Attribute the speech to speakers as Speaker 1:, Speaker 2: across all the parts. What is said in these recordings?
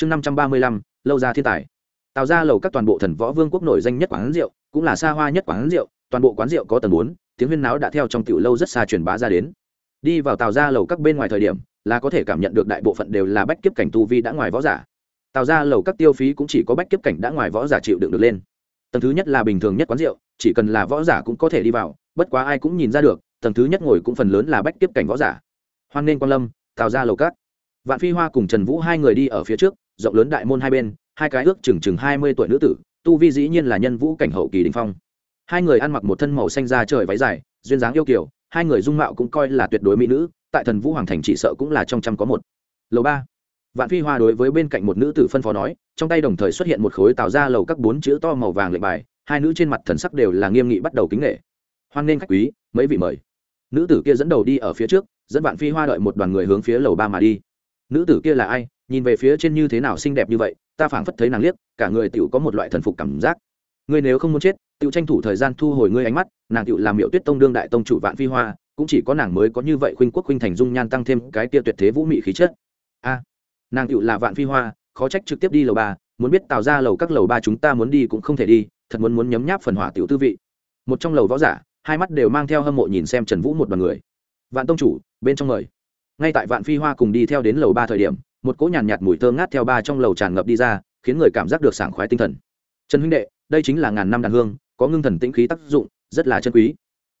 Speaker 1: chương năm trăm ba mươi lăm, lâu ra thiên tài. Tạo ra lầu các toàn bộ thần võ vương quốc nổi danh nhất quán rượu, cũng là xa hoa nhất quán rượu, toàn bộ quán rượu có tầng bốn, tiếng huyên náo đã theo trong tiểu lâu rất xa truyền bá ra đến. Đi vào tàu ra lầu các bên ngoài thời điểm, là có thể cảm nhận được đại bộ phận đều là bách kiếp cảnh tu vi đã ngoài võ giả. Tạo ra lầu các tiêu phí cũng chỉ có bách kiếp cảnh đã ngoài võ giả chịu đựng được lên. Tầng thứ nhất là bình thường nhất quán rượu, chỉ cần là võ giả cũng có thể đi vào, bất quá ai cũng nhìn ra được, tầng thứ nhất ngồi cũng phần lớn là bách kiếp cảnh võ giả. Hoan nên quan lâm tạo ra lầu các. Vạn phi hoa cùng trần vũ hai người đi ở phía trước rộng lớn đại môn hai bên hai cái ước chừng chừng hai mươi tuổi nữ tử tu vi dĩ nhiên là nhân vũ cảnh hậu kỳ đình phong. Hai người ăn mặc một thân màu xanh da trời váy dài duyên dáng yêu kiều, hai người dung mạo cũng coi là tuyệt đối mỹ nữ tại thần vũ hoàng thành chỉ sợ cũng là trong trăm có một. Lầu ba. Vạn phi hoa đối với bên cạnh một nữ tử phân phó nói trong tay đồng thời xuất hiện một khối tạo ra lầu các bốn chữ to màu vàng lệnh bài hai nữ trên mặt thần sắc đều là nghiêm nghị bắt đầu kính nghệ hoan nghênh khách quý mấy vị mời. Nữ tử kia dẫn đầu đi ở phía trước dẫn vạn phi hoa đợi một đoàn người hướng phía lầu ba mà đi. Nữ tử kia là ai? Nhìn về phía trên như thế nào xinh đẹp như vậy, ta phảng phất thấy nàng liếc, cả người tựu có một loại thần phục cảm giác. Ngươi nếu không muốn chết tựu tranh thủ thời gian thu hồi ngươi ánh mắt, nàng tựu làm miệu tuyết tông đương đại tông chủ vạn phi hoa, cũng chỉ có nàng mới có như vậy khuynh quốc khuynh thành dung nhan tăng thêm cái tia tuyệt thế vũ mị khí chất. A, nàng tựu là vạn phi hoa, khó trách trực tiếp đi lầu ba, muốn biết tạo ra lầu các lầu ba chúng ta muốn đi cũng không thể đi, thật muốn muốn nhấm nháp phần hỏa tiểu tư vị. Một trong lầu võ giả, hai mắt đều mang theo hâm mộ nhìn xem trần vũ một đoàn người. Vạn tông chủ, bên trong mời. Ngay tại vạn phi hoa cùng đi theo đến lầu ba thời điểm một cỗ nhàn nhạt, nhạt mùi thơ ngát theo ba trong lầu tràn ngập đi ra khiến người cảm giác được sảng khoái tinh thần. Trần huynh đệ đây chính là ngàn năm đàn hương có ngưng thần tĩnh khí tác dụng rất là chân quý.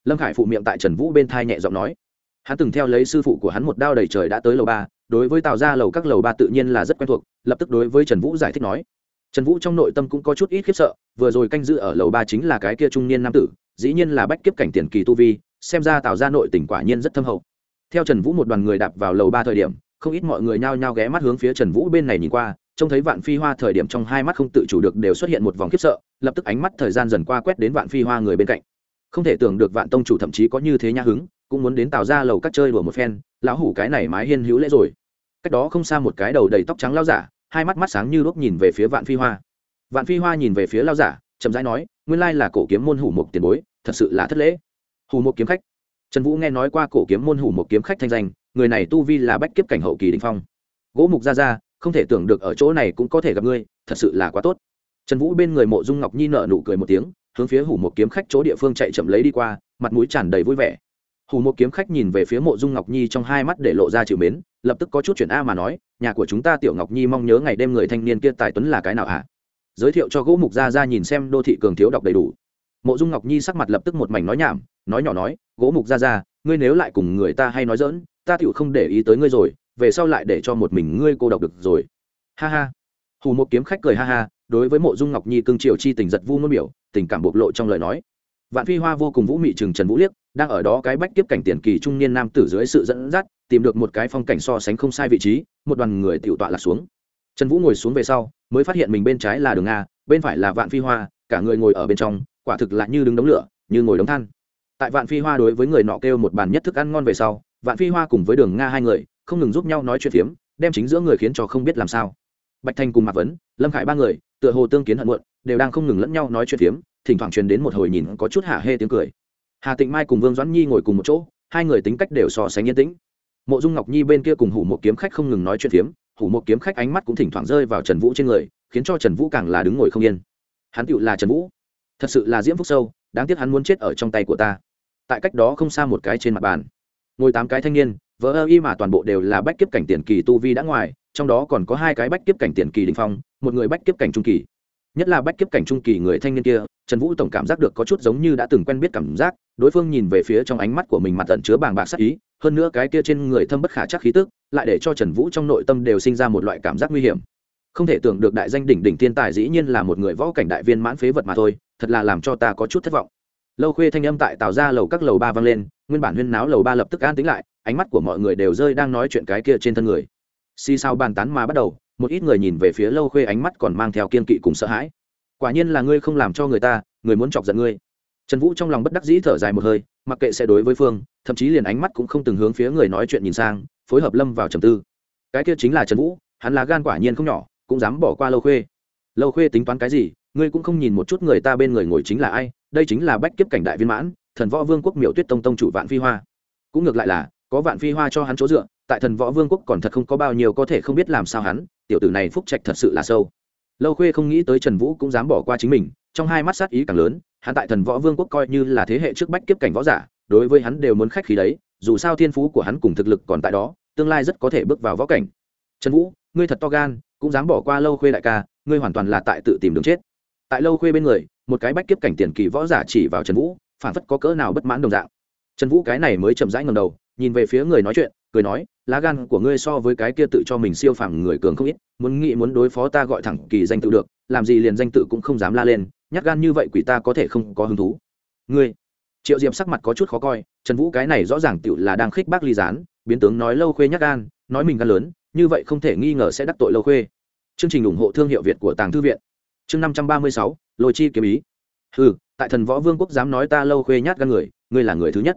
Speaker 1: Lâm khải phụ miệng tại trần vũ bên thai nhẹ giọng nói. Hắn từng theo lấy sư phụ của hắn một đao đầy trời đã tới lầu ba đối với tào ra lầu các lầu ba tự nhiên là rất quen thuộc lập tức đối với trần vũ giải thích nói. Trần vũ trong nội tâm cũng có chút ít khiếp sợ vừa rồi canh giữ ở lầu ba chính là cái kia trung niên nam tử dĩ nhiên là bách kiếp cảnh tiền kỳ tu vi xem ra tạo ra nội tỉnh quả nhiên rất thâm hậu. Theo trần vũ một đoàn người đạp vào lầu ba thời điểm không ít mọi người nhao nhao ghé mắt hướng phía trần vũ bên này nhìn qua, trông thấy vạn phi hoa thời điểm trong hai mắt không tự chủ được đều xuất hiện một vòng khiếp sợ, lập tức ánh mắt thời gian dần qua quét đến vạn phi hoa người bên cạnh. Không thể tưởng được vạn tông chủ thậm chí có như thế nha hứng, cũng muốn đến tạo ra lầu các chơi đùa một phen, lão hủ cái này mái hiên hữu lễ rồi. Cách đó không xa một cái đầu đầy tóc trắng lao giả, hai mắt mắt sáng như lúc nhìn về phía vạn phi hoa. Vạn phi hoa nhìn về phía lao giả, chậm rãi nói, nguyên lai là cổ kiếm môn hủ một tiền bối, thật sự là thất lễ. Hủ một kiếm khách. Trần vũ nghe nói qua cổ kiếm môn hủ một kiếm khách thanh danh người này tu vi là bách kiếp cảnh hậu kỳ đình phong. Gỗ mục ra ra không thể tưởng được ở chỗ này cũng có thể gặp ngươi, thật sự là quá tốt. Trần vũ bên người mộ dung ngọc nhi nở nụ cười một tiếng, hướng phía hủ một kiếm khách chỗ địa phương chạy chậm lấy đi qua, mặt mũi tràn đầy vui vẻ. Hủ một kiếm khách nhìn về phía mộ dung ngọc nhi trong hai mắt để lộ ra chịu mến, lập tức có chút chuyện a mà nói, nhà của chúng ta tiểu ngọc nhi mong nhớ ngày đêm người thanh niên kia tài tuấn là cái nào hả? Giới thiệu cho gỗ mục gia ra nhìn xem đô thị cường thiếu đọc đầy đủ. Mộ dung ngọc nhi sắc mặt lập tức một mảnh nói nhảm, nói nhỏ nói, gỗ mục gia ra ngươi nếu lại cùng người ta hay nói dỡn ta tựu không để ý tới ngươi rồi, về sau lại để cho một mình ngươi cô độc được rồi. Ha ha. Hù một kiếm khách cười ha ha, đối với mộ dung ngọc nhi cương triều chi tình giật vu ngôn biểu, tình cảm bộc lộ trong lời nói. Vạn phi hoa vô cùng vũ mị trừng trần vũ liếc, đang ở đó cái bách tiếp cảnh tiền kỳ trung niên nam tử dưới sự dẫn dắt, tìm được một cái phong cảnh so sánh không sai vị trí, một đoàn người tiểu tọa lạc xuống. Trần vũ ngồi xuống về sau, mới phát hiện mình bên trái là đường nga, bên phải là vạn phi hoa, cả người ngồi ở bên trong, quả thực là như đứng đống lửa, như ngồi đống than tại vạn phi hoa đối với người nọ kêu một bàn nhất thức ăn ngon về sau, vạn phi hoa cùng với đường nga hai người, không ngừng giúp nhau nói chuyện phiếm, đem chính giữa người khiến cho không biết làm sao. Bạch thanh cùng mạc vấn, lâm khải ba người, tựa hồ tương kiến hận muộn, đều đang không ngừng lẫn nhau nói chuyện phiếm, thỉnh thoảng truyền đến một hồi nhìn có chút hạ hê tiếng cười. Hà tịnh mai cùng vương doãn nhi ngồi cùng một chỗ, hai người tính cách đều so sánh yên tĩnh. Mộ dung ngọc nhi bên kia cùng hủ một kiếm khách không ngừng nói chuyện phiếm, hủ một kiếm khách ánh mắt cũng thỉnh thoảng rơi vào trần vũ trên người, khiến cho trần vũ càng là đứng ngồi không yên. Hắn tựu là trần vũ. Thật sự là diễm phúc sâu đáng tiếc hắn muốn chết ở trong tay của ta. Tại cách đó không xa một cái trên mặt bàn. Ngồi tám cái thanh niên, vỡ ơ y mà toàn bộ đều là bách kiếp cảnh tiền kỳ tu vi đã ngoài, trong đó còn có hai cái bách kiếp cảnh tiền kỳ đình phong, một người bách kiếp cảnh trung kỳ. Nhất là bách kiếp cảnh trung kỳ người thanh niên kia, trần vũ tổng cảm giác được có chút giống như đã từng quen biết cảm giác, đối phương nhìn về phía trong ánh mắt của mình mặt tận chứa bàng bạc sắc ý, hơn nữa cái kia trên người thâm bất khả chắc khí tức, lại để cho trần vũ trong nội tâm đều sinh ra một loại cảm giác nguy hiểm. Không thể tưởng được đại danh đỉnh đỉnh tiên tài dĩ nhiên là một người võ cảnh đại viên mãn phế vật mà thôi thật là làm cho ta có chút thất vọng. Lâu khuê thanh âm tại tạo ra lầu các lầu ba vang lên, nguyên bản huyên náo lầu ba lập tức an tính lại, ánh mắt của mọi người đều rơi đang nói chuyện cái kia trên thân người. Xì sao bàn tán mà bắt đầu, một ít người nhìn về phía lâu khuê ánh mắt còn mang theo kiên kỵ cùng sợ hãi. Quả nhiên là ngươi không làm cho người ta, người muốn chọc giận ngươi. Trần vũ trong lòng bất đắc dĩ thở dài một hơi, mặc kệ sẽ đối với phương, thậm chí liền ánh mắt cũng không từng hướng phía người nói chuyện nhìn sang, phối hợp lâm vào trầm tư. Cái kia chính là trần vũ, hắn là gan quả nhiên không nhỏ, cũng dám bỏ qua lâu khuê lâu khuê tính toán cái gì, ngươi cũng không nhìn một chút người ta bên người ngồi chính là ai, đây chính là bách kiếp cảnh đại viên mãn, thần võ vương quốc miểu tuyết tông tông chủ vạn phi hoa. Cũng ngược lại là, có vạn phi hoa cho hắn chỗ dựa, tại thần võ vương quốc còn thật không có bao nhiêu có thể không biết làm sao hắn, tiểu tử này phúc trạch thật sự là sâu. Lâu khuê không nghĩ tới trần vũ cũng dám bỏ qua chính mình, trong hai mắt sát ý càng lớn, hắn tại thần võ vương quốc coi như là thế hệ trước bách kiếp cảnh võ giả, đối với hắn đều muốn khách khí đấy, dù sao thiên phú của hắn cùng thực lực còn tại đó, tương lai rất có thể bước vào võ cảnh. Trần vũ, ngươi thật to gan cũng dám bỏ qua lâu khuê đại ca, ngươi hoàn toàn là tại tự tìm đường chết. Tại lâu khuê bên người, một cái bách kiếp cảnh tiền kỳ võ giả chỉ vào trần vũ, phản phất có cỡ nào bất mãn đồng dạng. Trần vũ cái này mới chậm rãi ngầm đầu, nhìn về phía người nói chuyện, cười nói, lá gan của ngươi so với cái kia tự cho mình siêu phẳng người cường không ít, muốn nghĩ muốn đối phó ta gọi thẳng kỳ danh tự được, làm gì liền danh tự cũng không dám la lên, nhát gan như vậy quỷ ta có thể không có hứng thú. Ngươi? Triệu diệp sắc mặt có chút khó coi, trần vũ cái này rõ ràng tựu là đang khích bác ly gián, biến tướng nói lâu khuê nhát gan, nói mình gan lớn như vậy không thể nghi ngờ sẽ đắc tội lâu khuê. Chương trình ủng hộ thương hiệu việt của tàng thư viện. Chương năm trăm ba mươi sáu, lôi chi kiếm ý. Ừ tại thần võ vương quốc dám nói ta lâu khuê nhát gan người, ngươi là người thứ nhất.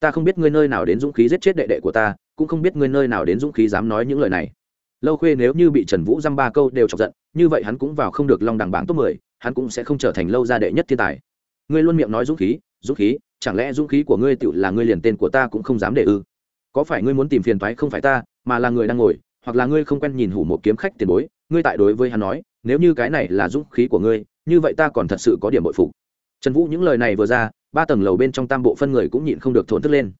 Speaker 1: Ta không biết ngươi nơi nào đến dũng khí giết chết đệ đệ của ta, cũng không biết ngươi nơi nào đến dũng khí dám nói những lời này. Lâu khuê nếu như bị trần vũ dăm ba câu đều chọc giận, như vậy hắn cũng vào không được long đằng bảng top mười, hắn cũng sẽ không trở thành lâu gia đệ nhất thiên tài. Ngươi luôn miệng nói dũng khí dũng khí, chẳng lẽ dũng khí của ngươi tự là ngươi liền tên của ta cũng không dám để ư? Có phải ngươi muốn tìm phiền thoái không phải ta, mà là người đang ngồi hoặc là ngươi không quen nhìn hủ một kiếm khách tiền bối, ngươi tại đối với hắn nói, nếu như cái này là dũng khí của ngươi, như vậy ta còn thật sự có điểm bội phục. Trần vũ những lời này vừa ra, ba tầng lầu bên trong tam bộ phân người cũng nhịn không được thổn thức lên.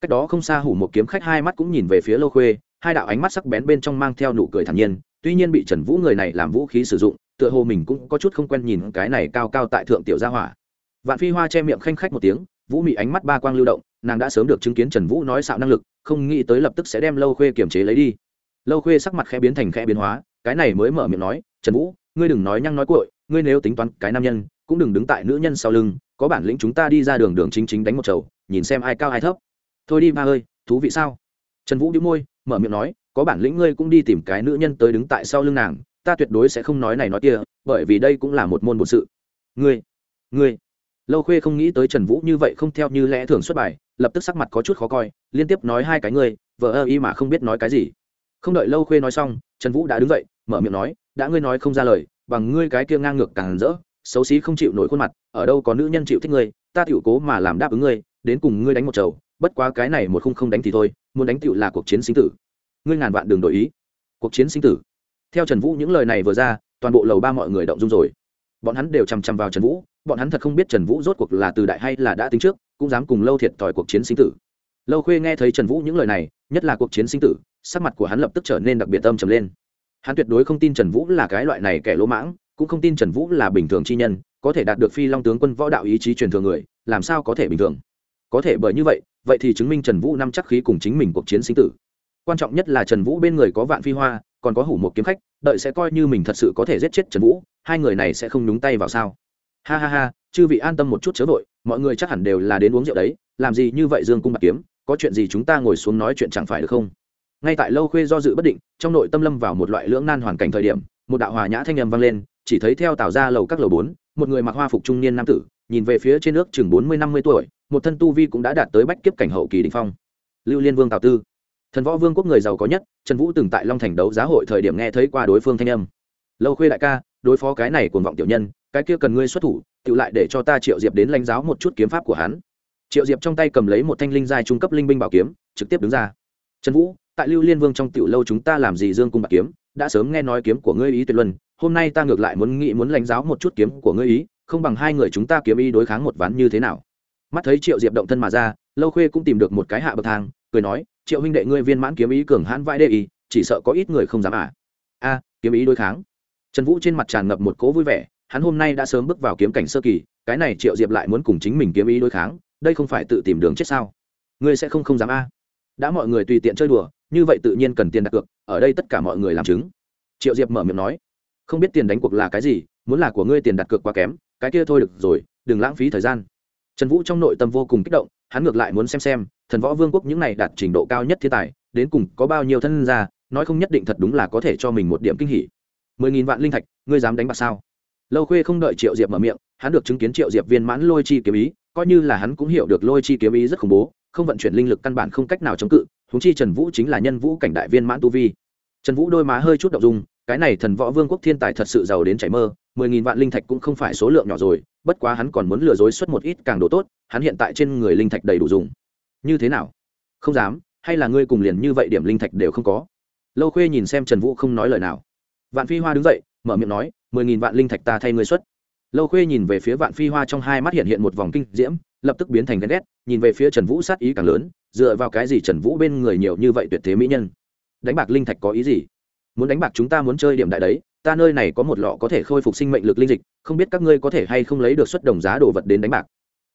Speaker 1: Cách đó không xa hủ một kiếm khách hai mắt cũng nhìn về phía lô khuê, hai đạo ánh mắt sắc bén bên trong mang theo nụ cười thản nhiên, tuy nhiên bị trần vũ người này làm vũ khí sử dụng, tựa hồ mình cũng có chút không quen nhìn cái này cao cao tại thượng tiểu gia hỏa. Vạn phi hoa che miệng khanh khách một tiếng, vũ mị ánh mắt ba quang lưu động, nàng đã sớm được chứng kiến trần vũ nói xạo năng lực, không nghĩ tới lập tức sẽ đem lâu khuê kiềm chế lấy đi lâu khuê sắc mặt khẽ biến thành khẽ biến hóa, cái này mới mở miệng nói, trần vũ, ngươi đừng nói nhăng nói cội ngươi nếu tính toán cái nam nhân, cũng đừng đứng tại nữ nhân sau lưng, có bản lĩnh chúng ta đi ra đường đường chính chính đánh một chầu, nhìn xem ai cao ai thấp. Thôi đi ba ơi, thú vị sao? Trần vũ đĩu môi, mở miệng nói, có bản lĩnh ngươi cũng đi tìm cái nữ nhân tới đứng tại sau lưng nàng, ta tuyệt đối sẽ không nói này nói kia, bởi vì đây cũng là một môn bổn sự. Ngươi ngươi. Lâu khuê không nghĩ tới trần vũ như vậy không theo như lẽ thường xuất bài, lập tức sắc mặt có chút khó coi, liên tiếp nói hai cái ngươi vợ ơ y mà không biết nói cái gì không đợi lâu khuê nói xong, trần vũ đã đứng dậy, mở miệng nói, đã ngươi nói không ra lời, bằng ngươi cái kia ngang ngược càng rỡ, xấu xí không chịu nổi khuôn mặt, ở đâu có nữ nhân chịu thích ngươi, ta tiểu cố mà làm đáp ứng ngươi, đến cùng ngươi đánh một chầu, bất quá cái này một khung không đánh thì thôi, muốn đánh tiểu là cuộc chiến sinh tử. Ngươi ngàn vạn đường đổi ý. Cuộc chiến sinh tử. Theo trần vũ những lời này vừa ra, toàn bộ lầu ba mọi người động dung rồi. Bọn hắn đều chằm chằm vào trần vũ, bọn hắn thật không biết trần vũ rốt cuộc là từ đại hay là đã tính trước, cũng dám cùng lâu thiệt thòi cuộc chiến sinh tử. Lâu khuê nghe thấy trần vũ những lời này, nhất là cuộc chiến sinh tử sắc mặt của hắn lập tức trở nên đặc biệt âm trầm lên. Hắn tuyệt đối không tin trần vũ là cái loại này kẻ lỗ mãng, cũng không tin trần vũ là bình thường chi nhân, có thể đạt được phi long tướng quân võ đạo ý chí truyền thường người, làm sao có thể bình thường? Có thể bởi như vậy vậy thì chứng minh trần vũ năm chắc khí cùng chính mình cuộc chiến sinh tử. Quan trọng nhất là trần vũ bên người có vạn phi hoa, còn có hủ một kiếm khách, đợi sẽ coi như mình thật sự có thể giết chết trần vũ, hai người này sẽ không nhúng tay vào sao? Ha ha ha, chư vị an tâm một chút chớ vội, mọi người chắc hẳn đều là đến uống rượu đấy, làm gì như vậy dương cung bạc kiếm, có chuyện gì chúng ta ngồi xuống nói chuyện chẳng phải được không? Ngay tại lâu khuê do dự bất định, trong nội tâm lâm vào một loại lưỡng nan hoàn cảnh thời điểm, một đạo hòa nhã thanh âm vang lên, chỉ thấy theo tào ra lầu các lầu bốn, một người mặc hoa phục trung niên nam tử, nhìn về phía trên nước chừng bốn mươi năm mươi tuổi, một thân tu vi cũng đã đạt tới bách kiếp cảnh hậu kỳ đình phong. Lưu liên vương tào tư. Thần võ vương quốc người giàu có nhất, trần vũ từng tại long thành đấu giá hội thời điểm nghe thấy qua đối phương thanh âm. Lâu khuê đại ca, đối phó cái này cuồng vọng tiểu nhân, cái kia cần ngươi xuất thủ, tự lại để cho ta triệu diệp đến lãnh giáo một chút kiếm pháp của hắn. Triệu diệp trong tay cầm lấy một thanh linh giai trung cấp linh binh bảo kiếm, trực tiếp đứng ra. Trần vũ tại lưu liên vương trong tiểu lâu chúng ta làm gì dương cung bạc kiếm, đã sớm nghe nói kiếm của ngươi ý tuyệt luân, hôm nay ta ngược lại muốn nghĩ muốn lãnh giáo một chút kiếm của ngươi ý, không bằng hai người chúng ta kiếm ý đối kháng một ván như thế nào. Mắt thấy triệu diệp động thân mà ra, lâu khuê cũng tìm được một cái hạ bậc thang, cười nói, triệu huynh đệ ngươi viên mãn kiếm ý cường hãn vãi đệ ý, chỉ sợ có ít người không dám à. A, kiếm ý đối kháng. Trần vũ trên mặt tràn ngập một cố vui vẻ, hắn hôm nay đã sớm bước vào kiếm cảnh sơ kỳ, cái này triệu diệp lại muốn cùng chính mình kiếm ý đối kháng, đây không phải tự tìm đường chết sao? Ngươi sẽ không không dám a đã mọi người tùy tiện chơi đùa, như vậy tự nhiên cần tiền đặt cược, ở đây tất cả mọi người làm chứng. Triệu diệp mở miệng nói, không biết tiền đánh cuộc là cái gì, muốn là của ngươi tiền đặt cược quá kém, cái kia thôi được rồi, đừng lãng phí thời gian. Trần vũ trong nội tâm vô cùng kích động, hắn ngược lại muốn xem xem, thần võ vương quốc những này đạt trình độ cao nhất thiên tài, đến cùng có bao nhiêu thân ra nói không nhất định thật đúng là có thể cho mình một điểm kinh hỉ. Mười nghìn vạn linh thạch, ngươi dám đánh bạc sao? Lâu khuê không đợi triệu diệp mở miệng, hắn được chứng kiến triệu diệp viên mãn lôi chi kiếm ý, coi như là hắn cũng hiểu được lôi chi kiếm ý rất khủng bố không vận chuyển linh lực căn bản không cách nào chống cự húng chi trần vũ chính là nhân vũ cảnh đại viên mãn tu vi. Trần vũ đôi má hơi chút đậu dung, cái này thần võ vương quốc thiên tài thật sự giàu đến chảy mơ, mười nghìn vạn linh thạch cũng không phải số lượng nhỏ rồi, bất quá hắn còn muốn lừa dối xuất một ít càng đồ tốt, hắn hiện tại trên người linh thạch đầy đủ dùng. Như thế nào? Không dám, hay là ngươi cùng liền như vậy điểm linh thạch đều không có? Lâu khuê nhìn xem trần vũ không nói lời nào. Vạn phi hoa đứng dậy, mở miệng nói, mười nghìn vạn linh thạch ta thay ngươi xuất. Lâu khuê nhìn về phía vạn phi hoa trong hai mắt hiện hiện một vòng kinh diễm lập tức biến thành ghen ghét, nhìn về phía trần vũ sát ý càng lớn, dựa vào cái gì trần vũ bên người nhiều như vậy tuyệt thế mỹ nhân? Đánh bạc linh thạch có ý gì? Muốn đánh bạc chúng ta muốn chơi điểm đại đấy, ta nơi này có một lọ có thể khôi phục sinh mệnh lực linh dịch, không biết các ngươi có thể hay không lấy được suất đồng giá đồ vật đến đánh bạc.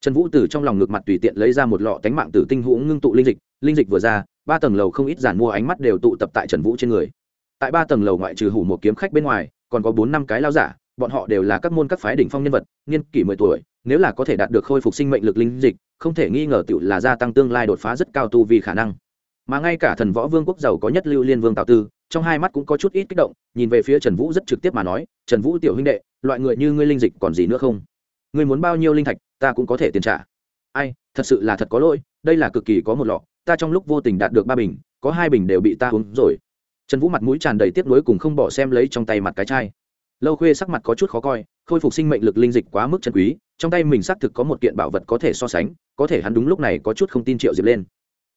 Speaker 1: Trần vũ từ trong lòng ngược mặt tùy tiện lấy ra một lọ tánh mạng tử tinh hũ ngưng tụ linh dịch linh dịch vừa ra, ba tầng lầu không ít giản mua ánh mắt đều tụ tập tại trần vũ trên người. Tại ba tầng lầu ngoại trừ hủ một kiếm khách bên ngoài, còn có bốn năm cái lao giả, bọn họ đều là các môn các phái đỉnh phong nhân vật, niên kỷ mười tuổi nếu là có thể đạt được khôi phục sinh mệnh lực linh dịch, không thể nghi ngờ tự là gia tăng tương lai đột phá rất cao tu vì khả năng. Mà ngay cả thần võ vương quốc giàu có nhất lưu liên vương tào tư, trong hai mắt cũng có chút ít kích động, nhìn về phía trần vũ rất trực tiếp mà nói, trần vũ tiểu huynh đệ, loại người như ngươi linh dịch còn gì nữa không? Ngươi muốn bao nhiêu linh thạch, ta cũng có thể tiền trả. Ai, thật sự là thật có lỗi, đây là cực kỳ có một lọ, ta trong lúc vô tình đạt được ba bình, có hai bình đều bị ta uống rồi. Trần vũ mặt mũi tràn đầy tiếp nuối cùng không bỏ xem lấy trong tay mặt cái chai. Lâu khuê sắc mặt có chút khó coi, khôi phục sinh mệnh lực linh dịch quá mức chân quý trong tay mình xác thực có một kiện bảo vật có thể so sánh, có thể hắn đúng lúc này có chút không tin triệu diệp lên.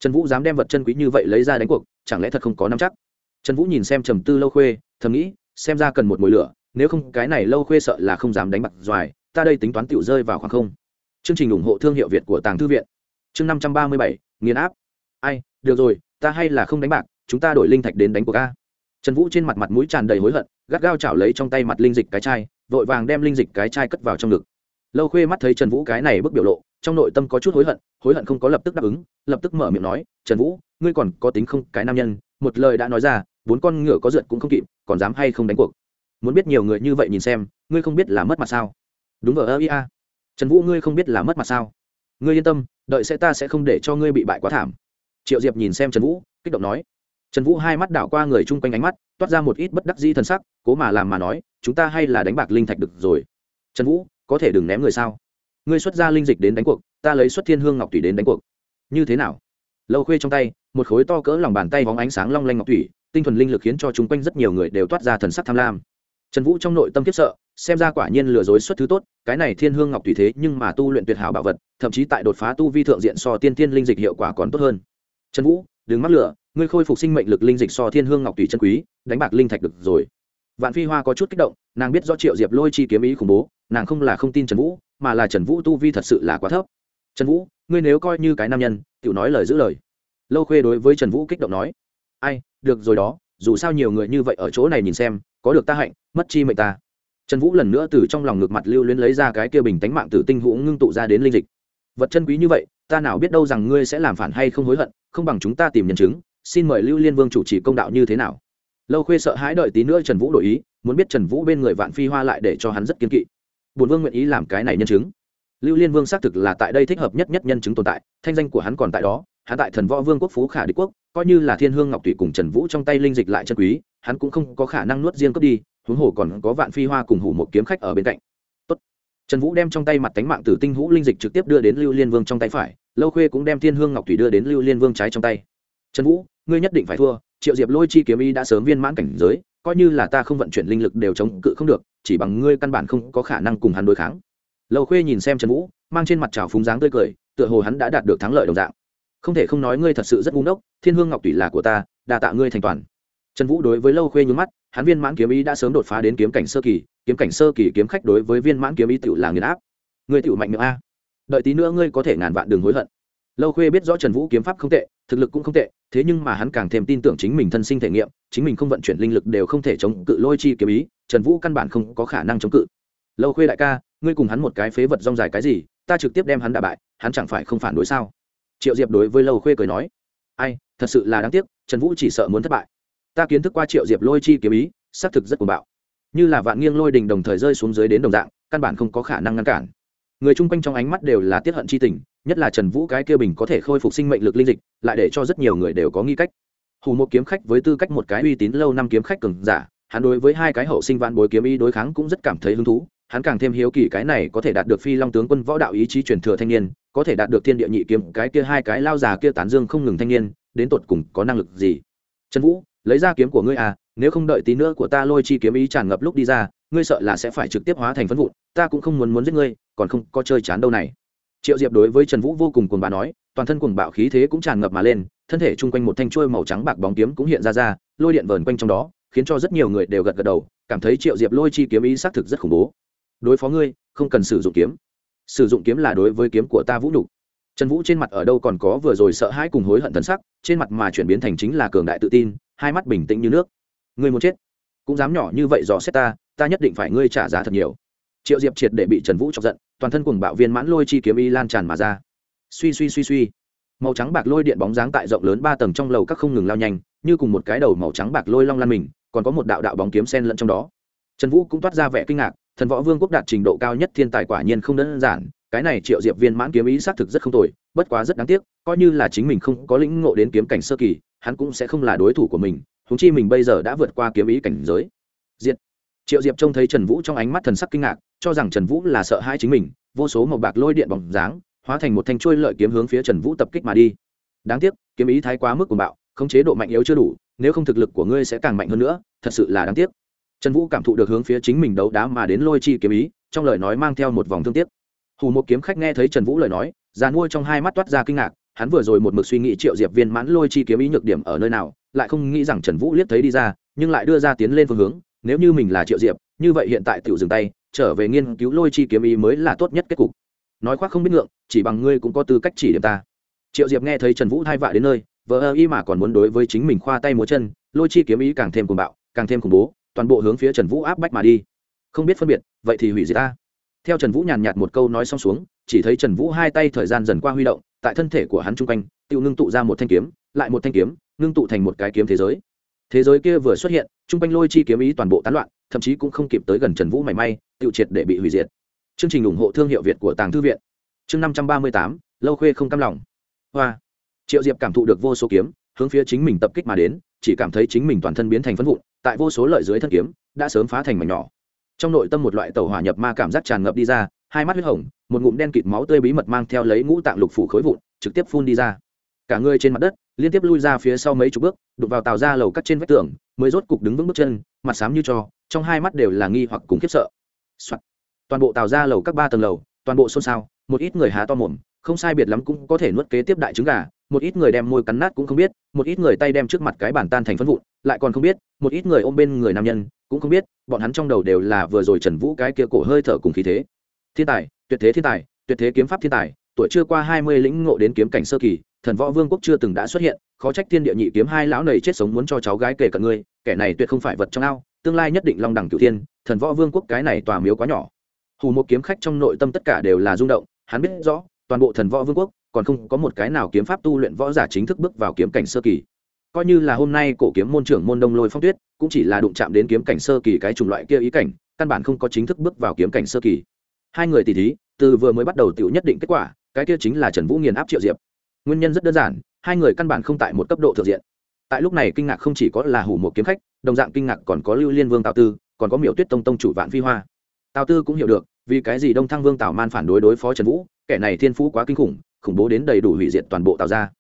Speaker 1: Trần vũ dám đem vật chân quý như vậy lấy ra đánh cuộc, chẳng lẽ thật không có nắm chắc? Trần vũ nhìn xem trầm tư lâu khuê, thầm nghĩ, xem ra cần một mồi lửa, nếu không cái này lâu khuê sợ là không dám đánh bạc doài, ta đây tính toán tiểu rơi vào khoảng không. Chương trình ủng hộ thương hiệu việt của tàng thư viện. Chương năm trăm ba mươi bảy, nghiền áp. Ai, được rồi, ta hay là không đánh bạc, chúng ta đổi linh thạch đến đánh cuộc a. Trần vũ trên mặt mặt mũi tràn đầy hối hận, gắt gao chảo lấy trong tay mặt linh dịch cái chai, vội vàng đem linh dịch cái chai cất vào trong ngực lâu khuê mắt thấy trần vũ cái này bức biểu lộ, trong nội tâm có chút hối hận hối hận không có lập tức đáp ứng, lập tức mở miệng nói, trần vũ, ngươi còn có tính không? Cái nam nhân, một lời đã nói ra, bốn con ngựa có rượt cũng không kịp, còn dám hay không đánh cuộc? Muốn biết nhiều người như vậy nhìn xem, ngươi không biết là mất mặt sao? Đúng vờ ơ ia trần vũ, ngươi không biết là mất mặt sao? Ngươi yên tâm, đợi sẽ ta sẽ không để cho ngươi bị bại quá thảm. Triệu diệp nhìn xem trần vũ, kích động nói. Trần vũ hai mắt đảo qua người chung quanh ánh mắt, toát ra một ít bất đắc di t sắc, cố mà làm mà nói, chúng ta hay là đánh bạc linh thạch được rồi. Trần vũ có thể đừng ném người sao? Ngươi xuất ra linh dịch đến đánh cuộc, ta lấy xuất thiên hương ngọc thủy đến đánh cuộc. Như thế nào? Lâu khuê trong tay, một khối to cỡ lòng bàn tay bóng ánh sáng long lanh ngọc thủy tinh thuần linh lực khiến cho chúng quanh rất nhiều người đều toát ra thần sắc tham lam. Trần vũ trong nội tâm kiếp sợ, xem ra quả nhiên lừa dối xuất thứ tốt, cái này thiên hương ngọc thủy thế nhưng mà tu luyện tuyệt hảo bảo vật, thậm chí tại đột phá tu vi thượng diện so tiên thiên linh dịch hiệu quả còn tốt hơn. Trần vũ, đừng mắc lửa ngươi khôi phục sinh mệnh lực linh dịch so thiên hương ngọc thủy chân quý, đánh bạc linh thạch được rồi. Vạn phi hoa có chút kích động, nàng biết do triệu diệp lôi chi kiếm ý khủng bố nàng không là không tin trần vũ, mà là trần vũ tu vi thật sự là quá thấp. Trần vũ, ngươi nếu coi như cái nam nhân tự nói lời giữ lời. Lâu khuê đối với trần vũ kích động nói, ai, được rồi đó, dù sao nhiều người như vậy ở chỗ này nhìn xem, có được ta hạnh, mất chi mệnh ta. Trần vũ lần nữa từ trong lòng ngược mặt lưu luyến lấy ra cái kia bình tánh mạng tử tinh vũ ngưng tụ ra đến linh dịch. Vật chân quý như vậy, ta nào biết đâu rằng ngươi sẽ làm phản hay không hối hận, không bằng chúng ta tìm nhân chứng, xin mời lưu liên vương chủ trì công đạo như thế nào? Lâu khuê sợ hãi đợi tí nữa trần vũ đổi ý, muốn biết trần vũ bên người vạn phi hoa lại để cho hắn rất kiên kỵ bùn vương nguyện ý làm cái này nhân chứng. Lưu liên vương xác thực là tại đây thích hợp nhất nhất nhân chứng tồn tại, thanh danh của hắn còn tại đó, hắn tại thần võ vương quốc phú khả đế quốc, coi như là thiên hương ngọc thủy cùng trần vũ trong tay linh dịch lại chân quý, hắn cũng không có khả năng nuốt riêng cướp đi, huống hồ còn có vạn phi hoa cùng hủ một kiếm khách ở bên cạnh. Tốt. trần vũ đem trong tay mặt tánh mạng tử tinh hũ linh dịch trực tiếp đưa đến lưu liên vương trong tay phải, lâu khuê cũng đem thiên hương ngọc thủy đưa đến lưu liên vương trái trong tay. Trần vũ, ngươi nhất định phải thua, triệu diệp lôi chi kiếm y đã sớm viên mãn cảnh giới, coi như là ta không vận chuyển linh lực đều chống cự không được chỉ bằng ngươi căn bản không có khả năng cùng hắn đối kháng. Lâu khuê nhìn xem trần vũ, mang trên mặt trào phúng dáng tươi cười, tựa hồ hắn đã đạt được thắng lợi đồng dạng. Không thể không nói ngươi thật sự rất ngu ngốc, thiên hương ngọc tùy là của ta đà tạ ngươi thành toàn. Trần vũ đối với lâu khuê nhúng mắt, hắn viên mãn kiếm ý đã sớm đột phá đến kiếm cảnh sơ kỳ, kiếm cảnh sơ kỳ kiếm khách đối với viên mãn kiếm ý tựu là nghiền áp. Ngươi tựu mạnh miệng a. Đợi tí nữa ngươi có thể ngàn vạn đường hối hận. Lâu khuê biết rõ trần vũ kiếm pháp không tệ, thực lực cũng không tệ, thế nhưng mà hắn càng thêm tin tưởng chính mình thân sinh thể nghiệm, chính mình không vận chuyển linh lực đều không thể chống cự lôi chi kiếm ý trần vũ căn bản không có khả năng chống cự. Lâu khuê đại ca, ngươi cùng hắn một cái phế vật rong dài cái gì, ta trực tiếp đem hắn đả bại, hắn chẳng phải không phản đối sao? Triệu diệp đối với lâu khuê cười nói. Ai, thật sự là đáng tiếc, trần vũ chỉ sợ muốn thất bại. Ta kiến thức qua triệu diệp lôi chi kiếm ý, xác thực rất cuồng bạo. Như là vạn nghiêng lôi đình đồng thời rơi xuống dưới đến đồng dạng, căn bản không có khả năng ngăn cản. Người chung quanh trong ánh mắt đều là tiết hận chi tình, nhất là trần vũ cái kia bình có thể khôi phục sinh mệnh lực linh dịch, lại để cho rất nhiều người đều có nghi cách. Hù một kiếm khách với tư cách một cái uy tín lâu năm kiếm khách cường giả hắn đối với hai cái hậu sinh vạn bối kiếm ý đối kháng cũng rất cảm thấy hứng thú. Hắn càng thêm hiếu kỳ cái này có thể đạt được phi long tướng quân võ đạo ý chí truyền thừa thanh niên, có thể đạt được thiên địa nhị kiếm, cái kia hai cái lao già kia tán dương không ngừng thanh niên, đến tột cùng có năng lực gì? Trần vũ, lấy ra kiếm của ngươi à nếu không đợi tí nữa của ta lôi chi kiếm ý tràn ngập lúc đi ra, ngươi sợ là sẽ phải trực tiếp hóa thành phân vụn, ta cũng không muốn muốn giết ngươi, còn không có chơi chán đâu này. Triệu diệp đối với trần vũ vô cùng cuồng bà nói, toàn thân cùng bạo khí thế cũng tràn ngập mà lên, thân thể chung quanh một thanh chuôi màu trắng bạc bóng kiếm cũng hiện ra ra, lôi điện vờn quanh trong đó khiến cho rất nhiều người đều gật gật đầu, cảm thấy triệu diệp lôi chi kiếm ý xác thực rất khủng bố. Đối phó ngươi, không cần sử dụng kiếm. Sử dụng kiếm là đối với kiếm của ta vũ nhục. Trần vũ trên mặt ở đâu còn có vừa rồi sợ hãi cùng hối hận thân sắc, trên mặt mà chuyển biến thành chính là cường đại tự tin, hai mắt bình tĩnh như nước. Ngươi muốn chết? Cũng dám nhỏ như vậy dò xét ta ta nhất định phải ngươi trả giá thật nhiều. Triệu diệp triệt để bị trần vũ chọc giận, toàn thân cùng bạo viên mãn lôi chi kiếm y lan tràn mà ra. Suy suy suy suy. Màu trắng bạc lôi điện bóng dáng tại rộng lớn ba tầng trong lầu các không ngừng lao nhanh, như cùng một cái đầu màu trắng bạc lôi long lan mình còn có một đạo đạo bóng kiếm sen lẫn trong đó. Trần vũ cũng toát ra vẻ kinh ngạc, thần võ vương quốc đạt trình độ cao nhất thiên tài quả nhiên không đơn giản, cái này triệu diệp viên mãn kiếm ý xác thực rất không tồi, bất quá rất đáng tiếc, coi như là chính mình không có lĩnh ngộ đến kiếm cảnh sơ kỳ, hắn cũng sẽ không là đối thủ của mình húng chi mình bây giờ đã vượt qua kiếm ý cảnh giới. Diệt. Triệu diệp trông thấy trần vũ trong ánh mắt thần sắc kinh ngạc, cho rằng trần vũ là sợ hãi chính mình, vô số màu bạc lôi điện bóng dáng, hóa thành một thanh chuôi lợi kiếm hướng phía trần vũ tập kích mà đi. Đáng tiếc, kiếm ý thái quá mức của bạo không chế độ mạnh yếu chưa đủ nếu không thực lực của ngươi sẽ càng mạnh hơn nữa, thật sự là đáng tiếc. Trần vũ cảm thụ được hướng phía chính mình đấu đá mà đến lôi chi kiếm ý, trong lời nói mang theo một vòng thương tiếc. Hù một kiếm khách nghe thấy trần vũ lời nói, già nuôi trong hai mắt toát ra kinh ngạc, hắn vừa rồi một mực suy nghĩ triệu diệp viên mãn lôi chi kiếm ý nhược điểm ở nơi nào, lại không nghĩ rằng trần vũ liếc thấy đi ra, nhưng lại đưa ra tiến lên phương hướng, nếu như mình là triệu diệp, như vậy hiện tại tiểu dừng tay, trở về nghiên cứu lôi chi kiếm ý mới là tốt nhất kết cục. Nói khoác không biết ngượng, chỉ bằng ngươi cũng có tư cách chỉ điểm ta. Triệu diệp nghe thấy trần vũ thai vạ đến nơi vờ ơ y mà còn muốn đối với chính mình khoa tay múa chân, lôi chi kiếm ý càng thêm cuồng bạo, càng thêm khủng bố, toàn bộ hướng phía trần vũ áp bách mà đi. Không biết phân biệt, vậy thì hủy diệt ta. Theo trần vũ nhàn nhạt một câu nói xong xuống, chỉ thấy trần vũ hai tay thời gian dần qua huy động, tại thân thể của hắn chung quanh, tự ngưng tụ ra một thanh kiếm, lại một thanh kiếm, ngưng tụ thành một cái kiếm thế giới. Thế giới kia vừa xuất hiện, chung quanh lôi chi kiếm ý toàn bộ tán loạn, thậm chí cũng không kịp tới gần trần vũ mảy may, tự triệt để bị hủy diệt. Chương trình ủng hộ thương hiệu việt của tàng thư viện. Chương năm trăm ba mươi tám, lâu khuê không cam lòng. Hoa triệu diệp cảm thụ được vô số kiếm, hướng phía chính mình tập kích mà đến, chỉ cảm thấy chính mình toàn thân biến thành phân vụn, tại vô số lợi dưới thân kiếm, đã sớm phá thành mảnh nhỏ. Trong nội tâm một loại tàu hỏa nhập ma cảm giác tràn ngập đi ra, hai mắt huyết hồng, một ngụm đen kịt máu tươi bí mật mang theo lấy ngũ tạng lục phủ khối vụn, trực tiếp phun đi ra. Cả người trên mặt đất, liên tiếp lui ra phía sau mấy chục bước đục vào tàu ra lầu cắt trên vách tường, mới rốt cục đứng vững bước chân, mặt xám như cho, trong hai mắt đều là nghi hoặc cùng khiếp sợ、Soạn. toàn bộ tàu ra lầu các ba tầng lầu, toàn bộ xôn xao, một ít người há to mồm, không sai biệt lắm cũng có thể nuốt kế tiếp đại trứng gà một ít người đem môi cắn nát cũng không biết, một ít người tay đem trước mặt cái bàn tan thành phân vụn, lại còn không biết, một ít người ôm bên người nam nhân cũng không biết, bọn hắn trong đầu đều là vừa rồi trần vũ cái kia cổ hơi thở cùng khí thế. Thiên tài, tuyệt thế thiên tài, tuyệt thế kiếm pháp thiên tài, tuổi chưa qua hai mươi lĩnh ngộ đến kiếm cảnh sơ kỳ, thần võ vương quốc chưa từng đã xuất hiện, khó trách thiên địa nhị kiếm hai lão này chết sống muốn cho cháu gái kể cận ngươi, kẻ này tuyệt không phải vật trong ao, tương lai nhất định long đẳng cửu thiên, thần võ vương quốc cái này tòa miếu quá nhỏ. Hù một kiếm khách trong nội tâm tất cả đều là rung động, hắn biết rõ, toàn bộ thần võ vương quốc còn không có một cái nào kiếm pháp tu luyện võ giả chính thức bước vào kiếm cảnh sơ kỳ. Coi như là hôm nay cổ kiếm môn trưởng môn đông lôi phong tuyết, cũng chỉ là đụng chạm đến kiếm cảnh sơ kỳ cái chủng loại kia ý cảnh, căn bản không có chính thức bước vào kiếm cảnh sơ kỳ. Hai người tỷ thí, từ vừa mới bắt đầu tiểu nhất định kết quả, cái kia chính là trần vũ nghiền áp triệu diệp. Nguyên nhân rất đơn giản, hai người căn bản không tại một cấp độ thượng diện. Tại lúc này kinh ngạc không chỉ có là hủ một kiếm khách, đồng dạng kinh ngạc còn có lưu liên vương tào tư, còn có miểu tuyết tông tông chủ vạn phi hoa. Tào tư cũng hiểu được, vì cái gì đông thăng vương tào man phản đối đối phó trần vũ, kẻ này thiên phú quá kinh khủng khủng bố đến đầy đủ hủy diệt toàn bộ tạo ra.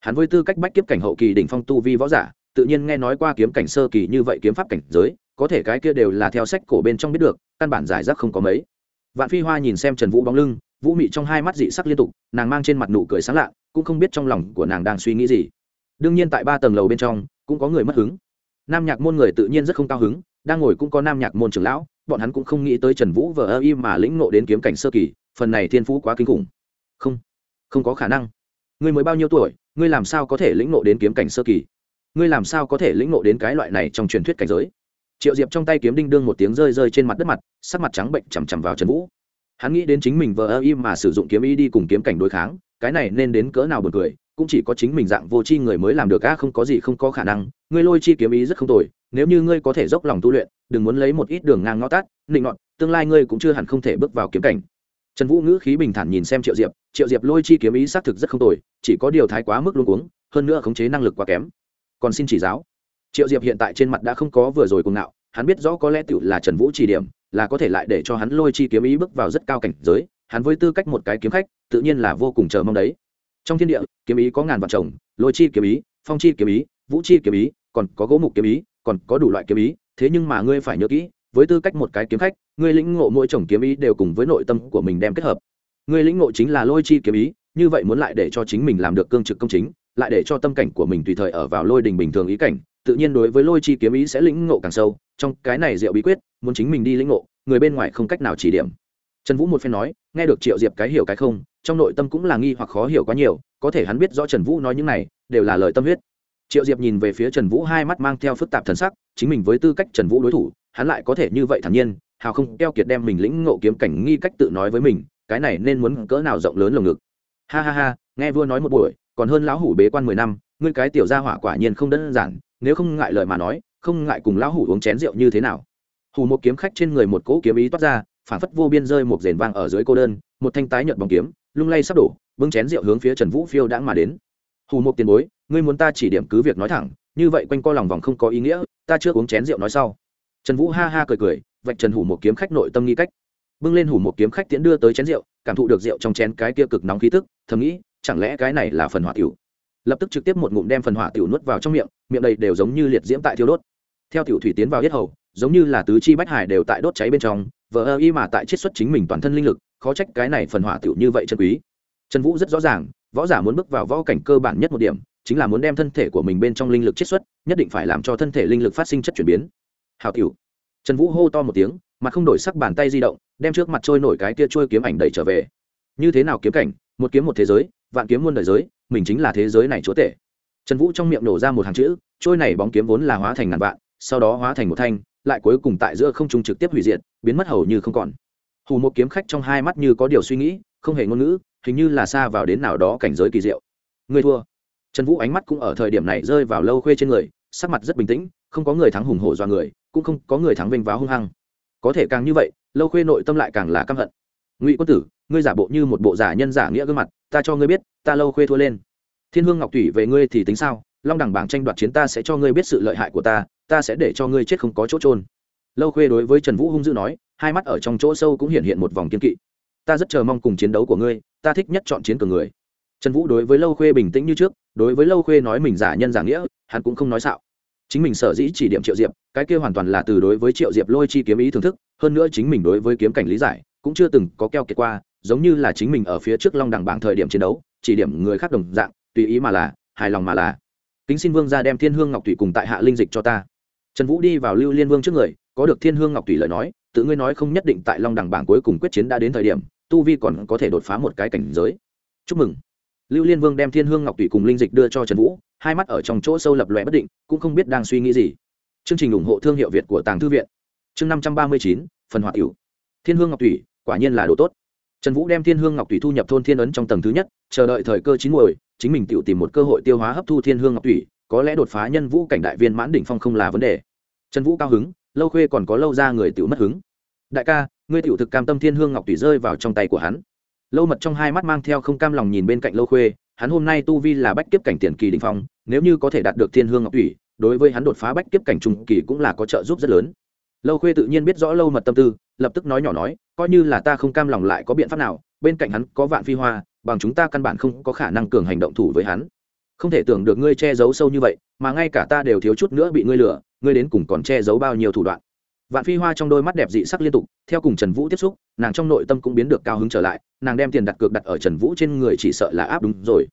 Speaker 1: Hắn với tư cách bách kiếp cảnh hậu kỳ đỉnh phong tu vi võ giả, tự nhiên nghe nói qua kiếm cảnh sơ kỳ như vậy kiếm pháp cảnh giới, có thể cái kia đều là theo sách cổ bên trong biết được, căn bản giải rác không có mấy. Vạn phi hoa nhìn xem trần vũ bóng lưng, vũ mị trong hai mắt dị sắc liên tục, nàng mang trên mặt nụ cười sáng lạ, cũng không biết trong lòng của nàng đang suy nghĩ gì. Đương nhiên tại ba tầng lầu bên trong, cũng có người mất hứng. Nam nhạc môn người tự nhiên rất không cao hứng, đang ngồi cũng có nam nhạc môn trưởng lão, bọn hắn cũng không nghĩ tới trần vũ vờ ơ im mà lĩnh nộ đến kiếm cảnh sơ kỳ, phần này thiên phú quá kinh khủng. Không không có khả năng. Ngươi mới bao nhiêu tuổi, ngươi làm sao có thể lĩnh nộ đến kiếm cảnh sơ kỳ? Ngươi làm sao có thể lĩnh nộ đến cái loại này trong truyền thuyết cảnh giới? Triệu diệp trong tay kiếm đinh đương một tiếng rơi rơi trên mặt đất mặt, sắc mặt trắng bệnh chằm chằm vào trần vũ. Hắn nghĩ đến chính mình vờ ơ im mà sử dụng kiếm y đi cùng kiếm cảnh đối kháng, cái này nên đến cỡ nào b u ồ n cười, cũng chỉ có chính mình dạng vô c h i người mới làm được, a, không có gì không có khả năng, ngươi lôi chi kiếm ý rất không tồi, nếu như ngươi có thể dốc lòng tu luyện, đừng muốn lấy một ít đường ngang ngõ tát nịnh nọt, tương lai ngươi cũng chưa hẳn không thể bước vào kiếm cảnh trần vũ ngữ khí bình thản nhìn xem triệu diệp triệu diệp lôi chi kiếm ý xác thực rất không tồi, chỉ có điều thái quá mức luôn uống hơn nữa khống chế năng lực quá kém. Còn xin chỉ giáo. Triệu diệp hiện tại trên mặt đã không có vừa rồi cuồng ngạo, hắn biết rõ có lẽ tựu là trần vũ chỉ điểm, là có thể lại để cho hắn lôi chi kiếm ý bước vào rất cao cảnh giới, hắn với tư cách một cái kiếm khách, tự nhiên là vô cùng chờ mong đấy. Trong thiên địa, kiếm ý có ngàn vạn chồng, lôi chi kiếm ý, phong chi kiếm ý, vũ chi kiếm ý, còn có gỗ mục kiếm ý, còn có đủ loại kiếm ý, thế nhưng mà ngươi phải nhớ kỹ với tư cách một cái kiếm khách ngươi lĩnh ngộ mỗi chồng kiếm ý đều cùng với nội tâm của mình đem kết hợp. Ngươi lĩnh ngộ chính là lôi chi kiếm ý, như vậy muốn lại để cho chính mình làm được cương trực công chính, lại để cho tâm cảnh của mình tùy thời ở vào lôi đình bình thường ý cảnh, tự nhiên đối với lôi chi kiếm ý sẽ lĩnh ngộ càng sâu, trong cái này diệu bí quyết, muốn chính mình đi lĩnh ngộ, người bên ngoài không cách nào chỉ điểm. Trần vũ một phen nói, nghe được triệu diệp cái hiểu cái không, trong nội tâm cũng là nghi hoặc khó hiểu quá nhiều, có thể hắn biết rõ trần vũ nói những này, đều là lời tâm huyết. Triệu diệp nhìn về phía trần vũ hai mắt mang theo phức tạp thần sắc, chính mình với tư cách trần vũ đối thủ hắn lại có thể như vậy thản nhiên, hào không keo kiệt đem mình lĩnh ngộ kiếm cảnh nghi cách tự nói với mình, cái này nên muốn cỡ nào rộng lớn lồng ngực. Ha ha ha, nghe vua nói một buổi, còn hơn lão hủ bế quan mười năm, ngươi cái tiểu gia hỏa quả nhiên không đơn giản, nếu không ngại lời mà nói, không ngại cùng lão hủ uống chén rượu như thế nào. Hủ một kiếm khách trên người một cỗ kiếm ý toát ra, phản phất vô biên rơi một rền vang ở dưới cô đơn, một thanh tái nhợt bóng kiếm, lung lay sắp đổ, bưng chén rượu hướng phía trần vũ phiêu đã mà đến. Hù một tiền bối, ngươi muốn ta chỉ điểm cứ việc nói thẳng, như vậy quanh co lòng vòng không có ý nghĩa, ta chưa uống chén rượu nói sau trần vũ ha ha cười cười, vạch trần hủ một kiếm khách nội tâm nghi cách. Bưng lên hủ một kiếm khách tiễn đưa tới chén rượu, cảm thụ được rượu trong chén cái kia cực nóng khí tức, thầm nghĩ, chẳng lẽ cái này là phần hỏa tiểu? Lập tức trực tiếp một ngụm đem phần hỏa tiểu nuốt vào trong miệng miệng đầy đều giống như liệt diễm tại thiêu đốt. Theo tiểu thủy tiến vào yết hầu, giống như là tứ chi bách hải đều tại đốt cháy bên trong, vờ ơ y mà tại chiết xuất chính mình toàn thân linh lực, khó trách cái này phần hỏa tiểu như vậy chân quý. Trần vũ rất rõ ràng, võ giả muốn bước vào võ cảnh cơ bản nhất một điểm, chính là muốn đem thân thể của mình bên trong linh lực chiết xuất, nhất định phải làm cho thân thể linh lực phát sinh chất chuyển biến hào tiểu. Trần vũ hô to một tiếng mặt không đổi sắc bàn tay di động, đem trước mặt trôi nổi cái tia trôi kiếm ảnh đẩy trở về. Như thế nào kiếm cảnh, một kiếm một thế giới, vạn kiếm muôn đời giới, mình chính là thế giới này chúa tể. Trần vũ trong miệng nổ ra một hàng chữ, trôi này bóng kiếm vốn là hóa thành ngàn vạn, sau đó hóa thành một thanh, lại cuối cùng tại giữa không trung trực tiếp hủy diệt, biến mất hầu như không còn. Hù một kiếm khách trong hai mắt như có điều suy nghĩ, không hề ngôn ngữ, hình như là xa vào đến nào đó cảnh giới kỳ diệu. Người thua. Trần vũ ánh mắt cũng ở thời điểm này rơi vào lâu khuê trên người, sắc mặt rất bình tĩnh, không có người thắng hùng hổ do người cũng không có người thắng vinh váo hung hăng. Có thể càng như vậy, lâu khuê nội tâm lại càng là căm hận. Ngụy quân tử, ngươi giả bộ như một bộ giả nhân giả nghĩa gương mặt, ta cho ngươi biết, ta lâu khuê thua lên. Thiên hương ngọc thủy về ngươi thì tính sao? Long đẳng bảng tranh đoạt chiến ta sẽ cho ngươi biết sự lợi hại của ta ta sẽ để cho ngươi chết không có chỗ trôn lâu khuê đối với trần vũ hung dữ nói, hai mắt ở trong chỗ sâu cũng hiện hiện một vòng kiên kỵ. Ta rất chờ mong cùng chiến đấu của ngươi, ta thích nhất chọn chiến cường người. Trần vũ đối với lâu khuê bình tĩnh như trước, đối với lâu khuê nói mình giả nhân giả nghĩa, hắn cũng không nói xạo chính mình sở dĩ chỉ điểm triệu diệp, cái kia hoàn toàn là từ đối với triệu diệp lôi chi kiếm ý thưởng thức, hơn nữa chính mình đối với kiếm cảnh lý giải cũng chưa từng có keo kiệt qua, giống như là chính mình ở phía trước long đẳng bảng thời điểm chiến đấu, chỉ điểm người khác đồng dạng, tùy ý mà là, hài lòng mà là. Kính xin vương ra đem thiên hương ngọc thủy cùng tại hạ linh dịch cho ta. Trần vũ đi vào lưu liên vương trước người, có được thiên hương ngọc thủy lời nói, tự ngươi nói không nhất định tại long đẳng bảng cuối cùng quyết chiến đã đến thời điểm, tu vi còn có thể đột phá một cái cảnh giới. Chúc mừng. Lưu liên vương đem thiên hương ngọc thủy cùng linh dịch đưa cho trần vũ hai mắt ở trong chỗ sâu lập lòe bất định, cũng không biết đang suy nghĩ gì. Chương trình ủng hộ thương hiệu việt của tàng thư viện. Chương năm trăm ba mươi chín, phần hoạt cửu thiên hương ngọc thủy, quả nhiên là đồ tốt. Trần vũ đem thiên hương ngọc thủy thu nhập thôn thiên ấn trong tầng thứ nhất, chờ đợi thời cơ chín muồi, chính mình tự tìm một cơ hội tiêu hóa hấp thu thiên hương ngọc thủy, có lẽ đột phá nhân vũ cảnh đại viên mãn đỉnh phong không là vấn đề. Trần vũ cao hứng, lâu khuê còn có lâu ra người tự mất hứng. Đại ca, ngươi tiểu thực cam tâm thiên hương ngọc thủy rơi vào trong tay của hắn. Lâu mật trong hai mắt mang theo không cam lòng nhìn bên cạnh lâu khuê hắn hôm nay tu vi là bách kiếp cảnh tiền kỳ đình phong, nếu như có thể đạt được thiên hương ngọc thủy, đối với hắn đột phá bách kiếp cảnh trung kỳ cũng là có trợ giúp rất lớn. Lâu khuê tự nhiên biết rõ lâu mật tâm tư, lập tức nói nhỏ nói, coi như là ta không cam lòng lại có biện pháp nào, bên cạnh hắn có vạn phi hoa, bằng chúng ta căn bản không có khả năng cường hành động thủ với hắn. Không thể tưởng được ngươi che giấu sâu như vậy, mà ngay cả ta đều thiếu chút nữa bị ngươi lừa, ngươi đến cùng còn che giấu bao nhiêu thủ đoạn vạn phi hoa trong đôi mắt đẹp dị sắc liên tục, theo cùng trần vũ tiếp xúc, nàng trong nội tâm cũng biến được cao hứng trở lại, nàng đem tiền đặt cược đặt ở trần vũ trên người chỉ sợ là áp đúng rồi.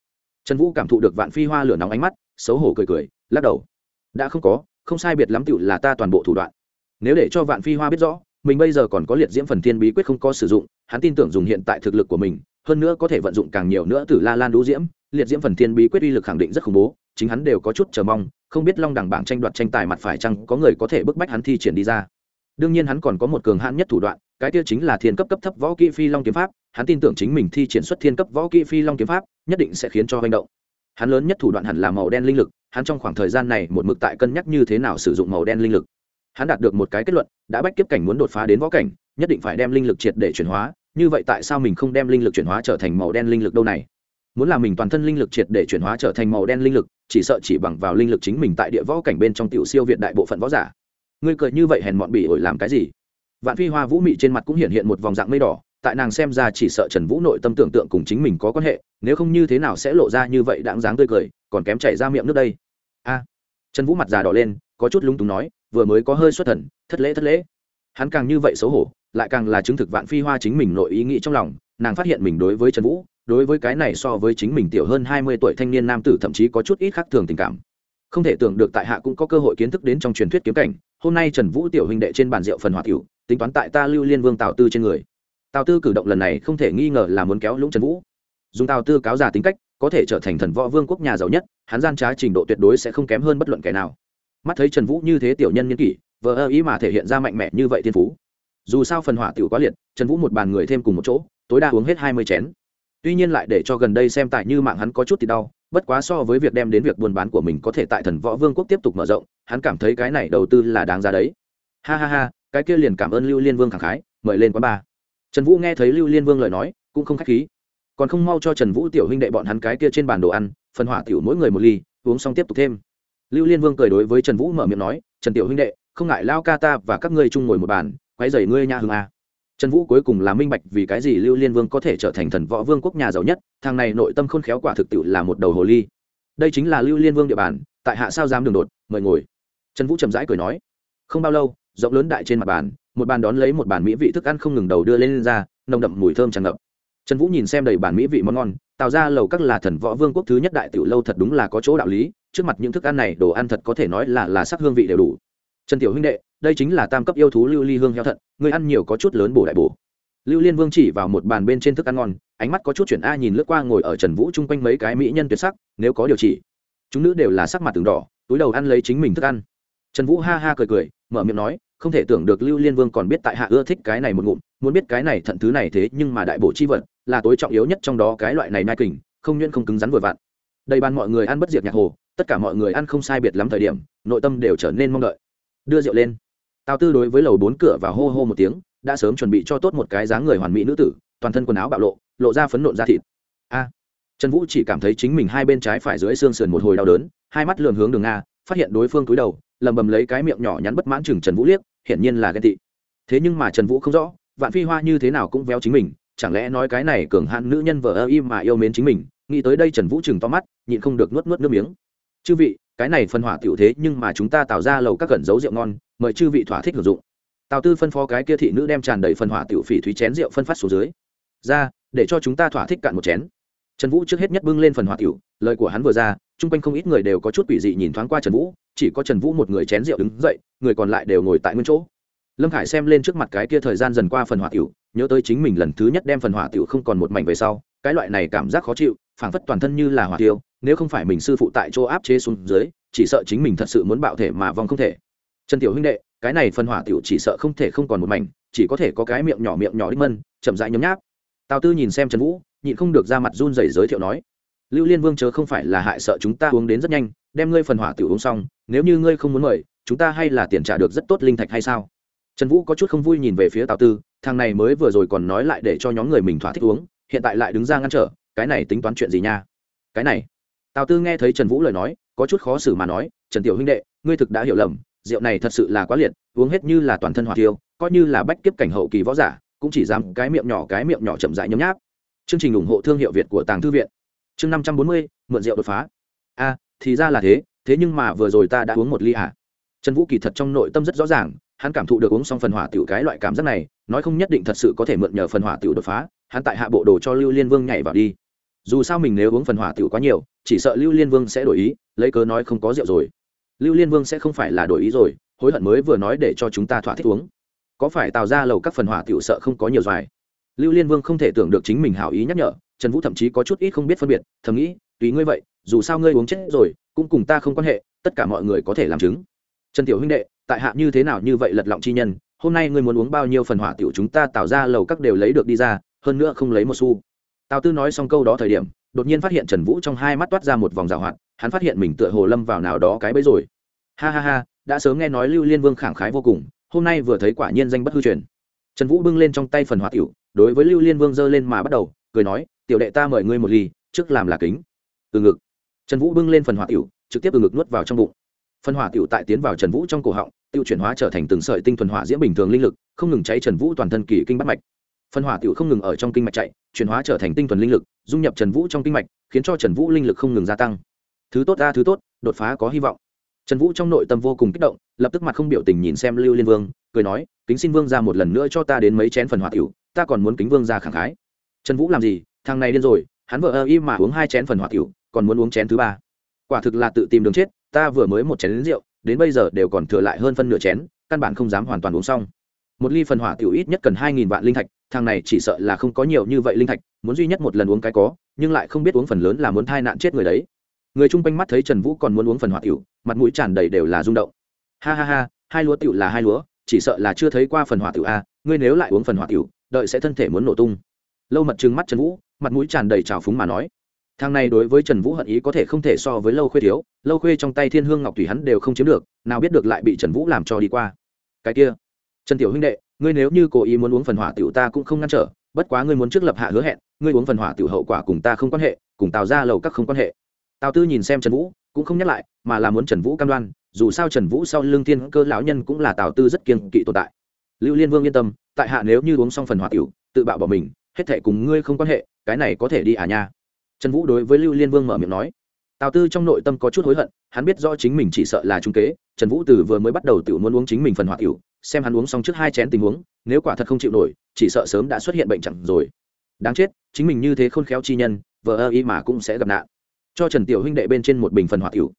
Speaker 1: Trần vũ cảm thụ được vạn phi hoa lửa nóng ánh mắt, xấu hổ cười cười, lắc đầu. Đã không có, không sai biệt lắm tựu là ta toàn bộ thủ đoạn. Nếu để cho vạn phi hoa biết rõ, mình bây giờ còn có liệt diễm phần thiên bí quyết không có sử dụng, hắn tin tưởng dùng hiện tại thực lực của mình, hơn nữa có thể vận dụng càng nhiều nữa từ la lan đũ diễm, liệt diễm phần thiên bí quyết uy lực khẳng định rất khủng bố, chính hắn đều có chút chờ mong, không biết long đẳng bảng tranh đoạt tranh tài mặt phải chăng có người có thể bức bách hắn thi triển đi ra đương nhiên hắn còn có một cường hãn nhất thủ đoạn, cái tiêu chính là thiên cấp cấp thấp võ kỹ phi long kiếm pháp, hắn tin tưởng chính mình thi triển xuất thiên cấp võ kỹ phi long kiếm pháp, nhất định sẽ khiến cho hành động. Hắn lớn nhất thủ đoạn hẳn là màu đen linh lực, hắn trong khoảng thời gian này một mực tại cân nhắc như thế nào sử dụng màu đen linh lực. Hắn đạt được một cái kết luận, đã bách kiếp cảnh muốn đột phá đến võ cảnh, nhất định phải đem linh lực triệt để chuyển hóa, như vậy tại sao mình không đem linh lực chuyển hóa trở thành màu đen linh lực đâu này? Muốn làm mình toàn thân linh lực triệt để chuyển hóa trở thành màu đen linh lực, chỉ sợ chỉ bằng vào linh lực chính mình tại địa võ cảnh bên trong tiểu siêu việt đại bộ phận võ giả ngươi cười như vậy hèn mọn bỉ ổi làm cái gì? Vạn phi hoa vũ mị trên mặt cũng hiện hiện một vòng dạng mây đỏ, tại nàng xem ra chỉ sợ trần vũ nội tâm tưởng tượng cùng chính mình có quan hệ, nếu không như thế nào sẽ lộ ra như vậy đáng dáng tươi cười, còn kém chảy ra miệng nước đây. A! Trần vũ mặt già đỏ lên, có chút lúng túng nói, vừa mới có hơi xuất thần, thất lễ thất lễ. Hắn càng như vậy xấu hổ, lại càng là chứng thực vạn phi hoa chính mình nội ý nghĩ trong lòng, nàng phát hiện mình đối với trần vũ, đối với cái này so với chính mình tiểu hơn hai mươi tuổi thanh niên nam tử thậm chí có chút ít khác thường tình cảm không thể tưởng được tại hạ cũng có cơ hội kiến thức đến trong truyền thuyết kiếm cảnh. Hôm nay trần vũ tiểu huynh đệ trên bàn rượu phần hòa tiểu, tính toán tại ta lưu liên vương tào tư trên người. Tào tư cử động lần này không thể nghi ngờ là muốn kéo lũng trần vũ. Dùng tào tư cáo già tính cách, có thể trở thành thần võ vương quốc nhà giàu nhất, hắn gian trá trình độ tuyệt đối sẽ không kém hơn bất luận kẻ nào. Mắt thấy trần vũ như thế tiểu nhân nhân kỷ, vờ ơ ý mà thể hiện ra mạnh mẽ như vậy thiên phú. Dù sao phần hỏa tiểu quá liệt, trần vũ một bàn người thêm cùng một chỗ, tối đa uống hết hai mươi chén tuy nhiên lại để cho gần đây xem tại như mạng hắn có chút thì đau, bất quá so với việc đem đến việc buôn bán của mình có thể tại thần võ vương quốc tiếp tục mở rộng, hắn cảm thấy cái này đầu tư là đáng giá đấy. Ha ha ha, cái kia liền cảm ơn lưu liên vương khẳng khái, mời lên quán ba trần vũ nghe thấy lưu liên vương lời nói, cũng không k h á c h khí. Còn không mau cho trần vũ tiểu huynh đệ bọn hắn cái kia trên bàn đồ ăn, phần hỏa tiểu mỗi người một ly, uống xong tiếp tục thêm. Lưu liên vương cười đối với trần vũ mở miệng nói, trần tiểu huynh đệ, không ngại lao ca ta và các ngươi chung ngồi một bàn quay dày ngươi nhà hương a trần vũ cuối cùng là minh bạch vì cái gì lưu liên vương có thể trở thành thần võ vương quốc nhà giàu nhất thằng này nội tâm khôn khéo quả thực tự là một đầu hồ ly. Đây chính là lưu liên vương địa bàn tại hạ sao dám đường đột mời ngồi. Trần vũ chậm rãi cười nói không bao lâu rộng lớn đại trên mặt bàn một bàn đón lấy một bàn mỹ vị thức ăn không ngừng đầu đưa lên, lên ra nồng đậm mùi thơm tràn ngập. Trần vũ nhìn xem đầy bàn mỹ vị món ngon tạo ra lầu các là thần võ vương quốc thứ nhất đại tiểu lâu thật đúng là có chỗ đạo lý trước mặt những thức ăn này đồ ăn thật có thể nói là là sắc hương vị đều đủ. Trần tiểu huynh đệ đây chính là tam cấp yêu thú lưu ly hương heo thận, người ăn nhiều có chút lớn bổ đại bổ. Lưu liên vương chỉ vào một bàn bên trên thức ăn ngon, ánh mắt có chút chuyển a nhìn lướt qua ngồi ở trần vũ chung quanh mấy cái mỹ nhân tuyệt sắc, nếu có điều chỉ. Chúng nữ đều là sắc mặt từng đỏ, túi đầu ăn lấy chính mình thức ăn. Trần vũ ha ha cười cười, mở miệng nói, không thể tưởng được lưu liên vương còn biết tại hạ ưa thích cái này một ngụm, muốn biết cái này thận thứ này thế nhưng mà đại bổ chi vật, là tối trọng yếu nhất trong đó cái loại này nai kình, không nhuyễn không cứng rắn vội vặn. Đầy bàn mọi người ăn bất diệt nhạc hồ, tất cả mọi người ăn không sai biệt lắm thời điểm, nội tâm đều trở nên mong đợi. Đưa rượu lên tào tư đối với lầu bốn cửa và hô hô một tiếng, đã sớm chuẩn bị cho tốt một cái dáng người hoàn mỹ nữ tử, toàn thân quần áo bạo lộ lộ ra phấn nộn da thịt. A! Trần vũ chỉ cảm thấy chính mình hai bên trái phải dưới xương sườn một hồi đau đớn, hai mắt lường hướng đường nga phát hiện đối phương cúi đầu, lầm bầm lấy cái miệng nhỏ nhắn bất mãn chừng trần vũ liếc, hiển nhiên là ghen tị. Thế nhưng mà trần vũ không rõ, vạn phi hoa như thế nào cũng véo chính mình, chẳng lẽ nói cái này cường hạn nữ nhân vợ ơ im mà yêu mến chính mình, nghĩ tới đây trần vũ chừng to mắt, nhịn không được nuốt nuốt nước miếng. Chư vị cái này phân hỏa tiểu thế nhưng mà chúng ta tạo ra lầu các cẩn dấu rượu ngon, mời chư vị thỏa thích hưởng dụng. Tào tư phân phó cái kia thị nữ đem tràn đầy phân hỏa tiểu phỉ thúy chén rượu phân phát xuống dưới. Ra, để cho chúng ta thỏa thích cạn một chén. Trần vũ trước hết nhất bưng lên phần hỏa tiểu, lời của hắn vừa ra, chung quanh không ít người đều có chút quỷ dị nhìn thoáng qua trần vũ, chỉ có trần vũ một người chén rượu đứng dậy, người còn lại đều ngồi tại nguyên chỗ. Lâm khải xem lên trước mặt cái kia thời gian dần qua phần hỏa tiểu, nhớ tới chính mình lần thứ nhất đem phần hỏa tiểu không còn một mảnh về sau, cái loại này cảm giác khó chịu, phảng phất toàn thân như là hỏa tiêu nếu không phải mình sư phụ tại chỗ áp chế xuống dưới, chỉ sợ chính mình thật sự muốn bạo thể mà vong không thể. Trần tiểu huynh đệ, cái này phân hỏa tiểu chỉ sợ không thể không còn một mảnh, chỉ có thể có cái miệng nhỏ miệng nhỏ đích mân, chậm rãi nhấm nháp. Tào tư nhìn xem trần vũ, nhịn không được ra mặt run rẩy giới thiệu nói, lưu liên vương chớ không phải là hại sợ chúng ta uống đến rất nhanh, đem ngươi phần hỏa tiểu uống xong, nếu như ngươi không muốn mời, chúng ta hay là tiền trả được rất tốt linh thạch hay sao? Trần vũ có chút không vui nhìn về phía tào tư, thằng này mới vừa rồi còn nói lại để cho nhóm người mình thỏa thích uống, hiện tại lại đứng ra ngăn trở, cái này tính toán chuyện gì nha? Cái này tào tư nghe thấy trần vũ lời nói, có chút khó xử mà nói, trần tiểu huynh đệ, ngươi thực đã hiểu lầm, rượu này thật sự là quá liệt, uống hết như là toàn thân hỏa tiêu coi như là bách kiếp cảnh hậu kỳ võ giả, cũng chỉ dám cái miệng nhỏ cái miệng nhỏ chậm rãi nhấm nháp. Chương trình ủng hộ thương hiệu việt của tàng thư viện. Chương năm trăm bốn mươi, mượn rượu đột phá. A, thì ra là thế thế nhưng mà vừa rồi ta đã uống một ly à? Trần vũ kỳ thật trong nội tâm rất rõ ràng, hắn cảm thụ được uống xong phần hỏa tiểu cái loại cảm giác này, nói không nhất định thật sự có thể mượn nhờ phần hỏa tiểu đột phá, hắn tại hạ bộ đồ cho lưu liên vương nhảy vào đi dù sao mình nếu uống phần hỏa tiểu quá nhiều, chỉ sợ lưu liên vương sẽ đổi ý, lấy cớ nói không có rượu rồi. Lưu liên vương sẽ không phải là đổi ý rồi, hối hận mới vừa nói để cho chúng ta thỏa thích uống. Có phải tạo ra lầu các phần hỏa tiểu sợ không có nhiều dài? Lưu liên vương không thể tưởng được chính mình hảo ý nhắc nhở, trần vũ thậm chí có chút ít không biết phân biệt, thầm nghĩ, tùy ngươi vậy, dù sao ngươi uống chết rồi, cũng cùng ta không quan hệ, tất cả mọi người có thể làm chứng. Trần tiểu huynh đệ, tại hạ như thế nào như vậy lật lọng chi nhân, hôm nay ngươi muốn uống bao nhiêu phần hỏa tiểu chúng ta tạo ra lầu các đều lấy được đi ra, hơn nữa không lấy một xu tào tư nói xong câu đó thời điểm, đột nhiên phát hiện trần vũ trong hai mắt toát ra một vòng rào hoạt, hắn phát hiện mình tựa hồ lâm vào nào đó cái bẫy rồi. Ha ha ha, đã sớm nghe nói lưu liên vương khẳng khái vô cùng, hôm nay vừa thấy quả nhiên danh bất hư truyền. Trần vũ bưng lên trong tay phần hỏa tiểu, đối với lưu liên vương giơ lên mà bắt đầu, cười nói, tiểu đệ ta mời ngươi một ly, trước làm là kính. Từ ngực, trần vũ bưng lên phần hỏa tiểu, trực tiếp từ ngực nuốt vào trong bụng. Phần hỏa tiểu tại tiến vào trần vũ trong cổ họng tiêu chuyển hóa trở thành từng sợi tinh thuần hỏa diễm bình thường linh lực, không ngừng cháy trần vũ toàn thân kỳ kinh bắt mạch. Phần hỏa tiểu không ngừng ở trong kinh mạch chạy chuyển hóa trở thành tinh thuần linh lực, dung nhập trần vũ trong kinh mạch, khiến cho trần vũ linh lực không ngừng gia tăng. Thứ tốt ra thứ tốt, đột phá có hy vọng. Trần vũ trong nội tâm vô cùng kích động, lập tức mặt không biểu tình nhìn xem lưu liên vương, cười nói, kính xin vương ra một lần nữa cho ta đến mấy chén phần hòa tiểu ta còn muốn kính vương ra khẳng khái. Trần vũ làm gì? Thằng này điên rồi, hắn vợ ơ y mà uống hai chén phần hòa tiểu còn muốn uống chén thứ ba. Quả thực là tự tìm đường chết, ta vừa mới một chén đến rượu, đến bây giờ đều còn thừa lại hơn phân nửa chén, căn bản không dám hoàn toàn uống xong một ly phần hỏa tiểu ít nhất cần hai nghìn vạn linh thạch, thằng này chỉ sợ là không có nhiều như vậy linh thạch, muốn duy nhất một lần uống cái có, nhưng lại không biết uống phần lớn là muốn thai nạn chết người đấy. Người chung quanh mắt thấy trần vũ còn muốn uống phần hỏa tiểu, mặt mũi tràn đầy đều là rung động. Ha ha ha, hai lúa tiểu là hai lúa, chỉ sợ là chưa thấy qua phần hỏa tiểu a, ngươi nếu lại uống phần hỏa tiểu, đợi sẽ thân thể muốn nổ tung. Lâu mật trừng mắt trần vũ, mặt mũi tràn đầy trào phúng mà nói. Thằng này đối với trần vũ hận ý có thể không thể so với lâu khuê thiếu, lâu khuê trong tay thiên hương ngọc thủy hắn đều không chiếm được, nào biết được lại bị trần vũ làm cho đi qua. Cái kia trần tiểu huynh đệ, ngươi nếu như cố ý muốn uống phần hỏa tiểu ta cũng không ngăn trở, bất quá ngươi muốn trước lập hạ hứa hẹn, ngươi uống phần hỏa tiểu hậu quả cùng ta không quan hệ, cùng tào ra lầu các không quan hệ. Tào tư nhìn xem trần vũ, cũng không nhắc lại, mà là muốn trần vũ cam đoan, dù sao trần vũ sau lương tiên cơ lão nhân cũng là tào tư rất kiên kỵ tồn tại. Lưu liên vương yên tâm, tại hạ nếu như uống xong phần hỏa tiểu, tự bạo bỏ mình, hết thệ cùng ngươi không quan hệ, cái này có thể đi à nha. Trần vũ đối với lưu liên vương mở miệng nói. Tào tư trong nội tâm có chút hối hận, hắn biết rõ chính mình chỉ sợ là trung kế, trần vũ từ vừa mới bắt đầu tự muốn uống chính mình phần hỏa tiểu xem hắn uống xong trước hai chén tình huống, nếu quả thật không chịu nổi, chỉ sợ sớm đã xuất hiện bệnh chẳng rồi. Đáng chết, chính mình như thế khôn khéo chi nhân vợ ơ ý mà cũng sẽ gặp nạn. Cho trần tiểu huynh đệ bên trên một bình phần hỏa tiểu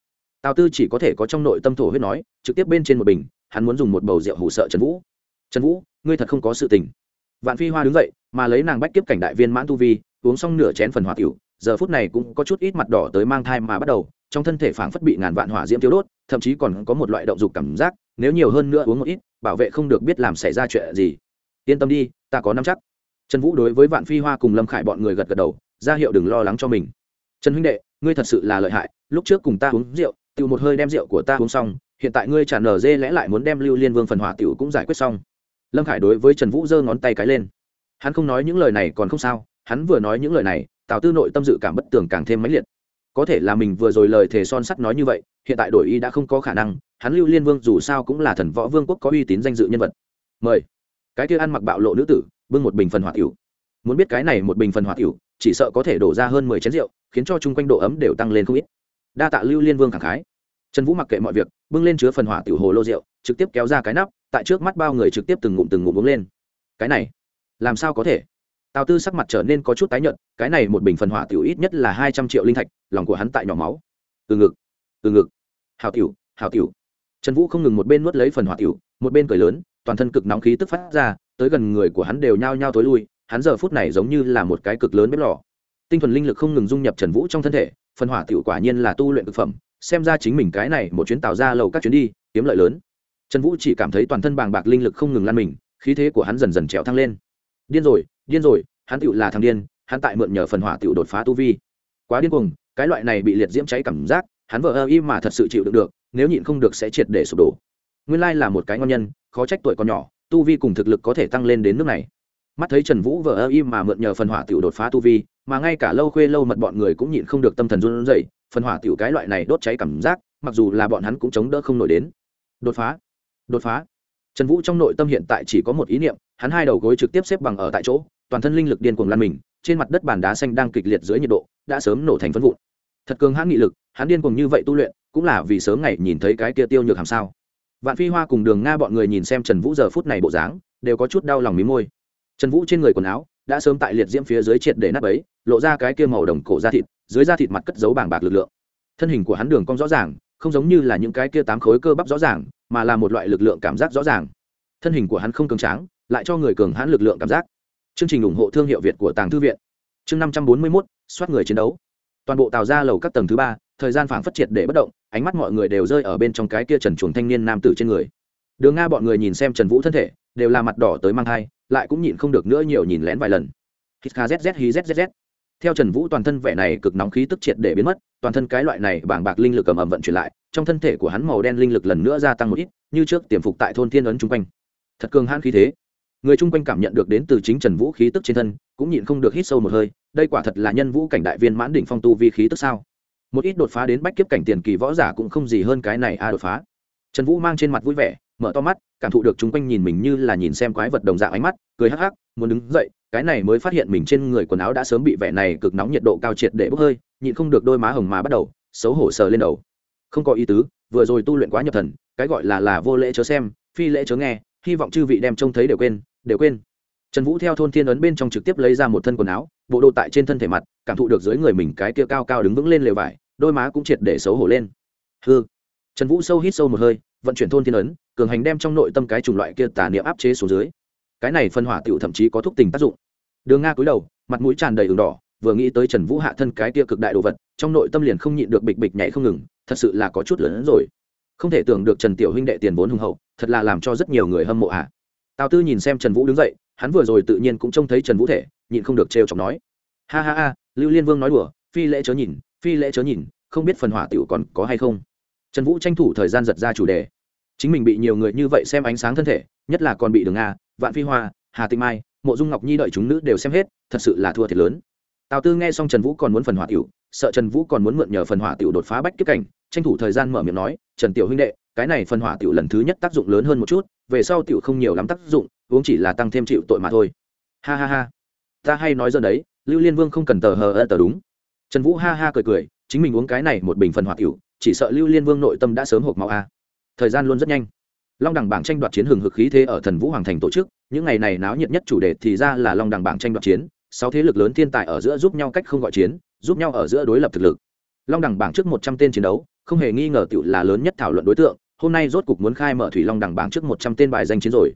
Speaker 1: tào tư chỉ có thể có trong nội tâm thổ huyết nói, trực tiếp bên trên một bình, hắn muốn dùng một bầu rượu hủ sợ trần vũ. Trần vũ, ngươi thật không có sự tình. Vạn phi hoa đứng dậy, mà lấy nàng bách kiếp cảnh đại viên mãn tu vi, uống xong nửa chén phần hỏa tiểu giờ phút này cũng có chút ít mặt đỏ tới mang thai mà bắt đầu trong thân thể phảng phất bị ngàn vạn hỏa diễm thiếu đốt, thậm chí còn có một loại động dục cảm giác, nếu nhiều hơn nữa uống một ít, bảo vệ không được biết làm xảy ra chuyện gì. Yên tâm đi, ta có nắm chắc. Trần vũ đối với vạn phi hoa cùng lâm khải bọn người gật gật đầu, ra hiệu đừng lo lắng cho mình. Trần huynh đệ, ngươi thật sự là lợi hại, lúc trước cùng ta uống rượu tự một hơi đem rượu của ta uống xong, hiện tại ngươi trả nở dê lẽ lại muốn đem lưu liên vương phần hỏa tiểu cũng giải quyết xong. Lâm khải đối với trần vũ giơ ngón tay cái lên. Hắn không nói những lời này còn không sao, hắn vừa nói những lời này, tào tư nội tâm dự cảm bất tường càng thêm mãnh liệt có thể là mình vừa rồi lời thề son sắt nói như vậy, hiện tại đổi y đã không có khả năng, hắn lưu liên vương dù sao cũng là thần võ vương quốc có uy tín danh dự nhân vật. Mời. Cái kia ăn mặc bạo lộ nữ tử, bưng một bình phần hỏa tiểu muốn biết cái này một bình phần hỏa tiểu chỉ sợ có thể đổ ra hơn mười chén rượu, khiến cho chung quanh độ ấm đều tăng lên không ít. Đa tạ lưu liên vương khẳng khái. Trần vũ mặc kệ mọi việc, bưng lên chứa phần hỏa tiểu hồ lô rượu, trực tiếp kéo ra cái nắp, tại trước mắt bao người trực tiếp từng ngụm từng ngụm uống lên. Cái này, làm sao có thể? Tào tư sắc mặt trở nên có chút tái nhợt, cái này một bình phần hỏa tiểu ít nhất là hai trăm triệu linh thạch, lòng của hắn tại nhỏ máu. Từ ngực từ ngực. Hào tiểu hào tiểu. Trần vũ không ngừng một bên nuốt lấy phần hỏa tiểu, một bên cười lớn, toàn thân cực nóng khí tức phát ra, tới gần người của hắn đều nhao nhao tối lui, hắn giờ phút này giống như là một cái cực lớn bếp lò. Tinh thuần linh lực không ngừng dung nhập trần vũ trong thân thể, phần hỏa tiểu quả nhiên là tu luyện thực phẩm, xem ra chính mình cái này một chuyến tạo ra lầu các chuyến đi, kiếm lợi lớn. Trần vũ chỉ cảm thấy toàn thân bàng bạc linh lực không ngừng lan mình, khí thế của hắn dần dần trèo thăng lên điên rồi điên rồi, hắn tựu là thằng điên, hắn tại mượn nhờ phần hỏa tựu đột phá tu vi. Quá điên cuồng, cái loại này bị liệt diễm cháy cảm giác, hắn vợ ơ y mà thật sự chịu đựng được, nếu nhịn không được sẽ triệt để sụp đổ. Nguyên lai là một cái ngon nhân, khó trách tuổi còn nhỏ, tu vi cùng thực lực có thể tăng lên đến nước này. Mắt thấy trần vũ vợ ơ y mà mượn nhờ phần hỏa tựu đột phá tu vi, mà ngay cả lâu khuê lâu mật bọn người cũng nhịn không được tâm thần run rẩy, phần hỏa tựu cái loại này đốt cháy cảm giác, mặc dù là bọn hắn cũng chống đỡ không nổi đến. Đột phá đột phá. Trần vũ trong nội tâm hiện tại chỉ có một ý niệm hắn hai đầu gối trực tiếp xếp bằng ở tại chỗ, toàn thân linh lực điên cuồng lan mình, trên mặt đất bàn đá xanh đang kịch liệt dưới nhiệt độ, đã sớm nổ thành phân vụn. Thật cường hãn nghị lực, hắn điên cuồng như vậy tu luyện, cũng là vì sớm ngày nhìn thấy cái kia tiêu nhược hàm sao. Vạn phi hoa cùng đường nga bọn người nhìn xem trần vũ giờ phút này bộ dáng, đều có chút đau lòng mí môi. Trần vũ trên người quần áo đã sớm tại liệt diễm phía dưới triệt để nắp ấy lộ ra cái kia màu đồng cổ da thịt, dưới da thịt mặt cất dấu bảng bạc lực lượng. Thân hình của hắn đường cong rõ ràng, không giống như là những cái kia tám khối cơ bắp rõ ràng, mà là một loại lực lượng cảm giác rõ ràng. Thân hình của hắn không cường tráng lại cho người cường hãn lực lượng cảm giác. Chương trình ủng hộ thương hiệu việt của tàng thư viện. Chương năm trăm bốn mươi mốt, soát người chiến đấu. Toàn bộ tàu ra lầu các tầng thứ ba, thời gian phảng phất triệt để bất động, ánh mắt mọi người đều rơi ở bên trong cái kia trần chuồng thanh niên nam tử trên người. Đường nga bọn người nhìn xem trần vũ thân thể, đều là mặt đỏ tới mang thai, lại cũng nhịn không được nữa nhiều nhìn lén vài lần. Hít kzz hí zzz theo trần vũ toàn thân vẻ này cực nóng khí tức triệt để biến mất, toàn thân cái loại này bảng bạc linh lực cầm ẩm vận chuyển lại, trong thân thể của hắn màu đen linh lực lần nữa gia tăng một ít, như trước tiềm phục tại thôn thiên ấn chung quanh. Thật cường hãn khí thế người chung quanh cảm nhận được đến từ chính trần vũ khí tức trên thân, cũng nhịn không được hít sâu một hơi, đây quả thật là nhân vũ cảnh đại viên mãn đỉnh phong tu vi khí tức sao? Một ít đột phá đến bách kiếp cảnh tiền kỳ võ giả cũng không gì hơn cái này a à đột phá. Trần vũ mang trên mặt vui vẻ, mở to mắt, cảm thụ được chung quanh nhìn mình như là nhìn xem quái vật đồng dạng ánh mắt, cười hắc hắc, muốn đứng dậy, cái này mới phát hiện mình trên người quần áo đã sớm bị vẻ này cực nóng nhiệt độ cao triệt để bốc hơi, nhịn không được đôi má hồng má bắt đầu, xấu hổ sờ lên đầu. Không có ý tứ, vừa rồi tu luyện quá nhập thần, cái gọi là là vô lễ chớ xem, phi lễ chớ nghe, hy vọng chư vị đem trông thấy đều quên đều quên. Trần vũ theo thôn thiên ấn bên trong trực tiếp lấy ra một thân quần áo, bộ đồ tại trên thân thể mặt, cảm thụ được dưới người mình cái kia cao cao đứng vững lên lều vải, đôi má cũng triệt để xấu hổ lên. Hư trần vũ sâu hít sâu một hơi, vận chuyển thôn thiên ấn, cường hành đem trong nội tâm cái chủng loại kia tà niệm áp chế xuống dưới. Cái này phân hỏa tiểu thậm chí có thúc tình tác dụng. Đường nga cúi đầu, mặt mũi tràn đầy đường đỏ, vừa nghĩ tới trần vũ hạ thân cái kia cực đại đồ vật, trong nội tâm liền không nhịn được bịch bịch nhảy không ngừng, thật sự là có chút lớn hơn rồi. Không thể tưởng được trần tiểu huynh đệ tiền vốn hùng hậu, thật là làm cho rất nhiều người hâm mộ ạ à tào tư nhìn xem trần vũ đứng dậy, hắn vừa rồi tự nhiên cũng trông thấy trần vũ thể, nhịn không được trêu chọc nói. Ha ha ha, lưu liên vương nói đùa, phi lễ chớ nhìn, phi lễ chớ nhìn, không biết phần hỏa tiểu còn có hay không. Trần vũ tranh thủ thời gian giật ra chủ đề. Chính mình bị nhiều người như vậy xem ánh sáng thân thể, nhất là còn bị đường nga, vạn phi hoa, hà tịnh mai, mộ dung ngọc nhi đợi chúng nữ đều xem hết, thật sự là thua thiệt lớn. Tào tư nghe xong trần vũ còn muốn phần hỏa tiểu, sợ trần vũ còn muốn mượn nhờ phần hỏa tiểu đột phá bách kiếp cảnh, tranh thủ thời gian mở miệng nói, trần tiểu huynh đệ cái này phân hỏa tiểu lần thứ nhất tác dụng lớn hơn một chút, về sau tiểu không nhiều lắm tác dụng, uống chỉ là tăng thêm chịu tội mà thôi. Ha ha ha. Ta hay nói giờ đấy, lưu liên vương không cần tờ hờ ơ tờ đúng. Trần vũ ha ha cười cười, chính mình uống cái này một bình phần hỏa tiểu, chỉ sợ lưu liên vương nội tâm đã sớm hộp máu a. Thời gian luôn rất nhanh. Long đẳng bảng tranh đoạt chiến hừng hực khí thế ở thần vũ hoàng thành tổ chức, những ngày này náo nhiệt nhất chủ đề thì ra là long đẳng bảng tranh đoạt chiến, sáu thế lực lớn thiên tài ở giữa giúp nhau cách không gọi chiến, giúp nhau ở giữa đối lập thực lực. Long đẳng bảng trước một trăm tên chiến đấu, không hề nghi ngờ tiểu là lớn nhất thảo luận đối tượng hôm nay rốt cục muốn khai mở thủy long đẳng bảng trước một trăm tên bài danh chiến rồi.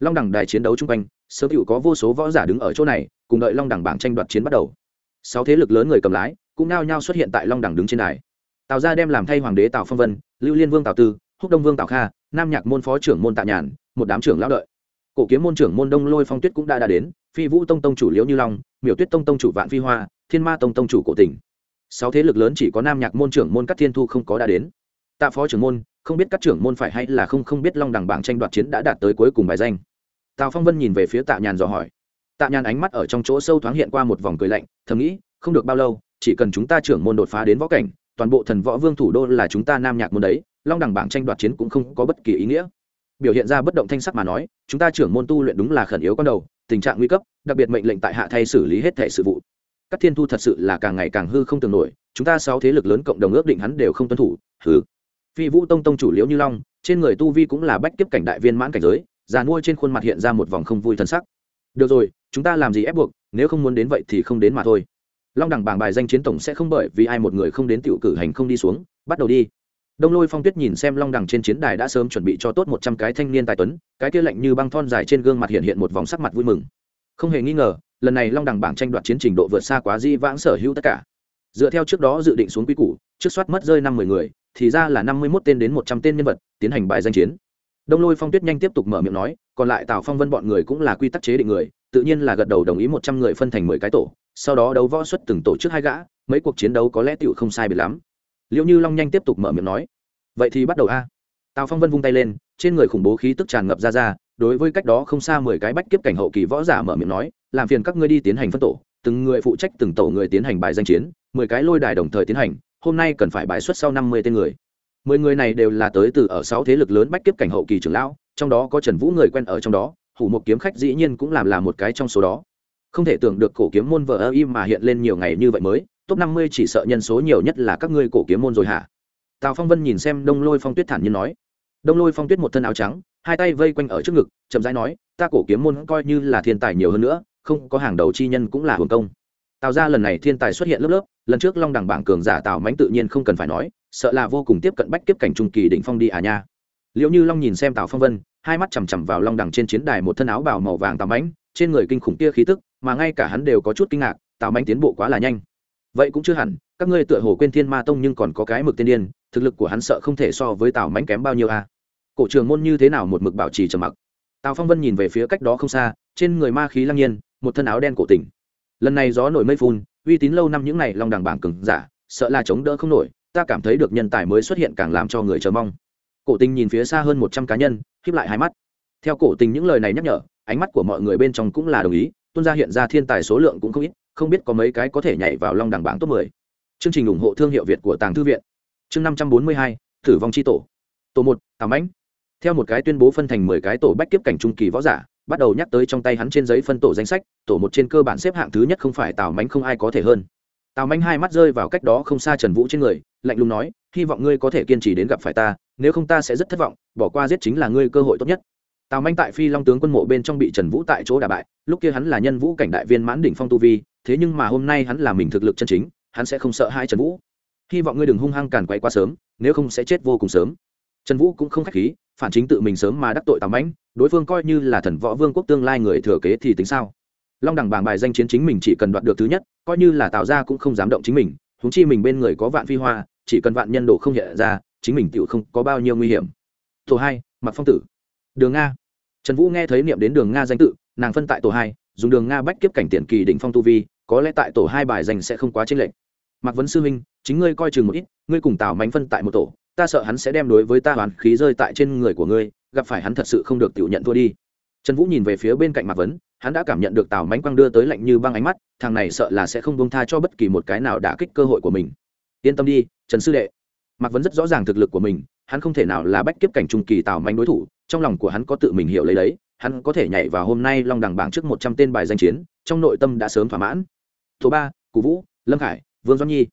Speaker 1: Long đẳng đài chiến đấu chung quanh, sớm hữu có vô số võ giả đứng ở chỗ này, cùng đợi long đẳng bảng tranh đoạt chiến bắt đầu. Sáu thế lực lớn người cầm lái, cũng nao nhao xuất hiện tại long đẳng đứng trên đài. Tào gia đem làm thay hoàng đế tào phong vân, lưu liên vương tào tư, húc đông vương tào kha, nam nhạc môn phó trưởng môn tạ nhàn, một đám trưởng lão đợi. Cổ kiếm môn trưởng môn đông lôi phong tuyết cũng đã đã đến, phi vũ tông tông chủ liễu như long, miểu tuyết tông tông chủ vạn phi hoa, thiên ma tông tông chủ cổ tỉnh. Sáu thế lực lớn chỉ có nam nhạc môn trưởng môn các thiên thu không có đã đến. Tạ phó trưởng môn không biết các trưởng môn phải hay là không không biết long đẳng bảng tranh đoạt chiến đã đạt tới cuối cùng bài danh. Tào phong vân nhìn về phía tạ nhàn dò hỏi. Tạ nhàn ánh mắt ở trong chỗ sâu thoáng hiện qua một vòng cười lạnh, thầm nghĩ, không được bao lâu, chỉ cần chúng ta trưởng môn đột phá đến võ cảnh, toàn bộ thần võ vương thủ đô là chúng ta nam nhạc môn đấy, long đẳng bảng tranh đoạt chiến cũng không có bất kỳ ý nghĩa. Biểu hiện ra bất động thanh sắc mà nói, chúng ta trưởng môn tu luyện đúng là khẩn yếu con đầu, tình trạng nguy cấp, đặc biệt mệnh lệnh tại hạ thay xử lý hết thể sự vụ. Các thiên thu thật sự là càng ngày càng hư không tưởng nổi, chúng ta sáu thế lực lớn cộng đồng ước định hắn đều không tuân thủ hứ phi vũ tông tông chủ liễu như long, trên người tu vi cũng là bách kiếp cảnh đại viên mãn cảnh giới, già nuôi trên khuôn mặt hiện ra một vòng không vui thân sắc. Được rồi, chúng ta làm gì ép buộc, nếu không muốn đến vậy thì không đến mà thôi. Long đẳng bảng bài danh chiến tổng sẽ không bởi vì ai một người không đến tiểu cử hành không đi xuống, bắt đầu đi. Đông lôi phong tuyết nhìn xem long đẳng trên chiến đài đã sớm chuẩn bị cho tốt một trăm cái thanh niên tài tuấn, cái kia lạnh như băng thon dài trên gương mặt hiện hiện một vòng sắc mặt vui mừng. Không hề nghi ngờ, lần này long đẳng bảng tranh đoạt chiến trình độ vượt xa quá di vãng sở hữu tất cả. Dựa theo trước đó dự định xuống quy củ, trước soát mất rơi năm mười người thì ra là năm mươi mốt tên đến một trăm tên nhân vật, tiến hành bài danh chiến. Đông lôi phong tuyết nhanh tiếp tục mở miệng nói, còn lại tào phong vân bọn người cũng là quy tắc chế định người, tự nhiên là gật đầu đồng ý một trăm người phân thành mười cái tổ, sau đó đấu võ xuất từng tổ chức hai gã, mấy cuộc chiến đấu có lẽ tựu không sai biệt lắm. Liệu như long nhanh tiếp tục mở miệng nói, vậy thì bắt đầu a. Tào phong vân vung tay lên, trên người khủng bố khí tức tràn ngập ra ra, đối với cách đó không xa mười cái bách kiếp cảnh hậu kỳ võ giả mở miệng nói, làm phiền các ngươi đi tiến hành phân tổ, từng người phụ trách từng tổ người tiến hành bài danh chiến, mười cái lôi đài đồng thời tiến hành hôm nay cần phải bài xuất sau năm mươi tên người. Mười người này đều là tới từ ở sáu thế lực lớn bách kiếp cảnh hậu kỳ trưởng lão, trong đó có trần vũ người quen ở trong đó, hủ một kiếm khách dĩ nhiên cũng làm là một cái trong số đó. Không thể tưởng được cổ kiếm môn vợ ơ im mà hiện lên nhiều ngày như vậy mới, top năm mươi chỉ sợ nhân số nhiều nhất là các ngươi cổ kiếm môn rồi hả? Tào phong vân nhìn xem đông lôi phong tuyết thản nhiên nói. Đông lôi phong tuyết một thân áo trắng, hai tay vây quanh ở trước ngực, chậm rãi nói, ta cổ kiếm môn coi như là thiên tài nhiều hơn nữa, không có hàng đầu chi nhân cũng là hưởng công. Tào ra lần này thiên tài xuất hiện lớp lớp lần trước long đẳng bảng cường giả tào mánh tự nhiên không cần phải nói, sợ là vô cùng tiếp cận bách tiếp cảnh trung kỳ đỉnh phong đi à nha. Liệu như long nhìn xem tào phong vân, hai mắt chằm chằm vào long đẳng trên chiến đài một thân áo bào màu vàng tào mánh trên người kinh khủng kia khí tức, mà ngay cả hắn đều có chút kinh ngạc, tào mánh tiến bộ quá là nhanh. Vậy cũng chưa hẳn, các ngươi tựa hồ quên thiên ma tông nhưng còn có cái mực tiên điên, thực lực của hắn sợ không thể so với tào mánh kém bao nhiêu a. À? cổ trường môn như thế nào một mực bảo trì trầm mặc? Tào phong vân nhìn về phía cách đó không xa, trên người ma khí lăng nhiên, một thân áo đen cổ tỉnh. Lần này gió nổi mây phun uy tín lâu năm những này long đằng bảng cường giả sợ là chống đỡ không nổi ta cảm thấy được nhân tài mới xuất hiện càng làm cho người chờ mong cổ tình nhìn phía xa hơn một trăm cá nhân khiếp lại hai mắt theo cổ tình những lời này nhắc nhở ánh mắt của mọi người bên trong cũng là đồng ý tuân ra hiện ra thiên tài số lượng cũng không ít không biết có mấy cái có thể nhảy vào long đẳng bảng top 10. Chương trình ủng hộ thương hiệu Việt của Tàng Thư viện. Chương 542, Tử vong chi tổ. Tổ 1, Tào Mãnh. Theo một cái tuyên bố phân thành 10 cái tổ bách kiếp cảnh trung kỳ võ giả, bắt đầu nhắc tới trong tay hắn trên giấy phân tổ danh sách, tổ một trên cơ bản xếp hạng thứ nhất không phải Tào mánh không ai có thể hơn. Tào mánh hai mắt rơi vào cách đó không xa Trần Vũ trên người, lạnh lùng nói, hy vọng ngươi có thể kiên trì đến gặp phải ta, nếu không ta sẽ rất thất vọng, bỏ qua giết chính là ngươi cơ hội tốt nhất. Tào manh tại phi long tướng quân mộ bên trong bị trần vũ tại chỗ đà bại lúc kia hắn là nhân vũ cảnh đại viên mãn đỉnh phong tu vi thế nhưng mà hôm nay hắn là mình thực lực chân chính hắn sẽ không sợ hai trần vũ. Hy vọng ngươi đừng hung hăng càn quay quá sớm nếu không sẽ chết vô cùng sớm. Trần vũ cũng không k h á c h khí phản chính tự mình sớm mà đắc tội tào mãnh đối phương coi như là thần võ vương quốc tương lai người thừa kế thì tính sao? Long đẳng bảng bài danh chiến chính mình chỉ cần đoạt được thứ nhất, coi như là tạo ra cũng không dám động chính mình húng chi mình bên người có vạn phi hoa, chỉ cần vạn nhân đồ không hiện ra, chính mình tự không có bao nhiêu nguy hiểm. Tổ hai mặc phong tử. Đường nga. Trần vũ nghe thấy niệm đến đường nga danh tự, nàng phân tại tổ hai, dùng đường nga bách kiếp cảnh tiền kỳ đỉnh phong tu vi, có lẽ tại tổ hai bài danh sẽ không quá chênh lệch. Mạc vấn sư huynh, chính ngươi coi chừng một ít, ngươi cùng tào mánh phân tại một tổ, ta sợ hắn sẽ đem đối với ta hoàn khí rơi tại trên người của ngươi gặp phải hắn thật sự không được tiểu nhận thua đi. Trần vũ nhìn về phía bên cạnh mạc vấn, hắn đã cảm nhận được tào mánh quang đưa tới lạnh như băng ánh mắt, thằng này sợ là sẽ không bông tha cho bất kỳ một cái nào đã kích cơ hội của mình. Yên tâm đi, trần sư đệ. Mạc vấn rất rõ ràng thực lực của mình, hắn không thể nào là bách kiếp cảnh trung kỳ tào mánh đối thủ, trong lòng của hắn có tự mình hiểu lấy đấy, hắn có thể nhảy vào hôm nay long đẳng bảng trước một trăm tên bài danh chiến, trong nội tâm đã sớm thỏa mãn. Số ba cụ vũ, lâm khải, vương Doanh nhi.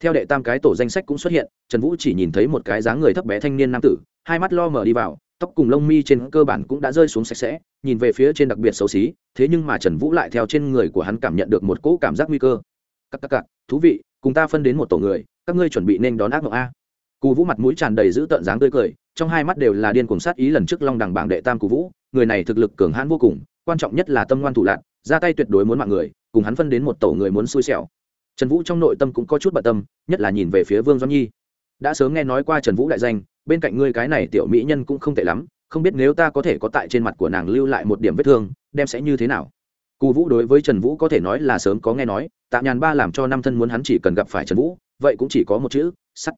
Speaker 1: Theo đệ tam cái tổ danh sách cũng xuất hiện, trần vũ chỉ nhìn thấy một cái dáng người thấp bé thanh niên nam tử hai mắt lo mở đi vào, tóc cùng lông mi trên cơ bản cũng đã rơi xuống sạch sẽ, nhìn về phía trên đặc biệt xấu xí, thế nhưng mà trần vũ lại theo trên người của hắn cảm nhận được một cỗ cảm giác nguy cơ. Các các cặp thú vị, cùng ta phân đến một tổ người, các ngươi chuẩn bị nên đón ác mộng a. Cù vũ mặt mũi tràn đầy giữ tợn dáng tươi cười, trong hai mắt đều là điên cuồng sát ý lần trước long đằng bảng đệ tam cù vũ, người này thực lực cường hãn vô cùng, quan trọng nhất là tâm ngoan thủ lạc ra tay tuyệt đối muốn mạng người, cùng hắn phân đến một tổ người muốn xui xẻo. Trần vũ trong nội tâm cũng có chút bận tâm, nhất là nhìn về phía vương doãn nhi đã sớm nghe nói qua trần vũ đại danh, bên cạnh ngươi cái này tiểu mỹ nhân cũng không tệ lắm, không biết nếu ta có thể có tại trên mặt của nàng lưu lại một điểm vết thương, đem sẽ như thế nào? Cù vũ đối với trần vũ có thể nói là sớm có nghe nói, tạ nhàn ba làm cho năm thân muốn hắn chỉ cần gặp phải trần vũ, vậy cũng chỉ có một chữ, sắt.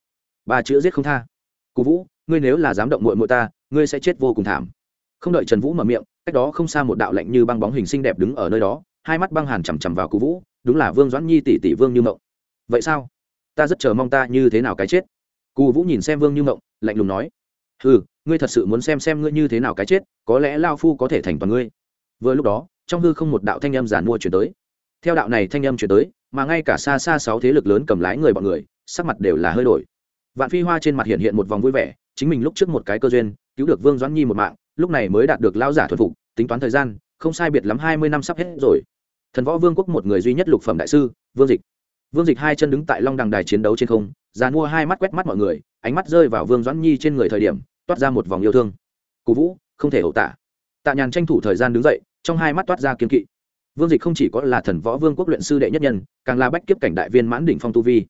Speaker 1: Ba chữ giết không tha. Cù vũ, ngươi nếu là dám động mội mội ta, ngươi sẽ chết vô cùng thảm. Không đợi trần vũ mở miệng, cách đó không xa một đạo lạnh như băng bóng hình xinh đẹp đứng ở nơi đó, hai mắt băng hàn chằm chằm vào cù vũ, đúng là vương doãn nhi tỷ tỷ vương như mộng. Vậy sao? Ta rất chờ mong ta như thế nào cái chết cù vũ nhìn xem vương như mộng, lạnh lùng nói ừ ngươi thật sự muốn xem xem ngươi như thế nào cái chết, có lẽ lao phu có thể thành toàn ngươi. Vừa lúc đó, trong hư không một đạo thanh âm giản mua chuyển tới. Theo đạo này thanh âm chuyển tới, mà ngay cả xa xa sáu thế lực lớn cầm lái người bọn người, sắc mặt đều là hơi đổi. Vạn phi hoa trên mặt hiện hiện một vòng vui vẻ, chính mình lúc trước một cái cơ duyên, cứu được vương doãn nhi một mạng, lúc này mới đạt được lao giả thuần phục, tính toán thời gian, không sai biệt lắm hai mươi năm sắp hết rồi. Thần võ vương quốc một người duy nhất lục phẩm đại sư, vương dịch. Vương dịch hai chân đứng tại long đằng đài chiến đấu trên không già mua hai mắt quét mắt mọi người, ánh mắt rơi vào vương doãn nhi trên người thời điểm, toát ra một vòng yêu thương. Cú vũ, không thể hậu tả. Tạ nhàn tranh thủ thời gian đứng dậy, trong hai mắt toát ra kiên kỵ. Vương dịch không chỉ có là thần võ vương quốc luyện sư đệ nhất nhân, càng là bách kiếp cảnh đại viên mãn đỉnh phong tu vi.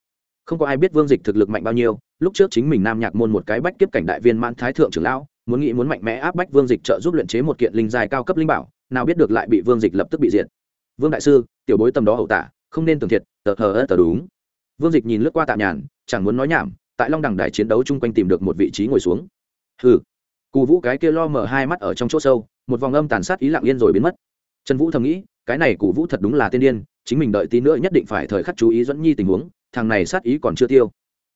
Speaker 1: Không có ai biết vương dịch thực lực mạnh bao nhiêu, lúc trước chính mình nam nhạc môn một cái bách kiếp cảnh đại viên mãn thái thượng trưởng lão, muốn nghĩ muốn mạnh mẽ áp bách vương dịch trợ giúp luyện chế một kiện linh dài cao cấp linh bảo, nào biết được lại bị vương dịch lập tức bị diệt. Vương đại sư, tiểu bối tầm đó hậu tả, không nên tưởng thiệt, tờ hờ ơ tờ đúng vương dịch nhìn lướt qua tạ nhàn, chẳng muốn nói nhảm, tại long đằng đài chiến đấu chung quanh tìm được một vị trí ngồi xuống. Hừ. Cù vũ cái kia lo mở hai mắt ở trong chỗ sâu, một vòng âm tàn sát ý lặng yên rồi biến mất. Trần vũ thầm nghĩ, cái này cù vũ thật đúng là tiên điên, chính mình đợi tí nữa nhất định phải thời khắc chú ý dẫn nhi tình huống, thằng này sát ý còn chưa tiêu.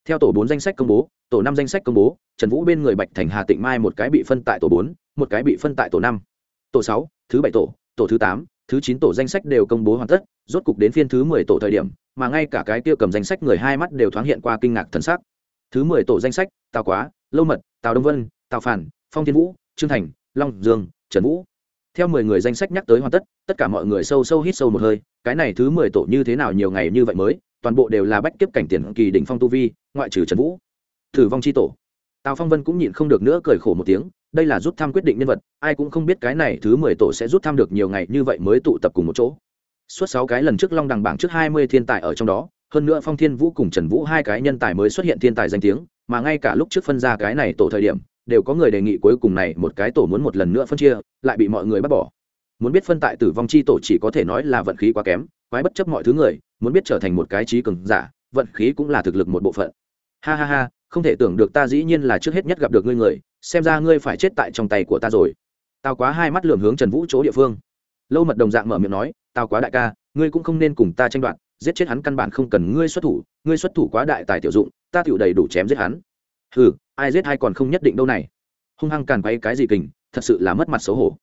Speaker 1: Theo tổ bốn danh sách công bố, tổ năm danh sách công bố, trần vũ bên người bạch thành hà tịnh mai một cái bị phân tại tổ bốn, một cái bị phân tại tổ năm. Tổ sáu, thứ bảy tổ tổ thứ tám thứ chín tổ danh sách đều công bố hoàn tất, rốt cục đến phiên thứ mười tổ thời điểm, mà ngay cả cái kia cầm danh sách người hai mắt đều thoáng hiện qua kinh ngạc thần sắc. Thứ mười tổ danh sách, tào quá, lâu mật, tào đông vân, tào phản, phong thiên vũ, trương thành, long dương, trần vũ. Theo mười người danh sách nhắc tới hoàn tất tất cả mọi người sâu sâu hít sâu một hơi, cái này thứ mười tổ như thế nào nhiều ngày như vậy mới, toàn bộ đều là bách kiếp cảnh tiền kỳ đỉnh phong tu vi, ngoại trừ trần vũ. Thử vong c h i tổ. Tào phong vân cũng nhịn không được nữa cười khổ một tiếng đây là rút thăm quyết định nhân vật, ai cũng không biết cái này thứ mười tổ sẽ rút thăm được nhiều ngày như vậy mới tụ tập cùng một chỗ. Suốt sáu cái lần trước long đằng bảng trước hai mươi thiên tài ở trong đó, hơn nữa phong thiên vũ cùng trần vũ hai cái nhân tài mới xuất hiện thiên tài danh tiếng, mà ngay cả lúc trước phân ra cái này tổ thời điểm, đều có người đề nghị cuối cùng này một cái tổ muốn một lần nữa phân chia, lại bị mọi người bắt bỏ. Muốn biết phân tại tử vong chi tổ chỉ có thể nói là vận khí quá kém, quái bất chấp mọi thứ người, muốn biết trở thành một cái trí cường giả, vận khí cũng là thực lực một bộ phận. Ha ha ha không thể tưởng được ta dĩ nhiên là trước hết nhất gặp được ngươi người, xem ra ngươi phải chết tại trong tay của ta rồi. Tao quá hai mắt lườm hướng trần vũ chỗ địa phương. Lâu mật đồng dạng mở miệng nói tao quá đại ca, ngươi cũng không nên cùng ta tranh đoạt, giết chết hắn căn bản không cần ngươi xuất thủ, ngươi xuất thủ quá đại tài tiểu dụng, ta tựu đầy đủ chém giết hắn. Ừ ai giết ai còn không nhất định đâu này. Hung hăng càn quay cái gì kình, thật sự là mất mặt xấu hổ.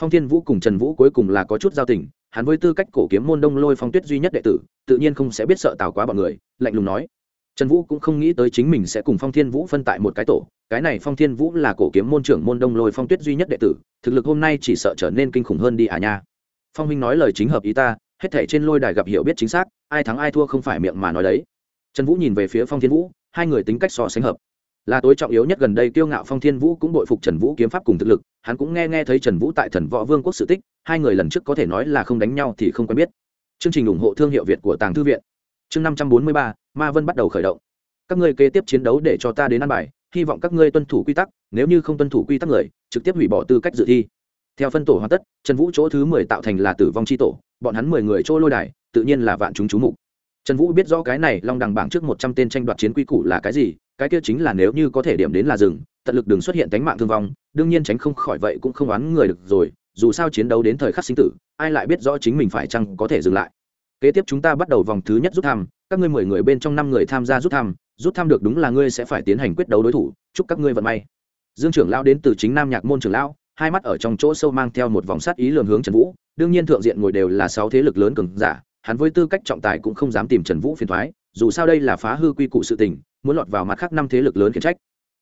Speaker 1: Phong thiên vũ cùng trần vũ cuối cùng là có chút giao tình, hắn với tư cách cổ kiếm môn đông lôi phong tuyết duy nhất đệ tử, tự nhiên không sẽ biết sợ tào quá bọn người, lạnh lùng nói trần vũ cũng không nghĩ tới chính mình sẽ cùng phong thiên vũ phân tại một cái tổ, cái này phong thiên vũ là cổ kiếm môn trưởng môn đông lôi phong tuyết duy nhất đệ tử, thực lực hôm nay chỉ sợ trở nên kinh khủng hơn đi à nha. Phong minh nói lời chính hợp ý ta, hết thể trên lôi đài gặp hiểu biết chính xác, ai thắng ai thua không phải miệng mà nói đấy. Trần vũ nhìn về phía phong thiên vũ, hai người tính cách so sánh hợp. Là tối trọng yếu nhất gần đây kiêu ngạo phong thiên vũ cũng bội phục trần vũ kiếm pháp cùng thực lực, hắn cũng nghe nghe thấy trần vũ tại thần võ vương quốc sự tích, hai người lần trước có thể nói là không đánh nhau thì không quen biết. Chương trình ủng hộ thương hiệu việt của tàng thư viện chương năm trăm bốn mươi ba, ma vân bắt đầu khởi động. Các ngươi kế tiếp chiến đấu để cho ta đến ăn bài, hy vọng các ngươi tuân thủ quy tắc, nếu như không tuân thủ quy tắc người, trực tiếp hủy bỏ tư cách dự thi. Theo phân tổ hoàn tất, trần vũ chỗ thứ mười tạo thành là tử vong c h i tổ, bọn hắn mười người chỗ lôi đài, tự nhiên là vạn chúng chú mục. Trần vũ biết rõ cái này long đằng bảng trước một trăm tên tranh đoạt chiến quy củ là cái gì, cái kia chính là nếu như có thể điểm đến là rừng, tận lực đừng xuất hiện tánh mạng thương vong, đương nhiên tránh không khỏi vậy cũng không oán người được rồi, dù sao chiến đấu đến thời khắc sinh tử, ai lại biết rõ chính mình phải chăng có thể dừng lại kế tiếp chúng ta bắt đầu vòng thứ nhất rút thăm, các ngươi mười người bên trong năm người tham gia rút thăm rút thăm được đúng là ngươi sẽ phải tiến hành quyết đấu đối thủ, chúc các ngươi vận may. Dương trưởng lao đến từ chính nam nhạc môn trưởng lão, hai mắt ở trong chỗ sâu mang theo một vòng sát ý lường hướng trần vũ, đương nhiên thượng diện ngồi đều là sáu thế lực lớn cường giả, hắn với tư cách trọng tài cũng không dám tìm trần vũ phiền thoái dù sao đây là phá hư quy củ sự tình, muốn lọt vào mặt khác năm thế lực lớn khiển trách.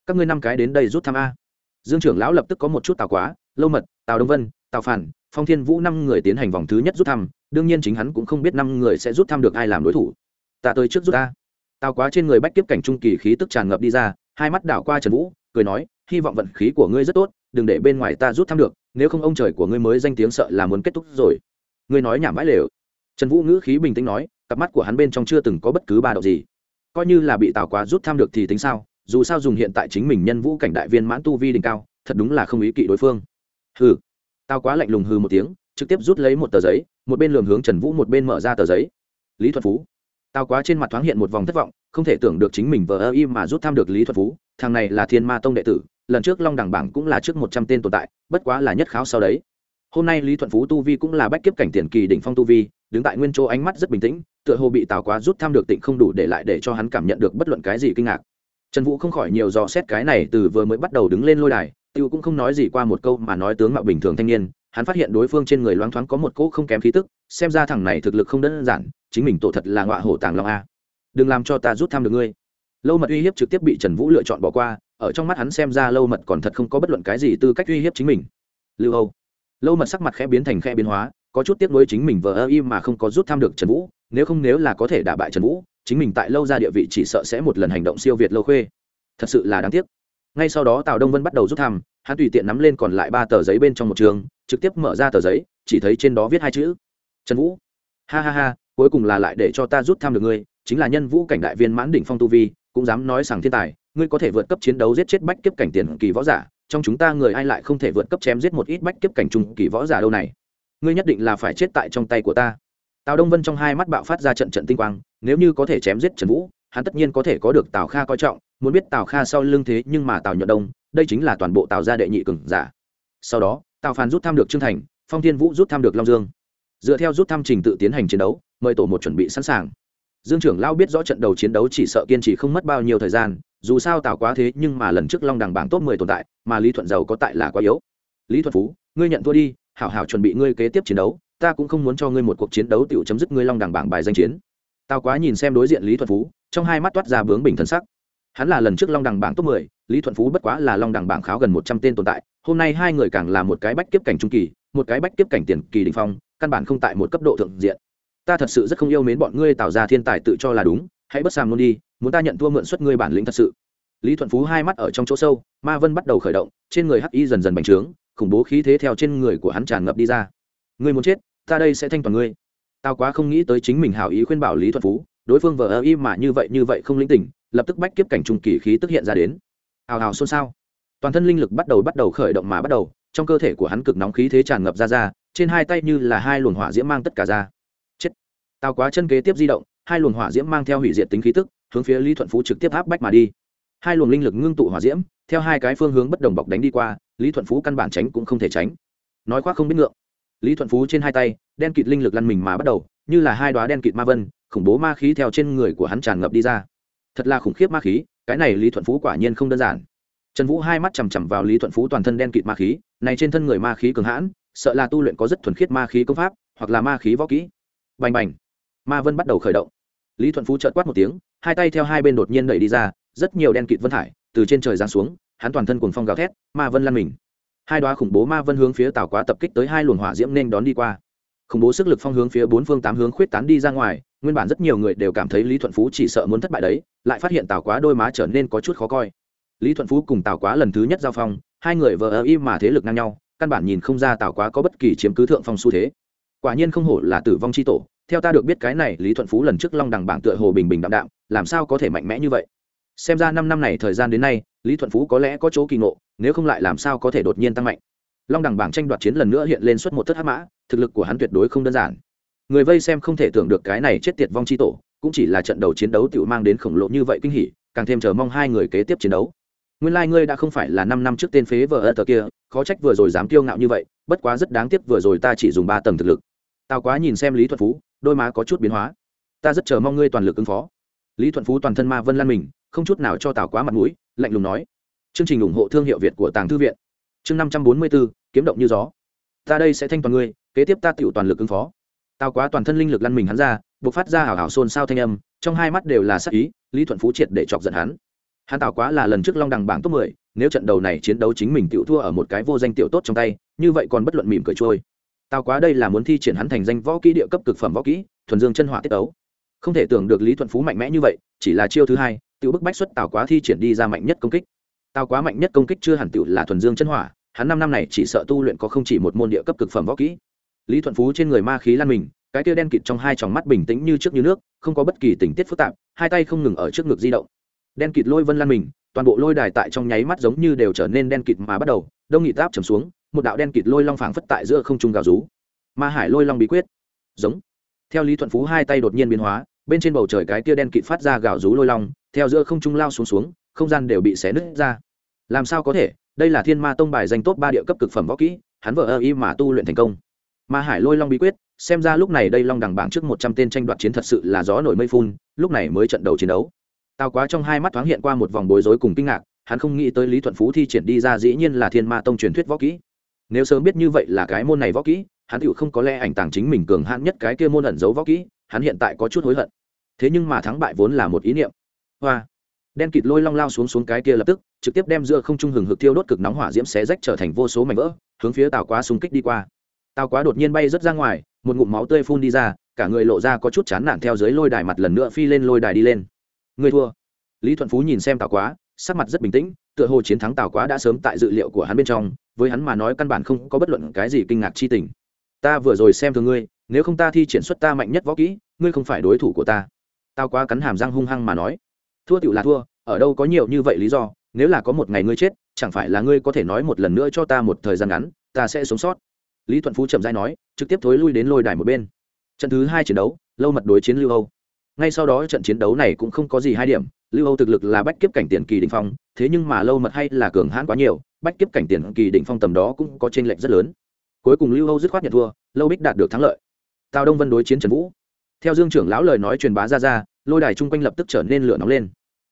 Speaker 1: Các ngươi năm cái đến đây rút thăm a. Dương trưởng lão lập tức có một chút tào quá, lâu mật, tào đông vân, tào phản, phong thiên vũ năm người tiến hành vòng thứ nhất rút thăm đương nhiên chính hắn cũng không biết năm người sẽ rút thăm được ai làm đối thủ. Ta tới trước rút ta. Tào quá trên người bách kiếp cảnh trung kỳ khí tức tràn ngập đi ra, hai mắt đảo qua trần vũ, cười nói, hy vọng vận khí của ngươi rất tốt, đừng để bên ngoài ta rút thăm được, nếu không ông trời của ngươi mới danh tiếng sợ là muốn kết thúc rồi. Ngươi nói nhảm mãi lều. Trần vũ ngữ khí bình tĩnh nói, cặp mắt của hắn bên trong chưa từng có bất cứ ba động gì. Coi như là bị tào quá rút thăm được thì tính sao, dù sao dùng hiện tại chính mình nhân vũ cảnh đại viên mãn tu vi đỉnh cao, thật đúng là không ý kỵ đối phương. Hừ. Tào quá lạnh lùng hừ một tiếng trực tiếp rút lấy một tờ giấy, một bên lường hướng trần vũ, một bên mở ra tờ giấy. Lý thuật phú. Tào quá trên mặt thoáng hiện một vòng thất vọng, không thể tưởng được chính mình vờ ơ y mà rút thăm được lý thuật phú, thằng này là thiên ma tông đệ tử, lần trước long đẳng bảng cũng là trước một trăm tên tồn tại, bất quá là nhất kháo sau đấy. Hôm nay lý thuận phú tu vi cũng là bách kiếp cảnh tiền kỳ đỉnh phong tu vi, đứng tại nguyên chỗ ánh mắt rất bình tĩnh, tựa hồ bị tào quá rút thăm được tịnh không đủ để lại để cho hắn cảm nhận được bất luận cái gì kinh ngạc. Trần vũ không khỏi nhiều dò xét cái này từ vừa mới bắt đầu đứng lên lôi đài, tiêu cũng không nói gì qua một câu mà nói tướng mạo bình thường thanh niên hắn phát hiện đối phương trên người loáng thoáng có một cỗ không kém khí tức, xem ra thằng này thực lực không đơn giản, chính mình tổ thật là ngọa hổ tàng long a. Đừng làm cho ta rút thăm được ngươi. Lâu mật uy hiếp trực tiếp bị trần vũ lựa chọn bỏ qua, ở trong mắt hắn xem ra lâu mật còn thật không có bất luận cái gì tư cách uy hiếp chính mình. Lưu âu. Lâu mật sắc mặt khẽ biến thành khẽ biến hóa, có chút tiếc nuối chính mình vờ ơ im mà không có rút thăm được trần vũ, nếu không nếu là có thể đả bại trần vũ, chính mình tại lâu ra địa vị chỉ sợ sẽ một lần hành động siêu việt lâu khuê. Thật sự là đáng tiếc. Ngay sau đó tào đông vân bắt đầu rút thăm, hắn tùy tiện nắm lên còn lại ba tờ giấy bên trong một trường trực tiếp mở ra tờ giấy, chỉ thấy trên đó viết hai chữ, trần vũ. Ha ha ha, cuối cùng là lại để cho ta rút thăm được ngươi, chính là nhân vũ cảnh đại viên mãn đỉnh phong tu vi, cũng dám nói rằng thiên tài, ngươi có thể vượt cấp chiến đấu giết chết bách kiếp cảnh tiền kỳ võ giả, trong chúng ta người ai lại không thể vượt cấp chém giết một ít bách kiếp cảnh trung kỳ võ giả đâu này. Ngươi nhất định là phải chết tại trong tay của ta. Tào đông vân trong hai mắt bạo phát ra trận trận tinh quang, nếu như có thể chém giết trần vũ, hắn tất nhiên có thể có được tào kha coi trọng, muốn biết tào kha sau lưng thế nhưng mà tào nhuận đông, đây chính là toàn bộ tào gia đệ nhị cường giả. Sau đó tào phàn rút thăm được trương thành, phong thiên vũ rút thăm được long dương. Dựa theo rút thăm trình tự tiến hành chiến đấu, mời tổ một chuẩn bị sẵn sàng. Dương trưởng lao biết rõ trận đầu chiến đấu chỉ sợ kiên trì không mất bao nhiêu thời gian, dù sao tào quá thế nhưng mà lần trước long đằng bảng top mười tồn tại, mà lý thuận giàu có tại là quá yếu. Lý thuận phú, ngươi nhận thua đi, hảo hảo chuẩn bị ngươi kế tiếp chiến đấu, ta cũng không muốn cho ngươi một cuộc chiến đấu tiểu chấm dứt ngươi long đằng bảng bài danh chiến. Tào quá nhìn xem đối diện lý thuận phú, trong hai mắt toát ra bướng bình thân sắc. Hắn là lần trước long đằng bảng top mười, lý thuận phú bất quá là long đằng bảng kháo gần một trăm tên tồn tại hôm nay hai người càng là một cái bách kiếp cảnh trung kỳ, một cái bách kiếp cảnh tiền kỳ đình phong, căn bản không tại một cấp độ thượng diện. Ta thật sự rất không yêu mến bọn ngươi tạo ra thiên tài tự cho là đúng, hãy bất sàm luôn đi, muốn ta nhận thua mượn suất ngươi bản lĩnh thật sự. Lý thuận phú hai mắt ở trong chỗ sâu, ma vân bắt đầu khởi động, trên người hắc y dần dần bành trướng, khủng bố khí thế theo trên người của hắn tràn ngập đi ra. Ngươi muốn chết, ta đây sẽ thanh toàn ngươi. Tao quá không nghĩ tới chính mình hào ý khuyên bảo lý thuận phú, đối phương vờ ơ y mà như vậy như vậy không linh tỉnh, lập tức bách kiếp cảnh trung kỳ khí tức hiện ra đến. Hào hào xôn xao toàn thân linh lực bắt đầu bắt đầu khởi động mà bắt đầu, trong cơ thể của hắn cực nóng khí thế tràn ngập ra ra, trên hai tay như là hai luồng hỏa diễm mang tất cả ra. Chết. Tao quá chân kế tiếp di động, hai luồng hỏa diễm mang theo hủy diệt tính khí tức, hướng phía lý thuận phú trực tiếp áp bách mà đi. Hai luồng linh lực ngưng tụ hỏa diễm, theo hai cái phương hướng bất đồng bọc đánh đi qua, lý thuận phú căn bản tránh cũng không thể tránh. Nói khoác không biết ngượng. Lý thuận phú trên hai tay, đen kịt linh lực lăn mình mà bắt đầu, như là hai đoá đen kịt ma vân, khủng bố ma khí theo trên người của hắn tràn ngập đi ra. Thật là khủng khiếp ma khí, cái này lý thuận phú quả nhiên không đơn giản trần vũ hai mắt chằm chằm vào lý thuận phú toàn thân đen kịt ma khí, này trên thân người ma khí cường hãn, sợ là tu luyện có rất thuần khiết ma khí công pháp, hoặc là ma khí võ kỹ. Bành bành. Ma vân bắt đầu khởi động. Lý thuận phú trợt quát một tiếng, hai tay theo hai bên đột nhiên đẩy đi ra, rất nhiều đen kịt vân thải từ trên trời giáng xuống, hắn toàn thân cuồng phong gào thét, ma vân lăn mình. Hai đoá khủng bố ma vân hướng phía tào quá tập kích tới hai luồng hỏa diễm nên đón đi qua. Khủng bố sức lực phong hướng phía bốn phương tám hướng khuyết tán đi ra ngoài, nguyên bản rất nhiều người đều cảm thấy lý thuận phú chỉ sợ muốn thất bại đấy, lại phát hiện tào quá đôi má trở nên có chút khó coi lý thuận phú cùng tào quá lần thứ nhất giao phong, hai người vờ ơ y mà thế lực ngang nhau, căn bản nhìn không ra tào quá có bất kỳ chiếm cứ thượng phong xu thế. Quả nhiên không hổ là tử vong c h i tổ, theo ta được biết cái này, lý thuận phú lần trước long đằng bảng tựa hồ bình bình đạm đạm, làm sao có thể mạnh mẽ như vậy? Xem ra năm năm này thời gian đến nay, lý thuận phú có lẽ có chỗ kỳ ngộ, nếu không lại làm sao có thể đột nhiên tăng mạnh. Long đằng bảng tranh đoạt chiến lần nữa hiện lên suốt một thất hát mã, thực lực của hắn tuyệt đối không đơn giản. Người vây xem không thể tưởng được cái này chết tiệt vong c h i tổ, cũng chỉ là trận đầu chiến đấu tự mang đến khổng lồ như vậy kinh hỉ, càng thêm chờ mong hai người kế tiếp chiến đấu nguyên lai、like、ngươi đã không phải là năm năm trước tên phế vờ ơ tờ kia, khó trách vừa rồi dám kiêu ngạo như vậy, bất quá rất đáng tiếc vừa rồi ta chỉ dùng ba tầng thực lực. Tao quá nhìn xem lý thuận phú, đôi má có chút biến hóa. Ta rất chờ mong ngươi toàn lực ứng phó. Lý thuận phú toàn thân ma vân lan mình, không chút nào cho tào quá mặt mũi, lạnh lùng nói. Chương trình ủng hộ thương hiệu việt của tàng thư viện. Chương năm trăm bốn mươi bốn, kiếm động như gió. Ta đây sẽ thanh toàn ngươi, kế tiếp ta tựu toàn lực ứng phó. Tào quá toàn thân linh lực lăn mình hắn ra b ộ c phát ra hào hào xôn xao thanh âm, trong hai mắt đều là sắc ý, lý thuận phú triệt để chọc giận hắn hắn tào quá là lần trước long đằng bảng top mười, nếu trận đầu này chiến đấu chính mình tiểu thua ở một cái vô danh tiểu tốt trong tay, như vậy còn bất luận mỉm cười trôi. Tào quá đây là muốn thi triển hắn thành danh võ kỹ địa cấp cực phẩm võ kỹ, thuần dương chân hỏa tiết đấu. không thể tưởng được lý thuận phú mạnh mẽ như vậy, chỉ là chiêu thứ hai, Tiểu bức bách xuất tào quá thi triển đi ra mạnh nhất công kích. Tào quá mạnh nhất công kích chưa hẳn tiểu là thuần dương chân hỏa, hắn năm năm này chỉ sợ tu luyện có không chỉ một môn địa cấp cực phẩm võ kỹ. Lý thuận phú trên người ma khí lan mình, cái tia đen kịt trong hai tròng mắt bình tĩnh như trước như nước, không có bất kỳ tình tiết phức tạp, hai tay không ngừng ở trước ngực di động đen kịt lôi vân lan mình, toàn bộ lôi đài tại trong nháy mắt giống như đều trở nên đen kịt mà bắt đầu, đông nghị táp trầm xuống, một đạo đen kịt lôi long phảng phất tại giữa không trung gào rú. Ma hải lôi long bí quyết. Giống. Theo lý thuận phú hai tay đột nhiên biến hóa, bên trên bầu trời cái tia đen kịt phát ra gào rú lôi long, theo giữa không trung lao xuống xuống, không gian đều bị xé nứt ra. Làm sao có thể? Đây là thiên ma tông bài danh tốt ba địa cấp cực phẩm võ kỹ, hắn vợ ơ y mà tu luyện thành công. Ma hải lôi long bí quyết, xem ra lúc này đây long đằng bảng trước một trăm tên tranh đoạt chiến thật sự là gió nổi mây phun, lúc này mới trận đầu chiến đấu. Tào quá trong hai mắt thoáng hiện qua một vòng bối rối cùng kinh ngạc, hắn không nghĩ tới lý thuận phú thi triển đi ra dĩ nhiên là thiên ma tông truyền thuyết võ kỹ. Nếu sớm biết như vậy là cái môn này võ kỹ, hắn tựu không có lẽ ảnh tàng chính mình cường hãn nhất cái kia môn ẩn giấu võ kỹ, hắn hiện tại có chút hối hận. Thế nhưng mà thắng bại vốn là một ý niệm. Hoa. Đen kịt lôi long lao xuống xuống cái kia lập tức, trực tiếp đem giữa không trung hừng hực thiêu đốt cực nóng hỏa diễm xé rách trở thành vô số mảnh vỡ, hướng phía tàu quá xung kích đi qua. Tàu quá đột nhiên bay rớt ra ngoài, một ngụm máu tươi phun đi ra, cả người lộ ra có chút chán nản theo dưới lôi đài mặt lần nữa phi lên lôi đài đi lên người thua. Lý thuận phú nhìn xem Tào quá, sắc mặt rất bình tĩnh, tựa hồ chiến thắng Tào quá đã sớm tại dự liệu của hắn bên trong, với hắn mà nói căn bản không có bất luận cái gì kinh ngạc chi tình. Ta vừa rồi xem thường ngươi, nếu không ta thi triển xuất ta mạnh nhất võ kỹ, ngươi không phải đối thủ của ta. Tao quá cắn hàm răng hung hăng mà nói. Thua tựu là thua, ở đâu có nhiều như vậy lý do, nếu là có một ngày ngươi chết, chẳng phải là ngươi có thể nói một lần nữa cho ta một thời gian ngắn, ta sẽ sống sót. Lý thuận phú chậm dai nói, trực tiếp thối lui đến lôi đài một bên. Trận thứ hai chiến đấu, lâu mật đối chiến lưu âu ngay sau đó trận chiến đấu này cũng không có gì hai điểm, lưu âu thực lực là bách kiếp cảnh tiền kỳ đ ỉ n h phong, thế nhưng mà lâu mật hay là cường hãn quá nhiều, bách kiếp cảnh tiền kỳ đ ỉ n h phong tầm đó cũng có t r ê n lệch rất lớn. Cuối cùng lưu âu dứt khoát nhận thua, lâu bích đạt được thắng lợi. Tào đông vân đối chiến trần vũ. Theo dương trưởng lão lời nói truyền bá ra ra, lôi đài chung quanh lập tức trở nên lửa nóng lên.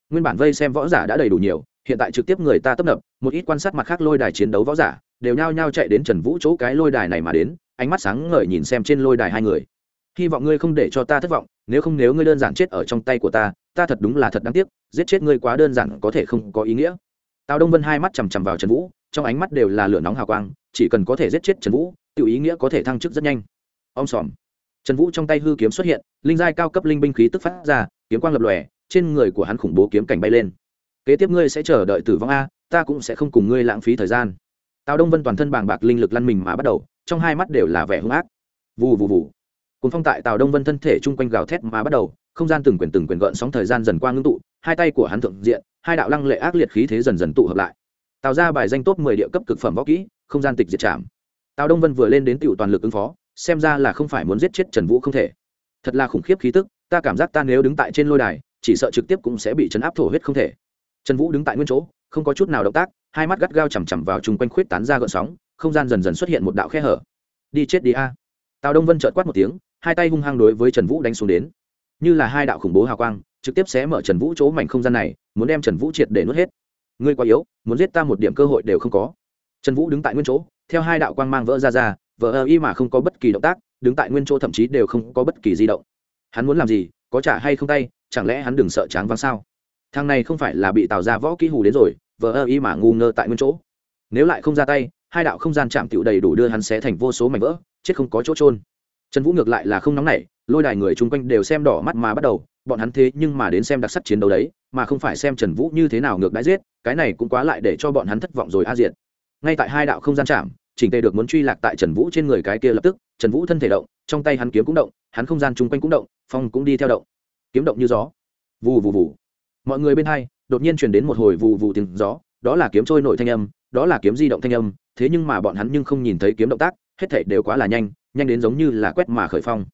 Speaker 1: Nguyên bản vây xem võ giả đã đầy đủ nhiều, hiện tại trực tiếp người ta tấp nập, một ít quan sát mặt khác lôi đài chiến đấu võ giả, đều nhao nhao chạy đến trần vũ chỗ cái lôi đài này mà đến, ánh mắt sáng ngời nhìn xem trên lôi đài hai người hy vọng ngươi không để cho ta thất vọng, nếu không nếu ngươi đơn giản chết ở trong tay của ta ta thật đúng là thật đáng tiếc, giết chết ngươi quá đơn giản có thể không có ý nghĩa. Tào đông vân hai mắt chằm chằm vào trần vũ, trong ánh mắt đều là lửa nóng hào quang, chỉ cần có thể giết chết trần vũ tự ý nghĩa có thể thăng chức rất nhanh. Ông xòm trần vũ trong tay hư kiếm xuất hiện, linh giai cao cấp linh binh khí tức phát ra, kiếm quang lập lòe, trên người của hắn khủng bố kiếm cảnh bay lên. Kế tiếp ngươi sẽ chờ đợi tử vong a, ta cũng sẽ không cùng ngươi lãng phí thời gian. Tào đông vân toàn thân bàng bạc linh lực lăn mình mà bắt đầu, trong hai mắt đều là vẻ hung ác. Vù vù vù cùng phong tại tào đông vân thân thể chung quanh gào thét mà bắt đầu, không gian từng quyền từng quyền gợn sóng thời gian dần qua ngưng tụ, hai tay của hắn thượng diện, hai đạo lăng lệ ác liệt khí thế dần dần tụ hợp lại. Tạo ra bài danh top mười địa cấp cực phẩm võ kỹ, không gian tịch diệt trảm. Tào đông vân vừa lên đến tiểu toàn lực ứng phó, xem ra là không phải muốn giết chết trần vũ không thể. Thật là khủng khiếp khí tức, ta cảm giác ta nếu đứng tại trên lôi đài, chỉ sợ trực tiếp cũng sẽ bị chấn áp thổ huyết không thể. Trần vũ đứng tại nguyên chỗ, không có chút nào động tác, hai mắt gắt gao chằm chằm vào chung quanh khuyết tán ra gợn sóng, không gian dần dần xuất hiện một đạo khe hở. Đi chết đi a. Tào đông vân trợt quát một tiếng hai tay hung hăng đối với trần vũ đánh xuống đến. Như là hai đạo khủng bố hào quang, trực tiếp xé mở trần vũ chỗ mảnh không gian này, muốn đem trần vũ triệt để nuốt hết. Ngươi quá yếu, muốn giết ta một điểm cơ hội đều không có. Trần vũ đứng tại nguyên chỗ, theo hai đạo quang mang vỡ ra ra, vỡ ơ y mà không có bất kỳ động tác, đứng tại nguyên chỗ thậm chí đều không có bất kỳ di động. Hắn muốn làm gì, có trả hay không tay, chẳng lẽ hắn đừng sợ tráng vắng sao? Thằng này không phải là bị tạo ra võ kỹ hù đến rồi, vỡ ơ y mà ngu ngơ tại nguyên chỗ. Nếu lại không ra tay, hai đạo không gian chạm tựu đầy đủ đưa hắn xé thành vô số mảnh vỡ, chết không có chỗ trôn trần vũ ngược lại là không nóng nảy, lôi đài người chung quanh đều xem đỏ mắt mà bắt đầu, bọn hắn thế nhưng mà đến xem đặc sắc chiến đấu đấy, mà không phải xem trần vũ như thế nào ngược đãi giết, cái này cũng quá lại để cho bọn hắn thất vọng rồi a diện ngay tại hai đạo không gian chạm chỉnh tề được muốn truy lạc tại trần vũ trên người cái kia lập tức, trần vũ thân thể động, trong tay hắn kiếm cũng động, hắn không gian chung quanh cũng động, phong cũng đi theo động. Kiếm động như gió. Vù vù vù. Mọi người bên hai, đột nhiên truyền đến một hồi vù vù tiếng gió, đó là kiếm trôi nổi thanh âm, đó là kiếm di động thanh âm, thế nhưng mà bọn hắn nhưng không nhìn thấy kiếm động tác, hết thảy đều quá là nhanh nhanh đến giống như là quét mà khởi phong.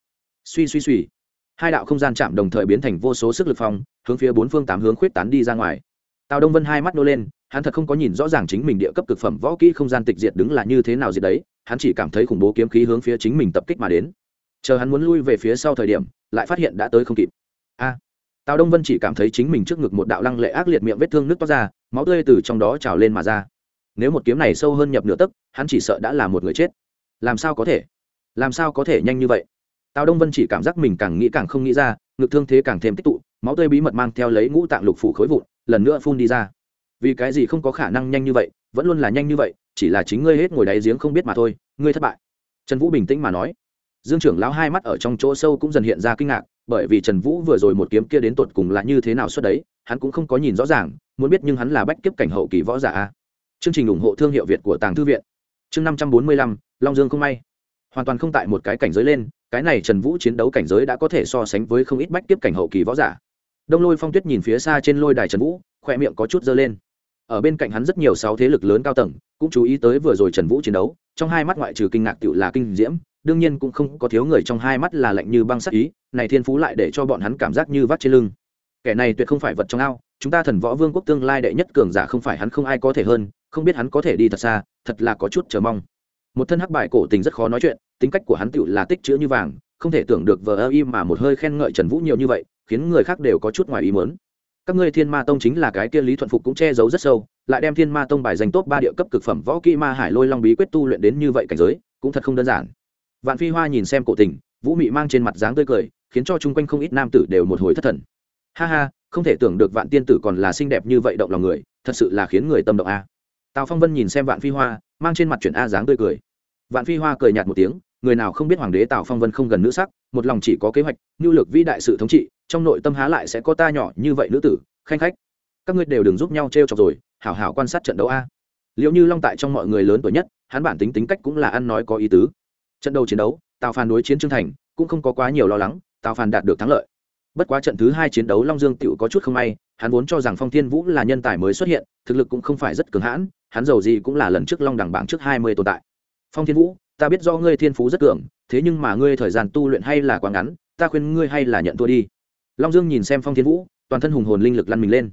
Speaker 1: Suy suy suy. Hai đạo không gian chạm đồng thời biến thành vô số sức lực phong, hướng phía bốn phương tám hướng khuyết tán đi ra ngoài. Tào đông vân hai mắt nô lên, hắn thật không có nhìn rõ ràng chính mình địa cấp cực phẩm võ kỹ không gian tịch diệt đứng là như thế nào diệt đấy, hắn chỉ cảm thấy khủng bố kiếm khí hướng phía chính mình tập kích mà đến. Chờ hắn muốn lui về phía sau thời điểm, lại phát hiện đã tới không kịp. A! Tào đông vân chỉ cảm thấy chính mình trước ngực một đạo lăng lệ ác liệt miệng vết thương nước toát ra, máu tươi từ trong đó trào lên mà ra. Nếu một kiếm này sâu hơn nhập nửa tấc, hắn chỉ sợ đã là một người chết. Làm sao có thể? Làm sao có thể nhanh như vậy? Tào đông vân chỉ cảm giác mình càng nghĩ càng không nghĩ ra, ngực thương thế càng thêm tích tụ, máu tươi bí mật mang theo lấy ngũ tạng lục phủ khối vụn, lần nữa phun đi ra. Vì cái gì không có khả năng nhanh như vậy, vẫn luôn là nhanh như vậy, chỉ là chính ngươi hết ngồi đáy giếng không biết mà thôi, ngươi thất bại. Trần vũ bình tĩnh mà nói. Dương trưởng lão hai mắt ở trong chỗ sâu cũng dần hiện ra kinh ngạc, bởi vì trần vũ vừa rồi một kiếm kia đến tột cùng là như thế nào xuất đấy, hắn cũng không có nhìn rõ ràng, muốn biết nhưng hắn là bách kiếp cảnh hậu kỳ võ giả a. Chương trình ủng hộ thương hiệu việt của tàng thư viện. Chương năm trăm bốn mươi lăm, long dương không may hoàn toàn không tại một cái cảnh giới lên, cái này trần vũ chiến đấu cảnh giới đã có thể so sánh với không ít bách kiếp cảnh hậu kỳ võ giả. Đông lôi phong tuyết nhìn phía xa trên lôi đài trần vũ khoe miệng có chút dơ lên. Ở bên cạnh hắn rất nhiều sáu thế lực lớn cao tầng, cũng chú ý tới vừa rồi trần vũ chiến đấu, trong hai mắt ngoại trừ kinh ngạc tự là kinh diễm, đương nhiên cũng không có thiếu người trong hai mắt là lạnh như băng sắc ý, này thiên phú lại để cho bọn hắn cảm giác như vắt trên lưng. Kẻ này tuyệt không phải vật trong ao, chúng ta thần võ vương quốc tương lai đệ nhất cường giả không phải hắn không ai có thể hơn, không biết hắn có thể đi thật xa, thật là có chút chờ mong một thân hắc bại cổ tình rất khó nói chuyện, tính cách của hắn tựu là tích chữ như vàng, không thể tưởng được vờ ơ im mà một hơi khen ngợi trần vũ nhiều như vậy, khiến người khác đều có chút ngoài ý mớn các ngươi thiên ma tông chính là cái kia lý thuận phục cũng che giấu rất sâu, lại đem thiên ma tông bài danh tốt ba địa cấp cực phẩm võ kỹ ma hải lôi long bí quyết tu luyện đến như vậy cảnh giới, cũng thật không đơn giản. Vạn phi hoa nhìn xem cổ tình, vũ mị mang trên mặt dáng tươi cười, khiến cho chung quanh không ít nam tử đều một hồi thất thần. Ha ha, không thể tưởng được vạn tiên tử còn là xinh đẹp như vậy động lòng người, thật sự là khiến người tâm động a. Tào phong vân nhìn xem vạn phi hoa, mang trên mặt chuyển a dáng tươi cười vạn phi hoa cười nhạt một tiếng, người nào không biết hoàng đế tào phong vân không gần nữ sắc, một lòng chỉ có kế hoạch nhu lược vĩ đại sự thống trị, trong nội tâm há lại sẽ có ta nhỏ như vậy nữ tử, khanh khách. Các ngươi đều đừng giúp nhau t r e o chọc rồi, hảo hảo quan sát trận đấu a. Liệu như long tại trong mọi người lớn tuổi nhất, hắn bản tính tính cách cũng là ăn nói có ý tứ. Trận đấu chiến đấu, tào phản đối chiến trương thành, cũng không có quá nhiều lo lắng, tào phản đạt được thắng lợi. Bất quá trận thứ hai chiến đấu long dương tựu có chút không may, hắn vốn cho rằng phong thiên vũ là nhân tài mới xuất hiện, thực lực cũng không phải rất cường hãn, hắn giàu gì cũng là lần trước long đẳng bảng trước hai mươi tồn tại phong thiên vũ, ta biết do ngươi thiên phú rất cường, thế nhưng mà ngươi thời gian tu luyện hay là quá ngắn, ta khuyên ngươi hay là nhận thua đi. Long dương nhìn xem phong thiên vũ, toàn thân hùng hồn linh lực lăn mình lên.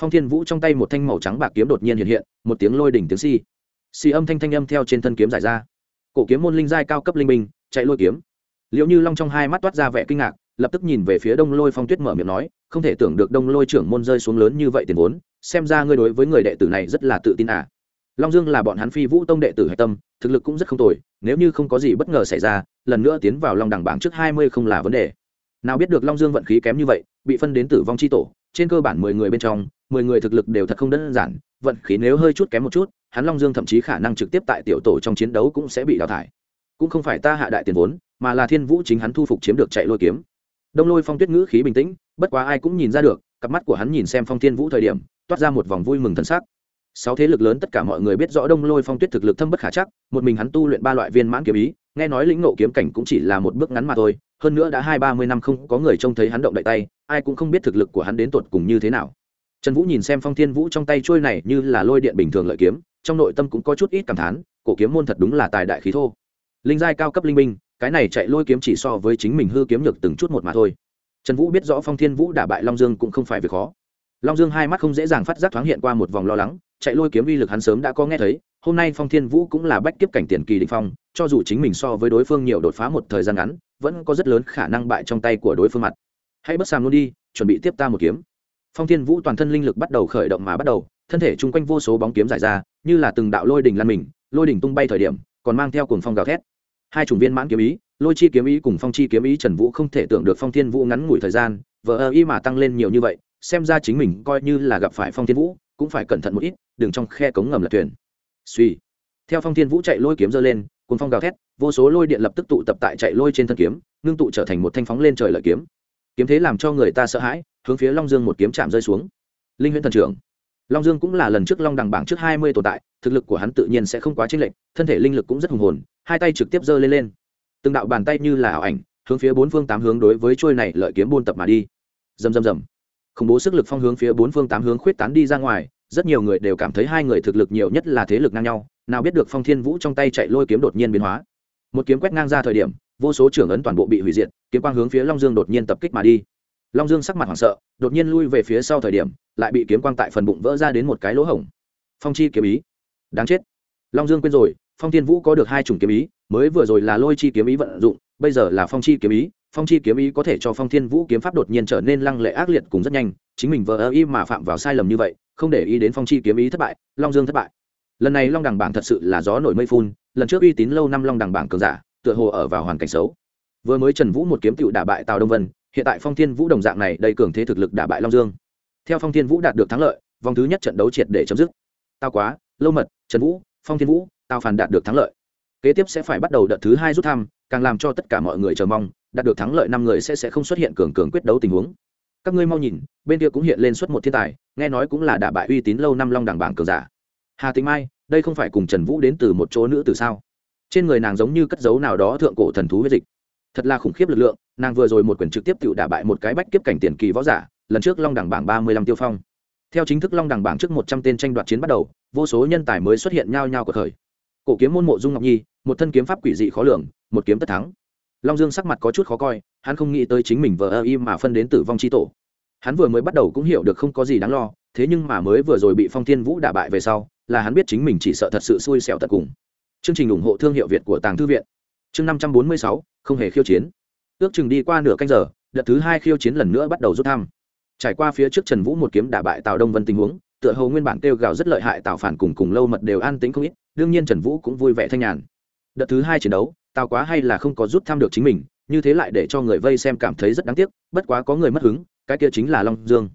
Speaker 1: Phong thiên vũ trong tay một thanh màu trắng bạc kiếm đột nhiên hiện hiện, một tiếng lôi đỉnh tiếng si si âm thanh thanh âm theo trên thân kiếm giải ra. Cổ kiếm môn linh giai cao cấp linh minh chạy lôi kiếm. Liệu như long trong hai mắt toát ra vẻ kinh ngạc, lập tức nhìn về phía đông lôi phong tuyết mở miệng nói, không thể tưởng được đông lôi trưởng môn rơi xuống lớn như vậy tiền vốn, xem ra ngươi đối với người đệ tử này rất là tự tin à long dương là bọn hắn phi vũ tông đệ tử hạch tâm, thực lực cũng rất không tồi, nếu như không có gì bất ngờ xảy ra, lần nữa tiến vào long đẳng bảng trước hai mươi không là vấn đề. Nào biết được long dương vận khí kém như vậy, bị phân đến tử vong c h i tổ, trên cơ bản mười người bên trong, mười người thực lực đều thật không đơn giản, vận khí nếu hơi chút kém một chút, hắn long dương thậm chí khả năng trực tiếp tại tiểu tổ trong chiến đấu cũng sẽ bị đào thải. Cũng không phải ta hạ đại tiền vốn, mà là thiên vũ chính hắn thu phục chiếm được chạy lôi kiếm. Đông lôi phong tuyết ngữ khí bình tĩnh, bất quá ai cũng nhìn ra được, cặp mắt của hắn nhìn xem phong thiên vũ thời điểm, toát ra một vòng vui mừng thân xác sáu thế lực lớn tất cả mọi người biết rõ đông lôi phong tuyết thực lực thâm bất khả chắc, một mình hắn tu luyện ba loại viên mãn kiếm ý, nghe nói lĩnh nộ kiếm cảnh cũng chỉ là một bước ngắn mà thôi, hơn nữa đã hai ba mươi năm không có người trông thấy hắn động đại tay, ai cũng không biết thực lực của hắn đến tột cùng như thế nào. Trần vũ nhìn xem phong thiên vũ trong tay trôi này như là lôi điện bình thường lợi kiếm, trong nội tâm cũng có chút ít cảm thán, cổ kiếm môn thật đúng là tài đại khí thô. Linh giai cao cấp linh minh cái này chạy lôi kiếm chỉ so với chính mình hư kiếm nhược từng chút một mà thôi. Trần vũ biết rõ phong thiên vũ đả bại long dương cũng không phải việc khó. Long dương hai mắt không dễ dàng phát giác thoáng hiện qua một vòng lo lắng chạy lôi kiếm uy lực hắn sớm đã có nghe thấy, hôm nay phong thiên vũ cũng là bách kiếp cảnh tiền kỳ định phong, cho dù chính mình so với đối phương nhiều đột phá một thời gian ngắn, vẫn có rất lớn khả năng bại trong tay của đối phương mặt. Hãy bất sàm luôn đi, chuẩn bị tiếp ta một kiếm. Phong thiên vũ toàn thân linh lực bắt đầu khởi động mà bắt đầu, thân thể chung quanh vô số bóng kiếm giải ra, như là từng đạo lôi đỉnh lăn mình, lôi đỉnh tung bay thời điểm, còn mang theo cuồng phong gào thét. Hai chủng viên mãn kiếm ý, lôi chi kiếm ý cùng phong chi kiếm ý trần vũ không thể tưởng được phong thiên vũ ngắn ngủi thời gian, vờ ơ y mà tăng lên nhiều như vậy, xem ra chính mình coi như là gặp phải phong thiên vũ cũng phải cẩn thận một ít, đừng trong khe cống ngầm lật thuyền. Suy theo phong thiên vũ chạy lôi kiếm dơ lên cùng phong gào thét, vô số lôi điện lập tức tụ tập tại chạy lôi trên thân kiếm, ngưng tụ trở thành một thanh phóng lên trời lợi kiếm. Kiếm thế làm cho người ta sợ hãi, hướng phía long dương một kiếm chạm rơi xuống. Linh huyễn thần trưởng. Long dương cũng là lần trước long đằng bảng trước hai mươi tồn tại, thực lực của hắn tự nhiên sẽ không quá chênh lệch, thân thể linh lực cũng rất hùng hồn, hai tay trực tiếp giơ lên lên. Từng đạo bàn tay như là ảo ảnh, hướng phía bốn phương tám hướng đối với trôi này lợi kiếm buôn tập mà đi. Rầm rầm rầm khủng bố sức lực phong hướng phía bốn phương tám hướng khuyết tán đi ra ngoài, rất nhiều người đều cảm thấy hai người thực lực nhiều nhất là thế lực ngang nhau, nào biết được phong thiên vũ trong tay chạy lôi kiếm đột nhiên biến hóa. Một kiếm quét ngang ra thời điểm, vô số trưởng ấn toàn bộ bị hủy diệt, kiếm quang hướng phía long dương đột nhiên tập kích mà đi. Long dương sắc mặt hoảng sợ, đột nhiên lui về phía sau thời điểm, lại bị kiếm quang tại phần bụng vỡ ra đến một cái lỗ hổng. Phong chi kiếm ý. Đáng chết. Long dương quên rồi, phong thiên vũ có được hai chủng kiếm ý, mới vừa rồi là lôi chi kiếm ý vận dụng, bây giờ là phong chi kiếm ý phong chi kiếm ý có thể cho phong thiên vũ kiếm pháp đột nhiên trở nên lăng lệ ác liệt cùng rất nhanh, chính mình vờ ơ y mà phạm vào sai lầm như vậy, không để ý đến phong chi kiếm ý thất bại, long dương thất bại. Lần này long đằng bảng thật sự là gió nổi mây phun, lần trước uy tín lâu năm long đằng bảng cường giả, tựa hồ ở vào hoàn cảnh xấu. Vừa mới trần vũ một kiếm tựu đả bại tào đông vân, hiện tại phong thiên vũ đồng dạng này đầy cường thế thực lực đả bại long dương. Theo phong thiên vũ đạt được thắng lợi, vòng thứ nhất trận đấu triệt để chấm dứt. Tao quá, lâu mật, trần vũ, phong thiên vũ, tao phản đạt được thắng lợi. Kế tiếp sẽ phải bắt đầu đợt thứ hai rút thăm, càng làm cho tất cả mọi người chờ mong đạt được thắng lợi năm người sẽ sẽ không xuất hiện cường cường quyết đấu tình huống. Các ngươi mau nhìn, bên kia cũng hiện lên suất một thiên tài, nghe nói cũng là đả bại uy tín lâu năm long đẳng bảng cường giả. Hà tĩnh mai, đây không phải cùng trần vũ đến từ một chỗ nữ từ sao? Trên người nàng giống như cất dấu nào đó thượng cổ thần thú huyết dịch. Thật là khủng khiếp lực lượng, nàng vừa rồi một quyền trực tiếp tự đả bại một cái bách kiếp cảnh tiền kỳ võ giả, lần trước long đẳng bảng ba mươi lăm tiêu phong. Theo chính thức long đẳng bảng trước một trăm tên tranh đoạt chiến bắt đầu, vô số nhân tài mới xuất hiện nhao nhao của thời cổ kiếm môn mộ dung ngọc nhi, một thân kiếm pháp quỷ dị khó lường, một kiếm tất thắng long dương sắc mặt có chút khó coi, hắn không nghĩ tới chính mình vờ ơ y mà phân đến tử vong c tổ. Hắn vừa mới bắt đầu cũng hiểu được không có gì đáng lo, thế nhưng mà mới vừa rồi bị phong thiên vũ đả bại về sau, là hắn biết chính mình chỉ sợ thật sự xui xẻo tận cùng. Chương trình ủng hộ thương hiệu việt của tàng thư viện. Chương năm trăm bốn mươi sáu, không hề khiêu chiến. Ước chừng đi qua nửa canh giờ, đợt thứ hai khiêu chiến lần nữa bắt đầu rút thăm. Trải qua phía trước trần vũ một kiếm đả bại tào đông vân tình huống, tựa hầu nguyên bản kêu gào rất lợi hại tào phản cùng cùng lâu mật đều an tính không ít, đương nhiên trần vũ cũng vui vẻ thanh nhàn. Đợt thứ hai chiến đấu tào quá hay là không có rút thăm được chính mình, như thế lại để cho người vây xem cảm thấy rất đáng tiếc, bất quá có người mất hứng, cái kia chính là long dương.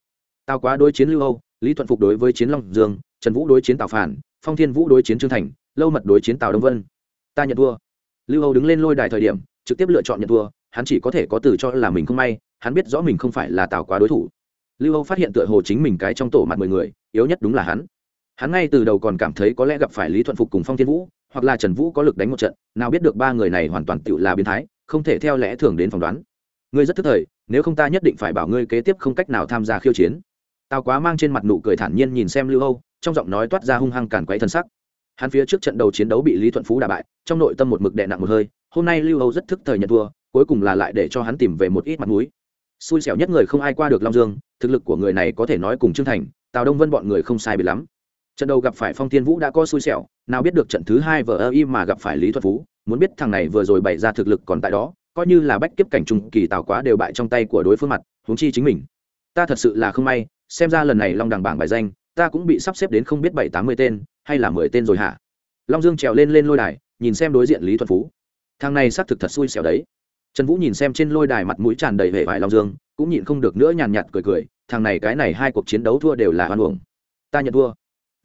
Speaker 1: Tào quá đối chiến lưu âu, lý thuận phục đối với chiến long dương, trần vũ đối chiến tào phản, phong thiên vũ đối chiến trương thành, lâu mật đối chiến tào đông vân. Ta nhận thua. Lưu âu đứng lên lôi đài thời điểm, trực tiếp lựa chọn nhận thua, hắn chỉ có thể có từ cho là mình không may, hắn biết rõ mình không phải là tào quá đối thủ. Lưu âu phát hiện tựa hồ chính mình cái trong tổ mặt mười người, yếu nhất đúng là hắn. Hắn ngay từ đầu còn cảm thấy có lẽ gặp phải lý thuận phục cùng phong thiên vũ hoặc là trần vũ có lực đánh một trận, nào biết được ba người này hoàn toàn tự là biến thái, không thể theo lẽ thường đến phỏng đoán. Ngươi rất thức thời, nếu không ta nhất định phải bảo ngươi kế tiếp không cách nào tham gia khiêu chiến. Tào quá mang trên mặt nụ cười thản nhiên nhìn xem lưu âu, trong giọng nói toát ra hung hăng cản quấy thân sắc. Hắn phía trước trận đầu chiến đấu bị lý thuận phú đả bại, trong nội tâm một mực đệ nặng một hơi, hôm nay lưu âu rất thức thời nhận thua, cuối cùng là lại để cho hắn tìm về một ít mặt mũi. Xui xẻo nhất người không ai qua được long dương, thực lực của người này có thể nói cùng trương thành, tào đông vân bọn người không sai bị lắm trận đầu gặp phải phong tiên vũ đã có xui xẻo, nào biết được trận thứ hai vờ ơ y mà gặp phải lý thuật phú, muốn biết thằng này vừa rồi bày ra thực lực còn tại đó, coi như là bách kiếp cảnh trung kỳ tào quá đều bại trong tay của đối phương mặt, huống chi chính mình. Ta thật sự là không may, xem ra lần này long đằng bảng bài danh, ta cũng bị sắp xếp đến không biết bảy tám mươi tên, hay là mười tên rồi hả? Long dương trèo lên lên lôi đài, nhìn xem đối diện lý thuật phú. Thằng này xác thực thật xui xẻo đấy. Trần vũ nhìn xem trên lôi đài mặt mũi tràn đầy vẻ vải long dương, cũng nhịn không được nữa nhàn nhạt cười cười, thằng này cái này hai cuộc chiến đấu thua đều là hoan uổng. Ta nhận thua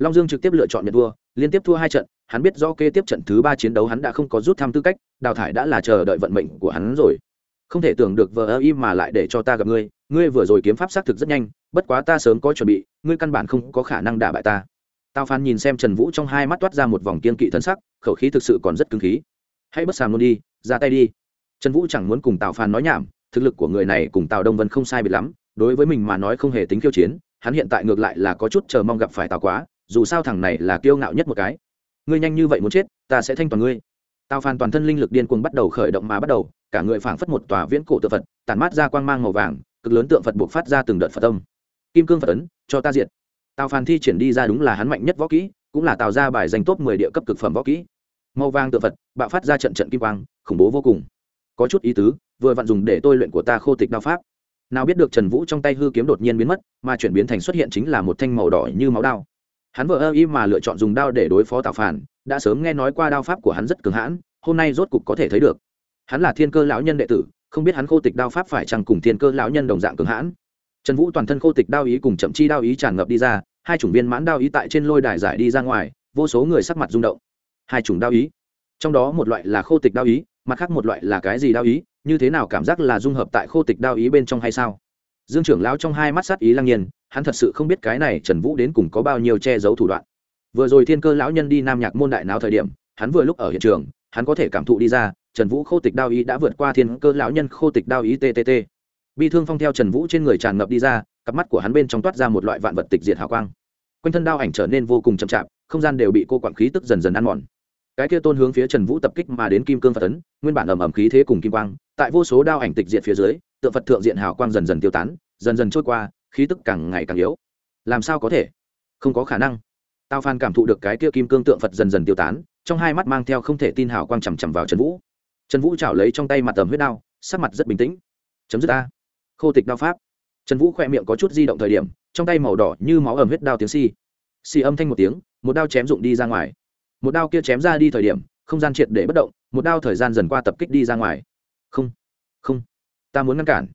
Speaker 1: long dương trực tiếp lựa chọn nhận thua, liên tiếp thua hai trận, hắn biết do kế tiếp trận thứ ba chiến đấu hắn đã không có rút thăm tư cách, đào thải đã là chờ đợi vận mệnh của hắn rồi. Không thể tưởng được vờ ơ im mà lại để cho ta gặp ngươi ngươi vừa rồi kiếm pháp xác thực rất nhanh, bất quá ta sớm có chuẩn bị, ngươi căn bản không có khả năng đả bại ta. Tao phan nhìn xem trần vũ trong hai mắt toát ra một vòng kiên kỵ thân sắc, khẩu khí thực sự còn rất cứng khí. Hãy bất sàm luôn đi, ra tay đi. Trần vũ chẳng muốn cùng tào phan nói nhảm, thực lực của người này cùng tào đông vân không sai biệt lắm, đối với mình mà nói không hề tính khiêu chiến, hắn hiện tại ngược lại là có chút chờ mong gặp phải tào quá dù sao thằng này là kiêu ngạo nhất một cái. Ngươi nhanh như vậy muốn chết, ta sẽ thanh toàn ngươi. Tào phan toàn thân linh lực điên cuồng bắt đầu khởi động mà bắt đầu, cả người phảng phất một tòa viễn cổ tự phật tàn mát ra quang mang màu vàng, cực lớn tượng phật buộc phát ra từng đợt phật tâm kim cương phật ấn, cho ta diệt. Tào phan thi triển đi ra đúng là hắn mạnh nhất võ kỹ, cũng là tạo ra bài danh top mười địa cấp cực phẩm võ kỹ. Màu vàng tượng phật, bạo phát ra trận trận kim quang, khủng bố vô cùng. Có chút ý tứ, vừa vặn dùng để tôi luyện của ta khô tịch đao pháp. Nào biết được trần vũ trong tay hư kiếm đột nhiên biến mất, mà chuyển biến thành xuất hiện chính là một thanh màu đỏ như máu đao hắn vợ ơ y mà lựa chọn dùng đao để đối phó tào phản đã sớm nghe nói qua đao pháp của hắn rất cường hãn, hôm nay rốt cục có thể thấy được. Hắn là thiên cơ lão nhân đệ tử, không biết hắn khô tịch đao pháp phải chăng cùng thiên cơ lão nhân đồng dạng cường hãn. Trần vũ toàn thân khô tịch đao ý cùng chậm chi đao ý tràn ngập đi ra, hai chủng viên mãn đao ý tại trên lôi đài giải đi ra ngoài, vô số người sắc mặt rung động. Hai chủng đao ý, trong đó một loại là khô tịch đao ý, mặt khác một loại là cái gì đao ý, như thế nào cảm giác là dung hợp tại khô tịch đao ý bên trong hay sao? Dương trưởng lão trong hai mắt sát ý lăng nhiên, hắn thật sự không biết cái này trần vũ đến cùng có bao nhiêu che giấu thủ đoạn. Vừa rồi thiên cơ lão nhân đi nam nhạc môn đại nào thời điểm, hắn vừa lúc ở hiện trường, hắn có thể cảm thụ đi ra, trần vũ khô tịch đao ý đã vượt qua thiên cơ lão nhân khô tịch đao ý ttt bi thương phong theo trần vũ trên người tràn ngập đi ra, cặp mắt của hắn bên trong toát ra một loại vạn vật tịch diệt hào quang. Quanh thân đao ảnh trở nên vô cùng chậm chạp, không gian đều bị cô quản khí tức dần dần ăn mòn cái kia tôn hướng phía trần vũ tập kích mà đến kim cương phật tấn, nguyên bản ầm ầm khí thế cùng kim quang, tại vô số đao ảnh tịch diệt phía dưới, tượng phật thượng diện hào quang dần dần tiêu tán, dần dần trôi qua, khí tức càng ngày càng yếu. Làm sao có thể? Không có khả năng. Tao phan cảm thụ được cái kia kim cương tượng phật dần dần tiêu tán, trong hai mắt mang theo không thể tin hào quang chằm chằm vào trần vũ. Trần vũ chảo lấy trong tay mặt tầm huyết đao, sắc mặt rất bình tĩnh. Chấm dứt ta. Khô tịch đao pháp. Trần vũ khỏe miệng có chút di động thời điểm, trong tay màu đỏ như máu ẩm huyết đao tiếng si xì âm thanh một tiếng, một đao chém rụng đi ra ngoài một đao kia chém ra đi thời điểm, không gian triệt để bất động, một đao thời gian dần qua tập kích đi ra ngoài. Không không, ta muốn ngăn cản.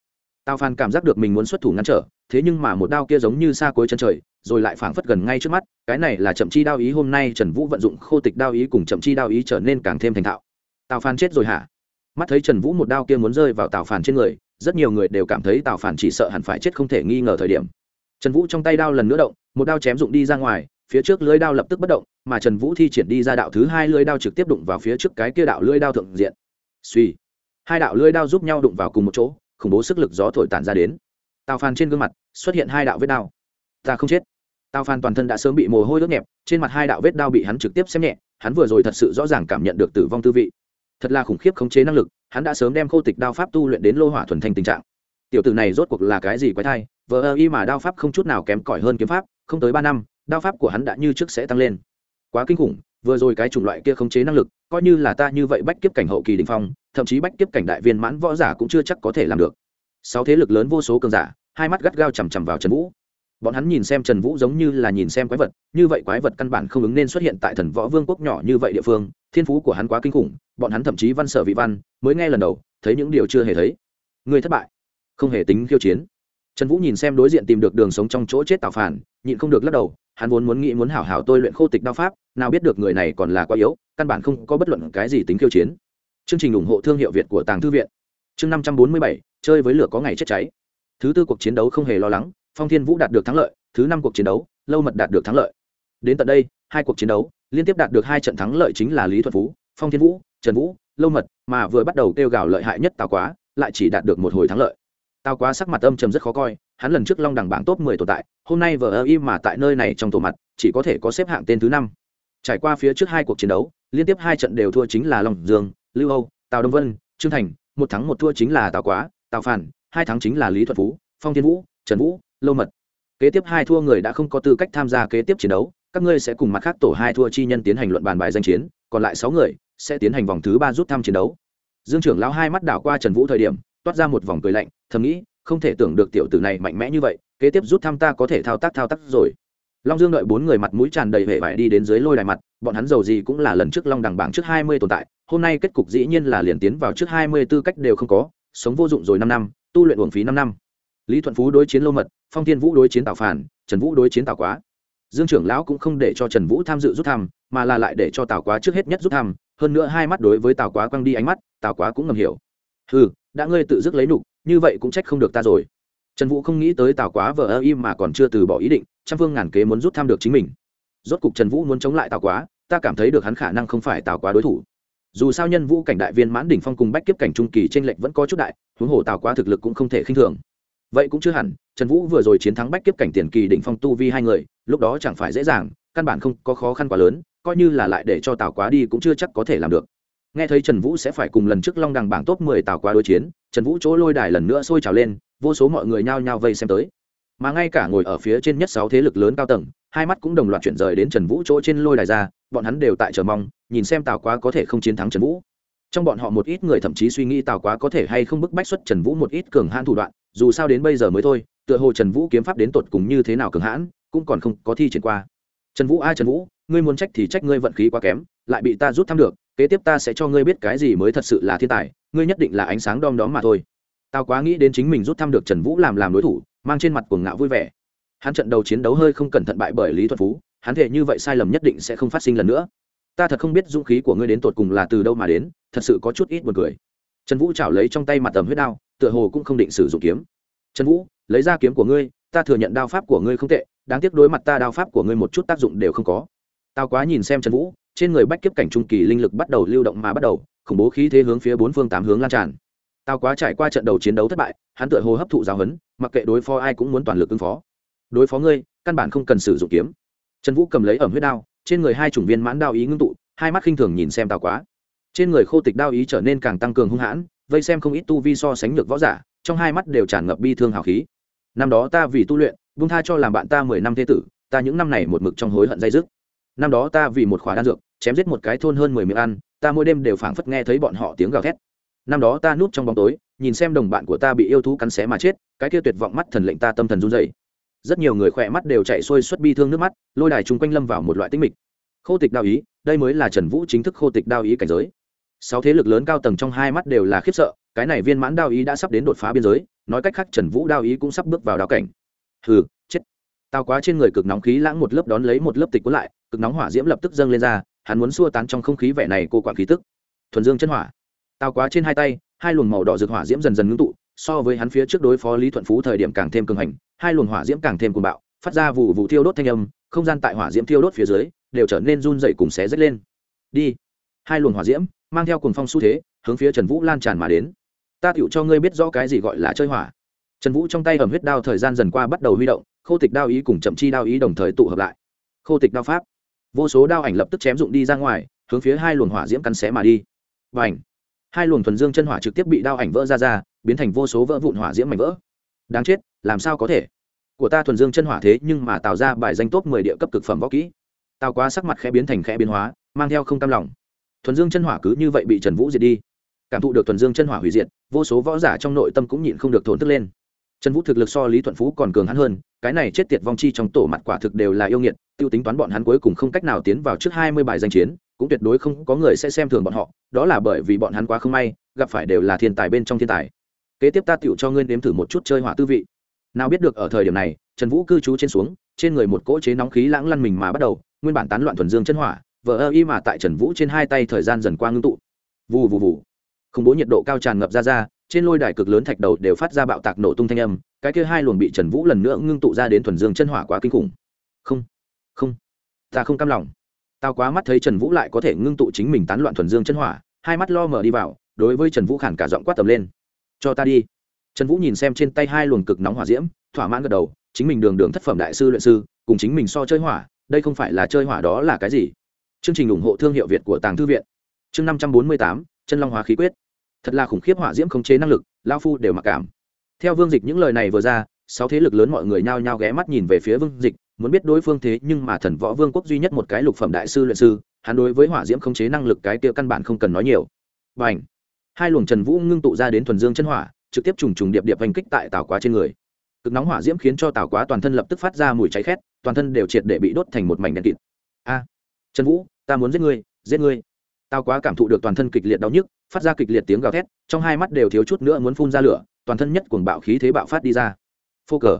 Speaker 1: Tao phan cảm giác được mình muốn xuất thủ ngăn trở, thế nhưng mà một đao kia giống như xa cuối chân trời, rồi lại phảng phất gần ngay trước mắt, cái này là chậm chi đao ý hôm nay trần vũ vận dụng khô tịch đao ý cùng chậm chi đao ý trở nên càng thêm thành thạo. Tào phan chết rồi hả? Mắt thấy trần vũ một đao kia muốn rơi vào tào phản trên người, rất nhiều người đều cảm thấy tào phản chỉ sợ hẳn phải chết không thể nghi ngờ thời điểm. Trần vũ trong tay đao lần nữa động, một đao chém dụng đi ra ngoài phía trước lưới đao lập tức bất động, mà trần vũ thi triển đi ra đạo thứ hai lưới đao trực tiếp đụng vào phía trước cái kia đạo lưới đao thượng diện. Suy, hai đạo lưới đao giúp nhau đụng vào cùng một chỗ, khủng bố sức lực gió thổi tàn ra đến. Tào phan trên gương mặt xuất hiện hai đạo vết đao. Ta không chết. Tào phan toàn thân đã sớm bị mồ hôi đốt nhẹp, trên mặt hai đạo vết đao bị hắn trực tiếp xem nhẹ, hắn vừa rồi thật sự rõ ràng cảm nhận được tử vong tư vị. Thật là khủng khiếp khống chế năng lực, hắn đã sớm đem khô tịch đao pháp tu luyện đến lô hỏa thuần thanh tình trạng. Tiểu tử này rốt cuộc là cái gì quái thai, vờ ơ y mà đao pháp không chút nào kém cỏi hơn kiếm pháp, không tới ba năm đao pháp của hắn đã như trước sẽ tăng lên. Quá kinh khủng, vừa rồi cái chủng loại kia khống chế năng lực, coi như là ta như vậy bách kiếp cảnh hậu kỳ đình phong, thậm chí bách kiếp cảnh đại viên mãn võ giả cũng chưa chắc có thể làm được. Sáu thế lực lớn vô số cường giả, hai mắt gắt gao chằm chằm vào trần vũ. Bọn hắn nhìn xem trần vũ giống như là nhìn xem quái vật, như vậy quái vật căn bản không ứng nên xuất hiện tại thần võ vương quốc nhỏ như vậy địa phương, thiên phú của hắn quá kinh khủng, bọn hắn thậm chí văn sở vị văn, mới nghe lần đầu, thấy những điều chưa hề thấy. Người thất bại, không hề tính khiêu chiến trần vũ nhìn xem đối diện tìm được đường sống trong chỗ chết tạo phản, nhịn không được lắc đầu, hắn vốn muốn nghĩ muốn hảo hảo tôi luyện khô tịch đao pháp, nào biết được người này còn là quá yếu, căn bản không có bất luận cái gì tính khiêu chiến. Chương trình ủng hộ thương hiệu việt của tàng thư viện. Chương năm trăm bốn mươi bảy, chơi với lửa có ngày chết cháy. Thứ tư cuộc chiến đấu không hề lo lắng, phong thiên vũ đạt được thắng lợi, thứ năm cuộc chiến đấu, lâu mật đạt được thắng lợi. Đến tận đây, hai cuộc chiến đấu, liên tiếp đạt được hai trận thắng lợi chính là lý thuật phú, phong thiên vũ, trần vũ, lâu mật, mà vừa bắt đầu kêu gào lợi hại nhất tào quá, lại chỉ đạt được một hồi thắng lợi tào quá sắc mặt âm trầm rất khó coi, hắn lần trước long đẳng bảng top mười tồn tại, hôm nay vờ ơ im mà tại nơi này trong tổ mặt, chỉ có thể có xếp hạng tên thứ năm. Trải qua phía trước hai cuộc chiến đấu, liên tiếp hai trận đều thua chính là long dương, lưu âu, tào đông vân, trương thành, một thắng một thua chính là tào quá, tào phản, hai thắng chính là lý thuật phú phong thiên vũ, trần vũ lâu mật. Kế tiếp hai thua người đã không có tư cách tham gia kế tiếp chiến đấu, các ngươi sẽ cùng mặt khác tổ hai thua chi nhân tiến hành luận bàn bài danh chiến, còn lại sáu người sẽ tiến hành vòng thứ ba rút thăm chiến đấu. Dương trưởng lão hai mắt đảo qua trần vũ thời điểm toát ra một vòng cười lạnh, thầm nghĩ, không thể tưởng được tiểu tử này mạnh mẽ như vậy, kế tiếp rút thăm ta có thể thao tác thao tác rồi. Long dương đợi bốn người mặt mũi tràn đầy vẻ vải đi đến dưới lôi đài mặt, bọn hắn giàu gì cũng là lần trước long đằng bảng trước hai mươi tồn tại, hôm nay kết cục dĩ nhiên là liền tiến vào trước hai mươi tư cách đều không có, sống vô dụng rồi năm năm, tu luyện uổng phí năm năm. Lý thuận phú đối chiến lâu mật, phong thiên vũ đối chiến tào phản trần vũ đối chiến tào quá. Dương trưởng lão cũng không để cho trần vũ tham dự rút thăm, mà là lại để cho tào quá trước hết nhất rút thăm, hơn nữa hai mắt đối với tào quá quăng đi ánh mắt, tào quá cũng ngầm hiểu. Ừ đã ngươi tự dứt lấy nục như vậy cũng trách không được ta rồi. Trần vũ không nghĩ tới tào quá vờ ơ im mà còn chưa từ bỏ ý định, trăm phương ngàn kế muốn rút thăm được chính mình. Rốt cục trần vũ muốn chống lại tào quá, ta cảm thấy được hắn khả năng không phải tào quá đối thủ. Dù sao nhân vũ cảnh đại viên mãn đỉnh phong cùng bách kiếp cảnh trung kỳ t r ê n lệch vẫn có chút đại, huống hồ tào quá thực lực cũng không thể khinh thường. Vậy cũng chưa hẳn, trần vũ vừa rồi chiến thắng bách kiếp cảnh tiền kỳ đỉnh phong tu vi hai người, lúc đó chẳng phải dễ dàng, căn bản không có khó khăn quá lớn, coi như là lại để cho tào quá đi cũng chưa chắc có thể làm được nghe thấy trần vũ sẽ phải cùng lần trước long đằng bảng top mười tào quá đối chiến, trần vũ chỗ lôi đài lần nữa sôi trào lên, vô số mọi người nhao nhao vây xem tới. Mà ngay cả ngồi ở phía trên nhất sáu thế lực lớn cao tầng, hai mắt cũng đồng loạt chuyển rời đến trần vũ chỗ trên lôi đài ra, bọn hắn đều tại chờ mong, nhìn xem tào quá có thể không chiến thắng trần vũ. Trong bọn họ một ít người thậm chí suy nghĩ tào quá có thể hay không bức bách xuất trần vũ một ít cường hãn thủ đoạn, dù sao đến bây giờ mới thôi, tựa hồ trần vũ kiếm pháp đến tột cùng như thế nào cường hãn, cũng còn không có thi triển qua. Trần vũ ai trần vũ, ngươi muốn trách thì trách ngươi vận khí quá kém, lại bị ta rút thăm được kế tiếp ta sẽ cho ngươi biết cái gì mới thật sự là thiên tài, ngươi nhất định là ánh sáng đom đóm mà thôi. Tao quá nghĩ đến chính mình rút thăm được trần vũ làm làm đối thủ, mang trên mặt cuồng ngạo vui vẻ. Hắn trận đầu chiến đấu hơi không cẩn thận bại bởi lý thuật phú, hắn thể như vậy sai lầm nhất định sẽ không phát sinh lần nữa. Ta thật không biết dũng khí của ngươi đến tột cùng là từ đâu mà đến, thật sự có chút ít buồn cười. Trần vũ chảo lấy trong tay mặt tầm huyết đao, tựa hồ cũng không định sử dụng kiếm. Trần vũ, lấy ra kiếm của ngươi, ta thừa nhận đao pháp của ngươi không tệ, đáng tiếc đối mặt ta đao pháp của ngươi một chút tác dụng đều không có. Tao quá nhìn xem trần vũ trên người bách kiếp cảnh trung kỳ linh lực bắt đầu lưu động mà bắt đầu, khủng bố khí thế hướng phía bốn phương tám hướng lan tràn. Tao quá trải qua trận đầu chiến đấu thất bại, hắn tựa hồ hấp thụ giáo huấn, mặc kệ đối phó ai cũng muốn toàn lực ứng phó. Đối phó ngươi, căn bản không cần sử dụng kiếm. Trần vũ cầm lấy ẩm huyết đao, trên người hai chủng viên mãn đao ý ngưng tụ, hai mắt khinh thường nhìn xem tao quá. Trên người khô tịch đao ý trở nên càng tăng cường hung hãn, vây xem không ít tu vi so sánh được võ giả, trong hai mắt đều tràn ngập bi thương hào khí. Năm đó ta vì tu luyện vung tha cho làm bạn ta mười năm thế tử, ta những năm này một mực trong hối hận dây dứt. Năm đó ta vì một khóa đan dược chém giết một cái thôn hơn mười miệng ăn, ta mỗi đêm đều phảng phất nghe thấy bọn họ tiếng gào thét. Năm đó ta núp trong bóng tối, nhìn xem đồng bạn của ta bị yêu thú cắn xé mà chết, cái kia tuyệt vọng mắt thần lệnh ta tâm thần run dày rất nhiều người khỏe mắt đều chạy xuôi xuất bi thương nước mắt, lôi đài chung quanh lâm vào một loại tinh mịch. Khô tịch đao ý, đây mới là trần vũ chính thức khô tịch đao ý cảnh giới. Sáu thế lực lớn cao tầng trong hai mắt đều là khiếp sợ, cái này viên mãn đao ý đã sắp đến đột phá biên giới, nói cách khác trần vũ đao ý cũng sắp bước vào đao cảnh. Hừ, chết. Tao quá trên người cực nóng khí lãng một lớp đón lấy một lớp tịch cuốn lại, cực nóng hỏa diễm lập tức dâng lên ra hắn muốn xua tán trong không khí vẻ này cô quản khí tức. Thuần dương chân hỏa. Tao quá trên hai tay, hai luồng màu đỏ rực hỏa diễm dần dần ngưng tụ, so với hắn phía trước đối phó lý thuận phú thời điểm càng thêm cường hành, hai luồng hỏa diễm càng thêm cuồng bạo, phát ra vụ vụ thiêu đốt thanh âm, không gian tại hỏa diễm thiêu đốt phía dưới, đều trở nên run dậy cùng xé rách lên. Đi. Hai luồng hỏa diễm, mang theo cuồng phong xu thế, hướng phía trần vũ lan tràn mà đến. Ta tựu cho ngươi biết rõ cái gì gọi là chơi hỏa. Trần vũ trong tay ẩm huyết đao thời gian dần qua bắt đầu huy động, khô tịch đao ý cùng chậm chi đao ý đồng thời tụ hợp lại. Khô tịch đao pháp vô số đao ảnh lập tức chém dụng đi ra ngoài, hướng phía hai luồng hỏa diễm cắn xé mà đi. Và ảnh hai luồng thuần dương chân hỏa trực tiếp bị đao ảnh vỡ ra ra, biến thành vô số vỡ vụn hỏa diễm mảnh vỡ. Đáng chết, làm sao có thể? Của ta thuần dương chân hỏa thế nhưng mà tạo ra bài danh tốt mười địa cấp cực phẩm võ kỹ. Tao quá sắc mặt khẽ biến thành khẽ biến hóa, mang theo không cam lòng. Thuần dương chân hỏa cứ như vậy bị trần vũ diệt đi. Cảm thụ được thuần dương chân hỏa hủy diệt, vô số võ giả trong nội tâm cũng nhịn không được thổn thức lên trần vũ thực lực so lý thuận phú còn cường hắn hơn, cái này chết tiệt vong chi trong tổ mặt quả thực đều là yêu nghiệt t i ê u tính toán bọn hắn cuối cùng không cách nào tiến vào trước hai mươi bài danh chiến, cũng tuyệt đối không có người sẽ xem thường bọn họ, đó là bởi vì bọn hắn quá không may, gặp phải đều là thiên tài bên trong thiên tài. Kế tiếp ta tựu cho ngươi nếm thử một chút chơi hỏa tư vị. Nào biết được ở thời điểm này, trần vũ cư trú trên xuống, trên người một cỗ chế nóng khí lãng lăn mình mà bắt đầu, nguyên bản tán loạn thuần dương chân hỏa vỡ ơ y mà tại trần vũ trên hai tay thời gian dần qua ngưng tụ. Vù vù vù. Khủng bố nhiệt độ cao tràn ngập ra ra trên lôi đài cực lớn thạch đầu đều phát ra bạo tạc nổ tung thanh âm, cái kia hai luồng bị trần vũ lần nữa ngưng tụ ra đến thuần dương chân hỏa quá kinh khủng. Không không, ta không cam lòng. Tao quá mắt thấy trần vũ lại có thể ngưng tụ chính mình tán loạn thuần dương chân hỏa, hai mắt lo mở đi vào, đối với trần vũ khản cả giọng quát tầm lên. Cho ta đi. Trần vũ nhìn xem trên tay hai luồng cực nóng hỏa diễm, thỏa mãn gật đầu, chính mình đường đường thất phẩm đại sư luyện sư, cùng chính mình so chơi hỏa, đây không phải là chơi hỏa đó là cái gì? Chương trình ủng hộ thương hiệu việt của tàng thư viện. Chương năm trăm bốn mươi tám, chân long hóa khí quyết thật là khủng khiếp hỏa diễm khống chế năng lực lao phu đều mặc cảm. Theo vương dịch những lời này vừa ra, sáu thế lực lớn mọi người nhao nhao ghé mắt nhìn về phía vương dịch, muốn biết đối phương thế nhưng mà thần võ vương quốc duy nhất một cái lục phẩm đại sư luyện sư, hắn đối với hỏa diễm khống chế năng lực cái tiêu căn bản không cần nói nhiều. Và ảnh hai luồng trần vũ ngưng tụ ra đến thuần dương chân hỏa, trực tiếp trùng trùng điệp điệp hành kích tại tàu quá trên người. Cực nóng hỏa diễm khiến cho tàu quá toàn thân lập tức phát ra mùi cháy khét, toàn thân đều triệt để bị đốt thành một mảnh đèn kịt. A! Trần vũ, ta muốn giết ngươi giết ngươi. Tao quá cảm thụ được toàn thân kịch liệt đau nhức phát ra kịch liệt tiếng gào thét, trong hai mắt đều thiếu chút nữa muốn phun ra lửa, toàn thân nhất cuồng bạo khí thế bạo phát đi ra. Phô cờ.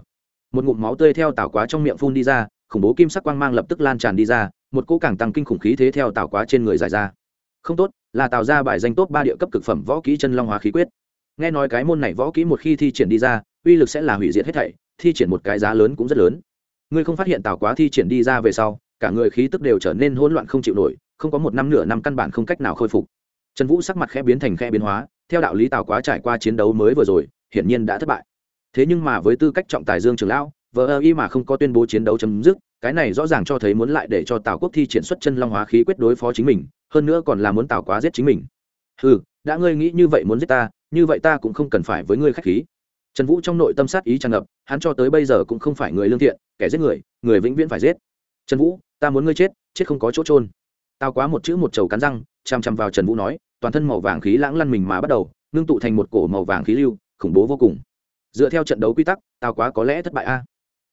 Speaker 1: Một ngụm máu tươi theo tảo quá trong miệng phun đi ra, khủng bố kim sắc quang mang lập tức lan tràn đi ra, một cỗ càng tăng kinh khủng khí thế theo tảo quá trên người giải ra. Không tốt, là tạo ra bài danh tốt ba địa cấp cực phẩm võ kỹ chân long hóa khí quyết. Nghe nói cái môn này võ kỹ một khi thi triển đi ra, uy lực sẽ là hủy diệt hết thảy, thi triển một cái giá lớn cũng rất lớn. Ngươi không phát hiện tảo quá thi triển đi ra về sau, cả người khí tức đều trở nên hỗn loạn không chịu nổi, không có một năm nửa năm căn bản không cách nào khôi phục trần vũ sắc mặt khẽ biến thành khẽ biến hóa, theo đạo lý tào quá trải qua chiến đấu mới vừa rồi, hiển nhiên đã thất bại. Thế nhưng mà với tư cách trọng tài dương trường lão, vờ ơ y mà không có tuyên bố chiến đấu chấm dứt, cái này rõ ràng cho thấy muốn lại để cho tào quốc thi triển xuất chân long hóa khí quyết đối phó chính mình, hơn nữa còn là muốn tào quá giết chính mình. Ừ đã ngươi nghĩ như vậy muốn giết ta, như vậy ta cũng không cần phải với ngươi k h á c h khí. Trần vũ trong nội tâm sát ý tràn ngập, hắn cho tới bây giờ cũng không phải người lương thiện, kẻ giết người người vĩnh viễn phải giết. Trần vũ, ta muốn ngươi chết chết không có chỗ trôn tao quá một chữ một chầu cắn răng chằm chằm vào trần vũ nói toàn thân màu vàng khí lãng lăn mình mà bắt đầu, ngưng tụ thành một cổ màu vàng khí lưu, khủng bố vô cùng. Dựa theo trận đấu quy tắc, tao quá có lẽ thất bại a.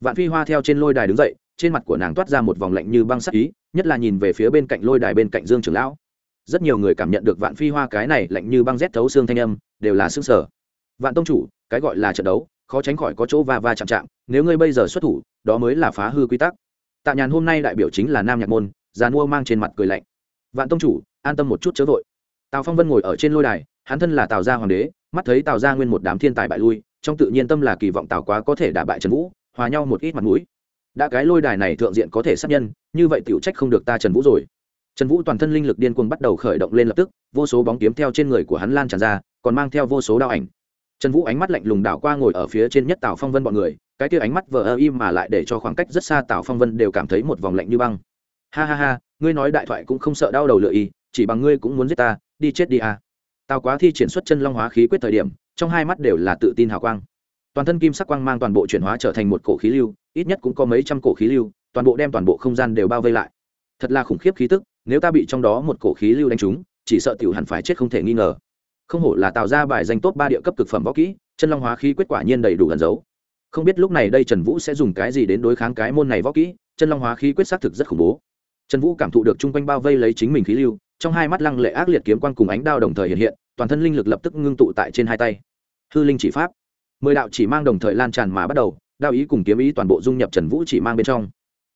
Speaker 1: Vạn phi hoa theo trên lôi đài đứng dậy, trên mặt của nàng toát ra một vòng lạnh như băng sắc ý, nhất là nhìn về phía bên cạnh lôi đài bên cạnh dương trưởng lão. Rất nhiều người cảm nhận được vạn phi hoa cái này lạnh như băng rét thấu xương thanh âm, đều là xương sở vạn tông chủ, cái gọi là trận đấu, khó tránh khỏi có chỗ va va chạm chạm, nếu ngươi bây giờ xuất thủ, đó mới là phá hư quy tắc. Tạ nhàn hôm nay đại biểu chính là nam nhạc môn, già mua mang trên mặt cười lạnh. Vạn tông chủ, an tâm một chút chớ vội tào phong vân ngồi ở trên lôi đài, hắn thân là tào gia hoàng đế, mắt thấy tào gia nguyên một đám thiên tài bại lui, trong tự nhiên tâm là kỳ vọng tào quá có thể đả bại trần vũ, hòa nhau một ít mặt mũi. Đã cái lôi đài này thượng diện có thể sát nhân, như vậy tiểu trách không được ta trần vũ rồi. Trần vũ toàn thân linh lực điên cuồng bắt đầu khởi động lên lập tức, vô số bóng kiếm theo trên người của hắn lan tràn ra, còn mang theo vô số đao ảnh. Trần vũ ánh mắt lạnh lùng đảo qua ngồi ở phía trên nhất tào phong vân bọn người, cái kia ánh mắt vờ ơ im mà lại để cho khoảng cách rất xa tào phong vân đều cảm thấy một vòng lạnh như băng. Ha ha ha, ngươi nói đại thoại cũng không sợ đau đầu lựa y chỉ bằng ngươi cũng muốn giết ta đi chết đi à. tào quá thi triển xuất chân long hóa khí quyết thời điểm, trong hai mắt đều là tự tin hào quang. Toàn thân kim sắc quang mang toàn bộ chuyển hóa trở thành một cổ khí lưu, ít nhất cũng có mấy trăm cổ khí lưu, toàn bộ đem toàn bộ không gian đều bao vây lại. Thật là khủng khiếp khí tức, nếu ta bị trong đó một cổ khí lưu đánh trúng, chỉ sợ tiểu hẳn phải chết không thể nghi ngờ. Không hổ là tạo ra bài danh tốt ba địa cấp cực phẩm võ kỹ, chân long hóa khí quyết quả nhiên đầy đủ gần giấu. Không biết lúc này đây trần vũ sẽ dùng cái gì đến đối kháng cái môn này võ kỹ, chân long hóa khí quyết xác thực rất khủng bố. Trần vũ cảm thụ được chung quanh bao vây lấy chính mình khí lưu trong hai mắt lăng lệ ác liệt kiếm quan cùng ánh đao đồng thời hiện hiện, toàn thân linh lực lập tức ngưng tụ tại trên hai tay. Hư linh chỉ pháp. Mười đạo chỉ mang đồng thời lan tràn mà bắt đầu, đao ý cùng kiếm ý toàn bộ dung nhập trần vũ chỉ mang bên trong.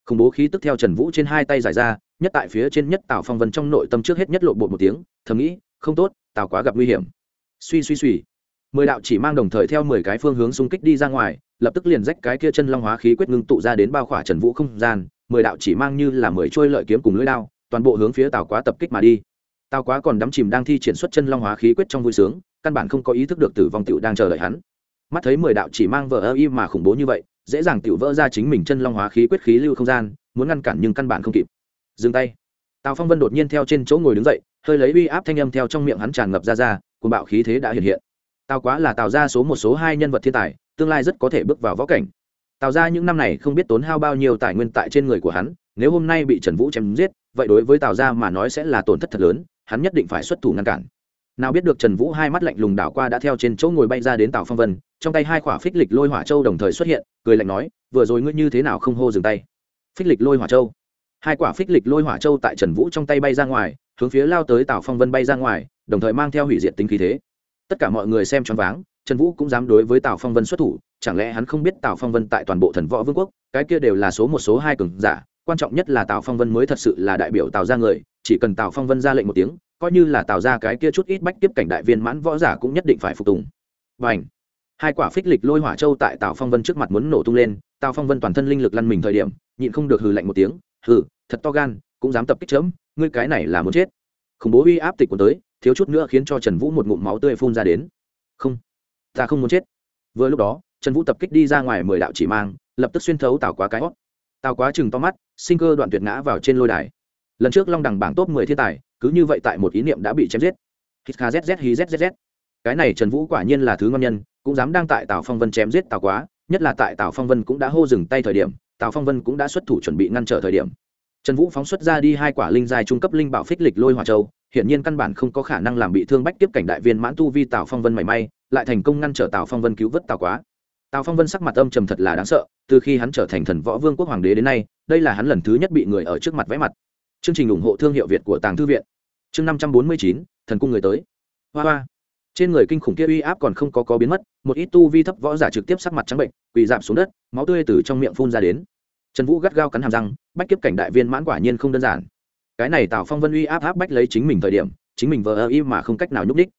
Speaker 1: Khủng bố khí tức theo trần vũ trên hai tay giải ra, nhất tại phía trên nhất tào phong vân trong nội tâm trước hết nhất lộ bột một tiếng, thầm nghĩ, không tốt, tào quá gặp nguy hiểm. Suy suy suy. Mười đạo chỉ mang đồng thời theo mười cái phương hướng xung kích đi ra ngoài, lập tức liền rách cái kia chân long hóa khí quyết ngưng tụ ra đến bao khỏa trần vũ không gian, mười đạo chỉ mang như là mười trôi lợi kiếm cùng lưỡi đao toàn bộ hướng phía tào quá tập kích mà đi. Tào quá còn đắm chìm đang thi triển xuất chân long hóa khí quyết trong vui sướng, căn bản không có ý thức được tử vong tựu đang chờ đợi hắn. Mắt thấy mười đạo chỉ mang vợ ơ y mà khủng bố như vậy, dễ dàng tựu vỡ ra chính mình chân long hóa khí quyết khí lưu không gian, muốn ngăn cản nhưng căn bản không kịp. Dừng tay. Tào phong vân đột nhiên theo trên chỗ ngồi đứng dậy, hơi lấy uy áp thanh âm theo trong miệng hắn tràn ngập ra ra cùng bạo khí thế đã hiện hiện. Tào quá là tào ra số một số hai nhân vật thiên tài, tương lai rất có thể bước vào võ cảnh. Tào ra những năm này không biết tốn hao bao nhiêu tài nguyên tại trên người của hắn nếu hôm nay bị trần vũ chém giết, vậy đối với tào Gia mà nói sẽ là tổn thất thật lớn, hắn nhất định phải xuất thủ ngăn cản. Nào biết được trần vũ hai mắt lạnh lùng đảo qua đã theo trên chỗ ngồi bay ra đến tào phong vân, trong tay hai khỏa phích lịch lôi hỏa châu đồng thời xuất hiện, cười lạnh nói, vừa rồi ngươi như thế nào không hô dừng tay? Phích lịch lôi hỏa châu. Hai quả phích lịch lôi hỏa châu tại trần vũ trong tay bay ra ngoài, hướng phía lao tới tào phong vân bay ra ngoài, đồng thời mang theo hủy diệt tính khí thế. Tất cả mọi người xem choáng váng, trần vũ cũng dám đối với tào phong vân xuất thủ, chẳng lẽ hắn không biết tào phong vân tại toàn bộ thần võ vương quốc, cái kia đều là số một, số hai cường giả quan trọng nhất là tào phong vân mới thật sự là đại biểu tào ra người, chỉ cần tào phong vân ra lệnh một tiếng, coi như là tào ra cái kia chút ít bách tiếp cảnh đại viên mãn võ giả cũng nhất định phải phục tùng. Và ảnh hai quả phích lịch lôi hỏa châu tại tào phong vân trước mặt muốn nổ tung lên, tào phong vân toàn thân linh lực lăn mình thời điểm, nhịn không được hừ lạnh một tiếng, hừ, thật to gan, cũng dám tập kích chớm ngươi cái này là muốn chết. Khủng bố uy áp tịch cuốn tới, thiếu chút nữa khiến cho trần vũ một ngụm máu tươi phun ra đến. Không, ta không muốn chết. Vừa lúc đó, trần vũ tập kích đi ra ngoài mười đạo chỉ mang, lập tức xuyên thấu tào quá cái hót tào quá chừng to mắt, sinh cơ đoạn tuyệt ngã vào trên lôi đài. Lần trước long đẳng bảng top mười thiên tài, cứ như vậy tại một ý niệm đã bị chém giết. Hít kha zz hi zzz cái này trần vũ quả nhiên là thứ ngon nhân, cũng dám đang tại tào phong vân chém giết tào quá, nhất là tại tào phong vân cũng đã hô dừng tay thời điểm, tào phong vân cũng đã xuất thủ chuẩn bị ngăn trở thời điểm. Trần vũ phóng xuất ra đi hai quả linh dài trung cấp linh bảo phích lịch lôi hỏa châu, hiển nhiên căn bản không có khả năng làm bị thương bách tiếp cảnh đại viên mãn tu vi tào phong vân mảy may, lại thành công ngăn trở tào phong vân cứu vớt tào quá tào phong vân sắc mặt âm trầm thật là đáng sợ, từ khi hắn trở thành thần võ vương quốc hoàng đế đến nay, đây là hắn lần thứ nhất bị người ở trước mặt vẽ mặt. Chương trình ủng hộ thương hiệu việt của tàng thư viện. Chương năm trăm bốn mươi chín, thần cung người tới. Hoa hoa. Trên người kinh khủng kia uy áp còn không có có biến mất, một ít tu vi thấp võ giả trực tiếp sắc mặt trắng bệnh, quỳ dạp xuống đất, máu tươi từ trong miệng phun ra đến. Trần vũ gắt gao cắn hàm răng, bách kiếp cảnh đại viên mãn quả nhiên không đơn giản. Cái này Tào phong vân uy áp áp bách lấy chính mình thời điểm, chính mình vờ ơ y mà không cách nào nhúc đích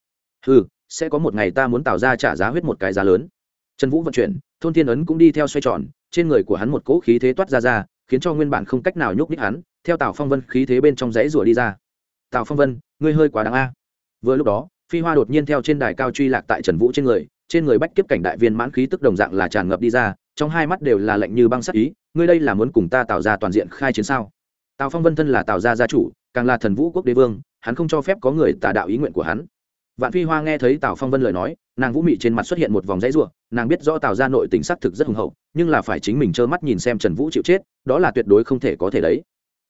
Speaker 1: ừ sẽ có một ngày ta muốn tạo ra trả giá huyết một cái giá lớn trần vũ vận chuyển, thôn thiên ấn cũng đi theo xoay tròn, trên người của hắn một cỗ khí thế toát ra ra, khiến cho nguyên bản không cách nào nhúc nhích hắn, theo tào phong vân khí thế bên trong rẫy rủa đi ra. Tào phong vân, ngươi hơi quá đáng a. Vừa lúc đó, phi hoa đột nhiên theo trên đài cao truy lạc tại trần vũ trên người trên người bách kiếp cảnh đại viên mãn khí tức đồng dạng là tràn ngập đi ra, trong hai mắt đều là lạnh như băng sắc ý, ngươi đây là muốn cùng ta tạo ra toàn diện khai chiến sao? Tào phong vân thân là tào gia gia chủ, càng là thần vũ quốc đế vương, hắn không cho phép có người tà đạo ý nguyện của hắn vạn phi hoa nghe thấy tào phong vân lời nói, nàng vũ mị trên mặt xuất hiện một vòng dãy ruộng nàng biết rõ tào gia nội tình xác thực rất hùng hậu, nhưng là phải chính mình trơ mắt nhìn xem trần vũ chịu chết, đó là tuyệt đối không thể có thể đấy.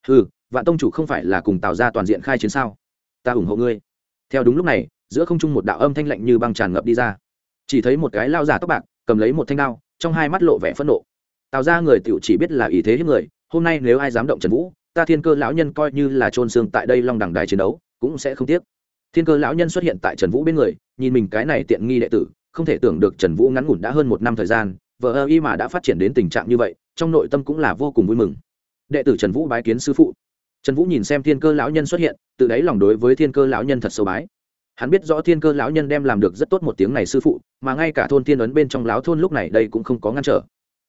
Speaker 1: Ừ vạn tông chủ không phải là cùng tào gia toàn diện khai chiến sao? Ta ủng hộ ngươi. Theo đúng lúc này, giữa không trung một đạo âm thanh lạnh như băng tràn ngập đi ra. Chỉ thấy một cái lao giả tóc bạc, cầm lấy một thanh đao, trong hai mắt lộ vẻ phẫn nộ. Tào ra người tiểu chỉ biết là ý thế hiếp người, hôm nay nếu ai dám động trần vũ, ta thiên cơ lão nhân coi như là trôn xương tại đây long đẳng đài chiến đấu, cũng sẽ không tiếc thiên cơ lão nhân xuất hiện tại trần vũ bên người, nhìn mình cái này tiện nghi đệ tử, không thể tưởng được trần vũ ngắn ngủn đã hơn một năm thời gian vợ ơ y mà đã phát triển đến tình trạng như vậy, trong nội tâm cũng là vô cùng vui mừng. Đệ tử trần vũ bái kiến sư phụ. Trần vũ nhìn xem thiên cơ lão nhân xuất hiện, tự đáy lòng đối với thiên cơ lão nhân thật sâu bái. Hắn biết rõ thiên cơ lão nhân đem làm được rất tốt một tiếng này sư phụ, mà ngay cả thôn thiên ấn bên trong lão thôn lúc này đây cũng không có ngăn trở.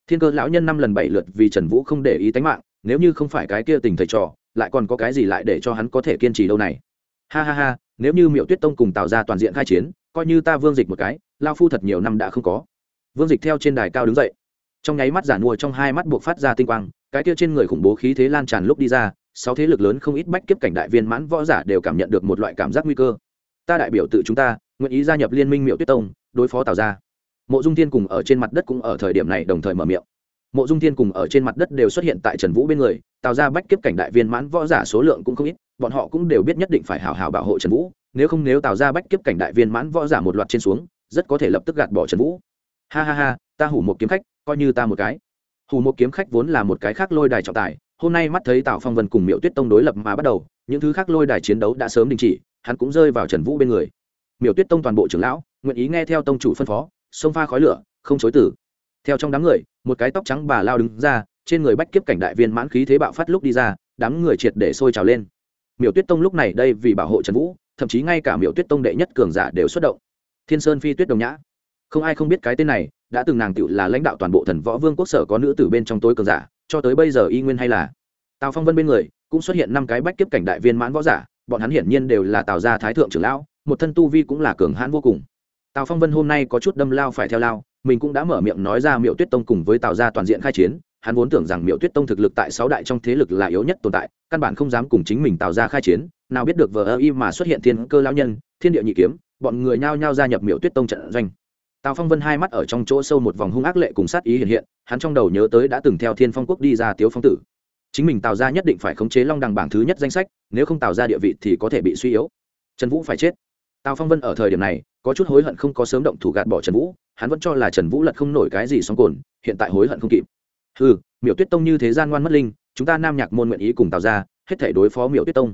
Speaker 1: Thiên cơ lão nhân năm lần bảy lượt vì trần vũ không để ý tánh mạng, nếu như không phải cái kia tình thầy trò, lại còn có cái gì lại để cho hắn có thể kiên trì đâu này? Ha ha ha nếu như miệu tuyết tông cùng tạo ra toàn diện khai chiến, coi như ta vương dịch một cái, lao phu thật nhiều năm đã không có. Vương dịch theo trên đài cao đứng dậy. Trong nháy mắt giả mua trong hai mắt buộc phát ra tinh quang, cái kia trên người khủng bố khí thế lan tràn lúc đi ra, sáu thế lực lớn không ít bách kiếp cảnh đại viên mãn võ giả đều cảm nhận được một loại cảm giác nguy cơ. Ta đại biểu tự chúng ta, nguyện ý gia nhập liên minh miệu tuyết tông, đối phó tào ra mộ dung thiên cùng ở trên mặt đất cũng ở thời điểm này đồng thời mở miệng mộ dung thiên cùng ở trên mặt đất đều xuất hiện tại trần vũ bên người tạo ra bách kiếp cảnh đại viên mãn võ giả số lượng cũng không ít, bọn họ cũng đều biết nhất định phải hào hào bảo hộ trần vũ, nếu không nếu tạo ra bách kiếp cảnh đại viên mãn võ giả một loạt trên xuống, rất có thể lập tức gạt bỏ trần vũ. Ha ha ha, ta hủ một kiếm khách, coi như ta một cái. Hủ một kiếm khách vốn là một cái khác lôi đài trọng tài, hôm nay mắt thấy tào phong vân cùng miệu tuyết tông đối lập mà bắt đầu, những thứ khác lôi đài chiến đấu đã sớm đình chỉ, hắn cũng rơi vào trần vũ bên người. Miệu tuyết tông toàn bộ trưởng lão, nguyện ý nghe theo tông chủ phân phó, xông pha khói lửa, không chối tử theo trong đám người, một cái tóc trắng bà lao đứng ra, trên người bách kiếp cảnh đại viên mãn khí thế bạo phát lúc đi ra, đám người triệt để sôi trào lên. Miểu tuyết tông lúc này đây vì bảo hộ trần vũ, thậm chí ngay cả miểu tuyết tông đệ nhất cường giả đều xuất động. Thiên sơn phi tuyết đồng nhã. Không ai không biết cái tên này, đã từng nàng tựu là lãnh đạo toàn bộ thần võ vương quốc sở có nữ tử bên trong tối cường giả, cho tới bây giờ y nguyên hay là. Tào phong vân bên người, cũng xuất hiện năm cái bách kiếp cảnh đại viên mãn võ giả, bọn hắn hiển nhiên đều là tào gia thái thượng trưởng lão, một thân tu vi cũng là cường hãn vô cùng. Tào phong vân hôm nay có chút đâm lao phải theo lao mình cũng đã mở miệng nói ra miệu tuyết tông cùng với tào gia toàn diện khai chiến, hắn vốn tưởng rằng miệu tuyết tông thực lực tại sáu đại trong thế lực là yếu nhất tồn tại, căn bản không dám cùng chính mình tào gia khai chiến, nào biết được vờ ơ y mà xuất hiện thiên cơ lao nhân, thiên địa nhị kiếm, bọn người nhao nhao gia nhập miệu tuyết tông trận doanh. Tào phong vân hai mắt ở trong chỗ sâu một vòng hung ác lệ cùng sát ý hiện hiện, hắn trong đầu nhớ tới đã từng theo thiên phong quốc đi ra tiếu phong tử. Chính mình tạo ra nhất định phải khống chế long đằng bảng thứ nhất danh sách, nếu không tạo ra địa vị thì có thể bị suy yếu. Trần vũ phải chết. Tào phong vân ở thời điểm này có chút hối hận không có sớm động thủ gạt bỏ trần vũ, hắn vẫn cho là trần vũ lật không nổi cái gì sóng cồn, hiện tại hối hận không kịp. Ừ miểu tuyết tông như thế gian ngoan mất linh, chúng ta nam nhạc môn nguyện ý cùng tạo ra hết thể đối phó miểu tuyết tông.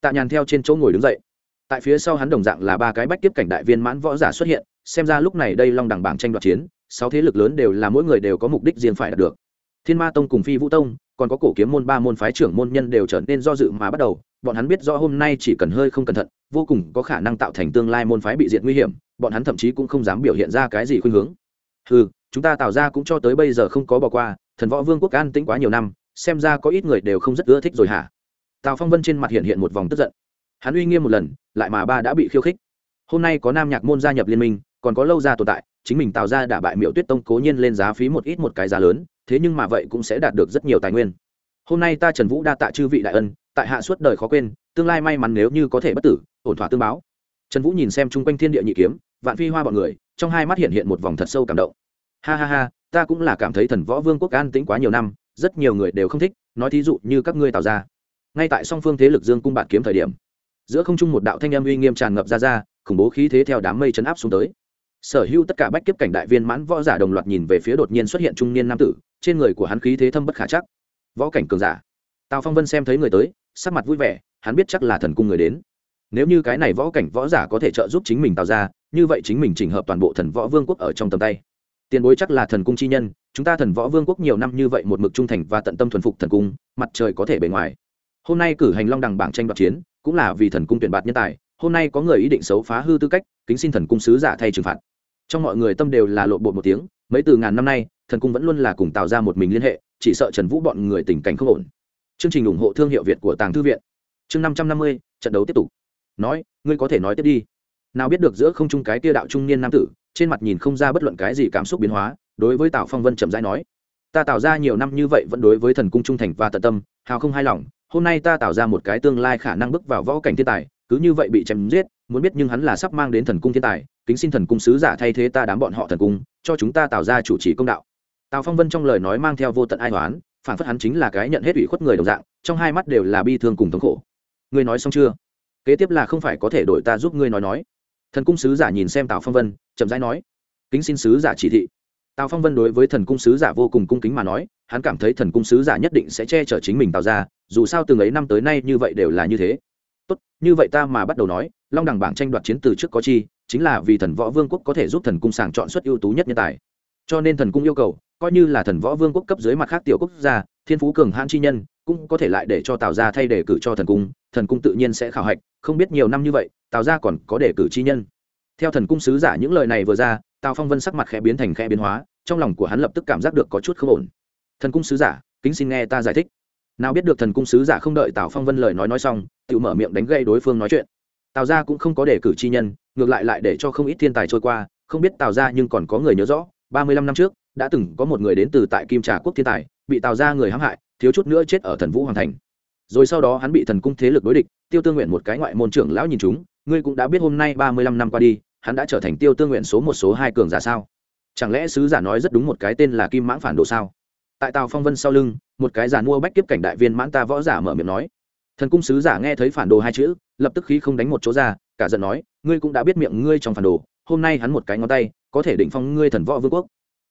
Speaker 1: Tạ nhàn theo trên chỗ ngồi đứng dậy. Tại phía sau hắn đồng dạng là ba cái bách tiếp cảnh đại viên mãn võ giả xuất hiện, xem ra lúc này đây long đẳng bảng tranh đoạt chiến, sáu thế lực lớn đều là mỗi người đều có mục đích riêng phải đạt được. Thiên ma tông cùng phi vũ tông, còn có cổ kiếm môn, ba môn phái trưởng môn nhân đều trở nên do dự mà bắt đầu bọn hắn biết rõ hôm nay chỉ cần hơi không cẩn thận, vô cùng có khả năng tạo thành tương lai môn phái bị diệt nguy hiểm, bọn hắn thậm chí cũng không dám biểu hiện ra cái gì khuynh hướng. Ừ chúng ta tạo ra cũng cho tới bây giờ không có bỏ qua, thần võ vương quốc an tĩnh quá nhiều năm, xem ra có ít người đều không rất ưa thích rồi hả? Tào phong vân trên mặt hiện hiện một vòng tức giận. Hắn uy nghiêm một lần, lại mà ba đã bị khiêu khích. Hôm nay có nam nhạc môn gia nhập liên minh, còn có lâu ra tồn tại, chính mình tạo ra đả bại miệu tuyết tông cố nhiên lên giá phí một ít một cái giá lớn, thế nhưng mà vậy cũng sẽ đạt được rất nhiều tài nguyên. Hôm nay ta trần vũ đa tạ chư vị đại ân tại hạ suốt đời khó quên, tương lai may mắn nếu như có thể bất tử, ổn thỏa tương báo. Trần vũ nhìn xem chung quanh thiên địa nhị kiếm, vạn phi hoa bọn người, trong hai mắt hiện hiện một vòng thật sâu cảm động. Ha ha ha, ta cũng là cảm thấy thần võ vương quốc an tĩnh quá nhiều năm, rất nhiều người đều không thích, nói thí dụ như các ngươi tạo ra. Ngay tại song phương thế lực dương cung bạt kiếm thời điểm, giữa không trung một đạo thanh âm uy nghiêm tràn ngập ra ra, khủng bố khí thế theo đám mây chấn áp xuống tới. Sở hữu tất cả bách kiếp cảnh đại viên mãn võ giả đồng loạt nhìn về phía đột nhiên xuất hiện trung niên nam tử, trên người của hắn khí thế thâm bất khả chắc. Võ cảnh cường giả tào phong vân xem thấy người tới, sắc mặt vui vẻ, hắn biết chắc là thần cung người đến. Nếu như cái này võ cảnh võ giả có thể trợ giúp chính mình tạo ra, như vậy chính mình chỉnh hợp toàn bộ thần võ vương quốc ở trong tầm tay. Tiền bối chắc là thần cung chi nhân, chúng ta thần võ vương quốc nhiều năm như vậy một mực trung thành và tận tâm thuần phục thần cung, mặt trời có thể bề ngoài. Hôm nay cử hành long đằng bảng tranh đoạt chiến, cũng là vì thần cung tuyển bạt nhân tài, hôm nay có người ý định xấu phá hư tư cách, kính xin thần cung sứ giả thay trừng phạt. Trong mọi người tâm đều là lộ bột một tiếng, mấy từ ngàn năm nay, thần cung vẫn luôn là cùng tạo ra một mình liên hệ, chỉ sợ trần vũ bọn người tình cảnh không ổn chương trình ủng hộ thương hiệu việt của tàng thư viện. Chương năm trăm năm mươi, trận đấu tiếp tục. Nói, ngươi có thể nói tiếp đi. Nào biết được giữa không trung cái tia đạo trung niên nam tử, trên mặt nhìn không ra bất luận cái gì cảm xúc biến hóa, đối với tào phong vân chậm rãi nói, ta tạo ra nhiều năm như vậy vẫn đối với thần cung trung thành và tận tâm, hào không hài lòng, hôm nay ta tạo ra một cái tương lai khả năng bước vào võ cảnh thiên tài, cứ như vậy bị chém giết, muốn biết nhưng hắn là sắp mang đến thần cung thiên tài, kính xin thần cung sứ giả thay thế ta đám bọn họ thần cung, cho chúng ta tạo ra chủ trì công đạo. Tào phong vân trong lời nói mang theo vô tận ai toán phản phất hắn chính là cái nhận hết ủy khuất người đồng dạng, trong hai mắt đều là bi thương cùng thống khổ. Ngươi nói xong chưa? Kế tiếp là không phải có thể đổi ta giúp ngươi nói nói. Thần cung sứ giả nhìn xem tào phong vân, chậm rãi nói, kính xin sứ giả chỉ thị. Tào phong vân đối với thần cung sứ giả vô cùng cung kính mà nói, hắn cảm thấy thần cung sứ giả nhất định sẽ che chở chính mình tạo ra dù sao từng ấy năm tới nay như vậy đều là như thế. Tốt, như vậy ta mà bắt đầu nói, long đẳng bảng tranh đoạt chiến từ trước có chi, chính là vì thần võ vương quốc có thể giúp thần cung sàng chọn xuất ưu tú nhất nhân tài. Cho nên thần cung yêu cầu coi như là thần võ vương quốc cấp dưới mặt khác tiểu quốc gia, thiên phú cường hãn chi nhân, cũng có thể lại để cho tào gia thay đề cử cho thần cung thần cung tự nhiên sẽ khảo hạch, không biết nhiều năm như vậy, tào gia còn có đề cử chi nhân. Theo thần cung sứ giả những lời này vừa ra, tào phong vân sắc mặt khẽ biến thành khẽ biến hóa, trong lòng của hắn lập tức cảm giác được có chút không ổn. Thần cung sứ giả, kính xin nghe ta giải thích. Nào biết được thần cung sứ giả không đợi tào phong vân lời nói nói xong tự mở miệng đánh gây đối phương nói chuyện. Tào gia cũng không có đề cử chi nhân, ngược lại lại để cho không ít thiên tài trôi qua, không biết tào gia nhưng còn có người nhớ rõ, ba mươi lăm năm trước đã từng có một người đến từ tại kim trà quốc thiên tài, bị tào gia người hãm hại, thiếu chút nữa chết ở thần vũ hoàng thành. Rồi sau đó hắn bị thần cung thế lực đối địch, tiêu tương nguyện một cái ngoại môn trưởng lão nhìn chúng, ngươi cũng đã biết hôm nay ba mươi lăm năm qua đi, hắn đã trở thành tiêu tương nguyện số một số hai cường giả sao? Chẳng lẽ sứ giả nói rất đúng một cái tên là kim mãng phản đồ sao? Tại tào phong vân sau lưng, một cái giả mua bách kiếp cảnh đại viên mãn ta võ giả mở miệng nói. Thần cung sứ giả nghe thấy phản đồ hai chữ, lập tức khí không đánh một chỗ ra, cả giận nói, ngươi cũng đã biết miệng ngươi trong phản đồ, hôm nay hắn một cái ngón tay, có thể định phong ngươi thần võ vương quốc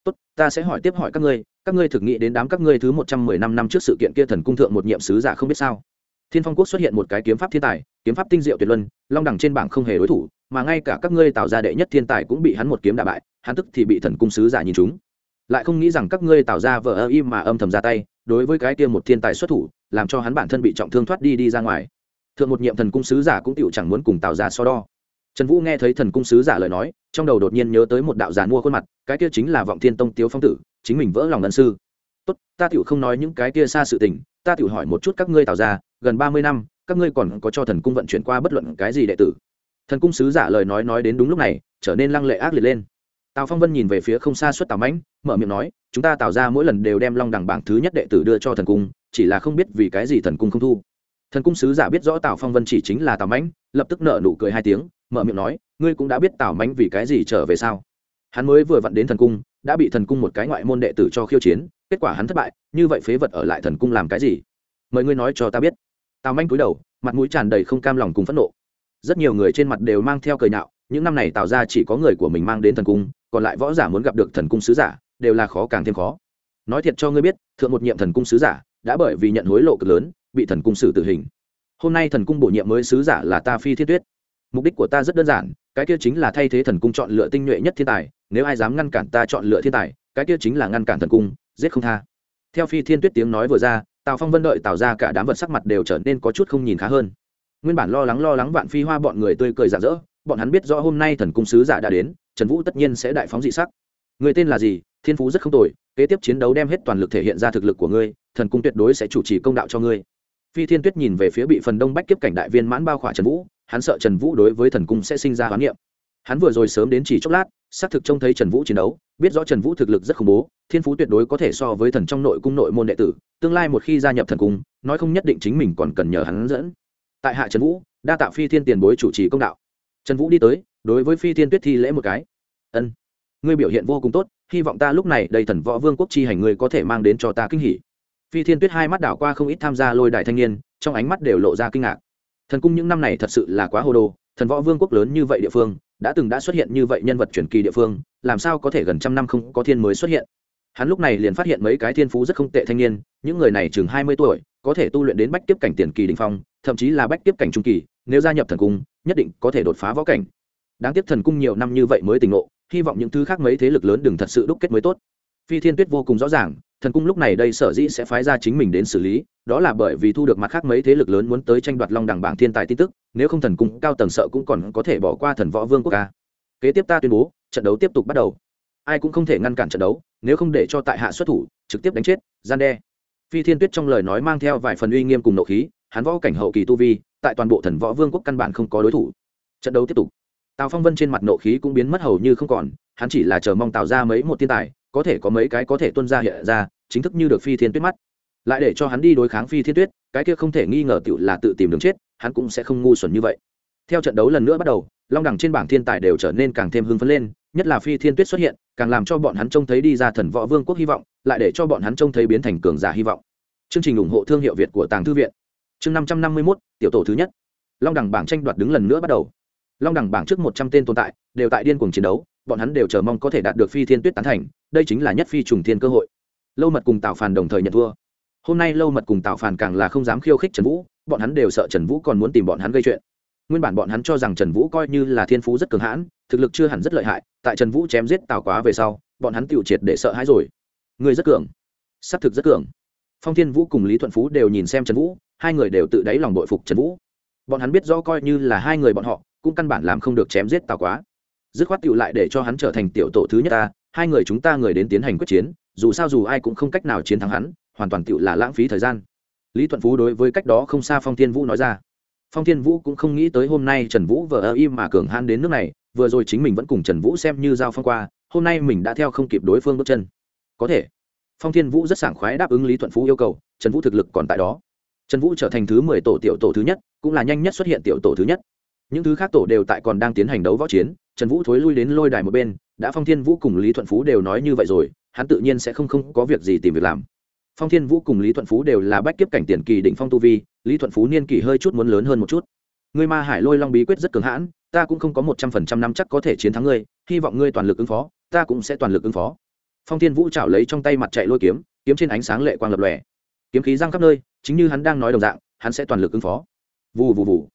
Speaker 1: tốt, ta sẽ hỏi tiếp hỏi các ngươi các ngươi thực nghĩ đến đám các ngươi thứ một trăm mười năm năm trước sự kiện kia thần cung thượng một nhiệm sứ giả không biết sao? Thiên phong quốc xuất hiện một cái kiếm pháp thiên tài, kiếm pháp tinh diệu tuyệt luân, long đẳng trên bảng không hề đối thủ, mà ngay cả các ngươi tạo ra đệ nhất thiên tài cũng bị hắn một kiếm đả bại, hắn tức thì bị thần cung sứ giả nhìn chúng. Lại không nghĩ rằng các ngươi tạo ra vợ ơ im mà âm thầm ra tay, đối với cái kia một thiên tài xuất thủ, làm cho hắn bản thân bị trọng thương thoát đi đi ra ngoài. Thượng một nhiệm thần cung sứ giả cũng tựu chẳng muốn cùng tạo ra so đo trần vũ nghe thấy thần cung sứ giả lời nói, trong đầu đột nhiên nhớ tới một đạo giàn mua khuôn mặt, cái kia chính là vọng thiên tông tiếu phong tử, chính mình vỡ lòng ân sư. Tốt, ta tựu không nói những cái kia xa sự tình, ta tựu hỏi một chút các ngươi tạo ra gần ba mươi năm, các ngươi còn có cho thần cung vận chuyển qua bất luận cái gì đệ tử? Thần cung sứ giả lời nói nói đến đúng lúc này, trở nên lăng lệ ác liệt lên. Tào phong vân nhìn về phía không xa suất tào mãnh, mở miệng nói, chúng ta tạo ra mỗi lần đều đem long đẳng bảng thứ nhất đệ tử đưa cho thần cung, chỉ là không biết vì cái gì thần cung không thu. Thần cung sứ giả biết rõ tào phong vân chỉ chính là tào mãnh, lập tức nợ nụ cười hai tiếng mở miệng nói, ngươi cũng đã biết tào mánh vì cái gì trở về sao? Hắn mới vừa vặn đến thần cung, đã bị thần cung một cái ngoại môn đệ tử cho khiêu chiến, kết quả hắn thất bại, như vậy phế vật ở lại thần cung làm cái gì? Mời ngươi nói cho ta biết. Tào manh cúi đầu, mặt mũi tràn đầy không cam lòng cùng phẫn nộ. Rất nhiều người trên mặt đều mang theo cười nhạo, những năm này tạo ra chỉ có người của mình mang đến thần cung, còn lại võ giả muốn gặp được thần cung sứ giả, đều là khó càng thêm khó. Nói thiệt cho ngươi biết, thượng một nhiệm thần cung sứ giả, đã bởi vì nhận hối lộ cực lớn, bị thần cung xử tử hình. Hôm nay thần cung bổ nhiệm mới sứ giả là ta phi thiết tuyết mục đích của ta rất đơn giản, cái kia chính là thay thế thần cung chọn lựa tinh nhuệ nhất thiên tài, nếu ai dám ngăn cản ta chọn lựa thiên tài, cái kia chính là ngăn cản thần cung, giết không tha. Theo phi thiên tuyết tiếng nói vừa ra, tào phong vân đợi tạo ra cả đám vật sắc mặt đều trở nên có chút không nhìn khá hơn. Nguyên bản lo lắng lo lắng vạn phi hoa bọn người tươi cười rạng rỡ, bọn hắn biết rõ hôm nay thần cung sứ giả đã đến, trần vũ tất nhiên sẽ đại phóng dị sắc. Người tên là gì? Thiên phú rất không tồi, kế tiếp chiến đấu đem hết toàn lực thể hiện ra thực lực của ngươi, thần cung tuyệt đối sẽ chủ trì công đạo cho ngươi. Phi thiên tuyết nhìn về phía bị phần đông bách kiếp cảnh đại viên mãn bao khỏa trần vũ hắn sợ trần vũ đối với thần cung sẽ sinh ra hoán niệm. Hắn vừa rồi sớm đến chỉ chốc lát, xác thực trông thấy trần vũ chiến đấu, biết rõ trần vũ thực lực rất khủng bố, thiên phú tuyệt đối có thể so với thần trong nội cung nội môn đệ tử, tương lai một khi gia nhập thần cung, nói không nhất định chính mình còn cần nhờ hắn dẫn. Tại hạ trần vũ, đa tạo phi thiên tiền bối chủ trì công đạo. Trần vũ đi tới, đối với phi thiên tuyết thi lễ một cái. Ân, ngươi biểu hiện vô cùng tốt, hy vọng ta lúc này đầy thần võ vương quốc chi hành ngươi có thể mang đến cho ta kinh hỉ. Phi thiên tuyết hai mắt đảo qua không ít tham gia lôi đài thanh niên, trong ánh mắt đều lộ ra kinh ngạc thần cung những năm này thật sự là quá hồ đồ thần võ vương quốc lớn như vậy địa phương, đã từng đã xuất hiện như vậy nhân vật truyền kỳ địa phương, làm sao có thể gần trăm năm không có thiên mới xuất hiện? Hắn lúc này liền phát hiện mấy cái thiên phú rất không tệ thanh niên, những người này chừng hai mươi tuổi, có thể tu luyện đến bách tiếp cảnh tiền kỳ đình phong, thậm chí là bách tiếp cảnh trung kỳ, nếu gia nhập thần cung, nhất định có thể đột phá võ cảnh. Đáng tiếc thần cung nhiều năm như vậy mới tỉnh ngộ, hy vọng những thứ khác mấy thế lực lớn đừng thật sự đúc kết mới tốt. Phi thiên tuyết vô cùng rõ ràng thần cung lúc này đây sở dĩ sẽ phái ra chính mình đến xử lý, đó là bởi vì thu được mặt khác mấy thế lực lớn muốn tới tranh đoạt long đẳng bảng thiên tài tin tức, nếu không thần cung cao tầng sợ cũng còn có thể bỏ qua thần võ vương quốc ca kế tiếp ta tuyên bố, trận đấu tiếp tục bắt đầu. Ai cũng không thể ngăn cản trận đấu, nếu không để cho tại hạ xuất thủ, trực tiếp đánh chết, gian đe. Phi thiên tuyết trong lời nói mang theo vài phần uy nghiêm cùng nộ khí, hắn võ cảnh hậu kỳ tu vi, tại toàn bộ thần võ vương quốc căn bản không có đối thủ. Trận đấu tiếp tục. Tào phong vân trên mặt nộ khí cũng biến mất hầu như không còn, hắn chỉ là chờ mong tạo ra mấy một thiên tài có thể có mấy cái có thể tuân ra hiện ra, chính thức như được phi thiên tuyết mắt. Lại để cho hắn đi đối kháng phi thiên tuyết, cái kia không thể nghi ngờ tựu là tự tìm đường chết, hắn cũng sẽ không ngu xuẩn như vậy. Theo trận đấu lần nữa bắt đầu, long đẳng trên bảng thiên tài đều trở nên càng thêm hưng phấn lên, nhất là phi thiên tuyết xuất hiện, càng làm cho bọn hắn trông thấy đi ra thần võ vương quốc hy vọng, lại để cho bọn hắn trông thấy biến thành cường giả hy vọng. Chương trình ủng hộ thương hiệu việt của tàng thư viện. Chương năm trăm năm mươi mốt, tiểu tổ thứ nhất. Long đẳng bảng tranh đoạt đứng lần nữa bắt đầu. Long đẳng bảng trước một trăm tên tồn tại, đều tại điên cuồng chiến đấu, bọn hắn đều chờ mong có thể đạt được phi thiên tuyết tán thành đây chính là nhất phi trùng thiên cơ hội. Lâu mật cùng tào phàn đồng thời nhận thua. Hôm nay lâu mật cùng tào phàn càng là không dám khiêu khích trần vũ, bọn hắn đều sợ trần vũ còn muốn tìm bọn hắn gây chuyện. Nguyên bản bọn hắn cho rằng trần vũ coi như là thiên phú rất cường hãn, thực lực chưa hẳn rất lợi hại, tại trần vũ chém giết tào quá về sau, bọn hắn tự triệt để sợ hãi rồi. Người rất cường. S ắ c thực rất cường. Phong thiên vũ cùng lý thuận phú đều nhìn xem trần vũ, hai người đều tự đáy lòng đội phục trần vũ. Bọn hắn biết rõ coi như là hai người bọn họ, cũng căn bản làm không được chém giết tào quá. Dứt khoát tựu lại để cho hắn trở thành tiểu tổ thứ nhất ta hai người chúng ta người đến tiến hành quyết chiến, dù sao dù ai cũng không cách nào chiến thắng hắn, hoàn toàn tựu là lãng phí thời gian. Lý thuận phú đối với cách đó không xa phong thiên vũ nói ra. Phong thiên vũ cũng không nghĩ tới hôm nay trần vũ vờ ơ im mà cường han đến nước này, vừa rồi chính mình vẫn cùng trần vũ xem như giao phong qua, hôm nay mình đã theo không kịp đối phương bước chân. Có thể. Phong thiên vũ rất sảng khoái đáp ứng lý thuận phú yêu cầu, trần vũ thực lực còn tại đó. Trần vũ trở thành thứ mười tổ tiểu tổ thứ nhất, cũng là nhanh nhất xuất hiện tiểu tổ thứ nhất. Những thứ khác tổ đều tại còn đang tiến hành đấu võ chiến, trần vũ thối lui đến lôi đài một bên đã phong thiên vũ cùng lý thuận phú đều nói như vậy rồi, hắn tự nhiên sẽ không không có việc gì tìm việc làm. Phong thiên vũ cùng lý thuận phú đều là bách kiếp cảnh tiền kỳ định phong tu vi, lý thuận phú niên kỷ hơi chút muốn lớn hơn một chút. Ngươi ma hải lôi long bí quyết rất cường hãn, ta cũng không có một trăm phần trăm năm chắc có thể chiến thắng ngươi, hy vọng ngươi toàn lực ứng phó, ta cũng sẽ toàn lực ứng phó. Phong thiên vũ chảo lấy trong tay mặt chạy lôi kiếm kiếm trên ánh sáng lệ quang lập lòe. Kiếm khí răng khắp nơi, chính như hắn đang nói đồng dạng, hắn sẽ toàn lực ứng phó. Vù vù vù.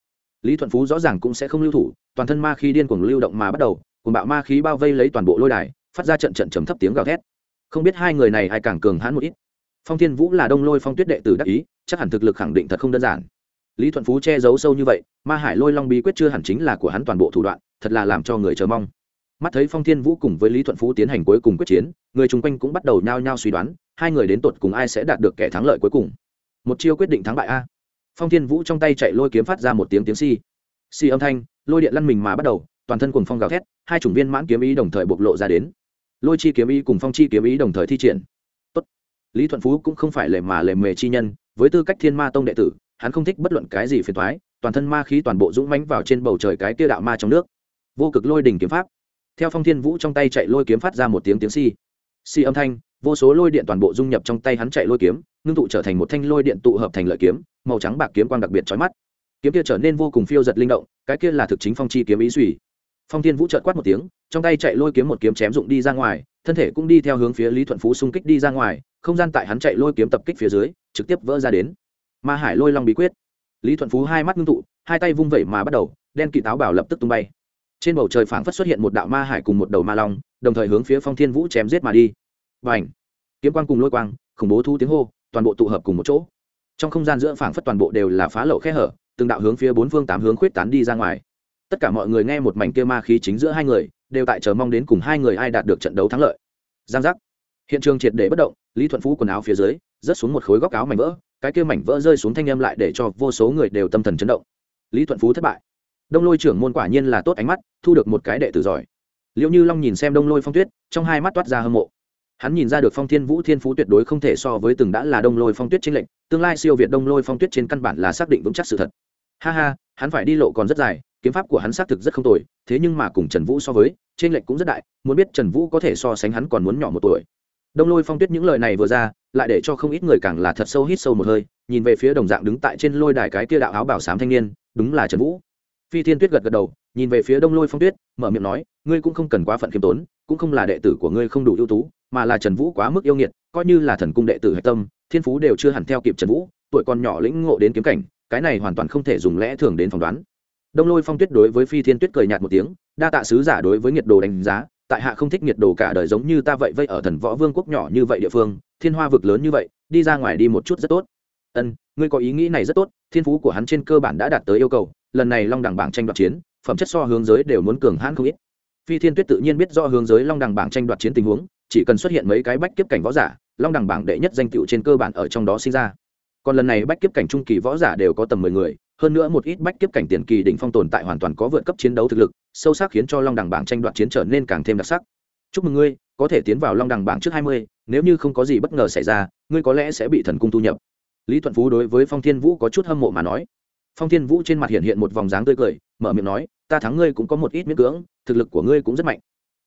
Speaker 1: Lý thuận phú rõ ràng cũng sẽ không lưu thủ, toàn thân ma khí điên cuồng lưu động mà bắt đầu cùng bạo ma khí bao vây lấy toàn bộ lôi đài, phát ra trận trận trầm thấp tiếng gào thét. Không biết hai người này ai càng cường hãn một ít. Phong thiên vũ là đông lôi phong tuyết đệ tử đắc ý, chắc hẳn thực lực khẳng định thật không đơn giản. Lý thuận phú che giấu sâu như vậy, ma hải lôi long bí quyết chưa hẳn chính là của hắn toàn bộ thủ đoạn, thật là làm cho người chờ mong. Mắt thấy phong thiên vũ cùng với lý thuận phú tiến hành cuối cùng quyết chiến, người chung quanh cũng bắt đầu nhao nhao suy đoán, hai người đến tột cùng ai sẽ đạt được kẻ thắng lợi cuối cùng. Một chiêu quyết định thắng bại a. Phong thiên vũ trong tay chạy lôi kiếm phát ra một tiếng tiếng si si âm thanh, lôi điện lăn mình mà bắt đầu toàn thân cùng phong gào thét, hai chủng viên mãn kiếm ý đồng thời bộc lộ ra đến. Lôi chi kiếm ý cùng phong chi kiếm ý đồng thời thi triển. Tốt. lý thuận phú cũng không phải lề mà lề mề chi nhân, với tư cách thiên ma tông đệ tử, hắn không thích bất luận cái gì phiền thoái toàn thân ma khí toàn bộ dũng mãnh vào trên bầu trời cái kia đạo ma trong nước. Vô cực lôi đỉnh kiếm pháp. Theo phong thiên vũ trong tay chạy lôi kiếm phát ra một tiếng tiếng si si âm thanh, vô số lôi điện toàn bộ dung nhập trong tay hắn chạy lôi kiếm, ngưng tụ trở thành một thanh lôi điện tụ hợp thành lợi kiếm, màu trắng bạc kiếm quang đặc biệt chói mắt. Kiếm kia trở nên vô cùng phiêu giật linh động, cái kia là thực chính phong chi kiếm ý suy phong thiên vũ trợt quát một tiếng, trong tay chạy lôi kiếm một kiếm chém dụng đi ra ngoài, thân thể cũng đi theo hướng phía lý thuận phú xung kích đi ra ngoài, không gian tại hắn chạy lôi kiếm tập kích phía dưới, trực tiếp vỡ ra đến. Ma hải lôi long bí quyết. Lý thuận phú hai mắt ngưng tụ, hai tay vung vẩy mà bắt đầu, đen kỵ táo bảo lập tức tung bay. Trên bầu trời phảng phất xuất hiện một đạo ma hải cùng một đầu ma long, đồng thời hướng phía phong thiên vũ chém giết mà đi. Và ảnh kiếm quang cùng lôi quang, khủng bố thu tiếng hô, toàn bộ tụ hợp cùng một chỗ. Trong không gian giữa phảng phất toàn bộ đều là phá lậu khe hở, từng đạo hướng phía bốn phương tám hướng khuyết tán đi ra ngoài tất cả mọi người nghe một mảnh kia ma khí chính giữa hai người, đều tại chờ mong đến cùng hai người ai đạt được trận đấu thắng lợi. Giang giác. Hiện trường triệt để bất động, lý thuận phú quần áo phía dưới, rớt xuống một khối góc áo mảnh vỡ, cái kia mảnh vỡ rơi xuống thanh âm lại để cho vô số người đều tâm thần chấn động. Lý thuận phú thất bại. Đông lôi trưởng môn quả nhiên là tốt ánh mắt, thu được một cái đệ tử giỏi. Liệu như long nhìn xem đông lôi phong tuyết, trong hai mắt toát ra hâm mộ. Hắn nhìn ra được phong thiên vũ thiên phú tuyệt đối không thể so với từng đã là đông lôi phong tuyết trên lệnh, tương lai siêu việt đông lôi phong tuyết trên căn bản là xác định vững chắc sự thật. Ha ha, hắn phải đi lộ còn rất dài kiếm pháp của hắn xác thực rất không tồi, thế nhưng mà cùng trần vũ so với trên lệnh cũng rất đại, muốn biết trần vũ có thể so sánh hắn còn muốn nhỏ một tuổi. Đông lôi phong tuyết những lời này vừa ra, lại để cho không ít người càng là thật sâu hít sâu một hơi, nhìn về phía đồng dạng đứng tại trên lôi đài cái kia đạo áo bảo sám thanh niên, đúng là trần vũ. Phi thiên tuyết gật gật đầu, nhìn về phía đông lôi phong tuyết, mở miệng nói, ngươi cũng không cần quá phận khiêm tốn, cũng không là đệ tử của ngươi không đủ ưu tú, mà là trần vũ quá mức yêu nghiệt, coi như là thần cung đệ tử hạch tâm, thiên phú đều chưa hẳn theo kịp trần vũ, tuổi còn nhỏ lĩnh ngộ đến kiếm cảnh, cái này hoàn toàn không thể dùng lẽ thường đến phỏng đoán đông lôi phong tuyết đối với phi thiên tuyết cười nhạt một tiếng, đa tạ sứ giả đối với nhiệt đồ đánh giá, tại hạ không thích nhiệt đồ cả đời giống như ta vậy vây ở thần võ vương quốc nhỏ như vậy địa phương, thiên hoa vực lớn như vậy, đi ra ngoài đi một chút rất tốt. Ân, ngươi có ý nghĩ này rất tốt, thiên phú của hắn trên cơ bản đã đạt tới yêu cầu, lần này long đẳng bảng tranh đoạt chiến, phẩm chất so hướng giới đều muốn cường hãn không ít. Phi thiên tuyết tự nhiên biết do hướng giới long đẳng bảng tranh đoạt chiến tình huống, chỉ cần xuất hiện mấy cái bách kiếp cảnh võ giả, long đẳng bảng đệ nhất danh tựu trên cơ bản ở trong đó sinh ra. Còn lần này bách kiếp cảnh trung kỳ võ giả đều có tầm mười người hơn nữa một ít bách kiếp cảnh tiền kỳ đỉnh phong tồn tại hoàn toàn có vượt cấp chiến đấu thực lực, sâu sắc khiến cho long đẳng bảng tranh đoạt chiến trở nên càng thêm đặc sắc. Chúc mừng ngươi, có thể tiến vào long đẳng bảng trước hai mươi, nếu như không có gì bất ngờ xảy ra, ngươi có lẽ sẽ bị thần cung thu nhập. Lý thuận phú đối với phong thiên vũ có chút hâm mộ mà nói. Phong thiên vũ trên mặt hiện hiện một vòng dáng tươi cười, mở miệng nói, ta thắng ngươi cũng có một ít miễn cưỡng, thực lực của ngươi cũng rất mạnh.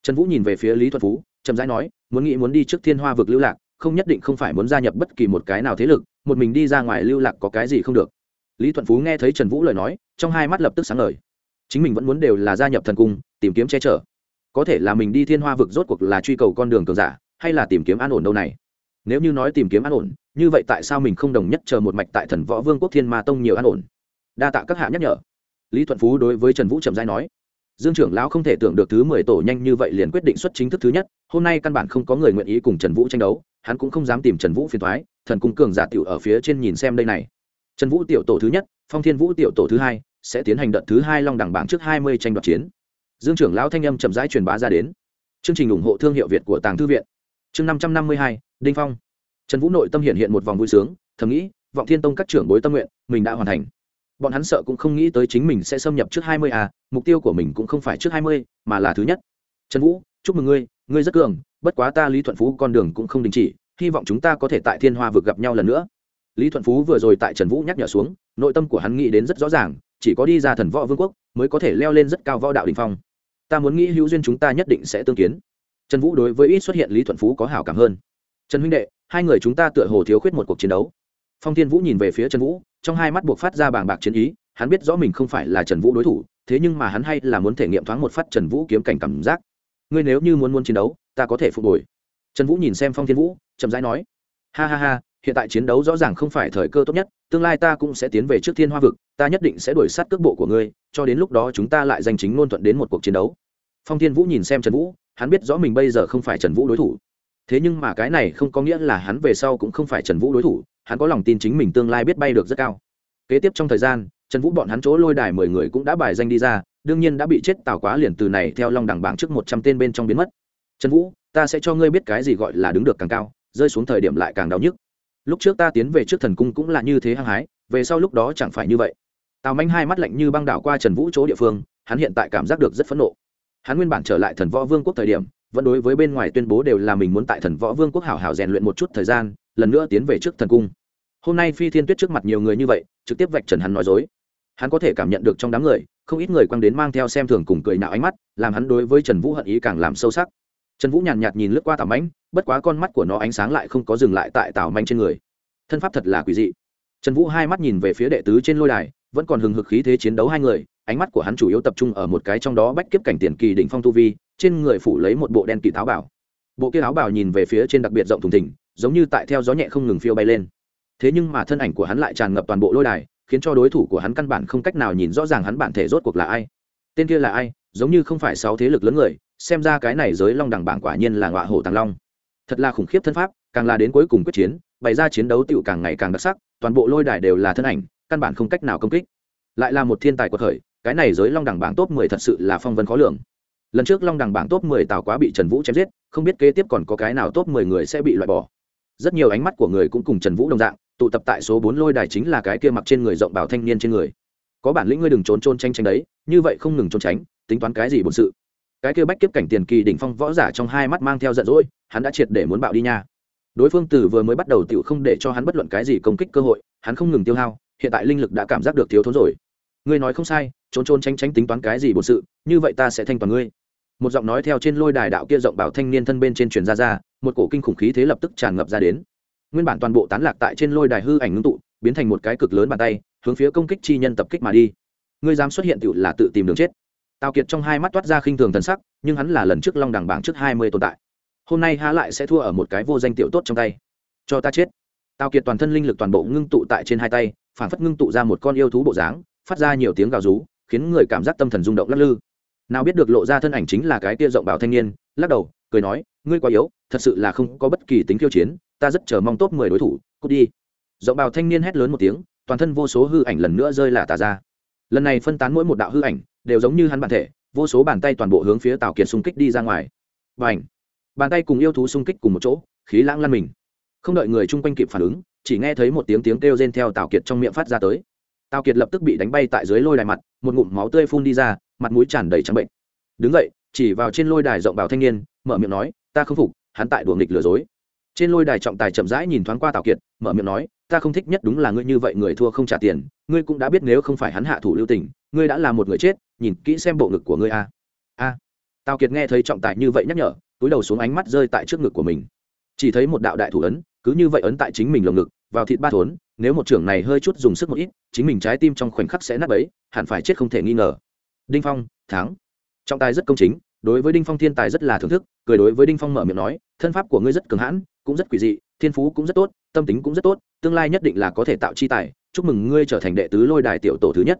Speaker 1: Trần vũ nhìn về phía lý thuận phú, chậm rãi nói, muốn nghĩ muốn đi trước thiên hoa vực lưu lạc, không nhất định không phải muốn gia nhập bất kỳ một cái nào thế lực, một mình đi ra ngoài lưu lạc có cái gì không được lý thuận phú nghe thấy trần vũ lời nói, trong hai mắt lập tức sáng lời chính mình vẫn muốn đều là gia nhập thần cung, tìm kiếm che chở. Có thể là mình đi thiên hoa vực rốt cuộc là truy cầu con đường cường giả, hay là tìm kiếm an ổn đâu này? Nếu như nói tìm kiếm an ổn, như vậy tại sao mình không đồng nhất chờ một mạch tại thần võ vương quốc thiên ma tông nhiều an ổn? Đa tạ các hạ nhắc nhở. Lý thuận phú đối với trần vũ trầm giai nói. Dương trưởng lão không thể tưởng được thứ mười tổ nhanh như vậy liền quyết định xuất chính thức thứ nhất, hôm nay căn bản không có người nguyện ý cùng trần vũ tranh đấu, hắn cũng không dám tìm trần vũ phiền thoái thần cung cường giả tiểu ở phía trên nhìn xem đây này trần vũ tiểu tổ thứ nhất, phong thiên vũ tiểu tổ thứ hai, sẽ tiến hành đợt thứ hai long đẳng bảng trước hai mươi tranh đoạt chiến. Dương trưởng lão thanh âm chậm rãi truyền bá ra đến. Chương trình ủng hộ thương hiệu việt của tàng thư viện. Chương năm trăm năm mươi hai, đinh phong. Trần vũ nội tâm hiện hiện một vòng vui sướng, thầm nghĩ, vọng thiên tông các trưởng bối tâm nguyện, mình đã hoàn thành. Bọn hắn sợ cũng không nghĩ tới chính mình sẽ xâm nhập trước hai mươi à mục tiêu của mình cũng không phải trước hai mươi, mà là thứ nhất. Trần vũ, chúc mừng ngươi ngươi rất cường, bất quá ta lý thuận phú con đường cũng không đình chỉ, hy vọng chúng ta có thể tại thiên hoa vực gặp nhau lần nữa lý thuận phú vừa rồi tại trần vũ nhắc nhở xuống, nội tâm của hắn nghĩ đến rất rõ ràng, chỉ có đi ra thần võ vương quốc mới có thể leo lên rất cao võ đạo đình phong. Ta muốn nghĩ hữu duyên chúng ta nhất định sẽ tương kiến. Trần vũ đối với ít xuất hiện lý thuận phú có hảo cảm hơn. Trần huynh đệ, hai người chúng ta tựa hồ thiếu khuyết một cuộc chiến đấu. Phong thiên vũ nhìn về phía trần vũ, trong hai mắt buộc phát ra bàng bạc chiến ý, hắn biết rõ mình không phải là trần vũ đối thủ, thế nhưng mà hắn hay là muốn thể nghiệm thoáng một phát trần vũ kiếm cảnh cảm giác. Ngươi nếu như muốn muốn chiến đấu, ta có thể phục hồi. Trần vũ nhìn xem phong thiên vũ, chậm rãi nói, ha ha ha hiện tại chiến đấu rõ ràng không phải thời cơ tốt nhất, tương lai ta cũng sẽ tiến về trước thiên hoa vực, ta nhất định sẽ đuổi sát cước bộ của ngươi, cho đến lúc đó chúng ta lại giành chính ngôn thuận đến một cuộc chiến đấu. Phong thiên vũ nhìn xem trần vũ, hắn biết rõ mình bây giờ không phải trần vũ đối thủ. Thế nhưng mà cái này không có nghĩa là hắn về sau cũng không phải trần vũ đối thủ, hắn có lòng tin chính mình tương lai biết bay được rất cao. Kế tiếp trong thời gian, trần vũ bọn hắn chỗ lôi đài mười người cũng đã bài danh đi ra, đương nhiên đã bị chết tào quá liền từ này theo long đẳng bảng trước một trăm tên bên trong biến mất. Trần vũ, ta sẽ cho ngươi biết cái gì gọi là đứng được càng cao, rơi xuống thời điểm lại càng đau nhức lúc trước ta tiến về trước thần cung cũng là như thế hăng hái về sau lúc đó chẳng phải như vậy. Tào manh hai mắt lạnh như băng đảo qua trần vũ chỗ địa phương hắn hiện tại cảm giác được rất phẫn nộ. Hắn nguyên bản trở lại thần võ vương quốc thời điểm vẫn đối với bên ngoài tuyên bố đều là mình muốn tại thần võ vương quốc hảo hảo rèn luyện một chút thời gian lần nữa tiến về trước thần cung. Hôm nay phi thiên tuyết trước mặt nhiều người như vậy trực tiếp vạch trần hắn nói dối. Hắn có thể cảm nhận được trong đám người không ít người quăng đến mang theo xem thường cùng cười nạo ánh mắt làm hắn đối với trần vũ hận ý càng làm sâu sắc. Trần vũ nhàn nhạt, nhìn lướt qua tào mãnh bất quá con mắt của nó ánh sáng lại không có dừng lại tại tào manh trên người. Thân pháp thật là quỷ dị. Trần vũ hai mắt nhìn về phía đệ tứ trên lôi đài, vẫn còn hừng hực khí thế chiến đấu hai người, ánh mắt của hắn chủ yếu tập trung ở một cái trong đó bách kiếp cảnh tiền kỳ đỉnh phong tu vi, trên người phủ lấy một bộ đen kỳ tháo bảo bộ kia áo bảo nhìn về phía trên đặc biệt rộng thùng thỉnh giống như tại theo gió nhẹ không ngừng phiêu bay lên. Thế nhưng mà thân ảnh của hắn lại tràn ngập toàn bộ lôi đài, khiến cho đối thủ của hắn căn bản không cách nào nhìn rõ ràng hắn bản thể rốt cuộc là ai. Tên kia là ai? Giống như không phải sáu thế lực lớn người, xem ra cái này giới long đẳng bảng quả nhiên là ngọa hổ tàng long thật là khủng khiếp thân pháp, càng là đến cuối cùng quyết chiến, bày ra chiến đấu tựu càng ngày càng đặc sắc, toàn bộ lôi đài đều là thân ảnh, căn bản không cách nào công kích. Lại là một thiên tài của thời cái này giới long đẳng bảng top mười thật sự là phong vân khó lường. Lần trước long đẳng bảng top mười tào quá bị trần vũ chém giết, không biết kế tiếp còn có cái nào top mười người sẽ bị loại bỏ. Rất nhiều ánh mắt của người cũng cùng trần vũ đồng dạng, tụ tập tại số bốn lôi đài chính là cái kia mặc trên người rộng bảo thanh niên trên người. Có bản lĩnh ngươi đừng trốn trôn tranh tranh đấy, như vậy không ngừng trốn tránh, tính toán cái gì bổn sự cái kia bách kiếp cảnh tiền kỳ đỉnh phong võ giả trong hai mắt mang theo giận dỗi, hắn đã triệt để muốn bạo đi nha. Đối phương từ vừa mới bắt đầu tiểu không để cho hắn bất luận cái gì công kích cơ hội, hắn không ngừng tiêu hao, hiện tại linh lực đã cảm giác được thiếu thốn rồi. Ngươi nói không sai, trốn trốn tránh tránh tính toán cái gì bổn sự, như vậy ta sẽ thanh toàn ngươi. Một giọng nói theo trên lôi đài đạo kia rộng bảo thanh niên thân bên trên truyền ra ra, một cổ kinh khủng khí thế lập tức tràn ngập ra đến. Nguyên bản toàn bộ tán lạc tại trên lôi đài hư ảnh ngưng tụ, biến thành một cái cực lớn bàn tay, hướng phía công kích chi nhân tập kích mà đi. Ngươi dám xuất hiện tựu là tự tìm đường chết tào kiệt trong hai mắt toát ra khinh thường thần sắc, nhưng hắn là lần trước long đẳng bảng trước hai mươi tồn tại. Hôm nay há lại sẽ thua ở một cái vô danh tiểu tốt trong tay. Cho ta chết. Tào kiệt toàn thân linh lực toàn bộ ngưng tụ tại trên hai tay, phản phất ngưng tụ ra một con yêu thú bộ dáng, phát ra nhiều tiếng gào rú, khiến người cảm giác tâm thần rung động lắc lư. Nào biết được lộ ra thân ảnh chính là cái tia rộng bảo thanh niên, lắc đầu, cười nói, ngươi quá yếu, thật sự là không có bất kỳ tính khiêu chiến, ta rất chờ mong top mười đối thủ, cút đi. Rộng bảo thanh niên hét lớn một tiếng, toàn thân vô số hư ảnh lần nữa rơi là tà ra lần này phân tán mỗi một đạo hư ảnh, đều giống như hắn bản thể, vô số bàn tay toàn bộ hướng phía tào kiệt xung kích đi ra ngoài. Và ảnh bàn tay cùng yêu thú xung kích cùng một chỗ, khí lãng lăn mình. Không đợi người chung quanh kịp phản ứng, chỉ nghe thấy một tiếng tiếng kêu rên theo tào kiệt trong miệng phát ra tới. Tào kiệt lập tức bị đánh bay tại dưới lôi đài mặt, một ngụm máu tươi phun đi ra, mặt mũi tràn đầy trắng bệnh. Đứng vậy chỉ vào trên lôi đài rộng bảo thanh niên, mở miệng nói, ta không phục, hắn tại đùa nghịch lừa dối trên lôi đài trọng tài chậm rãi nhìn thoáng qua tào kiệt, mở miệng nói, ta không thích nhất đúng là ngươi như vậy người thua không trả tiền, ngươi cũng đã biết nếu không phải hắn hạ thủ lưu tình, ngươi đã là một người chết, nhìn kỹ xem bộ ngực của ngươi a. A? Tào kiệt nghe thấy trọng tài như vậy nhắc nhở, túi đầu xuống ánh mắt rơi tại trước ngực của mình. Chỉ thấy một đạo đại thủ ấn, cứ như vậy ấn tại chính mình lồng ngực, vào thịt ba thốn, nếu một trưởng này hơi chút dùng sức một ít, chính mình trái tim trong khoảnh khắc sẽ nát ấy hẳn phải chết không thể nghi ngờ. Đinh phong, thắng. Trọng tài rất công chính đối với đinh phong thiên tài rất là thưởng thức, cười đối với đinh phong mở miệng nói, thân pháp của ngươi rất cường hãn, cũng rất quỷ dị, thiên phú cũng rất tốt, tâm tính cũng rất tốt, tương lai nhất định là có thể tạo chi tài, chúc mừng ngươi trở thành đệ tứ lôi đài tiểu tổ thứ nhất.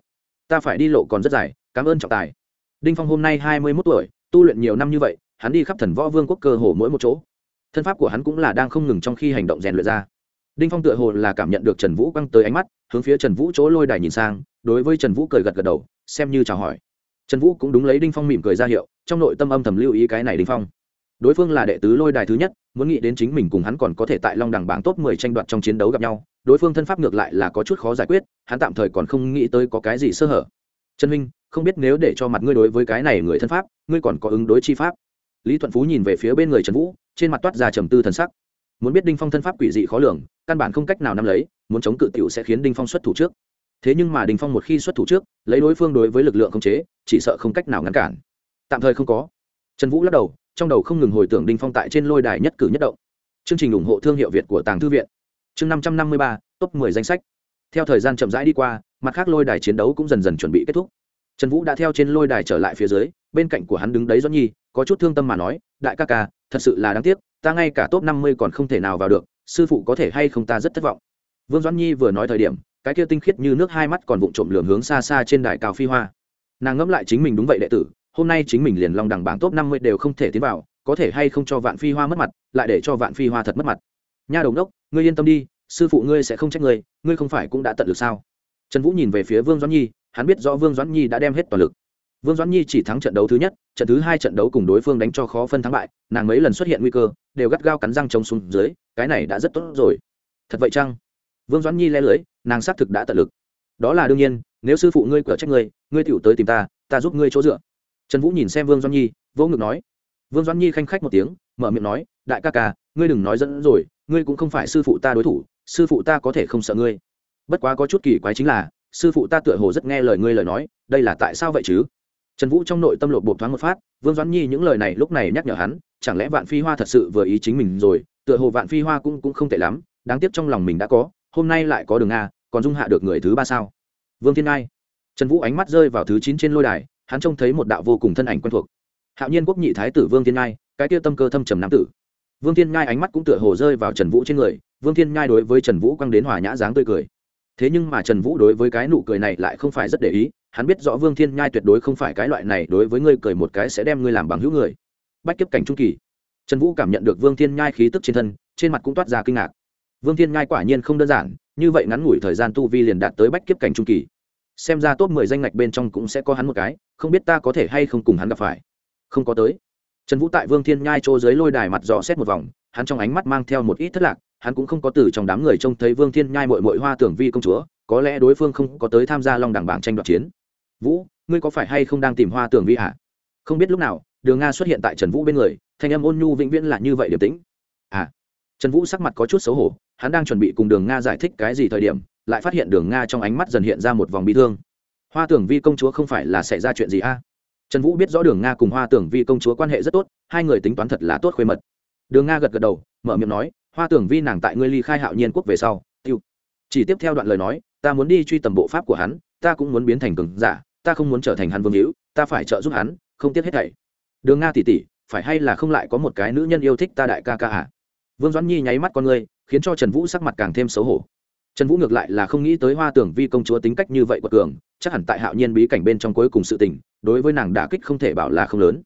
Speaker 1: Ta phải đi lộ còn rất dài, cảm ơn trọng tài. Đinh phong hôm nay hai mươi mốt tuổi, tu luyện nhiều năm như vậy, hắn đi khắp thần võ vương quốc cơ hồ mỗi một chỗ. Thân pháp của hắn cũng là đang không ngừng trong khi hành động rèn luyện ra. Đinh phong tựa hồ là cảm nhận được trần vũ quăng tới ánh mắt, hướng phía trần vũ chỗ lôi đài nhìn sang, đối với trần vũ cười gật gật đầu, xem như chào hỏi trần vũ cũng đúng lấy đinh phong mỉm cười ra hiệu, trong nội tâm âm thầm lưu ý cái này đinh phong. Đối phương là đệ tứ lôi đài thứ nhất, muốn nghĩ đến chính mình cùng hắn còn có thể tại long đẳng bảng top mười tranh đoạt trong chiến đấu gặp nhau, đối phương thân pháp ngược lại là có chút khó giải quyết, hắn tạm thời còn không nghĩ tới có cái gì sơ hở. Trần minh, không biết nếu để cho mặt ngươi đối với cái này người thân pháp, ngươi còn có ứng đối chi pháp? Lý thuận phú nhìn về phía bên người trần vũ, trên mặt toát ra trầm tư thần sắc. Muốn biết đinh phong thân pháp quỷ dị khó lường, căn bản không cách nào nắm lấy, muốn chống cự t i ể u sẽ khiến đinh phong xuất thủ trước thế nhưng mà đình phong một khi xuất thủ trước, lấy đối phương đối với lực lượng khống chế, chỉ sợ không cách nào ngăn cản. Tạm thời không có. Trần vũ lắc đầu, trong đầu không ngừng hồi tưởng đinh phong tại trên lôi đài nhất cử nhất động. Chương trình ủng hộ thương hiệu việt của tàng thư viện. Chương năm trăm năm mươi ba, top mười danh sách. Theo thời gian chậm rãi đi qua, mặt khác lôi đài chiến đấu cũng dần dần chuẩn bị kết thúc. Trần vũ đã theo trên lôi đài trở lại phía dưới, bên cạnh của hắn đứng đấy do nhi, có chút thương tâm mà nói, đại ca ca, thật sự là đáng tiếc, ta ngay cả top năm mươi còn không thể nào vào được, sư phụ có thể hay không ta rất thất vọng. Vương doãn nhi vừa nói thời điểm cái kia tinh khiết như nước hai mắt còn vụng trộm lường hướng xa xa trên đài cao phi hoa. Nàng ngẫm lại chính mình đúng vậy đệ tử, hôm nay chính mình liền long đẳng bảng top năm mươi đều không thể tiến vào, có thể hay không cho vạn phi hoa mất mặt, lại để cho vạn phi hoa thật mất mặt. Nha đồng đốc, ngươi yên tâm đi, sư phụ ngươi sẽ không trách ngươi ngươi không phải cũng đã tận lực sao? Trần vũ nhìn về phía vương doãn nhi, hắn biết rõ vương doãn nhi đã đem hết toàn lực. Vương doãn nhi chỉ thắng trận đấu thứ nhất, trận thứ hai trận đấu cùng đối phương đánh cho khó phân thắng bại, nàng mấy lần xuất hiện nguy cơ, đều gắt gao cắn răng chống xuống dưới, cái này đã rất tốt rồi. Thật vậy chăng? Vương doãn nhi le lưới nàng xác thực đã tận lực. Đó là đương nhiên, nếu sư phụ ngươi cửa trách ngươi ngươi tựu tới tìm ta ta giúp ngươi chỗ dựa. Trần vũ nhìn xem vương doãn nhi, vỗ ngực nói. Vương doãn nhi khanh khách một tiếng, mở miệng nói, đại ca ca, ngươi đừng nói dẫn rồi, ngươi cũng không phải sư phụ ta đối thủ, sư phụ ta có thể không sợ ngươi. Bất quá có chút kỳ quái chính là, sư phụ ta tựa hồ rất nghe lời ngươi lời nói, đây là tại sao vậy chứ? Trần vũ trong nội tâm lộ bột thoáng một phát, vương doãn nhi những lời này lúc này nhắc nhở hắn, chẳng lẽ vạn phi hoa thật sự vừa ý chính mình rồi, tựa hồ vạn phi hoa cũng cũng không tệ lắm, đáng tiếc trong lòng mình đã có, hôm nay lại có đường a còn dung hạ được người thứ ba sao? Vương thiên ngai. Trần vũ ánh mắt rơi vào thứ chín trên lôi đài, hắn trông thấy một đạo vô cùng thân ảnh quen thuộc. Hạo nhiên quốc nhị thái tử vương thiên ngai, cái kia tâm cơ thâm trầm nam tử. Vương thiên ngai ánh mắt cũng tựa hồ rơi vào trần vũ trên người, vương thiên ngai đối với trần vũ quăng đến hòa nhã dáng tươi cười. Thế nhưng mà trần vũ đối với cái nụ cười này lại không phải rất để ý, hắn biết rõ vương thiên nhai tuyệt đối không phải cái loại này đối với ngươi cười một cái sẽ đem ngươi làm bằng hữu người. Bách kiếp cảnh trung kỳ. Trần vũ cảm nhận được vương thiên nhai khí tức trên thân, trên mặt cũng toát ra kinh ngạc vương thiên nhai quả nhiên không đơn giản, như vậy ngắn ngủi thời gian tu vi liền đạt tới bách kiếp cảnh trung kỳ. Xem ra top mười danh ngạch bên trong cũng sẽ có hắn một cái, không biết ta có thể hay không cùng hắn gặp phải. Không có tới. Trần vũ tại vương thiên nhai chỗ dưới lôi đài mặt dò xét một vòng, hắn trong ánh mắt mang theo một ít thất lạc, hắn cũng không có từ trong đám người trông thấy vương thiên nhai mội mội hoa tưởng vi công chúa, có lẽ đối phương không có tới tham gia long đẳng bảng tranh đoạt chiến. Vũ, ngươi có phải hay không đang tìm hoa tưởng vi hả? Không biết lúc nào, đường nga xuất hiện tại trần vũ bên người, thanh âm ôn nhu vĩnh viễn là như vậy điềm tĩnh trần vũ sắc mặt có chút xấu hổ, hắn đang chuẩn bị cùng đường nga giải thích cái gì thời điểm, lại phát hiện đường nga trong ánh mắt dần hiện ra một vòng bi thương. Hoa tưởng vi công chúa không phải là xảy ra chuyện gì a? À? trần vũ biết rõ đường nga cùng hoa tưởng vi công chúa quan hệ rất tốt, hai người tính toán thật là tốt khuê mật. Đường nga gật gật đầu, mở miệng nói, hoa tưởng vi nàng tại ngươi ly khai hạo nhiên quốc về sau, tiêu. Chỉ tiếp theo đoạn lời nói, ta muốn đi truy tầm bộ pháp của hắn, ta cũng muốn biến thành cường giả, ta không muốn trở thành hắn vương hữu, ta phải trợ giúp hắn, không tiếc hết thảy. Đường nga tỉ tỉ, phải hay là không lại có một cái nữ nhân yêu thích ta đại ca ca à? Vương doãn nhi nháy mắt con ngươi, khiến cho trần vũ sắc mặt càng thêm xấu hổ. Trần vũ ngược lại là không nghĩ tới hoa tưởng vi công chúa tính cách như vậy của cường, chắc hẳn tại hạo nhiên bí cảnh bên trong cuối cùng sự tình, đối với nàng đả kích không thể bảo là không lớn.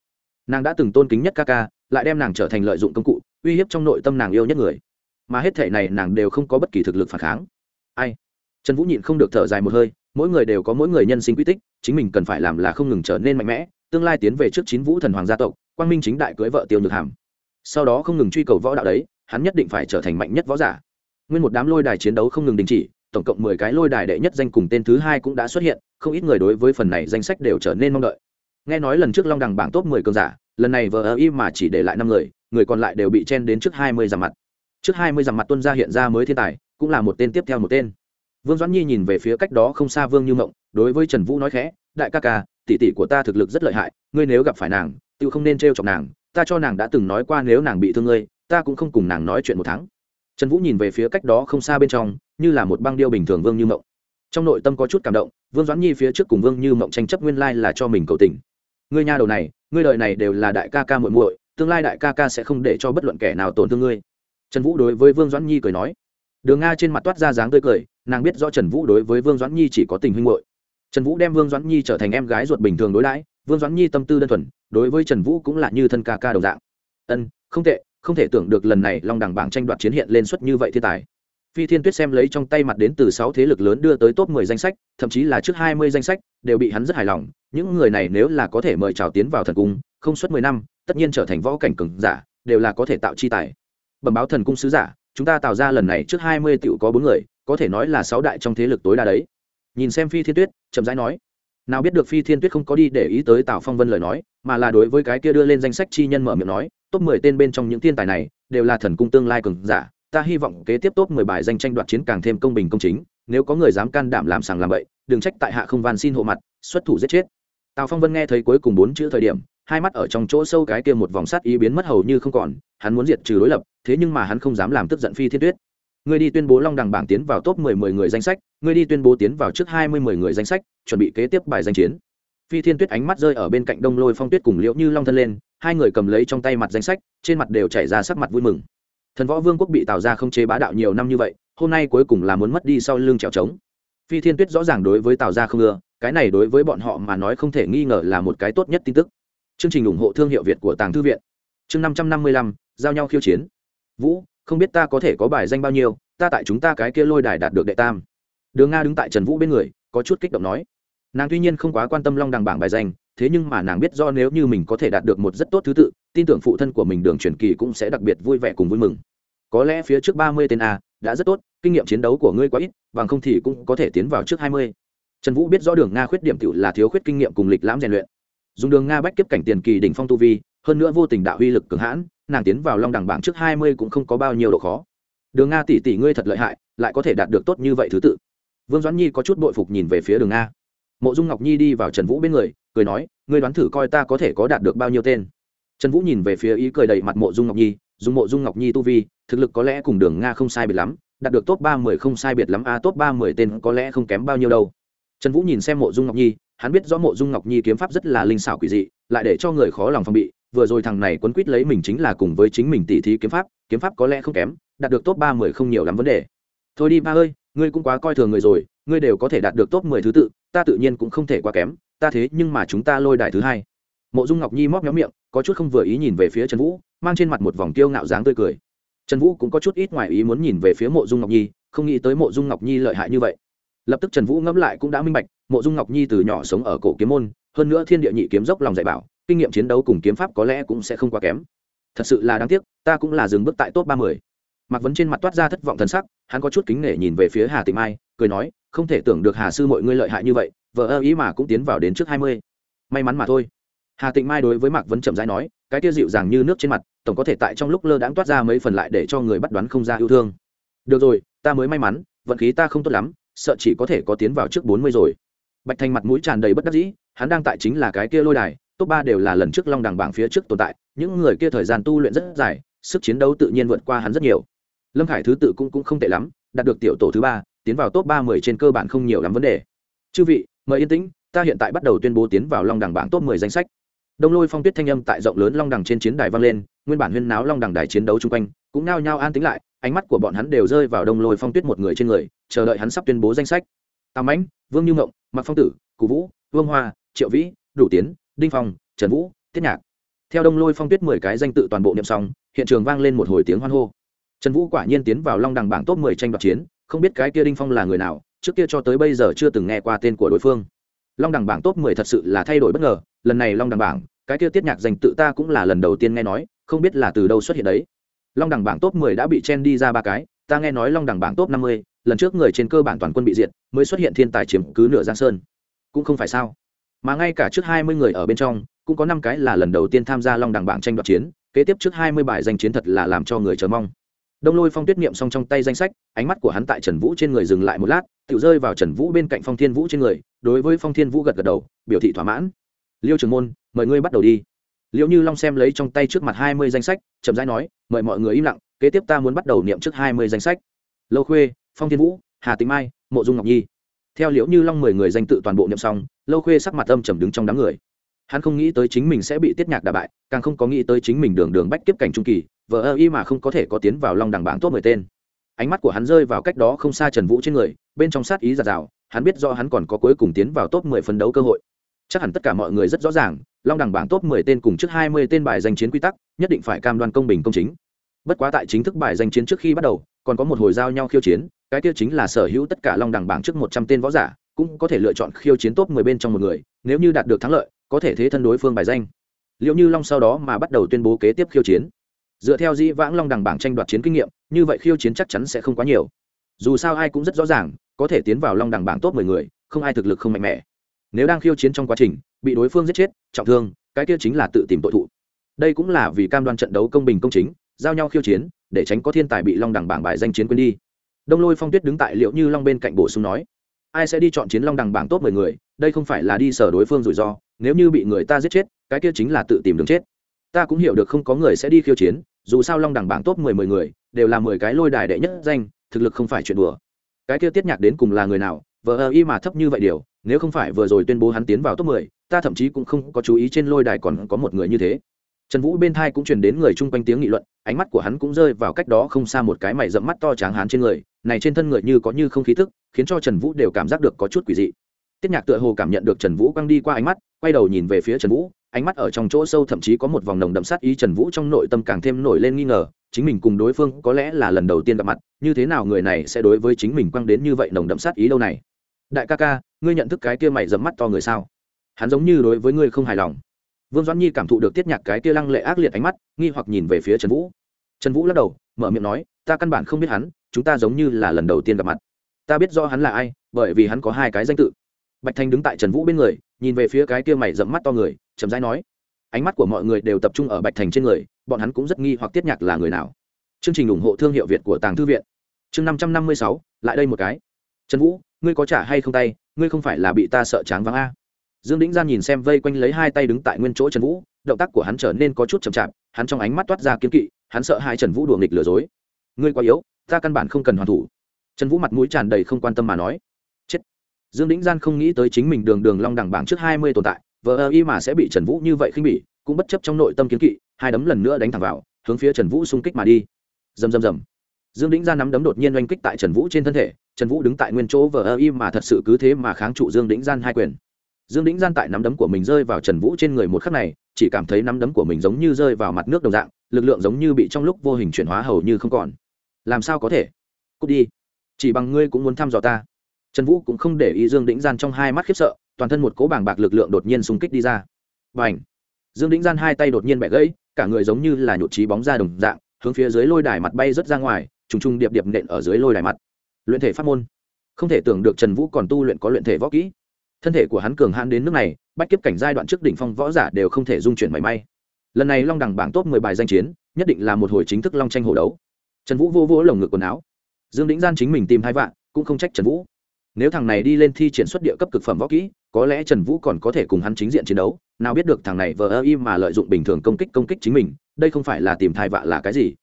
Speaker 1: Nàng đã từng tôn kính nhất ca ca, lại đem nàng trở thành lợi dụng công cụ, uy hiếp trong nội tâm nàng yêu nhất người. Mà hết thể này nàng đều không có bất kỳ thực lực phản kháng. Ai? Trần vũ nhịn không được thở dài một hơi, mỗi người đều có mỗi người nhân sinh quy tích, chính mình cần phải làm là không ngừng trở nên mạnh mẽ, tương lai tiến về trước chín vũ thần hoàng gia tộc, quang minh chính đại cưới vợ tiêu nhược hàm. Sau đó không ngừng truy cầu võ đạo đấy hắn nhất định phải trở thành mạnh nhất võ giả. Nguyên một đám lôi đài chiến đấu không ngừng đình chỉ, tổng cộng mười cái lôi đài đệ nhất danh cùng tên thứ hai cũng đã xuất hiện, không ít người đối với phần này danh sách đều trở nên mong đợi. Nghe nói lần trước long đằng bảng top mười cường giả, lần này vờ ơ y mà chỉ để lại năm người người còn lại đều bị chen đến trước hai mươi dặm mặt. Trước hai mươi dặm mặt tuân ra hiện ra mới thiên tài, cũng là một tên tiếp theo một tên. Vương doãn nhi nhìn về phía cách đó không xa vương như mộng, đối với trần vũ nói khẽ, đại ca ca, tỷ tỷ của ta thực lực rất lợi hại, ngươi nếu gặp phải nàng tự không nên t r e o chọc nàng, ta cho nàng đã từng nói qua nếu nàng bị thương ngươi ta cũng không cùng nàng nói chuyện một tháng. Trần vũ nhìn về phía cách đó không xa bên trong, như là một băng điêu bình thường vương như mộng. Trong nội tâm có chút cảm động, vương doãn nhi phía trước cùng vương như mộng tranh chấp nguyên lai là cho mình cầu tình. Ngươi nha đầu này, ngươi đời này đều là đại ca ca muội muội, tương lai đại ca ca sẽ không để cho bất luận kẻ nào tổn thương ngươi. Trần vũ đối với vương doãn nhi cười nói. Đường nga trên mặt toát ra dáng tươi cười, nàng biết rõ trần vũ đối với vương doãn nhi chỉ có tình huynh muội. trần vũ đem vương doãn nhi trở thành em gái ruột bình thường đối đãi, vương doãn nhi tâm tư đơn thuần, đối với trần vũ cũng là như thân ca ca đồng dạng. Ân, không tệ không thể tưởng được lần này long đẳng bảng tranh đoạt chiến hiện lên suất như vậy thiên tài. Phi thiên tuyết xem lấy trong tay mặt đến từ sáu thế lực lớn đưa tới top mười danh sách, thậm chí là trước hai mươi danh sách, đều bị hắn rất hài lòng. Những người này nếu là có thể mời chào tiến vào thần cung, không suốt mười năm, tất nhiên trở thành võ cảnh cường giả, đều là có thể tạo chi tài. Bẩm báo thần cung sứ giả, chúng ta tạo ra lần này trước hai mươi tựu có bốn người, có thể nói là sáu đại trong thế lực tối đa đấy. Nhìn xem phi thiên tuyết, chậm rãi nói nào biết được phi thiên tuyết không có đi để ý tới tào phong vân lời nói, mà là đối với cái kia đưa lên danh sách chi nhân mở miệng nói, top mười tên bên trong những thiên tài này, đều là thần cung tương lai cường giả, ta hy vọng kế tiếp top mười bài danh tranh đoạt chiến càng thêm công bình công chính, nếu có người dám can đảm làm sàng làm bậy, đừng trách tại hạ không van xin hộ mặt, xuất thủ giết chết. Tào phong vân nghe thấy cuối cùng bốn chữ thời điểm, hai mắt ở trong chỗ sâu cái kia một vòng sắt ý biến mất hầu như không còn, hắn muốn diệt trừ đối lập, thế nhưng mà hắn không dám làm tức giận phi thiên tuyết ngươi đi tuyên bố long đằng bảng tiến vào top mười mười người danh sách, ngươi đi tuyên bố tiến vào trước hai mươi mười người danh sách, chuẩn bị kế tiếp bài danh chiến. Phi thiên tuyết ánh mắt rơi ở bên cạnh đông lôi phong tuyết cùng liễu như long thân lên, hai người cầm lấy trong tay mặt danh sách, trên mặt đều chảy ra sắc mặt vui mừng. Thần võ vương quốc bị tạo ra không chế bá đạo nhiều năm như vậy, hôm nay cuối cùng là muốn mất đi sau lưng trèo trống. Phi thiên tuyết rõ ràng đối với tào gia không ưa, cái này đối với bọn họ mà nói không thể nghi ngờ là một cái tốt nhất tin tức. Chương trình ủng hộ thương hiệu việt của tàng thư viện. Chương năm trăm năm mươi lăm, giao nhau khiêu chiến. Vũ không biết ta có thể có bài danh bao nhiêu, ta tại chúng ta cái kia lôi đài đạt được đệ tam. Đường nga đứng tại trần vũ bên người, có chút kích động nói. Nàng tuy nhiên không quá quan tâm long đằng bảng bài danh, thế nhưng mà nàng biết do nếu như mình có thể đạt được một rất tốt thứ tự, tin tưởng phụ thân của mình đường truyền kỳ cũng sẽ đặc biệt vui vẻ cùng vui mừng. Có lẽ phía trước ba mươi tên a đã rất tốt, kinh nghiệm chiến đấu của ngươi quá ít, bằng không thì cũng có thể tiến vào trước hai mươi. Trần vũ biết rõ đường nga khuyết điểm tự là thiếu khuyết kinh nghiệm cùng lịch lãm rèn luyện. Dùng đường nga bách kiếp cảnh tiền kỳ đỉnh phong tu vi hơn nữa vô tình đạo uy lực cường hãn nàng tiến vào long đẳng bảng trước hai mươi cũng không có bao nhiêu độ khó. Đường nga tỷ tỷ ngươi thật lợi hại lại có thể đạt được tốt như vậy thứ tự. Vương doãn nhi có chút bội phục nhìn về phía đường nga. Mộ dung ngọc nhi đi vào trần vũ bên người cười nói ngươi đoán thử coi ta có thể có đạt được bao nhiêu tên? Trần vũ nhìn về phía ý cười đầy mặt mộ dung ngọc nhi dùng mộ dung ngọc nhi tu vi thực lực có lẽ cùng đường nga không sai biệt lắm đạt được top ba mươi không sai biệt lắm a à, top ba mươi tên có lẽ không kém bao nhiêu đâu. Trần vũ nhìn xem mộ dung ngọc nhi hắn biết rõ mộ dung ngọc nhi kiếm pháp rất là linh xảo quỷ dị lại để cho người khó lòng phòng bị vừa rồi thằng này quấn quýt lấy mình chính là cùng với chính mình tỉ thí kiếm pháp kiếm pháp có lẽ không kém, đạt được top ba mươi không nhiều lắm vấn đề. Thôi đi, ba ơi, ngươi cũng quá coi thường người rồi, ngươi đều có thể đạt được top mười thứ tự, ta tự nhiên cũng không thể quá kém, ta thế nhưng mà chúng ta lôi đài thứ hai. Mộ dung ngọc nhi móc méo miệng, có chút không vừa ý nhìn về phía trần vũ, mang trên mặt một vòng kiêu ngạo dáng tươi cười. Trần vũ cũng có chút ít ngoài ý muốn nhìn về phía mộ dung ngọc nhi, không nghĩ tới mộ dung ngọc nhi lợi hại như vậy. Lập tức trần vũ ngẫm lại cũng đã minh bạch, mộ dung ngọc nhi từ nhỏ sống ở cổ kiếm môn, hơn nữa thiên địa nhị kiếm dốc lòng dạy bảo kinh nghiệm chiến đấu cùng kiếm pháp có lẽ cũng sẽ không quá kém. Thật sự là đáng tiếc, ta cũng là dừng bước tại top ba mươi. Mạc vấn trên mặt toát ra thất vọng thần sắc, hắn có chút kính nể nhìn về phía hà tịnh mai, cười nói, không thể tưởng được hà sư mọi ngươi lợi hại như vậy vợ ơ ý mà cũng tiến vào đến trước hai mươi. May mắn mà thôi. Hà tịnh mai đối với mạc vấn chậm rãi nói, cái tiêu dịu dàng như nước trên mặt, tổng có thể tại trong lúc lơ đãng toát ra mấy phần lại để cho người bắt đoán không ra yêu thương. Được rồi, ta mới may mắn, vận khí ta không tốt lắm, sợ chỉ có thể có tiến vào trước bốn mươi rồi. Bạch thành mặt mũi tràn đầy bất đắc dĩ, hắn đang tại chính là cái kia lôi đài top ba đều là lần trước long đằng bảng phía trước tồn tại, những người kia thời gian tu luyện rất dài, sức chiến đấu tự nhiên vượt qua hắn rất nhiều. Lâm khải thứ tự cũng cũng không tệ lắm, đạt được tiểu tổ thứ ba, tiến vào top ba mươi trên cơ bản không nhiều lắm vấn đề. Chư vị, mời yên tĩnh, ta hiện tại bắt đầu tuyên bố tiến vào long đằng bảng top mười danh sách. Đông lôi phong tuyết thanh âm tại rộng lớn long đằng trên chiến đài vang lên, nguyên bản huyên náo long đằng đài chiến đấu chung quanh, cũng nao nhao an tính lại, ánh mắt của bọn hắn đều rơi vào đông lôi phong tuyết một người trên người, chờ đợi hắn sắp tuyên bố danh sách. Tào mãnh, vương như ngộng mặc phong tử cụ vũ, vương hoa, triệu vĩ, đủ tiến đinh phong, trần vũ, tiết nhạc. Theo đông lôi phong tuyết mười cái danh tự toàn bộ niệm xong, hiện trường vang lên một hồi tiếng hoan hô. Trần vũ quả nhiên tiến vào long đằng bảng top mười tranh đoạt chiến, không biết cái kia đinh phong là người nào, trước kia cho tới bây giờ chưa từng nghe qua tên của đối phương. Long đằng bảng top mười thật sự là thay đổi bất ngờ, lần này long đằng bảng, cái kia tiết nhạc danh tự ta cũng là lần đầu tiên nghe nói, không biết là từ đâu xuất hiện đấy. Long đằng bảng top mười đã bị chen đi ra ba cái, ta nghe nói long đằng bảng top năm mươi, lần trước người trên cơ bản toàn quân bị diệt, mới xuất hiện thiên tài chiếm cứ nửa giang sơn. Cũng không phải sao? Mà ngay cả trước hai mươi người ở bên trong, cũng có năm cái là lần đầu tiên tham gia long đằng bảng tranh đoạt chiến, kế tiếp trước hai mươi bài danh chiến thật là làm cho người chờ mong. Đông lôi phong tuyết niệm xong trong tay danh sách, ánh mắt của hắn tại trần vũ trên người dừng lại một lát tự rơi vào trần vũ bên cạnh phong thiên vũ trên người, đối với phong thiên vũ gật gật đầu, biểu thị thỏa mãn. Liêu trường môn, mời ngươi bắt đầu đi. Liệu như long xem lấy trong tay trước mặt hai mươi danh sách, chậm rãi nói, mời mọi người im lặng, kế tiếp ta muốn bắt đầu niệm trước hai mươi danh sách. Lâu khuê, phong thiên vũ, hà tĩnh mai, mộ dung ngọc nhi theo liễu như long mười người danh tự toàn bộ nhậm xong, lâu khuê sắc mặt âm trầm đứng trong đám người. Hắn không nghĩ tới chính mình sẽ bị tiết nhạc đà bại, càng không có nghĩ tới chính mình đường đường bách kiếp cảnh trung kỳ, vờ ơ y mà không có thể có tiến vào long đằng bảng tốt mười tên. Ánh mắt của hắn rơi vào cách đó không xa trần vũ trên người, bên trong sát ý giạt rào, hắn biết do hắn còn có cuối cùng tiến vào top mười phấn đấu cơ hội. Chắc hẳn tất cả mọi người rất rõ ràng, long đẳng bảng top mười tên cùng trước hai mươi tên bài danh chiến quy tắc, nhất định phải cam đoan công bình công chính. Bất quá tại chính thức bài danh chiến trước khi bắt đầu, còn có một hồi giao nhau khiêu chiến cái kia chính là sở hữu tất cả long đẳng bảng trước một trăm tên võ giả, cũng có thể lựa chọn khiêu chiến top mười bên trong một người, nếu như đạt được thắng lợi, có thể thế thân đối phương bài danh. Liệu như long sau đó mà bắt đầu tuyên bố kế tiếp khiêu chiến. Dựa theo dĩ vãng long đẳng bảng tranh đoạt chiến kinh nghiệm, như vậy khiêu chiến chắc chắn sẽ không quá nhiều. Dù sao ai cũng rất rõ ràng, có thể tiến vào long đẳng bảng top mười người, không ai thực lực không mạnh mẽ. Nếu đang khiêu chiến trong quá trình, bị đối phương giết chết, trọng thương, cái kia chính là tự tìm tội thụ. Đây cũng là vì cam đoan trận đấu công bình công chính, giao nhau khiêu chiến, để tránh có thiên tài bị long đẳng bảng bài danh chiến quên đi đông lôi phong tuyết đứng tại liệu như long bên cạnh bổ sung nói, ai sẽ đi chọn chiến long đẳng bảng tốt mười người? Đây không phải là đi sở đối phương rủi ro, nếu như bị người ta giết chết, cái kia chính là tự tìm đường chết. Ta cũng hiểu được không có người sẽ đi khiêu chiến, dù sao long đẳng bảng top mười mười người, đều là mười cái lôi đài đệ nhất danh, thực lực không phải chuyện đùa. Cái kia tiết nhạc đến cùng là người nào? Vờ ơ y mà thấp như vậy điều, nếu không phải vừa rồi tuyên bố hắn tiến vào top mười, ta thậm chí cũng không có chú ý trên lôi đài còn có một người như thế trần vũ bên thai cũng truyền đến người chung quanh tiếng nghị luận, ánh mắt của hắn cũng rơi vào cách đó không xa một cái mày dẫm mắt to tráng hán trên người, này trên thân người như có như không khí thức khiến cho trần vũ đều cảm giác được có chút quỷ dị. Tiết nhạc tựa hồ cảm nhận được trần vũ quăng đi qua ánh mắt, quay đầu nhìn về phía trần vũ, ánh mắt ở trong chỗ sâu thậm chí có một vòng nồng đậm sát ý trần vũ trong nội tâm càng thêm nổi lên nghi ngờ, chính mình cùng đối phương có lẽ là lần đầu tiên gặp mặt, như thế nào người này sẽ đối với chính mình quăng đến như vậy nồng đậm sát ý đâu này? Đại ca ca, ngươi nhận thức cái kia mày dẫm mắt to người sao? Hắn giống như đối với ngươi không hài lòng vương doãn nhi cảm thụ được tiết nhạc cái kia lăng lệ ác liệt ánh mắt, nghi hoặc nhìn về phía trần vũ. Trần vũ lắc đầu, mở miệng nói, ta căn bản không biết hắn, chúng ta giống như là lần đầu tiên gặp mặt. Ta biết do hắn là ai, bởi vì hắn có hai cái danh tự. Bạch thanh đứng tại trần vũ bên người, nhìn về phía cái kia mày dẫm mắt to người, chậm rãi nói, ánh mắt của mọi người đều tập trung ở bạch thành trên người, bọn hắn cũng rất nghi hoặc tiết nhạc là người nào. Chương trình ủng hộ thương hiệu việt của tàng thư viện. Chương năm trăm năm mươi sáu, lại đây một cái. Trần vũ, ngươi có trả hay không tay? Ngươi không phải là bị ta sợ tráng vắng a? Dương đĩnh gian nhìn xem vây quanh lấy hai tay đứng tại nguyên chỗ trần vũ, động tác của hắn trở nên có chút chậm chạp, hắn trong ánh mắt toát ra kiếm kỵ, hắn sợ hai trần vũ đùa nghịch lừa dối. Ngươi quá yếu, ta căn bản không cần hoàn thủ. Trần vũ mặt mũi tràn đầy không quan tâm mà nói. Chết. Dương đĩnh gian không nghĩ tới chính mình đường đường long đẳng bảng trước hai mươi tồn tại, vờ ơ y mà sẽ bị trần vũ như vậy khinh bỉ, cũng bất chấp trong nội tâm kiếm kỵ, hai đấm lần nữa đánh thẳng vào, hướng phía trần vũ xung kích mà đi. Dầm dầm dầm dương đĩnh gian nắm đấm đột nhiên oanh kích tại trần vũ trên thân thể, trần vũ đứng tại nguyên chỗ vờ ơ y mà thật sự cứ thế mà kháng trụ dương đĩnh gian hai quyền dương đĩnh gian tại nắm đấm của mình rơi vào trần vũ trên người một khắc này, chỉ cảm thấy nắm đấm của mình giống như rơi vào mặt nước đồng dạng, lực lượng giống như bị trong lúc vô hình chuyển hóa hầu như không còn. Làm sao có thể? Cút đi. Chỉ bằng ngươi cũng muốn thăm dò ta. Trần vũ cũng không để ý dương đĩnh gian trong hai mắt khiếp sợ, toàn thân một cố bảng bạc lực lượng đột nhiên xung kích đi ra. Và ảnh dương đĩnh gian hai tay đột nhiên bẻ gãy, cả người giống như là nhụt trí bóng ra đồng dạng, hướng phía dưới lôi đài mặt bay rớt ra ngoài, trùng trùng điệp điệp nện ở dưới lôi đài mặt. Luyện thể pháp môn. Không thể tưởng được trần vũ còn tu luyện có luyện thể võ kỹ thân thể của hắn cường hãn đến nước này, bách kiếp cảnh giai đoạn trước đỉnh phong võ giả đều không thể dung chuyển mảy may. Lần này long đẳng bảng top mười bài danh chiến, nhất định là một hồi chính thức long tranh hồ đấu. Trần vũ vô vỗ lồng ngực quần áo. Dương đĩnh gian chính mình tìm hai vạn, cũng không trách trần vũ. Nếu thằng này đi lên thi triển xuất địa cấp cực phẩm võ kỹ, có lẽ trần vũ còn có thể cùng hắn chính diện chiến đấu, nào biết được thằng này vờ ơ y mà lợi dụng bình thường công kích công kích chính mình, đây không phải là tìm thai vạ là cái gì.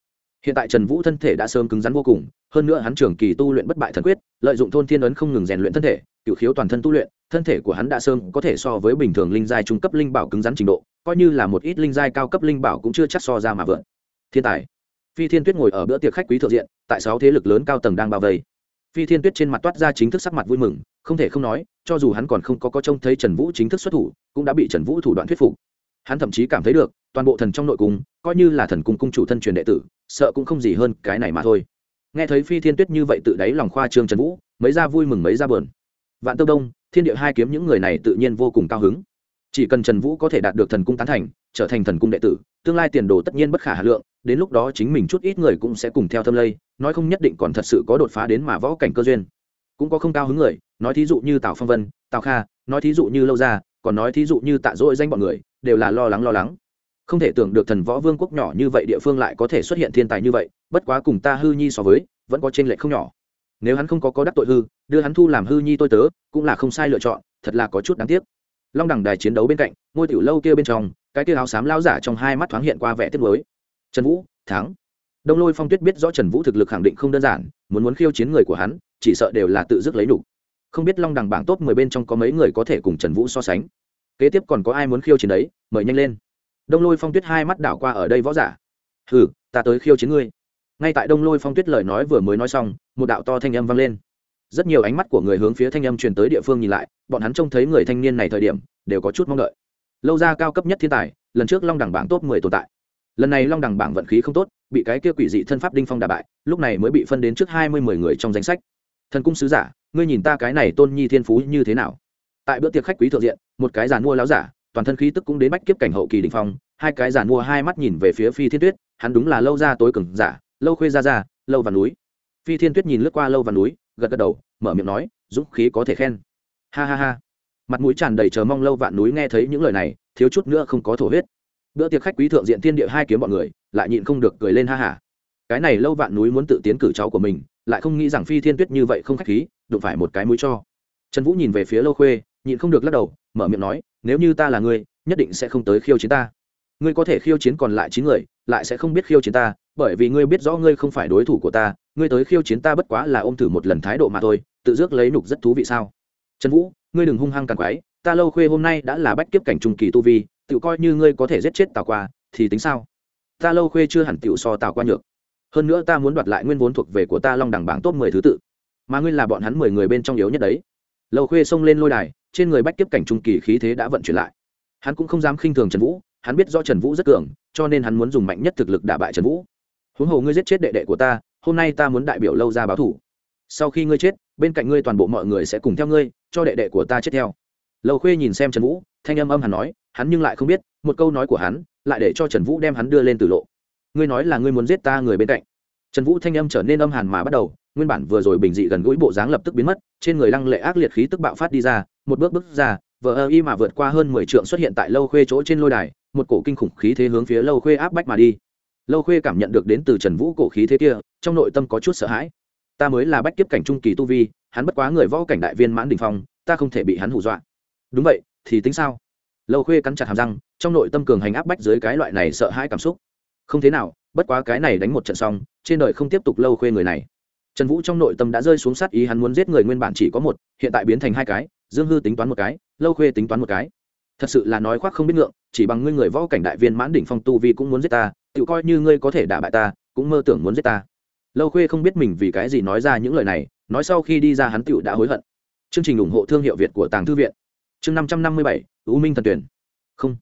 Speaker 1: Hiện tại trần vũ thân thể đã sớm cứng rắn vô cùng, hơn nữa hắn trường kỳ tu luyện bất bại thần quyết, lợi dụng thôn thiên ấn không ngừng rèn luyện thân thể cựu khiếu toàn thân tu luyện thân thể của hắn đã sơn có thể so với bình thường linh giai trung cấp linh bảo cứng rắn trình độ, coi như là một ít linh giai cao cấp linh bảo cũng chưa chắc so ra mà vượt thiên tài. Phi thiên tuyết ngồi ở bữa tiệc khách quý thượng diện, tại sáu thế lực lớn cao tầng đang bao vây. Phi thiên tuyết trên mặt toát ra chính thức sắc mặt vui mừng, không thể không nói, cho dù hắn còn không có có trông thấy trần vũ chính thức xuất thủ, cũng đã bị trần vũ thủ đoạn thuyết phục. Hắn thậm chí cảm thấy được, toàn bộ thần trong nội cung, coi như là thần cung cung chủ thân truyền đệ tử, sợ cũng không gì hơn cái này mà thôi. Nghe thấy phi thiên tuyết như vậy tự đáy lòng khoa trương trần vũ, mấy ra vui mừng mấy ra bờn vạn tâu đông thiên địa hai kiếm những người này tự nhiên vô cùng cao hứng. Chỉ cần trần vũ có thể đạt được thần cung tán thành, trở thành thần cung đệ tử, tương lai tiền đồ tất nhiên bất khả hà lượng, đến lúc đó chính mình chút ít người cũng sẽ cùng theo thâm lây, nói không nhất định còn thật sự có đột phá đến mà võ cảnh cơ duyên. Cũng có không cao hứng người, nói thí dụ như tào phong vân, tào kha, nói thí dụ như lâu gia, còn nói thí dụ như tạ dỗi danh bọn người, đều là lo lắng lo lắng. Không thể tưởng được thần võ vương quốc nhỏ như vậy địa phương lại có thể xuất hiện thiên tài như vậy, bất quá cùng ta hư nhi so với, vẫn có trên lệ không nhỏ nếu hắn không có có đắc tội hư, đưa hắn thu làm hư nhi tôi tớ, cũng là không sai lựa chọn, thật là có chút đáng tiếc. Long đẳng đài chiến đấu bên cạnh, ngôi tiểu lâu kia bên trong, cái kia áo xám lao giả trong hai mắt thoáng hiện qua vẻ tiếc mới trần vũ, thắng. Đông lôi phong tuyết biết rõ trần vũ thực lực khẳng định không đơn giản, muốn muốn khiêu chiến người của hắn, chỉ sợ đều là tự dứt lấy đủ. không biết long đẳng bảng top mười bên trong có mấy người có thể cùng trần vũ so sánh. Kế tiếp còn có ai muốn khiêu chiến đấy, mời nhanh lên. Đông lôi phong tuyết hai mắt đảo qua ở đây võ giả. Hừ, ta tới khiêu chiến ngươi ngay tại đông lôi phong tuyết lời nói vừa mới nói xong, một đạo to thanh âm vang lên. Rất nhiều ánh mắt của người hướng phía thanh âm truyền tới địa phương nhìn lại, bọn hắn trông thấy người thanh niên này thời điểm, đều có chút mong đợi. Lâu ra cao cấp nhất thiên tài, lần trước long đẳng bảng top mười tồn tại. Lần này long đằng bảng vận khí không tốt, bị cái kia quỷ dị thân pháp đinh phong đà bại, lúc này mới bị phân đến trước hai mươi mười người trong danh sách. Thần cung sứ giả, ngươi nhìn ta cái này tôn nhi thiên phú như thế nào? Tại bữa tiệc khách quý thượng diện, một cái giàn mua láo giả, toàn thân khí tức cũng đến bách kiếp cảnh hậu kỳ đình phong, hai cái giàn mua hai mắt nhìn về phía phi thiên tuyết, hắn đúng là lâu ra tối cường giả lâu khuê ra ra, lâu và núi. Phi thiên tuyết nhìn lướt qua lâu và núi, gật gật đầu, mở miệng nói, dũng khí có thể khen. Ha ha ha. Mặt mũi tràn đầy chờ mong lâu vạn núi nghe thấy những lời này, thiếu chút nữa không có thổ huyết. Bữa tiệc khách quý thượng diện thiên địa hai kiếm bọn người, lại nhịn không được cười lên ha hả cái này lâu vạn núi muốn tự tiến cử cháu của mình, lại không nghĩ rằng phi thiên tuyết như vậy không khách khí, đụng phải một cái mũi cho. Trần vũ nhìn về phía lâu khuê, nhịn không được lắc đầu, mở miệng nói, nếu như ta là ngươi, nhất định sẽ không tới khiêu chiến ta. Ngươi có thể khiêu chiến còn lại chín người, lại sẽ không biết khiêu chiến ta bởi vì ngươi biết rõ ngươi không phải đối thủ của ta, ngươi tới khiêu chiến ta bất quá là ôm thử một lần thái độ mà thôi, tự dước lấy nục rất thú vị sao? Trần vũ, ngươi đừng hung hăng càng quái ta lâu khuê hôm nay đã là bách kiếp cảnh trung kỳ tu vi tự coi như ngươi có thể giết chết tào qua, thì tính sao? Ta lâu khuê chưa hẳn tựu so tào qua nhược. Hơn nữa ta muốn đoạt lại nguyên vốn thuộc về của ta long đẳng bảng top mười thứ tự. Mà ngươi là bọn hắn mười người bên trong yếu nhất đấy. Lâu khuê xông lên lôi đài, trên người bách kiếp cảnh trung kỳ khí thế đã vận chuyển lại. Hắn cũng không dám khinh thường trần vũ, hắn biết do trần vũ rất cường, cho nên hắn muốn dùng mạnh nhất thực lực đả bại trần vũ huống hồ ngươi giết chết đệ đệ của ta, hôm nay ta muốn đại biểu lâu ra báo thủ. Sau khi ngươi chết, bên cạnh ngươi toàn bộ mọi người sẽ cùng theo ngươi, cho đệ đệ của ta chết theo. Lâu khuê nhìn xem trần vũ, thanh âm âm hắn nói, hắn nhưng lại không biết, một câu nói của hắn lại để cho trần vũ đem hắn đưa lên từ lộ. Ngươi nói là ngươi muốn giết ta người bên cạnh. Trần vũ thanh âm trở nên âm hàn mà bắt đầu, nguyên bản vừa rồi bình dị gần gũi bộ dáng lập tức biến mất, trên người lăng lệ ác liệt khí tức bạo phát đi ra, một bước bước ra, vờ ơ y mà vượt qua hơn mười trượng xuất hiện tại lâu khuê chỗ trên lôi đài, một cổ kinh khủng khí thế hướng phía lâu khuê áp bách mà đi lâu khuê cảm nhận được đến từ trần vũ cổ khí thế kia, trong nội tâm có chút sợ hãi. Ta mới là bách kiếp cảnh trung kỳ tu vi, hắn bất quá người võ cảnh đại viên mãn đình phong, ta không thể bị hắn hù dọa. Đúng vậy, thì tính sao? Lâu khuê cắn chặt hàm răng, trong nội tâm cường hành áp bách dưới cái loại này sợ hãi cảm xúc. Không thế nào, bất quá cái này đánh một trận xong, trên đời không tiếp tục lâu khuê người này. Trần vũ trong nội tâm đã rơi xuống sát ý hắn muốn giết người nguyên bản chỉ có một, hiện tại biến thành hai cái, dương hư tính toán một cái, lâu khuê tính toán một cái. Thật sự là nói khoác không biết ngượng, chỉ bằng ngươi người võ cảnh đại viên mãn đỉnh phong tu vi cũng muốn giết ta tự coi như ngươi có thể đả bại ta, cũng mơ tưởng muốn giết ta. Lâu khuê không biết mình vì cái gì nói ra những lời này, nói sau khi đi ra hắn tựu đã hối hận. Chương trình ủng hộ thương hiệu việt của tàng thư viện. Chương năm trăm năm mươi bảy u minh thần tuyển. Không,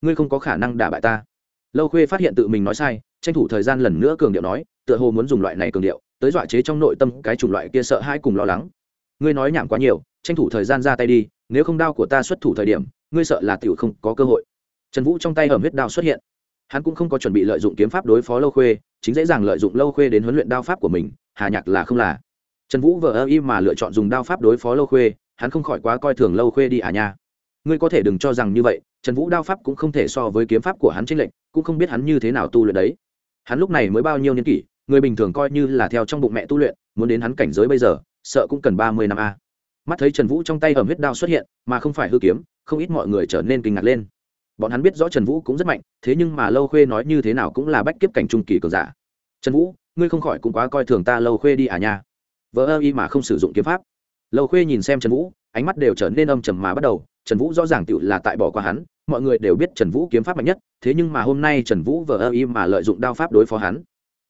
Speaker 1: ngươi không có khả năng đả bại ta. Lâu khuê phát hiện tự mình nói sai, tranh thủ thời gian lần nữa cường điệu nói, tựa hồ muốn dùng loại này cường điệu, tới dọa chế trong nội tâm cái chủng loại kia sợ hãi cùng lo lắng. Ngươi nói nhảm quá nhiều, tranh thủ thời gian ra tay đi, nếu không đao của ta xuất thủ thời điểm, ngươi sợ là tiểu không có cơ hội. Trần vũ trong tay hầm huyết đao xuất hiện hắn cũng không có chuẩn bị lợi dụng kiếm pháp đối phó lâu khuê, chính dễ dàng lợi dụng lâu khuê đến huấn luyện đao pháp của mình, hà nhạc là không là. Trần vũ vờ ơ y mà lựa chọn dùng đao pháp đối phó lâu khuê, hắn không khỏi quá coi thường lâu khuê đi à nha. Ngươi có thể đừng cho rằng như vậy, trần vũ đao pháp cũng không thể so với kiếm pháp của hắn tranh lệnh cũng không biết hắn như thế nào tu luyện đấy. Hắn lúc này mới bao nhiêu niên kỷ, người bình thường coi như là theo trong bụng mẹ tu luyện, muốn đến hắn cảnh giới bây giờ, sợ cũng cần ba mươi năm a. Mắt thấy trần vũ trong tay ẩm huyết đao xuất hiện, mà không phải hư kiếm, không ít mọi người trở nên kinh ngạc lên bọn hắn biết rõ trần vũ cũng rất mạnh, thế nhưng mà lâu khuê nói như thế nào cũng là bách kiếp cảnh trung kỳ cường giả. Trần vũ, ngươi không khỏi cũng quá coi thường ta lâu khuê đi à nha. Vỡ ơ y mà không sử dụng kiếm pháp. Lâu khuê nhìn xem trần vũ, ánh mắt đều trở nên âm trầm mà bắt đầu. Trần vũ rõ ràng tự là tại bỏ qua hắn, mọi người đều biết trần vũ kiếm pháp mạnh nhất, thế nhưng mà hôm nay trần vũ vỡ ơ y mà lợi dụng đao pháp đối phó hắn.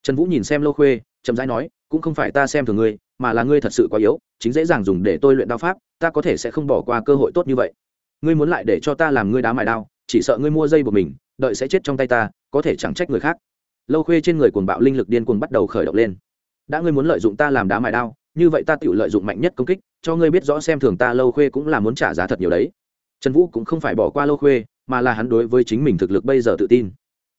Speaker 1: Trần vũ nhìn xem lâu khuê, chậm rãi nói, cũng không phải ta xem thường ngươi, mà là ngươi thật sự quá yếu, chính dễ dàng dùng để tôi luyện đao pháp, ta có thể sẽ không bỏ qua cơ hội tốt như vậy. Ngươi muốn lại để cho ta làm ngươi đá mài đao chỉ sợ ngươi mua dây buộc mình, đợi sẽ chết trong tay ta, có thể chẳng trách người khác. Lâu khuê trên người cuồng bạo linh lực điên cuồng bắt đầu khởi động lên. Đã ngươi muốn lợi dụng ta làm đá mài đao, như vậy ta tự lợi dụng mạnh nhất công kích, cho ngươi biết rõ xem thường ta, lâu khuê cũng là muốn trả giá thật nhiều đấy. Trần vũ cũng không phải bỏ qua lâu khuê, mà là hắn đối với chính mình thực lực bây giờ tự tin.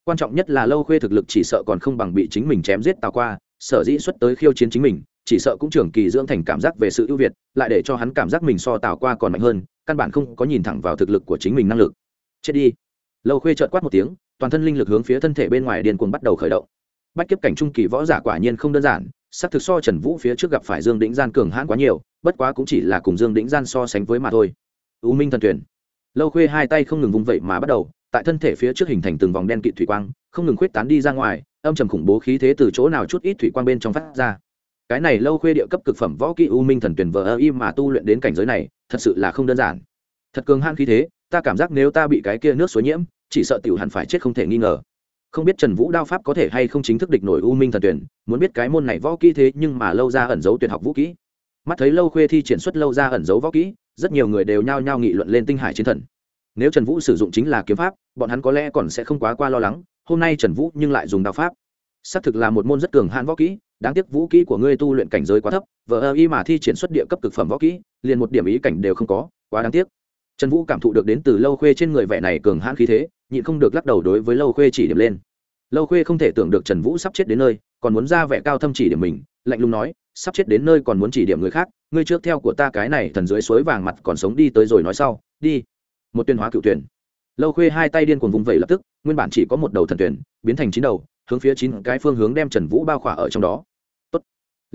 Speaker 1: Quan trọng nhất là lâu khuê thực lực chỉ sợ còn không bằng bị chính mình chém giết tào qua, sở dĩ xuất tới khiêu chiến chính mình, chỉ sợ cũng trưởng kỳ dưỡng thành cảm giác về sự ưu việt, lại để cho hắn cảm giác mình so tào qua còn mạnh hơn, căn bản không có nhìn thẳng vào thực lực của chính mình năng lực chết đi. Lâu khuê trợt quát một tiếng, toàn thân linh lực hướng phía thân thể bên ngoài điền cuồng bắt đầu khởi động. Bách kiếp cảnh trung kỳ võ giả quả nhiên không đơn giản sắc thực so trần vũ phía trước gặp phải dương đĩnh gian cường hãn quá nhiều, bất quá cũng chỉ là cùng dương đĩnh gian so sánh với mà thôi. U minh thần tuyển. Lâu khuê hai tay không ngừng vung vậy mà bắt đầu, tại thân thể phía trước hình thành từng vòng đen kịt thủy quang, không ngừng khuyết tán đi ra ngoài, âm trầm khủng bố khí thế từ chỗ nào chút ít thủy quang bên trong phát ra. Cái này lâu khuê địa cấp cực phẩm võ kỹ u minh thần tuyển vờ ơ y mà tu luyện đến cảnh giới này, thật sự là không đơn giản. Thật cường hãn khí thế ta cảm giác nếu ta bị cái kia nước suối nhiễm, chỉ sợ tiểu hẳn phải chết không thể nghi ngờ. Không biết trần vũ đao pháp có thể hay không chính thức địch nổi u minh thần tuyển, muốn biết cái môn này võ kỹ thế nhưng mà lâu ra ẩn giấu tuyệt học vũ kỹ. Mắt thấy lâu khuê thi triển xuất lâu ra ẩn giấu võ kỹ, rất nhiều người đều nhao nhao nghị luận lên tinh hải chiến thần. Nếu trần vũ sử dụng chính là kiếm pháp, bọn hắn có lẽ còn sẽ không quá qua lo lắng, hôm nay trần vũ nhưng lại dùng đao pháp. Xác thực là một môn rất cường hãn võ kỹ, đáng tiếc vũ kỹ của ngươi tu luyện cảnh giới quá thấp vợ ơ y mà thi triển xuất địa cấp cực phẩm võ kỹ, liền một điểm ý cảnh đều không có, quá đáng tiếc trần vũ cảm thụ được đến từ lâu khuê trên người vẻ này cường hãn khí thế, nhịn không được lắc đầu đối với lâu khuê chỉ điểm lên. Lâu khuê không thể tưởng được trần vũ sắp chết đến nơi, còn muốn ra vẻ cao thâm chỉ điểm mình, lạnh lùng nói, sắp chết đến nơi còn muốn chỉ điểm người khác, ngươi trước theo của ta cái này thần dưới suối vàng mặt còn sống đi tới rồi nói sau, đi. Một tuyên hóa cựu tuyển. Lâu khuê hai tay điên cuồng vùng vẩy lập tức, nguyên bản chỉ có một đầu thần tuyển, biến thành chín đầu, hướng phía chín cái phương hướng đem trần vũ bao khỏa ở trong đó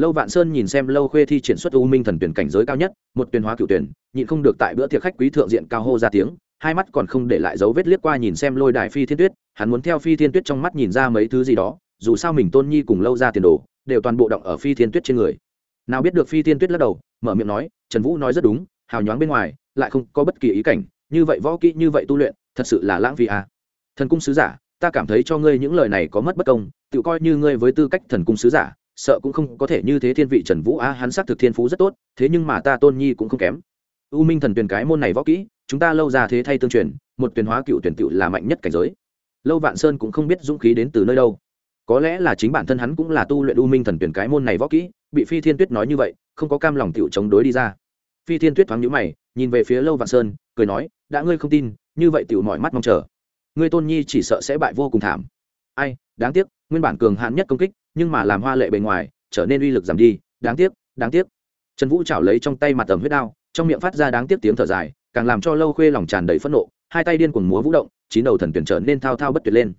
Speaker 1: lâu vạn sơn nhìn xem lâu khuê thi triển xuất u minh thần tuyển cảnh giới cao nhất, một tuyển hóa cựu tuyển, nhịn không được tại bữa tiệc khách quý thượng diện cao hô ra tiếng, hai mắt còn không để lại dấu vết liếc qua nhìn xem lôi đài phi thiên tuyết, hắn muốn theo phi thiên tuyết trong mắt nhìn ra mấy thứ gì đó, dù sao mình tôn nhi cùng lâu ra tiền đồ, đều toàn bộ động ở phi thiên tuyết trên người nào biết được phi thiên tuyết lắc đầu, mở miệng nói, trần vũ nói rất đúng, hào nhoáng bên ngoài, lại không có bất kỳ ý cảnh, như vậy võ kỹ, như vậy tu luyện, thật sự là lãng phí à. thần cung sứ giả, ta cảm thấy cho ngươi những lời này có mất bất công, tự coi như ngươi với tư cách thần cung sứ giả sợ cũng không có thể như thế thiên vị trần vũ a, hắn xác thực thiên phú rất tốt, thế nhưng mà ta tôn nhi cũng không kém. U minh thần tuyển cái môn này võ kỹ, chúng ta lâu ra thế thay tương truyền, một tuyển hóa cựu tuyển cựu là mạnh nhất cảnh giới. Lâu vạn sơn cũng không biết dũng khí đến từ nơi đâu. Có lẽ là chính bản thân hắn cũng là tu luyện u minh thần tuyển cái môn này võ kỹ, bị phi thiên tuyết nói như vậy, không có cam lòng tiểu chống đối đi ra. Phi thiên tuyết thoáng nhíu mày, nhìn về phía lâu vạn sơn, cười nói, đã ngươi không tin, như vậy tiểu mọi mắt mong chờ. Ngươi tôn nhi chỉ sợ sẽ bại vô cùng thảm. Ai, đáng tiếc, nguyên bản cường hạn nhất công kích nhưng mà làm hoa lệ bề ngoài, trở nên uy lực giảm đi, đáng tiếc đáng tiếc. Trần vũ chảo lấy trong tay mặt tầm huyết đao, trong miệng phát ra đáng tiếc tiếng thở dài, càng làm cho lâu khuê lòng tràn đầy phẫn nộ, hai tay điên cuồng múa vũ động, chín đầu thần tuyển trở nên thao thao bất tuyệt lên.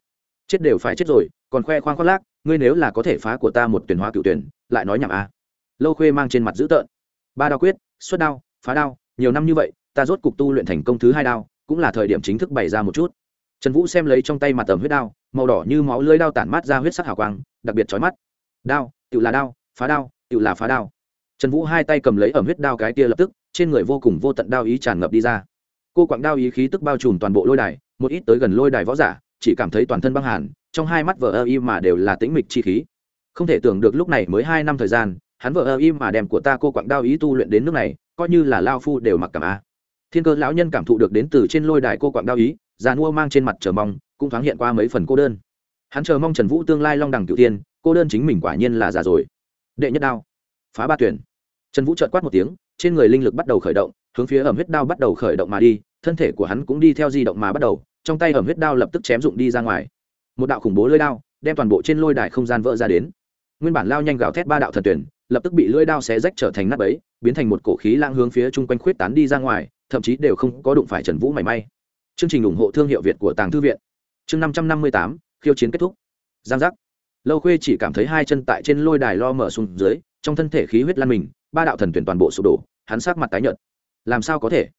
Speaker 1: Chết đều phải chết rồi, còn khoe khoang khoác lác, ngươi nếu là có thể phá của ta một tuyển hóa cựu tuyển, lại nói nhảm a à. lâu khuê mang trên mặt dữ tợn. Ba đao quyết, xuất đao, phá đao, nhiều năm như vậy, ta rốt cục tu luyện thành công thứ hai đao, cũng là thời điểm chính thức bày ra một chút trần vũ xem lấy trong tay mặt tầm huyết đao, màu đỏ như máu lưới đao tản mát ra huyết sắc hào quang, đặc biệt trói mắt. Đao tự là đao, phá đao tự là phá đao. Trần vũ hai tay cầm lấy ẩm huyết đao cái kia lập tức, trên người vô cùng vô tận đao ý tràn ngập đi ra. Cô quặng đao ý khí tức bao trùm toàn bộ lôi đài, một ít tới gần lôi đài võ giả, chỉ cảm thấy toàn thân băng hàn, trong hai mắt vợ ơ y mà đều là tĩnh mịch chi khí. Không thể tưởng được lúc này mới hai năm thời gian, hắn vợ ơ y mà đem của ta cô quặng đao ý tu luyện đến nước này, coi như là lao phu đều mặc cảm a. Thiên cơ lão nhân cảm thụ được đến từ trên lôi đài cô quặng đao ý già nua mang trên mặt chờ mong, cũng thoáng hiện qua mấy phần cô đơn. Hắn chờ mong trần vũ tương lai long đẳng cựu tiên cô đơn chính mình quả nhiên là già rồi. Đệ nhất đao. Phá ba tuyển. Trần vũ trợt quát một tiếng, trên người linh lực bắt đầu khởi động, hướng phía ẩm huyết đao bắt đầu khởi động mà đi, thân thể của hắn cũng đi theo di động mà bắt đầu, trong tay ẩm huyết đao lập tức chém dụng đi ra ngoài. Một đạo khủng bố lưỡi đao đem toàn bộ trên lôi đài không gian vỡ ra đến. Nguyên bản lao nhanh gào thét ba đạo thần tuyển, lập tức bị lưỡi đao xé rách trở thành nắp ấy biến thành một cổ khí lang hướng phía chung quanh khuyết tán đi ra ngoài, thậm chí đều không có đụng phải trần vũ mảy may chương trình ủng hộ thương hiệu việt của tàng thư viện. Chương năm trăm năm mươi tám, khiêu chiến kết thúc. Giang giác. Lâu khuê chỉ cảm thấy hai chân tại trên lôi đài lo mở xuống dưới, trong thân thể khí huyết lan mình, ba đạo thần tuyển toàn bộ sụp đổ, hắn sát mặt tái nhợt. Làm sao có thể?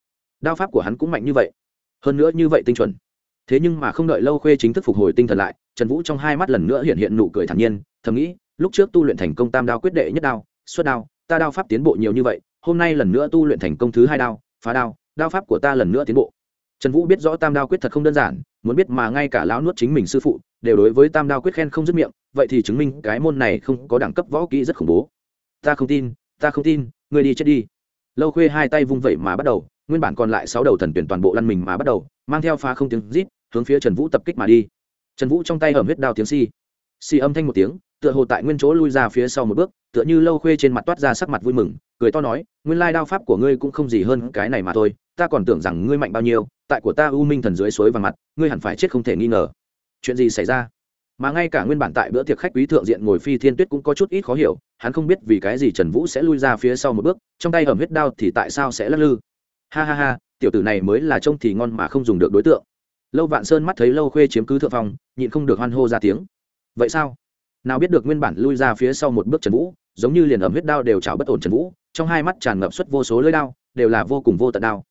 Speaker 1: Đao pháp của hắn cũng mạnh như vậy. Hơn nữa như vậy tinh chuẩn. Thế nhưng mà không đợi lâu khuê chính thức phục hồi tinh thần lại, trần vũ trong hai mắt lần nữa hiện hiện nụ cười thản nhiên, thầm nghĩ, lúc trước tu luyện thành công tam đao quyết đệ nhất đao, xuất đao, ta đao pháp tiến bộ nhiều như vậy, hôm nay lần nữa tu luyện thành công thứ hai đao, phá đao đao pháp của ta lần nữa tiến bộ trần vũ biết rõ tam đao quyết thật không đơn giản, muốn biết mà ngay cả lão nuốt chính mình sư phụ, đều đối với tam đao quyết khen không dứt miệng, vậy thì chứng minh cái môn này không có đẳng cấp võ kỹ rất khủng bố. Ta không tin, ta không tin người đi chết đi. Lâu khuê hai tay vung vẩy mà bắt đầu, nguyên bản còn lại sáu đầu thần tuyển toàn bộ lăn mình mà bắt đầu, mang theo pha không tiếng rít, hướng phía trần vũ tập kích mà đi. Trần vũ trong tay hầm huyết đao tiếng si si âm thanh một tiếng, tựa hồ tại nguyên chỗ lui ra phía sau một bước, tựa như lâu khuê trên mặt toát ra sắc mặt vui mừng, cười to nói, nguyên lai đao pháp của ngươi cũng không gì hơn cái này mà thôi, ta còn tưởng rằng ngươi mạnh bao nhiêu tại của ta u minh thần dưới suối vàng mặt ngươi hẳn phải chết không thể nghi ngờ. Chuyện gì xảy ra? Mà ngay cả nguyên bản tại bữa tiệc khách quý thượng diện ngồi phi thiên tuyết cũng có chút ít khó hiểu hắn không biết vì cái gì trần vũ sẽ lui ra phía sau một bước trong tay hầm huyết đao thì tại sao sẽ lắc lư? Ha ha ha tiểu tử này mới là trông thì ngon mà không dùng được đối tượng. Lâu vạn sơn mắt thấy lâu khuê chiếm cứ thượng phòng, nhịn không được hoan hô ra tiếng. Vậy sao? Nào biết được nguyên bản lui ra phía sau một bước trần vũ giống như liền ẩm huyết đao đều chảo bất ổn trần vũ trong hai mắt tràn ngập suất vô số lưỡi đao đều là vô cùng vô tận đao.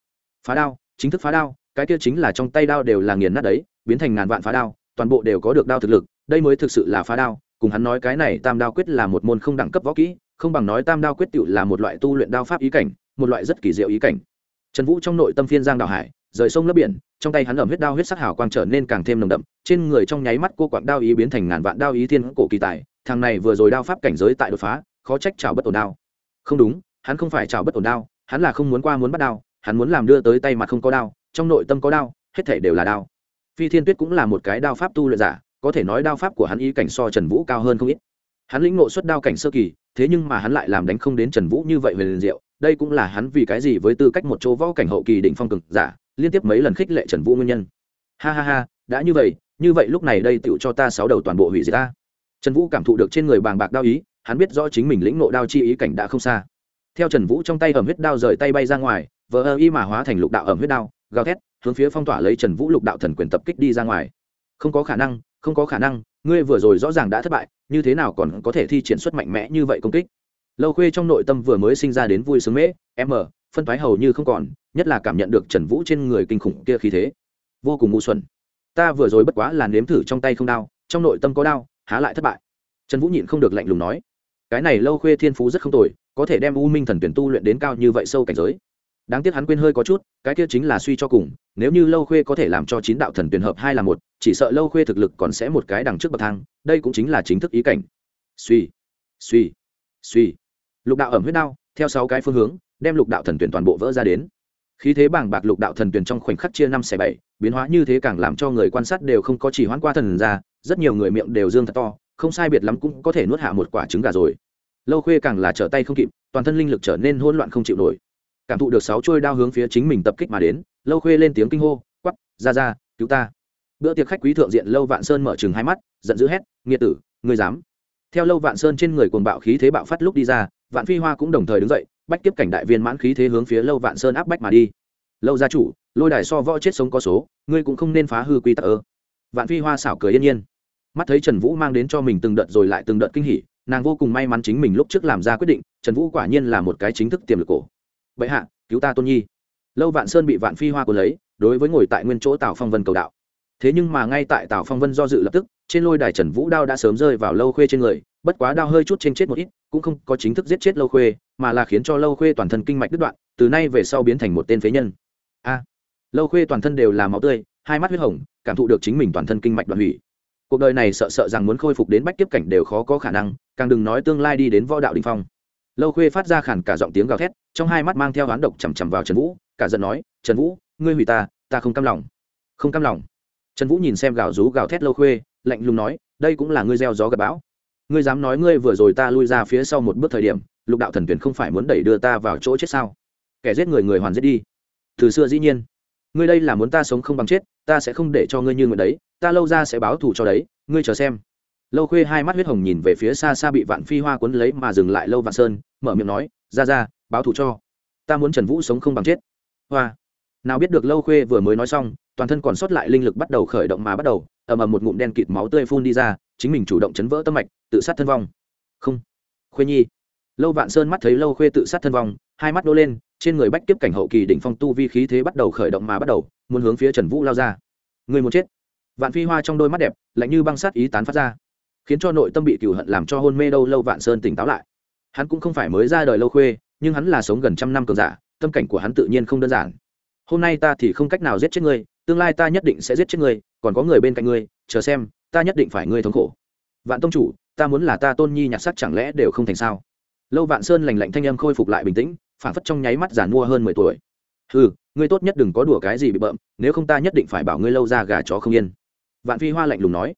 Speaker 1: Phá đao chính thức phá đao cái kia chính là trong tay đao đều là nghiền nát đấy, biến thành ngàn vạn phá đao, toàn bộ đều có được đao thực lực, đây mới thực sự là phá đao, cùng hắn nói cái này tam đao quyết là một môn không đẳng cấp võ kỹ, không bằng nói tam đao quyết tựu là một loại tu luyện đao pháp ý cảnh, một loại rất kỳ diệu ý cảnh. Trần vũ trong nội tâm phiên giang đào hải, rời sông lấp biển, trong tay hắn ẩm huyết đao huyết sắc hào quang trở nên càng thêm nồng đậm, trên người trong nháy mắt cô quặng đao ý biến thành ngàn vạn đao ý thiên cổ kỳ tài, thằng này vừa rồi đao pháp cảnh giới tại đột phá, khó trách chảo bất ổn đao. Không đúng, hắn không phải chảo bất ổn đao, hắn là không muốn qua muốn bắt đao, hắn muốn làm đưa tới tay mặt không có đao trong nội tâm có đao, hết thể đều là đao. Phi thiên tuyết cũng là một cái đao pháp tu luyện giả, có thể nói đao pháp của hắn ý cảnh so trần vũ cao hơn không ít. Hắn lĩnh ngộ xuất đao cảnh sơ kỳ, thế nhưng mà hắn lại làm đánh không đến trần vũ như vậy về liền diệu, đây cũng là hắn vì cái gì với tư cách một chỗ võ cảnh hậu kỳ đỉnh phong cực giả, liên tiếp mấy lần khích lệ trần vũ nguyên nhân. Ha ha ha, đã như vậy như vậy lúc này đây tựu cho ta sáu đầu toàn bộ hủy diệt ta. Trần vũ cảm thụ được trên người bàng bạc đao ý, hắn biết rõ chính mình lĩnh nộ đao chi ý cảnh đã không xa. Theo trần vũ trong tay ẩm huyết đao rời tay bay ra ngoài, vờ ơ y mà hóa thành lục đạo ẩm huyết đao gào thét, hướng phía phong tỏa lấy trần vũ lục đạo thần quyền tập kích đi ra ngoài. Không có khả năng, không có khả năng, ngươi vừa rồi rõ ràng đã thất bại, như thế nào còn có thể thi triển xuất mạnh mẽ như vậy công kích? Lâu khuê trong nội tâm vừa mới sinh ra đến vui sướng mễ m phân thoái hầu như không còn, nhất là cảm nhận được trần vũ trên người kinh khủng kia khí thế. Vô cùng ngu xuẩn. Ta vừa rồi bất quá là nếm thử trong tay không đau, trong nội tâm có đau, há lại thất bại. Trần vũ nhịn không được lạnh lùng nói. Cái này lâu khuê thiên phú rất không tồi, có thể đem u minh thần tuyển tu luyện đến cao như vậy sâu cảnh giới đáng tiếc hắn quên hơi có chút, cái kia chính là suy cho cùng, nếu như lâu khuê có thể làm cho chín đạo thần tuyển hợp hai là một, chỉ sợ lâu khuê thực lực còn sẽ một cái đằng trước bậc thang, đây cũng chính là chính thức ý cảnh. Suy suy suy. Lục đạo ẩm huyết đao theo sáu cái phương hướng, đem lục đạo thần tuyển toàn bộ vỡ ra đến. Khí thế bảng bạc lục đạo thần tuyển trong khoảnh khắc chia năm xẻ bảy, biến hóa như thế càng làm cho người quan sát đều không có chỉ hoãn qua thần ra, rất nhiều người miệng đều dương thật to, không sai biệt lắm cũng có thể nuốt hạ một quả trứng gà rồi. Lâu khuê càng là trở tay không kịp, toàn thân linh lực trở nên hỗn loạn không chịu nổi cảm thụ được sáu trôi đao hướng phía chính mình tập kích mà đến, lâu khuê lên tiếng kinh hô quắp ra ra, cứu ta. Bữa tiệc khách quý thượng diện lâu vạn sơn mở chừng hai mắt, giận dữ hét nghĩa tử, ngươi dám? Theo lâu vạn sơn trên người cuồng bạo khí thế bạo phát lúc đi ra, vạn phi hoa cũng đồng thời đứng dậy, bách tiếp cảnh đại viên mãn khí thế hướng phía lâu vạn sơn áp bách mà đi. Lâu gia chủ, lôi đài so võ chết sống có số, ngươi cũng không nên phá hư quy tắc ơ vạn phi hoa xảo cười yên nhiên. Mắt thấy trần vũ mang đến cho mình từng đợt rồi lại từng đợt kinh hỉ, nàng vô cùng may mắn chính mình lúc trước làm ra quyết định, trần vũ quả nhiên là một cái chính thức tiềm lực cổ bệ hạ, cứu ta tôn nhi. Lâu vạn sơn bị vạn phi hoa của lấy, đối với ngồi tại nguyên chỗ tào phong vân cầu đạo. Thế nhưng mà ngay tại tào phong vân do dự lập tức, trên lôi đài trần vũ đao đã sớm rơi vào lâu khuê trên người, bất quá đao hơi chút trên chết một ít, cũng không có chính thức giết chết lâu khuê, mà là khiến cho lâu khuê toàn thân kinh mạch đứt đoạn, từ nay về sau biến thành một tên phế nhân. A! Lâu khuê toàn thân đều là máu tươi, hai mắt huyết hồng, cảm thụ được chính mình toàn thân kinh mạch đoạn hủy. Cuộc đời này sợ sợ rằng muốn khôi phục đến bách tiếp cảnh đều khó có khả năng, càng đừng nói tương lai đi đến võ đạo đình phong lâu khuê phát ra khản cả giọng tiếng gào thét, trong hai mắt mang theo oán độc chằm chằm vào trần vũ, cả giận nói, trần vũ, ngươi hủy ta ta không cam lòng. Không cam lòng? Trần vũ nhìn xem gào rú gào thét lâu khuê, lạnh lùng nói, đây cũng là ngươi gieo gió gặp bão. Ngươi dám nói ngươi vừa rồi ta lui ra phía sau một bước thời điểm, lục đạo thần tuyển không phải muốn đẩy đưa ta vào chỗ chết sao? Kẻ giết người người hoàn giết đi. Từ xưa dĩ nhiên. Ngươi đây là muốn ta sống không bằng chết, ta sẽ không để cho ngươi như người đấy, ta lâu ra sẽ báo thù cho đấy, ngươi chờ xem lâu khuê hai mắt huyết hồng nhìn về phía xa xa bị vạn phi hoa quấn lấy mà dừng lại lâu vạn sơn, mở miệng nói, ra ra, báo thù cho. Ta muốn trần vũ sống không bằng chết. Hoa. Nào biết được lâu khuê vừa mới nói xong, toàn thân còn sót lại linh lực bắt đầu khởi động mà bắt đầu, ầm ầm một ngụm đen kịt máu tươi phun đi ra, chính mình chủ động chấn vỡ tâm mạch, tự sát thân vong. Không. Khuê nhi. Lâu vạn sơn mắt thấy lâu khuê tự sát thân vong, hai mắt đô lên, trên người bách tiếp cảnh hậu kỳ đỉnh phong tu vi khí thế bắt đầu khởi động mà bắt đầu, muốn hướng phía trần vũ lao ra. Người muốn chết. Vạn phi hoa trong đôi mắt đẹp, lạnh như băng sát ý tán phát ra khiến cho nội tâm bị cựu hận làm cho hôn mê đâu lâu vạn sơn tỉnh táo lại. Hắn cũng không phải mới ra đời lâu khuê, nhưng hắn là sống gần trăm năm cường giả, tâm cảnh của hắn tự nhiên không đơn giản. Hôm nay ta thì không cách nào giết chết ngươi, tương lai ta nhất định sẽ giết chết ngươi, còn có người bên cạnh ngươi, chờ xem, ta nhất định phải ngươi thống khổ. Vạn tông chủ, ta muốn là ta tôn nhi nhặt sắc chẳng lẽ đều không thành sao? Lâu vạn sơn lành lạnh thanh âm khôi phục lại bình tĩnh phản phất trong nháy mắt giàn mua hơn mười tuổi. Ừ ngươi tốt nhất đừng có đùa cái gì bị bợm, nếu không ta nhất định phải bảo ngươi lâu ra gà chó không yên. Vạn phi hoa lạnh lùng nói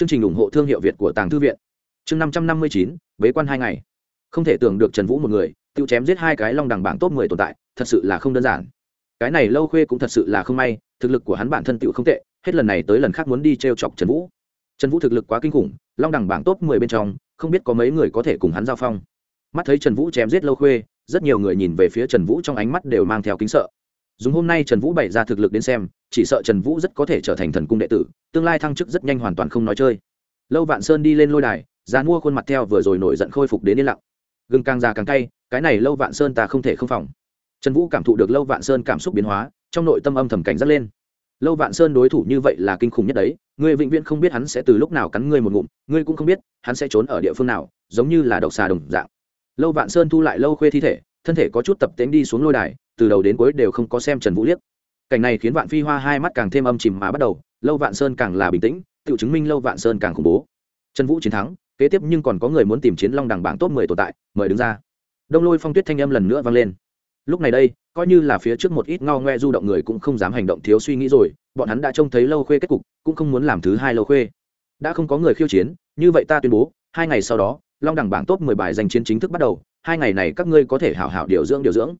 Speaker 1: chương trình ủng hộ thương hiệu việt của tàng thư viện. Chương năm trăm năm mươi chín, bế quan hai ngày. Không thể tưởng được trần vũ một người, tự chém giết hai cái long đằng bảng top mười tồn tại, thật sự là không đơn giản. Cái này lâu khuê cũng thật sự là không may, thực lực của hắn bản thân tựu không tệ, hết lần này tới lần khác muốn đi t r e o chọc trần vũ. Trần vũ thực lực quá kinh khủng, long đẳng bảng top mười bên trong, không biết có mấy người có thể cùng hắn giao phong. Mắt thấy trần vũ chém giết lâu khuê, rất nhiều người nhìn về phía trần vũ trong ánh mắt đều mang theo kính sợ. Dùng hôm nay trần vũ bày ra thực lực đến xem chỉ sợ trần vũ rất có thể trở thành thần cung đệ tử, tương lai thăng chức rất nhanh hoàn toàn không nói chơi. Lâu vạn sơn đi lên lôi đài dàn mua khuôn mặt theo vừa rồi nổi giận khôi phục đến yên lặng. Gừng càng già càng cay, cái này lâu vạn sơn ta không thể không phòng. Trần vũ cảm thụ được lâu vạn sơn cảm xúc biến hóa, trong nội tâm âm thầm cảnh giác lên. Lâu vạn sơn đối thủ như vậy là kinh khủng nhất đấy, ngươi vĩnh viễn không biết hắn sẽ từ lúc nào cắn ngươi một ngụm, ngươi cũng không biết hắn sẽ trốn ở địa phương nào, giống như là độc xà đồng dạng. Lâu vạn sơn thu lại lâu khuê thi thể, thân thể có chút tập tễnh đi xuống lôi đài, từ đầu đến cuối đều không có xem trần vũ liếc cảnh này khiến vạn phi hoa hai mắt càng thêm âm chìm mà bắt đầu, lâu vạn sơn càng là bình tĩnh tự chứng minh lâu vạn sơn càng khủng bố. Trần vũ chiến thắng, kế tiếp nhưng còn có người muốn tìm chiến long đằng bảng top mười tồn tại, mời đứng ra. Đông lôi phong tuyết thanh âm lần nữa vang lên. Lúc này đây, coi như là phía trước một ít ngao ngoe du động người cũng không dám hành động thiếu suy nghĩ rồi, bọn hắn đã trông thấy lâu khuê kết cục, cũng không muốn làm thứ hai lâu khuê. Đã không có người khiêu chiến, như vậy ta tuyên bố, hai ngày sau đó, long đẳng bảng top mười bài giành chiến chính thức bắt đầu, hai ngày này các ngươi có thể hảo hảo điều dưỡng điều dưỡng.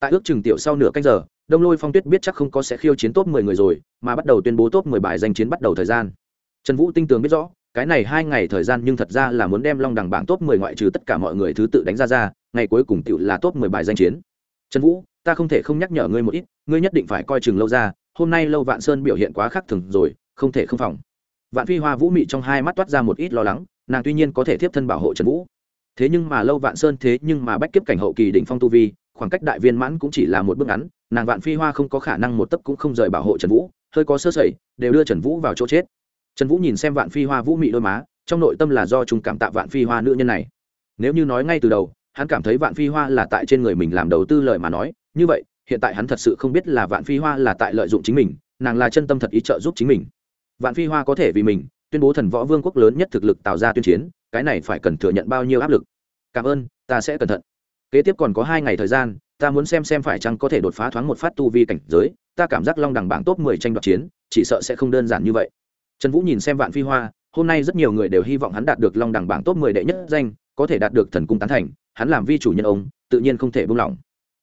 Speaker 1: Tại ước chừng tiểu sau nửa canh giờ đông lôi phong tuyết biết chắc không có sẽ khiêu chiến top mười người rồi, mà bắt đầu tuyên bố top mười bài danh chiến bắt đầu thời gian. Trần vũ tinh tường biết rõ, cái này hai ngày thời gian nhưng thật ra là muốn đem long đẳng bảng top mười ngoại trừ tất cả mọi người thứ tự đánh ra ra, ngày cuối cùng tiểu là top mười bài danh chiến. Trần vũ, ta không thể không nhắc nhở ngươi một ít, ngươi nhất định phải coi chừng lâu ra, hôm nay lâu vạn sơn biểu hiện quá khác thường rồi, không thể không phòng. Vạn phi hoa vũ mị trong hai mắt toát ra một ít lo lắng, nàng tuy nhiên có thể tiếp thân bảo hộ trần vũ. Thế nhưng mà lâu vạn sơn thế nhưng mà bách kiếp cảnh hậu kỳ đỉnh phong tu vi, khoảng cách đại viên mãn cũng chỉ là một bước ngắn nàng vạn phi hoa không có khả năng một tấc cũng không rời bảo hộ trần vũ, hơi có sơ sẩy, đều đưa trần vũ vào chỗ chết. Trần vũ nhìn xem vạn phi hoa vũ mị đôi má, trong nội tâm là do chúng cảm tạ vạn phi hoa nữ nhân này. Nếu như nói ngay từ đầu, hắn cảm thấy vạn phi hoa là tại trên người mình làm đầu tư lời mà nói, như vậy, hiện tại hắn thật sự không biết là vạn phi hoa là tại lợi dụng chính mình, nàng là chân tâm thật ý trợ giúp chính mình. Vạn phi hoa có thể vì mình tuyên bố thần võ vương quốc lớn nhất thực lực tạo ra tuyên chiến, cái này phải cần thừa nhận bao nhiêu áp lực. Cảm ơn, ta sẽ cẩn thận. Kế tiếp còn có hai ngày thời gian ta muốn xem xem phải chăng có thể đột phá thoáng một phát tu vi cảnh giới, ta cảm giác long Đằng bảng top mười tranh đoạt chiến, chỉ sợ sẽ không đơn giản như vậy. Trần vũ nhìn xem vạn phi hoa, hôm nay rất nhiều người đều hy vọng hắn đạt được long đẳng bảng top mười đệ nhất danh, có thể đạt được thần cung tán thành, hắn làm vi chủ nhân ông, tự nhiên không thể buông lỏng.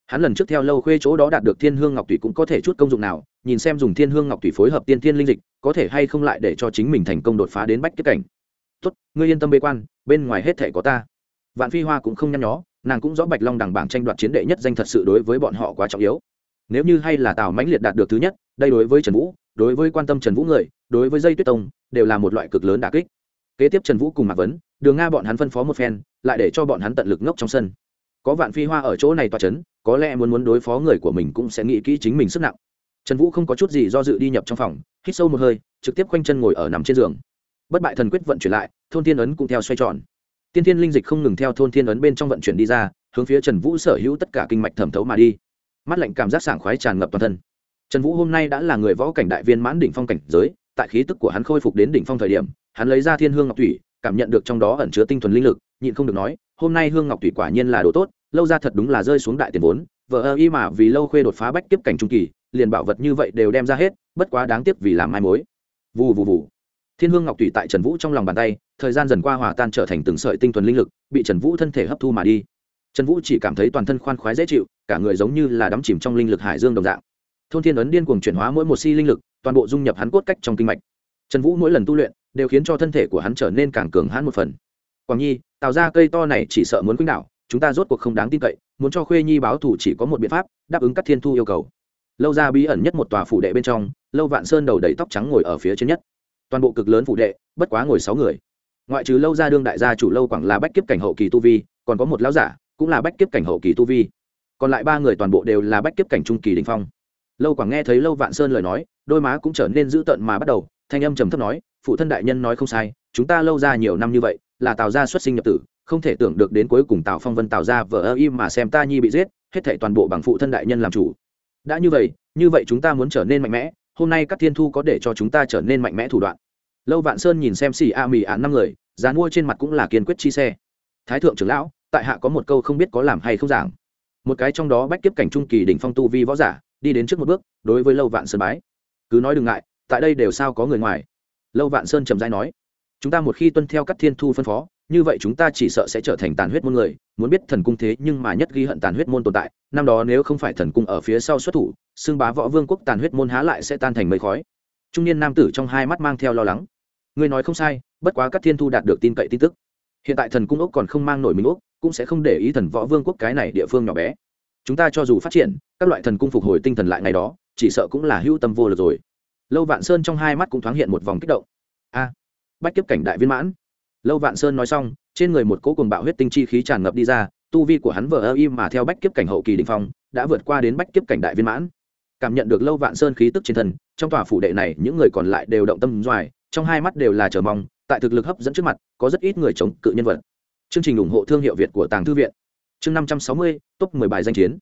Speaker 1: Hắn lần trước theo lâu khuê chỗ đó đạt được thiên hương ngọc thủy cũng có thể chút công dụng nào, nhìn xem dùng thiên hương ngọc thủy phối hợp tiên thiên linh dịch, có thể hay không lại để cho chính mình thành công đột phá đến bách kết cảnh. Tốt, ngươi yên tâm bế quan, bên ngoài hết thể có ta. Vạn phi hoa cũng không nhăn nhó nàng cũng rõ bạch long đằng bảng tranh đoạt chiến đệ nhất danh thật sự đối với bọn họ quá trọng yếu. Nếu như hay là tào mãnh liệt đạt được thứ nhất, đây đối với trần vũ, đối với quan tâm trần vũ người, đối với dây tuyết tông, đều là một loại cực lớn đà kích. Kế tiếp trần vũ cùng mạc vấn, đường nga bọn hắn phân phó một phen, lại để cho bọn hắn tận lực ngốc trong sân. Có vạn phi hoa ở chỗ này toa c h ấ n có lẽ muốn muốn đối phó người của mình cũng sẽ nghĩ kỹ chính mình sức nặng. Trần vũ không có chút gì do dự đi nhập trong phòng, hít sâu một hơi, trực tiếp khoanh chân ngồi ở nằm trên giường. Bất bại thần quyết vận chuyển lại, thôn tiên ấn cũng theo xoay tròn tiên thiên linh dịch không ngừng theo thôn thiên ấn bên trong vận chuyển đi ra, hướng phía trần vũ sở hữu tất cả kinh mạch thẩm thấu mà đi. Mắt lạnh cảm giác sảng khoái tràn ngập toàn thân. Trần vũ hôm nay đã là người võ cảnh đại viên mãn đỉnh phong cảnh giới, tại khí tức của hắn khôi phục đến đỉnh phong thời điểm, hắn lấy ra thiên hương ngọc thủy, cảm nhận được trong đó ẩn chứa tinh thuần linh lực, nhịn không được nói, hôm nay hương ngọc thủy quả nhiên là đồ tốt, lâu ra thật đúng là rơi xuống đại tiền vốn vợ ơ y mà vì lâu khuê đột phá bách tiếp cảnh trung kỳ, liền bảo vật như vậy đều đem ra hết, bất quá đáng tiếc vì làm mai mối. Vù vù vù thiên hương ngọc thủy tại trần vũ trong lòng bàn tay, thời gian dần qua hòa tan trở thành từng sợi tinh thuần linh lực, bị trần vũ thân thể hấp thu mà đi. Trần vũ chỉ cảm thấy toàn thân khoan khoái dễ chịu, cả người giống như là đắm chìm trong linh lực hải dương đồng dạng. Thôn thiên ấn điên cuồng chuyển hóa mỗi một si linh lực, toàn bộ dung nhập hắn cốt cách trong kinh mạch. Trần vũ mỗi lần tu luyện, đều khiến cho thân thể của hắn trở nên càng cường hãn một phần. Quảng nhi tạo ra cây to này chỉ sợ muốn quýnh đảo, chúng ta rốt cuộc không đáng tin cậy, muốn cho khuê nhi báo thù chỉ có một biện pháp, đáp ứng các thiên thu yêu cầu. Lâu ra bí ẩn nhất một tòa phủ đệ bên trong, lâu vạn sơn đầu đầy tóc trắng ngồi ở phía trên nhất toàn bộ cực lớn phụ đệ, bất quá ngồi sáu người. Ngoại trừ lâu ra đương đại gia chủ lâu quảng là bách kiếp cảnh hậu kỳ tu vi, còn có một lão giả, cũng là bách kiếp cảnh hậu kỳ tu vi. Còn lại ba người toàn bộ đều là bách kiếp cảnh trung kỳ đình phong. Lâu quảng nghe thấy lâu vạn sơn lời nói, đôi má cũng trở nên dữ tợn mà bắt đầu, thanh âm trầm thấp nói, phụ thân đại nhân nói không sai, chúng ta lâu ra nhiều năm như vậy, là tào gia xuất sinh nhập tử, không thể tưởng được đến cuối cùng tào phong vân tào ra vợ ơ im mà xem ta nhi bị giết, hết thể toàn bộ bằng phụ thân đại nhân làm chủ. Đã như vậy như vậy chúng ta muốn trở nên mạnh mẽ, hôm nay các thiên thu có để cho chúng ta trở nên mạnh mẽ thủ đoạn lâu vạn sơn nhìn xem xì a mì ạn năm người dàn mua trên mặt cũng là kiên quyết chi xe. Thái thượng trưởng lão, tại hạ có một câu không biết có làm hay không giảng. Một cái trong đó bách kiếp cảnh trung kỳ đỉnh phong tu vi võ giả, đi đến trước một bước, đối với lâu vạn sơn bái. Cứ nói đừng ngại, tại đây đều sao có người ngoài. Lâu vạn sơn trầm dai nói, chúng ta một khi tuân theo các thiên thu phân phó, như vậy chúng ta chỉ sợ sẽ trở thành tàn huyết môn người, muốn biết thần cung thế nhưng mà nhất ghi hận tàn huyết môn tồn tại, năm đó nếu không phải thần cung ở phía sau xuất thủ, xưng bá võ vương quốc tàn huyết môn há lại sẽ tan thành mây khói. Trung niên nam tử trong hai mắt mang theo lo lắng ngươi nói không sai, bất quá các thiên thu đạt được tin cậy tin tức. Hiện tại thần cung ốc còn không mang nổi mình ốc, cũng sẽ không để ý thần võ vương quốc cái này địa phương nhỏ bé. Chúng ta cho dù phát triển, các loại thần cung phục hồi tinh thần lại ngày đó, chỉ sợ cũng là hữu tâm vô lực rồi. Lâu vạn sơn trong hai mắt cũng thoáng hiện một vòng kích động. A, bách kiếp cảnh đại viên mãn. Lâu vạn sơn nói xong, trên người một cỗ cùng bạo huyết tinh chi khí tràn ngập đi ra, tu vi của hắn vờ ơ im mà theo bách kiếp cảnh hậu kỳ đình phong, đã vượt qua đến bách kiếp cảnh đại viên mãn. Cảm nhận được lâu vạn sơn khí tức trên thân, trong tòa phủ đệ này những người còn lại đều động tâm doài trong hai mắt đều là chờ mong, tại thực lực hấp dẫn trước mặt, có rất ít người chống cự nhân vật. Chương trình ủng hộ thương hiệu việt của tàng thư viện. Chương năm trăm sáu mươi, top mười bài danh chiến.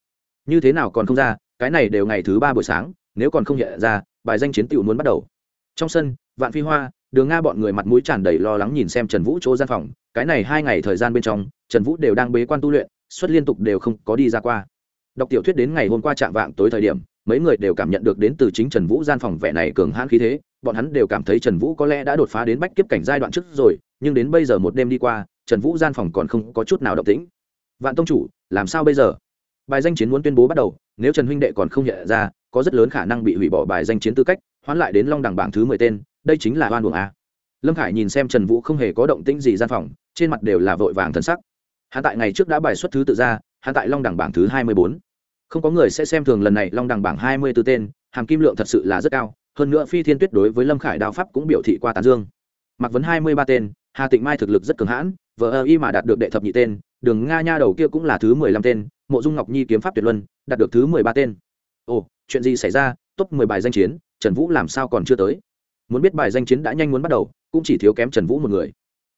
Speaker 1: Như thế nào còn không ra, cái này đều ngày thứ ba buổi sáng, nếu còn không hiện ra, bài danh chiến tiểu muốn bắt đầu. Trong sân, vạn phi hoa, đường nga bọn người mặt mũi tràn đầy lo lắng nhìn xem trần vũ chỗ gian phòng, cái này hai ngày thời gian bên trong, trần vũ đều đang bế quan tu luyện xuất liên tục đều không có đi ra qua. Đọc tiểu thuyết đến ngày hôm qua chạm vạng tối thời điểm, mấy người đều cảm nhận được đến từ chính trần vũ gian phòng vẻ này cường hãn khí thế bọn hắn đều cảm thấy trần vũ có lẽ đã đột phá đến bách kiếp cảnh giai đoạn trước rồi, nhưng đến bây giờ một đêm đi qua, trần vũ gian phòng còn không có chút nào động tĩnh. Vạn tông chủ, làm sao bây giờ? Bài danh chiến muốn tuyên bố bắt đầu, nếu trần huynh đệ còn không nhận ra, có rất lớn khả năng bị hủy bỏ bài danh chiến tư cách, hoán lại đến long đẳng bảng thứ mười tên, đây chính là oan buồng a. Lâm khải nhìn xem trần vũ không hề có động tĩnh gì gian phòng, trên mặt đều là vội vàng thân sắc. Hạ tại ngày trước đã bài xuất thứ tự ra hạ tại long đẳng bảng thứ hai mươi bốn. Không có người sẽ xem thường lần này long đẳng bảng hai mươi b ố tên, hàm kim lượng thật sự là rất cao hơn nữa phi thiên tuyết đối với lâm khải đao pháp cũng biểu thị qua tán dương mặc vấn hai mươi ba tên hà tịnh mai thực lực rất cường hãn vợ ơ y mà đạt được đệ thập nhị tên đường nga nha đầu kia cũng là thứ mười lăm tên mộ dung ngọc nhi kiếm pháp tuyệt luân đạt được thứ mười ba tên ồ chuyện gì xảy ra top mười bài danh chiến trần vũ làm sao còn chưa tới muốn biết bài danh chiến đã nhanh muốn bắt đầu cũng chỉ thiếu kém trần vũ một người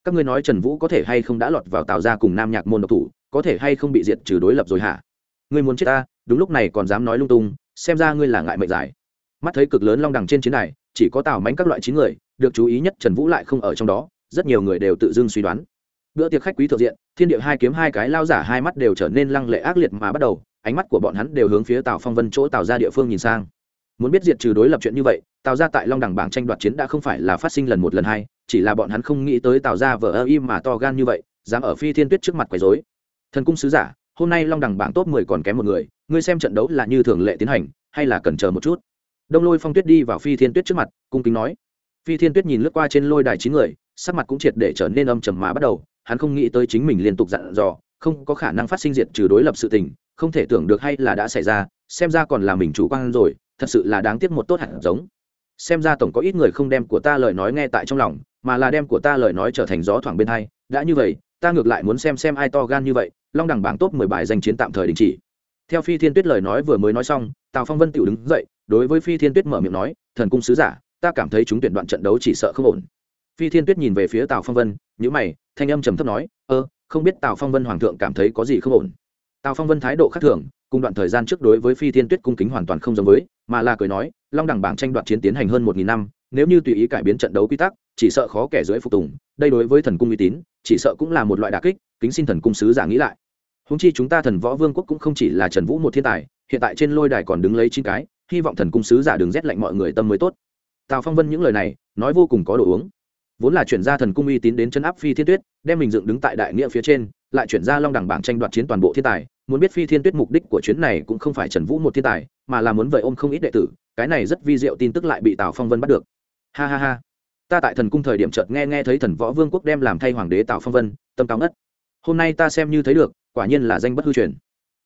Speaker 1: các ngươi nói trần vũ có thể hay không đã lọt vào tạo ra cùng nam nhạc môn độc thủ có thể hay không bị diệt trừ đối lập rồi hả ngươi muốn chết ta đúng lúc này còn dám nói lung tung xem ra ngươi là ngại mệnh giải mắt thấy cực lớn long đằng trên chiến này chỉ có tào mánh các loại chín người, được chú ý nhất trần vũ lại không ở trong đó, rất nhiều người đều tự dưng suy đoán. Bữa tiệc khách quý thượng diện, thiên địa hai kiếm hai cái lao giả hai mắt đều trở nên lăng lệ ác liệt mà bắt đầu, ánh mắt của bọn hắn đều hướng phía tào phong vân chỗ tào ra địa phương nhìn sang. Muốn biết diệt trừ đối lập chuyện như vậy, tào ra tại long đẳng bảng tranh đoạt chiến đã không phải là phát sinh lần một lần hai, chỉ là bọn hắn không nghĩ tới tào ra vờ ơ im mà to gan như vậy, dám ở phi thiên tuyết trước mặt quấy dối thần cung sứ giả, hôm nay long đẳng bảng top mười còn kém một người, ngươi xem trận đấu là như thường lệ tiến hành, hay là cần chờ một chút? Đông lôi phong tuyết đi vào phi thiên tuyết trước mặt, cung kính nói. Phi thiên tuyết nhìn lướt qua trên lôi đài chín người, sắc mặt cũng triệt để trở nên âm trầm mà bắt đầu. Hắn không nghĩ tới chính mình liên tục dặn dò, không có khả năng phát sinh diệt trừ đối lập sự tình, không thể tưởng được hay là đã xảy ra, xem ra còn là mình chủ quan rồi, thật sự là đáng tiếc một tốt hẳn giống. Xem ra tổng có ít người không đem của ta lời nói nghe tại trong lòng, mà là đem của ta lời nói trở thành gió thoảng bên hai. Đã như vậy, ta ngược lại muốn xem xem ai to gan như vậy, long đẳng bảng top mười bài danh chiến tạm thời đình chỉ. Theo phi thiên tuyết lời nói vừa mới nói xong, tào phong vân tiểu đứng dậy đối với phi thiên tuyết mở miệng nói, thần cung sứ giả, ta cảm thấy chúng tuyển đoạn trận đấu chỉ sợ không ổn. Phi thiên tuyết nhìn về phía tào phong vân nhữ mày, thanh âm trầm thấp nói, ơ, không biết tào phong vân hoàng thượng cảm thấy có gì không ổn. Tào phong vân thái độ khác thường, cùng đoạn thời gian trước đối với phi thiên tuyết cung kính hoàn toàn không giống với, mà là cười nói, long đẳng bảng tranh đoạt chiến tiến hành hơn một nghìn năm, nếu như tùy ý cải biến trận đấu quy tắc, chỉ sợ khó kẻ dưới phục tùng, đây đối với thần cung uy tín, chỉ sợ cũng là một loại đà kích, kính xin thần cung sứ giả nghĩ lại. Húng chi chúng ta thần võ vương quốc cũng không chỉ là trần vũ một thiên tài, hiện tại trên lôi đài còn đứng lấy chín cái hy vọng thần cung sứ giả đừng rét lạnh mọi người tâm mới tốt. Tào phong vân những lời này, nói vô cùng có đồ uống. Vốn là chuyển ra thần cung uy tín đến chân áp phi thiên tuyết, đem mình dựng đứng tại đại nghĩa phía trên, lại chuyển ra long đẳng bảng tranh đoạt chiến toàn bộ thiên tài, muốn biết phi thiên tuyết mục đích của chuyến này cũng không phải trần vũ một thiên tài, mà là muốn vợi ôm không ít đệ tử, cái này rất vi diệu tin tức lại bị tào phong vân bắt được. Ha ha ha. Ta tại thần cung thời điểm chợt nghe nghe thấy thần võ vương quốc đem làm thay hoàng đế tào phong vân, tâm cao ngất. Hôm nay ta xem như thấy được, quả nhiên là danh bất hư truyền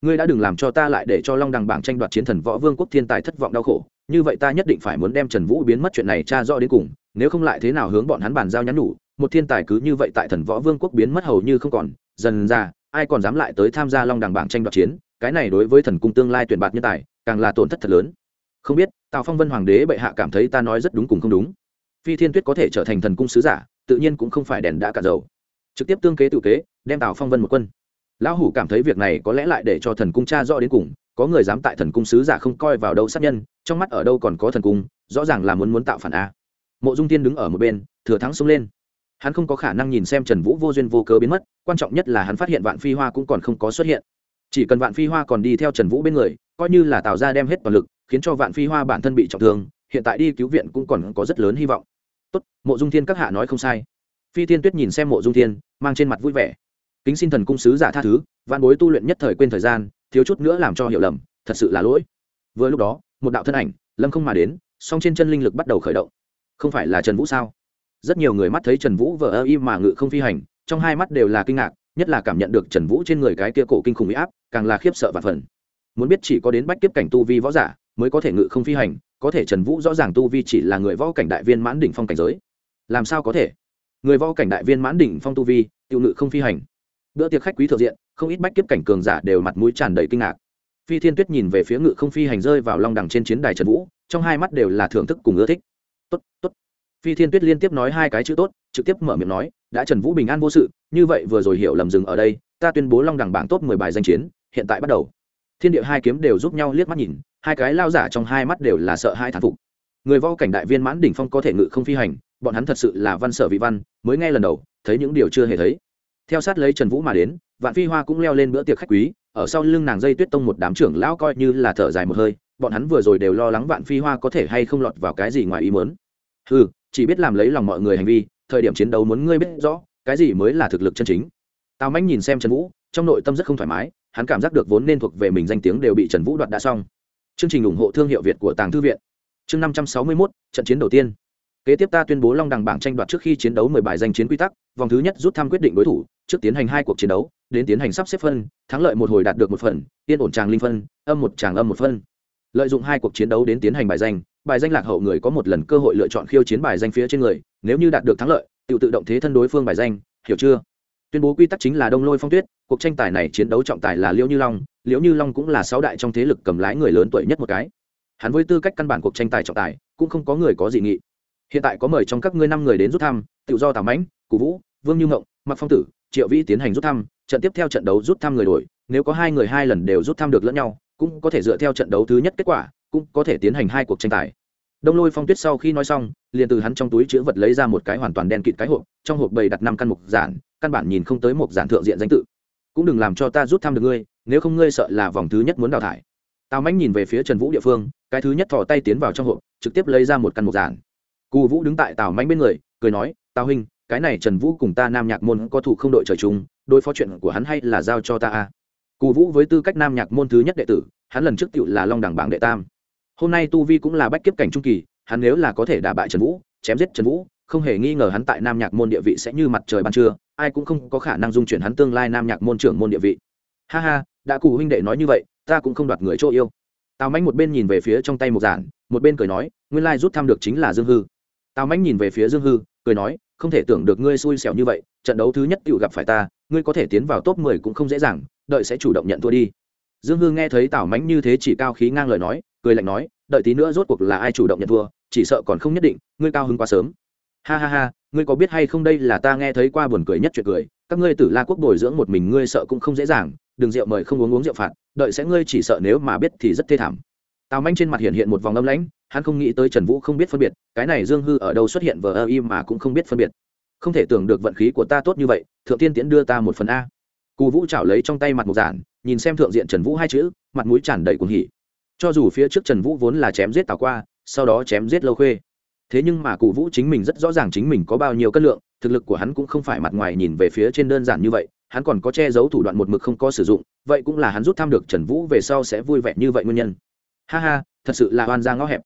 Speaker 1: ngươi đã đừng làm cho ta lại để cho long đằng bảng tranh đoạt chiến thần võ vương quốc thiên tài thất vọng đau khổ. Như vậy ta nhất định phải muốn đem trần vũ biến mất chuyện này tra rõ đến cùng, nếu không lại thế nào hướng bọn hắn bàn giao nhắn nhủ. Một thiên tài cứ như vậy tại thần võ vương quốc biến mất hầu như không còn. Dần ra, ai còn dám lại tới tham gia long đằng bảng tranh đoạt chiến? Cái này đối với thần cung tương lai tuyển bạt nhân tài, càng là tổn thất thật lớn. Không biết, tào phong vân hoàng đế bệ hạ cảm thấy ta nói rất đúng cùng không đúng. Phi thiên tuyết có thể trở thành thần cung sứ giả, tự nhiên cũng không phải đèn đã cả dầu. Trực tiếp tương kế tự kế, đem tào phong vân một quân lão hủ cảm thấy việc này có lẽ lại để cho thần cung cha rõ đến cùng, có người dám tại thần cung sứ giả không coi vào đâu sát nhân, trong mắt ở đâu còn có thần cung, rõ ràng là muốn muốn tạo phản a. Mộ dung tiên đứng ở một bên, thừa thắng xông lên. Hắn không có khả năng nhìn xem trần vũ vô duyên vô cớ biến mất, quan trọng nhất là hắn phát hiện vạn phi hoa cũng còn không có xuất hiện. Chỉ cần vạn phi hoa còn đi theo trần vũ bên người, coi như là tạo ra đem hết toàn lực, khiến cho vạn phi hoa bản thân bị trọng thương, hiện tại đi cứu viện cũng còn có rất lớn hy vọng. Tốt, mộ dung thiên các hạ nói không sai. Phi thiên tuyết nhìn xem mộ dung thiên mang trên mặt vui vẻ kính xin thần cung sứ giả tha thứ văn bối tu luyện nhất thời quên thời gian, thiếu chút nữa làm cho hiểu lầm, thật sự là lỗi. Vừa lúc đó, một đạo thân ảnh, lâm không mà đến, song trên chân linh lực bắt đầu khởi động. Không phải là trần vũ sao? Rất nhiều người mắt thấy trần vũ vờ ơ y mà ngự không phi hành, trong hai mắt đều là kinh ngạc, nhất là cảm nhận được trần vũ trên người cái kia cổ kinh khủng bị áp, càng là khiếp sợ và phần muốn biết chỉ có đến bách kiếp cảnh tu vi võ giả mới có thể ngự không phi hành, có thể trần vũ rõ ràng tu vi chỉ là người võ cảnh đại viên mãn đỉnh phong cảnh giới. Làm sao có thể? Người võ cảnh đại viên mãn đỉnh phong tu vi tự ngự không phi hành bữa tiệc khách quý thượng diện, không ít bách kiếp cảnh cường giả đều mặt mũi tràn đầy kinh ngạc. Phi thiên tuyết nhìn về phía ngự không phi hành rơi vào long đằng trên chiến đài trần vũ, trong hai mắt đều là thưởng thức cùng ưa thích. Tốt tốt. Phi thiên tuyết liên tiếp nói hai cái chữ tốt trực tiếp mở miệng nói, đã trần vũ bình an vô sự, như vậy vừa rồi hiểu lầm dừng ở đây, ta tuyên bố long đằng bảng tốt mười bài danh chiến, hiện tại bắt đầu. Thiên địa hai kiếm đều giúp nhau liếc mắt nhìn, hai cái lao giả trong hai mắt đều là sợ hai thán phục. Người võ cảnh đại viên mãn đỉnh phong có thể ngự không phi hành, bọn hắn thật sự là văn sở vị văn, mới nghe lần đầu, thấy những điều chưa hề thấy theo sát lấy trần vũ mà đến, vạn phi hoa cũng leo lên bữa tiệc khách quý, ở sau lưng nàng dây tuyết tông một đám trưởng lão coi như là thở dài một hơi, bọn hắn vừa rồi đều lo lắng vạn phi hoa có thể hay không lọt vào cái gì ngoài ý mớn ừ chỉ biết làm lấy lòng mọi người hành vi, thời điểm chiến đấu muốn ngươi biết rõ, cái gì mới là thực lực chân chính. Tào mãnh nhìn xem trần vũ, trong nội tâm rất không thoải mái, hắn cảm giác được vốn nên thuộc về mình danh tiếng đều bị trần vũ đoạt đã xong. Chương trình ủng hộ thương hiệu việt của tàng thư viện. Chương năm trăm sáu mươi mốt, trận chiến đầu tiên kế tiếp ta tuyên bố long đằng bảng tranh đoạt trước khi chiến đấu mười bài danh chiến quy tắc, vòng thứ nhất rút thăm quyết định đối thủ, trước tiến hành hai cuộc chiến đấu, đến tiến hành sắp xếp phân, thắng lợi một hồi đạt được một phần, yên ổn tràng linh phân, âm một tràng âm một phân. Lợi dụng hai cuộc chiến đấu đến tiến hành bài danh bài danh lạc hậu người có một lần cơ hội lựa chọn khiêu chiến bài danh phía trên người, nếu như đạt được thắng lợi, tự tự động thế thân đối phương bài danh, hiểu chưa? Tuyên bố quy tắc chính là đông lôi phong tuyết, cuộc tranh tài này chiến đấu trọng tài là liễu như long, liễu như long cũng là sáu đại trong thế lực cầm lái người lớn tuổi nhất một cái. Hắn với tư cách căn bản cuộc tranh tài trọng tài, cũng không có người có dị nghị hiện tại có mời trong các ngươi năm người đến rút thăm tự do, tào mãnh cụ vũ, vương như ngộng mặc phong tử, triệu vĩ tiến hành rút thăm, trận tiếp theo trận đấu rút thăm người đổi. Nếu có hai người hai lần đều rút thăm được lẫn nhau, cũng có thể dựa theo trận đấu thứ nhất kết quả, cũng có thể tiến hành hai cuộc tranh tài. Đông lôi phong tuyết sau khi nói xong, liền từ hắn trong túi chữ vật lấy ra một cái hoàn toàn đen kịt cái hộp, trong hộp bầy đặt năm căn mục giản, căn bản nhìn không tới một giản thượng diện danh tự. Cũng đừng làm cho ta rút thăm được ngươi, nếu không ngươi sợ là vòng thứ nhất muốn đào thải. Tào mãnh nhìn về phía trần vũ địa phương, cái thứ nhất thò tay tiến vào trong hộp, trực tiếp lấy ra một căn mục giản cù vũ đứng tại tào mánh bên người, cười nói, tào huynh, cái này trần vũ cùng ta nam nhạc môn có thủ không đội trời chung, đối phó chuyện của hắn hay là giao cho ta a? Cù vũ với tư cách nam nhạc môn thứ nhất đệ tử, hắn lần trước tựu là long đẳng bảng đệ tam. Hôm nay tu vi cũng là bách kiếp cảnh trung kỳ, hắn nếu là có thể đả bại trần vũ, chém giết trần vũ, không hề nghi ngờ hắn tại nam nhạc môn địa vị sẽ như mặt trời ban trưa, ai cũng không có khả năng dung chuyển hắn tương lai nam nhạc môn trưởng môn địa vị. Ha ha, đã cụ huynh đệ nói như vậy, ta cũng không đoạt người chỗ yêu. Tào manh một bên nhìn về phía trong tay một giản, một bên cười nói, nguyên lai rút thăm được chính là dương hư tào manh nhìn về phía dương hư, cười nói, không thể tưởng được ngươi xui xẻo như vậy, trận đấu thứ nhất tự gặp phải ta, ngươi có thể tiến vào top mười cũng không dễ dàng, đợi sẽ chủ động nhận thua đi. Dương hư nghe thấy tào mánh như thế chỉ cao khí ngang lời nói, cười lạnh nói, đợi tí nữa rốt cuộc là ai chủ động nhận thua, chỉ sợ còn không nhất định, ngươi cao hứng quá sớm. Ha ha ha, ngươi có biết hay không đây là ta nghe thấy qua buồn cười nhất chuyện cười, các ngươi tử la quốc bồi dưỡng một mình ngươi sợ cũng không dễ dàng, đừng rượu mời không uống uống rượu phạt, đợi sẽ ngươi chỉ sợ nếu mà biết thì rất thê thảm. Tào manh trên mặt hiện hiện một vòng âm lãnh, hắn không nghĩ tới trần vũ không biết phân biệt cái này dương hư ở đâu xuất hiện vờ ơ im mà cũng không biết phân biệt. Không thể tưởng được vận khí của ta tốt như vậy, thượng tiên tiễn đưa ta một phần a. Cù vũ chảo lấy trong tay mặt một giản, nhìn xem thượng diện trần vũ hai chữ, mặt mũi tràn đầy cuồng hỉ. Cho dù phía trước trần vũ vốn là chém giết tào qua, sau đó chém giết lâu khuê. Thế nhưng mà cụ vũ chính mình rất rõ ràng chính mình có bao nhiêu cân lượng, thực lực của hắn cũng không phải mặt ngoài nhìn về phía trên đơn giản như vậy, hắn còn có che giấu thủ đoạn một mực không có sử dụng, vậy cũng là hắn rút thăm được trần vũ về sau sẽ vui vẻ như vậy nguyên nhân. Ha ha, thật sự là oan ra ngõ hẹp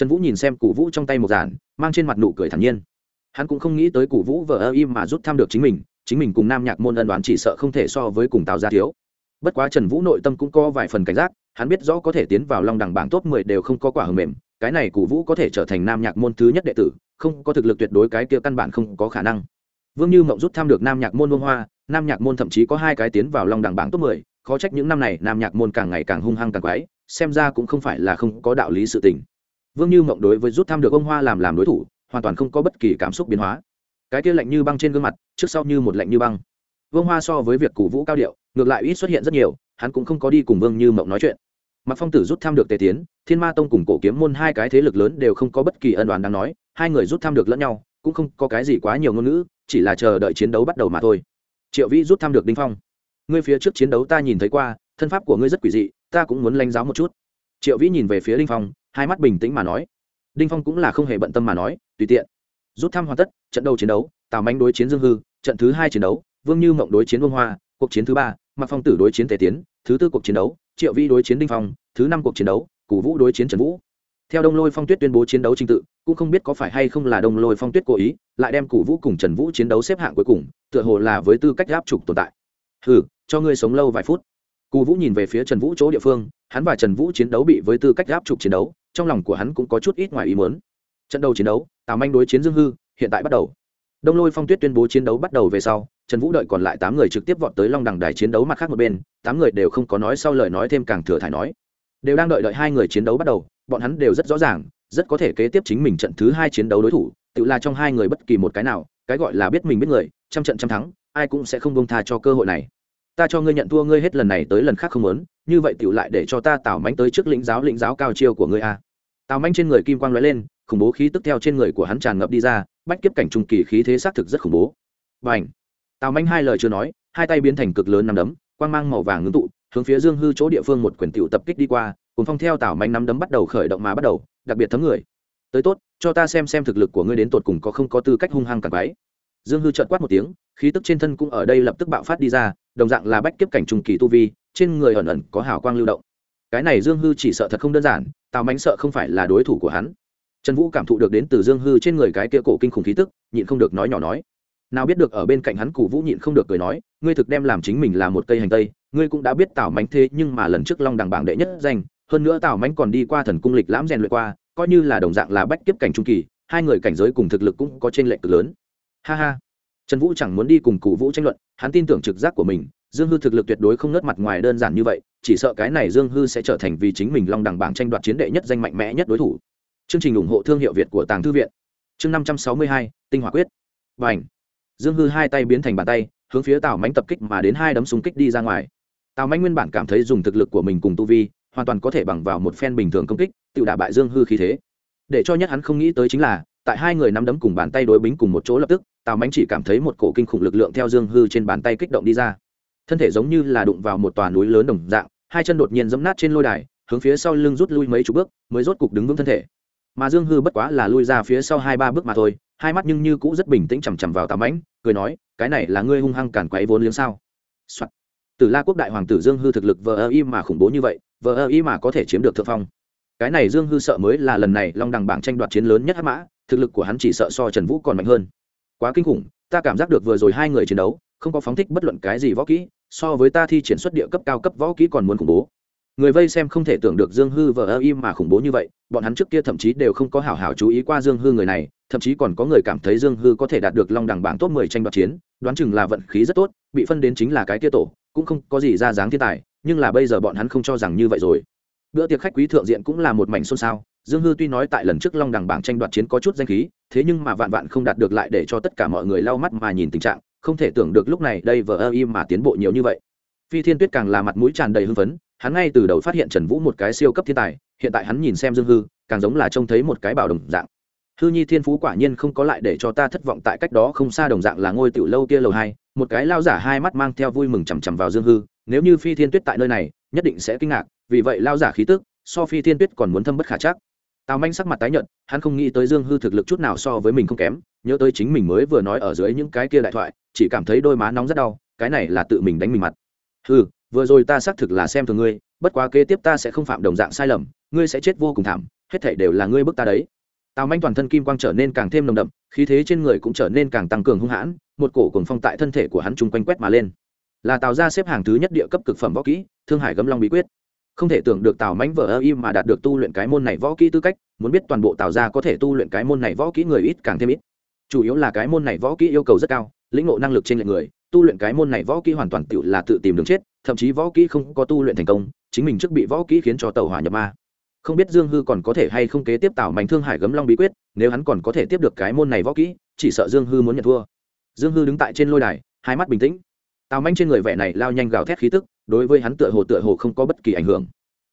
Speaker 1: trần vũ nhìn xem cụ vũ trong tay một giản, mang trên mặt nụ cười thản nhiên. Hắn cũng không nghĩ tới cụ vũ vờ ơ im mà rút tham được chính mình chính mình cùng nam nhạc môn ân đoán chỉ sợ không thể so với cùng tào gia thiếu. Bất quá trần vũ nội tâm cũng có vài phần cảnh giác, hắn biết rõ có thể tiến vào long đẳng bảng top mười đều không có quả hầm mềm, cái này cụ vũ có thể trở thành nam nhạc môn thứ nhất đệ tử, không có thực lực tuyệt đối cái kia căn bản không có khả năng. Vương như mộng rút tham được nam nhạc môn vương hoa, nam nhạc môn thậm chí có hai cái tiến vào long đẳng bảng top mười, khó trách những năm này nam nhạc môn càng ngày càng hung hăng càng quái, xem ra cũng không phải là không có đạo lý sự tình vương như mộng đối với rút thăm được ông hoa làm làm đối thủ, hoàn toàn không có bất kỳ cảm xúc biến hóa. Cái kia lạnh như băng trên gương mặt, trước sau như một lạnh như băng. Vương hoa so với việc cổ vũ cao điệu, ngược lại ít xuất hiện rất nhiều, hắn cũng không có đi cùng vương như mộng nói chuyện. Mặc phong tử rút thăm được tề tiến, thiên ma tông cùng cổ kiếm môn hai cái thế lực lớn đều không có bất kỳ ân đoán đáng nói, hai người rút thăm được lẫn nhau, cũng không có cái gì quá nhiều ngôn ngữ, chỉ là chờ đợi chiến đấu bắt đầu mà thôi. Triệu vĩ rút thăm được đinh phong. Ngươi phía trước chiến đấu ta nhìn thấy qua, thân pháp của ngươi rất quỷ dị, ta cũng muốn lanh giáo một chút. Triệu vĩ nhìn về phía đinh phong hai mắt bình tĩnh mà nói. Đinh phong cũng là không hề bận tâm mà nói, tùy tiện. Rút thăm hoàn tất, trận đầu chiến đấu, tào mánh đối chiến dương hư, trận thứ hai chiến đấu, vương như mộng đối chiến vương hoa, cuộc chiến thứ ba, mạc phong tử đối chiến tề tiến, thứ tư cuộc chiến đấu, triệu vi đối chiến đinh phong, thứ năm cuộc chiến đấu, củ vũ đối chiến trần vũ. Theo đông lôi phong tuyết tuyên bố chiến đấu trình tự, cũng không biết có phải hay không là đông lôi phong tuyết cố ý, lại đem củ vũ cùng trần vũ chiến đấu xếp hạng cuối cùng, tựa hồ là với tư cách áp trục tồn tại. Hừ, cho ngươi sống lâu vài phút. Cù vũ nhìn về phía trần vũ chỗ địa phương, hắn và trần vũ chiến đấu bị với tư cách áp trục chiến đấu trong lòng của hắn cũng có chút ít ngoài ý muốn. Trận đầu chiến đấu, tào manh đối chiến dương hư, hiện tại bắt đầu. Đông lôi phong tuyết tuyên bố chiến đấu bắt đầu về sau, trần vũ đợi còn lại tám người trực tiếp vọt tới long đằng đài chiến đấu mặt khác một bên, tám người đều không có nói sau lời nói thêm càng thừa thải nói. Đều đang đợi đợi hai người chiến đấu bắt đầu, bọn hắn đều rất rõ ràng, rất có thể kế tiếp chính mình trận thứ hai chiến đấu đối thủ, tự là trong hai người bất kỳ một cái nào, cái gọi là biết mình biết người, trăm trận trăm thắng, ai cũng sẽ không buông tha cho cơ hội này. Ta cho ngươi nhận thua, ngươi hết lần này tới lần khác không muốn như vậy tiểu lại để cho ta tào mánh tới trước lĩnh giáo lĩnh giáo cao chiêu của ngươi a. Tào mánh trên người kim quang lóe lên, khủng bố khí tức theo trên người của hắn tràn ngập đi ra, bách kiếp cảnh trung kỳ khí thế xác thực rất khủng bố. Và ảnh tào manh hai lời chưa nói, hai tay biến thành cực lớn nằm đấm, quang mang màu vàng ngưng tụ, hướng phía dương hư chỗ địa phương một quyển tiểu tập kích đi qua cùng phong theo tào manh nắm đấm bắt đầu khởi động mà bắt đầu, đặc biệt thấm người. Tới tốt, cho ta xem xem thực lực của ngươi đến tột cùng có không có tư cách hung hăng càng váy dương hư trợn quát một tiếng, khí tức trên thân cũng ở đây lập tức bạo phát đi ra, đồng dạng là bách kiếp cảnh trùng kỳ tu vi trên người ẩn ẩn có hào quang lưu động. Cái này dương hư chỉ sợ thật không đơn giản, tào mánh sợ không phải là đối thủ của hắn. Trần vũ cảm thụ được đến từ dương hư trên người cái kia cổ kinh khủng khí tức, nhịn không được nói nhỏ nói. Nào biết được ở bên cạnh hắn cụ vũ nhịn không được cười nói, ngươi thực đem làm chính mình là một cây hành tây, ngươi cũng đã biết tào mánh thế nhưng mà lần trước long đằng bảng đệ nhất danh, hơn nữa tào mánh còn đi qua thần cung lịch lãm rèn luyện qua, coi như là đồng dạng là bách kiếp cảnh trung kỳ, hai người cảnh giới cùng thực lực cũng có trên lệch cực lớn. Ha ha. Trần vũ chẳng muốn đi cùng cụ vũ tranh luận, hắn tin tưởng trực giác của mình dương hư thực lực tuyệt đối không nớt mặt ngoài đơn giản như vậy, chỉ sợ cái này dương hư sẽ trở thành vì chính mình long đẳng bảng tranh đoạt chiến đệ nhất danh mạnh mẽ nhất đối thủ. Chương trình ủng hộ thương hiệu việt của tàng thư viện. Chương năm trăm sáu mươi hai, tinh hỏa quyết. Và ảnh dương hư hai tay biến thành bàn tay, hướng phía tào mánh tập kích mà đến hai đấm súng kích đi ra ngoài. Tào mánh nguyên bản cảm thấy dùng thực lực của mình cùng tu vi, hoàn toàn có thể bằng vào một phen bình thường công kích, tự đả bại dương hư khí thế. Để cho nhất hắn không nghĩ tới chính là, tại hai người nắm đấm cùng bàn tay đối bính cùng một chỗ lập tức, tào mánh chỉ cảm thấy một cổ kinh khủng lực lượng theo dương hư trên bàn tay kích động đi ra thân thể giống như là đụng vào một tòa núi lớn đồng dạng, hai chân đột nhiên dẫm nát trên lôi đài, hướng phía sau lưng rút lui mấy chục bước, mới rốt cục đứng vững thân thể. Mà dương hư bất quá là lui ra phía sau hai ba bước mà thôi, hai mắt nhưng như cũ rất bình tĩnh chằm chằm vào tào ánh cười nói, cái này là ngươi hung hăng cản quấy vốn liếng sao、Soạn. từ la quốc đại hoàng tử dương hư thực lực vờ ơ y mà khủng bố như vậy, vờ ơ y mà có thể chiếm được thượng phong. Cái này dương hư sợ mới là lần này long đằng bảng tranh đoạt chiến lớn nhất hắc mã, thực lực của hắn chỉ sợ so trần vũ còn mạnh hơn. Quá kinh khủng, ta cảm giác được vừa rồi hai người chiến đấu không có phóng thích bất luận cái gì võ kỹ, so với ta thi triển xuất địa cấp cao cấp võ kỹ còn muốn khủng bố. Người vây xem không thể tưởng được dương hư vờ ơ im mà khủng bố như vậy, bọn hắn trước kia thậm chí đều không có hảo hảo chú ý qua dương hư người này, thậm chí còn có người cảm thấy dương hư có thể đạt được long đẳng bảng top mười tranh đoạt chiến, đoán chừng là vận khí rất tốt, bị phân đến chính là cái kia tổ, cũng không có gì ra dáng thiên tài, nhưng là bây giờ bọn hắn không cho rằng như vậy rồi. Bữa tiệc khách quý thượng diện cũng là một mảnh xôn xao, dương hư tuy nói tại lần trước long đẳng bảng tranh đoạt chiến có chút danh khí, thế nhưng mà vạn vạn không đạt được lại để cho tất cả mọi người lau mắt mà nhìn tình trạng không thể tưởng được lúc này đây vờ ơ im mà tiến bộ nhiều như vậy. Phi thiên tuyết càng là mặt mũi tràn đầy hưng phấn, hắn ngay từ đầu phát hiện trần vũ một cái siêu cấp thiên tài, hiện tại hắn nhìn xem dương hư, càng giống là trông thấy một cái bảo đồng dạng. Hư nhi thiên phú quả nhiên không có lại để cho ta thất vọng tại cách đó không xa đồng dạng là ngôi tiểu lâu kia lầu hai, một cái lao giả hai mắt mang theo vui mừng chằm chằm vào dương hư, nếu như phi thiên tuyết tại nơi này, nhất định sẽ kinh ngạc, vì vậy lao giả khí tức, so phi thiên tuyết còn muốn thâm bất khả chắc. Tào manh sắc mặt tái nhợt, hắn không nghĩ tới dương hư thực lực chút nào so với mình không kém, nhớ tới chính mình mới vừa nói ở dưới những cái kia đại thoại chỉ cảm thấy đôi má nóng rất đau, cái này là tự mình đánh mình mặt. Ừ vừa rồi ta xác thực là xem thường ngươi, bất quá kế tiếp ta sẽ không phạm đồng dạng sai lầm, ngươi sẽ chết vô cùng thảm, hết thể đều là ngươi bức ta đấy. Tào manh toàn thân kim quang trở nên càng thêm nồng đậm, khí thế trên người cũng trở nên càng tăng cường hung hãn, một cổ cùng phong tại thân thể của hắn chung quanh quét mà lên. Là tào ra xếp hàng thứ nhất địa cấp cực phẩm võ kỹ, thương hải gấm long bí quyết. Không thể tưởng được tào mánh vợ ơ im mà đạt được tu luyện cái môn này võ kỹ tư cách, muốn biết toàn bộ tào ra có thể tu luyện cái môn này võ kỹ người ít càng thêm ít. Chủ yếu là cái môn này võ kỹ yêu cầu rất cao lĩnh ngộ năng lực trên lệnh người, tu luyện cái môn này võ kỹ hoàn toàn tự là tự tìm đường chết, thậm chí võ kỹ không có tu luyện thành công, chính mình trước bị võ kỹ khiến cho tàu hỏa nhập ma. Không biết dương hư còn có thể hay không kế tiếp tạo mảnh thương hải gấm long bí quyết, nếu hắn còn có thể tiếp được cái môn này võ kỹ, chỉ sợ dương hư muốn nhận thua. Dương hư đứng tại trên lôi đài, hai mắt bình tĩnh. Tào manh trên người vẻ này lao nhanh gào thét khí tức, đối với hắn tựa hồ tựa hồ không có bất kỳ ảnh hưởng.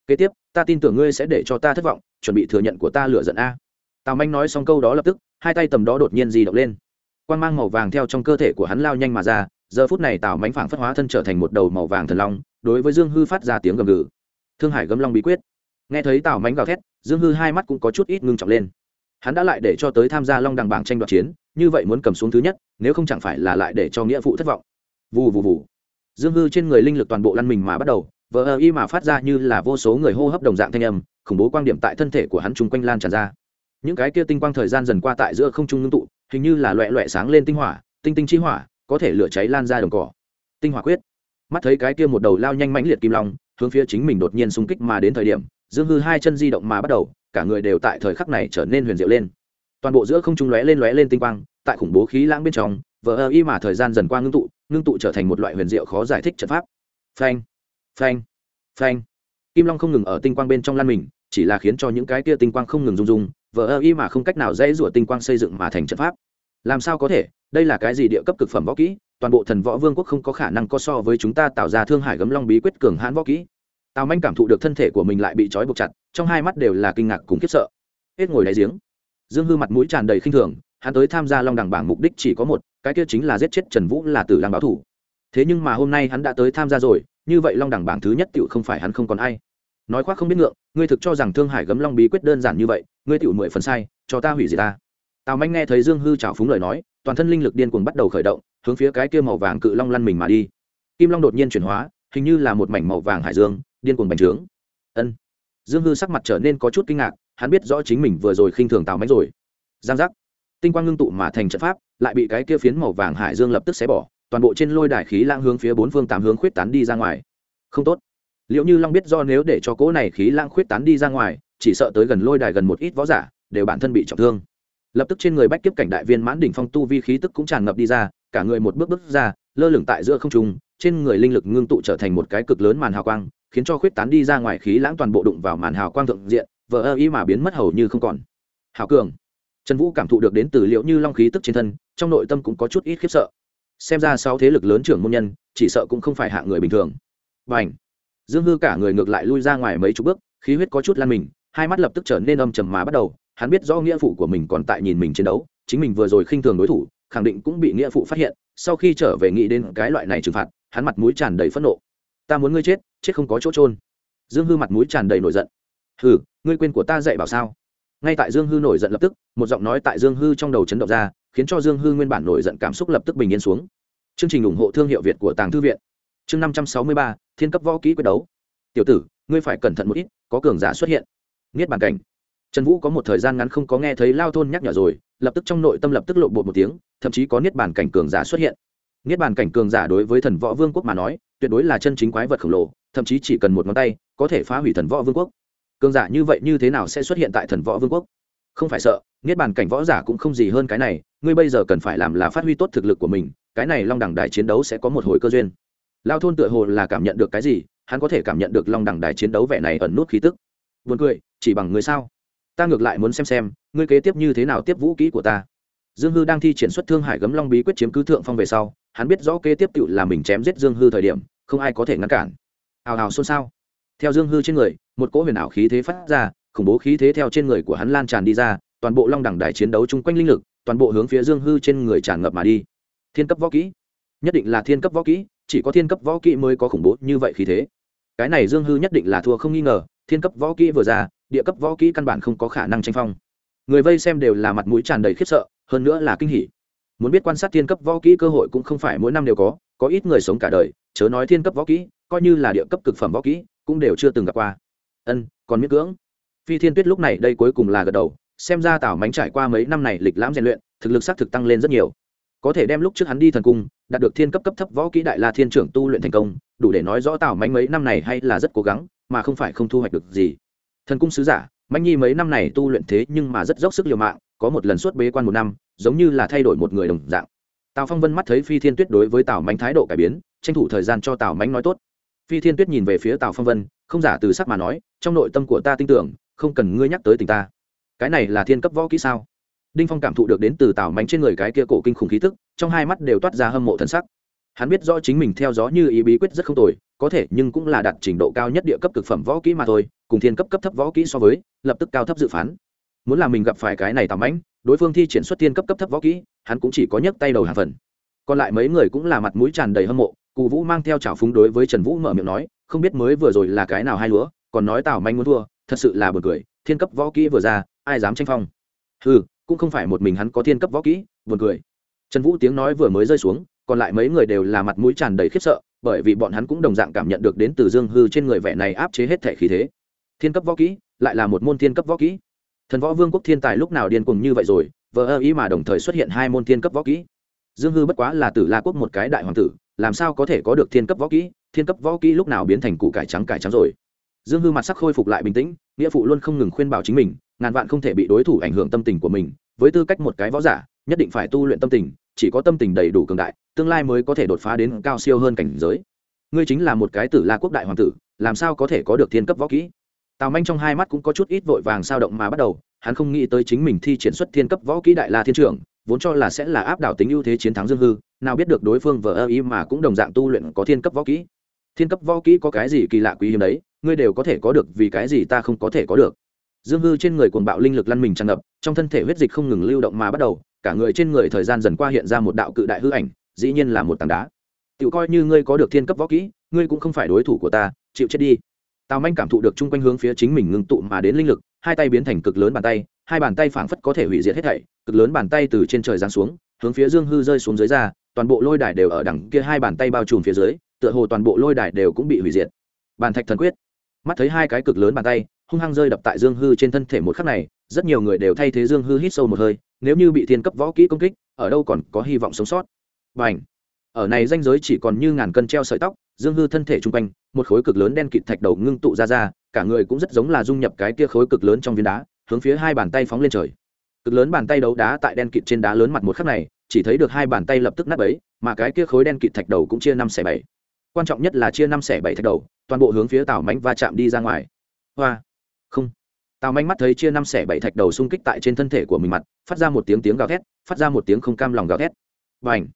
Speaker 1: Kế tiếp, ta tin tưởng ngươi sẽ để cho ta thất vọng, chuẩn bị thừa nhận của ta lựa giận a. Tào manh nói xong câu đó lập tức, hai tay tầm đó đột nhiên di động lên quan g mang màu vàng theo trong cơ thể của hắn lao nhanh mà ra, giờ phút này tào mánh phảng phất hóa thân trở thành một đầu màu vàng thần long, đối với dương hư phát ra tiếng gầm gừ. Thương hải gấm long bí quyết. Nghe thấy tào mánh gào thét, dương hư hai mắt cũng có chút ít ngưng trọng lên. Hắn đã lại để cho tới tham gia long đằng bảng tranh đoạt chiến, như vậy muốn cầm xuống thứ nhất, nếu không chẳng phải là lại để cho nghĩa vụ thất vọng. Vù vù vù. Dương hư trên người linh lực toàn bộ lăn mình mà bắt đầu, vờ ơ y mà phát ra như là vô số người hô hấp đồng dạng thanh âm, khủng bố quan điểm tại thân thể của hắn chung quanh lan tràn ra. Những cái kia tinh quang thời gian dần qua tại giữa không trung ngưng tụ hình như là loẹ loẹ sáng lên tinh hỏa, tinh tinh chi hỏa, có thể lửa cháy lan ra đồng cỏ. Tinh hỏa quyết. Mắt thấy cái kia một đầu lao nhanh mãnh liệt kim long, hướng phía chính mình đột nhiên xung kích mà đến thời điểm, dương hư hai chân di động mà bắt đầu, cả người đều tại thời khắc này trở nên huyền diệu lên. Toàn bộ giữa không trung lóe lên lóe lên tinh quang, tại khủng bố khí lãng bên trong, vờ ơ y mà thời gian dần qua ngưng tụ ngưng tụ trở thành một loại huyền diệu khó giải thích trận pháp. Phanh phanh phanh. Kim long không ngừng ở tinh quang bên trong lan mình chỉ là khiến cho những cái kia tinh quang không ngừng rung rung, vờ ơ y mà không cách nào dễ rủa tinh quang xây dựng mà thành trận pháp. Làm sao có thể? Đây là cái gì địa cấp cực phẩm võ kỹ? Toàn bộ thần võ vương quốc không có khả năng có so với chúng ta tạo ra thương hải gấm long bí quyết cường hãn võ kỹ. Tào manh cảm thụ được thân thể của mình lại bị trói buộc chặt, trong hai mắt đều là kinh ngạc cùng khiếp sợ. Hết ngồi đáy giếng. Dương hư mặt mũi tràn đầy khinh thường, hắn tới tham gia long đẳng bảng mục đích chỉ có một, cái kia chính là giết chết trần vũ là tử làm báo thủ. Thế nhưng mà hôm nay hắn đã tới tham gia rồi, như vậy long đẳng bảng thứ nhất tựu không phải hắn không còn ai nói khoác không biết ngượng, ngươi thực cho rằng thương hải gấm long bí quyết đơn giản như vậy, ngươi tựu mười phần sai, cho ta hủy gì ta. Tào manh nghe thấy dương hư trào phúng lời nói, toàn thân linh lực điên cuồng bắt đầu khởi động, hướng phía cái kia màu vàng cự long lăn mình mà đi. Kim long đột nhiên chuyển hóa, hình như là một mảnh màu vàng hải dương, điên cuồng bành trướng. Ân. Dương hư sắc mặt trở nên có chút kinh ngạc, hắn biết rõ chính mình vừa rồi khinh thường tào manh rồi. Giang giác. Tinh quang ngưng tụ mà thành trận pháp, lại bị cái kia phiến màu vàng hải dương lập tức xé bỏ, toàn bộ trên lôi đài khí lãng hướng phía bốn phương tám hướng khuyết tán đi ra ngoài. Không tốt liệu như long biết do nếu để cho cỗ này khí lãng khuyết tán đi ra ngoài, chỉ sợ tới gần lôi đài gần một ít võ giả, đều bản thân bị trọng thương. Lập tức trên người bách kiếp cảnh đại viên mãn đỉnh phong tu vi khí tức cũng tràn ngập đi ra, cả người một bước bước ra, lơ lửng tại giữa không trung, trên người linh lực ngưng tụ trở thành một cái cực lớn màn hào quang, khiến cho khuyết tán đi ra ngoài khí lãng toàn bộ đụng vào màn hào quang thượng diện, vờ ơ ý mà biến mất hầu như không còn. Hào cường. Trần vũ cảm thụ được đến từ liệu như long khí tức trên thân, trong nội tâm cũng có chút ít khiếp sợ. Xem ra sáu thế lực lớn trưởng môn nhân, chỉ sợ cũng không phải hạ người bình thường. Và ảnh dương hư cả người ngược lại lui ra ngoài mấy chục bước, khí huyết có chút lan mình, hai mắt lập tức trở nên âm trầm mà bắt đầu, hắn biết rõ nghĩa phụ của mình còn tại nhìn mình chiến đấu, chính mình vừa rồi khinh thường đối thủ, khẳng định cũng bị nghĩa phụ phát hiện, sau khi trở về nghĩ đến cái loại này trừng phạt, hắn mặt mũi tràn đầy phẫn nộ. Ta muốn ngươi chết chết không có chỗ trôn dương hư mặt mũi tràn đầy nổi giận. Hừ, ngươi quên của ta dạy bảo sao? Ngay tại dương hư nổi giận lập tức, một giọng nói tại dương hư trong đầu chấn động ra, khiến cho dương hư nguyên bản nổi giận cảm xúc lập tức bình yên xuống. Chương trình ủng hộ thương hiệu việt của tàng thư viện. Chương năm trăm sáu mươi ba thiên cấp võ kỹ quyết đấu. Tiểu tử, ngươi phải cẩn thận một ít, có cường giả xuất hiện. Niết bàn cảnh. Trần vũ có một thời gian ngắn không có nghe thấy lao thôn nhắc nhở rồi, lập tức trong nội tâm lập tức lộ bột một tiếng, thậm chí có niết bàn cảnh cường giả xuất hiện. Niết bàn cảnh cường giả đối với thần võ vương quốc mà nói, tuyệt đối là chân chính quái vật khổng lồ, thậm chí chỉ cần một ngón tay, có thể phá hủy thần võ vương quốc. Cường giả như vậy như thế nào sẽ xuất hiện tại thần võ vương quốc? Không phải sợ, niết bàn cảnh võ giả cũng không gì hơn cái này, ngươi bây giờ cần phải làm là phát huy tốt thực lực của mình, cái này long đẳng đài chiến đấu sẽ có một hồi cơ duyên lao thôn tựa hồ là cảm nhận được cái gì, hắn có thể cảm nhận được long đẳng đài chiến đấu vẻ này ẩn nút khí tức. Buồn cười, chỉ bằng người sao? Ta ngược lại muốn xem xem, ngươi kế tiếp như thế nào tiếp vũ kỹ của ta. Dương hư đang thi triển xuất thương hải gấm long bí quyết chiếm cứ thượng phong về sau, hắn biết rõ kế tiếp tự là mình chém giết dương hư thời điểm, không ai có thể ngăn cản. Hào hào xôn xao. Theo dương hư trên người, một cỗ huyền ảo khí thế phát ra, khủng bố khí thế theo trên người của hắn lan tràn đi ra, toàn bộ long đẳng đài chiến đấu chung quanh linh lực, toàn bộ hướng phía dương hư trên người tràn ngập mà đi. Thiên cấp võ kỹ. Nhất định là thiên cấp võ kỹ chỉ có thiên cấp võ kỹ mới có khủng bố như vậy khí thế. Cái này dương hư nhất định là thua không nghi ngờ, thiên cấp võ kỹ vừa ra, địa cấp võ kỹ căn bản không có khả năng tranh phong. Người vây xem đều là mặt mũi tràn đầy khiếp sợ, hơn nữa là kinh hỉ. Muốn biết quan sát thiên cấp võ kỹ cơ hội cũng không phải mỗi năm đều có có ít người sống cả đời, chớ nói thiên cấp võ kỹ, coi như là địa cấp cực phẩm võ kỹ, cũng đều chưa từng gặp qua. Ân, còn miễn cưỡng. Phi thiên tuyết lúc này đây cuối cùng là gật đầu, xem ra tảo mánh trải qua mấy năm này lịch lãm rèn luyện, thực lực xác thực tăng lên rất nhiều. Có thể đem lúc trước hắn đi thần cung đạt được thiên cấp cấp thấp võ kỹ đại la thiên trưởng tu luyện thành công, đủ để nói rõ tảo mánh mấy năm này hay là rất cố gắng, mà không phải không thu hoạch được gì. Thần cung sứ giả mạnh nhi mấy năm này tu luyện thế nhưng mà rất dốc sức liều mạng, có một lần suốt bế quan một năm, giống như là thay đổi một người đồng dạng. Tào phong vân mắt thấy phi thiên tuyết đối với tào mánh thái độ cải biến, tranh thủ thời gian cho tào mánh nói tốt. Phi thiên tuyết nhìn về phía tào phong vân, không giả từ sắc mà nói, trong nội tâm của ta tin tưởng, không cần ngươi nhắc tới tình ta. Cái này là thiên cấp võ kỹ sao? Đinh phong cảm thụ được đến từ tào mánh trên người cái kia cổ kinh khủng khí tức trong hai mắt đều toát ra hâm mộ thân sắc. Hắn biết rõ chính mình theo gió như ý bí quyết rất không tồi có thể nhưng cũng là đạt trình độ cao nhất địa cấp cực phẩm võ kỹ mà thôi cùng thiên cấp cấp thấp võ kỹ so với lập tức cao thấp dự phán. Muốn là mình gặp phải cái này tào Mạnh, đối phương thi triển xuất thiên cấp cấp thấp võ kỹ hắn cũng chỉ có nhấc tay đầu hàng phần. Còn lại mấy người cũng là mặt mũi tràn đầy hâm mộ cụ vũ mang theo trào phúng đối với trần vũ mở miệng nói không biết mới vừa rồi là cái nào hai lúa còn nói tào manh muốn thua thật sự là b u ồ n cười thiên cấp võ kỹ vừa ra ai dám tranh phong? Ừ cũng không phải một mình hắn có thiên cấp võ kỹ, buồn cười. Trần vũ tiếng nói vừa mới rơi xuống, còn lại mấy người đều là mặt mũi tràn đầy khiếp sợ, bởi vì bọn hắn cũng đồng dạng cảm nhận được đến từ dương hư trên người vẻ này áp chế hết thể khí thế. Thiên cấp võ kỹ, lại là một môn thiên cấp võ kỹ. Thần võ vương quốc thiên tài lúc nào điên cùng như vậy rồi, vờ ơ ý mà đồng thời xuất hiện hai môn thiên cấp võ kỹ. Dương hư bất quá là tử la quốc một cái đại hoàng tử, làm sao có thể có được thiên cấp võ kỹ? Thiên cấp võ kỹ lúc nào biến thành củ cải trắng cải trắng rồi? Dương hư mặt sắc khôi phục lại bình tĩnh, nghĩa phụ luôn không ngừng khuyên bảo chính mình ngàn vạn không thể bị đối thủ ảnh hưởng tâm tình của mình, với tư cách một cái võ giả, nhất định phải tu luyện tâm tình, chỉ có tâm tình đầy đủ cường đại, tương lai mới có thể đột phá đến cao siêu hơn cảnh giới. Ngươi chính là một cái tử la quốc đại hoàng tử, làm sao có thể có được thiên cấp võ kỹ? Tào manh trong hai mắt cũng có chút ít vội vàng sao động mà bắt đầu, hắn không nghĩ tới chính mình thi triển xuất thiên cấp võ kỹ đại la thiên trưởng, vốn cho là sẽ là áp đảo tính ưu thế chiến thắng dương hư, nào biết được đối phương vờ ơ ý mà cũng đồng dạng tu luyện có thiên cấp võ kỹ. Thiên cấp võ kỹ có cái gì kỳ lạ quý hiếm đấy, ngươi đều có thể có được vì cái gì ta không có thể có được dương hư trên người cuồng bạo linh lực lăn mình tràn ngập, trong thân thể huyết dịch không ngừng lưu động mà bắt đầu, cả người trên người thời gian dần qua hiện ra một đạo cự đại hư ảnh, dĩ nhiên là một tảng đá. Tự coi như ngươi có được thiên cấp võ kỹ, ngươi cũng không phải đối thủ của ta, chịu chết đi. Tào manh cảm thụ được chung quanh hướng phía chính mình ngưng tụ mà đến linh lực, hai tay biến thành cực lớn bàn tay, hai bàn tay phảng phất có thể hủy diệt hết thảy, cực lớn bàn tay từ trên trời giáng xuống, hướng phía dương hư rơi xuống dưới ra, toàn bộ lôi đài đều ở đằng kia hai bàn tay bao trùm phía dưới, tựa hồ toàn bộ lôi đài đều cũng bị hủy diệt. Bàn thạch thần quyết. Mắt thấy hai cái cực lớn bàn tay hung hăng rơi đập tại dương hư trên thân thể một khắc này, rất nhiều người đều thay thế dương hư hít sâu một hơi, nếu như bị thiên cấp võ kỹ công kích, ở đâu còn có hy vọng sống sót. Và ở này danh giới chỉ còn như ngàn cân treo sợi tóc, dương hư thân thể trung quanh, một khối cực lớn đen kịt thạch đầu ngưng tụ ra ra, cả người cũng rất giống là dung nhập cái kia khối cực lớn trong viên đá, hướng phía hai bàn tay phóng lên trời. Cực lớn bàn tay đấu đá tại đen kịt trên đá lớn mặt một khắc này, chỉ thấy được hai bàn tay lập tức nát ấy mà cái kia khối đen kịt thạch đầu cũng chia năm xẻ bảy. Quan trọng nhất là chia năm xẻ bảy thạch đầu, toàn bộ hướng phía tảo mánh va chạm đi ra ngoài. Hoa! Không. Tào manh mắt thấy chia năm xẻ bảy thạch đầu xung kích tại trên thân thể của mình mặt, phát ra một tiếng tiếng gào thét, phát ra một tiếng không cam lòng gào thét. Và ảnh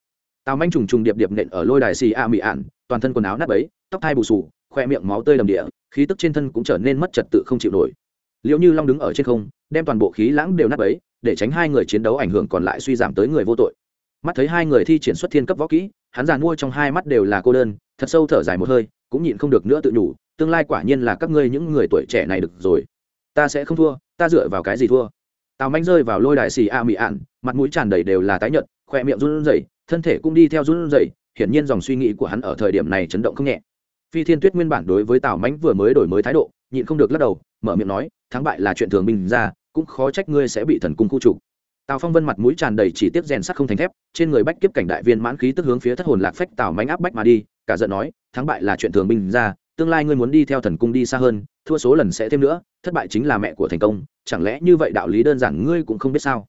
Speaker 1: tào manh trùng trùng điệp điệp nện ở lôi đài xì a mị ạn, toàn thân quần áo nát bấy, tóc thai bù sù khoe miệng máu tơi đầm địa, khí tức trên thân cũng trở nên mất trật tự không chịu nổi. Liệu như long đứng ở trên không, đem toàn bộ khí lãng đều nát bấy, để tránh hai người chiến đấu ảnh hưởng còn lại suy giảm tới người vô tội. Mắt thấy hai người thi triển xuất thiên cấp võ kỹ, hắn giàn mua trong hai mắt đều là cô đơn, thật sâu thở dài một hơi, cũng nhịn không được nữa tự nhủ tương lai quả nhiên là các ngươi những người tuổi trẻ này được rồi. Ta sẽ không thua, ta dựa vào cái gì thua? Tào manh rơi vào lôi đại xì a mị ạn, mặt mũi tràn đầy đều là tái nhợt, khoe miệng run rẩy, thân thể cũng đi theo run rẩy, hiển nhiên dòng suy nghĩ của hắn ở thời điểm này chấn động không nhẹ. Phi thiên tuyết nguyên bản đối với tào mánh vừa mới đổi mới thái độ, nhịn không được lắc đầu, mở miệng nói, thắng bại là chuyện thường bình ra, cũng khó trách ngươi sẽ bị thần cung khu trục. Tào phong vân mặt mũi tràn đầy chỉ tiếp rèn sắt không thành thép, trên người bách kiếp cảnh đại viên mãn khí tức hướng phía thất hồn lạc phách tào mánh áp bách mà đi, cả giận nói, thắng bại là chuyện thường bình ra tương lai ngươi muốn đi theo thần cung đi xa hơn, thua số lần sẽ thêm nữa, thất bại chính là mẹ của thành công, chẳng lẽ như vậy đạo lý đơn giản ngươi cũng không biết sao?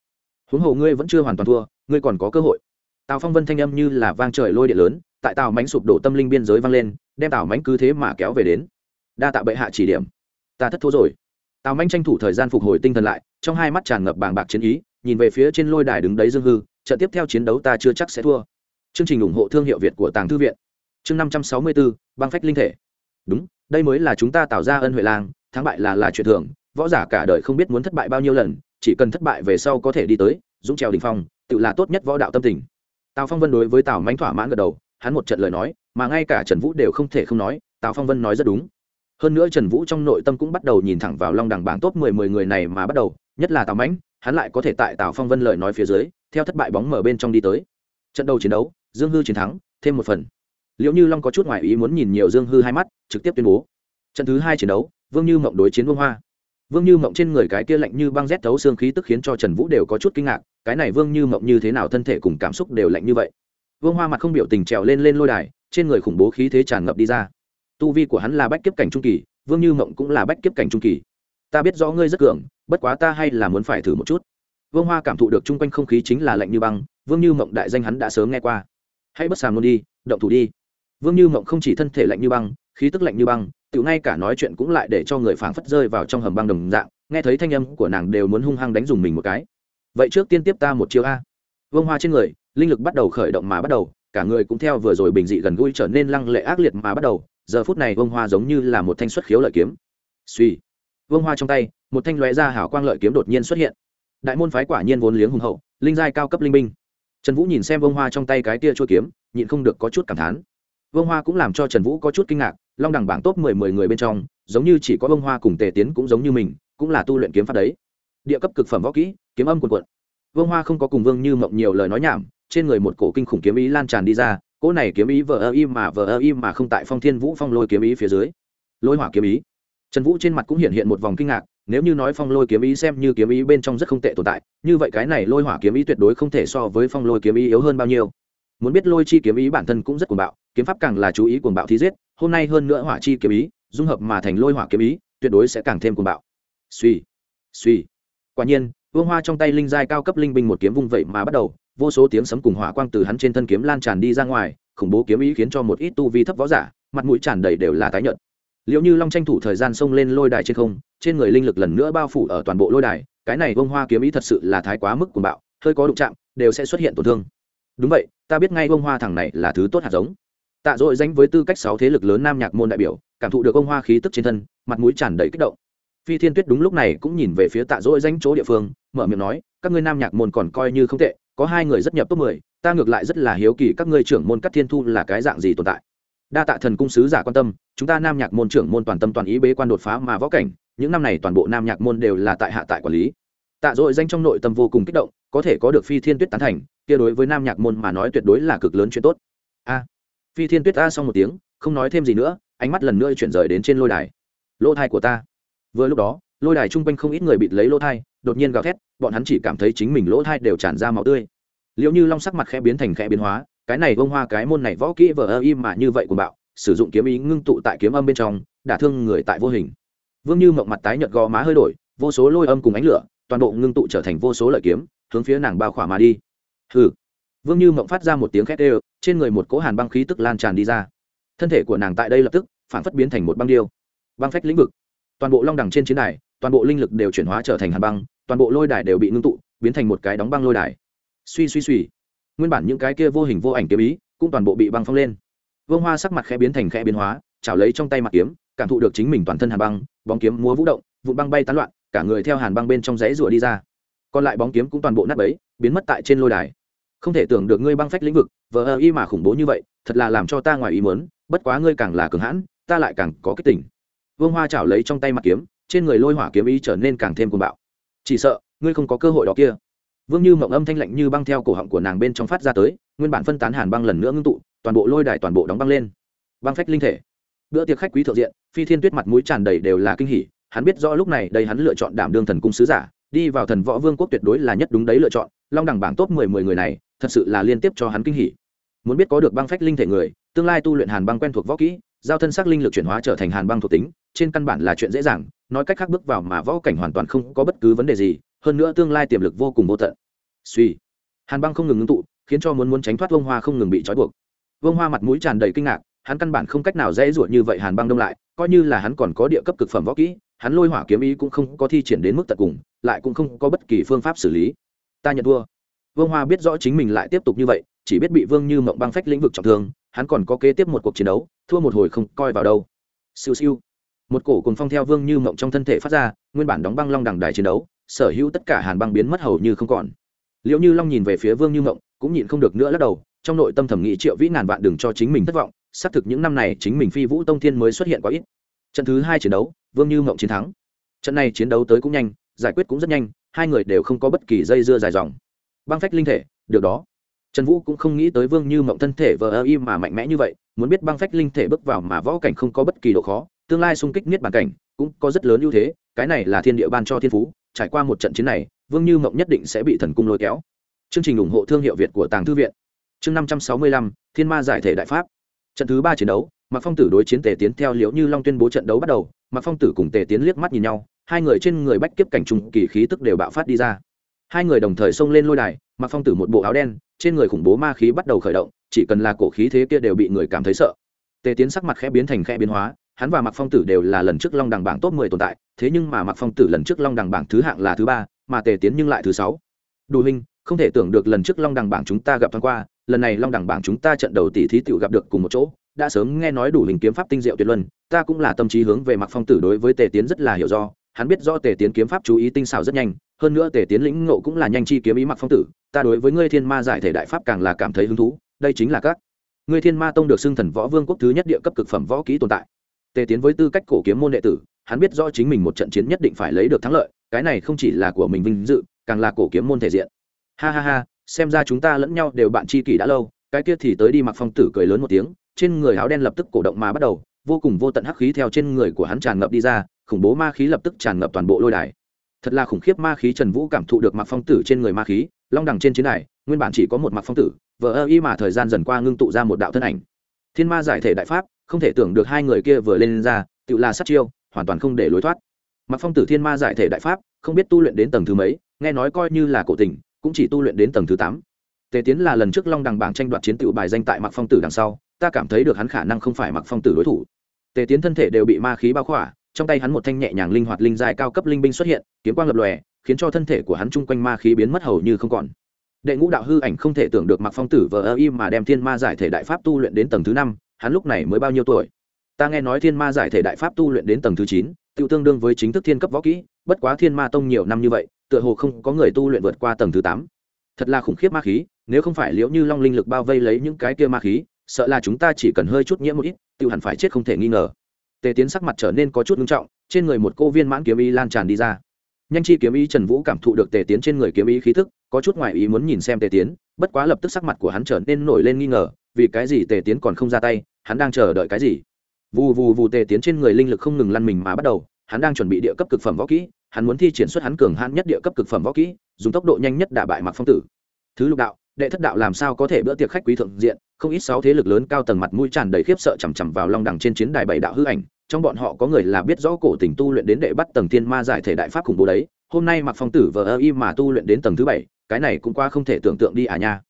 Speaker 1: Huống hồ ngươi vẫn chưa hoàn toàn thua, ngươi còn có cơ hội. Tào phong vân thanh âm như là vang trời lôi điện lớn, tại tào mánh sụp đổ tâm linh biên giới vang lên, đem tào mánh cứ thế mà kéo về đến. Đa tạ bệ hạ chỉ điểm. Ta thất thua rồi. Tào mánh tranh thủ thời gian phục hồi tinh thần lại, trong hai mắt tràn ngập bàng bạc chiến ý, nhìn về phía trên lôi đài đứng đấy dương hư, trận tiếp theo chiến đấu ta chưa chắc sẽ thua. Chương trình ủng hộ thương hiệu việt của tàng thư viện. Chương năm trăm sáu mươi bốn băng phách linh thể đúng, đây mới là chúng ta tạo ra ân huệ lang, thắng bại là là chuyện thường, võ giả cả đời không biết muốn thất bại bao nhiêu lần, chỉ cần thất bại về sau có thể đi tới, dũng trèo đình phong, tự là tốt nhất võ đạo tâm tình. Tào phong vân đối với tào mánh thỏa mãn gật đầu, hắn một trận lời nói, mà ngay cả trần vũ đều không thể không nói, tào phong vân nói rất đúng. Hơn nữa trần vũ trong nội tâm cũng bắt đầu nhìn thẳng vào long đẳng bảng top mười mười người này mà bắt đầu, nhất là tào mãnh, hắn lại có thể tại tào phong vân lời nói phía dưới, theo thất bại bóng mở bên trong đi tới. Trận đầu chiến đấu, dương hư chiến thắng, thêm một phần liệu như long có chút ngoại ý muốn nhìn nhiều dương hư hai mắt, trực tiếp tuyên bố. Trận thứ hai chiến đấu, vương như mộng đối chiến vương hoa. Vương như mộng trên người cái kia lạnh như băng rét thấu xương khí tức khiến cho trần vũ đều có chút kinh ngạc, cái này vương như mộng như thế nào thân thể cùng cảm xúc đều lạnh như vậy? Vương hoa mặt không biểu tình trèo lên lên lôi đài, trên người khủng bố khí thế tràn ngập đi ra. Tu vi của hắn là bách kiếp cảnh trung kỳ, vương như mộng cũng là bách kiếp cảnh trung kỳ. Ta biết rõ ngươi rất cường, bất quá ta hay là muốn phải thử một chút. Vương hoa cảm thụ được chung quanh không khí chính là lạnh như băng, vương như mộng đại danh hắn đã sớm nghe qua. Hãy bất sàm luôn đi, động thủ đi vương như mộng không chỉ thân thể lạnh như băng, khí tức lạnh như băng tự ngay cả nói chuyện cũng lại để cho người phảng phất rơi vào trong hầm băng đồng dạng, nghe thấy thanh âm của nàng đều muốn hung hăng đánh dùng mình một cái. Vậy trước tiên tiếp ta một chiêu a. Vương hoa trên người, linh lực bắt đầu khởi động mà bắt đầu, cả người cũng theo vừa rồi bình dị gần gũi trở nên lăng lệ ác liệt mà bắt đầu, giờ phút này vương hoa giống như là một thanh xuất khiếu lợi kiếm. Suy vương hoa trong tay, một thanh lóe ra hảo quang lợi kiếm đột nhiên xuất hiện. Đại môn phái quả nhiên vốn liếng hùng hậu, linh giai cao cấp linh binh. Trần vũ nhìn xem vương hoa trong tay cái tia chua kiếm, nhịn không được có chút cảm thán vương hoa cũng làm cho trần vũ có chút kinh ngạc long đẳng bảng top mười mười người bên trong giống như chỉ có vương hoa cùng tề tiến cũng giống như mình cũng là tu luyện kiếm pháp đấy địa cấp cực phẩm võ kỹ kiếm âm cuồn cuộn. vương hoa không có cùng vương như mộng nhiều lời nói nhảm trên người một cổ kinh khủng kiếm ý lan tràn đi ra cỗ này kiếm ý vờ im mà vờ im mà không tại phong thiên vũ phong lôi kiếm ý phía dưới lôi hỏa kiếm ý trần vũ trên mặt cũng hiện hiện một vòng kinh ngạc nếu như nói phong lôi kiếm ý xem như kiếm ý bên trong rất không tệ tồn tại như vậy cái này lôi hỏa kiếm ý tuyệt đối không thể so với phong lôi kiếm ý yếu hơn bao nhiêu muốn biết lôi chi kiếm ý bản thân cũng rất cuồng bạo kiếm pháp càng là chú ý cuồng bạo thí giết, hôm nay hơn nữa hỏa chi kiếm ý, dung hợp mà thành lôi hỏa kiếm ý, tuyệt đối sẽ càng thêm cuồng bạo. Suy suy quả nhiên, vương hoa trong tay linh giai cao cấp linh binh một kiếm vung vậy mà bắt đầu, vô số tiếng sấm cùng hỏa quang từ hắn trên thân kiếm lan tràn đi ra ngoài, khủng bố kiếm ý khiến cho một ít tu vi thấp võ giả, mặt mũi tràn đầy đều là tái nhợt. Liệu như long tranh thủ thời gian xông lên lôi đài trên không, trên người linh lực lần nữa bao phủ ở toàn bộ lôi đài, cái này vương hoa kiếm ý thật sự là thái quá mức cuồng bạo, hơi có đụng chạm, đều sẽ xuất hiện tổn thương. Đúng vậy, ta biết ngay vương hoa thằng này là thứ tốt hạt giống tạ dội danh với tư cách sáu thế lực lớn nam nhạc môn đại biểu, cảm thụ được ông hoa khí tức trên thân, mặt mũi tràn đầy kích động. Phi thiên tuyết đúng lúc này cũng nhìn về phía tạ dội danh chỗ địa phương, mở miệng nói, các ngươi nam nhạc môn còn coi như không tệ, có hai người rất nhập top mười, ta ngược lại rất là hiếu kỳ các ngươi trưởng môn cắt thiên thu là cái dạng gì tồn tại. Đa tạ thần cung sứ giả quan tâm, chúng ta nam nhạc môn trưởng môn toàn tâm toàn ý bế quan đột phá mà võ cảnh, những năm này toàn bộ nam nhạc môn đều là tại hạ tại quản lý. Tạ dội danh trong nội tâm vô cùng kích động, có thể có được phi thiên tuyết tán thành, kia đối với nam nhạc môn mà nói tuyệt đối là cực lớn chuyện tốt. A phi thiên tuyết ta xong một tiếng, không nói thêm gì nữa, ánh mắt lần nữa chuyển rời đến trên lôi đài. Lỗ thai của ta. Vừa lúc đó, lôi đài chung quanh không ít người bịt lấy lỗ thai, đột nhiên gào thét, bọn hắn chỉ cảm thấy chính mình lỗ thai đều tràn ra máu tươi. Liệu như long sắc mặt khẽ biến thành khẽ biến hóa, cái này bông hoa, cái môn này võ kỹ vờ ơ im mà như vậy của bạo, sử dụng kiếm ý ngưng tụ tại kiếm âm bên trong, đả thương người tại vô hình. Vương như mộng mặt tái nhợt gò má hơi đổi, vô số lôi âm cùng ánh lửa, toàn bộ ngưng tụ trở thành vô số lợi kiếm, hướng phía nàng bao khỏa mà đi. Hừ. Vương như mộng phát ra một tiếng khét ê trên người một cỗ hàn băng khí tức lan tràn đi ra. Thân thể của nàng tại đây lập tức phản phất biến thành một băng điêu. Băng phách lĩnh vực. Toàn bộ long đẳng trên chiến đài, toàn bộ linh lực đều chuyển hóa trở thành hàn băng, toàn bộ lôi đài đều bị ngưng tụ, biến thành một cái đóng băng lôi đài. Suy suy suy. Nguyên bản những cái kia vô hình vô ảnh kiếm ý cũng toàn bộ bị băng phong lên. Vương hoa sắc mặt khẽ biến thành khẽ biến hóa, chảo lấy trong tay mặt kiếm, cảm thụ được chính mình toàn thân hàn băng, bóng kiếm múa vũ động vụ băng bay tán loạn, cả người theo hàn băng bên trong giấy rùa đi ra. Còn lại bóng kiếm cũng toàn bộ nát bấy, biến mất tại trên lôi đài. Không thể tưởng được ngươi băng phách lĩnh vực vờ ơ y mà khủng bố như vậy, thật là làm cho ta ngoài ý muốn, bất quá ngươi càng là cường hãn, ta lại càng có kích tỉnh vương hoa chảo lấy trong tay mặt kiếm, trên người lôi hỏa kiếm ý trở nên càng thêm cuồng bạo. Chỉ sợ, ngươi không có cơ hội đó kia. Vương như mộng âm thanh lạnh như băng theo cổ họng của nàng bên trong phát ra tới, nguyên bản phân tán hàn băng lần nữa ngưng tụ, toàn bộ lôi đài toàn bộ đóng băng lên. Băng phách linh thể. Bữa tiệc khách quý thượng diện, phi thiên tuyết mặt mũi tràn đầy đều là kinh hỉ, hắn biết rõ lúc này đây hắn lựa chọn đảm đương thần cung sứ giả, đi vào thần võ vương quốc tuyệt đối là nhất đúng đấy lựa chọn, long đẳng bảng top mười mười người này thật sự là liên tiếp cho hắn kinh hỉ. Muốn biết có được băng phách linh thể người, tương lai tu luyện hàn băng quen thuộc võ kỹ, giao thân sắc linh lực chuyển hóa trở thành hàn băng thuộc tính, trên căn bản là chuyện dễ dàng, nói cách khác bước vào mà võ cảnh hoàn toàn không có bất cứ vấn đề gì, hơn nữa tương lai tiềm lực vô cùng vô tận. Suy. Hàn băng không ngừng ngưng tụ, khiến cho muốn muốn tránh thoát vông hoa không ngừng bị trói buộc. Vông hoa mặt mũi tràn đầy kinh ngạc, hắn căn bản không cách nào dễ ruột như vậy hàn băng đông lại, coi như là hắn còn có địa cấp cực phẩm võ kỹ, hắn lôi hỏa kiếm ý cũng không có thi triển đến mức tận cùng, lại cũng không có bất kỳ phương pháp xử lý. Ta nhận thua vương hoa biết rõ chính mình lại tiếp tục như vậy, chỉ biết bị vương như mộng băng phách lĩnh vực trọng thương, hắn còn có kế tiếp một cuộc chiến đấu, thua một hồi không coi vào đâu. Siêu siêu. Một cổ cùng phong theo vương như mộng trong thân thể phát ra, nguyên bản đóng băng long đằng đài chiến đấu, sở hữu tất cả hàn băng biến mất hầu như không còn. Liệu như long nhìn về phía vương như mộng, cũng nhịn không được nữa lắc đầu, trong nội tâm thẩm nghĩ triệu vĩ ngàn vạn đừng cho chính mình thất vọng, xác thực những năm này chính mình phi vũ tông thiên mới xuất hiện quá ít. Trận thứ hai chiến đấu, vương như mộng chiến thắng. Trận này chiến đấu tới cũng nhanh, giải quyết cũng rất nhanh, hai người đều không có bất kỳ dây dưa dài dòng băng phách linh thể, được đó. Trần vũ cũng không nghĩ tới vương như mộng thân thể vờ ơ y mà mạnh mẽ như vậy, muốn biết băng phách linh thể bước vào mà võ cảnh không có bất kỳ độ khó, tương lai xung kích niết bàn cảnh cũng có rất lớn ưu thế, cái này là thiên địa ban cho thiên phú, trải qua một trận chiến này, vương như mộng nhất định sẽ bị thần cung lôi kéo. Chương trình ủng hộ thương hiệu việt của tàng thư viện. Chương năm trăm sáu mươi lăm, thiên ma giải thể đại pháp. Trận thứ ba chiến đấu, mạc phong tử đối chiến tề tiến theo liễu như long tuyên bố trận đấu bắt đầu, mạc phong tử cùng tề tiến liếc mắt nhìn nhau, hai người trên người bách kiếp cảnh trùng kỳ khí tức đều bạo phát đi ra hai người đồng thời xông lên lôi đài, Mặc phong tử một bộ áo đen, trên người khủng bố ma khí bắt đầu khởi động, chỉ cần là cổ khí thế kia đều bị người cảm thấy sợ. Tề tiến sắc mặt khẽ biến thành khẽ biến hóa, hắn và Mặc phong tử đều là lần trước long đằng bảng top mười tồn tại, thế nhưng mà Mặc phong tử lần trước long đằng bảng thứ hạng là thứ ba, mà tề tiến nhưng lại thứ sáu. Đủ hình không thể tưởng được lần trước long đằng bảng chúng ta gặp thoáng qua, lần này long Đằng bảng chúng ta trận đầu tỷ thí tiểu gặp được cùng một chỗ, đã sớm nghe nói đủ hình kiếm pháp tinh diệu tuyệt luân, ta cũng là tâm trí hướng về mặc phong tử đối với tề tiến rất là hiểu do, hắn biết rõ tề tiến kiếm pháp chú ý tinh xảo rất nhanh hơn nữa tề tiến lĩnh ngộ cũng là nhanh chi kiếm ý mặc phong tử, ta đối với ngươi thiên ma giải thể đại pháp càng là cảm thấy hứng thú, đây chính là các ngươi thiên ma tông được xưng thần võ vương quốc thứ nhất địa cấp cực phẩm võ kỹ tồn tại. Tề tiến với tư cách cổ kiếm môn đệ tử, hắn biết rõ chính mình một trận chiến nhất định phải lấy được thắng lợi, cái này không chỉ là của mình vinh dự, càng là cổ kiếm môn thể diện. Ha ha ha, xem ra chúng ta lẫn nhau đều bạn tri kỷ đã lâu, cái kia thì tới đi mặc phong tử cười lớn một tiếng, trên người áo đen lập tức cổ động mà bắt đầu, vô cùng vô tận hắc khí theo trên người của hắn tràn ngập đi ra, khủng bố ma khí lập tức tràn ngập toàn bộ lôi đài thật là khủng khiếp ma khí trần vũ cảm thụ được mặc phong tử trên người ma khí, long đằng trên chiến đài, nguyên bản chỉ có một mặc phong tử, vờ ơ y mà thời gian dần qua ngưng tụ ra một đạo thân ảnh. Thiên ma giải thể đại pháp, không thể tưởng được hai người kia vừa lên ra, tự là sát chiêu, hoàn toàn không để lối thoát. Mặc phong tử thiên ma giải thể đại pháp, không biết tu luyện đến tầng thứ mấy, nghe nói coi như là cổ tình cũng chỉ tu luyện đến tầng thứ tám. Tề tiến là lần trước long đằng bảng tranh đoạt chiến tựu bài danh tại mặc phong tử đằng sau, ta cảm thấy được hắn khả năng không phải mặc phong tử đối thủ. Tề tiến thân thể đều bị ma khí bao khỏa trong tay hắn một thanh nhẹ nhàng linh hoạt linh dài cao cấp linh binh xuất hiện, kiếm quang lập lòe, khiến cho thân thể của hắn chung quanh ma khí biến mất hầu như không còn. Đệ ngũ đạo hư ảnh không thể tưởng được mặc phong tử vờ ơ im mà đem thiên ma giải thể đại pháp tu luyện đến tầng thứ năm, hắn lúc này mới bao nhiêu tuổi? Ta nghe nói thiên ma giải thể đại pháp tu luyện đến tầng thứ chín tự tương đương với chính thức thiên cấp võ kỹ, bất quá thiên ma tông nhiều năm như vậy, tựa hồ không có người tu luyện vượt qua tầng thứ tám. Thật là khủng khiếp ma khí, nếu không phải liễu như long linh lực bao vây lấy những cái kia ma khí, sợ là chúng ta chỉ cần hơi chút nhiễm một ít tự hẳn phải chết không thể nghi ngờ tề tiến sắc mặt trở nên có chút ngưng trọng, trên người một cô viên mãn kiếm y lan tràn đi ra. Nhanh chi kiếm ý trần vũ cảm thụ được tề tiến trên người kiếm ý khí thức, có chút ngoại ý muốn nhìn xem tề tiến, bất quá lập tức sắc mặt của hắn trở nên nổi lên nghi ngờ, vì cái gì tề tiến còn không ra tay, hắn đang chờ đợi cái gì? Vù vù vù tề tiến trên người linh lực không ngừng lăn mình mà bắt đầu, hắn đang chuẩn bị địa cấp cực phẩm võ kỹ, hắn muốn thi triển xuất hắn cường hãn nhất địa cấp cực phẩm võ kỹ, dùng tốc độ nhanh nhất đả bại mặc phong tử. Thứ lục đạo, đệ thất đạo làm sao có thể bữa tiệc khách quý thượng diện, không ít sáu thế lực lớn cao tầng mặt mũi tràn đầy khiếp sợ chằm chằm vào long đẳng trên chiến đài bảy đạo hư ảnh trong bọn họ có người là biết rõ cổ tình tu luyện đến đệ bắt tầng thiên ma giải thể đại pháp khủng bố đấy, hôm nay mặc phong tử vờ ơ y mà tu luyện đến tầng thứ bảy, cái này cũng qua không thể tưởng tượng đi à nha.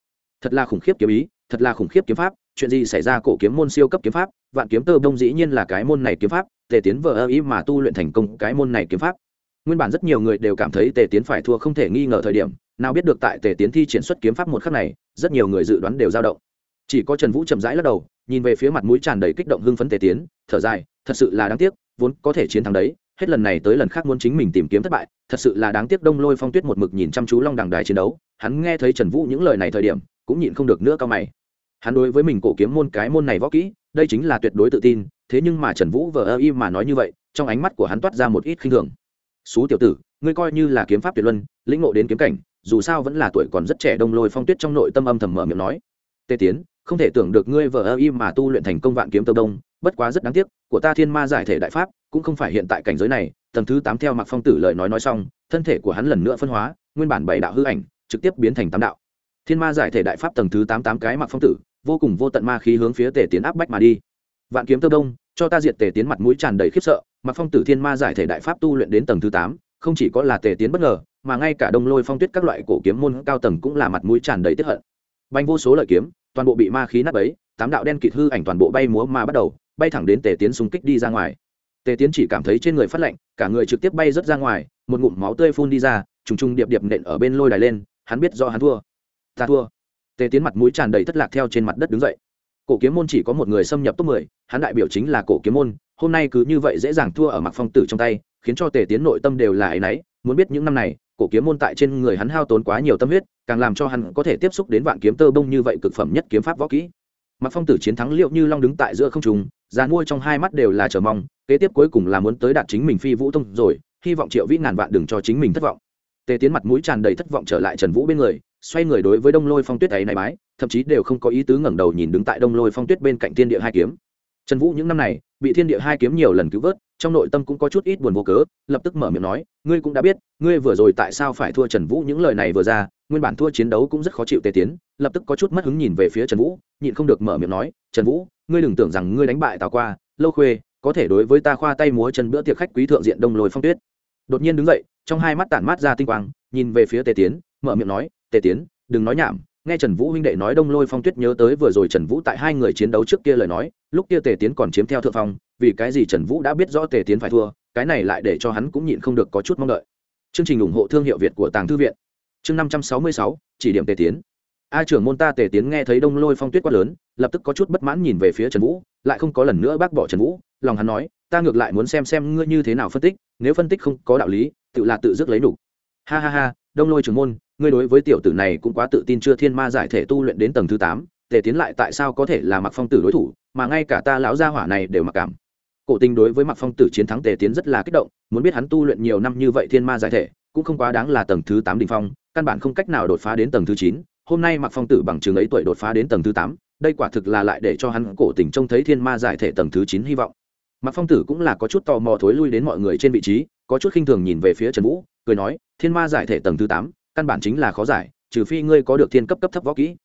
Speaker 1: Thật là khủng khiếp kiếm ý, thật là khủng khiếp kiếm pháp, chuyện gì xảy ra cổ kiếm môn siêu cấp kiếm pháp, vạn kiếm tơ đông dĩ nhiên là cái môn này kiếm pháp, tề tiến vờ ơ y mà tu luyện thành công cái môn này kiếm pháp. Nguyên bản rất nhiều người đều cảm thấy tề tiến phải thua không thể nghi ngờ thời điểm, nào biết được tại tề tiến thi triển xuất kiếm pháp một khắc này, rất nhiều người dự đoán đều dao động chỉ có trần vũ chậm rãi lắc đầu, nhìn về phía mặt mũi tràn đầy kích động hưng phấn tề tiến, thở dài, thật sự là đáng tiếc, vốn có thể chiến thắng đấy, hết lần này tới lần khác muốn chính mình tìm kiếm thất bại, thật sự là đáng tiếc đông lôi phong tuyết một mực nhìn chăm chú long đằng đài chiến đấu, hắn nghe thấy trần vũ những lời này thời điểm, cũng nhịn không được nữa cao mày. Hắn đối với mình cổ kiếm môn cái môn này võ kỹ, đây chính là tuyệt đối tự tin, thế nhưng mà trần vũ vờ ơ y mà nói như vậy, trong ánh mắt của hắn toát ra một ít khinh thường. Xú tiểu tử, ngươi coi như là kiếm pháp tuyệt luân, lĩnh ngộ đến kiếm cảnh, dù sao vẫn là tuổi còn rất trẻ đông lôi phong tuyết trong nội tâm âm thầm mở miệng nói. Tê tiến không thể tưởng được ngươi vợ ơ y mà tu luyện thành công vạn kiếm tơ đông bất quá rất đáng tiếc, của ta thiên ma giải thể đại pháp cũng không phải hiện tại cảnh giới này, tầng thứ tám theo mặc phong tử lời nói nói xong, thân thể của hắn lần nữa phân hóa, nguyên bản bảy đạo hư ảnh, trực tiếp biến thành tám đạo. Thiên ma giải thể đại pháp tầng thứ tám tám cái mặc phong tử, vô cùng vô tận ma khí hướng phía tề tiến áp bách mà đi. Vạn kiếm tơ đông cho ta diệt tề tiến mặt mũi tràn đầy khiếp sợ mặc phong tử thiên ma giải thể đại pháp tu luyện đến tầng thứ tám, không chỉ có là tề tiến bất ngờ, mà ngay cả đông lôi phong tuyết các loại cổ kiếm môn cao tầng cũng là mặt mũi tràn đầy tiếp hận. Banh vô số lợi kiếm toàn bộ bị ma khí nát ấy tám đạo đen kịt hư ảnh toàn bộ bay múa ma bắt đầu, bay thẳng đến tề tiến xung kích đi ra ngoài. Tề tiến chỉ cảm thấy trên người phát lạnh, cả người trực tiếp bay rớt ra ngoài, một ngụm máu tươi phun đi ra, trùng trùng điệp điệp nện ở bên lôi đài lên, hắn biết do hắn thua. Ta thua. Tề tiến mặt mũi tràn đầy thất lạc theo trên mặt đất đứng dậy. Cổ kiếm môn chỉ có một người xâm nhập top mười, hắn đại biểu chính là cổ kiếm môn, hôm nay cứ như vậy dễ dàng thua ở mặc phong tử trong tay, khiến cho tề tiến nội tâm đều là áy náy, muốn biết những năm này cổ kiếm môn tại trên người hắn hao tốn quá nhiều tâm huyết càng làm cho hắn có thể tiếp xúc đến vạn kiếm tơ bông như vậy cực phẩm nhất kiếm pháp võ kỹ. Mặc phong tử chiến thắng liệu như long đứng tại giữa không trùng già mua trong hai mắt đều là chờ mong kế tiếp cuối cùng là muốn tới đạt chính mình phi vũ tông rồi hy vọng triệu vĩ ngàn vạn đừng cho chính mình thất vọng. Tề tiến mặt mũi tràn đầy thất vọng trở lại trần vũ bên người xoay người đối với đông lôi phong tuyết ấy này mái, thậm chí đều không có ý tứ ngẩng đầu nhìn đứng tại đông lôi phong tuyết bên cạnh thiên địa hai kiếm trần vũ những năm này, bị thiên địa hai kiếm nhiều lần cứu vớt, trong nội tâm cũng có chút ít buồn vô cớ, lập tức mở miệng nói, ngươi cũng đã biết, ngươi vừa rồi tại sao phải thua trần vũ những lời này vừa ra, nguyên bản thua chiến đấu cũng rất khó chịu tề tiến, lập tức có chút mất hứng nhìn về phía trần vũ, nhịn không được mở miệng nói, trần vũ, ngươi đừng tưởng rằng ngươi đánh bại tào qua, lâu khuê, có thể đối với ta khoa tay múa chân bữa tiệc khách quý thượng diện đông lôi phong tuyết. Đột nhiên đứng dậy, trong hai mắt tản mát ra tinh quang, nhìn về phía tề tiến, mở miệng nói, tề tiến, đừng nói nhảm nghe trần vũ huynh đệ nói đông lôi phong tuyết nhớ tới vừa rồi trần vũ tại hai người chiến đấu trước kia lời nói, lúc kia tề tiến còn chiếm theo thượng phong, vì cái gì trần vũ đã biết rõ tề tiến phải thua, cái này lại để cho hắn cũng nhịn không được có chút mong đợi. Chương trình ủng hộ thương hiệu việt của tàng thư viện. Chương năm trăm sáu mươi sáu, chỉ điểm tề tiến. A trưởng môn ta tề tiến nghe thấy đông lôi phong tuyết quá lớn, lập tức có chút bất mãn nhìn về phía trần vũ, lại không có lần nữa bác bỏ trần vũ, lòng hắn nói, ta ngược lại muốn xem xem ngươi như thế nào phân tích, nếu phân tích không có đạo lý, tự là tự dứt lấy đủ. ha ha ha, đông lôi trưởng môn ngươi đối với tiểu tử này cũng quá tự tin chưa thiên ma giải thể tu luyện đến tầng thứ tám, tề tiến lại tại sao có thể là mặc phong tử đối thủ, mà ngay cả ta lão gia hỏa này đều mặc cảm. Cổ tình đối với mặc phong tử chiến thắng tề tiến rất là kích động, muốn biết hắn tu luyện nhiều năm như vậy thiên ma giải thể, cũng không quá đáng là tầng thứ tám đỉnh phong, căn bản không cách nào đột phá đến tầng thứ chín. Hôm nay mặc phong tử bằng chứng ấy tuổi đột phá đến tầng thứ tám, đây quả thực là lại để cho hắn cổ tình trông thấy thiên ma giải thể tầng thứ chín hy vọng. Mặc phong tử cũng là có chút tò mò thối lui đến mọi người trên vị trí, có chút khinh thường nhìn về phía trần vũ, cười nói, thiên ma giải thể tầng thứ tám căn bản chính là khó giải trừ phi ngươi có được thiên cấp cấp thấp võ kỹ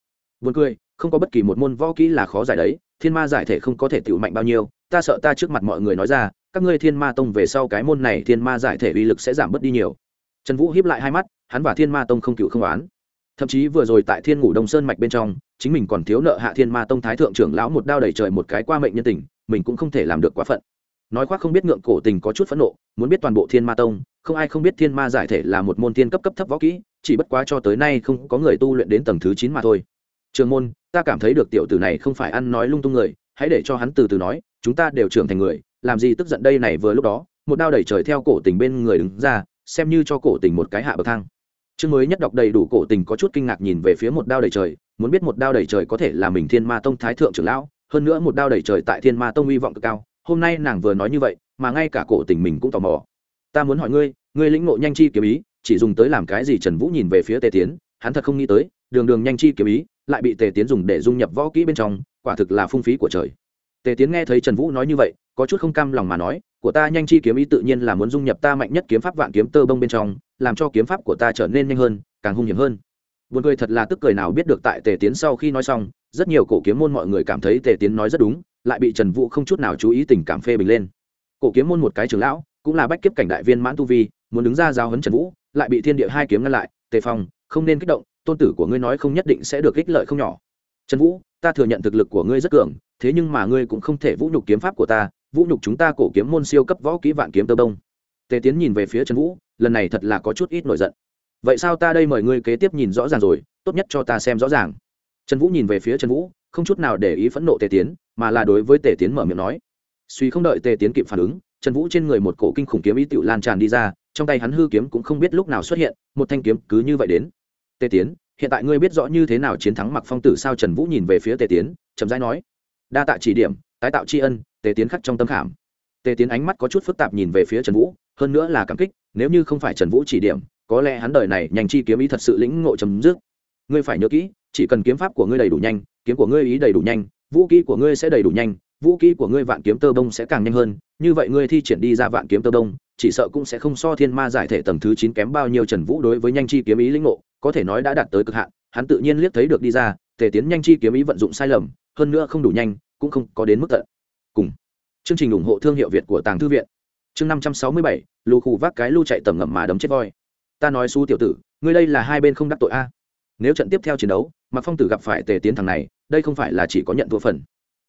Speaker 1: vườn cười, không có bất kỳ một môn võ kỹ là khó giải đấy, thiên ma giải thể không có thể tiểu mạnh bao nhiêu, ta sợ ta trước mặt mọi người nói ra, các ngươi thiên ma tông về sau cái môn này thiên ma giải thể uy lực sẽ giảm bớt đi nhiều. Trần Vũ híp lại hai mắt, hắn và thiên ma tông không cựu không oán. Thậm chí vừa rồi tại Thiên Ngủ Đông Sơn mạch bên trong, chính mình còn thiếu nợ Hạ Thiên Ma Tông thái thượng trưởng lão một đao đẩy trời một cái qua mệnh nhân tình, mình cũng không thể làm được quá phận. Nói khoác không biết ngượng cổ tình có chút phẫn nộ, muốn biết toàn bộ Thiên Ma Tông, không ai không biết Thiên Ma giải thể là một môn thiên cấp cấp thấp võ kỹ, chỉ bất quá cho tới nay không có người tu luyện đến tầng thứ chín mà thôi. Trường môn, ta cảm thấy được tiểu tử này không phải ăn nói lung tung người, hãy để cho hắn từ từ nói, chúng ta đều trưởng thành người, làm gì tức giận đây này vừa lúc đó, một đao đẩy trời theo cổ tình bên người đứng ra, xem như cho cổ tình một cái hạ bậc thang. Chương mới nhất đọc đầy đủ cổ tình có chút kinh ngạc nhìn về phía một đao đẩy trời, muốn biết một đao đẩy trời có thể là mình thiên ma tông thái thượng trưởng lão, hơn nữa một đao đẩy trời tại thiên ma tông hy vọng cực cao, hôm nay nàng vừa nói như vậy, mà ngay cả cổ tình mình cũng tò mò. Ta muốn hỏi ngươi ngươi lĩnh ngộ nhanh chi kiếm ý chỉ dùng tới làm cái gì trần vũ nhìn về phía tề tiến hắn thật không nghĩ tới đường đường nhanh chi kiếm ý lại bị tề tiến dùng để dung nhập võ kỹ bên trong quả thực là phung phí của trời tề tiến nghe thấy trần vũ nói như vậy có chút không cam lòng mà nói của ta nhanh chi kiếm ý tự nhiên là muốn dung nhập ta mạnh nhất kiếm pháp vạn kiếm tơ bông bên trong làm cho kiếm pháp của ta trở nên nhanh hơn càng hung hiểm hơn Buồn cười thật là tức cười nào biết được tại Tề Tiến sau khi nói xong, rất nhiều cổ kiếm môn mọi người cảm thấy Tề Tiến nói rất đúng, lại bị Trần Vũ không chút nào chú ý tình cảm phê bình lên. Cổ kiếm môn một cái trưởng lão, cũng là bách kiếp cảnh đại viên mãn tu vi, muốn đứng ra giao huấn Trần Vũ, lại bị Thiên Địa hai kiếm ngăn lại, "Tề Phong, không nên kích động, tôn tử của ngươi nói không nhất định sẽ được ích lợi không nhỏ." "Trần Vũ, ta thừa nhận thực lực của ngươi rất cường, thế nhưng mà ngươi cũng không thể vũ nhục kiếm pháp của ta, vũ nhục chúng ta cổ kiếm môn siêu cấp võ kỹ vạn kiếm tơ đông." Tề Tiến nhìn về phía Trần Vũ, lần này thật là có chút ít nổi giận vậy sao ta đây mời ngươi kế tiếp nhìn rõ ràng rồi tốt nhất cho ta xem rõ ràng trần vũ nhìn về phía trần vũ không chút nào để ý phẫn nộ tề tiến mà là đối với tề tiến mở miệng nói suy không đợi tề tiến kịp phản ứng trần vũ trên người một cổ kinh khủng kiếm ý tựu lan tràn đi ra, trong tay hắn hư kiếm cũng không biết lúc nào xuất hiện, một thanh kiếm cứ như vậy đến. Tề tiến, hiện tại ngươi biết rõ như thế nào chiến thắng mặc phong tử sao? Trần vũ nhìn về phía tề tiến, chậm rãi nói. Đa tạ chỉ điểm, tái tạo tri ân, tề tiến khắc trong tâm khảm. Tề tiến ánh mắt có chút phức tạp nhìn về phía trần vũ, hơn nữa là cảm kích, nếu như không phải trần vũ chỉ điểm, có lẽ hắn đời này nhanh chi kiếm ý thật sự lĩnh ngộ chấm dứt. Ngươi phải nhớ kỹ, chỉ cần kiếm pháp của ngươi đầy đủ nhanh, kiếm của ngươi ý đầy đủ nhanh, vũ kỹ của ngươi sẽ đầy đủ nhanh vũ kỹ của ngươi vạn kiếm tơ bông sẽ càng nhanh hơn, như vậy ngươi thi triển đi ra vạn kiếm tơ bông, chỉ sợ cũng sẽ không so thiên ma giải thể tầng thứ chín kém bao nhiêu trần vũ đối với nhanh chi kiếm ý lĩnh ngộ, có thể nói đã đạt tới cực hạn, hắn tự nhiên liếc thấy được đi ra thể tiến nhanh chi kiếm ý vận dụng sai lầm, hơn nữa không đủ nhanh, cũng không có đến mức tận. Cùng. Chương trình ủng hộ thương hiệu việt của tàng thư viện. Chương năm trăm sáu mươi bảy, lù khù vác cái lưu chạy tầm ngầm mà đấm chết voi. Ta nói xú tiểu tử, ngươi đây là hai bên không đắc tội a. Nếu trận tiếp theo chiến đấu mà phong tử gặp phải tề tiến thằng này, đây không phải là chỉ có nhận thua phần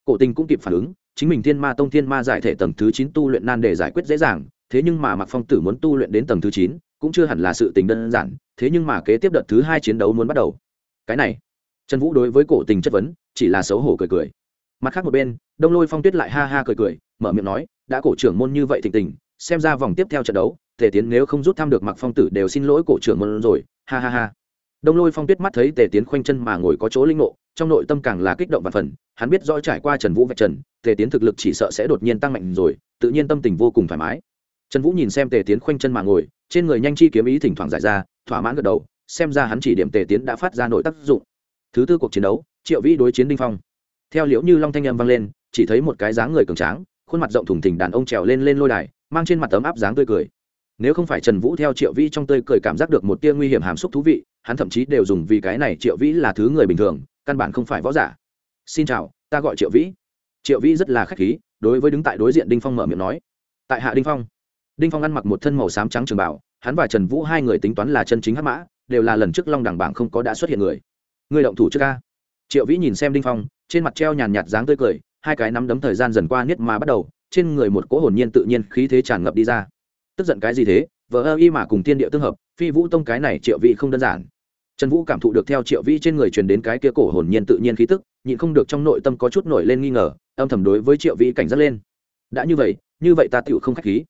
Speaker 1: cổ tình cũng kịp phản ứng, chính mình thiên ma tông thiên ma giải thể tầng thứ chín tu luyện nan để giải quyết dễ dàng, thế nhưng mà mạc phong tử muốn tu luyện đến tầng thứ chín, cũng chưa hẳn là sự tình đơn giản, thế nhưng mà kế tiếp đợt thứ hai chiến đấu muốn bắt đầu. Cái này, trần vũ đối với cổ tình chất vấn, chỉ là xấu hổ cười cười. Mặt khác một bên, đông lôi phong tuyết lại ha ha cười cười, mở miệng nói, đã cổ trưởng môn như vậy thịnh tình, xem ra vòng tiếp theo trận đấu, tề tiến nếu không rút thăm được mặc phong tử đều xin lỗi cổ trưởng môn rồi, ha ha ha đông lôi phong tuyết mắt thấy tề tiến khoanh chân mà ngồi có chỗ linh ngộ, trong nội tâm càng là kích động và phần, hắn biết rõ trải qua trần vũ vạch trần, tề tiến thực lực chỉ sợ sẽ đột nhiên tăng mạnh rồi, tự nhiên tâm tình vô cùng thoải mái. Trần vũ nhìn xem tề tiến khoanh chân mà ngồi, trên người nhanh chi kiếm ý thỉnh thoảng giải ra, thỏa mãn gật đầu, xem ra hắn chỉ điểm tề tiến đã phát ra nội tác dụng. Thứ tư cuộc chiến đấu, triệu vĩ đối chiến đinh phong. Theo liễu như long thanh â m vang lên, chỉ thấy một cái dáng người cường tráng, khuôn mặt rộng thùng thỉnh đàn ông trèo lên lên lôi đài, mang trên mặt tấm áp dáng tươi cười. Nếu không phải trần vũ theo triệu vĩ trong tươi cười cảm giác được một tia nguy hiểm hàm xúc thú vị hắn thậm chí đều dùng vì cái này triệu vĩ là thứ người bình thường, căn bản không phải võ giả. Xin chào, ta gọi triệu vĩ. Triệu vĩ rất là k h á c h khí, đối với đứng tại đối diện đinh phong mở miệng nói. Tại hạ đinh phong. Đinh phong ăn mặc một thân màu xám trắng trường bảo hắn và trần vũ hai người tính toán là chân chính hắc mã, đều là lần trước long đẳng bảng không có đã xuất hiện người. Người động thủ trước ca. Triệu vĩ nhìn xem đinh phong, trên mặt treo nhàn nhạt dáng tươi cười, hai cái nắm đấm thời gian dần qua niết mà bắt đầu, trên người một cỗ hồn nhiên tự nhiên khí thế tràn ngập đi ra. Tức giận cái gì thế? Vợ ơ y mà cùng tiên địa tương hợp, phi vũ tông cái này triệu vị không đơn giản. Trần vũ cảm thụ được theo triệu vi trên người truyền đến cái kia cổ hồn nhiên tự nhiên khí tức, nhịn không được trong nội tâm có chút nổi lên nghi ngờ, âm thầm đối với triệu vi cảnh giác lên. Đã như vậy như vậy ta tựu không k h á c h khí.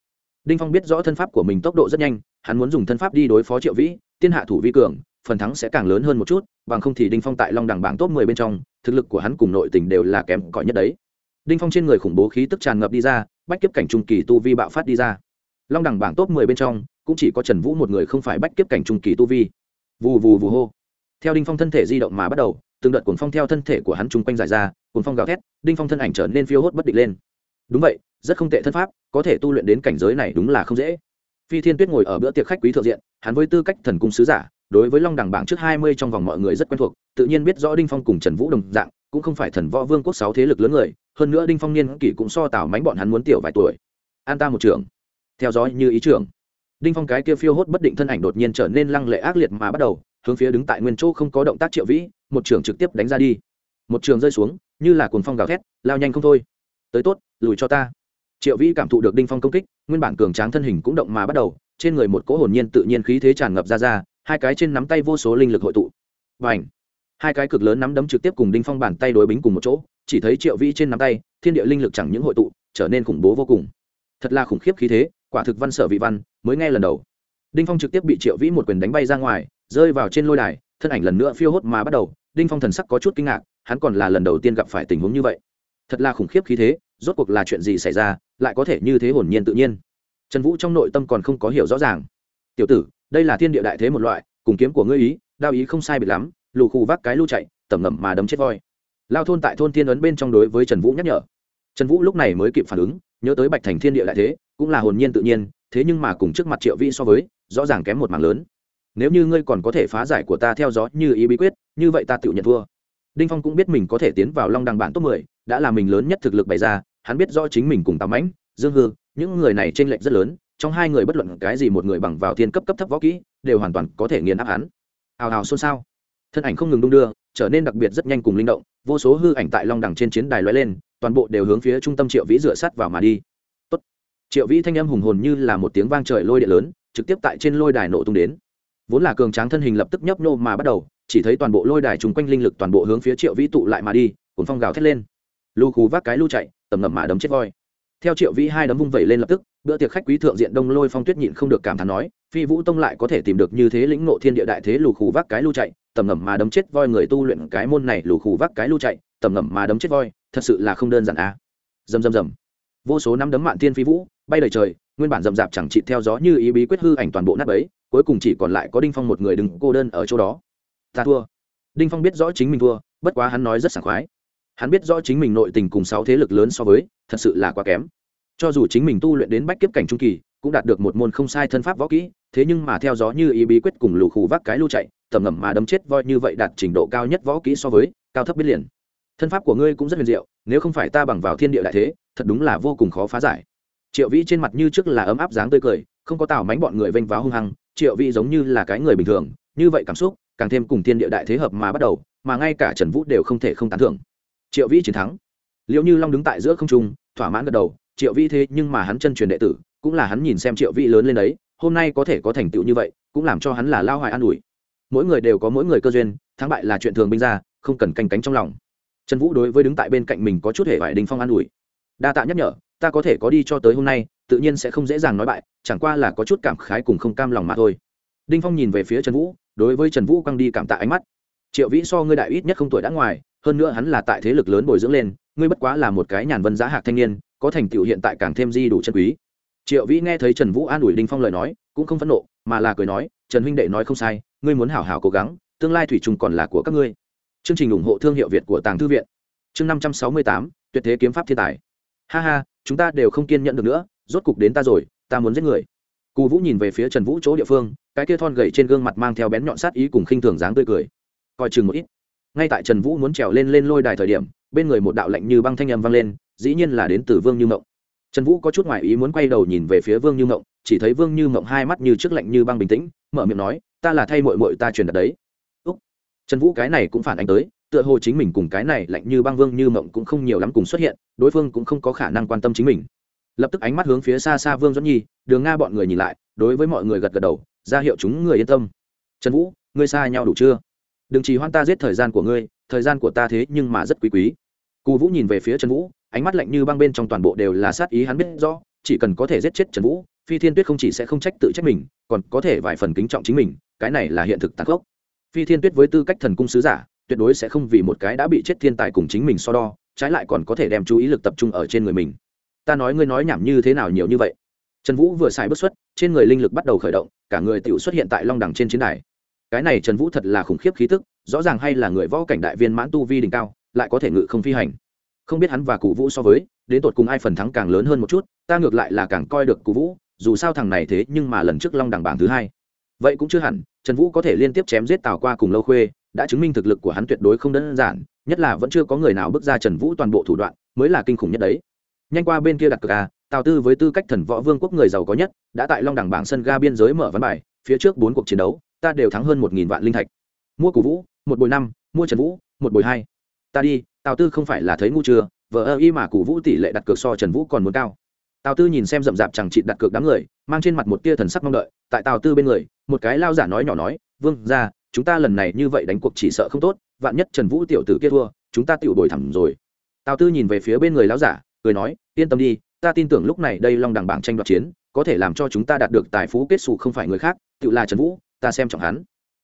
Speaker 1: Đinh phong biết rõ thân pháp của mình tốc độ rất nhanh, hắn muốn dùng thân pháp đi đối phó triệu vĩ tiên hạ thủ vi cường, phần thắng sẽ càng lớn hơn một chút, bằng không thì đinh phong tại long đẳng bảng top mười bên trong, thực lực của hắn cùng nội tình đều là kém cỏi nhất đấy. Đinh phong trên người khủng bố khí tức tràn ngập đi ra, bách kiếp cảnh trung kỳ tu vi bạo phát đi ra long đẳng bảng top mười bên trong, cũng chỉ có trần vũ một người không phải bách kiếp cảnh trung kỳ tu vi. Vù vù vù hô. Theo đinh phong thân thể di động mà bắt đầu, từng đợt cuồng phong theo thân thể của hắn chung quanh dài ra, cuồng phong gào thét, đinh phong thân ảnh trở nên phiêu hốt bất định lên. Đúng vậy, rất không tệ thân pháp, có thể tu luyện đến cảnh giới này đúng là không dễ. Phi thiên tuyết ngồi ở bữa tiệc khách quý thượng diện, hắn với tư cách thần cung sứ giả, đối với long đẳng bảng trước hai mươi trong vòng mọi người rất quen thuộc, tự nhiên biết rõ đinh phong cùng trần vũ đồng dạng, cũng không phải thần võ vương quốc sáu thế lực lớn người, hơn nữa đinh phong niên kỷ cũng so tảo mánh bọn hắn muốn tiểu vài tuổi. An ta một trưởng theo dõi như ý trưởng. Đinh phong cái kia phiêu hốt bất định thân ảnh đột nhiên trở nên lăng lệ ác liệt mà bắt đầu, hướng phía đứng tại nguyên chỗ không có động tác triệu vĩ, một trường trực tiếp đánh ra đi. Một trường rơi xuống, như là cuồng phong gào thét, lao nhanh không thôi. Tới tốt, lùi cho ta. Triệu vĩ cảm thụ được đinh phong công kích, nguyên bản cường tráng thân hình cũng động mà bắt đầu, trên người một cỗ hồn nhiên tự nhiên khí thế tràn ngập ra ra, hai cái trên nắm tay vô số linh lực hội tụ. Và hai cái cực lớn nắm đấm trực tiếp cùng đinh phong bàn tay đối bính cùng một chỗ, chỉ thấy triệu vĩ trên nắm tay, thiên địa linh lực chẳng những hội tụ, trở nên khủng bố vô cùng. Thật là khủng khiếp khí thế quả thực văn sở vị văn, mới nghe lần đầu. Đinh phong trực tiếp bị triệu vĩ một quyền đánh bay ra ngoài, rơi vào trên lôi đài, thân ảnh lần nữa phiêu hốt mà bắt đầu. Đinh phong thần sắc có chút kinh ngạc, hắn còn là lần đầu tiên gặp phải tình huống như vậy. Thật là khủng khiếp khí thế, rốt cuộc là chuyện gì xảy ra, lại có thể như thế hồn nhiên tự nhiên. Trần vũ trong nội tâm còn không có hiểu rõ ràng. Tiểu tử, đây là thiên địa đại thế một loại, cùng kiếm của ngươi ý, đao ý không sai biệt lắm. Lù khu vác cái lưu chạy, tẩm ngầm mà đấm chết voi. Lao thôn tại thôn thiên ấn bên trong đối với trần vũ nhắc nhở. Trần vũ lúc này mới kịp phản ứng, nhớ tới bạch thành thiên địa đại thế cũng là hồn nhiên tự nhiên, thế nhưng mà cùng trước mặt triệu vĩ so với, rõ ràng kém một mảng lớn. Nếu như ngươi còn có thể phá giải của ta theo gió như ý bí quyết, như vậy ta tự nhận thua. Đinh phong cũng biết mình có thể tiến vào long đằng bản top mười, đã là mình lớn nhất thực lực bày ra, hắn biết rõ chính mình cùng tào mãnh, dương hư, những người này t r ê n lệch rất lớn, trong hai người bất luận cái gì một người bằng vào thiên cấp cấp thấp võ kỹ, đều hoàn toàn có thể nghiền áp hắn. Hào hào xôn xao. Thân ảnh không ngừng đung đưa, trở nên đặc biệt rất nhanh cùng linh động, vô số hư ảnh tại long đằng trên chiến đài lóe lên, toàn bộ đều hướng phía trung tâm triệu vĩ dựa sát vào mà đi triệu vĩ thanh âm hùng hồn như là một tiếng vang trời lôi điện lớn, trực tiếp tại trên lôi đài nổ tung đến. Vốn là cường tráng thân hình lập tức nhấp nô mà bắt đầu, chỉ thấy toàn bộ lôi đài chung quanh linh lực toàn bộ hướng phía triệu vĩ tụ lại mà đi cuốn phong gào thét lên. Lu khú vác cái lu chạy, tầm ngầm mà đấm chết voi. Theo triệu vĩ hai đấm vung vẩy lên lập tức, bữa tiệc khách quý thượng diện đông lôi phong tuyết nhịn không được cảm thán nói, phi vũ tông lại có thể tìm được như thế lĩnh nộ thiên địa đại thế lù khù vác cái lu chạy, tầm ngầm mà đấm chết voi người tu luyện cái môn này lù khù vác cái lu chạy, tầm ngầm mà đấm chết voi, thật sự là không đơn giản à. Dầm dầm dầm vô số năm đấm mạn thiên phi vũ, bay đầy trời, nguyên bản rậm rạp chẳng trị theo gió như ý bí quyết hư ảnh toàn bộ nát ấy cuối cùng chỉ còn lại có đinh phong một người đứng cô đơn ở chỗ đó. Ta thua. Đinh phong biết rõ chính mình thua, bất quá hắn nói rất sảng khoái. Hắn biết rõ chính mình nội tình cùng sáu thế lực lớn so với, thật sự là quá kém. Cho dù chính mình tu luyện đến bách kiếp cảnh trung kỳ, cũng đạt được một môn không sai thân pháp võ kỹ, thế nhưng mà theo gió như ý bí quyết cùng lù khù vác cái lưu chạy, tầm ngầm mà đấm chết voi như vậy đạt trình độ cao nhất võ kỹ so với, cao thấp biết liền thân pháp của ngươi cũng rất huyền diệu, nếu không phải ta bằng vào thiên địa đại thế, thật đúng là vô cùng khó phá giải. Triệu vĩ trên mặt như trước là ấm áp dáng tươi cười, không có tào mánh bọn người vênh váo hung hăng, triệu vĩ giống như là cái người bình thường, như vậy cảm xúc, càng thêm cùng thiên địa đại thế hợp mà bắt đầu, mà ngay cả trần vũ đều không thể không tán thưởng. Triệu vĩ chiến thắng. Liệu như long đứng tại giữa không trung, thỏa mãn gật đầu, triệu vĩ thế nhưng mà hắn chân truyền đệ tử, cũng là hắn nhìn xem triệu vĩ lớn lên đấy, hôm nay có thể có thành tựu như vậy, cũng làm cho hắn là lao hoài an ủi. Mỗi người đều có mỗi người cơ duyên, thắng bại là chuyện thường binh ra, không cần canh cánh trong lòng trần vũ đối với đứng tại bên cạnh mình có chút hệ vải đình phong an ủi. Đa tạ nhắc nhở, ta có thể có đi cho tới hôm nay, tự nhiên sẽ không dễ dàng nói bại, chẳng qua là có chút cảm khái cùng không cam lòng mà thôi. Đinh phong nhìn về phía trần vũ, đối với trần vũ căng đi cảm tạ ánh mắt. Triệu vĩ so ngươi đại ít nhất không tuổi đã ngoài, hơn nữa hắn là tại thế lực lớn bồi dưỡng lên, ngươi bất quá là một cái nhàn vân giá hạc thanh niên, có thành tựu hiện tại càng thêm di đủ chân quý. Triệu vĩ nghe thấy trần vũ an ủi đinh phong lời nói, cũng không phẫn nộ, mà là cười nói, trần huynh đệ nói không sai, ngươi muốn hảo hảo cố gắng, tương lai thủy chung còn là của các ngươi chương trình ủng hộ thương hiệu việt của tàng thư viện. Chương năm trăm sáu mươi tám, tuyệt thế kiếm pháp thiên tài. Ha ha, chúng ta đều không kiên nhẫn được nữa, rốt cục đến ta rồi, ta muốn giết người. Cù vũ nhìn về phía trần vũ chỗ địa phương, cái kia thon gầy trên gương mặt mang theo bén nhọn sát ý cùng khinh thường dáng tươi cười. Coi chừng một ít. Ngay tại trần vũ muốn trèo lên lên lôi đài thời điểm, bên người một đạo lạnh như băng thanh âm vang lên, dĩ nhiên là đến từ vương như mộng. Trần vũ có chút ngoại ý muốn quay đầu nhìn về phía vương như mộng, chỉ thấy vương như mộng hai mắt như trước lạnh như băng bình tĩnh, mở miệng nói, ta là thay mội mội ta truyền đặt đấy trần vũ cái này cũng phản ánh tới, tựa hồ chính mình cùng cái này lạnh như băng vương như mộng cũng không nhiều lắm cùng xuất hiện, đối phương cũng không có khả năng quan tâm chính mình. Lập tức ánh mắt hướng phía xa xa vương dẫn nhi, đường nga bọn người nhìn lại, đối với mọi người gật gật đầu, ra hiệu chúng người yên tâm. Trần vũ, ngươi xa nhau đủ chưa? Đừng chỉ hoan ta giết thời gian của ngươi, thời gian của ta thế nhưng mà rất quý quý. Cù vũ nhìn về phía trần vũ, ánh mắt lạnh như băng bên trong toàn bộ đều là sát ý hắn biết rõ, chỉ cần có thể giết chết trần vũ, phi thiên tuyết không chỉ sẽ không trách tự trách mình, còn có thể vài phần kính trọng chính mình, cái này là hiện thực tàn khốc phi thiên tuyết với tư cách thần cung sứ giả, tuyệt đối sẽ không vì một cái đã bị chết thiên tài cùng chính mình so đo, trái lại còn có thể đem chú ý lực tập trung ở trên người mình. Ta nói ngươi nói nhảm như thế nào nhiều như vậy? Trần vũ vừa xài bất xuất, trên người linh lực bắt đầu khởi động, cả người tự xuất hiện tại long đẳng trên chiến đài. Cái này trần vũ thật là khủng khiếp khí tức, rõ ràng hay là người võ cảnh đại viên mãn tu vi đỉnh cao, lại có thể ngự không phi hành. Không biết hắn và cụ vũ so với, đến tột cùng ai phần thắng càng lớn hơn một chút, ta ngược lại là càng coi được cụ vũ, dù sao thằng này thế nhưng mà lần trước long đẳng bảng thứ hai vậy cũng chưa hẳn, trần vũ có thể liên tiếp chém giết tào qua cùng lâu khuê, đã chứng minh thực lực của hắn tuyệt đối không đơn giản, nhất là vẫn chưa có người nào bước ra trần vũ toàn bộ thủ đoạn, mới là kinh khủng nhất đấy. Nhanh qua bên kia đặt cược à tào tư với tư cách thần võ vương quốc người giàu có nhất, đã tại long đẳng bảng sân ga biên giới mở ván bài, phía trước bốn cuộc chiến đấu, ta đều thắng hơn một nghìn vạn linh thạch. Mua cổ vũ, một bồi năm, mua trần vũ, một bồi hai. Ta đi, tào tư không phải là thấy ngu chưa vợ ơ y mà cổ vũ tỷ lệ đặt cược so trần vũ còn muốn cao tào tư nhìn xem rậm rạp chẳng chị đặt cược đám người, mang trên mặt một tia thần sắc mong đợi, tại tào tư bên người, một cái lao giả nói nhỏ nói, vương ra chúng ta lần này như vậy đánh cuộc chỉ sợ không tốt, vạn nhất trần vũ tiểu tử kia thua, chúng ta tiểu đổi thẳng rồi. Tào tư nhìn về phía bên người lão giả, cười nói, yên tâm đi, ta tin tưởng lúc này đây long đẳng bảng tranh đoạt chiến, có thể làm cho chúng ta đạt được tài phú kết xù không phải người khác tự là trần vũ, ta xem trọng hắn.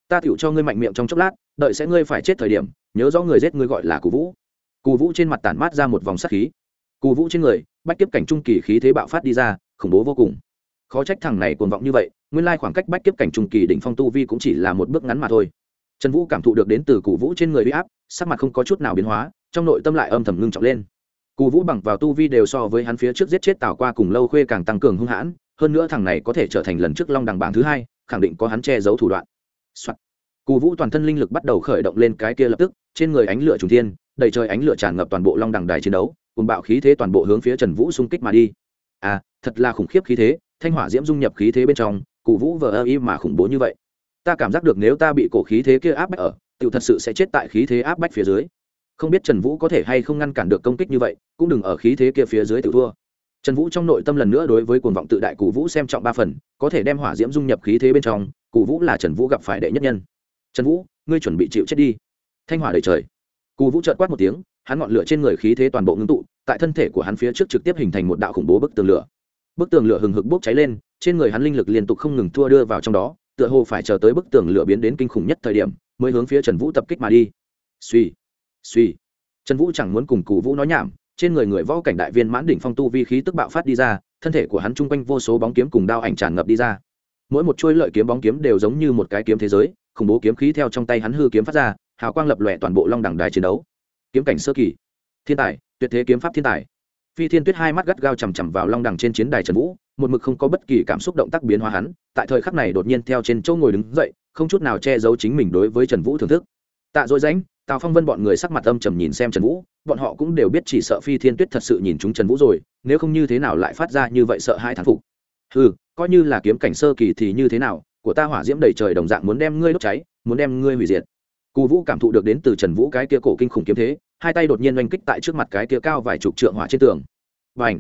Speaker 1: Ta tiểu cho ngươi mạnh miệng trong chốc lát, đợi sẽ ngươi phải chết thời điểm, nhớ rõ người giết ngươi gọi là cù vũ. Cù vũ trên mặt tản mát ra một vòng sắc khí cù vũ trên người, bách kiếp cảnh trung kỳ khí thế bạo phát đi ra, khủng bố vô cùng. Khó trách thằng này cuồng vọng như vậy, nguyên lai khoảng cách bách kiếp cảnh trùng kỳ đỉnh phong tu vi cũng chỉ là một bước ngắn mà thôi. Trần vũ cảm thụ được đến từ cụ vũ trên người huy áp, sắc mặt không có chút nào biến hóa, trong nội tâm lại âm thầm ngưng trọng lên. Cụ vũ bằng vào tu vi đều so với hắn phía trước giết chết tào qua cùng lâu khuê càng tăng cường hung hãn, hơn nữa thằng này có thể trở thành lần trước long đằng bảng thứ hai, khẳng định có hắn che giấu thủ đoạn、Soạn. cụ vũ toàn thân linh lực bắt đầu khởi động lên cái kia lập tức, trên người ánh lửa trùng thiên, đầy trời ánh lửa tràn ngập toàn bộ long đằng đài chiến đấu cùng bạo khí thế toàn bộ hướng phía trần vũ xung kích mà đi. À thật là khủng khiếp khí thế, thanh hỏa diễm dung nhập khí thế bên trong, cụ vũ vờ ơ y mà khủng bố như vậy. Ta cảm giác được nếu ta bị cổ khí thế kia áp bách ở tự thật sự sẽ chết tại khí thế áp bách phía dưới. Không biết trần vũ có thể hay không ngăn cản được công kích như vậy, cũng đừng ở khí thế kia phía dưới tự thua. Trần vũ trong nội tâm lần nữa đối với cuồng vọng tự đại cụ vũ xem trọng ba phần, có thể đem hỏa diễm dung nhập khí thế bên trong, cụ vũ là trần vũ gặp phải đệ nhất nhân. Trần vũ, ngươi chuẩn bị chịu chết đi. Thanh hỏa đầy trời. Cụ vũ trợt quát một tiếng hắn ngọn lửa trên người khí thế toàn bộ ngưng tụ, tại thân thể của hắn phía trước trực tiếp hình thành một đạo khủng bố bức tường lửa. Bức tường lửa hừng hực bốc cháy lên, trên người hắn linh lực liên tục không ngừng thua đưa vào trong đó, tựa hồ phải chờ tới bức tường lửa biến đến kinh khủng nhất thời điểm, mới hướng phía trần vũ tập kích mà đi. Suy suy trần vũ chẳng muốn cùng cụ vũ nói nhảm, trên người người võ cảnh đại viên mãn đỉnh phong tu vi khí tức bạo phát đi ra, thân thể của hắn chung quanh vô số bóng kiếm cùng đao ảnh tràn ngập đi ra. Mỗi một chuôi lợi kiếm bóng kiếm đều giống như một cái kiếm thế giới, khủng bố kiếm khí theo trong tay hắn hư kiếm phát ra, hào quang lập lòe toàn bộ long đẳng đài chiến đấu kiếm cảnh sơ kỳ. Thiên tài, tuyệt thế kiếm pháp thiên tài. Phi thiên tuyết hai mắt gắt gao chằm chằm vào long đẳng trên chiến đài trần vũ, một mực không có bất kỳ cảm xúc động tác biến hóa hắn, tại thời khắc này đột nhiên theo trên chỗ ngồi đứng dậy, không chút nào che giấu chính mình đối với trần vũ thưởng thức. Tạ dối rãnh, tào phong vân bọn người sắc mặt âm trầm nhìn xem trần vũ, bọn họ cũng đều biết chỉ sợ phi thiên tuyết thật sự nhìn chúng trần vũ rồi, nếu không như thế nào lại phát ra như vậy sợ hai thán phục. Ừ coi như là kiếm cảnh sơ kỳ thì như thế nào, của ta hỏa diễm đầy trời đồng dạng muốn đem ngươi đốt cháy, muốn đem ngươi hủy diệt cù vũ cảm thụ được đến từ trần vũ cái kia cổ kinh khủng kiếm thế, hai tay đột nhiên oanh kích tại trước mặt cái kia cao vài chục trượng hỏa trên tường. Và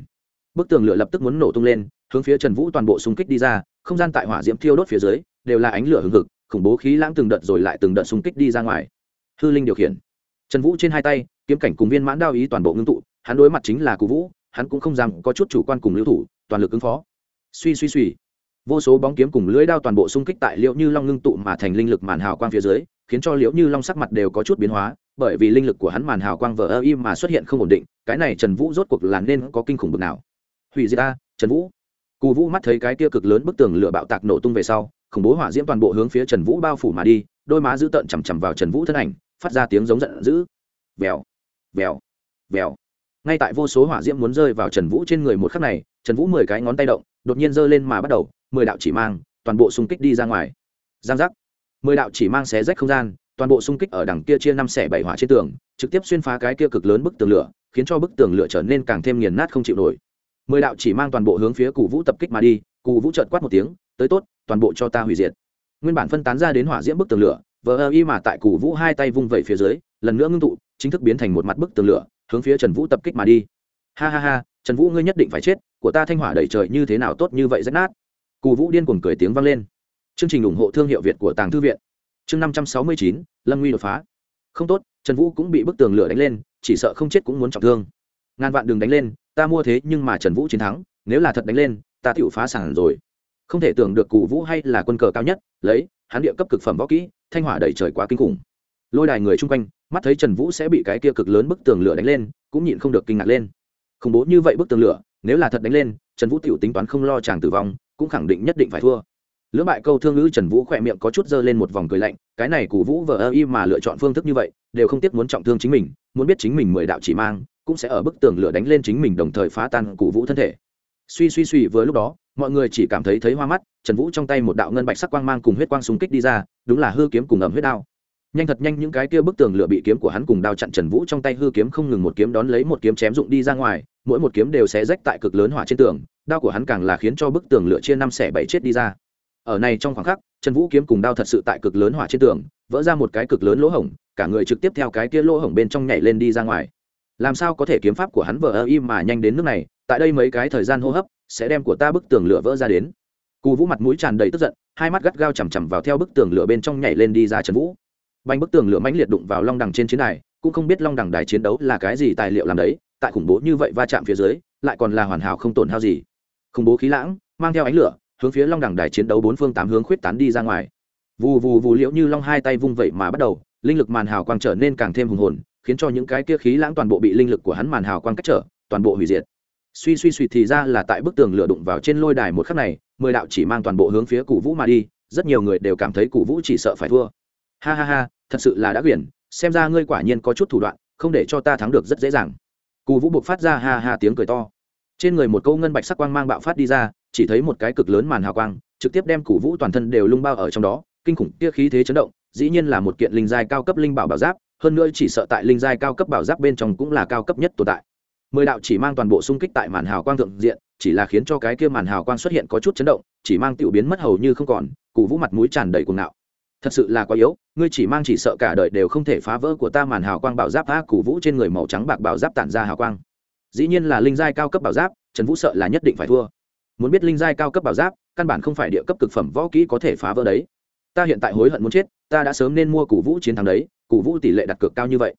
Speaker 1: bức tường lửa lập tức muốn nổ tung lên, hướng phía trần vũ toàn bộ xung kích đi ra, không gian tại hỏa diễm thiêu đốt phía dưới, đều là ánh lửa hừng hực, khủng bố khí lãng từng đợt rồi lại từng đợt xung kích đi ra ngoài. Hư linh điều khiển. Trần vũ trên hai tay, kiếm cảnh cùng viên mãn đao ý toàn bộ ngưng tụ, hắn đối mặt chính là Cú vũ, hắn cũng không dám có chút chủ quan cùng lưu thủ, toàn lực ứng phó. Suy suy suy. Vô số bóng kiếm cùng lưỡi đao toàn bộ xung kích tại liệu như long ngưng tụ mà thành linh lực màn hào quang phía dưới khiến cho liễu như long sắc mặt đều có chút biến hóa, bởi vì linh lực của hắn màn hào quang vờ ơ im mà xuất hiện không ổn định, cái này trần vũ rốt cuộc là nên có kinh khủng bực nào? Hủy diệt ta, trần vũ. Cù vũ mắt thấy cái kia cực lớn bức tường lửa bạo tạc nổ tung về sau, khủng bố hỏa diễm toàn bộ hướng phía trần vũ bao phủ mà đi, đôi má dữ tợn chằm chằm vào trần vũ thân ảnh, phát ra tiếng giống giận dữ. Vèo vèo vèo. Ngay tại vô số hỏa diễm muốn rơi vào trần vũ trên người một khắc này, trần vũ mười cái ngón tay động, đột nhiên giơ lên mà bắt đầu, mười đạo chỉ mang, toàn bộ xung kích đi ra ngoài. Giang giác mười đạo chỉ mang xé rách không gian, toàn bộ xung kích ở đằng kia chia năm xẻ bảy hỏa trên tường, trực tiếp xuyên phá cái kia cực lớn bức tường lửa, khiến cho bức tường lửa trở nên càng thêm nghiền nát không chịu nổi. Mười đạo chỉ mang toàn bộ hướng phía cụ vũ tập kích mà đi cụ vũ trợt quát một tiếng, tới tốt, toàn bộ cho ta hủy diệt. Nguyên bản phân tán ra đến hỏa diễm bức tường lửa, vờ ơ y mà tại cụ vũ hai tay vung vẩy phía dưới, lần nữa ngưng tụ, chính thức biến thành một mặt bức tường lửa, hướng phía trần vũ tập kích mà đi. Ha ha ha, trần vũ ngươi nhất định phải chết, của ta thanh hỏa đẩy trời như thế nào tốt như vậy rách nát. Cụ vũ điên cuồng cười tiếng vang lên chương trình ủng hộ thương hiệu việt của tàng thư viện. Chương năm trăm sáu mươi chín, lâm nguy đột phá. Không tốt, trần vũ cũng bị bức tường lửa đánh lên, chỉ sợ không chết cũng muốn trọng thương. Ngàn vạn đường đánh lên, ta mua thế nhưng mà trần vũ chiến thắng, nếu là thật đánh lên, ta tựu phá sản rồi. Không thể tưởng được cụ vũ hay là quân cờ cao nhất, lấy, hắn địa cấp cực phẩm võ kỹ, thanh hỏa đẩy trời quá kinh khủng. Lôi đài người chung quanh, mắt thấy trần vũ sẽ bị cái kia cực lớn bức tường lửa đánh lên, cũng nhịn không được kinh ngạc lên. Khủng bố như vậy bức tường lửa, nếu là thật đánh lên, trần vũ t tính toán không lo chàng tử vong, cũng khẳng định nhất định phải thua lưỡng bại câu thương ngữ trần vũ khỏe miệng có chút dơ lên một vòng cười lạnh, cái này cụ vũ vờ ơ y mà lựa chọn phương thức như vậy, đều không tiếc muốn trọng thương chính mình, muốn biết chính mình mười đạo chỉ mang, cũng sẽ ở bức tường lửa đánh lên chính mình đồng thời phá tan cụ vũ thân thể. Suy suy suy vừa lúc đó, mọi người chỉ cảm thấy thấy hoa mắt, trần vũ trong tay một đạo ngân bạch sắc quang mang cùng huyết quang súng kích đi ra, đúng là hư kiếm cùng ẩm huyết đao. Nhanh thật nhanh những cái kia bức tường lửa bị kiếm của hắn cùng đao chặn trần vũ trong tay hư kiếm không ngừng một kiếm đón lấy một kiếm chém dụng đi ra ngoài, mỗi một kiếm đều sẽ rách tại cực lớn hỏa trên tường, đao của hắn càng là khiến cho bức tường lửa chia năm xẻ bảy chết đi ra ở này trong khoảng khắc, trần vũ kiếm cùng đao thật sự tại cực lớn hỏa trên tường, vỡ ra một cái cực lớn lỗ hổng, cả người trực tiếp theo cái kia lỗ hổng bên trong nhảy lên đi ra ngoài. Làm sao có thể kiếm pháp của hắn vờ ơ im mà nhanh đến nước này, tại đây mấy cái thời gian hô hấp, sẽ đem của ta bức tường lửa vỡ ra đến. Cù vũ mặt mũi tràn đầy tức giận, hai mắt gắt gao chằm chằm vào theo bức tường lửa bên trong nhảy lên đi ra trần vũ. Bánh bức tường lửa mãnh liệt đụng vào long đằng trên chiến đài, cũng không biết long đằng đài chiến đấu là cái gì tài liệu làm đấy, tại khủng bố như vậy va chạm phía dưới, lại còn là hoàn hảo không tổn hao gì. Khủng bố khí lãng, mang theo ánh lửa hướng phía long đằng đài chiến đấu bốn phương tám hướng khuyết tán đi ra ngoài. Vù vù vù liễu như long hai tay vung vậy mà bắt đầu, linh lực màn hào quang trở nên càng thêm hùng hồn, khiến cho những cái kia khí lãng toàn bộ bị linh lực của hắn màn hào quang cách trở, toàn bộ hủy diệt. Suy suy suy thì ra là tại bức tường lửa đụng vào trên lôi đài một khắc này, mười đạo chỉ mang toàn bộ hướng phía cụ vũ mà đi, rất nhiều người đều cảm thấy cụ vũ chỉ sợ phải thua. Ha ha ha, thật sự là đã quyển, xem ra ngươi quả nhiên có chút thủ đoạn, không để cho ta thắng được rất dễ dàng. Cụ vũ buộc phát ra ha ha tiếng cười to. Trên người một câu ngân bạch sắc quang mang bạo phát đi ra chỉ thấy một cái cực lớn màn hào quang, trực tiếp đem củ vũ toàn thân đều lung bao ở trong đó, kinh khủng kia khí thế chấn động, dĩ nhiên là một kiện linh giai cao cấp linh bảo bảo giáp, hơn nữa chỉ sợ tại linh giai cao cấp bảo giáp bên trong cũng là cao cấp nhất tồn tại. Mười đạo chỉ mang toàn bộ xung kích tại màn hào quang thượng diện, chỉ là khiến cho cái kia màn hào quang xuất hiện có chút chấn động, chỉ mang tiểu biến mất hầu như không còn cụ vũ mặt mũi tràn đầy cuồng ngạo. Thật sự là quá yếu, ngươi chỉ mang chỉ sợ cả đời đều không thể phá vỡ của ta màn hào quang bảo giáp a cụ vũ trên người màu trắng bạc bảo giáp tản ra hào quang. Dĩ nhiên là linh giai cao cấp bảo giáp, trần vũ sợ là nhất định phải thua muốn biết linh giai cao cấp bảo giáp, căn bản không phải địa cấp cực phẩm võ kỹ có thể phá vỡ đấy. Ta hiện tại hối hận muốn chết, ta đã sớm nên mua cổ vũ chiến thắng đấy cổ vũ tỷ lệ đặt cược cao như vậy.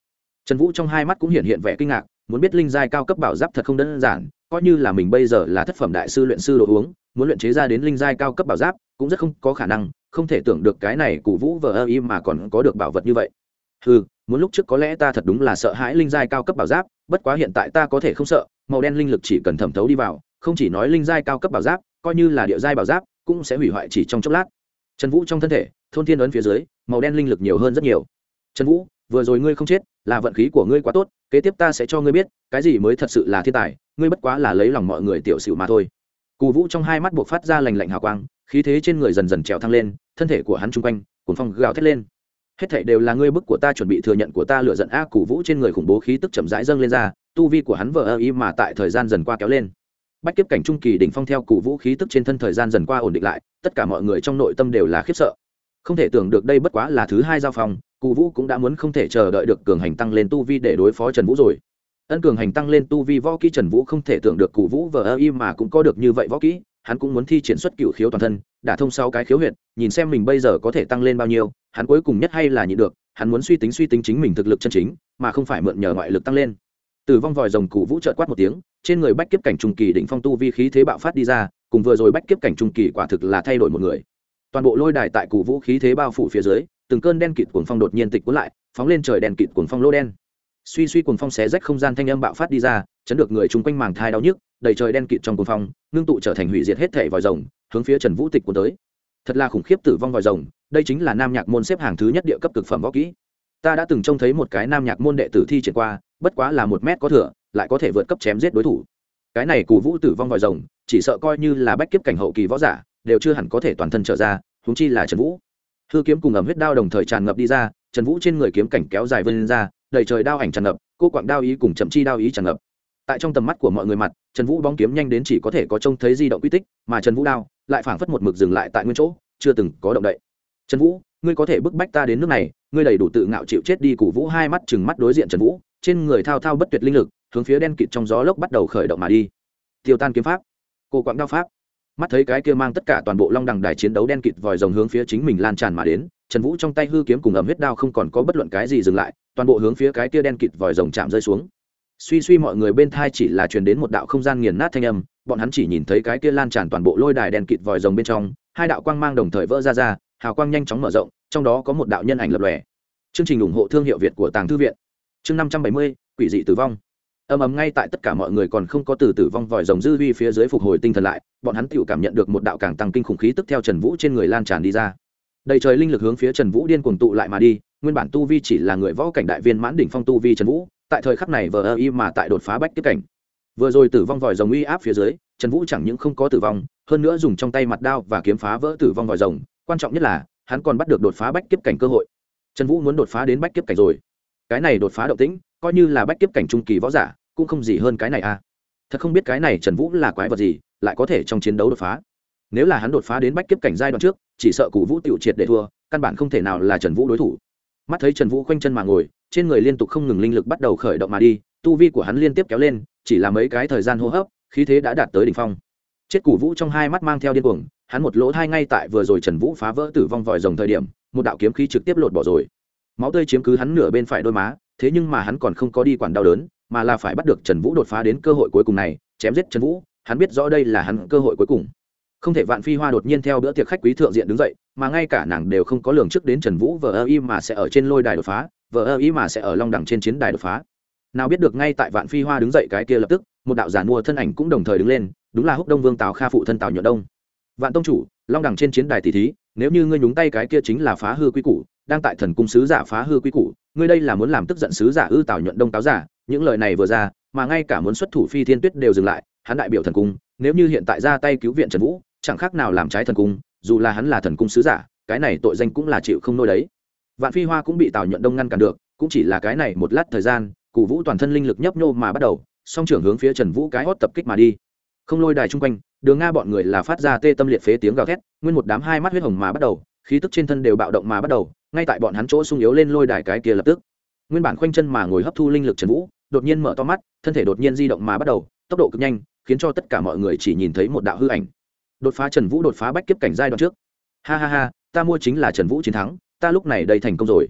Speaker 1: Trần vũ trong hai mắt cũng hiện hiện vẻ kinh ngạc, muốn biết linh giai cao cấp bảo giáp thật không đơn giản, coi như là mình bây giờ là thất phẩm đại sư luyện sư đồ uống, muốn luyện chế ra đến linh giai cao cấp bảo giáp, cũng rất không có khả năng, không thể tưởng được cái này cổ vũ vờ ơ y mà còn có được bảo vật như vậy. Ừ muốn lúc trước có lẽ ta thật đúng là sợ hãi linh giai cao cấp bảo giáp, bất quá hiện tại ta có thể không sợ, màu đen linh lực chỉ cần thẩm thấu đi vào không chỉ nói linh giai cao cấp bảo giáp, coi như là địa giai bảo giáp, cũng sẽ hủy hoại chỉ trong chốc lát. Trần vũ trong thân thể, thôn thiên ấn phía dưới, màu đen linh lực nhiều hơn rất nhiều. Trần vũ, vừa rồi ngươi không chết, là vận khí của ngươi quá tốt, kế tiếp ta sẽ cho ngươi biết, cái gì mới thật sự là thiên tài, ngươi bất quá là lấy lòng mọi người tiểu xỉu mà thôi. Cù vũ trong hai mắt buộc phát ra lành lạnh hào quang, khí thế trên người dần dần trèo thăng lên, thân thể của hắn chung quanh cuốn phong gào thét lên. Hết thảy đều là ngươi bức của ta chuẩn bị thừa nhận của ta lựa giận a, cù vũ trên người khủng bố khí tức chậm rãi dâng lên ra, tu vi của hắn vờ ơ ý mà tại thời gian dần qua kéo lên bách kiếp cảnh trung kỳ đỉnh phong theo cụ vũ khí tức trên thân thời gian dần qua ổn định lại, tất cả mọi người trong nội tâm đều là khiếp sợ. Không thể tưởng được đây bất quá là thứ hai giao phòng cụ vũ cũng đã muốn không thể chờ đợi được cường hành tăng lên tu vi để đối phó trần vũ rồi. Ân cường hành tăng lên tu vi võ kỹ trần vũ không thể tưởng được cụ vũ vờ ơ y mà cũng có được như vậy võ kỹ, hắn cũng muốn thi triển xuất cựu khiếu toàn thân, đả thông sau cái khiếu huyệt, nhìn xem mình bây giờ có thể tăng lên bao nhiêu, hắn cuối cùng nhất hay là nhịn được, hắn muốn suy tính suy tính chính mình thực lực chân chính, mà không phải mượn nhờ ngoại lực tăng lên. Tử vong vòi rồng cụ vũ trợt quát một tiếng, trên người bách kiếp cảnh trung kỳ đỉnh phong tu vi khí thế bạo phát đi ra, cùng vừa rồi bách kiếp cảnh trung kỳ quả thực là thay đổi một người. Toàn bộ lôi đài tại cụ vũ khí thế bao phủ phía dưới, từng cơn đen kịt cuồng phong đột nhiên tịch cuốn lại, phóng lên trời đèn kịt cuồng phong lô đen. Suy suy cuồng phong xé rách không gian thanh âm bạo phát đi ra, chấn được người chung quanh màng thai đau nhức, đầy trời đen kịt trong cuồng phong, ngưng tụ trở thành hủy diệt hết thể vòi rồng, hướng phía trần vũ tịch cuốn tới. Thật là khủng khiếp tử vong vòi rồng, đây chính là nam nhạc môn xếp hàng thứ nhất địa cấp cực phẩm võ kỹ ta đã từng trông thấy một cái nam nhạc môn đệ tử thi triển qua, bất quá là một mét có thừa, lại có thể vượt cấp chém giết đối thủ. Cái này cù vũ tử vong vòi rồng, chỉ sợ coi như là bách kiếp cảnh hậu kỳ võ giả, đều chưa hẳn có thể toàn thân trở ra húng chi là trần vũ. Hư kiếm cùng ẩm huyết đao đồng thời tràn ngập đi ra, trần vũ trên người kiếm cảnh kéo dài vươn ra, đầy trời đao ảnh tràn ngập, cô quặng đao ý cùng chậm chi đao ý tràn ngập. Tại trong tầm mắt của mọi người mặt, trần vũ bóng kiếm nhanh đến chỉ có thể có trông thấy di động quy tích, mà trần vũ đao lại phảng phất một mực dừng lại tại nguyên chỗ, chưa từng có động đậy. Trần vũ, ngươi có thể bức bách ta đến nước này ngươi đầy đủ tự ngạo chịu chết đi củ vũ hai mắt chừng mắt đối diện trần vũ, trên người thao thao bất tuyệt linh lực, hướng phía đen kịt trong gió lốc bắt đầu khởi động mà đi. Tiêu tan kiếm pháp, cô quặng đao pháp. Mắt thấy cái kia mang tất cả toàn bộ long đằng đài chiến đấu đen kịt vòi rồng hướng phía chính mình lan tràn mà đến, trần vũ trong tay hư kiếm cùng ẩm huyết đao không còn có bất luận cái gì dừng lại, toàn bộ hướng phía cái kia đen kịt vòi rồng chạm rơi xuống. Suy suy mọi người bên thai chỉ là truyền đến một đạo không gian nghiền nát thanh âm, bọn hắn chỉ nhìn thấy cái kia lan tràn toàn bộ lôi đài đen kịt vòi rồng bên trong, hai đạo quang mang đồng thời vỡ ra ra hào quang nhanh chóng mở rộng, trong đó có một đạo nhân ảnh lập lòe. Chương trình ủng hộ thương hiệu việt của tàng thư viện. Chương năm trăm bảy mươi, quỷ dị tử vong. Âm ầm ngay tại tất cả mọi người còn không có từ tử vong vòi rồng dư vi phía dưới phục hồi tinh thần lại, bọn hắn tự cảm nhận được một đạo càng tăng kinh khủng khí tức theo trần vũ trên người lan tràn đi ra. Đầy trời linh lực hướng phía trần vũ điên cuồng tụ lại mà đi, nguyên bản tu vi chỉ là người võ cảnh đại viên mãn đỉnh phong tu vi trần vũ, tại thời khắc này vờ ơ y mà tại đột phá bách tiếp cảnh. Vừa rồi tử vong vòi rồng uy áp phía dưới, trần vũ chẳng những không có tử vong, hơn nữa dùng trong tay mặt đao và kiếm phá vỡ tử vong vòi rồng quan trọng nhất là, hắn còn bắt được đột phá bách kiếp cảnh cơ hội. Trần vũ muốn đột phá đến bách kiếp cảnh rồi. Cái này đột phá động tĩnh, coi như là bách kiếp cảnh trung kỳ võ giả, cũng không gì hơn cái này à. Thật không biết cái này trần vũ là quái vật gì, lại có thể trong chiến đấu đột phá. Nếu là hắn đột phá đến bách kiếp cảnh giai đoạn trước, chỉ sợ cụ vũ tiểu triệt để thua, căn bản không thể nào là trần vũ đối thủ. Mắt thấy trần vũ khoanh chân mà ngồi, trên người liên tục không ngừng linh lực bắt đầu khởi động mà đi, tu vi của hắn liên tiếp kéo lên, chỉ là mấy cái thời gian hô hấp, khí thế đã đạt tới đỉnh phong. Chết cụ vũ trong hai mắt mang theo điên cuồng hắn một lỗ thai ngay tại vừa rồi trần vũ phá vỡ tử vong vòi rồng thời điểm, một đạo kiếm khí trực tiếp lột bỏ rồi. Máu tươi chiếm cứ hắn nửa bên phải đôi má, thế nhưng mà hắn còn không có đi quản đau đớn, mà là phải bắt được trần vũ đột phá đến cơ hội cuối cùng này, chém giết trần vũ, hắn biết rõ đây là hắn cơ hội cuối cùng. Không thể vạn phi hoa đột nhiên theo bữa tiệc khách quý thượng diện đứng dậy, mà ngay cả nàng đều không có lường trước đến trần vũ vờ ơ y mà sẽ ở trên lôi đài đột phá, vờ ơ y mà sẽ ở long đẳng trên chiến đài đột phá. Nào biết được ngay tại vạn phi hoa đứng dậy cái kia lập tức, một đạo giả mua thân ảnh cũng đồng thời đứng lên, đúng là húc đông vương tào kha phụ thân tào nhuận đông vạn tông chủ, long đẳng trên chiến đài tỷ thí, nếu như ngươi nhúng tay cái kia chính là phá hư quy củ, đang tại thần cung sứ giả phá hư quy củ, ngươi đây là muốn làm tức giận sứ giả ư tào nhuận đông táo giả, những lời này vừa ra, mà ngay cả muốn xuất thủ phi thiên tuyết đều dừng lại, hắn đại biểu thần cung, nếu như hiện tại ra tay cứu viện trần vũ, chẳng khác nào làm trái thần cung, dù là hắn là thần cung sứ giả, cái này tội danh cũng là chịu không nôi đấy. Vạn phi hoa cũng bị tào nhuận đông ngăn cản được, cũng chỉ là cái này một lát thời gian cụ vũ toàn thân linh lực nhấp nhô mà bắt đầu, song trưởng hướng phía trần vũ cái hót tập kích mà đi. Không lôi đài chung quanh đường nga bọn người là phát ra tê tâm liệt phế tiếng gào thét, nguyên một đám hai mắt huyết hồng mà bắt đầu, khí tức trên thân đều bạo động mà bắt đầu, ngay tại bọn hắn chỗ sung yếu lên lôi đài cái kia lập tức. Nguyên bản khoanh chân mà ngồi hấp thu linh lực trần vũ, đột nhiên mở to mắt, thân thể đột nhiên di động mà bắt đầu, tốc độ cực nhanh, khiến cho tất cả mọi người chỉ nhìn thấy một đạo hư ảnh. Đột phá trần vũ đột phá bách kiếp cảnh giai đoạn trước. Ha ha ha, ta mua chính là trần vũ chiến thắng, ta lúc này đầy thành công rồi.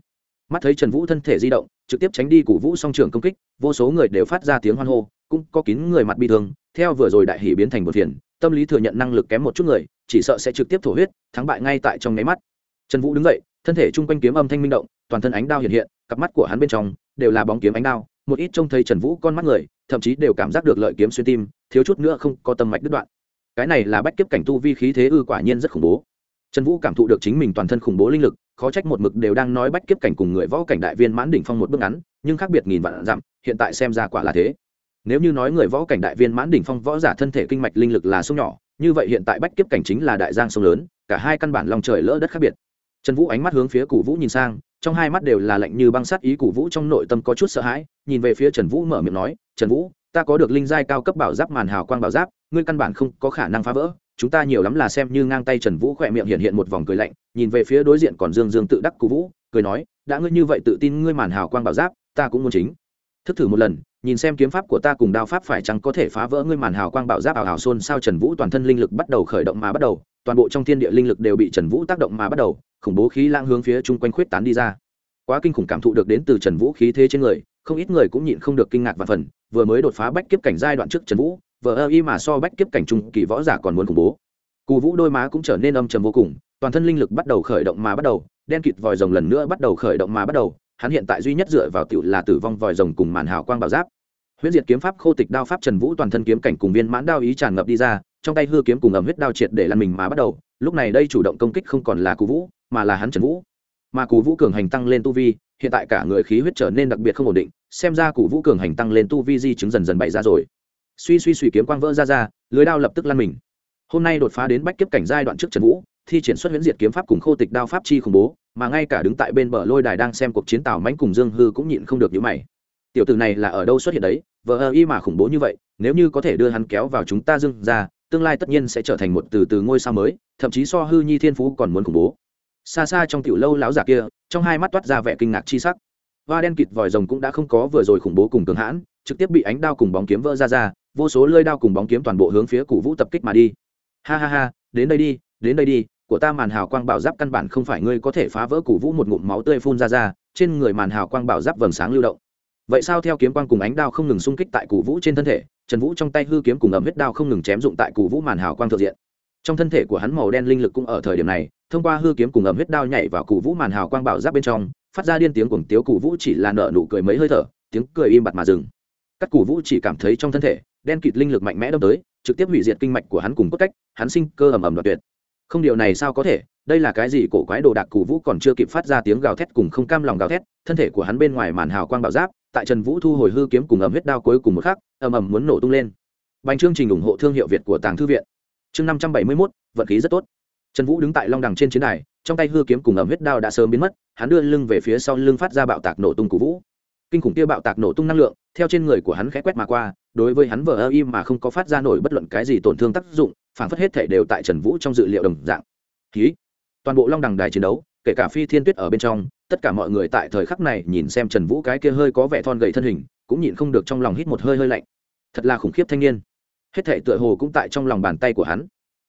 Speaker 1: Mắt thấy trần vũ thân thể di động, trực tiếp tránh đi cổ vũ song trường công kích, vô số người đều phát ra tiếng hoan hô, cũng có kín người mặt bi thương, theo vừa rồi đại hỷ biến thành một phiền tâm lý thừa nhận năng lực kém một chút người, chỉ sợ sẽ trực tiếp thổ huyết, thắng bại ngay tại trong nháy mắt. Trần vũ đứng dậy, thân thể chung quanh kiếm âm thanh minh động, toàn thân ánh đao hiện hiện, cặp mắt của hắn bên trong đều là bóng kiếm ánh đao, một ít trông thấy trần vũ con mắt người, thậm chí đều cảm giác được lợi kiếm xuyên tim, thiếu chút nữa không có tâm mạch đứt đoạn. Cái này là bách kiếp cảnh tu vi khí thế ư quả nhiên rất khủng bố. Trần vũ cảm thụ được chính mình toàn thân khủng bố linh lực, khó trách một mực đều đang nói bách kiếp cảnh cùng người võ cảnh đại viên mãn đỉnh phong một bước ngắn, nhưng khác biệt nghìn vạn dặm, hiện tại xem ra quả là thế nếu như nói người võ cảnh đại viên mãn đỉnh phong võ giả thân thể kinh mạch linh lực là sông nhỏ, như vậy hiện tại bách kiếp cảnh chính là đại giang sông lớn, cả hai căn bản lòng trời lỡ đất khác biệt. Trần vũ ánh mắt hướng phía cụ vũ nhìn sang, trong hai mắt đều là lạnh như băng sắt ý cụ vũ trong nội tâm có chút sợ hãi, nhìn về phía trần vũ mở miệng nói, trần vũ, ta có được linh giai cao cấp bảo giáp màn hào quang bảo giáp, ngươi căn bản không có khả năng phá vỡ, chúng ta nhiều lắm là xem như ngang tay. Trần vũ khỏe miệng hiện hiện một vòng cười lạnh, nhìn về phía đối diện còn dương dương tự đắc cụ vũ, cười nói, đã ngươi như vậy tự tin ngươi màn hào quang bảo giáp, ta cũng muốn chính. Thức thử một lần nhìn xem kiếm pháp của ta cùng đao pháp phải chăng có thể phá vỡ ngươi màn hào quang bạo giáp ảo hào xôn sao trần vũ, toàn thân linh lực bắt đầu khởi động mà bắt đầu, toàn bộ trong thiên địa linh lực đều bị trần vũ tác động mà bắt đầu, khủng bố khí lang hướng phía chung quanh khuyết tán đi ra. Quá kinh khủng cảm thụ được đến từ trần vũ khí thế trên người, không ít người cũng nhịn không được kinh ngạc và phần, vừa mới đột phá bách kiếp cảnh giai đoạn trước trần vũ vờ ơ y mà so bách kiếp cảnh trung kỳ võ giả còn muốn khủng bố. Cù vũ đôi má cũng trở nên âm trầm vô cùng, toàn thân linh lực bắt đầu khởi động mà bắt đầu, đen kịt vòi rồng lần nữa bắt đầu khởi động mà bắt đầu hắn hiện tại duy nhất dựa vào tiểu là tử vong vòi rồng cùng màn hào quang bảo giáp. Huyễn diệt kiếm pháp khô tịch đao pháp trần vũ toàn thân kiếm cảnh cùng viên mãn đao ý tràn ngập đi ra, trong tay hư kiếm cùng ẩm huyết đao triệt để lăn mình mà bắt đầu, lúc này đây chủ động công kích không còn là Cú vũ, mà là hắn trần vũ. Mà Cú vũ cường hành tăng lên tu vi, hiện tại cả người khí huyết trở nên đặc biệt không ổn định, xem ra Cú vũ cường hành tăng lên tu vi di chứng dần dần bày ra rồi. Suy suy suy kiếm quang vỡ ra ra, lưới đao lập tức lăn mình. Hôm nay đột phá đến bách kiếp cảnh giai đoạn trước trần vũ, thi triển xuất huyễn diệt kiếm pháp cùng khô tịch đao pháp chi khủng bố mà ngay cả đứng tại bên bờ lôi đài đang xem cuộc chiến tàu mãnh cùng dương hư cũng nhịn không được những mày. Tiểu tử này là ở đâu xuất hiện đấy? Vờ ơ y mà khủng bố như vậy, nếu như có thể đưa hắn kéo vào chúng ta dưng ra, tương lai tất nhiên sẽ trở thành một từ từ ngôi sao mới, thậm chí so hư nhi thiên phú còn muốn khủng bố. Xa xa trong tiểu lâu láo giả kia, trong hai mắt toát ra vẻ kinh ngạc chi sắc. Hoa đen kịt vòi rồng cũng đã không có vừa rồi khủng bố cùng cường hãn, trực tiếp bị ánh đao cùng bóng kiếm vỡ ra ra, vô số lơi đao cùng bóng kiếm toàn bộ hướng phía cụ vũ tập kích mà đi. Ha ha ha, đến đây đi, đến đây đi của ta màn hào quang bảo giáp căn bản không phải ngươi có thể phá vỡ củ vũ một ngụm máu tươi phun ra ra, trên người màn hào quang bảo giáp vầng sáng lưu động. Vậy sao theo kiếm quang cùng ánh đao không ngừng xung kích tại củ vũ trên thân thể, trần vũ trong tay hư kiếm cùng ẩm huyết đao không ngừng chém dụng tại củ vũ màn hào quang thượng diện. Trong thân thể của hắn màu đen linh lực cũng ở thời điểm này, thông qua hư kiếm cùng ẩm huyết đao nhảy vào củ vũ màn hào quang bảo giáp bên trong, phát ra điên tiếng cuồng tiếu củ vũ chỉ là nợ nụ cười mấy hơi thở, tiếng cười im bặt mà dừng. Các củ vũ chỉ cảm thấy trong thân thể, đen kịt linh lực mạnh mẽ đâm tới, trực tiếp hủy diệt kinh mạch của hắn cùng cốt cách, hắn sinh cơ ầm ầm đoạt tuyệt không điều này sao có thể, đây là cái gì cổ quái đồ đạc cụ vũ còn chưa kịp phát ra tiếng gào thét cùng không cam lòng gào thét, thân thể của hắn bên ngoài màn hào quang bảo giáp, tại trần vũ thu hồi hư kiếm cùng ầm huyết đao cuối cùng một khắc, ầm ầm muốn nổ tung lên. Bành chương trình ủng hộ thương hiệu việt của tàng thư viện. Chương năm trăm bảy mươi mốt, vận khí rất tốt. Trần vũ đứng tại long đằng trên chiến đài, trong tay hư kiếm cùng ẩm huyết đao đã sớm biến mất, hắn đưa lưng về phía sau lưng phát ra bạo tạc nổ tung cụ vũ. Kinh khủng kia bạo tạc nổ tung năng lượng, theo trên người của hắn khẽ quét mà qua, đối với hắn vờ ơ im mà không có phát ra nổi bất luận cái gì tổn thương tác dụng phản phất hết thể đều tại trần vũ trong dự liệu đồng dạng. Ký. Toàn bộ long đằng đài chiến đấu, kể cả phi thiên tuyết ở bên trong, tất cả mọi người tại thời khắc này nhìn xem trần vũ cái kia hơi có vẻ thon gầy thân hình, cũng nhịn không được trong lòng hít một hơi hơi lạnh. Thật là khủng khiếp thanh niên. Hết thể tựa hồ cũng tại trong lòng bàn tay của hắn.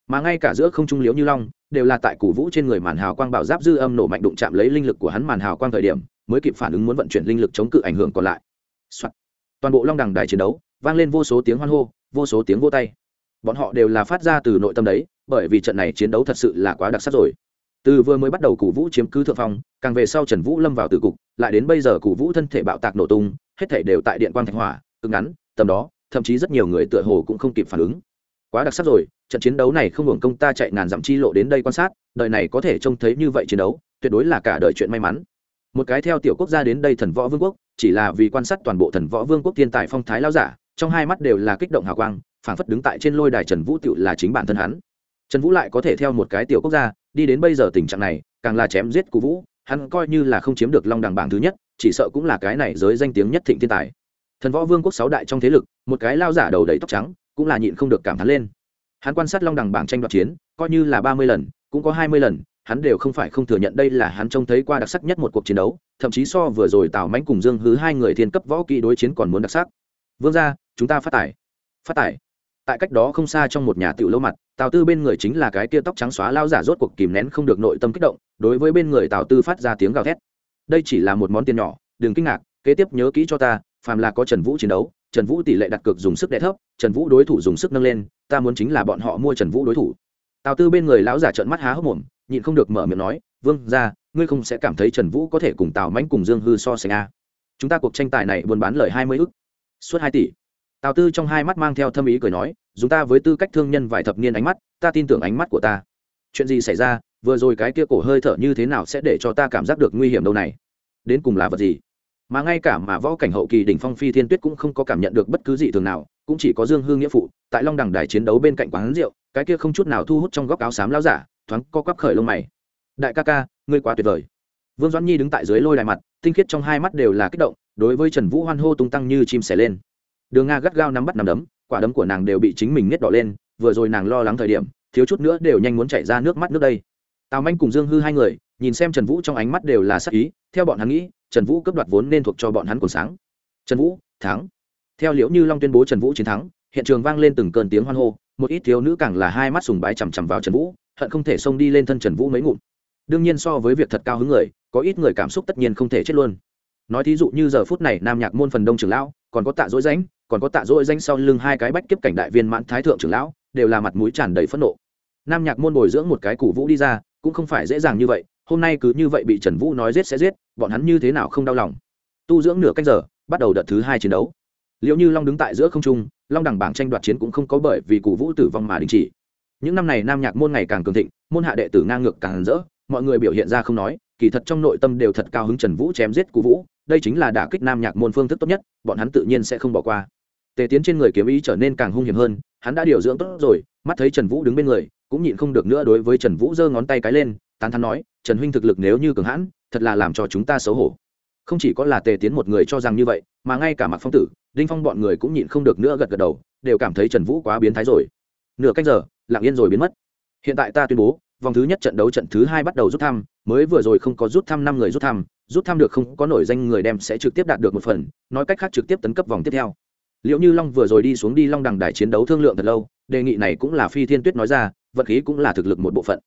Speaker 1: Mà ngay cả giữa không trung liếu như long, đều là tại cổ vũ trên người màn hào quang bảo giáp dư âm nổ mạnh đụng chạm lấy linh lực của hắn màn hào quang thời điểm, mới kịp phản ứng muốn vận chuyển linh lực chống cự ảnh hưởng còn lại、Soạn. toàn bộ long đằng đài chiến đấu, vang lên vô số tiếng hoan hô, vô số tiếng vô tay bọn họ đều là phát ra từ nội tâm đấy, bởi vì trận này chiến đấu thật sự là quá đặc sắc rồi. Từ vừa mới bắt đầu cụ vũ chiếm cứ thượng phong, càng về sau trần vũ lâm vào từ cục, lại đến bây giờ cụ vũ thân thể bạo tạc nổ tung, hết thể đều tại điện quang thạch hỏa cực ngắn, tầm đó, thậm chí rất nhiều người tựa hồ cũng không kịp phản ứng. Quá đặc sắc rồi, trận chiến đấu này không hưởng công ta chạy ngàn dặm chi lộ đến đây quan sát, đời này có thể trông thấy như vậy chiến đấu, tuyệt đối là cả đời chuyện may mắn. Một cái theo tiểu quốc gia đến đây thần võ vương quốc, chỉ là vì quan sát toàn bộ thần võ vương quốc thiên tài phong thái lao giả, trong hai mắt đều là kích động hào quang phảng phất đứng tại trên lôi đài trần vũ tựu là chính bản thân hắn. Trần vũ lại có thể theo một cái tiểu quốc gia, đi đến bây giờ tình trạng này, càng là chém giết cụ vũ, hắn coi như là không chiếm được long đẳng bảng thứ nhất, chỉ sợ cũng là cái này giới danh tiếng nhất thịnh thiên tài. Thần võ vương quốc sáu đại trong thế lực, một cái lao giả đầu đầy tóc trắng, cũng là nhịn không được cảm thán lên. Hắn quan sát long đẳng bảng tranh đoạt chiến, coi như là ba mươi lần, cũng có hai mươi lần, hắn đều không phải không thừa nhận đây là hắn trông thấy qua đặc sắc nhất một cuộc chiến đấu, thậm chí so vừa rồi tào mãnh cùng dương hứ hai người thiên cấp võ kỹ đối chiến còn muốn đặc sắc. Vương ra chúng ta phát tải phát tải tại cách đó không xa trong một nhà tiểu lâu mặt, tào tư bên người chính là cái tia tóc trắng xóa lao giả rốt cuộc kìm nén không được nội tâm kích động, đối với bên người tào tư phát ra tiếng gào thét. Đây chỉ là một món tiền nhỏ, đừng kinh ngạc, kế tiếp nhớ kỹ cho ta, phàm là có trần vũ chiến đấu, trần vũ tỷ lệ đặt cược dùng sức đẻ thấp, trần vũ đối thủ dùng sức nâng lên, ta muốn chính là bọn họ mua trần vũ đối thủ. Tào tư bên người lão giả trợn mắt há hốc mồm, nhịn không được mở miệng nói, vương ra ngươi không sẽ cảm thấy trần vũ có thể cùng tào mãnh cùng dương hư so sánh a. À. chúng ta cuộc tranh tài này buôn bán lời hai mươi ức, suốt hai tỷ tào tư trong hai mắt mang theo thâm ý cười nói, dùng ta với tư cách thương nhân vài thập niên ánh mắt, ta tin tưởng ánh mắt của ta. Chuyện gì xảy ra, vừa rồi cái kia cổ hơi thở như thế nào sẽ để cho ta cảm giác được nguy hiểm đâu này? Đến cùng là vật gì? Mà ngay cả mà võ cảnh hậu kỳ đỉnh phong phi thiên tuyết cũng không có cảm nhận được bất cứ gì thường nào, cũng chỉ có dương hương nghĩa phụ, tại long đằng đài chiến đấu bên cạnh quán rượu, cái kia không chút nào thu hút trong góc áo xám lao giả, thoáng co quắp khởi lông mày. Đại ca ca, ngươi quá tuyệt vời. Vương doãn nhi đứng tại dưới lôi đài mặt, tinh khiết trong hai mắt đều là kích động, đối với trần vũ hoan hô tung tăng như chim sẻ lên đường nga gắt gao nắm bắt nắm đấm, quả đấm của nàng đều bị chính mình nhét đỏ lên, vừa rồi nàng lo lắng thời điểm, thiếu chút nữa đều nhanh muốn chảy ra nước mắt nước đây. Tào manh cùng dương hư hai người, nhìn xem trần vũ trong ánh mắt đều là sắc ý, theo bọn hắn nghĩ, trần vũ cấp đoạt vốn nên thuộc cho bọn hắn còn sáng. Trần vũ, thắng. Theo liễu như long tuyên bố trần vũ chiến thắng, hiện trường vang lên từng cơn tiếng hoan hô, một ít thiếu nữ càng là hai mắt sùng bái chằm chằm vào trần vũ, hận không thể xông đi lên thân trần vũ mấy ngụm. Đương nhiên so với việc thật cao hứng người, có ít người cảm xúc tất nhiên không thể chết luôn. Nói thí dụ như giờ phút này nam nhạc môn phần đông trưởng lão, còn có tạ dối danh còn có tạ dỗi danh sau lưng hai cái bách kiếp cảnh đại viên mãn thái thượng trưởng lão, đều là mặt mũi tràn đầy phẫn nộ. Nam nhạc môn bồi dưỡng một cái củ vũ đi ra, cũng không phải dễ dàng như vậy, hôm nay cứ như vậy bị trần vũ nói giết sẽ giết, bọn hắn như thế nào không đau lòng. Tu dưỡng nửa canh giờ, bắt đầu đợt thứ hai chiến đấu. Liệu như long đứng tại giữa không trung, long đẳng bảng tranh đoạt chiến cũng không có bởi vì cụ vũ tử vong mà đình chỉ. Những năm này nam nhạc môn ngày càng cường thịnh, môn hạ đệ tử ngang ngược càng rỡ, mọi người biểu hiện ra không nói, kỳ thật trong nội tâm đều thật cao hứng trần vũ chém giết cụ vũ, đây chính là đả kích nam nhạc môn phương thức tốt nhất, bọn hắn tự nhiên sẽ không bỏ qua tề tiến trên người kiếm ý trở nên càng hung hiểm hơn, hắn đã điều dưỡng tốt rồi, mắt thấy trần vũ đứng bên người, cũng nhịn không được nữa đối với trần vũ giơ ngón tay cái lên, tán thắn nói, trần huynh thực lực nếu như cường hãn, thật là làm cho chúng ta xấu hổ. Không chỉ có là tề tiến một người cho rằng như vậy, mà ngay cả mặc phong tử, đinh phong bọn người cũng nhịn không được nữa gật gật đầu, đều cảm thấy trần vũ quá biến thái rồi. Nửa canh giờ, lặng yên rồi biến mất. Hiện tại ta tuyên bố, vòng thứ nhất trận đấu trận thứ hai bắt đầu rút thăm, mới vừa rồi không có rút thăm năm người rút thăm rút thăm được không có nổi danh người đem sẽ trực tiếp đạt được một phần, nói cách khác trực tiếp tấn cấp vòng tiếp theo liệu như long vừa rồi đi xuống đi long đằng đài chiến đấu thương lượng thật lâu, đề nghị này cũng là phi thiên tuyết nói ra, vật khí cũng là thực lực một bộ phận.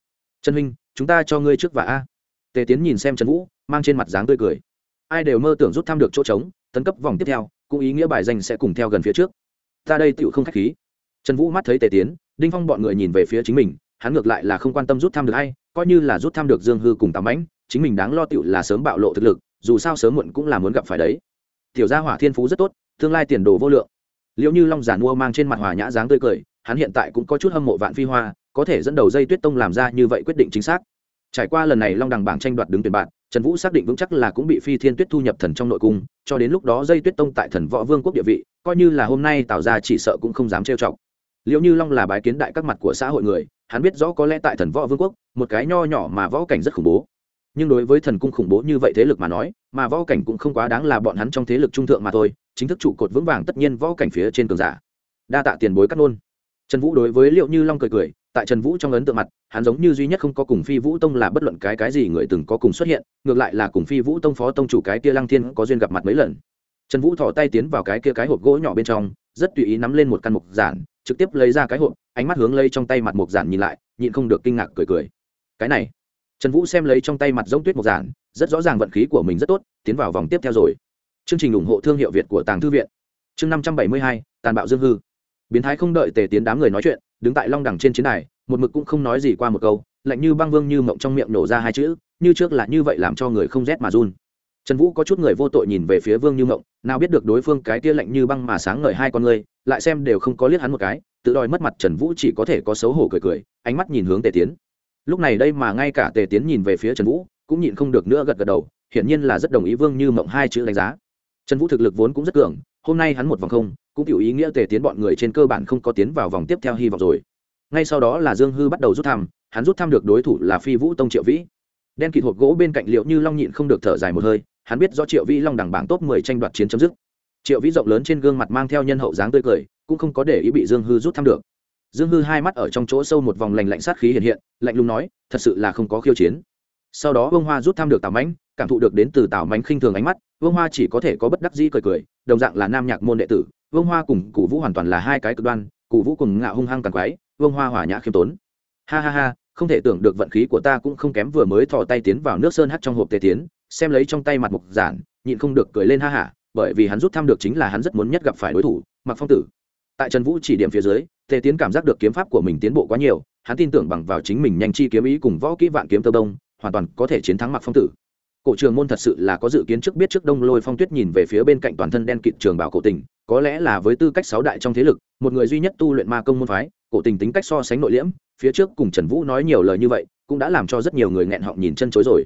Speaker 1: Trần huynh, chúng ta cho ngươi trước và a. Tề tiến nhìn xem trần vũ, mang trên mặt dáng tươi cười. Ai đều mơ tưởng rút thăm được chỗ trống, tấn cấp vòng tiếp theo, cũng ý nghĩa bài danh sẽ cùng theo gần phía trước. Ta đây tựu không k h á c h khí. Trần vũ mắt thấy tề tiến, đinh phong bọn người nhìn về phía chính mình, hắn ngược lại là không quan tâm rút thăm được hay coi như là rút thăm được dương hư cùng tàm bánh chính mình đáng lo tựu là sớm bạo lộ thực lực, dù sao sớm muộn cũng là muốn gặp phải đấy. Tiểu gia hỏa thiên phú rất tốt tương lai tiền đồ vô lượng. Liệu như long giản mua mang trên mặt hòa nhã dáng tươi cười, hắn hiện tại cũng có chút hâm mộ vạn phi hoa, có thể dẫn đầu dây tuyết tông làm ra như vậy quyết định chính xác. Trải qua lần này long đằng bảng tranh đoạt đứng tuyển bạn, trần vũ xác định vững chắc là cũng bị phi thiên tuyết thu nhập thần trong nội cung, cho đến lúc đó dây tuyết tông tại thần võ vương quốc địa vị, coi như là hôm nay tạo ra chỉ sợ cũng không dám trêu chọc. Liệu như long là bái kiến đại các mặt của xã hội người, hắn biết rõ có lẽ tại thần võ vương quốc, một cái nho nhỏ mà võ cảnh rất khủng bố nhưng đối với thần cung khủng bố như vậy thế lực mà nói, mà võ cảnh cũng không quá đáng là bọn hắn trong thế lực trung thượng mà thôi, chính thức trụ cột vững vàng tất nhiên võ cảnh phía trên cường giả. Đa tạ tiền bối cắt nôn trần vũ đối với liệu như long cười cười, tại trần vũ trong ấn tượng mặt, hắn giống như duy nhất không có cùng phi vũ tông là bất luận cái cái gì người từng có cùng xuất hiện, ngược lại là cùng phi vũ tông phó tông chủ cái kia lăng thiên có duyên gặp mặt mấy lần. Trần vũ thỏ tay tiến vào cái kia cái hộp gỗ nhỏ bên trong, rất tùy ý nắm lên một căn mục giản, trực tiếp lấy ra cái hộp, ánh mắt hướng lây trong tay mặt mục giản nhìn lại, nhịn không được kinh ngạc cười cười. Cái này trần vũ xem lấy trong tay mặt giống tuyết một giản rất rõ ràng vận khí của mình rất tốt, tiến vào vòng tiếp theo rồi. Chương trình ủng hộ thương hiệu việt của tàng thư viện. Chương năm trăm bảy mươi hai, tàn bạo dương hư. Biến thái không đợi tề tiến đám người nói chuyện, đứng tại long đẳng trên chiến đài, một mực cũng không nói gì qua một câu, lạnh như băng vương như mộng trong miệng nổ ra hai chữ, như trước là như vậy làm cho người không rét mà run. Trần vũ có chút người vô tội nhìn về phía vương như mộng, nào biết được đối phương cái tia lạnh như băng mà sáng ngời hai con người, lại xem đều không có liếc hắn một cái, tự đòi mất mặt trần vũ chỉ có thể có xấu hổ cười cười, ánh mắt nhìn hướng tề tiến lúc này đây mà ngay cả tề tiến nhìn về phía trần vũ, cũng nhịn không được nữa gật gật đầu, hiển nhiên là rất đồng ý vương như mộng hai chữ đánh giá. Trần vũ thực lực vốn cũng rất cường, hôm nay hắn một vòng không, cũng kiểu ý nghĩa tề tiến bọn người trên cơ bản không có tiến vào vòng tiếp theo hy vọng rồi. Ngay sau đó là dương hư bắt đầu rút thăm, hắn rút thăm được đối thủ là phi vũ tông triệu vĩ. Đen kịt hộp gỗ bên cạnh liệu như long nhịn không được thở dài một hơi, hắn biết do triệu vĩ long đẳng bảng top mười tranh đoạt chiến chấm dứt. Triệu vĩ rộng lớn trên gương mặt mang theo nhân hậu dáng tươi cười, cũng không có để ý bị dương hư rút thăm được dương hư hai mắt ở trong chỗ sâu một vòng lành lạnh sát khí hiện hiện, lạnh lùng nói, thật sự là không có khiêu chiến. Sau đó vương hoa rút thăm được tào mánh cảm thụ được đến từ tào mánh khinh thường ánh mắt, vương hoa chỉ có thể có bất đắc dĩ cười cười, đồng dạng là nam nhạc môn đệ tử, vương hoa cùng cụ vũ hoàn toàn là hai cái cực đoan cụ vũ cùng ngạo hung hăng càng quái, vương hoa hòa nhã khiêm tốn. Ha ha ha, không thể tưởng được vận khí của ta cũng không kém vừa mới thò tay tiến vào nước sơn hắt trong hộp tề tiến, xem lấy trong tay mặt mục giản, nhịn không được cười lên ha hả bởi vì hắn rút thăm được chính là hắn rất muốn nhất gặp phải đối thủ mặc phong tử. Tại trần vũ chỉ điểm phía dưới tề tiến cảm giác được kiếm pháp của mình tiến bộ quá nhiều, hắn tin tưởng bằng vào chính mình nhanh chi kiếm ý cùng võ kỹ vạn kiếm tơ đông hoàn toàn có thể chiến thắng mặc phong tử. Cổ trường môn thật sự là có dự kiến trước biết trước đông lôi phong tuyết nhìn về phía bên cạnh toàn thân đen kịt trường bảo cổ tình, có lẽ là với tư cách sáu đại trong thế lực, một người duy nhất tu luyện ma công môn phái, cổ tình tính cách so sánh nội liễm, phía trước cùng trần vũ nói nhiều lời như vậy, cũng đã làm cho rất nhiều người nghẹn họng nhìn chân chối rồi.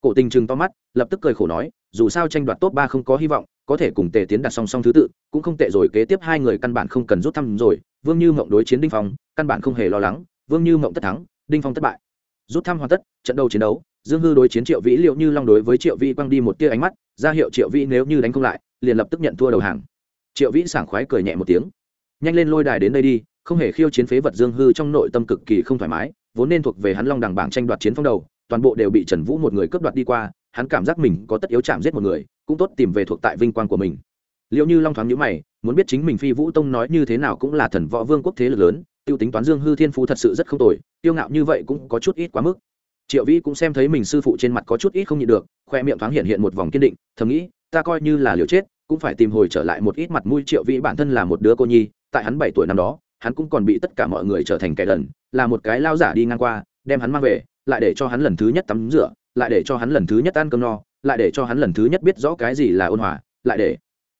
Speaker 1: Cổ tình chừng to mắt, lập tức cười khổ nói, dù sao tranh đoạt top ba không có hy vọng, có thể cùng tề tiến đặt song song thứ tự, cũng không tệ rồi, kế tiếp hai người căn bản không cần rút thăm rồi vương như mộng đối chiến đinh phong, căn bản không hề lo lắng, vương như mộng tất thắng, đinh phong thất bại. Rút thăm hoàn tất, trận đầu chiến đấu, dương hư đối chiến triệu vĩ, liệu như long đối với triệu vĩ quăng đi một tia ánh mắt, ra hiệu triệu vĩ nếu như đánh không lại, liền lập tức nhận thua đầu hàng. Triệu vĩ sảng khoái cười nhẹ một tiếng. Nhanh lên lôi đài đến đây đi, không hề khiêu chiến phế vật dương hư trong nội tâm cực kỳ không thoải mái, vốn nên thuộc về hắn long đằng bảng tranh đoạt chiến phong đầu, toàn bộ đều bị trần vũ một người cướp đoạt đi qua, hắn cảm giác mình có tất yếu chạm giết một người, cũng tốt tìm về thuộc tại vinh quang của mình liệu như long thoáng nhữ mày, muốn biết chính mình phi vũ tông nói như thế nào cũng là thần võ vương quốc thế lực lớn, tiêu tính toán dương hư thiên phú thật sự rất không tồi, tiêu ngạo như vậy cũng có chút ít quá mức. Triệu vĩ cũng xem thấy mình sư phụ trên mặt có chút ít không nhịn được, khoe miệng thoáng hiện hiện một vòng kiên định, thầm nghĩ, ta coi như là liều chết, cũng phải tìm hồi trở lại một ít mặt mũi. Triệu vĩ bản thân là một đứa cô nhi, tại hắn bảy tuổi năm đó, hắn cũng còn bị tất cả mọi người trở thành kẻ đần, là một cái lao giả đi ngang qua, đem hắn mang về, lại để cho hắn lần thứ nhất tắm rửa, lại để cho hắn lần thứ nhất ăn cơm no, lại để cho hắn lần thứ nhất biết rõ cái gì là ôn hòa, lại để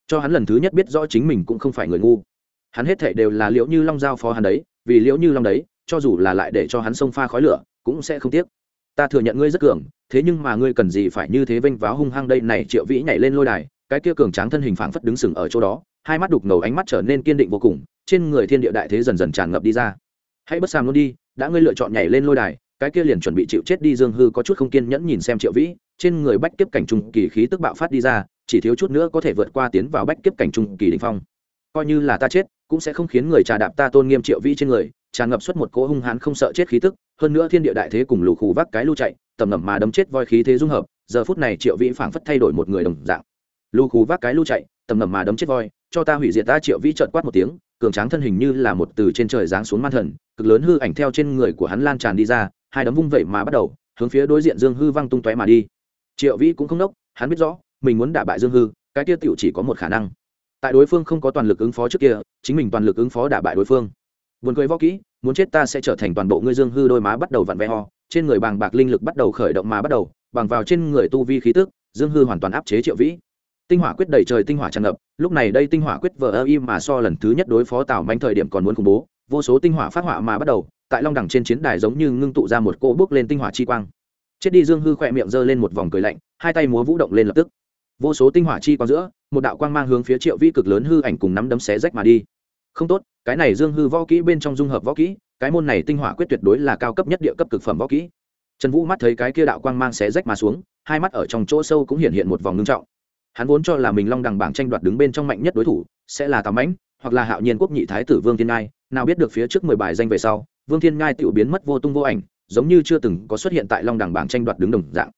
Speaker 1: cho hắn lần thứ nhất biết rõ chính mình cũng không phải người ngu. Hắn hết thệ đều là liễu như long giao phó hắn đấy, vì liễu như long đấy, cho dù là lại để cho hắn xông pha khói lửa, cũng sẽ không tiếc. Ta thừa nhận ngươi rất cường, thế nhưng mà ngươi cần gì phải như thế vênh váo hung hăng đây này triệu vĩ nhảy lên lôi đài, cái kia cường tráng thân hình phảng phất đứng sừng ở chỗ đó, hai mắt đục ngầu ánh mắt trở nên kiên định vô cùng, trên người thiên địa đại thế dần dần tràn ngập đi ra. Hãy bất sàm luôn đi, đã ngươi lựa chọn nhảy lên lôi đài, cái kia liền chuẩn bị chịu chết đi dương hư có chút không kiên nhẫn nhìn xem triệu vĩ, trên người bách kiếp cảnh trung kỳ khí tức bạo phát đi ra chỉ thiếu chút nữa có thể vượt qua tiến vào bách kiếp cảnh trung kỳ đình phong. Coi như là ta chết, cũng sẽ không khiến người trà đạp ta tôn nghiêm triệu vĩ trên người, tràn ngập suốt một cỗ hung hãn không sợ chết khí tức, hơn nữa thiên địa đại thế cùng lù khù vác cái lưu chạy, tầm ngầm mà đấm chết voi khí thế dung hợp, giờ phút này triệu vĩ phảng phất thay đổi một người đồng dạng. Lù khù vác cái lưu chạy, tầm ngầm mà đấm chết voi, cho ta hủy diệt ta triệu vĩ trợn quát một tiếng, cường tráng thân hình như là một từ trên trời giáng xuống man thần, cực lớn hư ảnh theo trên người của hắn lan tràn đi ra, hai đấm vung vẩy mà bắt đầu, hướng phía đối diện dương hư văng tung tóe mà đi. Triệu vĩ cũng không nốc, hắn biết rõ mình muốn đả bại dương hư, cái kia tiểu chỉ có một khả năng. Tại đối phương không có toàn lực ứng phó trước kia, chính mình toàn lực ứng phó đả bại đối phương. Vườn cười võ kỹ, muốn chết ta sẽ trở thành toàn bộ ngươi dương hư đôi má bắt đầu vặn ve ho, trên người bàng bạc linh lực bắt đầu khởi động mà bắt đầu, bằng vào trên người tu vi khí tức, dương hư hoàn toàn áp chế triệu vĩ. Tinh hỏa quyết đầy trời tinh hỏa tràn ngập, lúc này đây tinh hỏa quyết vờ ơ im mà so lần thứ nhất đối phó tào manh thời điểm còn muốn khủng bố, vô số tinh hỏa phát hỏa mà bắt đầu, tại long đẳng trên chiến đài giống như ngưng tụ ra một cô bước lên tinh hỏa chi quang. Chết đi dương hư khỏe miệng giơ lên một vòng cười lạnh, hai tay múa vũ động lên lập tức vô số tinh hỏa chi quang giữa, một đạo quang mang hướng phía triệu vĩ cực lớn hư ảnh cùng nắm đấm xé rách mà đi. Không tốt, cái này dương hư võ kỹ bên trong dung hợp võ kỹ, cái môn này tinh hỏa quyết tuyệt đối là cao cấp nhất địa cấp cực phẩm võ kỹ. Trần vũ mắt thấy cái kia đạo quang mang xé rách mà xuống, hai mắt ở trong chỗ sâu cũng hiện hiện một vòng ngưng trọng. Hắn vốn cho là mình long đằng bảng tranh đoạt đứng bên trong mạnh nhất đối thủ, sẽ là tào mãnh, hoặc là hạo nhiên quốc nhị thái tử vương thiên ngai, nào biết được phía trước mười bài danh về sau, vương thiên ngai tự biến mất vô tung vô ảnh, giống như chưa từng có xuất hiện tại long đằng bảng tranh đoạt đứng đồng dạng.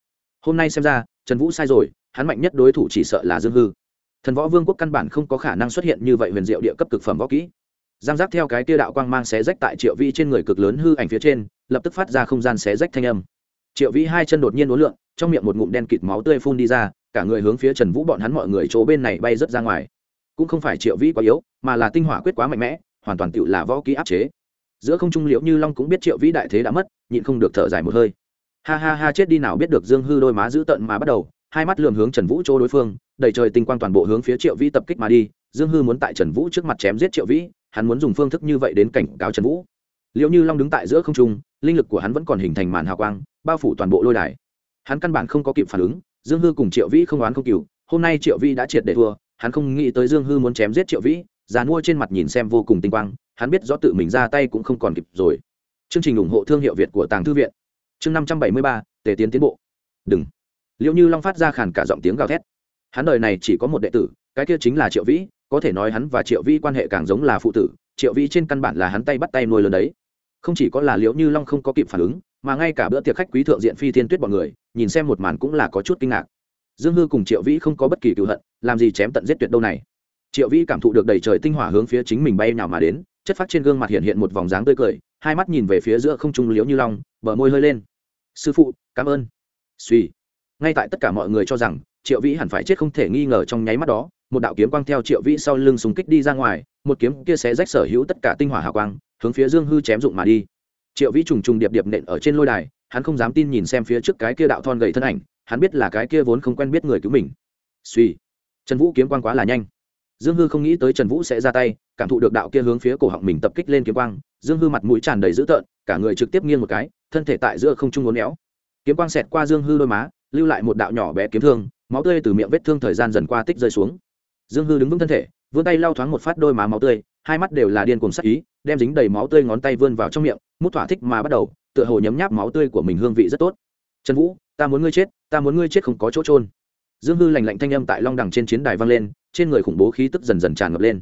Speaker 1: Hôm nay xem ra, trần vũ sai rồi hắn mạnh nhất đối thủ chỉ sợ là dương hư. Thần võ vương quốc căn bản không có khả năng xuất hiện như vậy huyền diệu địa cấp cực phẩm võ kỹ. Giang giác theo cái tia đạo quang mang xé rách tại triệu vi trên người cực lớn hư ảnh phía trên, lập tức phát ra không gian xé rách thanh âm. Triệu vi hai chân đột nhiên uốn lượn, trong miệng một ngụm đen kịt máu tươi phun đi ra, cả người hướng phía trần vũ bọn hắn mọi người chỗ bên này bay rớt ra ngoài. Cũng không phải triệu vi quá yếu, mà là tinh hỏa quyết quá mạnh mẽ, hoàn toàn tự là võ kỹ áp chế. Giữa không trung liễu như long cũng biết triệu vĩ đại thế đã mất, nhịn không được thở dài một hơi. Ha ha ha, chết đi nào biết được dương hư đôi má dữ tợn mà bắt đầu hai mắt lườm hướng trần vũ chỗ đối phương, đầy trời tinh quang toàn bộ hướng phía triệu vĩ tập kích mà đi, dương hư muốn tại trần vũ trước mặt chém giết triệu vĩ, hắn muốn dùng phương thức như vậy đến cảnh cáo trần vũ. Liệu như long đứng tại giữa không trung, linh lực của hắn vẫn còn hình thành màn hào quang, bao phủ toàn bộ lôi đài. Hắn căn bản không có kịp phản ứng, dương hư cùng triệu vĩ không oán không cừu, hôm nay triệu vĩ đã triệt để thua, hắn không nghĩ tới dương hư muốn chém giết triệu vĩ, già mua trên mặt nhìn xem vô cùng tinh quang, hắn biết rõ tự mình ra tay cũng không còn kịp rồi. Chương trình ủng hộ thương hiệu việt của tàng thư viện. Chương năm trăm bảy mươi ba, tề tiến tiến bộ. Đừng liệu như long phát ra khàn cả giọng tiếng gào thét. Hắn đời này chỉ có một đệ tử, cái kia chính là triệu vĩ, có thể nói hắn và triệu vĩ quan hệ càng giống là phụ tử, triệu vĩ trên căn bản là hắn tay bắt tay nuôi lớn đấy. Không chỉ có là liễu như long không có kịp phản ứng, mà ngay cả bữa tiệc khách quý thượng diện phi thiên tuyết bọn người, nhìn xem một màn cũng là có chút kinh ngạc. Dương hư cùng triệu vĩ không có bất kỳ cựu hận, làm gì chém tận giết tuyệt đâu này. Triệu vĩ cảm thụ được đầy trời tinh hỏa hướng phía chính mình bay nào mà đến, chất phát trên gương mặt hiện hiện một vòng dáng tươi cười, hai mắt nhìn về phía giữa không trung liễu như long, bờ môi hơi lên. Sư phụ, cảm ơn. Suy ngay tại tất cả mọi người cho rằng, triệu vĩ hẳn phải chết không thể nghi ngờ trong nháy mắt đó, một đạo kiếm quang theo triệu vĩ sau lưng súng kích đi ra ngoài, một kiếm kia sẽ rách sở hữu tất cả tinh hỏa hào quang, hướng phía dương hư chém dụng mà đi. Triệu vĩ trùng trùng điệp điệp nện ở trên lôi đài, hắn không dám tin nhìn xem phía trước cái kia đạo thon gầy thân ảnh, hắn biết là cái kia vốn không quen biết người cứu mình. Suy, trần vũ kiếm quang quá là nhanh. Dương hư không nghĩ tới trần vũ sẽ ra tay, cảm thụ được đạo kia hướng phía cổ họng mình tập kích lên kiếm quang, dương hư mặt mũi tràn đầy dữ tợn, cả người trực tiếp nghiêng một cái, thân thể tại giữa không trung ngốn éo. Kiếm quang xẹt qua dương hư đôi má lưu lại một đạo nhỏ bé kiếm thương, máu tươi từ miệng vết thương thời gian dần qua tích rơi xuống. Dương hư đứng vững thân thể, vươn tay lau thoáng một phát đôi má máu tươi, hai mắt đều là điên cùng sắc ý, đem dính đầy máu tươi ngón tay vươn vào trong miệng, mút thỏa thích mà bắt đầu, tựa hồ nhấm nháp máu tươi của mình hương vị rất tốt. Trần vũ, ta muốn ngươi chết, ta muốn ngươi chết không có chỗ trôn dương hư lành lạnh thanh âm tại long đằng trên chiến đài vang lên, trên người khủng bố khí tức dần dần tràn ngập lên.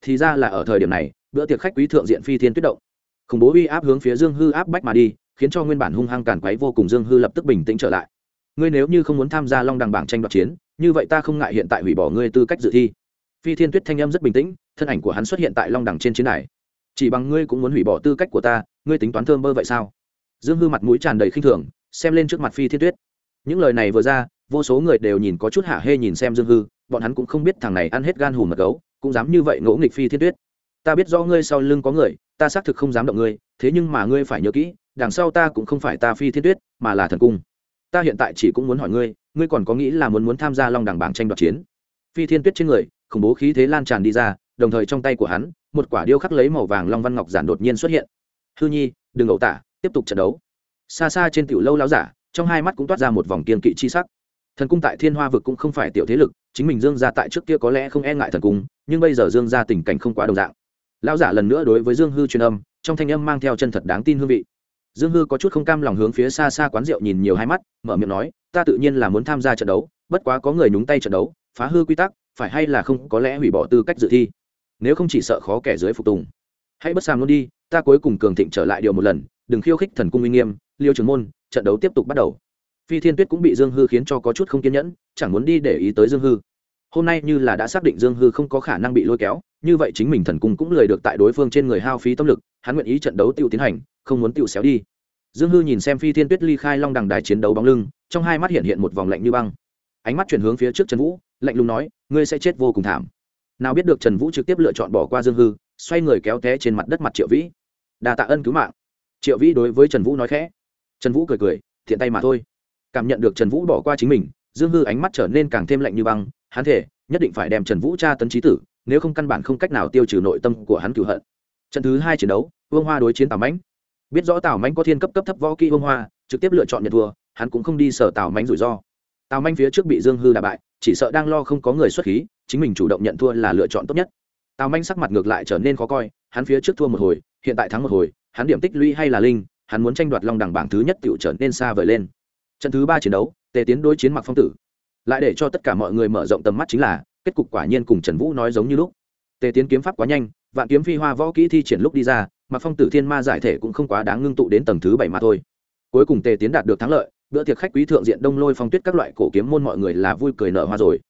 Speaker 1: Thì ra là ở thời điểm này, bữa tiệc khách quý thượng diện phi thiên tuyết động. Khủng bố uy áp hướng phía dương hư áp bách mà đi, khiến cho nguyên bản hung hăng càn quấy vô cùng dương hư lập tức bình tĩnh trở lại ngươi nếu như không muốn tham gia long đằng bảng tranh đoạt chiến như vậy ta không ngại hiện tại hủy bỏ ngươi tư cách dự thi phi thiên tuyết thanh âm rất bình tĩnh thân ảnh của hắn xuất hiện tại long đằng trên chiến đài chỉ bằng ngươi cũng muốn hủy bỏ tư cách của ta ngươi tính toán thơm mơ vậy sao dương hư mặt mũi tràn đầy khinh thường xem lên trước mặt phi thiên tuyết những lời này vừa ra vô số người đều nhìn có chút hạ hê nhìn xem dương hư bọn hắn cũng không biết thằng này ăn hết gan hùm mật gấu cũng dám như vậy ngỗ nghịch phi thiên tuyết ta biết do ngươi sau lưng có người ta xác thực không dám động ngươi thế nhưng mà ngươi phải nhớ kỹ đằng sau ta cũng không phải ta phi thiên tuyết mà là thần cung ta hiện tại chỉ cũng muốn hỏi ngươi ngươi còn có nghĩ là muốn muốn tham gia long đẳng bảng tranh đoạt chiến? Phi thiên tuyết trên người, khủng bố khí thế lan tràn đi ra, đồng thời trong tay của hắn, một quả điêu khắc lấy màu vàng long văn ngọc giản đột nhiên xuất hiện. Hư nhi, đừng ẩu tả, tiếp tục trận đấu. Xa xa trên tiểu lâu lao giả, trong hai mắt cũng toát ra một vòng kiên kỵ chi sắc. Thần cung tại thiên hoa vực cũng không phải tiểu thế lực, chính mình dương gia tại trước kia có lẽ không e ngại thần cung, nhưng bây giờ dương gia tình cảnh không quá đồng dạng. Lão giả lần nữa đối với dương hư truyền âm, trong thanh âm mang theo chân thật đáng tin hương vị dương hư có chút không cam lòng hướng phía xa xa quán rượu nhìn nhiều hai mắt, mở miệng nói, ta tự nhiên là muốn tham gia trận đấu, bất quá có người nhúng tay trận đấu, phá hư quy tắc, phải hay là không, có lẽ hủy bỏ tư cách dự thi. Nếu không chỉ sợ khó kẻ dưới phục tùng. Hãy bất sàm luôn đi, ta cuối cùng cường thịnh trở lại điều một lần, đừng khiêu khích thần cung uy nghiêm, liêu trường môn, trận đấu tiếp tục bắt đầu. Phi thiên tuyết cũng bị dương hư khiến cho có chút không kiên nhẫn, chẳng muốn đi để ý tới dương hư. Hôm nay như là đã xác định dương hư không có khả năng bị lôi kéo, như vậy chính mình thần cung cũng lười được tại đối phương trên người hao phí tâm lực, hắn nguyện ý trận đấu tiêu tiến hành không muốn tiêu xéo đi. Dương hư nhìn xem phi thiên tuyết ly khai long đằng đài chiến đấu bóng lưng, trong hai mắt hiện hiện một vòng lạnh như băng. Ánh mắt chuyển hướng phía trước trần vũ, lạnh lùng nói, ngươi sẽ chết vô cùng thảm. Nào biết được trần vũ trực tiếp lựa chọn bỏ qua dương hư, xoay người kéo té trên mặt đất mặt triệu vĩ. Đà tạ ân cứu mạng. Triệu vĩ đối với trần vũ nói khẽ. Trần vũ cười cười, thiện tay mà thôi. Cảm nhận được trần vũ bỏ qua chính mình, dương hư ánh mắt trở nên càng thêm lạnh như băng, hắn thể, nhất định phải đem trần vũ tra tấn trí tử, nếu không căn bản không cách nào tiêu trừ nội tâm của hắn cửu hận. Trận thứ hai chiến đấu, vương hoa đối chiến tào mãnh biết rõ tào mánh có thiên cấp cấp thấp võ kỹ hương hoa trực tiếp lựa chọn nhận thua hắn cũng không đi sở tào mánh rủi ro tào mánh phía trước bị dương hư đà bại chỉ sợ đang lo không có người xuất khí chính mình chủ động nhận thua là lựa chọn tốt nhất tào mánh sắc mặt ngược lại trở nên khó coi hắn phía trước thua một hồi hiện tại thắng một hồi hắn điểm tích lũy hay là linh hắn muốn tranh đoạt long đẳng bảng thứ nhất tựu trở nên xa vời lên trận thứ ba chiến đấu tề tiến đối chiến mặc phong tử lại để cho tất cả mọi người mở rộng tầm mắt chính là kết cục quả nhiên cùng trần vũ nói giống như lúc tề tiến kiếm pháp quá nhanh vạn kiếm phi hoa võ kỹ thi triển lúc đi ra mà phong tử thiên ma giải thể cũng không quá đáng ngưng tụ đến tầng thứ bảy mà thôi. Cuối cùng tề tiến đạt được thắng lợi, bữa tiệc khách quý thượng diện đông lôi phong tuyết các loại cổ kiếm môn mọi người là vui cười nở hoa rồi.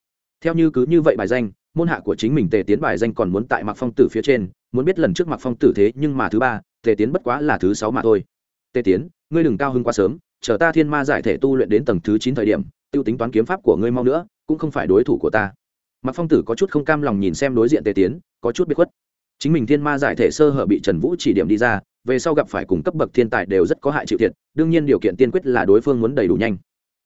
Speaker 1: Theo như cứ như vậy bài danh, môn hạ của chính mình tề tiến bài danh còn muốn tại mặc phong tử phía trên, muốn biết lần trước mặc phong tử thế nhưng mà thứ ba, tề tiến bất quá là thứ sáu mà thôi. Tề tiến, ngươi đừng cao hơn quá sớm, chờ ta thiên ma giải thể tu luyện đến tầng thứ chín thời điểm, tiêu tính toán kiếm pháp của ngươi mau nữa, cũng không phải đối thủ của ta. Mặc phong tử có chút không cam lòng nhìn xem đối diện tề tiến, có chút bị khuất chính mình thiên ma giải thể sơ hở bị trần vũ chỉ điểm đi ra, về sau gặp phải cùng cấp bậc thiên tài đều rất có hại chịu thiệt, đương nhiên điều kiện tiên quyết là đối phương muốn đầy đủ nhanh.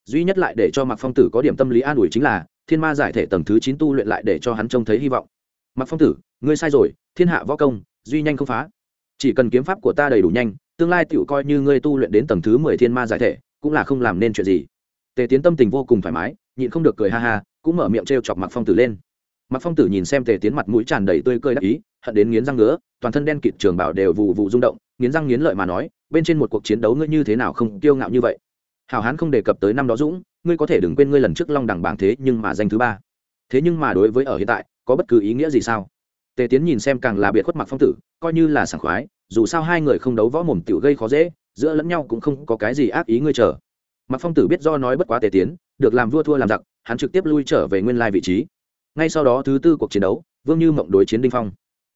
Speaker 1: Duy nhất lại để cho mạc phong tử có điểm tâm lý an ủi chính là, thiên ma giải thể tầng thứ chín tu luyện lại để cho hắn trông thấy hy vọng. Mạc phong tử, ngươi sai rồi, thiên hạ võ công, duy nhanh không phá. Chỉ cần kiếm pháp của ta đầy đủ nhanh, tương lai tựu coi như ngươi tu luyện đến tầng thứ mười thiên ma giải thể, cũng là không làm nên chuyện gì. Tề tiến tâm tình vô cùng thoải mái, nhịn không được cười ha ha, cũng mở miệng t r e o chọc mạc phong tử lên mặc phong tử nhìn xem tề tiến mặt mũi tràn đầy tươi cười đắc ý, hận đến nghiến răng ngứa, toàn thân đen kịt trường bảo đều vụ vụ rung động, nghiến răng nghiến lợi mà nói, bên trên một cuộc chiến đấu ngươi như thế nào không kiêu ngạo như vậy? Hảo hán không đề cập tới năm đó dũng, ngươi có thể đừng quên ngươi lần trước long đẳng bảng thế nhưng mà danh thứ ba. Thế nhưng mà đối với ở hiện tại, có bất cứ ý nghĩa gì sao? Tề tiến nhìn xem càng là biệt khuất mặc phong tử, coi như là sảng khoái, dù sao hai người không đấu võ mồm tiểu gây khó dễ, giữa lẫn nhau cũng không có cái gì ác ý ngươi chờ. Mặc phong tử biết do nói bất quá tề tiến, được làm vua thua làm giặc, hắn trực tiếp lui trở về nguyên lai vị trí ngay sau đó thứ tư cuộc chiến đấu, vương như mộng đối chiến đinh phong.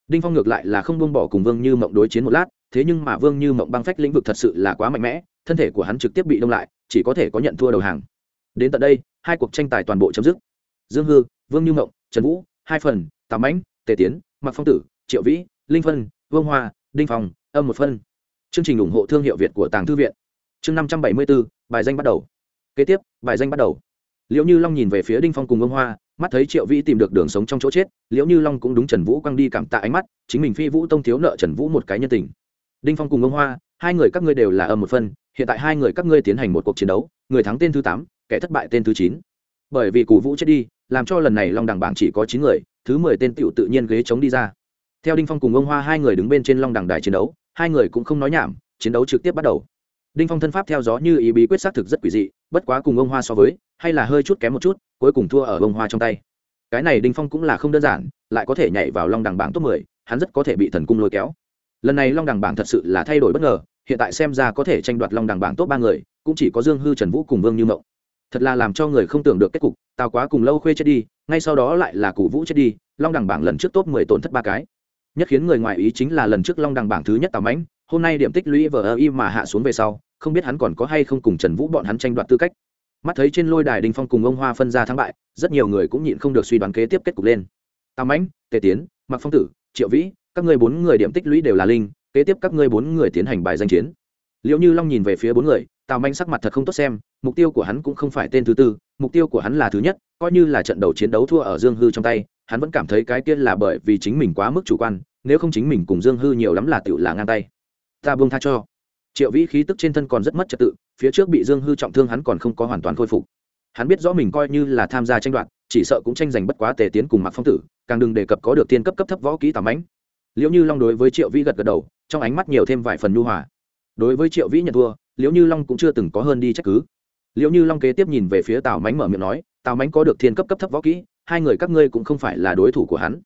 Speaker 1: Đinh phong ngược lại là không buông bỏ cùng vương như mộng đối chiến một lát, thế nhưng mà vương như mộng băng phách lĩnh vực thật sự là quá mạnh mẽ, thân thể của hắn trực tiếp bị đông lại, chỉ có thể có nhận thua đầu hàng. Đến tận đây, hai cuộc tranh tài toàn bộ chấm dứt. Dương hư, vương như mộng, trần vũ, hai phần Tám mãnh, tề tiến mặc phong tử, triệu vĩ, linh phân, vương hoa, đinh phong, âm một phân. Chương trình ủng hộ thương hiệu việt của tàng thư viện. Chương năm trăm bảy mươi bốn, bài danh bắt đầu. Kế tiếp, bài danh bắt đầu. Liệu như long nhìn về phía đinh phong cùng vương hoa mắt thấy triệu vĩ tìm được đường sống trong chỗ chết liệu như long cũng đúng trần vũ quăng đi cảm tạ ánh mắt, chính mình phi vũ tông thiếu nợ trần vũ một cái nhân tình. Đinh phong cùng ông hoa, hai người các ngươi đều là âm một phân, hiện tại hai người các ngươi tiến hành một cuộc chiến đấu, người thắng tên thứ tám, kẻ thất bại tên thứ chín. Bởi vì cù vũ chết đi, làm cho lần này long đẳng bảng chỉ có chín người, thứ mười tên tựu tự nhiên ghế chống đi ra. Theo đinh phong cùng ông hoa hai người đứng bên trên long đẳng đài chiến đấu, hai người cũng không nói nhảm, chiến đấu trực tiếp bắt đầu đinh phong thân pháp theo gió như ý bí quyết xác thực rất quỷ dị, bất quá cùng ông hoa so với, hay là hơi chút kém một chút, cuối cùng thua ở ông hoa trong tay. Cái này đinh phong cũng là không đơn giản, lại có thể nhảy vào long Đằng bảng top mười, hắn rất có thể bị thần cung lôi kéo. Lần này long Đằng bảng thật sự là thay đổi bất ngờ, hiện tại xem ra có thể tranh đoạt long Đằng bảng top ba người, cũng chỉ có dương hư, trần vũ cùng vương như mộng. Thật là làm cho người không tưởng được kết cục, tào quá cùng lâu khuê chết đi, ngay sau đó lại là cụ vũ chết đi, long Đằng bảng lần trước top mười tổn thất ba cái. Nhất khiến người ngoài ý chính là lần trước long Đằng bảng thứ nhất tào mãnh hôm nay điểm tích lũy vờ ơ y mà hạ xuống về sau, không biết hắn còn có hay không cùng trần vũ bọn hắn tranh đoạt tư cách. Mắt thấy trên lôi đài đình phong cùng ông hoa phân ra thắng bại, rất nhiều người cũng nhịn không được suy đoán kế tiếp kết cục lên. Tào mãnh, tề tiến mặc phong tử, triệu vĩ, các ngươi bốn người điểm tích lũy đều là linh, kế tiếp các ngươi bốn người tiến hành bài danh chiến. Liệu như long nhìn về phía bốn người tào manh sắc mặt thật không tốt xem, mục tiêu của hắn cũng không phải tên thứ tư, mục tiêu của hắn là thứ nhất, coi như là trận đầu chiến đấu thua ở dương hư trong tay, hắn vẫn cảm thấy cái kia là bởi vì chính mình quá mức chủ quan, nếu không chính mình cùng dương hư nhiều lắm là tựu là ngang tay ta buông tha cho. Triệu vĩ khí tức trên thân còn rất mất trật tự, phía trước bị dương hư trọng thương hắn còn không có hoàn toàn khôi phục. Hắn biết rõ mình coi như là tham gia tranh đoạt, chỉ sợ cũng tranh giành bất quá tề tiến cùng mặc phong tử, càng đừng đề cập có được tiên cấp cấp thấp võ kỹ tàm ánh liễu như long đối với triệu vĩ gật gật đầu, trong ánh mắt nhiều thêm vài phần nhu hòa. Đối với triệu vĩ nhận thua, liễu như long cũng chưa từng có hơn đi trách cứ. Liễu như long kế tiếp nhìn về phía tào mánh mở miệng nói, tào mánh có được thiên cấp cấp thấp võ kỹ, hai người các ngươi cũng không phải là đối thủ của hắn.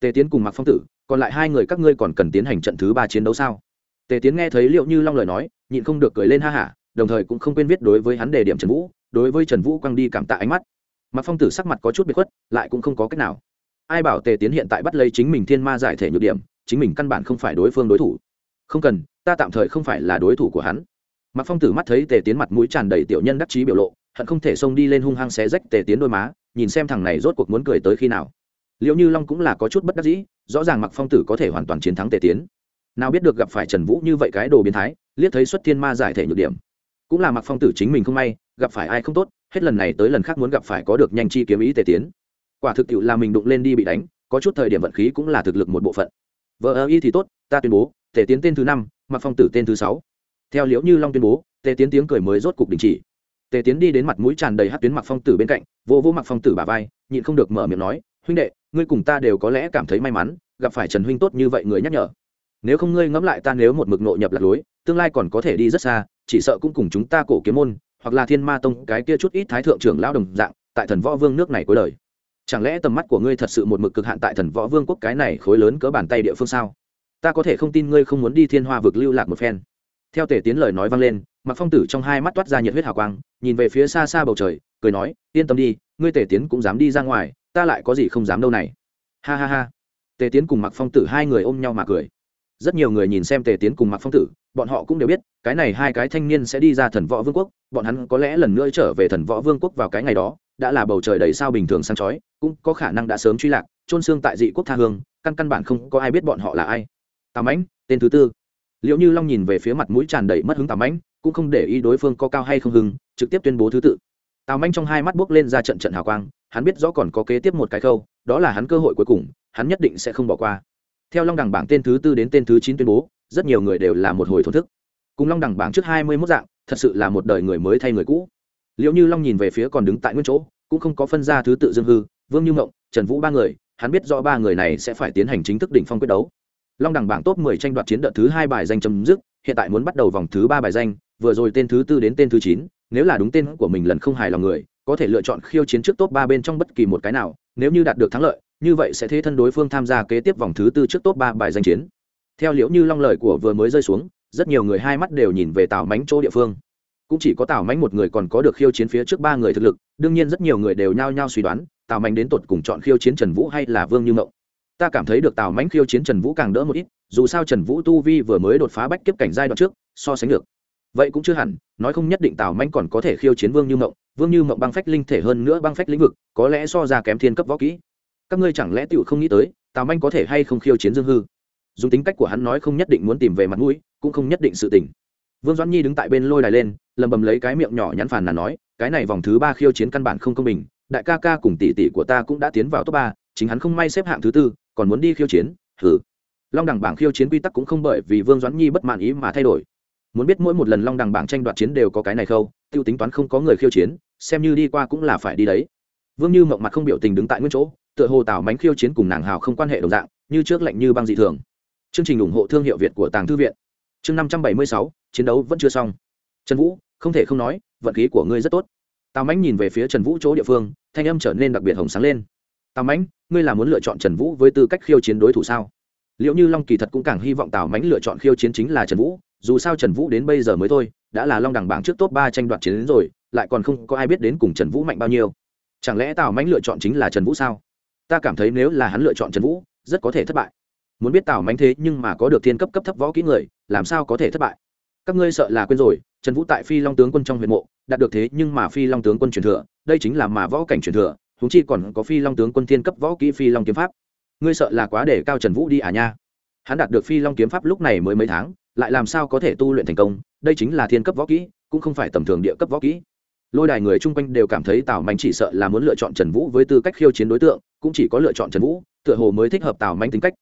Speaker 1: Tề tiến cùng mặc phong tử, còn lại hai người các ngươi còn cần tiến hành trận thứ ba chiến đấu sao? Tề tiến nghe thấy liệu như long lời nói, nhịn không được cười lên ha hả, đồng thời cũng không quên viết đối với hắn đề điểm trần vũ, đối với trần vũ quăng đi cảm tạ ánh mắt. Mặc phong tử sắc mặt có chút bị khuất, lại cũng không có cách nào. Ai bảo tề tiến hiện tại bắt lấy chính mình thiên ma giải thể nhược điểm, chính mình căn bản không phải đối phương đối thủ. Không cần, ta tạm thời không phải là đối thủ của hắn. Mặc phong tử mắt thấy tề tiến mặt mũi tràn đầy tiểu nhân đắc chí biểu lộ, hận không thể xông đi lên hung hăng xé rách tề tiến đôi má, nhìn xem thằng này rốt cuộc muốn cười tới khi nào. Liệu như long cũng là có chút bất đắc dĩ, rõ ràng mặc phong tử có thể hoàn toàn chiến thắng tề tiến nào biết được gặp phải trần vũ như vậy cái đồ biến thái, liếc thấy xuất thiên ma giải thể nhược điểm. Cũng là mặc phong tử chính mình không may, gặp phải ai không tốt, hết lần này tới lần khác muốn gặp phải có được nhanh chi kiếm ý tề tiến. Quả thực tiệu là mình đụng lên đi bị đánh, có chút thời điểm vận khí cũng là thực lực một bộ phận. Vợ ơ y thì tốt, ta tuyên bố, tề tiến tên thứ năm mặc phong tử tên thứ sáu. Theo liễu như long tuyên bố, tề tiến tiếng cười mới rốt cục đình chỉ. Tề tiến đi đến mặt mũi tràn đầy hát tuyến mặc phong tử bên cạnh, vô vô mặc phong tử bà vai, nhịn không được mở miệng nói, huynh đệ, ngươi cùng ta đều có lẽ cảm thấy may mắn, gặp phải trần huynh tốt như vậy người nhắc nhở nếu không ngươi ngẫm lại ta nếu một mực nội nhập lạc lối, tương lai còn có thể đi rất xa, chỉ sợ cũng cùng chúng ta cổ kiếm môn, hoặc là thiên ma tông cái kia chút ít thái thượng trưởng lão đồng dạng, tại thần võ vương nước này cuối đời. Chẳng lẽ tầm mắt của ngươi thật sự một mực cực hạn tại thần võ vương quốc cái này khối lớn cỡ bàn tay địa phương sao? Ta có thể không tin ngươi không muốn đi thiên hoa vực lưu lạc một phen. Theo tể tiến lời nói vang lên mặc phong tử trong hai mắt toát ra nhiệt huyết hào quang, nhìn về phía xa xa bầu trời, cười nói, yên tâm đi, ngươi tể tiến cũng dám đi ra ngoài, ta lại có gì không dám đâu này. Ha ha ha. Tề tiến cùng mặc phong tử hai người ôm nhau mà cười rất nhiều người nhìn xem tề tiến cùng mặc phong tử, bọn họ cũng đều biết, cái này hai cái thanh niên sẽ đi ra thần võ vương quốc, bọn hắn có lẽ lần nữa trở về thần võ vương quốc vào cái ngày đó, đã là bầu trời đầy sao bình thường sang chói, cũng có khả năng đã sớm truy lạc trôn xương tại dị quốc tha hương, căn căn bản không có ai biết bọn họ là ai. Tào mãnh, tên thứ tư. Liệu như long nhìn về phía mặt mũi tràn đầy mất hứng tào mãnh, cũng không để ý đối phương có cao hay không hưng, trực tiếp tuyên bố thứ tự. Tào manh trong hai mắt bước lên ra trận trận hào quang, hắn biết rõ còn có kế tiếp một cái khâu, đó là hắn cơ hội cuối cùng, hắn nhất định sẽ không bỏ qua theo long đẳng bảng tên thứ tư đến tên thứ chín tuyên bố, rất nhiều người đều là một hồi thổn thức. Cùng long đẳng bảng trước hai mươi mốt dạng, thật sự là một đời người mới thay người cũ. Liệu như long nhìn về phía còn đứng tại nguyên chỗ, cũng không có phân ra thứ tự dương hư, vương như mộng, trần vũ ba người, hắn biết rõ ba người này sẽ phải tiến hành chính thức đỉnh phong quyết đấu. Long đẳng bảng top mười tranh đoạt chiến đợt thứ hai bài danh chấm dứt, hiện tại muốn bắt đầu vòng thứ ba bài danh, vừa rồi tên thứ tư đến tên thứ chín, nếu là đúng tên của mình lần không hài lòng người, có thể lựa chọn khiêu chiến trước top ba bên trong bất kỳ một cái nào, nếu như đạt được thắng lợi như vậy sẽ thế thân đối phương tham gia kế tiếp vòng thứ tư trước top ba bài danh chiến. Theo liễu như long lời của vừa mới rơi xuống, rất nhiều người hai mắt đều nhìn về tào mánh chỗ địa phương. Cũng chỉ có tào mánh một người còn có được khiêu chiến phía trước ba người thực lực, đương nhiên rất nhiều người đều nhao nhao suy đoán, tào mánh đến tột cùng chọn khiêu chiến trần vũ hay là vương như mộng. Ta cảm thấy được tào mánh khiêu chiến trần vũ càng đỡ một ít, dù sao trần vũ tu vi vừa mới đột phá bách kiếp cảnh giai đoạn trước, so sánh được. Vậy cũng chưa hẳn, nói không nhất định tào mánh còn có thể khiêu chiến vương như mộng. Vương như mộng băng phách linh thể hơn nữa băng phách lĩnh vực, có lẽ so ra kém thiên cấp võ kỹ các ngươi chẳng lẽ tựu không nghĩ tới, tào manh có thể hay không khiêu chiến dương hư? Dùng tính cách của hắn nói không nhất định muốn tìm về mặt mũi, cũng không nhất định sự tỉnh vương doãn nhi đứng tại bên lôi đài lên, lầm bầm lấy cái miệng nhỏ nhắn phàn là nói, cái này vòng thứ ba khiêu chiến căn bản không công bình, đại ca ca cùng tỷ tỷ của ta cũng đã tiến vào top ba, chính hắn không may xếp hạng thứ tư, còn muốn đi khiêu chiến thử long đẳng bảng khiêu chiến quy tắc cũng không bởi vì vương doãn nhi bất mãn ý mà thay đổi. Muốn biết mỗi một lần long đẳng bảng tranh đoạt chiến đều có cái này khâu tiêu tính toán không có người khiêu chiến, xem như đi qua cũng là phải đi đấy. Vương như mộng mặt không biểu tình đứng tại nguyên chỗ tựa hồ tào mánh khiêu chiến cùng nàng hào không quan hệ đồng dạng, như trước lạnh như băng dị thường. Chương trình ủng hộ thương hiệu việt của tàng thư viện. Chương năm trăm bảy mươi sáu, chiến đấu vẫn chưa xong. Trần vũ, không thể không nói, vận khí của ngươi rất tốt. Tào mánh nhìn về phía trần vũ chỗ địa phương, thanh âm trở nên đặc biệt hồng sáng lên. Tào mánh ngươi là muốn lựa chọn trần vũ với tư cách khiêu chiến đối thủ sao? Liệu như long kỳ thật cũng càng hy vọng tào mánh lựa chọn khiêu chiến chính là trần vũ, dù sao trần vũ đến bây giờ mới thôi, đã là long đẳng bảng trước top ba tranh đoạt chiến đến rồi, lại còn không có ai biết đến cùng trần vũ mạnh bao nhiêu. Chẳng lẽ tào mánh lựa chọn chính là trần vũ sao? Ta cảm thấy nếu là hắn lựa chọn trần vũ, rất có thể thất bại. Muốn biết tào mánh thế nhưng mà có được thiên cấp cấp thấp võ kỹ người, làm sao có thể thất bại? Các ngươi sợ là quên rồi, trần vũ tại phi long tướng quân trong huyện mộ, đạt được thế nhưng mà phi long tướng quân truyền thừa, đây chính là mà võ cảnh truyền thừa húng chi còn có phi long tướng quân thiên cấp võ kỹ phi long kiếm pháp. Ngươi sợ là quá để cao trần vũ đi à nha? Hắn đạt được phi long kiếm pháp lúc này mới mấy tháng, lại làm sao có thể tu luyện thành công, đây chính là thiên cấp võ kỹ, cũng không phải tầm thường địa cấp võ kỹ lôi đài người chung quanh đều cảm thấy tào mạnh chỉ sợ là muốn lựa chọn trần vũ với tư cách khiêu chiến đối tượng, cũng chỉ có lựa chọn trần vũ, tựa hồ mới thích hợp tào Mạnh tính cách.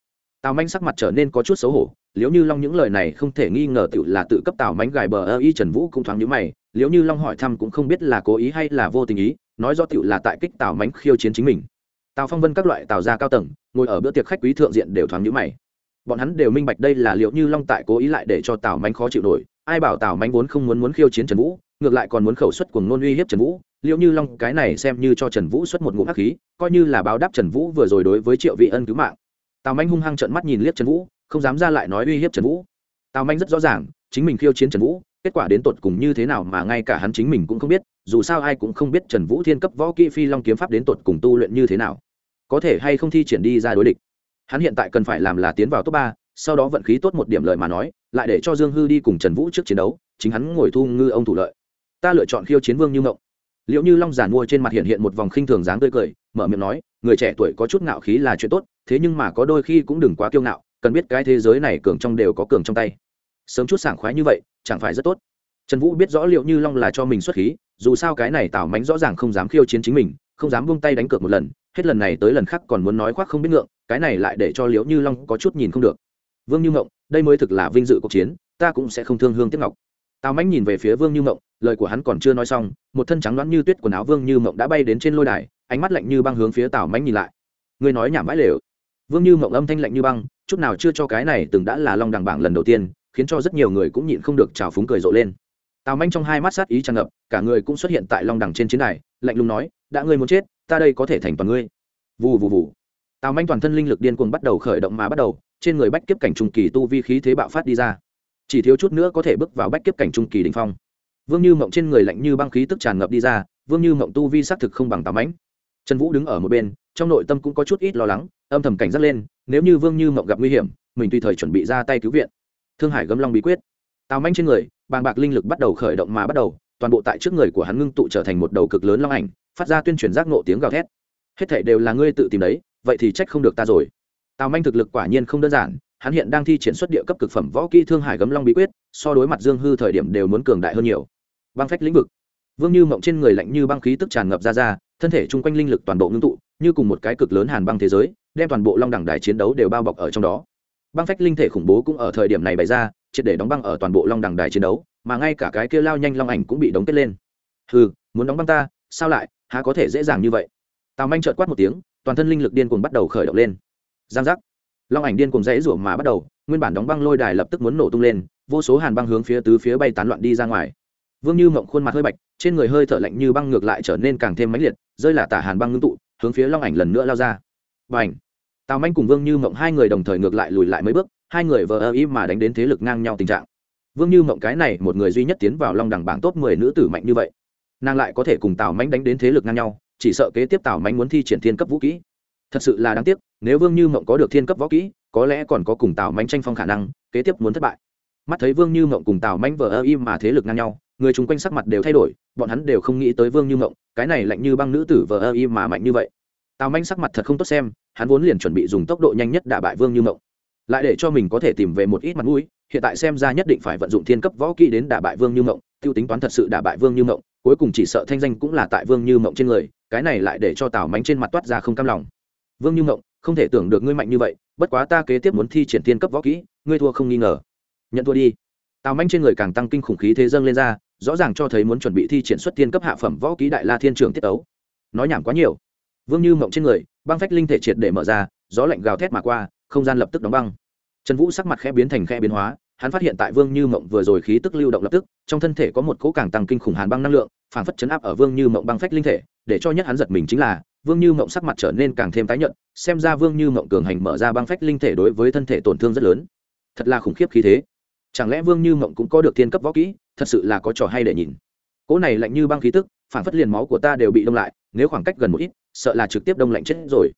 Speaker 1: Tào manh sắc mặt trở nên có chút xấu hổ nếu như long những lời này không thể nghi ngờ tự là tự cấp tào manh gài bờ ơ y, trần vũ cũng thoáng nhữ mày nếu như long hỏi thăm cũng không biết là cố ý hay là vô tình ý, nói do tự là tại kích tào manh khiêu chiến chính mình. Tào phong vân các loại tào gia cao tầng, ngồi ở bữa tiệc khách quý thượng diện đều thoáng nhữ mày. Bọn hắn đều minh bạch đây là liệu như long tại cố ý lại để cho tào manh khó chịu nổi ai bảo tào manh vốn không muốn muốn khiêu chiến trần vũ ngược lại còn muốn khẩu xuất cùng nôn uy hiếp trần vũ liệu như long cái này xem như cho trần vũ xuất một ngụm hắc khí coi như là báo đáp trần vũ vừa rồi đối với triệu vị ân cứu mạng tào manh hung hăng trợn mắt nhìn liếc trần vũ không dám ra lại nói uy hiếp trần vũ tào manh rất rõ ràng chính mình khiêu chiến trần vũ kết quả đến tột cùng như thế nào mà ngay cả hắn chính mình cũng không biết dù sao ai cũng không biết trần vũ thiên cấp võ kỹ phi long kiếm pháp đến tột cùng tu luyện như thế nào có thể hay không thi triển đi ra đối địch hắn hiện tại cần phải làm là tiến vào top ba sau đó vận khí tốt một điểm lợi mà nói lại để cho dương hư đi cùng trần vũ trước chiến đấu, chính hắn ngồi thu ngư ông thủ lợi. Ta lựa chọn khiêu chiến vương như ngộng. Liệu như long giản mua trên mặt hiện hiện một vòng khinh thường dáng tươi cười, mở miệng nói, người trẻ tuổi có chút ngạo khí là chuyện tốt, thế nhưng mà có đôi khi cũng đừng quá kiêu ngạo, cần biết cái thế giới này cường trong đều có cường trong tay. Sớm chút sảng khoái như vậy, chẳng phải rất tốt. Trần vũ biết rõ liệu như long là cho mình xuất khí, dù sao cái này tảo mánh rõ ràng không dám khiêu chiến chính mình, không dám buông tay đánh cược một lần, hết lần này tới lần khác còn muốn nói khoác không biết ngượng, cái này lại để cho liễu như long có chút nhìn không được vương như ngộng, đây mới thực là vinh dự cuộc chiến, ta cũng sẽ không thương hương tiếc ngọc. Tào mãnh nhìn về phía vương như mộng lời của hắn còn chưa nói xong, một thân trắng đoán như tuyết quần áo vương như mộng đã bay đến trên lôi đài, ánh mắt lạnh như băng hướng phía tào mãnh nhìn lại. Ngươi nói nhảm bãi lều. Vương như mộng âm thanh lạnh như băng, chút nào chưa cho cái này từng đã là long đằng bảng lần đầu tiên, khiến cho rất nhiều người cũng nhịn không được trào phúng cười rộ lên. Tào manh trong hai mắt sát ý tràn ngập, cả người cũng xuất hiện tại long đằng trên chiến đài, lạnh lùng nói, đã ngươi muốn chết, ta đây có thể thành toàn ngươi. Vù vù vù tào manh toàn thân linh lực điên cuồng bắt đầu khởi động mà bắt đầu, trên người bách kiếp cảnh trung kỳ tu vi khí thế bạo phát đi ra. Chỉ thiếu chút nữa có thể bước vào bách kiếp cảnh trung kỳ đình phong. Vương như mộng trên người lạnh như băng khí tức tràn ngập đi ra, vương như mộng tu vi xác thực không bằng tào mãnh trần vũ đứng ở một bên, trong nội tâm cũng có chút ít lo lắng, âm thầm cảnh giác lên, nếu như vương như mộng gặp nguy hiểm, mình tùy thời chuẩn bị ra tay cứu viện. Thương hải gấm long bí quyết. Tào mãnh trên người, bàng bạc linh lực bắt đầu khởi động mà bắt đầu, toàn bộ tại trước người của hắn ngưng tụ trở thành một đầu cực lớn long ảnh, phát ra tuyên truyền giác nộ tiếng gào thét. Hết thể đều là ngươi tự tìm đấy vậy thì trách không được ta rồi. Tào manh thực lực quả nhiên không đơn giản, hắn hiện đang thi triển xuất địa cấp cực phẩm võ kỹ thương hải gấm long bí quyết, so đối mặt dương hư thời điểm đều muốn cường đại hơn nhiều. Băng phách lĩnh vực. Vương như mộng trên người lạnh như băng khí tức tràn ngập ra ra, thân thể chung quanh linh lực toàn bộ ngưng tụ, như cùng một cái cực lớn hàn băng thế giới, đem toàn bộ long đẳng đài chiến đấu đều bao bọc ở trong đó. Băng phách linh thể khủng bố cũng ở thời điểm này bày ra, triệt để đóng băng ở toàn bộ long đẳng đài chiến đấu, mà ngay cả cái kia lao nhanh long ảnh cũng bị đóng kết lên. Ừ muốn đóng băng ta, sao lại, há có thể dễ dàng như vậy? Tào manh trợt quát một tiếng toàn thân linh lực điên cuồng bắt đầu khởi động lên. Giang giác. Long ảnh điên cuồng rẽ rủa mà bắt đầu nguyên bản đóng băng lôi đài lập tức muốn nổ tung lên vô số hàn băng hướng phía tứ phía bay tán loạn đi ra ngoài. Vương như mộng khuôn mặt hơi bạch trên người hơi thở lạnh như băng ngược lại trở nên càng thêm mãnh liệt rơi là tả hàn băng ngưng tụ hướng phía long ảnh lần nữa lao ra. Bành, ảnh tào manh cùng vương như mộng hai người đồng thời ngược lại lùi lại mấy bước hai người vờ ơ ý mà đánh đến thế lực ngang nhau tình trạng. Vương như mộng cái này một người duy nhất tiến vào long đẳng bảng top mười nữ tử mạnh như vậy nàng lại có thể cùng tào manh đánh đến thế lực ngang nhau chỉ sợ kế tiếp tào Mạnh muốn thi triển thiên cấp vũ kỹ. Thật sự là đáng tiếc, nếu vương như mộng có được thiên cấp võ kỹ, có lẽ còn có cùng tào Mạnh tranh phong khả năng, kế tiếp muốn thất bại. Mắt thấy vương như mộng cùng tào Mạnh vờ ơ im mà thế lực ngang nhau, người chung quanh sắc mặt đều thay đổi, bọn hắn đều không nghĩ tới vương như mộng, cái này lạnh như băng nữ tử vờ ơ im mà mạnh như vậy. Tào manh sắc mặt thật không tốt xem, hắn vốn liền chuẩn bị dùng tốc độ nhanh nhất đả bại vương như mộng. Lại để cho mình có thể tìm về một ít mặt mũi, hiện tại xem ra nhất định phải vận dụng thiên cấp võ kỹ đến đả bại vương như mộng t i ê u tính toán thật sự đả bại vương như mộng, cuối cùng chỉ sợ thanh danh cũng là tại vương như mộng trên người cái này lại để cho tào mánh trên mặt toát ra không cam lòng vương như mộng không thể tưởng được ngươi mạnh như vậy bất quá ta kế tiếp muốn thi triển thiên cấp võ kỹ ngươi thua không nghi ngờ nhận thua đi tào manh trên người càng tăng kinh khủng khí thế dâng lên ra rõ ràng cho thấy muốn chuẩn bị thi triển xuất thiên cấp hạ phẩm võ kỹ đại la thiên trường tiết ấu nói nhảm quá nhiều vương như mộng trên người băng phách linh thể triệt để mở ra gió lạnh gào thét mà qua không gian lập tức đóng băng trần vũ sắc mặt khẽ biến thành khẽ biến hóa hắn phát hiện tại vương như mộng vừa rồi khí tức lưu động lập tức trong thân thể có một cỗ càng tăng kinh khủng hàn băng năng lượng phản phất chấn áp ở vương như mộng băng phách linh thể để cho nhất hắn giật mình chính là, vương như mộng sắc mặt trở nên càng thêm tái nhợt, xem ra vương như mộng cường hành mở ra băng phách linh thể đối với thân thể tổn thương rất lớn. Thật là khủng khiếp khí thế. Chẳng lẽ vương như mộng cũng có được thiên cấp võ kỹ, thật sự là có trò hay để nhìn. Cỗ này lạnh như băng khí tức, phản phất liền máu của ta đều bị đông lại, nếu khoảng cách gần một ít, sợ là trực tiếp đông lạnh chết rồi.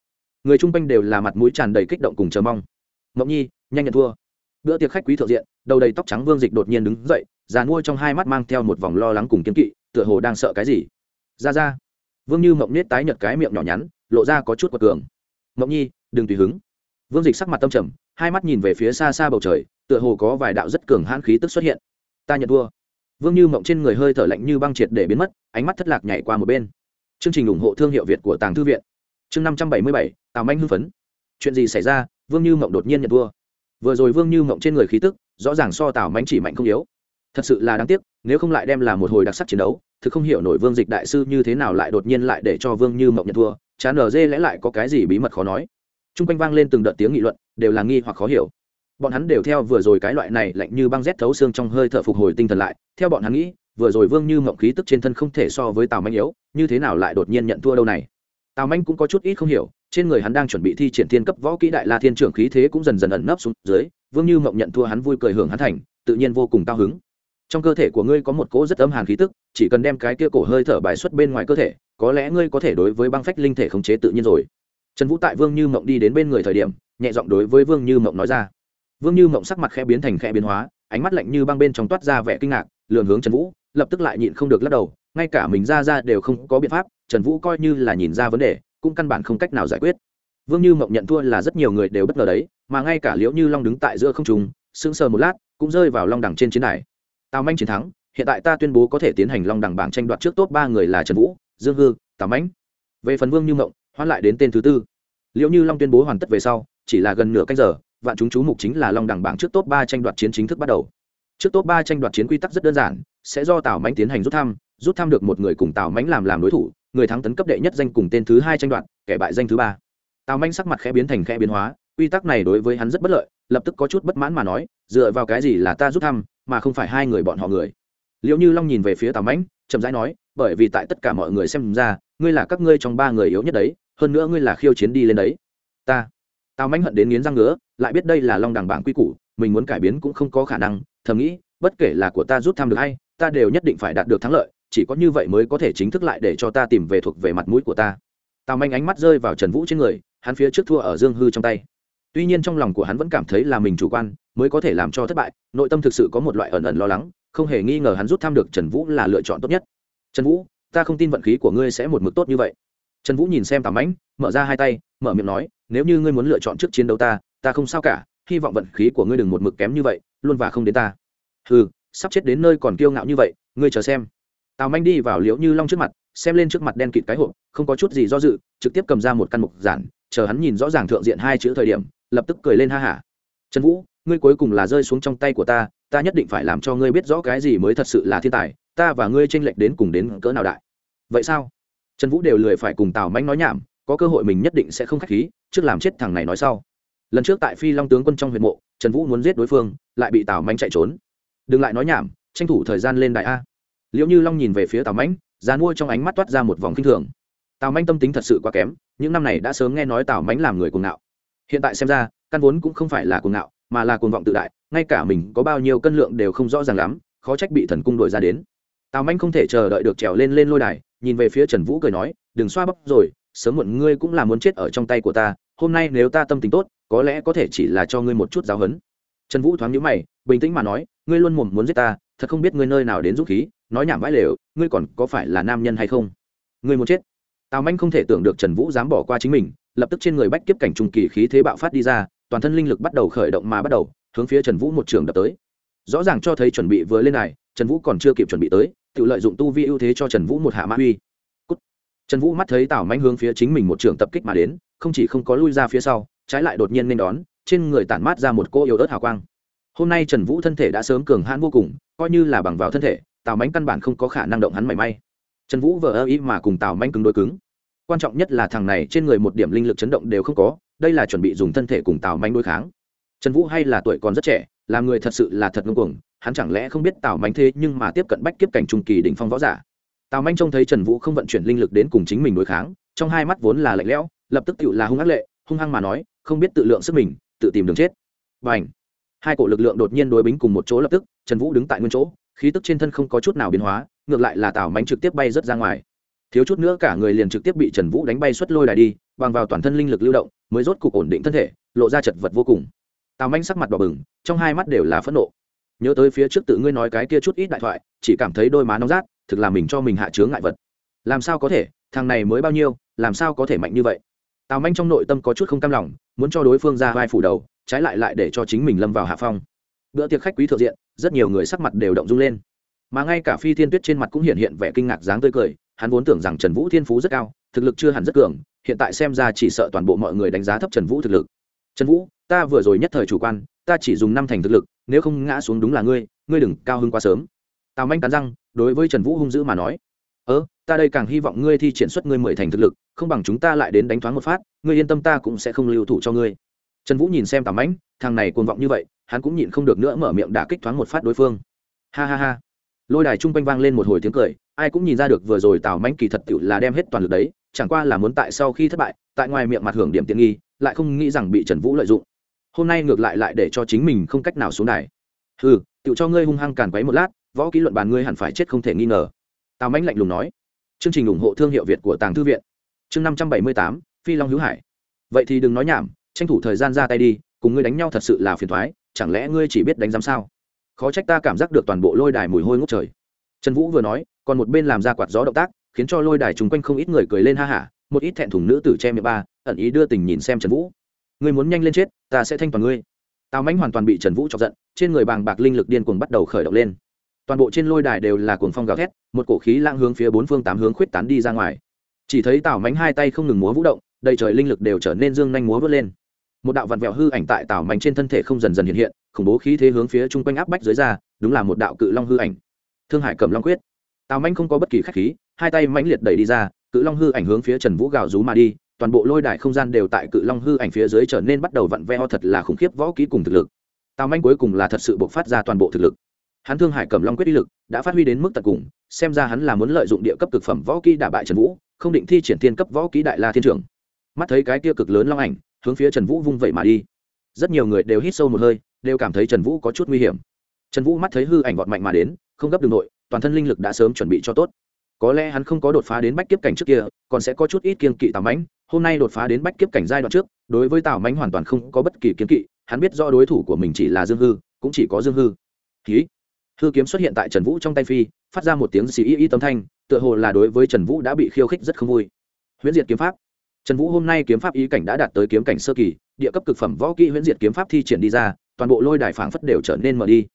Speaker 1: Người chung quanh đều là mặt mũi tràn đầy kích động cùng chờ mong. Mộng nhi, nhanh nhận thua. Bữa tiệc khách quý thượng diện, đầu đầy tóc trắng vương dịch đột nhiên đứng dậy, già nuôi trong hai mắt mang theo một vòng lo lắng cùng kiên kỵ, tựa hồ đang sợ cái gì. Ra ra vương như mộng nết tái nhợt cái miệng nhỏ nhắn, lộ ra có chút quật cường. Mộng nhi, đừng tùy hứng. Vương dịch sắc mặt tâm trầm, hai mắt nhìn về phía xa xa bầu trời, tựa hồ có vài đạo rất cường hãn khí tức xuất hiện. Ta nhận thua. Vương như mộng trên người hơi thở lạnh như băng triệt để biến mất, ánh mắt thất lạc nhảy qua một bên. Chương trình ủng hộ thương hiệu việt của tàng thư viện. Chương năm trăm bảy mươi bảy, tào manh hưng phấn. Chuyện gì xảy ra, vương như mộng đột nhiên nhận thua. Vừa rồi vương như mộng trên người khí tức, rõ ràng so tào manh chỉ mạnh không yếu. Thật sự là đáng tiếc, nếu không lại đem là một hồi đặc sắc chiến đấu thực không hiểu nổi vương dịch đại sư như thế nào lại đột nhiên lại để cho vương như mộng nhận thua chán ở dê lẽ lại có cái gì bí mật khó nói. T r u n g quanh vang lên từng đợt tiếng nghị luận, đều là nghi hoặc khó hiểu. Bọn hắn đều theo vừa rồi cái loại này lạnh như băng rét thấu xương trong hơi thở phục hồi tinh thần lại, theo bọn hắn nghĩ, vừa rồi vương như mộng khí tức trên thân không thể so với tào manh yếu, như thế nào lại đột nhiên nhận thua đâu này? Tào manh cũng có chút ít không hiểu, trên người hắn đang chuẩn bị thi triển thiên cấp võ kỹ đại la thiên trưởng khí thế cũng dần dần ẩn nấp xuống dưới, vương như mộng nhận thua hắn vui cười hưởng hắn thành, tự nhiên vô cùng cao hứng trong cơ thể của ngươi có một cỗ rất âm hàn khí tức, chỉ cần đem cái kia cổ hơi thở bài xuất bên ngoài cơ thể, có lẽ ngươi có thể đối với băng phách linh thể khống chế tự nhiên rồi. Trần vũ tại vương như mộng đi đến bên người thời điểm, nhẹ giọng đối với vương như mộng nói ra. Vương như mộng sắc mặt khẽ biến thành khẽ biến hóa, ánh mắt lạnh như băng bên trong toát ra vẻ kinh ngạc lường hướng trần vũ, lập tức lại nhịn không được lắc đầu, ngay cả mình ra ra đều không có biện pháp, trần vũ coi như là nhìn ra vấn đề, cũng căn bản không cách nào giải quyết. Vương như mộng nhận thua là rất nhiều người đều bất ngờ đấy, mà ngay cả liễu như long đứng tại giữa không trùng sững sờ một lát, cũng rơi vào long đẳng trên chiến đài tào manh chiến thắng, hiện tại ta tuyên bố có thể tiến hành long đẳng bảng tranh đoạt trước top ba người là trần vũ, dương hư, tào mãnh về phần vương như mộng hoan lại đến tên thứ tư. Liệu như long tuyên bố hoàn tất về sau, chỉ là gần nửa canh giờ, vạn chúng chú mục chính là long đẳng bảng trước top ba tranh đoạt chiến chính thức bắt đầu. Trước top ba tranh đoạt chiến quy tắc rất đơn giản, sẽ do tào mãnh tiến hành rút thăm rút thăm được một người cùng tào mãnh làm làm đối thủ, người thắng tấn cấp đệ nhất danh cùng tên thứ hai tranh đoạt, kẻ bại danh thứ ba. Tào manh sắc mặt khẽ biến thành khẽ biến hóa, quy tắc này đối với hắn rất bất lợi, lập tức có chút bất mãn mà nói, dựa vào cái gì là ta rút thăm mà không phải hai người bọn họ người. Liệu như long nhìn về phía tào mãnh, chậm rãi nói, bởi vì tại tất cả mọi người xem ra, ngươi là các ngươi trong ba người yếu nhất đấy, hơn nữa ngươi là khiêu chiến đi lên đấy. Ta. Tào mãnh hận đến nghiến răng ngứa, lại biết đây là long đẳng bảng quy củ, mình muốn cải biến cũng không có khả năng, thầm nghĩ, bất kể là của ta rút tham được hay, ta đều nhất định phải đạt được thắng lợi, chỉ có như vậy mới có thể chính thức lại để cho ta tìm về thuộc về mặt mũi của ta. Tào manh ánh mắt rơi vào trần vũ trên người, hắn phía trước thua ở dương hư trong tay tuy nhiên trong lòng của hắn vẫn cảm thấy là mình chủ quan, mới có thể làm cho thất bại, nội tâm thực sự có một loại ẩn ẩn lo lắng, không hề nghi ngờ hắn rút thăm được trần vũ là lựa chọn tốt nhất. Trần vũ, ta không tin vận khí của ngươi sẽ một mực tốt như vậy. Trần vũ nhìn xem tàm ánh mở ra hai tay, mở miệng nói, nếu như ngươi muốn lựa chọn trước chiến đấu ta ta không sao cả, hy vọng vận khí của ngươi đừng một mực kém như vậy, luôn và không đến ta. Ừ sắp chết đến nơi còn kiêu ngạo như vậy, ngươi chờ xem. Tào manh đi vào liễu như long trước mặt, xem lên trước mặt đen kịt cái hộp, không có chút gì do dự, trực tiếp cầm ra một căn mục giản, chờ hắn nhìn rõ ràng thượng diện hai chữ thời điểm lập tức cười lên ha hả. Trần vũ, ngươi cuối cùng là rơi xuống trong tay của ta ta nhất định phải làm cho ngươi biết rõ cái gì mới thật sự là thiên tài, ta và ngươi tranh lệch đến cùng đến cỡ nào đại. Vậy sao? Trần vũ đều lười phải cùng tào mánh nói nhảm, có cơ hội mình nhất định sẽ không k h á c h khí, trước làm chết thằng này nói sau. Lần trước tại phi long tướng quân trong huyện mộ, trần vũ muốn giết đối phương, lại bị tào mánh chạy trốn. Đừng lại nói nhảm, tranh thủ thời gian lên đại a. Liệu như long nhìn về phía tào mánh già mua trong ánh mắt toát ra một vòng kinh thường. Tào mánh tâm tính thật sự quá kém, những năm này đã sớm nghe nói tào mánh làm người cuồng ngạo hiện tại xem ra, căn vốn cũng không phải là cuồng ngạo, mà là cuồng vọng tự đại, ngay cả mình có bao nhiêu cân lượng đều không rõ ràng lắm, khó trách bị thần cung đổi ra đến. Tào manh không thể chờ đợi được trèo lên lên lôi đài, nhìn về phía trần vũ cười nói, đừng xoa bắp rồi, sớm muộn ngươi cũng là muốn chết ở trong tay của ta, hôm nay nếu ta tâm tính tốt, có lẽ có thể chỉ là cho ngươi một chút giáo huấn. Trần vũ thoáng nhữ mày, bình tĩnh mà nói, ngươi luôn mồm muốn giết ta, thật không biết ngươi nơi nào đến dũng khí, nói nhảm vãi lều, ngươi còn có phải là nam nhân hay không? Ngươi muốn chết. Tào manh không thể tưởng được trần vũ dám bỏ qua chính mình lập tức trên người bách kiếp cảnh trung kỳ khí thế bạo phát đi ra, toàn thân linh lực bắt đầu khởi động mà bắt đầu, hướng phía trần vũ một trường đập tới. Rõ ràng cho thấy chuẩn bị vừa lên này, trần vũ còn chưa kịp chuẩn bị tới, tự lợi dụng tu vi ưu thế cho trần vũ một hạ mã uy. Trần vũ mắt thấy tào manh hướng phía chính mình một trường tập kích mà đến, không chỉ không có lui ra phía sau, trái lại đột nhiên nên đón, trên người tản mát ra một cô yếu ớt hào quang. Hôm nay trần vũ thân thể đã sớm cường hãn vô cùng, coi như là bằng vào thân thể, tào mánh căn bản không có khả năng động hắn mảy may. Trần vũ vờ ơ ý mà cùng tào mánh cứng đôi cứng quan trọng nhất là thằng này trên người một điểm linh lực chấn động đều không có, đây là chuẩn bị dùng thân thể cùng tào manh đối kháng. Trần vũ hay là tuổi còn rất trẻ, là người thật sự là thật ngưng cuồng, hắn chẳng lẽ không biết tào manh thế nhưng mà tiếp cận bách kiếp cảnh trung kỳ đỉnh phong võ giả. Tào manh trông thấy trần vũ không vận chuyển linh lực đến cùng chính mình đối kháng, trong hai mắt vốn là lạnh lẽo, lập tức tự là hung ác lệ, hung hăng mà nói, không biết tự lượng sức mình, tự tìm đường chết. Và h hai cổ lực lượng đột nhiên đối bính cùng một chỗ lập tức, trần vũ đứng tại nguyên chỗ, khí tức trên thân không có chút nào biến hóa, ngược lại là tào manh trực tiếp bay rớt ra ngoài thiếu chút nữa cả người liền trực tiếp bị trần vũ đánh bay xuất lôi đài đi, bằng vào toàn thân linh lực lưu động, mới rốt cục ổn định thân thể, lộ ra chật vật vô cùng. Tào manh sắc mặt đỏ bừng, trong hai mắt đều là phẫn nộ. Nhớ tới phía trước tự ngươi nói cái kia chút ít đại thoại, chỉ cảm thấy đôi má nóng rát, thực là mình cho mình hạ chướng ngại vật. Làm sao có thể, thằng này mới bao nhiêu, làm sao có thể mạnh như vậy? Tào manh trong nội tâm có chút không cam lòng, muốn cho đối phương ra vai phủ đầu, trái lại lại để cho chính mình lâm vào hạ phong. Bữa tiệc khách quý thượng diện, rất nhiều người sắc mặt đều động rung lên. Mà ngay cả phi thiên tuyết trên mặt cũng hiện hiện vẻ kinh ngạc dáng tươi cười hắn vốn tưởng rằng trần vũ thiên phú rất cao, thực lực chưa hẳn rất cường, hiện tại xem ra chỉ sợ toàn bộ mọi người đánh giá thấp trần vũ thực lực. Trần vũ, ta vừa rồi nhất thời chủ quan, ta chỉ dùng năm thành thực lực, nếu không ngã xuống đúng là ngươi ngươi đừng cao hơn quá sớm. Tào manh cắn răng, đối với trần vũ hung dữ mà nói ớ ta đây càng hy vọng ngươi thi triển xuất ngươi mười thành thực lực, không bằng chúng ta lại đến đánh thoáng một phát, ngươi yên tâm ta cũng sẽ không lưu thủ cho ngươi. Trần vũ nhìn xem tào mãnh thằng này cuồng vọng như vậy, hắn cũng nhịn không được nữa mở miệng đả kích thoáng một phát đối phương. Ha ha ha. Lôi đài chung quanh vang lên một hồi tiếng cười ai cũng nhìn ra được vừa rồi tào mãnh kỳ thật tự là đem hết toàn lực đấy, chẳng qua là muốn tại sau khi thất bại, tại ngoài miệng mặt hưởng điểm tiện nghi, lại không nghĩ rằng bị trần vũ lợi dụng. Hôm nay ngược lại lại để cho chính mình không cách nào xuống đài. Ừ tự cho ngươi hung hăng càn quấy một lát, võ ký luận bàn ngươi hẳn phải chết không thể nghi ngờ. Tào mãnh lạnh lùng nói. Chương trình ủng hộ thương hiệu việt của tàng thư viện. Chương năm trăm bảy mươi tám, phi long hữu hải. Vậy thì đừng nói nhảm, tranh thủ thời gian ra tay đi, cùng ngươi đánh nhau thật sự là phiền thoái, chẳng lẽ ngươi chỉ biết đánh giám sao? Khó trách ta cảm giác được toàn bộ lôi đài mùi hôi ngốc trời. Trần vũ vừa nói còn một bên làm ra quạt gió động tác, khiến cho lôi đài chung quanh không ít người cười lên ha hả, một ít thẹn thùng nữ tử che miệng ba, ẩn ý đưa tình nhìn xem trần vũ. Ngươi muốn nhanh lên chết, ta sẽ thanh toàn ngươi. Tào mãnh hoàn toàn bị trần vũ chọc giận, trên người bàng bạc linh lực điên cuồng bắt đầu khởi động lên. Toàn bộ trên lôi đài đều là cuồng phong gào thét, một cổ khí lang hướng phía bốn phương tám hướng khuyết tán đi ra ngoài. Chỉ thấy tào mánh hai tay không ngừng múa vũ động, đầy trời linh lực đều trở nên dương nhanh múa vớt lên. Một đạo vặn vẹo hư ảnh tại tào mánh trên thân thể không dần dần hiện hiện, khủng bố khí thế hướng phía chung quanh áp bách dưới ra, đúng là một đạo cự long hư ảnh. Thương hải cầm long quyết tào manh không có bất kỳ khách khí, hai tay mãnh liệt đẩy đi ra, cự long hư ảnh hướng phía trần vũ gào rú mà đi, toàn bộ lôi đài không gian đều tại cự long hư ảnh phía dưới trở nên bắt đầu vặn veo thật là khủng khiếp võ ký cùng thực lực. Tào manh cuối cùng là thật sự buộc phát ra toàn bộ thực lực. Hắn thương hải cầm long quyết uy lực đã phát huy đến mức tận cùng, xem ra hắn là muốn lợi dụng địa cấp cực phẩm võ kỹ đả bại trần vũ, không định thi triển thiên cấp võ kỹ đại la thiên trường mắt thấy cái kia cực lớn long ảnh hướng phía trần vũ vung vẩy mà đi. Rất nhiều người đều hít sâu một hơi, đều cảm thấy trần vũ có chút nguy hiểm. Trần vũ mắt thấy hư ảnh vọt mạnh mà đến, không gấp đường nội toàn thân linh lực đã sớm chuẩn bị cho tốt. Có lẽ hắn không có đột phá đến bách kiếp cảnh trước kia, còn sẽ có chút ít kiên kỵ tào mãnh. Hôm nay đột phá đến bách kiếp cảnh giai đoạn trước, đối với tào mãnh hoàn toàn không có bất kỳ kiến kỵ, hắn biết do đối thủ của mình chỉ là dương hư, cũng chỉ có dương hư. Ký hư kiếm xuất hiện tại trần vũ trong tay phi, phát ra một tiếng xì y y tấm thanh, tựa hồ là đối với trần vũ đã bị khiêu khích rất không vui. Huyễn diệt kiếm pháp. Trần vũ hôm nay kiếm pháp ý cảnh đã đạt tới kiếm cảnh sơ kỳ, địa cấp cực phẩm võ kỹ huyễn diệt kiếm pháp thi triển đi ra, toàn bộ lôi đài phảng phất đều trở nên mở đi.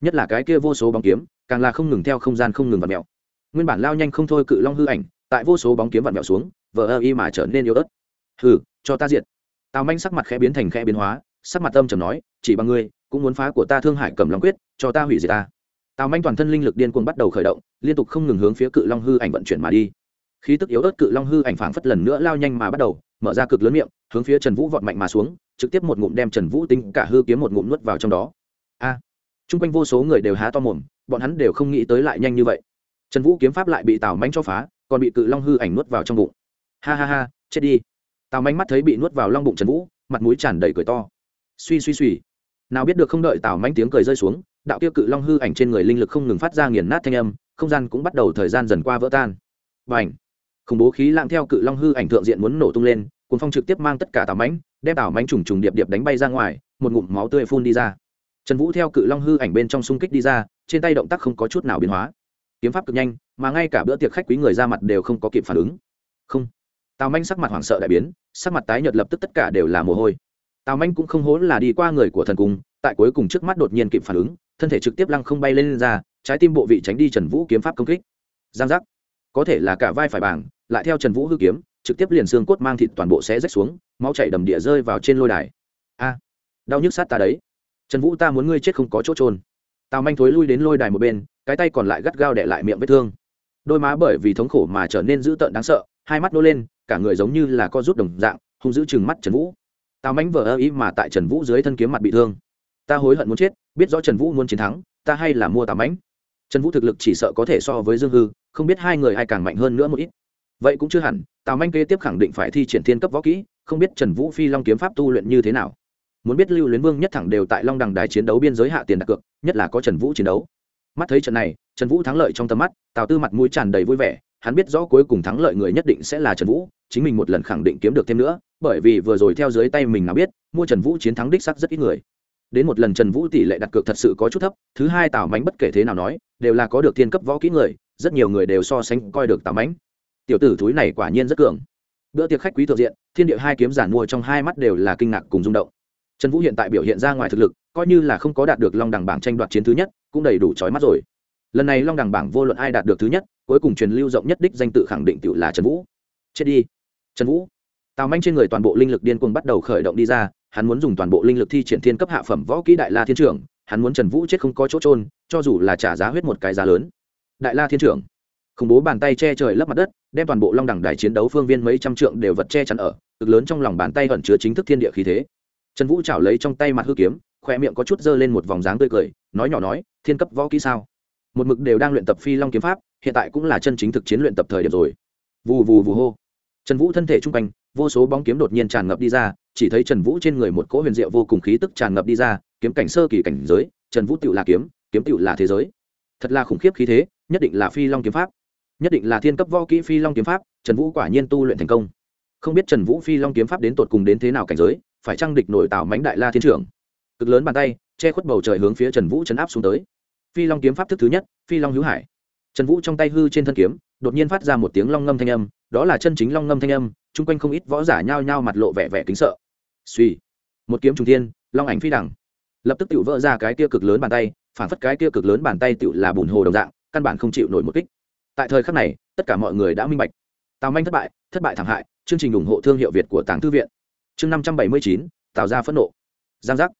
Speaker 1: Nhất là cái kia vô số bóng kiếm càng là không ngừng theo không gian không ngừng vặn mèo nguyên bản lao nhanh không thôi cự long hư ảnh tại vô số bóng kiếm vặn mèo xuống vờ ơ y mà trở nên yếu ớt. Hừ cho ta diện tào manh sắc mặt khẽ biến thành khẽ biến hóa sắc mặt âm trầm nói chỉ bằng ngươi cũng muốn phá của ta thương hải cầm long quyết cho ta hủy diệt ta. Tào manh toàn thân linh lực điên cuồng bắt đầu khởi động liên tục không ngừng hướng phía cự long hư ảnh vận chuyển mà đi. Khí tức yếu ớt cự long hư ảnh phảng phất lần nữa lao nhanh mà bắt đầu mở ra cực lớn miệng hướng phía trần vũ vọt mạnh mà xuống trực tiếp một ngụm đem trần vũ tính cả hư kiếm một ngụm nuốt vào trong đó. A! À, chung quanh vô số người đều há to mồm bọn hắn đều không nghĩ tới lại nhanh như vậy. Trần vũ kiếm pháp lại bị tào manh cho phá, còn bị cự long hư ảnh nuốt vào trong bụng. Ha ha ha, chết đi. Tào manh mắt thấy bị nuốt vào long bụng trần vũ, mặt mũi tràn đầy cười to. Suy suy suy. Nào biết được không đợi tào manh tiếng cười rơi xuống, đạo tiêu cự long hư ảnh trên người linh lực không ngừng phát ra nghiền nát thanh âm, không gian cũng bắt đầu thời gian dần qua vỡ tan. Và ảnh khủng bố khí lạng theo cự long hư ảnh thượng diện muốn nổ tung lên cuốn phong trực tiếp mang tất cả tào mánh đem tào mánh trùng trùng điệp điệp đánh bay ra ngoài, một ngụm máu tươi phun đi ra. Trần vũ theo cự long hư ảnh bên trong xung kích đi ra trên tay động tác không có chút nào biến hóa. Kiếm pháp cực nhanh mà ngay cả bữa tiệc khách quý người ra mặt đều không có kịp phản ứng. Không. Tào manh sắc mặt hoảng sợ đại biến sắc mặt tái nhợt lập tức tất cả đều là mồ hôi. Tào manh cũng không hố là đi qua người của thần cung tại cuối cùng trước mắt đột nhiên kịp phản ứng thân thể trực tiếp lăng không bay lên, lên ra trái tim bộ vị tránh đi trần vũ kiếm pháp công kích. Giang giác. Có thể là cả vai phải bảng lại theo trần vũ hư kiếm trực tiếp liền xương cốt mang thịt toàn bộ sẽ rách xuống máu chảy đầm địa rơi vào trên lôi đài. A. Đau nhức sát ta đấy. Trần vũ ta muốn ngươi chết không có chỗ trôn tào manh thối lui đến lôi đài một bên cái tay còn lại gắt gao để lại miệng vết thương đôi má bởi vì thống khổ mà trở nên dữ tợn đáng sợ hai mắt nô lên cả người giống như là co rút đồng dạng hung giữ chừng mắt trần vũ tào manh vờ ơ ý mà tại trần vũ dưới thân kiếm mặt bị thương ta hối hận muốn chết biết rõ trần vũ muốn chiến thắng ta hay là mua tào mãnh trần vũ thực lực chỉ sợ có thể so với dương hư không biết hai người ai càng mạnh hơn nữa một ít vậy cũng chưa hẳn tào manh kế tiếp khẳng định phải thi triển thiên cấp võ kỹ không biết trần vũ phi long kiếm pháp tu luyện như thế nào muốn biết lưu luyến vương nhất thẳng đều tại long đằng đài chiến đấu biên giới hạ tiền đặt cược, nhất là có trần vũ chiến đấu. Mắt thấy trận này, trần vũ thắng lợi trong tầm mắt, tào tư mặt mũi tràn đầy vui vẻ, hắn biết rõ cuối cùng thắng lợi người nhất định sẽ là trần vũ, chính mình một lần khẳng định kiếm được thêm nữa, bởi vì vừa rồi theo dưới tay mình nào biết, mua trần vũ chiến thắng đích sắc rất ít người. Đến một lần trần vũ tỷ lệ đặt cược thật sự có chút thấp, thứ hai tào mánh bất kể thế nào nói, đều là có được thiên cấp võ kỹ người, rất nhiều người đều so sánh coi được tào mánh. Tiểu tử thúi này quả nhiên rất cường. Bữa tiệc khách quý thượng diện, thiên địa hai kiếm giản mua trong hai mắt đều là kinh ngạc cùng rung động trần vũ hiện tại biểu hiện ra ngoài thực lực, coi như là không có đạt được long đẳng bảng tranh đoạt chiến thứ nhất, cũng đầy đủ trói mắt rồi. Lần này long đẳng bảng vô luận ai đạt được thứ nhất, cuối cùng truyền lưu rộng nhất đích danh tự khẳng định tự là trần vũ. Chết đi. Trần vũ. Tào manh trên người toàn bộ linh lực điên cuồng bắt đầu khởi động đi ra, hắn muốn dùng toàn bộ linh lực thi triển thiên cấp hạ phẩm võ kỹ đại la thiên trưởng, hắn muốn trần vũ chết không có chỗ trôn cho dù là trả giá huyết một cái giá lớn. Đại la thiên trưởng. Khủng bố bàn tay che trời lấp mặt đất, đem toàn bộ long đẳng đài chiến đấu phương viên mấy trăm trượng đều vật che chắn ở, cực lớn trong lòng bàn tay ẩn chứa chính thức thiên địa khí thế trần vũ chảo lấy trong tay mặt hư kiếm khoe miệng có chút dơ lên một vòng dáng tươi cười, nói nhỏ nói, thiên cấp võ kỹ sao? Một mực đều đang luyện tập phi long kiếm pháp, hiện tại cũng là chân chính thực chiến luyện tập thời điểm rồi. Vù vù vù hô. Trần vũ thân thể trung quanh, vô số bóng kiếm đột nhiên tràn ngập đi ra, chỉ thấy trần vũ trên người một cỗ huyền diệu vô cùng khí tức tràn ngập đi ra, kiếm cảnh sơ kỳ cảnh giới, trần vũ tự là kiếm kiếm tự là thế giới. Thật là khủng khiếp khí thế, nhất định là phi long kiếm pháp. Nhất định là thiên cấp võ kỹ phi long kiếm pháp, trần vũ quả nhiên tu luyện thành công. Không biết trần vũ phi long kiếm pháp đến tột cùng đến thế nào cảnh giới phải trang địch nổi tạo mánh đại la thiên trưởng? Cực lớn bàn tay, che khuất bầu trời hướng phía trần vũ chấn áp xuống tới. Phi long kiếm pháp thức thứ nhất, phi long hữu hải. Trần vũ trong tay hư trên thân kiếm, đột nhiên phát ra một tiếng long ngâm thanh âm, đó là chân chính long ngâm thanh âm, chung quanh không ít võ giả nhao nhao mặt lộ vẻ vẻ kính sợ. Suy một kiếm trùng thiên, long ảnh phi đẳng. Lập tức tự vỡ ra cái kia cực lớn bàn tay, phản phất cái kia cực lớn bàn tay tự là bùn hồ đồng dạng, căn bản không chịu nổi một kích. Tại thời khắc này, tất cả mọi người đã minh bạch. Tào manh thất bại thất bại thảm hại, chương trình ủng hộ thương hiệu việt của tàng thư viện chương năm trăm bảy mươi chín, tạo ra phẫn nộ. Giang giác.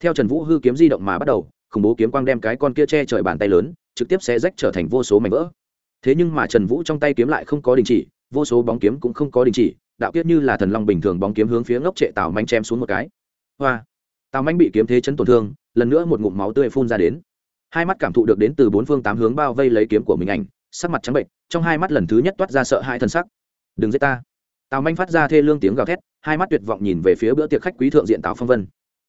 Speaker 1: Theo trần vũ hư kiếm di động mà bắt đầu, khủng bố kiếm quang đem cái con kia che trời bàn tay lớn, trực tiếp sẽ rách trở thành vô số mảnh vỡ. Thế nhưng mà trần vũ trong tay kiếm lại không có đình chỉ, vô số bóng kiếm cũng không có đình chỉ, đạo kiết như là thần long bình thường bóng kiếm hướng phía ngốc trệ tào manh chém xuống một cái. Hoa. Tào manh bị kiếm thế chấn tổn thương, lần nữa một ngụm máu tươi phun ra đến. Hai mắt cảm thụ được đến từ bốn phương tám hướng bao vây lấy kiếm của mình ảnh, sắc mặt trắng bệnh trong hai mắt lần thứ nhất toát ra sợ hai thân sắc. Đừng giết ta. Tào manh phát ra thê lương tiếng gào thét hai mắt tuyệt vọng nhìn về phía bữa tiệc khách quý thượng diện tào phong vân.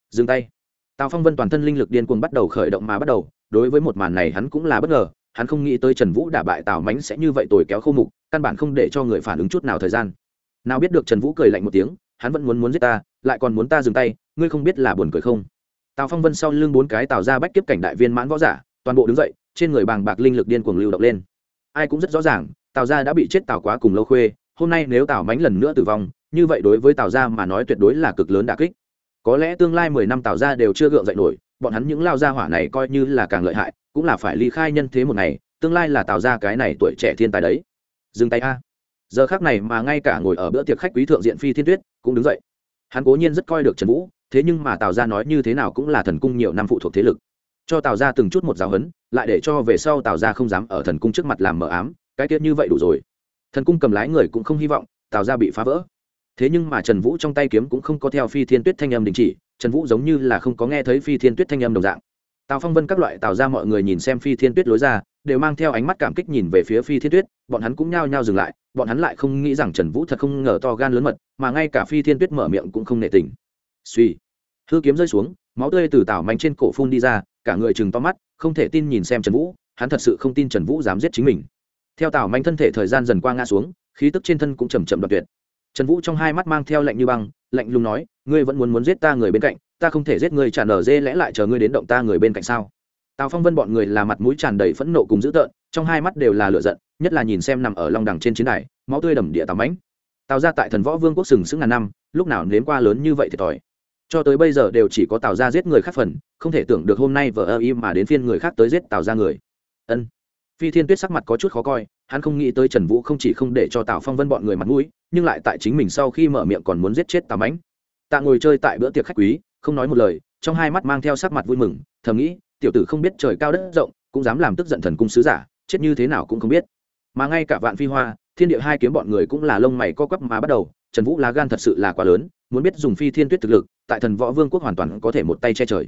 Speaker 1: Dừng tay. Tào phong vân toàn thân linh lực điên cuồng bắt đầu khởi động mà bắt đầu, đối với một màn này hắn cũng là bất ngờ, hắn không nghĩ tới trần vũ đả bại tào mánh sẽ như vậy tồi kéo khâu mục, căn bản không để cho người phản ứng chút nào thời gian. Nào biết được trần vũ cười lạnh một tiếng, hắn vẫn muốn muốn giết ta, lại còn muốn ta dừng tay, ngươi không biết là buồn cười không? Tào phong vân sau lưng bốn cái tào ra bách kiếp cảnh đại viên mãn võ giả, toàn bộ đứng dậy, trên người bàng bạc linh lực điên cuồng lưu động lên. Ai cũng rất rõ ràng, tào ra đã bị chết tào quá cùng lâu khuê, hôm nay nếu tào mánh lần nữa tử vong như vậy đối với tào Gia mà nói tuyệt đối là cực lớn đà kích. Có lẽ tương lai mười năm tào Gia đều chưa gượng dậy nổi bọn hắn những lao gia hỏa này coi như là càng lợi hại cũng là phải ly khai nhân thế một ngày tương lai là Tào Gia cái này tuổi trẻ thiên tài đấy. Dừng tay a. Giờ khác này mà ngay cả ngồi ở bữa tiệc khách quý thượng diện phi thiên tuyết cũng đứng dậy. Hắn cố nhiên rất coi được trần vũ thế nhưng mà tào Gia nói như thế nào cũng là thần cung nhiều năm phụ thuộc thế lực. Cho tào Gia từng chút một giáo huấn, lại để cho về sau tào Gia không dám ở thần cung trước mặt làm mờ ám cái tiết như vậy đủ rồi. Thần cung cầm lái người cũng không hy vọng tào Gia bị phá vỡ thế nhưng mà trần vũ trong tay kiếm cũng không có theo phi thiên tuyết thanh âm đình chỉ, trần vũ giống như là không có nghe thấy phi thiên tuyết thanh âm đồng dạng. Tào phong vân các loại tào ra mọi người nhìn xem phi thiên tuyết lối ra, đều mang theo ánh mắt cảm kích nhìn về phía phi thiên tuyết, bọn hắn cũng nhao nhao dừng lại, bọn hắn lại không nghĩ rằng trần vũ thật không ngờ to gan lớn mật, mà ngay cả phi thiên tuyết mở miệng cũng không nệ tình. Suy, hư kiếm rơi xuống, máu tươi từ tảo manh trên cổ phun đi ra, cả người chừng to mắt, không thể tin nhìn xem trần vũ, hắn thật sự không tin trần vũ dám giết chính mình. Theo tảo manh thân thể thời gian dần qua ngã xuống, khí tức trên thân cũng chầm chậm đoạt tuyệt trần vũ trong hai mắt mang theo lạnh như băng, lạnh lùng nói, ngươi vẫn muốn muốn giết ta người bên cạnh, ta không thể giết ngươi trả nở dê lẽ lại chờ ngươi đến động ta người bên cạnh sao? Tào phong vân bọn người là mặt mũi tràn đầy phẫn nộ cùng dữ tợn, trong hai mắt đều là lửa giận, nhất là nhìn xem nằm ở long đẳng trên chiến đài, máu tươi đầm địa tào mãnh. Tào ra tại thần võ vương quốc sừng sững ngàn năm, lúc nào nếm qua lớn như vậy thì thòi cho tới bây giờ đều chỉ có tào ra giết người khác phần, không thể tưởng được hôm nay vợ ơ y mà đến phiên người khác tới giết tào ra người. Ân phi thiên tuyết sắc mặt có chút khó coi, hắn không nghĩ tới trần vũ không chỉ không để cho tào phong vân bọn người mặt mũi, nhưng lại tại chính mình sau khi mở miệng còn muốn giết chết tào mãnh. Tạ ngồi chơi tại bữa tiệc khách quý, không nói một lời, trong hai mắt mang theo sắc mặt vui mừng, thầm nghĩ, tiểu tử không biết trời cao đất rộng, cũng dám làm tức giận thần cung sứ giả, chết như thế nào cũng không biết. Mà ngay cả vạn phi hoa, thiên địa hai kiếm bọn người cũng là lông mày co quắp mà bắt đầu, trần vũ lá gan thật sự là quá lớn, muốn biết dùng phi thiên tuyết thực lực, tại thần võ vương quốc hoàn toàn có thể một tay che trời.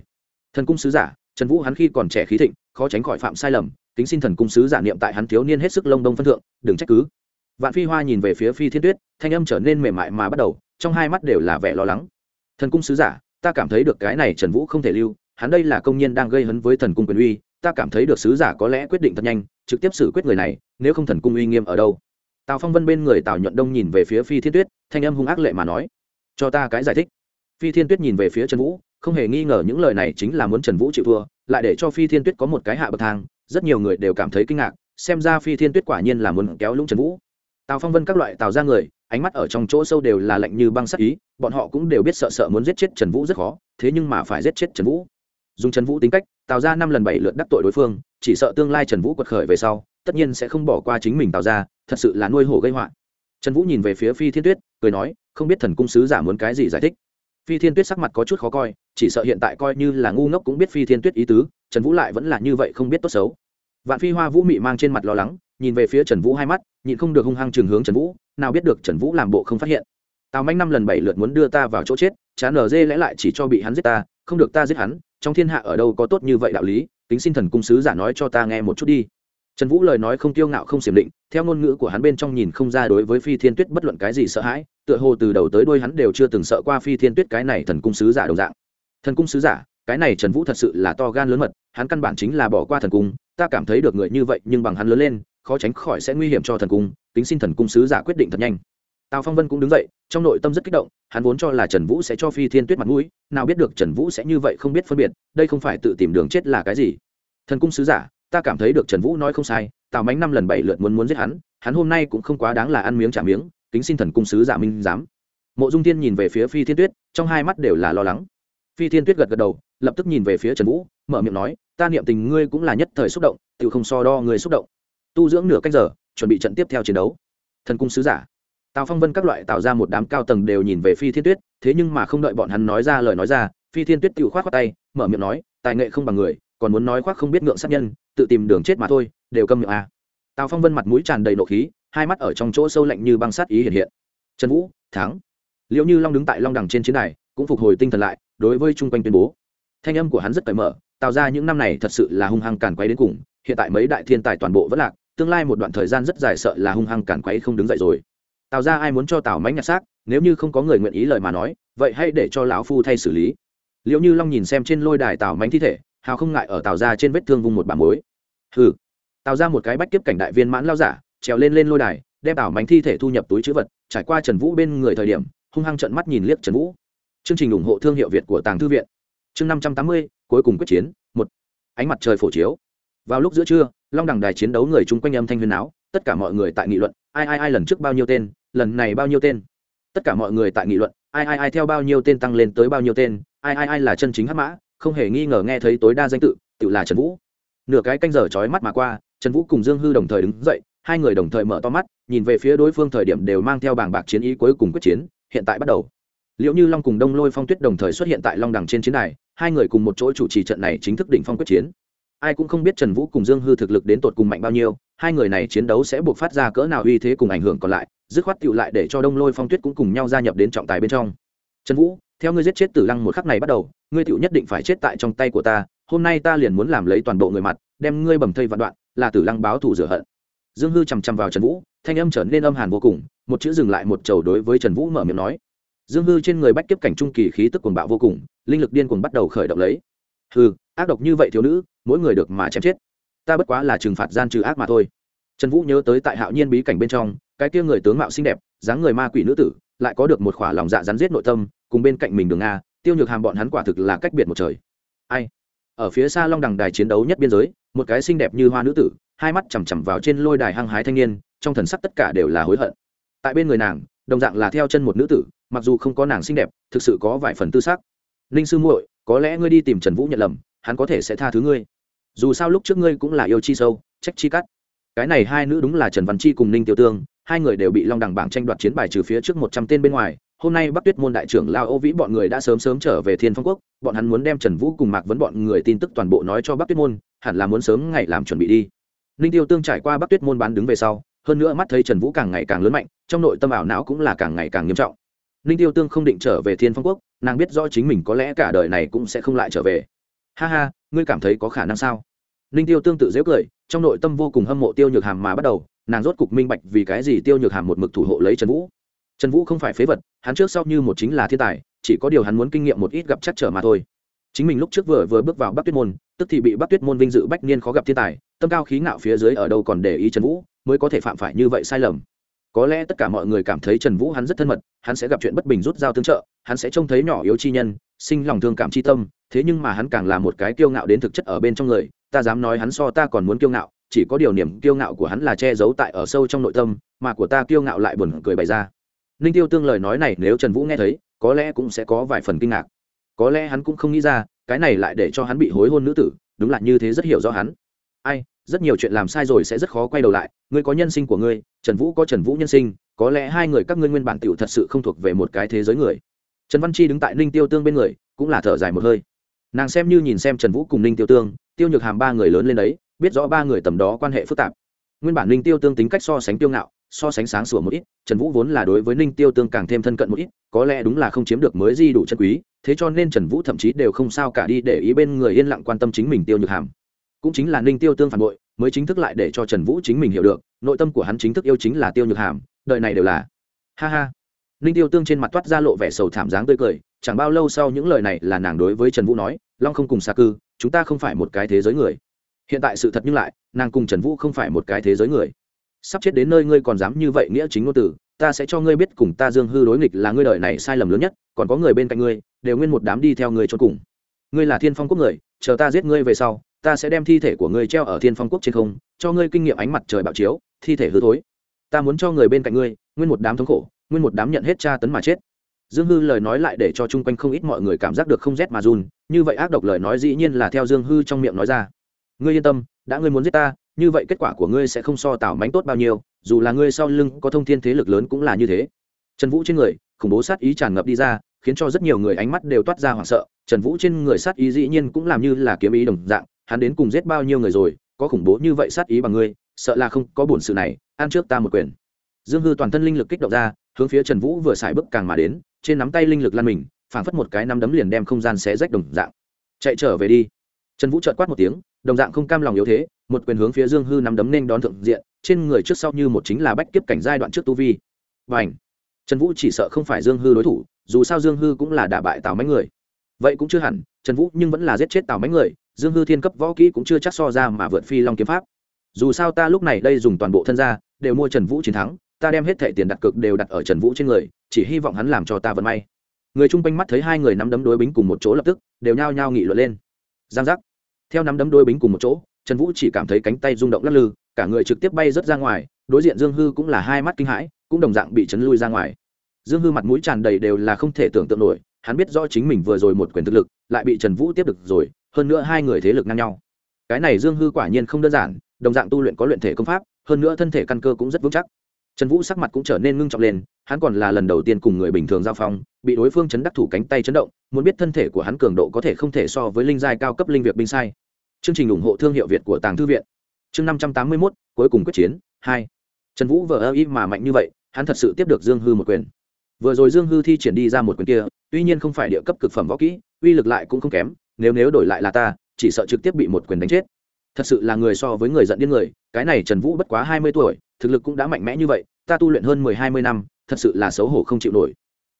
Speaker 1: Thần cung sứ giả, trần vũ hắn khi còn trẻ khí thịnh, khó tránh khỏi phạm sai lầm kính xin thần cung sứ giả niệm tại hắn thiếu niên hết sức lông đông phân thượng, đừng trách cứ. Vạn phi hoa nhìn về phía phi thiên tuyết, thanh âm trở nên mềm mại mà bắt đầu, trong hai mắt đều là vẻ lo lắng. Thần cung sứ giả, ta cảm thấy được cái này trần vũ không thể lưu, hắn đây là công nhân đang gây hấn với thần cung quyền uy, ta cảm thấy được sứ giả có lẽ quyết định thật nhanh, trực tiếp xử quyết người này, nếu không thần cung uy nghiêm ở đâu. Tào phong vân bên người tào nhuận đông nhìn về phía phi thiên tuyết, thanh âm hung ác lệ mà nói, cho ta cái giải thích. Phi thiên tuyết nhìn về phía trần vũ, không hề nghi ngờ những lời này chính là muốn trần vũ chịu thua, lại để cho phi thiên tuyết có một cái hạ bậc thang rất nhiều người đều cảm thấy kinh ngạc, xem ra phi thiên tuyết quả nhiên là muốn kéo lũng trần vũ. Tào phong vân các loại tào ra người, ánh mắt ở trong chỗ sâu đều là lạnh như băng sắc ý, bọn họ cũng đều biết sợ sợ muốn giết chết trần vũ rất khó, thế nhưng mà phải giết chết trần vũ. Dùng trần vũ tính cách, tào ra năm lần bảy lượt đắc tội đối phương, chỉ sợ tương lai trần vũ quật khởi về sau, tất nhiên sẽ không bỏ qua chính mình tào ra thật sự là nuôi hổ gây họa. Trần vũ nhìn về phía phi thiên tuyết, cười nói, không biết thần cung sứ giả muốn cái gì giải thích phi thiên tuyết sắc mặt có chút khó coi, chỉ sợ hiện tại coi như là ngu ngốc cũng biết phi thiên tuyết ý tứ, trần vũ lại vẫn là như vậy không biết tốt xấu. Vạn phi hoa vũ mị mang trên mặt lo lắng, nhìn về phía trần vũ hai mắt, nhịn không được hung hăng trường hướng trần vũ, nào biết được trần vũ làm bộ không phát hiện. Tào manh năm lần bảy lượt muốn đưa ta vào chỗ chết chán nở dê lẽ lại chỉ cho bị hắn giết ta, không được ta giết hắn, trong thiên hạ ở đâu có tốt như vậy đạo lý tính xin thần cung sứ giả nói cho ta nghe một chút đi trần vũ lời nói không tiêu ngạo không xiểm định, theo ngôn ngữ của hắn bên trong nhìn không ra đối với phi thiên tuyết bất luận cái gì sợ hãi, tựa hồ từ đầu tới đôi hắn đều chưa từng sợ qua phi thiên tuyết cái này thần cung sứ giả đồng dạng. Thần cung sứ giả, cái này trần vũ thật sự là to gan lớn mật, hắn căn bản chính là bỏ qua thần cung, ta cảm thấy được người như vậy, nhưng bằng hắn lớn lên, khó tránh khỏi sẽ nguy hiểm cho thần cung, tính xin thần cung sứ giả quyết định thật nhanh. Tào phong vân cũng đứng dậy, trong nội tâm rất kích động, hắn vốn cho là trần vũ sẽ cho phi thiên tuyết mặt mũi, nào biết được trần vũ sẽ như vậy không biết phân biệt, đây không phải tự tìm đường chết là cái gì. Thần cung sứ giả ta cảm thấy được trần vũ nói không sai, tào mánh năm lần bảy lượt muốn muốn giết hắn hắn hôm nay cũng không quá đáng là ăn miếng trả miếng, kính xin thần cung sứ giả minh giám. Mộ dung thiên nhìn về phía phi thiên tuyết, trong hai mắt đều là lo lắng. Phi thiên tuyết gật gật đầu, lập tức nhìn về phía trần vũ, mở miệng nói, ta niệm tình ngươi cũng là nhất thời xúc động tự không so đo người xúc động. Tu dưỡng nửa canh giờ, chuẩn bị trận tiếp theo chiến đấu. Thần cung sứ giả. Tào phong vân các loại tạo ra một đám cao tầng đều nhìn về phi thiên tuyết, thế nhưng mà không đợi bọn hắn nói ra lời nói ra, phi thiên tuyết tự khoát khoát tay, mở miệng nói, tài nghệ không bằng người còn muốn nói khoác không biết ngượng sát nhân, tự tìm đường chết mà thôi, đều câm miệng à. tào phong vân mặt mũi tràn đầy nộ khí, hai mắt ở trong chỗ sâu lạnh như băng sát ý hiện hiện. Trần vũ, thắng. Liệu như long đứng tại long đằng trên chiến đài, cũng phục hồi tinh thần lại, đối với chung quanh tuyên bố. Thanh âm của hắn rất cởi mở, tạo ra những năm này thật sự là hung hăng càn quay đến cùng, hiện tại mấy đại thiên tài toàn bộ vẫn lạc, tương lai một đoạn thời gian rất dài sợ là hung hăng càn quấy không đứng dậy rồi. Tào ra ai muốn cho tào mánh nhặt xác, nếu như không có người nguyện ý lời mà nói, vậy hãy để cho lão phu thay xử lý. Liệu như long nhìn xem trên lôi đài tào mánh thi thể hào không ngại ở tào ra trên vết thương vùng một bản mối. Hừ. Tào ra một cái bách tiếp cảnh đại viên mãn lao giả, trèo lên lên lôi đài, đem tào mánh thi thể thu nhập túi chữ vật, trải qua trần vũ bên người thời điểm, hung hăng trận mắt nhìn liếc trần vũ. Chương trình ủng hộ thương hiệu việt của tàng thư viện. Chương năm trăm tám mươi, cuối cùng quyết chiến, một. Ánh mặt trời phổ chiếu. Vào lúc giữa trưa, long đằng đài chiến đấu người chung quanh âm thanh huyền áo tất cả mọi người tại nghị luận, ai ai ai lần trước bao nhiêu tên, lần này bao nhiêu tên? Tất cả mọi người tại nghị luận, ai ai ai theo bao nhiêu tên tăng lên tới bao nhiêu tên, ai ai ai là chân chính hắc mã? Không hề nghi ngờ nghe thấy tối đa danh tự tự là trần vũ. Nửa cái canh giờ trói mắt mà qua, trần vũ cùng dương hư đồng thời đứng dậy, hai người đồng thời mở to mắt, nhìn về phía đối phương thời điểm đều mang theo bảng bạc chiến ý cuối cùng quyết chiến, hiện tại bắt đầu. Liệu như long cùng đông lôi phong tuyết đồng thời xuất hiện tại long đằng trên chiến đài, hai người cùng một chỗ chủ trì trận này chính thức đỉnh phong quyết chiến. Ai cũng không biết trần vũ cùng dương hư thực lực đến tột cùng mạnh bao nhiêu, hai người này chiến đấu sẽ buộc phát ra cỡ nào uy thế cùng ảnh hưởng còn lại, dứt khoát tựu lại để cho đông lôi phong tuyết cũng cùng nhau gia nhập đến trọng tài bên trong. Trần vũ theo ngươi giết chết tử lăng một khắc này bắt đầu, ngươi tựu nhất định phải chết tại trong tay của ta, hôm nay ta liền muốn làm lấy toàn bộ người mặt, đem ngươi bầm thây vạn đoạn, là tử lăng báo thù rửa hận. Dương hư chằm chằm vào trần vũ, thanh âm trở nên âm hàn vô cùng, một chữ dừng lại một chầu đối với trần vũ mở miệng nói. Dương hư trên người bách kiếp cảnh trung kỳ khí tức cuồng bạo vô cùng, linh lực điên cuồng bắt đầu khởi động lấy. Hư ác độc như vậy thiếu nữ, mỗi người được mà chém chết. Ta bất quá là trừng phạt gian trừ ác mà thôi. Trần vũ nhớ tới tại hạo nhiên bí cảnh bên trong, cái kia người tướng mạo xinh đẹp, dáng người ma quỷ nữ tử, lại có được một khỏa lòng dạ rắn giết nội tâm cùng bên cạnh mình đường nga tiêu nhược hàm bọn hắn quả thực là cách biệt một trời. Ai? Ở phía xa long đằng đài chiến đấu nhất biên giới, một cái xinh đẹp như hoa nữ tử, hai mắt chằm chằm vào trên lôi đài hăng hái thanh niên, trong thần sắc tất cả đều là hối hận. Tại bên người nàng, đồng dạng là theo chân một nữ tử, mặc dù không có nàng xinh đẹp, thực sự có vài phần tư sắc. Ninh sư muội, có lẽ ngươi đi tìm trần vũ nhận lầm, hắn có thể sẽ tha thứ ngươi. Dù sao lúc trước ngươi cũng là yêu chi sâu, trách chi cắt. Cái này hai nữ đúng là trần văn chi cùng ninh tiêu tương, hai người đều bị long đẳng bảng tranh đoạt chiến bài trừ phía trước một trăm tên bên ngoài hôm nay bắc tuyết môn đại trưởng lao ô vĩ bọn người đã sớm sớm trở về thiên phong quốc, bọn hắn muốn đem trần vũ cùng mạc vấn bọn người tin tức toàn bộ nói cho bắc tuyết môn, hẳn là muốn sớm ngày làm chuẩn bị đi. Ninh tiêu tương trải qua bắc tuyết môn bán đứng về sau, hơn nữa mắt thấy trần vũ càng ngày càng lớn mạnh, trong nội tâm ảo não cũng là càng ngày càng nghiêm trọng. Ninh tiêu tương không định trở về thiên phong quốc, nàng biết rõ chính mình có lẽ cả đời này cũng sẽ không lại trở về. Ha ha, ngươi cảm thấy có khả năng sao? Ninh tiêu tương tự dễ cười, trong nội tâm vô cùng hâm mộ tiêu nhược hàm mà bắt đầu, nàng rốt cục minh bạch vì cái gì tiêu nhược hàm một mực thủ hộ lấy trần vũ trần vũ không phải phế vật, hắn trước sau như một chính là thiên tài, chỉ có điều hắn muốn kinh nghiệm một ít gặp chắc trở mà thôi. Chính mình lúc trước vừa vừa bước vào bắc tuyết môn, tức thì bị bắc tuyết môn vinh dự bách niên khó gặp thiên tài, tâm cao khí ngạo phía dưới ở đâu còn để ý trần vũ, mới có thể phạm phải như vậy sai lầm. Có lẽ tất cả mọi người cảm thấy trần vũ hắn rất thân mật, hắn sẽ gặp chuyện bất bình rút dao tương trợ, hắn sẽ trông thấy nhỏ yếu chi nhân, sinh lòng thương cảm chi tâm, thế nhưng mà hắn càng là một cái kiêu ngạo đến thực chất ở bên trong người, ta dám nói hắn so ta còn muốn kiêu ngạo, chỉ có điều niềm kiêu ngạo của hắn là che giấu tại ở sâu trong nội tâm, mà của ta kiêu ngạo lại buồn cười bày ra ninh tiêu tương lời nói này nếu trần vũ nghe thấy, có lẽ cũng sẽ có vài phần kinh ngạc. Có lẽ hắn cũng không nghĩ ra, cái này lại để cho hắn bị hối hôn nữ tử, đúng là như thế rất hiểu rõ hắn. Ai, rất nhiều chuyện làm sai rồi sẽ rất khó quay đầu lại, ngươi có nhân sinh của ngươi, trần vũ có trần vũ nhân sinh, có lẽ hai người các ngươi nguyên bản t thật sự không thuộc về một cái thế giới người. Trần văn chi đứng tại ninh tiêu tương bên người, cũng là thở dài một hơi. Nàng xem như nhìn xem trần vũ cùng ninh tiêu tương, tiêu nhược hàm ba người lớn lên đấy, biết rõ ba người tầm đó quan hệ phức tạp. Nguyên bản ninh tiêu tương tính cách so sánh tiêu ngạo so sánh sáng sủa một ít, trần vũ vốn là đối với ninh tiêu tương càng thêm thân cận một ít, có lẽ đúng là không chiếm được mới di đủ chân quý, thế cho nên trần vũ thậm chí đều không sao cả đi để ý bên người yên lặng quan tâm chính mình tiêu nhược hàm. Cũng chính là ninh tiêu tương phản bội, mới chính thức lại để cho trần vũ chính mình hiểu được, nội tâm của hắn chính thức yêu chính là tiêu nhược hàm, đời này đều là. Ha ha. Ninh tiêu tương trên mặt toát ra lộ vẻ sầu thảm dáng tươi cười, chẳng bao lâu sau những lời này là nàng đối với trần vũ nói, long không cùng xa cư, chúng ta không phải một cái thế giới người. Hiện tại sự thật nhưng lại, nàng cùng trần vũ không phải một cái thế giới người sắp chết đến nơi ngươi còn dám như vậy nghĩa chính ngôn tử, ta sẽ cho ngươi biết cùng ta dương hư đối nghịch là ngươi đời này sai lầm lớn nhất còn có người bên cạnh ngươi đều nguyên một đám đi theo ngươi cho cùng. Ngươi là thiên phong quốc người chờ ta giết ngươi về sau ta sẽ đem thi thể của ngươi treo ở thiên phong quốc trên không cho ngươi kinh nghiệm ánh mặt trời bạo chiếu thi thể hư thối. Ta muốn cho người bên cạnh ngươi nguyên một đám thống khổ nguyên một đám nhận hết tra tấn mà chết. Dương hư lời nói lại để cho chung quanh không ít mọi người cảm giác được không rét mà run như vậy ác độc lời nói dĩ nhiên là theo dương hư trong miệng nói ra. Ngươi yên tâm đã ngươi muốn giết ta như vậy kết quả của ngươi sẽ không so tảo mánh tốt bao nhiêu, dù là ngươi sau lưng có thông thiên thế lực lớn cũng là như thế. Trần vũ trên người, khủng bố sát ý tràn ngập đi ra, khiến cho rất nhiều người ánh mắt đều toát ra hoảng sợ. Trần vũ trên người sát ý dĩ nhiên cũng làm như là kiếm ý đồng dạng, hắn đến cùng giết bao nhiêu người rồi, có khủng bố như vậy sát ý bằng ngươi, sợ là không có buồn sự này, ăn trước ta một quyền. Dương hư toàn thân linh lực kích động ra, hướng phía trần vũ vừa xài bước càng mà đến, trên nắm tay linh lực lan mình, phảng phất một cái nắm đấm liền đem không gian xé rách đồng dạng. Chạy trở về đi. Trần vũ trợt quát một tiếng, đồng dạng không cam lòng yếu thế một quyền hướng phía dương hư nắm đấm nên đón thượng diện, trên người trước sau như một chính là bách kiếp cảnh giai đoạn trước tu vi. Và ảnh trần vũ chỉ sợ không phải dương hư đối thủ, dù sao dương hư cũng là đả bại tào mấy người. Vậy cũng chưa hẳn, trần vũ nhưng vẫn là giết chết tào mấy người, dương hư thiên cấp võ kỹ cũng chưa chắc so ra mà vượt phi long kiếm pháp. Dù sao ta lúc này đây dùng toàn bộ thân gia, đều mua trần vũ chiến thắng, ta đem hết thẻ tiền đặt cược đều đặt ở trần vũ trên người, chỉ hy vọng hắn làm cho ta vận may. Người chung quanh mắt thấy hai người nắm đấm đối bính cùng một chỗ lập tức, đều nhao nhao nghị luận lên. Giang giác! Theo nắm đấm đối bính cùng một chỗ trần vũ chỉ cảm thấy cánh tay rung động lắc lư, cả người trực tiếp bay rớt ra ngoài, đối diện dương hư cũng là hai mắt kinh hãi, cũng đồng dạng bị chấn lui ra ngoài. Dương hư mặt mũi tràn đầy đều là không thể tưởng tượng nổi, hắn biết rõ chính mình vừa rồi một quyền thực lực, lại bị trần vũ tiếp được rồi, hơn nữa hai người thế lực ngang nhau. Cái này dương hư quả nhiên không đơn giản, đồng dạng tu luyện có luyện thể công pháp, hơn nữa thân thể căn cơ cũng rất vững chắc. Trần vũ sắc mặt cũng trở nên ngưng trọng lên, hắn còn là lần đầu tiên cùng người bình thường giao phong, bị đối phương chấn đắc thủ cánh tay chấn động, muốn biết thân thể của hắn cường độ có thể không thể so với linh giai cao cấp linh việc binh sai chương trình ủng hộ thương hiệu việt của tàng thư viện. Chương năm trăm tám mươi mốt, cuối cùng quyết chiến, hai. Trần vũ vờ ơ y mà mạnh như vậy, hắn thật sự tiếp được dương hư một quyền. Vừa rồi dương hư thi triển đi ra một quyền kia, tuy nhiên không phải địa cấp cực phẩm võ kỹ, uy lực lại cũng không kém, nếu nếu đổi lại là ta, chỉ sợ trực tiếp bị một quyền đánh chết. Thật sự là người so với người giận điên người, cái này trần vũ bất quá hai mươi tuổi, thực lực cũng đã mạnh mẽ như vậy, ta tu luyện hơn mười hai mươi năm, thật sự là xấu hổ không chịu nổi.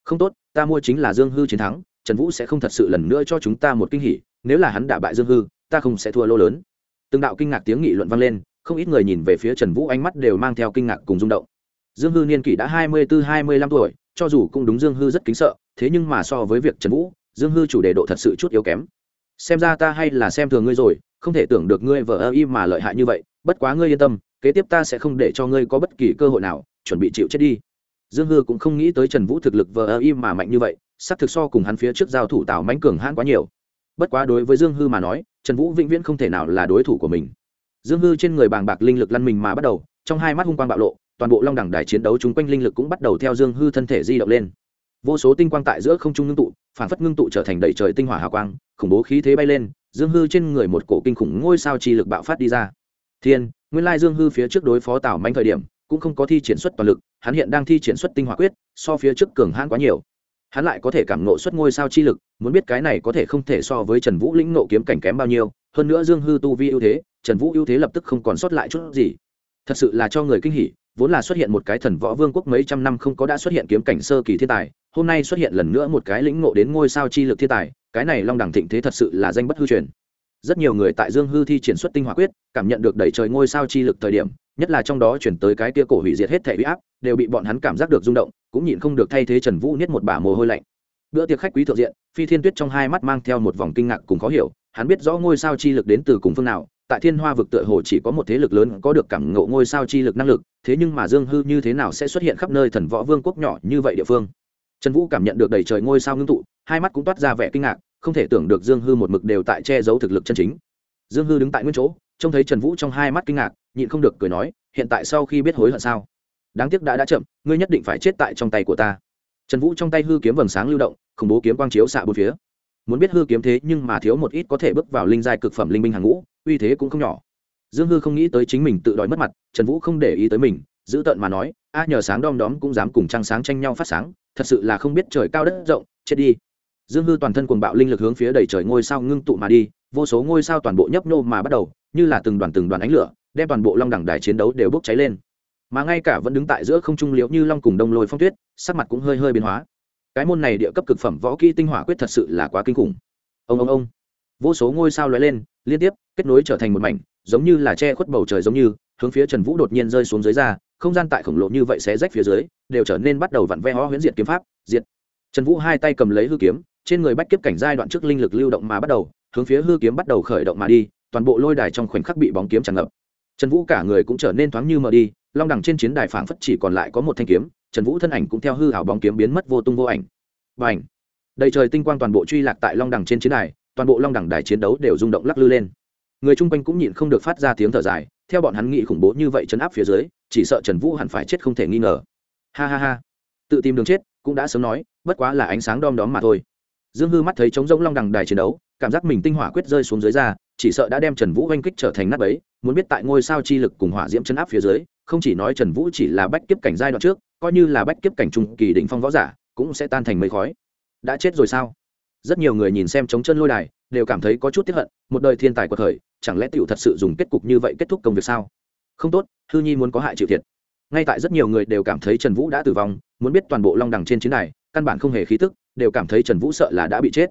Speaker 1: Không tốt, ta mua chính là dương hư chiến thắng, trần vũ sẽ không thật sự lần nữa cho chúng ta một kinh hỉ, nếu là hắn đả bại dương hư ta không sẽ thua lô lớn. Từng đạo kinh ngạc tiếng nghị luận vang lên, không ít người nhìn về phía trần vũ ánh mắt đều mang theo kinh ngạc cùng rung động. Dương hư niên kỷ đã hai mươi bốn hai mươi lăm tuổi, cho dù cũng đúng dương hư rất kính sợ, thế nhưng mà so với việc trần vũ, dương hư chủ đề độ thật sự chút yếu kém. Xem ra ta hay là xem thường ngươi rồi, không thể tưởng được ngươi vợ ơ y mà lợi hại như vậy, bất quá ngươi yên tâm, kế tiếp ta sẽ không để cho ngươi có bất kỳ cơ hội nào, chuẩn bị chịu chết đi. Dương hư cũng không nghĩ tới trần vũ thực lực vờ ơ y mà mạnh như vậy sắc thực so cùng hắn phía trước giao thủ tào mãnh cường hãn quá nhiều bất quá đối với dương hư mà nói, trần vũ vĩnh viễn không thể nào là đối thủ của mình. Dương hư trên người bàng bạc linh lực lăn mình mà bắt đầu, trong hai mắt hung quang bạo lộ, toàn bộ long đẳng đài chiến đấu chung quanh linh lực cũng bắt đầu theo dương hư thân thể di động lên. Vô số tinh quang tại giữa không trung ngưng tụ, phản phất ngưng tụ trở thành đầy trời tinh hỏa hào quang, khủng bố khí thế bay lên, dương hư trên người một cổ kinh khủng ngôi sao chi lực bạo phát đi ra. Thiên, nguyên lai dương hư phía trước đối phó tào manh thời điểm, cũng không có thi triển xuất toàn lực, hắn hiện đang thi triển xuất tinh hỏa quyết, so phía trước cường hãn quá nhiều hắn lại có thể cảm nộ xuất ngôi sao chi lực, muốn biết cái này có thể không thể so với trần vũ lĩnh nộ kiếm cảnh kém bao nhiêu, hơn nữa dương hư tu vi ưu thế, trần vũ ưu thế lập tức không còn sót lại chút gì. Thật sự là cho người kinh hỉ, vốn là xuất hiện một cái thần võ vương quốc mấy trăm năm không có đã xuất hiện kiếm cảnh sơ kỳ thiên tài, hôm nay xuất hiện lần nữa một cái lĩnh ngộ đến ngôi sao chi lực thiên tài, cái này long đẳng thịnh thế thật sự là danh bất hư truyền. Rất nhiều người tại dương hư thi triển xuất tinh hỏa quyết, cảm nhận được đẩy trời ngôi sao chi lực thời điểm nhất là trong đó chuyển tới cái kia cổ hủy diệt hết thể huy áp, đều bị bọn hắn cảm giác được rung động, cũng nhịn không được thay thế trần vũ niết một bả mồ hôi lạnh. Bữa tiệc khách quý thượng diện, phi thiên tuyết trong hai mắt mang theo một vòng kinh ngạc cùng khó hiểu, hắn biết rõ ngôi sao chi lực đến từ cùng phương nào, tại thiên hoa vực tựa hồ chỉ có một thế lực lớn có được cảm ngộ ngôi sao chi lực năng lực, thế nhưng mà dương hư như thế nào sẽ xuất hiện khắp nơi thần võ vương quốc nhỏ như vậy địa phương? Trần vũ cảm nhận được đầy trời ngôi sao ngưng tụ, hai mắt cũng toát ra vẻ kinh ngạc, không thể tưởng được dương hư một mực đều tại che giấu thực lực chân chính. Dương hư đứng tại nguyên chỗ, trông thấy trần vũ trong hai mắt kinh ngạc nhịn không được cười nói, hiện tại sau khi biết hối hận sao? Đáng tiếc đã đã chậm, ngươi nhất định phải chết tại trong tay của ta. Trần vũ trong tay hư kiếm vầng sáng lưu động, khủng bố kiếm quang chiếu xạ bốn phía. Muốn biết hư kiếm thế nhưng mà thiếu một ít có thể bước vào linh giai cực phẩm linh minh hàng ngũ, uy thế cũng không nhỏ. Dương hư không nghĩ tới chính mình tự đòi mất mặt, trần vũ không để ý tới mình, giữ tợn mà nói, a, nhờ sáng đom đóm cũng dám cùng trăng sáng tranh nhau phát sáng, thật sự là không biết trời cao đất rộng, chết đi. Dương hư toàn thân cuồng bạo linh lực hướng phía đầy trời ngôi sao ngưng tụ mà đi, vô số ngôi sao toàn bộ nhấp nô mà bắt đầu, như là từng đoàn từng đoàn ánh lửa đem toàn bộ long đẳng đài chiến đấu đều bốc cháy lên. Mà ngay cả vẫn đứng tại giữa không trung liễu như long cùng đông lôi phong tuyết, sắc mặt cũng hơi hơi biến hóa. Cái môn này địa cấp cực phẩm võ kỹ tinh hỏa quyết thật sự là quá kinh khủng. Ông ông ông. Vô số ngôi sao lóe lên, liên tiếp, kết nối trở thành một mảnh, giống như là che khuất bầu trời giống như, hướng phía trần vũ đột nhiên rơi xuống dưới ra, không gian tại khổng lồ như vậy sẽ rách phía dưới, đều trở nên bắt đầu vặn ve ho huyễn diệt kiếm pháp, diệt. Trần vũ hai tay cầm lấy hư kiếm, trên người bách kiếp cảnh giai đoạn trước linh lực lưu động mà bắt đầu, hướng phía hư kiếm bắt đầu khởi động mà đi, toàn bộ lôi đài trong khoảnh khắc bị bóng kiếm tràn ngập trần vũ cả người cũng trở nên thoáng như mờ đi, long đẳng trên chiến đài phảng phất chỉ còn lại có một thanh kiếm, trần vũ thân ảnh cũng theo hư hảo bóng kiếm biến mất vô tung vô ảnh. Và ảnh đầy trời tinh quang toàn bộ truy lạc tại long đẳng trên chiến đài, toàn bộ long đẳng đài chiến đấu đều rung động lắc lư lên. Người chung quanh cũng nhịn không được phát ra tiếng thở dài, theo bọn hắn nghị khủng bố như vậy chấn áp phía dưới, chỉ sợ trần vũ hẳn phải chết không thể nghi ngờ. Ha ha ha! Tự tìm đường chết, cũng đã sớm nói, bất quá là ánh sáng đom đóm mà thôi. Dương hư mắt thấy trống rỗng long đằng đài chiến đấu, cảm giác mình tinh hỏa quyết rơi xuống dưới ra chỉ sợ đã đem trần vũ oanh kích trở thành nắp ấy muốn biết tại ngôi sao chi lực cùng hỏa diễm chấn áp phía dưới, không chỉ nói trần vũ chỉ là bách kiếp cảnh giai đoạn trước, coi như là bách kiếp cảnh trung kỳ đỉnh phong võ giả, cũng sẽ tan thành mây khói. Đã chết rồi sao? Rất nhiều người nhìn xem chống chân lôi đài, đều cảm thấy có chút tiếp hận, một đời thiên tài của thời chẳng lẽ tiểu thật sự dùng kết cục như vậy kết thúc công việc sao? Không tốt, hư nhi muốn có hại chịu thiệt. Ngay tại rất nhiều người đều cảm thấy trần vũ đã tử vong, muốn biết toàn bộ long đẳng trên chiến đài, căn bản không hề khí tức, đều cảm thấy trần vũ sợ là đã bị chết.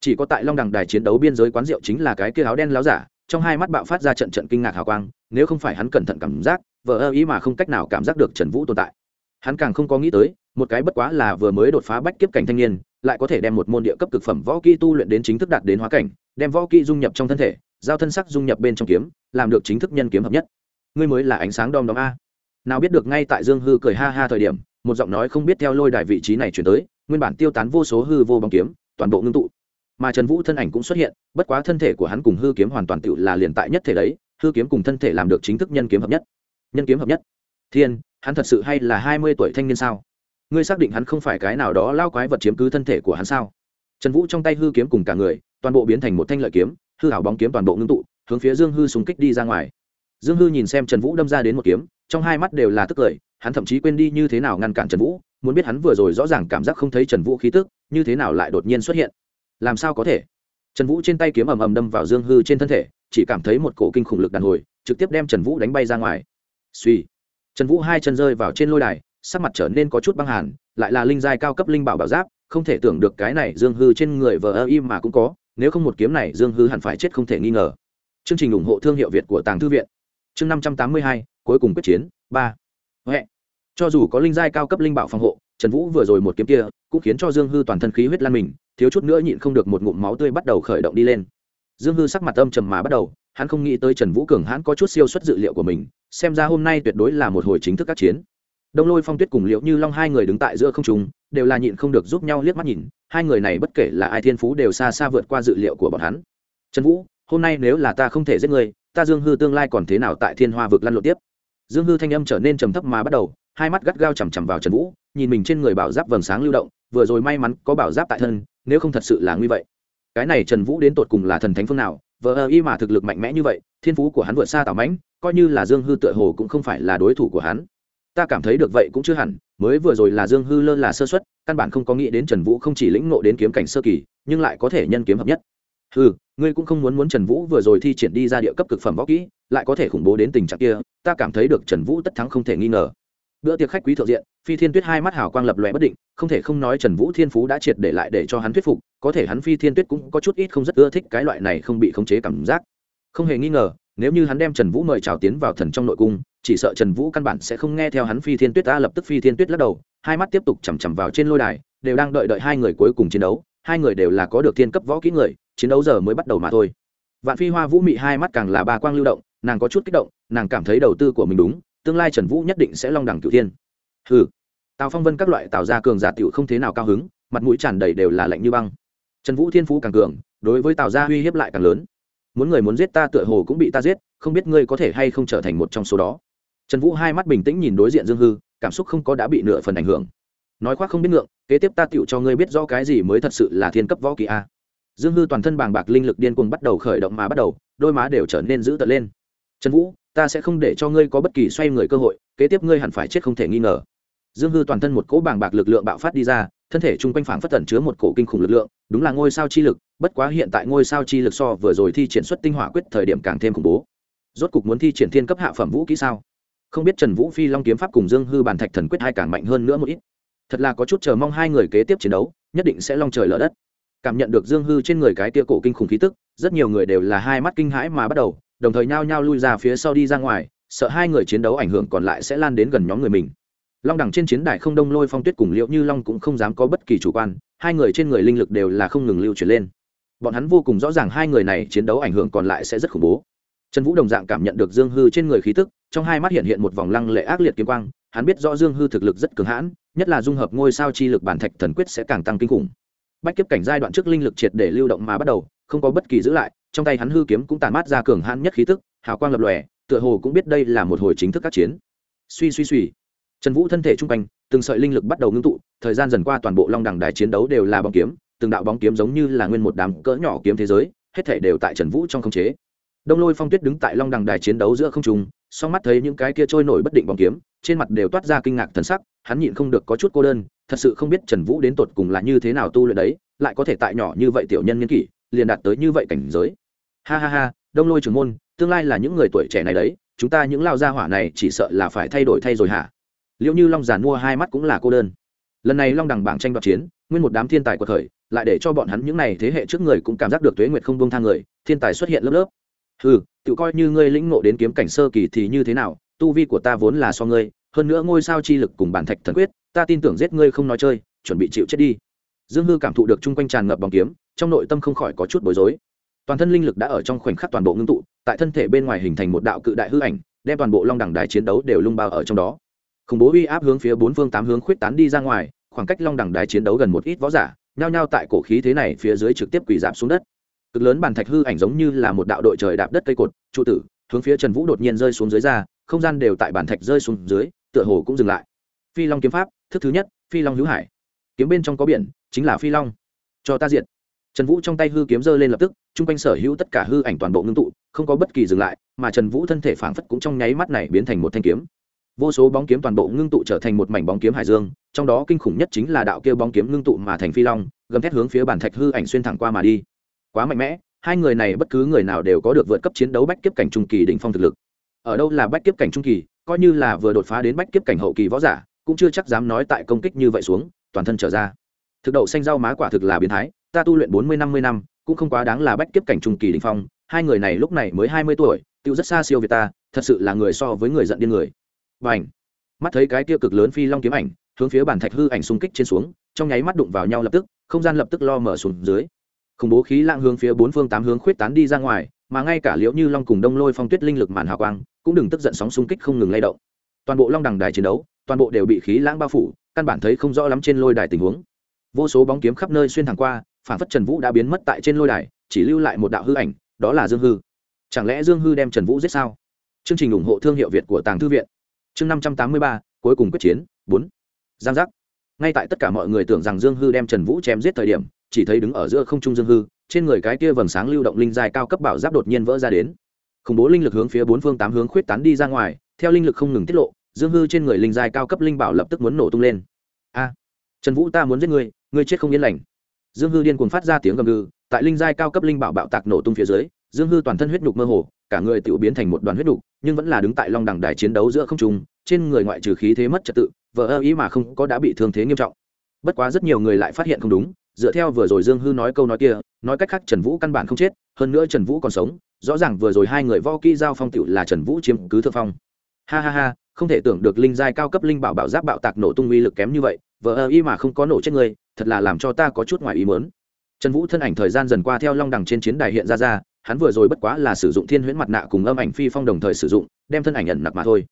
Speaker 1: Chỉ có tại long đẳng đài chiến đấu biên giới quán rượu chính là cái kia áo đen láo giả trong hai mắt bạo phát ra trận trận kinh ngạc hào quang, nếu không phải hắn cẩn thận cảm giác, vờ ơ ý mà không cách nào cảm giác được trần vũ tồn tại. Hắn càng không có nghĩ tới, một cái bất quá là vừa mới đột phá bách kiếp cảnh thanh niên, lại có thể đem một môn địa cấp cực phẩm võ kỹ tu luyện đến chính thức đạt đến hóa cảnh, đem võ kỹ dung nhập trong thân thể, giao thân sắc dung nhập bên trong kiếm, làm được chính thức nhân kiếm hợp nhất. Ngươi mới là ánh sáng đom đóm a. Nào biết được ngay tại dương hư cười ha ha thời điểm, một giọng nói không biết theo lôi đài vị trí này chuyển tới, nguyên bản tiêu tán vô số hư vô bóng kiếm, toàn bộ ngưng tụ mà trần vũ thân ảnh cũng xuất hiện, bất quá thân thể của hắn cùng hư kiếm hoàn toàn tự là liền tại nhất thể đấy, hư kiếm cùng thân thể làm được chính thức nhân kiếm hợp nhất. Nhân kiếm hợp nhất. Thiên, hắn thật sự hay là hai mươi tuổi thanh niên sao? Ngươi xác định hắn không phải cái nào đó lao quái vật chiếm cứ thân thể của hắn sao? Trần vũ trong tay hư kiếm cùng cả người, toàn bộ biến thành một thanh lợi kiếm, hư hảo bóng kiếm toàn bộ ngưng tụ, hướng phía dương hư súng kích đi ra ngoài. Dương hư nhìn xem trần vũ đâm ra đến một kiếm, trong hai mắt đều là tức cười, hắn thậm chí quên đi như thế nào ngăn cản trần vũ, muốn biết hắn vừa rồi rõ ràng cảm giác không thấy trần vũ khí tức, như thế nào lại đột nhiên xuất hiện làm sao có thể? Trần vũ trên tay kiếm ầm ầm đâm vào dương hư trên thân thể, chỉ cảm thấy một cổ kinh khủng lực đàn hồi, trực tiếp đem trần vũ đánh bay ra ngoài. Suy trần vũ hai chân rơi vào trên lôi đài, sắc mặt trở nên có chút băng hàn, lại là linh giai cao cấp linh bảo bảo giáp, không thể tưởng được cái này dương hư trên người vờ ơ im mà cũng có, nếu không một kiếm này dương hư hẳn phải chết không thể nghi ngờ. Chương trình ủng hộ thương hiệu việt của tàng thư viện. Chương năm trăm tám mươi hai, cuối cùng quyết chiến, ba. Huệ. Cho dù có linh giai cao cấp linh bảo phòng hộ, trần vũ vừa rồi một kiếm kia cũng khiến cho dương hư toàn thân khí huyết lan mình thiếu chút nữa nhịn không được một ngụm máu tươi bắt đầu khởi động đi lên. Dương hư sắc mặt âm trầm mà bắt đầu, hắn không nghĩ tới trần vũ cường hãn có chút siêu xuất dự liệu của mình, xem ra hôm nay tuyệt đối là một hồi chính thức các chiến. Đông lôi phong tuyết cùng liệu như long hai người đứng tại giữa không trung, đều là nhịn không được giúp nhau liếc mắt nhìn, hai người này bất kể là ai thiên phú đều xa xa vượt qua dự liệu của bọn hắn. Trần vũ, hôm nay nếu là ta không thể giết người ta dương hư tương lai còn thế nào tại thiên hoa vực lăn lộ tiếp? Dương hư thanh âm trở nên trầm thấp mà bắt đầu, hai mắt gắt gao chằm chằm vào trần vũ, nhìn mình trên người bảo giáp vầng sáng lưu động vừa rồi may mắn có bảo giáp tại thân, nếu không thật sự là nguy vậy. Cái này trần vũ đến tột cùng là thần thánh phương nào, vờ ơ y mà thực lực mạnh mẽ như vậy, thiên phú của hắn vượt xa tào mãnh, coi như là dương hư tựa hồ cũng không phải là đối thủ của hắn. Ta cảm thấy được vậy cũng chưa hẳn, mới vừa rồi là dương hư lơ là sơ xuất căn bản không có nghĩ đến trần vũ không chỉ lĩnh nộ đến kiếm cảnh sơ kỳ, nhưng lại có thể nhân kiếm hợp nhất. Ừ ngươi cũng không muốn muốn trần vũ vừa rồi thi triển đi ra địa cấp cực phẩm võ kỹ, lại có thể khủng bố đến tình trạng kia, ta cảm thấy được trần vũ tất thắng không thể nghi ngờ bữa tiệc khách quý thượng diện, phi thiên tuyết hai mắt hào quang lập lòe bất định, không thể không nói trần vũ thiên phú đã triệt để lại để cho hắn thuyết phục, có thể hắn phi thiên tuyết cũng có chút ít không rất ưa thích cái loại này không bị khống chế cảm giác. Không hề nghi ngờ, nếu như hắn đem trần vũ mời chào tiến vào thần trong nội cung, chỉ sợ trần vũ căn bản sẽ không nghe theo hắn phi thiên tuyết ta lập tức phi thiên tuyết lắc đầu, hai mắt tiếp tục chằm chằm vào trên lôi đài, đều đang đợi đợi hai người cuối cùng chiến đấu, hai người đều là có được thiên cấp võ kỹ người, chiến đấu giờ mới bắt đầu mà thôi. Vạn phi hoa vũ mị hai mắt càng là ba quang lưu động, nàng có chút kích động, nàng cảm thấy đầu tư của mình đúng tương lai trần vũ nhất định sẽ long đẳng cửu thiên. Hừ. Tào phong vân các loại tạo ra cường giả tiểu không thế nào cao hứng, mặt mũi tràn đầy đều là lạnh như băng. Trần vũ thiên phú càng cường, đối với tào gia uy hiếp lại càng lớn. Muốn người muốn giết ta tựa hồ cũng bị ta giết, không biết ngươi có thể hay không trở thành một trong số đó. Trần vũ hai mắt bình tĩnh nhìn đối diện dương hư, cảm xúc không có đã bị nửa phần ảnh hưởng. Nói khoác không biết ngượng, kế tiếp ta tựu cho ngươi biết rõ cái gì mới thật sự là thiên cấp võ kỳ a. Dương hư toàn thân bàng bạc linh lực điên cuồng bắt đầu khởi động mà bắt đầu, đôi má đều trở nên dữ tợn lên. Trần vũ ta sẽ không để cho ngươi có bất kỳ xoay người cơ hội, kế tiếp ngươi hẳn phải chết không thể nghi ngờ. Dương hư toàn thân một cỗ bàng bạc lực lượng bạo phát đi ra, thân thể chung quanh phảng phất tẩn chứa một cổ kinh khủng lực lượng, đúng là ngôi sao chi lực, bất quá hiện tại ngôi sao chi lực so vừa rồi thi triển xuất tinh hỏa quyết thời điểm càng thêm khủng bố. Rốt cục muốn thi triển thiên cấp hạ phẩm vũ kỹ sao? Không biết trần vũ phi long kiếm pháp cùng dương hư bàn thạch thần quyết hai càng mạnh hơn nữa một ít. Thật là có chút chờ mong hai người kế tiếp chiến đấu, nhất định sẽ long trời lở đất. Cảm nhận được dương hư trên người cái tia cổ kinh khủng khí tức, rất nhiều người đều là hai mắt kinh hãi mà bắt đầu đồng thời nhao nhao lui ra phía sau đi ra ngoài, sợ hai người chiến đấu ảnh hưởng còn lại sẽ lan đến gần nhóm người mình. Long đẳng trên chiến đài không đông lôi phong tuyết cùng liệu như long cũng không dám có bất kỳ chủ quan, hai người trên người linh lực đều là không ngừng lưu chuyển lên. Bọn hắn vô cùng rõ ràng hai người này chiến đấu ảnh hưởng còn lại sẽ rất khủng bố. Trần vũ đồng dạng cảm nhận được dương hư trên người khí tức, trong hai mắt hiện hiện một vòng lăng lệ ác liệt kiếm quang, hắn biết rõ dương hư thực lực rất cường hãn, nhất là dung hợp ngôi sao chi lực bản thạch thần quyết sẽ càng tăng kinh khủng. Bách kiếp cảnh giai đoạn trước linh lực triệt để lưu động mà bắt đầu không có bất kỳ giữ lại, trong tay hắn hư kiếm cũng tàn mát ra cường hãn nhất khí tức, hào quang lập lòe, tựa hồ cũng biết đây là một hồi chính thức các chiến. Suy suy suy. Trần vũ thân thể trung quanh, từng sợi linh lực bắt đầu ngưng tụ, thời gian dần qua toàn bộ long đẳng đài chiến đấu đều là bóng kiếm, từng đạo bóng kiếm giống như là nguyên một đám cỡ nhỏ kiếm thế giới, hết thể đều tại trần vũ trong khống chế. Đông lôi phong tuyết đứng tại long đằng đài chiến đấu giữa không trung sau mắt thấy những cái kia trôi nổi bất định bóng kiếm, trên mặt đều toát ra kinh ngạc thần sắc, hắn nhịn không được có chút cô đơn, thật sự không biết trần vũ đến tột cùng là như thế nào tu luyện đấy, lại có thể tại nhỏ như vậy tiểu nhân nghiên kỷ liền đạt tới như vậy cảnh giới. Ha ha ha, đông lôi trưởng môn, tương lai là những người tuổi trẻ này đấy, chúng ta những lao gia hỏa này chỉ sợ là phải thay đổi thay rồi hả? Liệu như long giàn mua hai mắt cũng là cô đơn. Lần này long đằng bảng tranh đoạt chiến, nguyên một đám thiên tài của thời lại để cho bọn hắn những n à y thế hệ trước người cũng cảm giác được tuế nguyệt không buông thang người, thiên tài xuất hiện lớp lớp. Ừ tự coi như ngươi lĩnh ngộ đến kiếm cảnh sơ kỳ thì như thế nào, tu vi của ta vốn là so ngươi, hơn nữa ngôi sao chi lực cùng bản thạch thần quyết, ta tin tưởng giết ngươi không nói chơi, chuẩn bị chịu chết đi. Dương hư cảm thụ được chung quanh tràn ngập bóng kiếm trong nội tâm không khỏi có chút bối rối. Toàn thân linh lực đã ở trong khoảnh khắc toàn bộ ngưng tụ, tại thân thể bên ngoài hình thành một đạo cự đại hư ảnh, đem toàn bộ long đẳng đài chiến đấu đều lung bao ở trong đó. Khủng bố uy áp hướng phía bốn phương tám hướng khuyết tán đi ra ngoài, khoảng cách long đẳng đài chiến đấu gần một ít võ giả, nhao nhao tại cổ khí thế này phía dưới trực tiếp quỳ giảm xuống đất. Cực lớn bàn thạch hư ảnh giống như là một đạo đội trời đạp đất cây cột, trụ tử, hướng phía trần vũ đột nhiên rơi xuống dưới ra, không gian đều tại bàn thạch rơi xuống dưới, tựa hồ cũng dừng lại. Phi long kiếm pháp, thức thứ nhất, phi long hữu hải. Kiếm bên trong có biển, chính là phi long. Cho ta diện trần vũ trong tay hư kiếm giơ lên lập tức, chung quanh sở hữu tất cả hư ảnh toàn bộ ngưng tụ, không có bất kỳ dừng lại, mà trần vũ thân thể phảng phất cũng trong nháy mắt này biến thành một thanh kiếm. Vô số bóng kiếm toàn bộ ngưng tụ trở thành một mảnh bóng kiếm hải dương, trong đó kinh khủng nhất chính là đạo kia bóng kiếm ngưng tụ mà thành phi long, gầm thét hướng phía bản thạch hư ảnh xuyên thẳng qua mà đi. Quá mạnh mẽ, hai người này bất cứ người nào đều có được vượt cấp chiến đấu bách kiếp cảnh trung kỳ đỉnh phong thực lực. Ở đâu là bách kiếp cảnh trung kỳ, coi như là vừa đột phá đến bách kiếp cảnh hậu kỳ võ giả, cũng chưa chắc dám nói tại công kích như vậy xuống, toàn thân trở ra. Thực đậu xanh rau má quả thực là biến thái ta tu luyện bốn mươi, năm mươi năm, cũng không quá đáng là bách kiếp cảnh trung kỳ đỉnh phong, hai người này lúc này mới hai mươi tuổi tiêu rất xa siêu việt ta, thật sự là người so với người giận điên người. Và ảnh mắt thấy cái tiêu cực lớn phi long kiếm ảnh, hướng phía bản thạch hư ảnh xung kích trên xuống, trong nháy mắt đụng vào nhau lập tức, không gian lập tức lo mở xuống dưới. Khủng bố khí lạng hướng phía bốn phương tám hướng khuyết tán đi ra ngoài, mà ngay cả liễu như long cùng đông lôi phong tuyết linh lực màn hào quang, cũng đừng tức giận sóng xung kích không ngừng lay động. Toàn bộ long đằng đài chiến đấu, toàn bộ đều bị khí lãng bao phủ, căn bản thấy không rõ lắm trên lôi đài tình huống. Vô số bóng kiếm khắp nơi xuyên thẳng qua phản phất trần vũ đã biến mất tại trên lôi đài, chỉ lưu lại một đạo hư ảnh, đó là dương hư. Chẳng lẽ dương hư đem trần vũ giết sao? Chương trình ủng hộ thương hiệu việt của tàng thư viện. Chương năm trăm tám mươi ba, cuối cùng quyết chiến, bốn. Giang giác. Ngay tại tất cả mọi người tưởng rằng dương hư đem trần vũ chém giết thời điểm, chỉ thấy đứng ở giữa không trung dương hư, trên người cái kia vầng sáng lưu động linh dài cao cấp bảo giáp đột nhiên vỡ ra đến. Khủng bố linh lực hướng phía bốn phương tám hướng khuyết tán đi ra ngoài, theo linh lực không ngừng tiết lộ, dương hư trên người linh dài cao cấp linh bảo lập tức muốn nổ tung lên. A, trần vũ ta muốn giết ngươi ngươi chết không yên lành dương hư điên cuồng phát ra tiếng gầm gừ, tại linh giai cao cấp linh bảo bạo tạc nổ tung phía dưới, dương hư toàn thân huyết nhục mơ hồ, cả người tự biến thành một đoàn huyết nhục, nhưng vẫn là đứng tại long đẳng đài chiến đấu giữa không trung, trên người ngoại trừ khí thế mất trật tự, vờ ơ ý mà không có đã bị thương thế nghiêm trọng. Bất quá rất nhiều người lại phát hiện không đúng, dựa theo vừa rồi dương hư nói câu nói kia, nói cách khác trần vũ căn bản không chết, hơn nữa trần vũ còn sống, rõ ràng vừa rồi hai người vo kỹ giao phong tựu là trần vũ chiếm cứ thượng phong. Ha ha ha, không thể tưởng được linh giai cao cấp linh bảo bảo giáp bạo tạc nổ tung uy lực kém như vậy, vờ ơ y mà không có nổ chết người thật là làm cho ta có chút ngoài ý mớn trần vũ thân ảnh thời gian dần qua theo long đằng trên chiến đài hiện ra ra, hắn vừa rồi bất quá là sử dụng thiên huyễn mặt nạ cùng âm ảnh phi phong đồng thời sử dụng, đem thân ảnh nhận nặc mà thôi.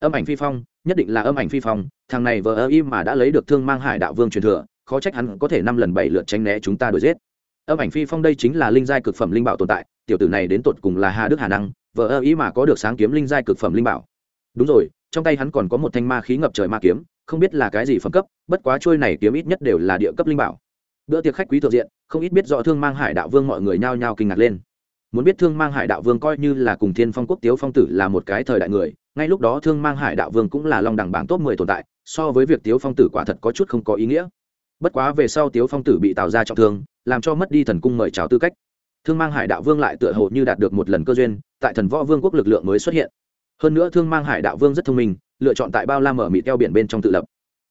Speaker 1: Âm ảnh phi phong, nhất định là âm ảnh phi phong, thằng này vờ ơ y mà đã lấy được thương mang hải đạo vương truyền thừa, khó trách hắn có thể năm lần bảy lượt tránh né chúng ta đuổi giết. Âm ảnh phi phong đây chính là linh giai cực phẩm linh bảo tồn tại, tiểu tử này đến tột cùng là hà đức hà năng, vờ ơ ý mà có được sáng kiếm linh giai cực phẩm linh bảo. Đúng rồi, trong tay hắn còn có một thanh ma khí ngập trời ma kiếm không biết là cái gì phẩm cấp, bất quá trôi này kiếm ít nhất đều là địa cấp linh bảo. Bữa tiệc khách quý thượng diện, không ít biết rõ thương mang hải đạo vương mọi người nhao nhao kinh ngạc lên. Muốn biết thương mang hải đạo vương coi như là cùng thiên phong quốc tiếu phong tử là một cái thời đại người, ngay lúc đó thương mang hải đạo vương cũng là long đẳng bảng top mười tồn tại, so với việc tiếu phong tử quả thật có chút không có ý nghĩa. Bất quá về sau tiếu phong tử bị tạo ra trọng thương, làm cho mất đi thần cung mời chào tư cách. Thương mang hải đạo vương lại tựa hồ như đạt được một lần cơ duyên, tại thần võ vương quốc lực lượng mới xuất hiện. Hơn nữa thương mang hải đạo vương rất thông minh lựa chọn tại bao la mở mị teo biển bên trong tự lập.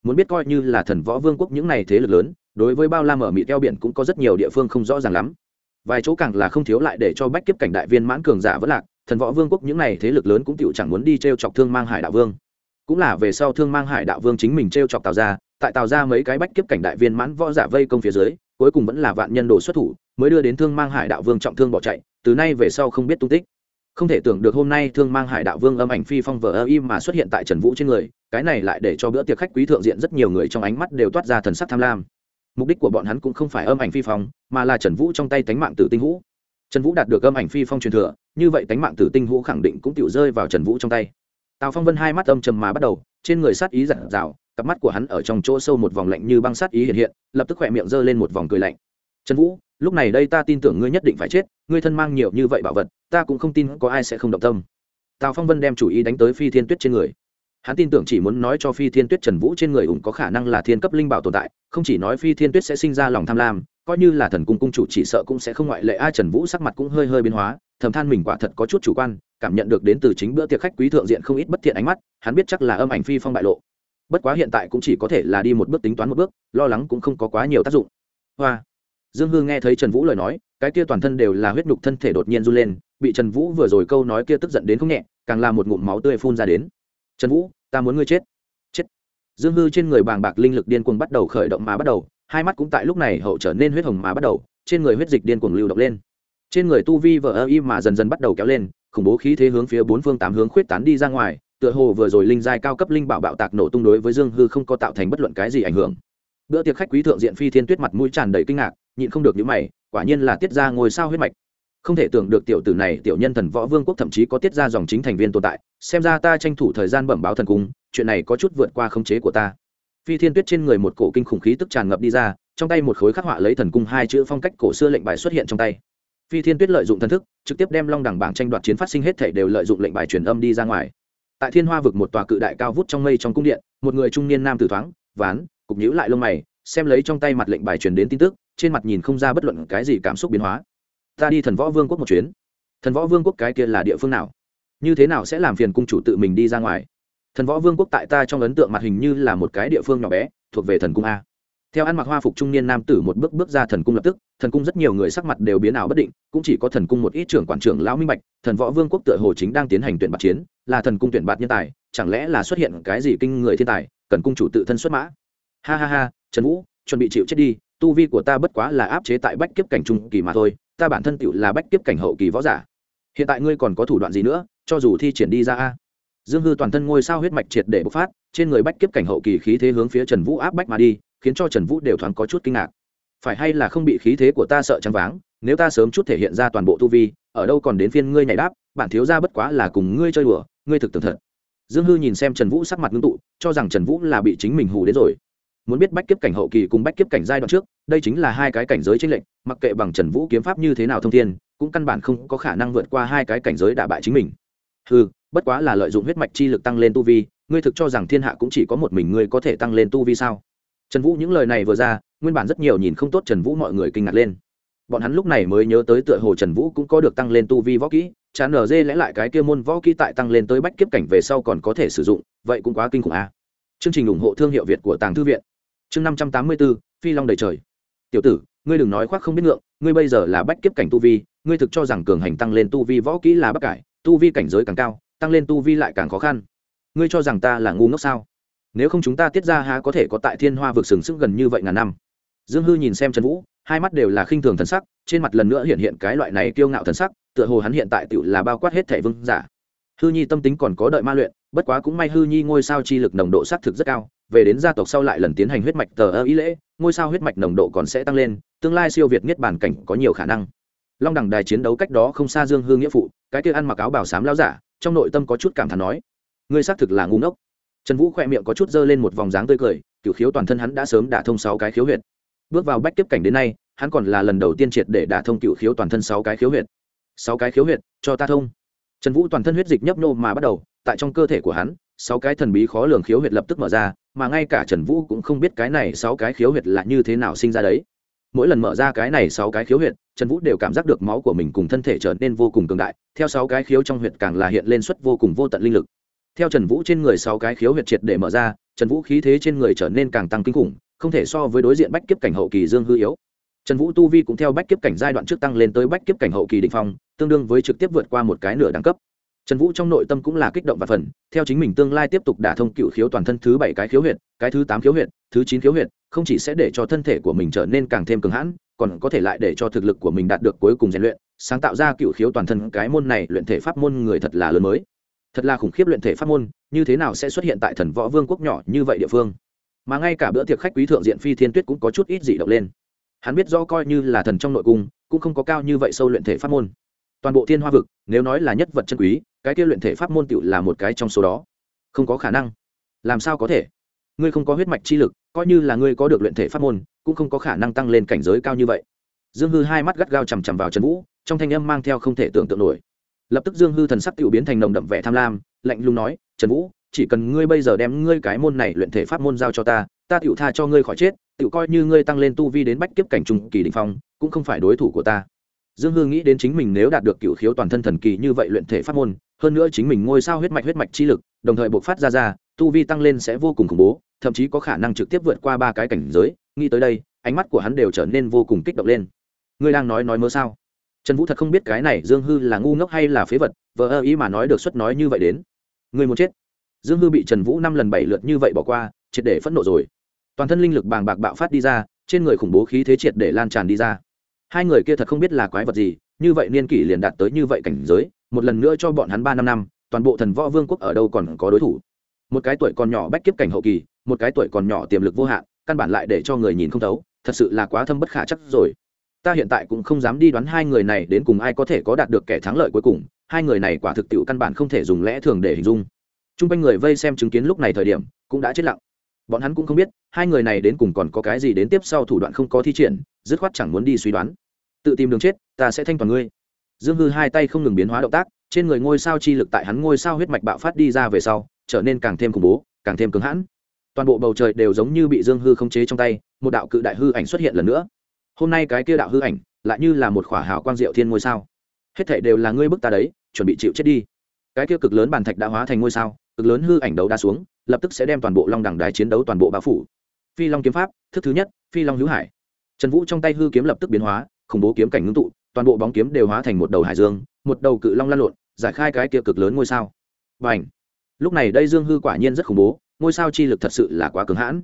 Speaker 1: Muốn biết coi như là thần võ vương quốc những này thế lực lớn, đối với bao la mở mị teo biển cũng có rất nhiều địa phương không rõ ràng lắm. Vài chỗ càng là không thiếu lại để cho bách kiếp cảnh đại viên mãn cường giả vẫn lạc, thần võ vương quốc những này thế lực lớn cũng tựu chẳng muốn đi t r e o chọc thương mang hải đạo vương. Cũng là về sau thương mang hải đạo vương chính mình t r e o chọc tào ra tại tào ra mấy cái bách kiếp cảnh đại viên mãn võ giả vây công phía dưới, cuối cùng vẫn là vạn nhân đồ xuất thủ, mới đưa đến thương mang hải đạo vương trọng thương bỏ chạy, từ nay về sau không biết tung tích không thể tưởng được hôm nay thương mang hải đạo vương âm ảnh phi phong vờ ơ im mà xuất hiện tại trần vũ trên người, cái này lại để cho bữa tiệc khách quý thượng diện rất nhiều người trong ánh mắt đều toát ra thần sắc tham lam. Mục đích của bọn hắn cũng không phải âm ảnh phi phong, mà là trần vũ trong tay tánh mạng tử tinh hũ. Trần vũ đạt được âm ảnh phi phong truyền thừa, như vậy tánh mạng tử tinh hũ khẳng định cũng tự rơi vào trần vũ trong tay. Tào phong vân hai mắt âm trầm mà bắt đầu, trên người sát ý giặt rào cặp mắt của hắn ở trong chỗ sâu một vòng lạnh như băng sát ý hiện hiện, lập tức khỏe miệng giơ lên một vòng cười lạnh. Trần vũ, lúc này đây ta tin tưởng ngươi nhất định phải chết, ngươi thân mang nhiều như vậy bảo vật ta cũng không tin có ai sẽ không động tâm. Tào phong vân đem chủ ý đánh tới phi thiên tuyết trên người. Hắn tin tưởng chỉ muốn nói cho phi thiên tuyết trần vũ trên người ủng có khả năng là thiên cấp linh bảo tồn tại, không chỉ nói phi thiên tuyết sẽ sinh ra lòng tham lam, coi như là thần cung cung chủ chỉ sợ cũng sẽ không ngoại lệ ai trần vũ sắc mặt cũng hơi hơi biến hóa, thầm than mình quả thật có chút chủ quan, cảm nhận được đến từ chính bữa tiệc khách quý thượng diện không ít bất thiện ánh mắt, hắn biết chắc là âm ảnh phi phong bại lộ. Bất quá hiện tại cũng chỉ có thể là đi một bước tính toán một bước, lo lắng cũng không có quá nhiều tác dụng. Hoa. Dương hư nghe thấy trần vũ lời nói, cái kia toàn thân đều là huyết nhục thân thể đột nhiên run lên bị trần vũ vừa rồi câu nói kia tức giận đến không nhẹ, càng là một ngụm máu tươi phun ra đến. Trần vũ, ta muốn ngươi chết. Chết? Dương hư trên người bàng bạc linh lực điên cuồng bắt đầu khởi động mà bắt đầu, hai mắt cũng tại lúc này hậu trở nên huyết hồng mà bắt đầu, trên người huyết dịch điên cuồng lưu động lên. Trên người tu vi vờ ơ y mà dần dần bắt đầu kéo lên, khủng bố khí thế hướng phía bốn phương tám hướng khuyết tán đi ra ngoài, tựa hồ vừa rồi linh giai cao cấp linh bảo bạo tạc nổ tung đối với dương hư không có tạo thành bất luận cái gì ảnh hưởng. Bữa tiệc khách quý thượng diện phi thiên tuyết mặt mũi tràn đầy kinh ngạc, nhịn không được những mày, quả nhiên là tiết ra ngồi sao huyết mạch không thể tưởng được tiểu tử này, tiểu nhân thần võ vương quốc thậm chí có tiết ra dòng chính thành viên tồn tại. Xem ra ta tranh thủ thời gian bẩm báo thần cung, chuyện này có chút vượt qua khống chế của ta. Phi thiên tuyết trên người một cổ kinh khủng khí tức tràn ngập đi ra, trong tay một khối khắc họa lấy thần cung hai chữ phong cách cổ xưa lệnh bài xuất hiện trong tay. Phi thiên tuyết lợi dụng thần thức, trực tiếp đem long đẳng bảng tranh đoạt chiến phát sinh hết thể đều lợi dụng lệnh bài truyền âm đi ra ngoài. Tại thiên hoa vực một tòa cự đại cao vút trong mây trong cung điện, một người trung niên nam tử thoáng, ván, cục nhữ lại lông mày, xem lấy trong tay mặt lệnh bài truyền đến tin tức, trên mặt nhìn không ra bất luận cái gì cảm xúc biến hóa ta đi thần võ vương quốc một chuyến. Thần võ vương quốc cái kia là địa phương nào? Như thế nào sẽ làm phiền cung chủ tự mình đi ra ngoài? Thần võ vương quốc tại ta trong ấn tượng mặt hình như là một cái địa phương nhỏ bé, thuộc về thần cung a. Theo ăn mặc hoa phục trung niên nam tử một bước bước ra thần cung lập tức, thần cung rất nhiều người sắc mặt đều biến ảo bất định, cũng chỉ có thần cung một ít trưởng quản trưởng lão minh bạch, thần võ vương quốc tựa hồ chính đang tiến hành tuyển bạt chiến, là thần cung tuyển bạt nhân tài, chẳng lẽ là xuất hiện cái gì kinh người thiên tài, cần cung chủ tự thân xuất mã? Ha ha ha, trần vũ, chuẩn bị chịu chết đi, tu vi của ta bất quá là áp chế tại bách kiếp cảnh trung kỳ mà thôi ta bản thân tựu là bách kiếp cảnh hậu kỳ võ giả. Hiện tại ngươi còn có thủ đoạn gì nữa, cho dù thi triển đi ra a. Dương hư toàn thân ngôi sao huyết mạch triệt để bộc phát, trên người bách kiếp cảnh hậu kỳ khí thế hướng phía trần vũ áp bách mà đi, khiến cho trần vũ đều thoáng có chút kinh ngạc. Phải hay là không bị khí thế của ta sợ trắng váng, nếu ta sớm chút thể hiện ra toàn bộ tu vi, ở đâu còn đến phiên ngươi nhảy đáp, bản thiếu ra bất quá là cùng ngươi chơi đùa, ngươi thực tưởng thật. Dương hư nhìn xem trần vũ sắc mặt ngưng tụ, cho rằng trần vũ là bị chính mình hù đến rồi muốn biết bách kiếp cảnh hậu kỳ cùng bách kiếp cảnh giai đoạn trước, đây chính là hai cái cảnh giới tranh lệch, mặc kệ bằng trần vũ kiếm pháp như thế nào thông thiên, cũng căn bản không có khả năng vượt qua hai cái cảnh giới đả bại chính mình. Ừ bất quá là lợi dụng huyết mạch chi lực tăng lên tu vi, ngươi thực cho rằng thiên hạ cũng chỉ có một mình ngươi có thể tăng lên tu vi sao? Trần vũ những lời này vừa ra, nguyên bản rất nhiều nhìn không tốt trần vũ mọi người kinh ngạc lên. Bọn hắn lúc này mới nhớ tới tựa hồ trần vũ cũng có được tăng lên tu vi võ kỹ, chán nở dê lẽ lại cái kia môn võ kỹ tại tăng lên tới bách kiếp cảnh về sau còn có thể sử dụng, vậy cũng quá kinh khủng a à. chương trình ủng hộ thương hiệu việt của tàng thư viện chương năm trăm tám mươi bốn phi long đầy trời. Tiểu tử, ngươi đừng nói khoác không biết ngượng, ngươi bây giờ là bách kiếp cảnh tu vi, ngươi thực cho rằng cường hành tăng lên tu vi võ kỹ là bất cải, tu vi cảnh giới càng cao, tăng lên tu vi lại càng khó khăn. Ngươi cho rằng ta là ngu ngốc sao? Nếu không chúng ta tiết ra há có thể có tại thiên hoa vực sừng sững gần như vậy ngàn năm. Dương hư nhìn xem trần vũ, hai mắt đều là khinh thường thần sắc, trên mặt lần nữa hiện hiện cái loại này kiêu ngạo thần sắc, tựa hồ hắn hiện tại tựu là bao quát hết thẻ vương giả. Hư nhi tâm tính còn có đợi ma luyện, bất quá cũng may hư nhi ngôi sao chi lực nồng độ xác thực rất cao về đến gia tộc sau lại lần tiến hành huyết mạch tờ ơ ý lễ, ngôi sao huyết mạch nồng độ còn sẽ tăng lên, tương lai siêu việt niết bản cảnh có nhiều khả năng. Long đẳng đài chiến đấu cách đó không xa dương hương nghĩa phụ, cái kia ăn mặc áo bảo sám lao giả, trong nội tâm có chút cảm thán nói, ngươi xác thực là ngu ngốc. Trần vũ khỏe miệng có chút dơ lên một vòng dáng tươi cười cựu khiếu toàn thân hắn đã sớm đả thông sáu cái khiếu huyệt. Bước vào bách tiếp cảnh đến nay, hắn còn là lần đầu tiên triệt để đả thông cựu khiếu toàn thân sáu cái khiếu huyệt. Sáu cái khiếu huyệt, cho ta thông. Trần vũ toàn thân huyết dịch nhấp nô mà bắt đầu, tại trong cơ thể của hắn, sáu cái thần bí khó lường khiếu huyệt lập tức mở ra mà ngay cả trần vũ cũng không biết cái này sáu cái khiếu huyệt là như thế nào sinh ra đấy. Mỗi lần mở ra cái này sáu cái khiếu huyệt, trần vũ đều cảm giác được máu của mình cùng thân thể trở nên vô cùng cường đại. Theo sáu cái khiếu trong huyệt càng là hiện lên suất vô cùng vô tận linh lực. Theo trần vũ trên người sáu cái khiếu huyệt triệt để mở ra, trần vũ khí thế trên người trở nên càng tăng kinh khủng, không thể so với đối diện bách kiếp cảnh hậu kỳ dương hư yếu. Trần vũ tu vi cũng theo bách kiếp cảnh giai đoạn trước tăng lên tới bách kiếp cảnh hậu kỳ định phong, tương đương với trực tiếp vượt qua một cái nửa đẳng cấp trần vũ trong nội tâm cũng là kích động và phần, theo chính mình tương lai tiếp tục đả thông cựu khiếu toàn thân thứ bảy cái khiếu huyệt, cái thứ tám khiếu huyệt, thứ chín khiếu huyệt, không chỉ sẽ để cho thân thể của mình trở nên càng thêm cường hãn, còn có thể lại để cho thực lực của mình đạt được cuối cùng rèn luyện, sáng tạo ra cựu khiếu toàn thân cái môn này luyện thể pháp môn người thật là lớn mới. Thật là khủng khiếp luyện thể pháp môn, như thế nào sẽ xuất hiện tại thần võ vương quốc nhỏ như vậy địa phương? Mà ngay cả bữa tiệc khách quý thượng diện phi thiên tuyết cũng có chút ít dị động lên. Hắn biết rõ coi như là thần trong nội cung, cũng không có cao như vậy sâu luyện thể pháp môn toàn bộ thiên hoa vực, nếu nói là nhất vật chân quý, cái kia luyện thể pháp môn tựu là một cái trong số đó. Không có khả năng. Làm sao có thể? Ngươi không có huyết mạch chi lực, coi như là ngươi có được luyện thể pháp môn, cũng không có khả năng tăng lên cảnh giới cao như vậy. Dương hư hai mắt gắt gao chằm chằm vào trần vũ, trong thanh âm mang theo không thể tưởng tượng nổi. Lập tức dương hư thần sắc tựu biến thành nồng đậm vẻ tham lam, lạnh lùng nói, trần vũ, chỉ cần ngươi bây giờ đem ngươi cái môn này luyện thể pháp môn giao cho ta ta tựu tha cho ngươi khỏi chết tựu coi như ngươi tăng lên tu vi đến bách kiếp cảnh trung kỳ định phong, cũng không phải đối thủ của ta dương hư nghĩ đến chính mình nếu đạt được cựu khiếu toàn thân thần kỳ như vậy luyện thể pháp môn, hơn nữa chính mình ngôi sao huyết mạch huyết mạch chi lực, đồng thời buộc phát ra ra, tu vi tăng lên sẽ vô cùng khủng bố, thậm chí có khả năng trực tiếp vượt qua ba cái cảnh giới. Nghĩ tới đây, ánh mắt của hắn đều trở nên vô cùng kích động lên. Ngươi đang nói nói mơ sao? Trần vũ thật không biết cái này dương hư là ngu ngốc hay là phế vật, vờ ơ ý mà nói được suất nói như vậy đến. Người muốn chết. Dương hư bị trần vũ năm lần bảy lượt như vậy bỏ qua, triệt để phẫn nộ rồi. Toàn thân linh lực bàng bạc bạo phát đi ra, trên người khủng bố khí thế triệt để lan tràn đi ra hai người kia thật không biết là quái vật gì, như vậy niên kỷ liền đạt tới như vậy cảnh giới, một lần nữa cho bọn hắn ba năm năm, toàn bộ thần võ vương quốc ở đâu còn có đối thủ. Một cái tuổi còn nhỏ bách kiếp cảnh hậu kỳ, một cái tuổi còn nhỏ tiềm lực vô hạn, căn bản lại để cho người nhìn không thấu, thật sự là quá thâm bất khả chắc rồi. Ta hiện tại cũng không dám đi đoán hai người này đến cùng ai có thể có đạt được kẻ thắng lợi cuối cùng, hai người này quả thực tiệu căn bản không thể dùng lẽ thường để hình dung. T r u n g quanh người vây xem chứng kiến lúc này thời điểm, cũng đã chết lặng. Bọn hắn cũng không biết, hai người này đến cùng còn có cái gì đến tiếp sau thủ đoạn không có thi triển, dứt khoát chẳng muốn đi suy đoán tự tìm đường chết, ta sẽ thanh toàn ngươi. Dương hư hai tay không ngừng biến hóa động tác, trên người ngôi sao chi lực tại hắn ngôi sao huyết mạch bạo phát đi ra về sau, trở nên càng thêm khủng bố, càng thêm cứng hãn. Toàn bộ bầu trời đều giống như bị dương hư khống chế trong tay, một đạo cự đại hư ảnh xuất hiện lần nữa. Hôm nay cái kia đạo hư ảnh, lại như là một khỏa hảo quang diệu thiên ngôi sao. Hết thảy đều là ngươi bức ta đấy, chuẩn bị chịu chết đi. Cái kia cực lớn bàn thạch đã hóa thành ngôi sao, cực lớn hư ảnh đấu đa xuống, lập tức sẽ đem toàn bộ long đẳng đài chiến đấu toàn bộ bao phủ. Phi long kiếm pháp, thức thứ nhất, phi long hữu hải. Trần vũ trong tay hư kiếm lập tức biến hóa khủng bố kiếm cảnh ngưng tụ, toàn bộ bóng kiếm đều hóa thành một đầu hải dương, một đầu cự long lan lộn, giải khai cái kia cực lớn ngôi sao. Và ảnh lúc này đây dương hư quả nhiên rất khủng bố, ngôi sao chi lực thật sự là quá cứng hãn.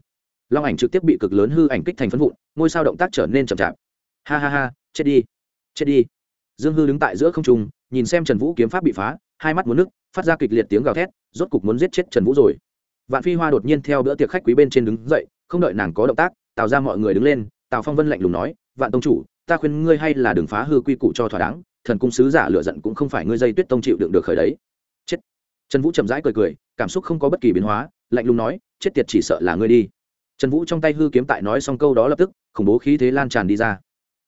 Speaker 1: Long ảnh trực tiếp bị cực lớn hư ảnh kích thành phân vụn, ngôi sao động tác trở nên chậm chạp. Ha ha ha, chết đi chết đi. Dương hư đứng tại giữa không trung, nhìn xem trần vũ kiếm pháp bị phá, hai mắt muốn nước phát ra kịch liệt tiếng gào thét, rốt cục muốn giết chết trần vũ rồi. Vạn phi hoa đột nhiên theo bữa tiệc khách quý bên trên đứng dậy, không đợi nàng có động tác, tào ra mọi người đứng lên, tào phong vân lạnh lùng nói, vạn tông chủ ta khuyên ngươi hay là đừng phá hư quy củ cho thỏa đáng, thần cung sứ giả lựa giận cũng không phải ngươi dây tuyết tông chịu đựng được khởi đấy. Chết. Trần vũ chậm rãi cười cười, cảm xúc không có bất kỳ biến hóa, lạnh lùng nói, chết tiệt chỉ sợ là ngươi đi. Trần vũ trong tay hư kiếm tại nói xong câu đó lập tức, khủng bố khí thế lan tràn đi ra.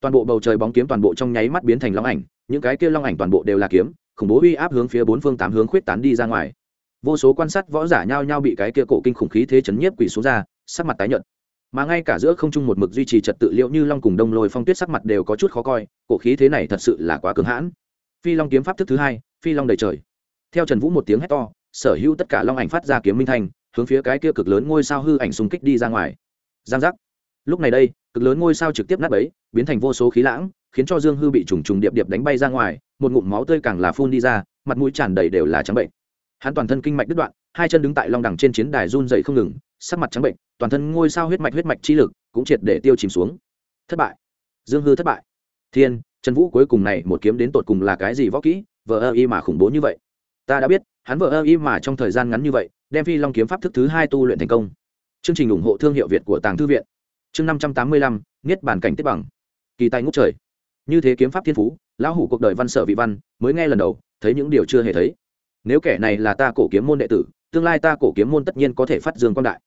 Speaker 1: Toàn bộ bầu trời bóng kiếm toàn bộ trong nháy mắt biến thành long ảnh, những cái kia long ảnh toàn bộ đều là kiếm, khủng bố uy áp hướng phía bốn phương tám hướng khuyết tán đi ra ngoài. Vô số quan sát võ giả nhao nhao bị cái kia cổ kinh khủng khí thế chấn nhiếp quỷ xuống ra, sắc mặt tái nhợt mà ngay cả giữa không trung một mực duy trì trật tự liệu như long cùng đông lôi phong tuyết sắc mặt đều có chút khó coi, cổ khí thế này thật sự là quá cường hãn. Phi long kiếm pháp thức thứ hai, phi long đầy trời. Theo trần vũ một tiếng hét to, sở hữu tất cả long ảnh phát ra kiếm minh thanh, hướng phía cái kia cực lớn ngôi sao hư ảnh xung kích đi ra ngoài. Giang giác. Lúc này đây, cực lớn ngôi sao trực tiếp nát ấy biến thành vô số khí lãng, khiến cho dương hư bị trùng trùng điệp điệp đánh bay ra ngoài, một ngụm máu tươi càng là phun đi ra, mặt mũi tràn đầy đều là trắng bệnh. Hắn toàn thân kinh mạch đứt đoạn, hai chân đứng tại long đẳng trên chiến đài run dậy không ngừng, sắc mặt trắng bệnh toàn thân ngôi sao huyết mạch huyết mạch chi lực cũng triệt để tiêu chìm xuống. Thất bại. Dương hư thất bại. Thiên, trần vũ cuối cùng này một kiếm đến tột cùng là cái gì võ kỹ, vờ ơ y mà khủng bố như vậy. Ta đã biết, hắn vờ ơ y mà trong thời gian ngắn như vậy, đem phi long kiếm pháp thức thứ hai tu luyện thành công. Chương trình ủng hộ thương hiệu việt của tàng thư viện. Chương năm trăm tám mươi lăm, niết bản cảnh tiếp bằng. Kỳ tài ngút trời. Như thế kiếm pháp thiên phú, lão hủ cuộc đời văn sở vị văn, mới nghe lần đầu, thấy những điều chưa hề thấy. Nếu kẻ này là ta cổ kiếm môn đệ tử, tương lai ta cổ kiếm môn tất nhiên có thể phát dương quan đại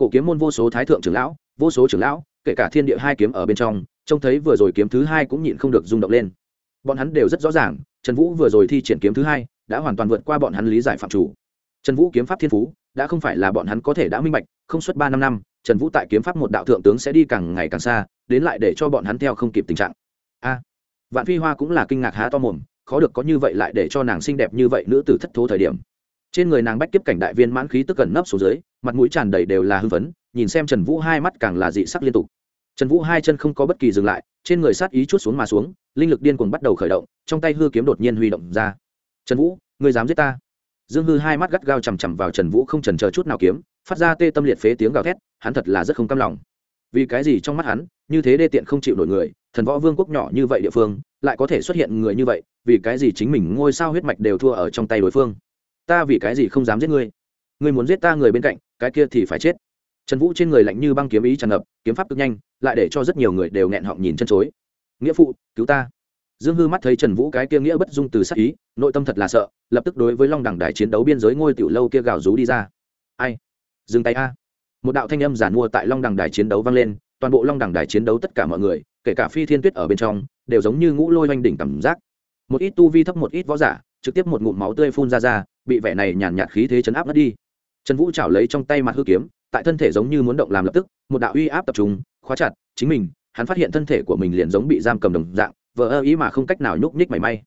Speaker 1: cổ kiếm môn vô số thái thượng trưởng lão, vô số trưởng lão, kể cả thiên địa hai kiếm ở bên trong, trông thấy vừa rồi kiếm thứ hai cũng nhịn không được rung động lên. Bọn hắn đều rất rõ ràng, trần vũ vừa rồi thi triển kiếm thứ hai, đã hoàn toàn vượt qua bọn hắn lý giải phạm chủ. Trần vũ kiếm pháp thiên phú, đã không phải là bọn hắn có thể đã minh bạch, không suốt ba năm năm, trần vũ tại kiếm pháp một đạo thượng tướng sẽ đi càng ngày càng xa, đến lại để cho bọn hắn theo không kịp tình trạng. A, vạn phi hoa cũng là kinh ngạc há to mồm, khó được có như vậy lại để cho nàng xinh đẹp như vậy nữ tử thất thố thời điểm trên người nàng bách kiếp cảnh đại viên mãn khí tức gần nấp xuống dưới, mặt mũi tràn đầy đều là hưng phấn, nhìn xem trần vũ hai mắt càng là dị sắc liên tục. Trần vũ hai chân không có bất kỳ dừng lại, trên người sát ý chút xuống mà xuống, linh lực điên cuồng bắt đầu khởi động, trong tay hư kiếm đột nhiên huy động ra. Trần vũ người dám giết ta? Dương hư hai mắt gắt gao chằm chằm vào trần vũ không trần chờ chút nào kiếm, phát ra tê tâm liệt phế tiếng gào thét, hắn thật là rất không cam lòng. Vì cái gì trong mắt hắn, như thế đê tiện không chịu nổi người, thần võ vương quốc nhỏ như vậy địa phương, lại có thể xuất hiện người như vậy, vì cái gì chính mình ngôi sao huyết mạch đều thua ở trong tay đối phương? Ta vì cái gì không dám giết ngươi? Ngươi muốn giết ta người bên cạnh, cái kia thì phải chết. Trần vũ trên người lạnh như băng kiếm ý tràn ngập, kiếm pháp cực nhanh, lại để cho rất nhiều người đều nghẹn họng nhìn chân chối. Nghĩa phụ, cứu ta. Dương hư mắt thấy trần vũ cái kia nghĩa bất dung từ sắc ý, nội tâm thật là sợ, lập tức đối với long đẳng đài chiến đấu biên giới ngôi tiểu lâu kia gào rú đi ra. Ai? Dừng tay a. Một đạo thanh âm giản mua tại long đẳng đài chiến đấu vang lên, toàn bộ long đẳng đài chiến đấu tất cả mọi người, kể cả phi thiên tuyết ở bên trong, đều giống như ngũ lôi oanh đỉnh cảm giác. Một ít tu vi thấp, một ít võ giả, trực tiếp một ngụm máu tươi phun ra ra bị vẻ này nhàn nhạt khí thế chấn áp mất đi. Trần vũ chảo lấy trong tay mặt hư kiếm, tại thân thể giống như muốn động làm lập tức, một đạo uy áp tập trung, khóa chặt, chính mình, hắn phát hiện thân thể của mình liền giống bị giam cầm đồng dạng, vờ ơ ý mà không cách nào nhúc nhích mảy may.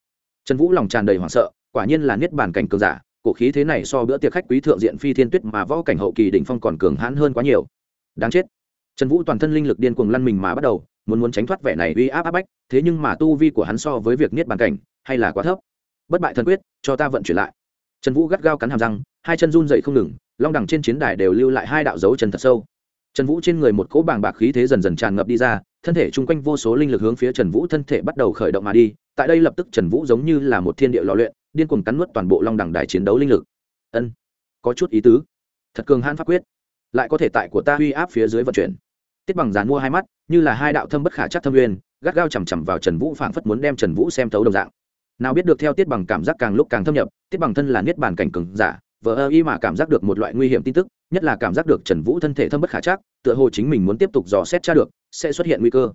Speaker 1: Trần vũ lòng tràn đầy hoảng sợ, quả nhiên là niết bàn cảnh cường giả, cổ khí thế này so bữa tiệc khách quý thượng diện phi thiên tuyết mà võ cảnh hậu kỳ đỉnh phong còn cường hãn hơn quá nhiều. Đáng chết. Trần vũ toàn thân linh lực điên cuồng lăn mình mà bắt đầu, muốn muốn tránh thoát vẻ này uy áp áp bách, thế nhưng mà tu vi của hắn so với việc niết bàn cảnh, hay là quá thấp. Bất bại thần quyết, cho ta vận chuyển lại trần vũ gắt gao cắn hàm răng, hai chân run dậy không ngừng, long đẳng trên chiến đài đều lưu lại hai đạo dấu chân thật sâu. Trần vũ trên người một cỗ bàng bạc khí thế dần dần tràn ngập đi ra, thân thể chung quanh vô số linh lực hướng phía trần vũ thân thể bắt đầu khởi động mà đi, tại đây lập tức trần vũ giống như là một thiên địa lò luyện, điên cuồng cắn nuốt toàn bộ long đẳng đài chiến đấu linh lực. Ân, có chút ý tứ. Thật cường hãn pháp quyết. Lại có thể tại của ta uy áp phía dưới vận chuyển. Tiết bằng dàn mua hai mắt, như là hai đạo thâm bất khả chắc thâm uyên gắt gao chằm chằm vào trần vũ phảng phất muốn đem trần vũ xem thấu đồng dạng nào biết được theo tiết bằng cảm giác càng lúc càng thâm nhập, tiết bằng thân là niết bàn cảnh cừng giả, vờ ơ y mà cảm giác được một loại nguy hiểm tin tức, nhất là cảm giác được trần vũ thân thể thâm bất khả chắc, tựa hồ chính mình muốn tiếp tục dò xét tra được, sẽ xuất hiện nguy cơ.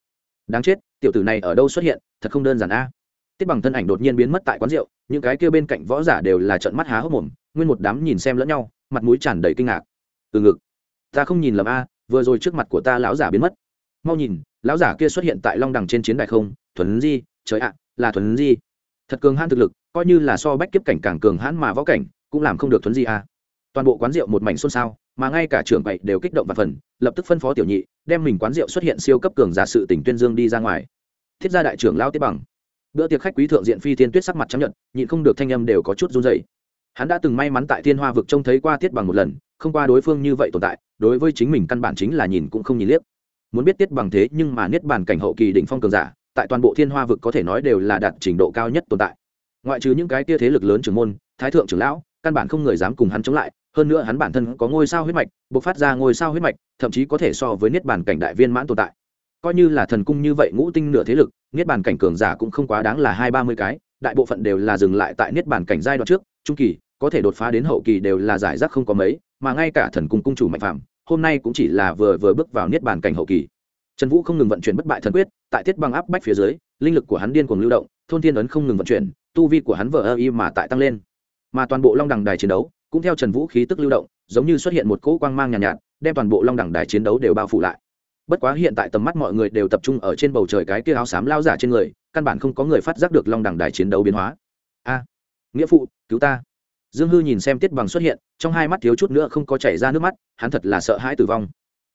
Speaker 1: Đáng chết, tiểu tử này ở đâu xuất hiện, thật không đơn giản a. Tiết bằng thân ảnh đột nhiên biến mất tại quán rượu, những cái kia bên cạnh võ giả đều là trận mắt há hốc mồm, nguyên một đám nhìn xem lẫn nhau, mặt mũi tràn đầy kinh ngạc. Từ ngực, ta không nhìn lầm a, vừa rồi trước mặt của ta lão giả biến mất. Mau nhìn, lão giả kia xuất hiện tại long đằng trên chiến đài không Thuấn di, trời ạ, là Thuấn di thật cường hãn thực lực, coi như là so bách kiếp cảnh càng cường hãn mà võ cảnh, cũng làm không được thuấn di a. Toàn bộ quán rượu một mảnh xôn xao, mà ngay cả trưởng bậy đều kích động và phần, lập tức phân phó tiểu nhị, đem mình quán rượu xuất hiện siêu cấp cường giả sự tỉnh tuyên dương đi ra ngoài. Thiết gia đại trưởng lao tiếp bằng. Bữa tiệc khách quý thượng diện phi thiên tuyết sắc mặt chấp nhận nhịn không được thanh âm đều có chút run dày hắn đã từng may mắn tại thiên hoa vực trông thấy qua tiết bằng một lần, không qua đối phương như vậy tồn tại, đối với chính mình căn bản chính là nhìn cũng không nhìn liếc. Muốn biết tiết bằng thế nhưng mà niết bàn cảnh hậu kỳ đỉnh phong cường giả tại toàn bộ thiên hoa vực có thể nói đều là đạt trình độ cao nhất tồn tại. Ngoại trừ những cái tia thế lực lớn trưởng môn, thái thượng trưởng lão, căn bản không người dám cùng hắn chống lại, hơn nữa hắn bản thân có ngôi sao huyết mạch, bộc phát ra ngôi sao huyết mạch, thậm chí có thể so với niết bàn cảnh đại viên mãn tồn tại. Coi như là thần cung như vậy ngũ tinh nửa thế lực, niết bàn cảnh cường giả cũng không quá đáng là hai ba mươi cái, đại bộ phận đều là dừng lại tại niết bàn cảnh giai đoạn trước, trung kỳ, có thể đột phá đến hậu kỳ đều là giải rác không có mấy, mà ngay cả thần cung cung chủ mạnh phạm hôm nay cũng chỉ là vừa vừa bước vào niết bàn cảnh hậu kỳ trần vũ không ngừng vận chuyển bất bại thần quyết tại tiết băng áp bách phía dưới linh lực của hắn điên cuồng lưu động thôn thiên ấn không ngừng vận chuyển tu vi của hắn vờ ơ y mà tại tăng lên. Mà toàn bộ long đằng đài chiến đấu cũng theo trần vũ khí tức lưu động giống như xuất hiện một cỗ quang mang nhàn nhạt, nhạt đem toàn bộ long đẳng đài chiến đấu đều bao phủ lại. Bất quá hiện tại tầm mắt mọi người đều tập trung ở trên bầu trời cái kia áo xám lao giả trên người căn bản không có người phát giác được long đẳng đài chiến đấu biến hóa. A nghĩa phụ cứu ta. Dương hư nhìn xem tiết bằng xuất hiện trong hai mắt thiếu chút nữa không có chảy ra nước mắt hắn thật là sợ hãi tử vong.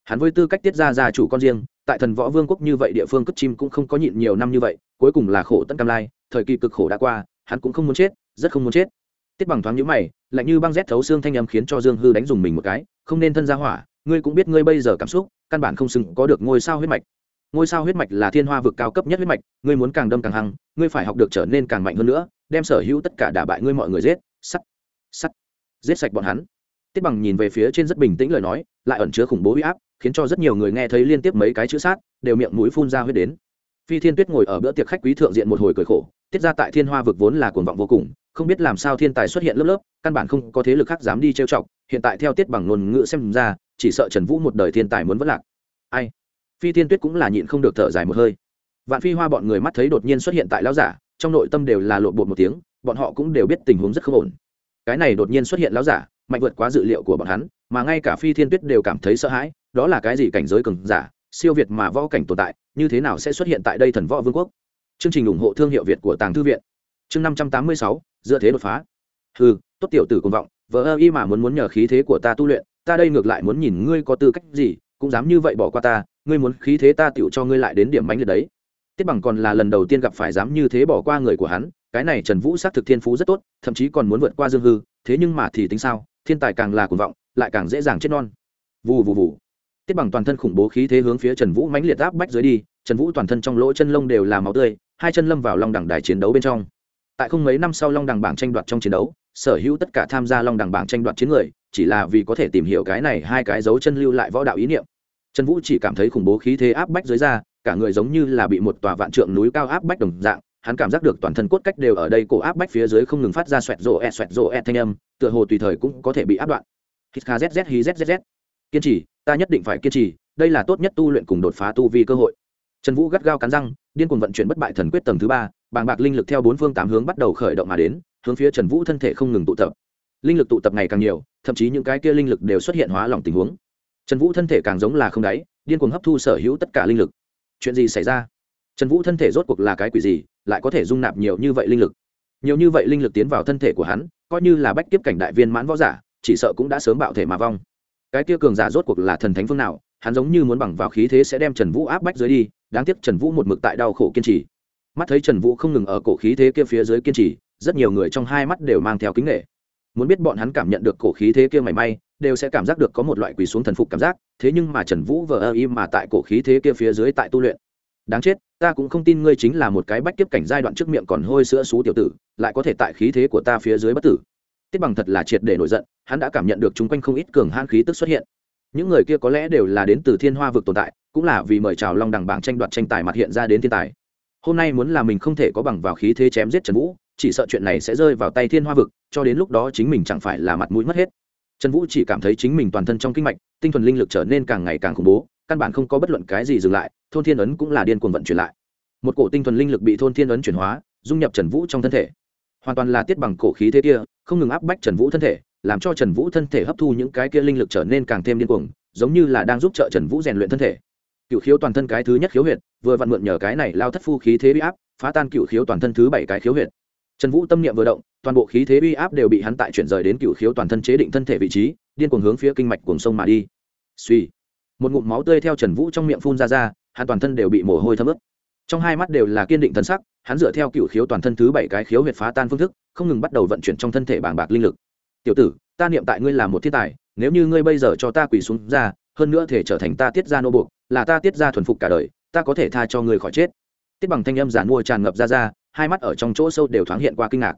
Speaker 1: Hắn với tư cách tiết ra gia chủ con riêng tại thần võ vương quốc như vậy địa phương cất chim cũng không có nhịn nhiều năm như vậy, cuối cùng là khổ tận cam lai, thời kỳ cực khổ đã qua, hắn cũng không muốn chết, rất không muốn chết. Tiết bằng thoáng nhũ mày, lạnh như băng rét thấu xương thanh âm khiến cho dương hư đánh dùng mình một cái, không nên thân ra hỏa, ngươi cũng biết ngươi bây giờ cảm xúc, căn bản không xứng có được ngôi sao huyết mạch. Ngôi sao huyết mạch là thiên hoa vực cao cấp nhất huyết mạch, ngươi muốn càng đâm càng hăng, ngươi phải học được trở nên càng mạnh hơn nữa, đem sở hữu tất cả đả bại ngươi mọi người giết, sắt sắt, giết sạch bọn hắn. Tiết bằng nhìn về phía trên rất bình tĩnh lời nói, lại ẩn chứa khủng bố huy áp khiến cho rất nhiều người nghe thấy liên tiếp mấy cái chữ sát, đều miệng mũi phun ra huyết đến. Phi thiên tuyết ngồi ở bữa tiệc khách quý thượng diện một hồi cười khổ, tiết ra tại thiên hoa vực vốn là cuồng vọng vô cùng, không biết làm sao thiên tài xuất hiện lớp lớp, căn bản không có thế lực khác dám đi trêu chọc, hiện tại theo tiết bằng ngôn ngữ xem ra, chỉ sợ trần vũ một đời thiên tài muốn vất lạc. Ai? Phi thiên tuyết cũng là nhịn không được thở dài một hơi. Vạn phi hoa bọn người mắt thấy đột nhiên xuất hiện tại lão giả, trong nội tâm đều là lộn bột một tiếng, bọn họ cũng đều biết tình huống rất không ổn. Cái này đột nhiên xuất hiện lão giả, mạnh vượt quá dự liệu của bọn hắn mà ngay cả phi thiên tuyết đều cảm thấy sợ hãi, đó là cái gì cảnh giới cường giả, siêu việt mà võ cảnh tồn tại, như thế nào sẽ xuất hiện tại đây thần võ vương quốc? Chương trình ủng hộ thương hiệu việt của tàng thư viện. Chương năm trăm tám mươi sáu dựa thế đột phá. Ừ tốt tiểu tử công vọng vợ ơ y mà muốn muốn nhờ khí thế của ta tu luyện, ta đây ngược lại muốn nhìn ngươi có tư cách gì, cũng dám như vậy bỏ qua ta, ngươi muốn khí thế ta tựu cho ngươi lại đến điểm bánh liệt đấy. Tiết bằng còn là lần đầu tiên gặp phải dám như thế bỏ qua người của hắn, cái này trần vũ s á t thực thiên phú rất tốt, thậm chí còn muốn vượt qua dương hư, thế nhưng mà thì tính sao? Thiên tài càng là cuồng vọng, lại càng dễ dàng chết non. Vù vù vù. Tiết bằng toàn thân khủng bố khí thế hướng phía trần vũ mãnh liệt áp bách dưới đi, trần vũ toàn thân trong lỗ chân lông đều là máu tươi, hai chân lâm vào lòng đẳng đài chiến đấu bên trong. Tại không mấy năm sau long đằng bảng tranh đoạt trong chiến đấu, sở hữu tất cả tham gia long đằng bảng tranh đoạt chiến người, chỉ là vì có thể tìm hiểu cái này hai cái dấu chân lưu lại võ đạo ý niệm. Trần vũ chỉ cảm thấy khủng bố khí thế áp bách dưới ra cả người giống như là bị một tòa vạn trượng núi cao áp bách đồng dạng hắn cảm giác được toàn thân cốt cách đều ở đây cổ áp bách phía dưới không ngừng phát ra xoẹt rộ e xoẹt rộ e thanh âm, tựa hồ tùy thời cũng có thể bị áp đoạn. Hít kha zz hí zzz kiên trì, ta nhất định phải kiên trì, đây là tốt nhất tu luyện cùng đột phá tu vi cơ hội. Trần vũ gắt gao cắn răng, điên cuồng vận chuyển bất bại thần quyết tầng thứ ba, bàng bạc linh lực theo bốn phương tám hướng bắt đầu khởi động mà đến, hướng phía trần vũ thân thể không ngừng tụ tập. Linh lực tụ tập ngày càng nhiều, thậm chí những cái kia linh lực đều xuất hiện hóa lỏng tình huống. Trần vũ thân thể càng giống là không đáy, điên cuồng hấp thu sở hữu tất cả linh lực. Chuyện gì xảy ra? Trần vũ thân thể rốt cuộc là cái quỷ gì? Lại có thể dung nạp nhiều như vậy linh lực. Nhiều như vậy linh lực tiến vào thân thể của hắn, coi như là bách kiếp cảnh đại viên mãn võ giả, chỉ sợ cũng đã sớm bạo thể mà vong. Cái kia cường giả rốt cuộc là thần thánh phương nào, hắn giống như muốn bằng vào khí thế sẽ đem trần vũ áp bách dưới đi, đáng tiếc trần vũ một mực tại đau khổ kiên trì. Mắt thấy trần vũ không ngừng ở cổ khí thế kia phía dưới kiên trì, rất nhiều người trong hai mắt đều mang theo kính nghệ muốn biết bọn hắn cảm nhận được cổ khí thế kia mảy may, đều sẽ cảm giác được có một loại quỳ xuống thần phục cảm giác, thế nhưng mà trần vũ vờ ơ im mà tại cổ khí thế kia phía dưới tại tu luyện đáng chết, ta cũng không tin ngươi chính là một cái bách tiếp cảnh giai đoạn trước miệng còn hôi sữa xú tiểu tử, lại có thể tại khí thế của ta phía dưới bất tử. Tiết bằng thật là triệt để nổi giận, hắn đã cảm nhận được chung quanh không ít cường han khí tức xuất hiện. Những người kia có lẽ đều là đến từ thiên hoa vực tồn tại, cũng là vì mời chào long đẳng bảng tranh đoạt tranh tài mặt hiện ra đến thiên tài. Hôm nay muốn là mình không thể có bằng vào khí thế chém giết trần vũ, chỉ sợ chuyện này sẽ rơi vào tay thiên hoa vực, cho đến lúc đó chính mình chẳng phải là mặt mũi mất hết. Trần vũ chỉ cảm thấy chính mình toàn thân trong kinh mạch, tinh thần linh lực trở nên càng ngày càng khủng bố căn bản không có bất luận cái gì dừng lại, thôn thiên ấn cũng là điên cuồng vận chuyển lại. Một cổ tinh thuần linh lực bị thôn thiên ấn chuyển hóa, dung nhập trần vũ trong thân thể. Hoàn toàn là tiết bằng cổ khí thế kia, không ngừng áp bách trần vũ thân thể, làm cho trần vũ thân thể hấp thu những cái kia linh lực trở nên càng thêm điên cuồng, giống như là đang giúp trợ trần vũ rèn luyện thân thể. Cựu khiếu toàn thân cái thứ nhất khiếu huyệt, vừa vặn mượn nhờ cái này lao thất phu khí thế bị áp, phá tan cựu khiếu toàn thân thứ bảy cái khiếu huyệt. Trần vũ tâm niệm vừa động, toàn bộ khí thế uy áp đều bị hắn tại chuyển rời đến cựu khiếu toàn thân chế định thân thể vị trí, điên cuồng hướng phía kinh mạch cuồng sông mà đi. Suy một ngụm máu tươi theo trần vũ trong miệng phun ra ra, hắn toàn thân đều bị mồ hôi thấm ướt. Trong hai mắt đều là kiên định thân sắc, hắn dựa theo cựu khiếu toàn thân thứ bảy cái khiếu huyệt phá tan phương thức, không ngừng bắt đầu vận chuyển trong thân thể bàng bạc linh lực. Tiểu tử, ta niệm tại ngươi là một thiên tài, nếu như ngươi bây giờ cho ta quỳ xuống ra, hơn nữa thể trở thành ta tiết ra nô buộc, là ta tiết ra thuần phục cả đời, ta có thể tha cho ngươi khỏi chết. Tiết bằng thanh âm giản mua tràn ngập ra ra, hai mắt ở trong chỗ sâu đều thoáng hiện qua kinh ngạc.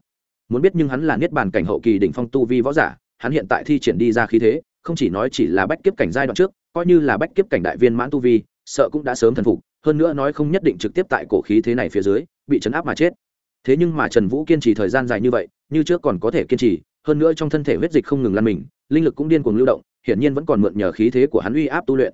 Speaker 1: Muốn biết nhưng hắn là niết bàn cảnh hậu kỳ đỉnh phong tu vi võ giả, hắn hiện tại thi triển đi ra khí thế, không chỉ nói chỉ là bách kiếp cảnh giai đoạn trước coi như là bách kiếp cảnh đại viên mãn tu vi, sợ cũng đã sớm thần phục, hơn nữa nói không nhất định trực tiếp tại cổ khí thế này phía dưới, bị chấn áp mà chết. Thế nhưng mà trần vũ kiên trì thời gian dài như vậy, như trước còn có thể kiên trì, hơn nữa trong thân thể huyết dịch không ngừng lan mình, linh lực cũng điên cuồng lưu động, hiển nhiên vẫn còn mượn nhờ khí thế của hắn uy áp tu luyện.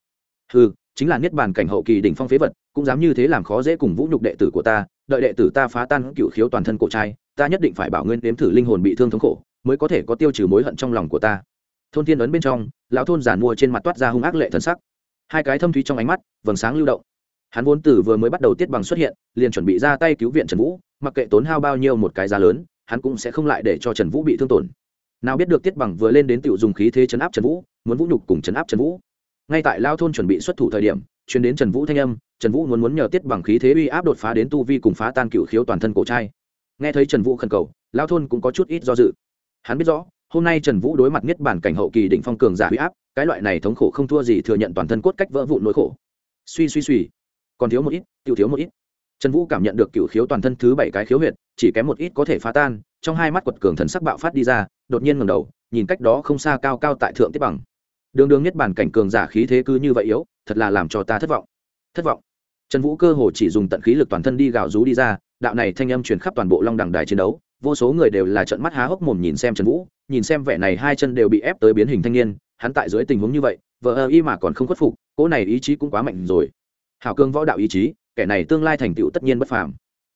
Speaker 1: Ừ chính là niết bàn cảnh hậu kỳ đỉnh phong phế vật, cũng dám như thế làm khó dễ cùng vũ nhục đệ tử của ta, đợi đệ tử ta phá tan cựu khiếu toàn thân cổ trai, ta nhất định phải bảo nguyên đếm thử linh hồn bị thương thống khổ, mới có thể có tiêu trừ mối hận trong lòng của ta thôn thiên ấn bên trong, lão thôn giản mua trên mặt toát ra hung ác lệ thần sắc. Hai cái thâm thúy trong ánh mắt, vầng sáng lưu động. Hắn vốn từ vừa mới bắt đầu tiết bằng xuất hiện, liền chuẩn bị ra tay cứu viện trần vũ, mặc kệ tốn hao bao nhiêu một cái giá lớn, hắn cũng sẽ không lại để cho trần vũ bị thương tổn. Nào biết được tiết bằng vừa lên đến tiểu dùng khí thế chấn áp trần vũ, muốn vũ nhục cùng chấn áp trần vũ. Ngay tại lao thôn chuẩn bị xuất thủ thời điểm chuyến đến trần vũ thanh âm, trần vũ muốn muốn nhờ tiết bằng khí thế uy áp đột phá đến tu vi cùng phá tan cựu khiếu toàn thân cổ trai. Nghe thấy trần vũ khẩn cầu lao thôn cũng có chút ít do dự. Hắn biết rõ hôm nay trần vũ đối mặt nhất bản cảnh hậu kỳ đỉnh phong cường giả huy áp, cái loại này thống khổ không thua gì thừa nhận toàn thân cốt cách vỡ vụn nỗi khổ. Suy suy suy. Còn thiếu một ít tiêu thiếu một ít. Trần vũ cảm nhận được cựu khiếu toàn thân thứ bảy cái khiếu huyệt, chỉ kém một ít có thể phá tan, trong hai mắt quật cường thần sắc bạo phát đi ra, đột nhiên ngầm đầu, nhìn cách đó không xa cao cao tại thượng tiếp bằng. Đường đường nhất bản cảnh cường giả khí thế cứ như vậy yếu, thật là làm cho ta thất vọng. Thất vọng. Trần vũ cơ hồ chỉ dùng tận khí lực toàn thân đi gào rú đi ra, đạo này thanh âm truyền khắp toàn bộ long đẳng đài chiến đấu vô số người đều là trận mắt há hốc mồm nhìn xem trần vũ, nhìn xem vẻ này hai chân đều bị ép tới biến hình thanh niên, hắn tại dưới tình huống như vậy vợ ơ y mà còn không khuất phục, cỗ này ý chí cũng quá mạnh rồi. Hảo cương võ đạo ý chí, kẻ này tương lai thành tựu tất nhiên bất phàm.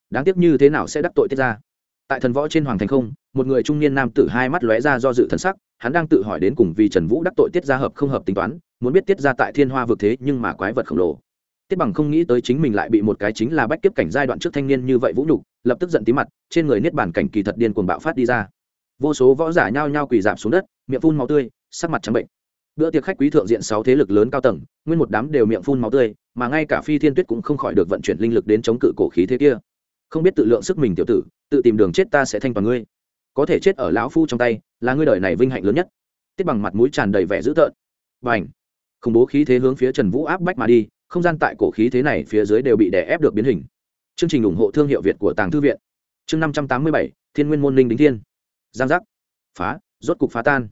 Speaker 1: Đáng tiếc như thế nào sẽ đắc tội tiết ra tại thần võ trên hoàng thành không, một người trung niên nam tử hai mắt lóe ra do dự thần sắc, hắn đang tự hỏi đến cùng vì trần vũ đắc tội tiết ra hợp không hợp tính toán, muốn biết tiết ra tại thiên hoa vực thế nhưng mà quái vật khổng lồ tiết bằng không nghĩ tới chính mình lại bị một cái chính là bách kiếp cảnh giai đoạn trước thanh niên như vậy vũ nhục, lập tức giận tí mặt, trên người niết bản cảnh kỳ thật điên cuồng bạo phát đi ra. Vô số võ giả nhao nhao quỳ dạp xuống đất, miệng phun máu tươi, sắc mặt trắng bệnh. Bữa tiệc khách quý thượng diện sáu thế lực lớn cao tầng, nguyên một đám đều miệng phun máu tươi, mà ngay cả phi thiên tuyết cũng không khỏi được vận chuyển linh lực đến chống cự cổ khí thế kia. Không biết tự lượng sức mình tiểu tử, tự tìm đường chết ta sẽ thanh toàn ngươi. Có thể chết ở lão phu trong tay, là ngươi đời này vinh hạnh lớn nhất. Tiết bằng mặt mũi tràn đầy vẻ dữ tợn. Và ảnh khủng bố khí thế hướng phía trần vũ áp bách mà đi không gian tại cổ khí thế này phía dưới đều bị đè ép được biến hình. Chương trình ủng hộ thương hiệu việt của tàng thư viện. Chương năm trăm tám mươi bảy, thiên nguyên môn linh đính thiên. Giang giác. Phá, rốt cục phá tan.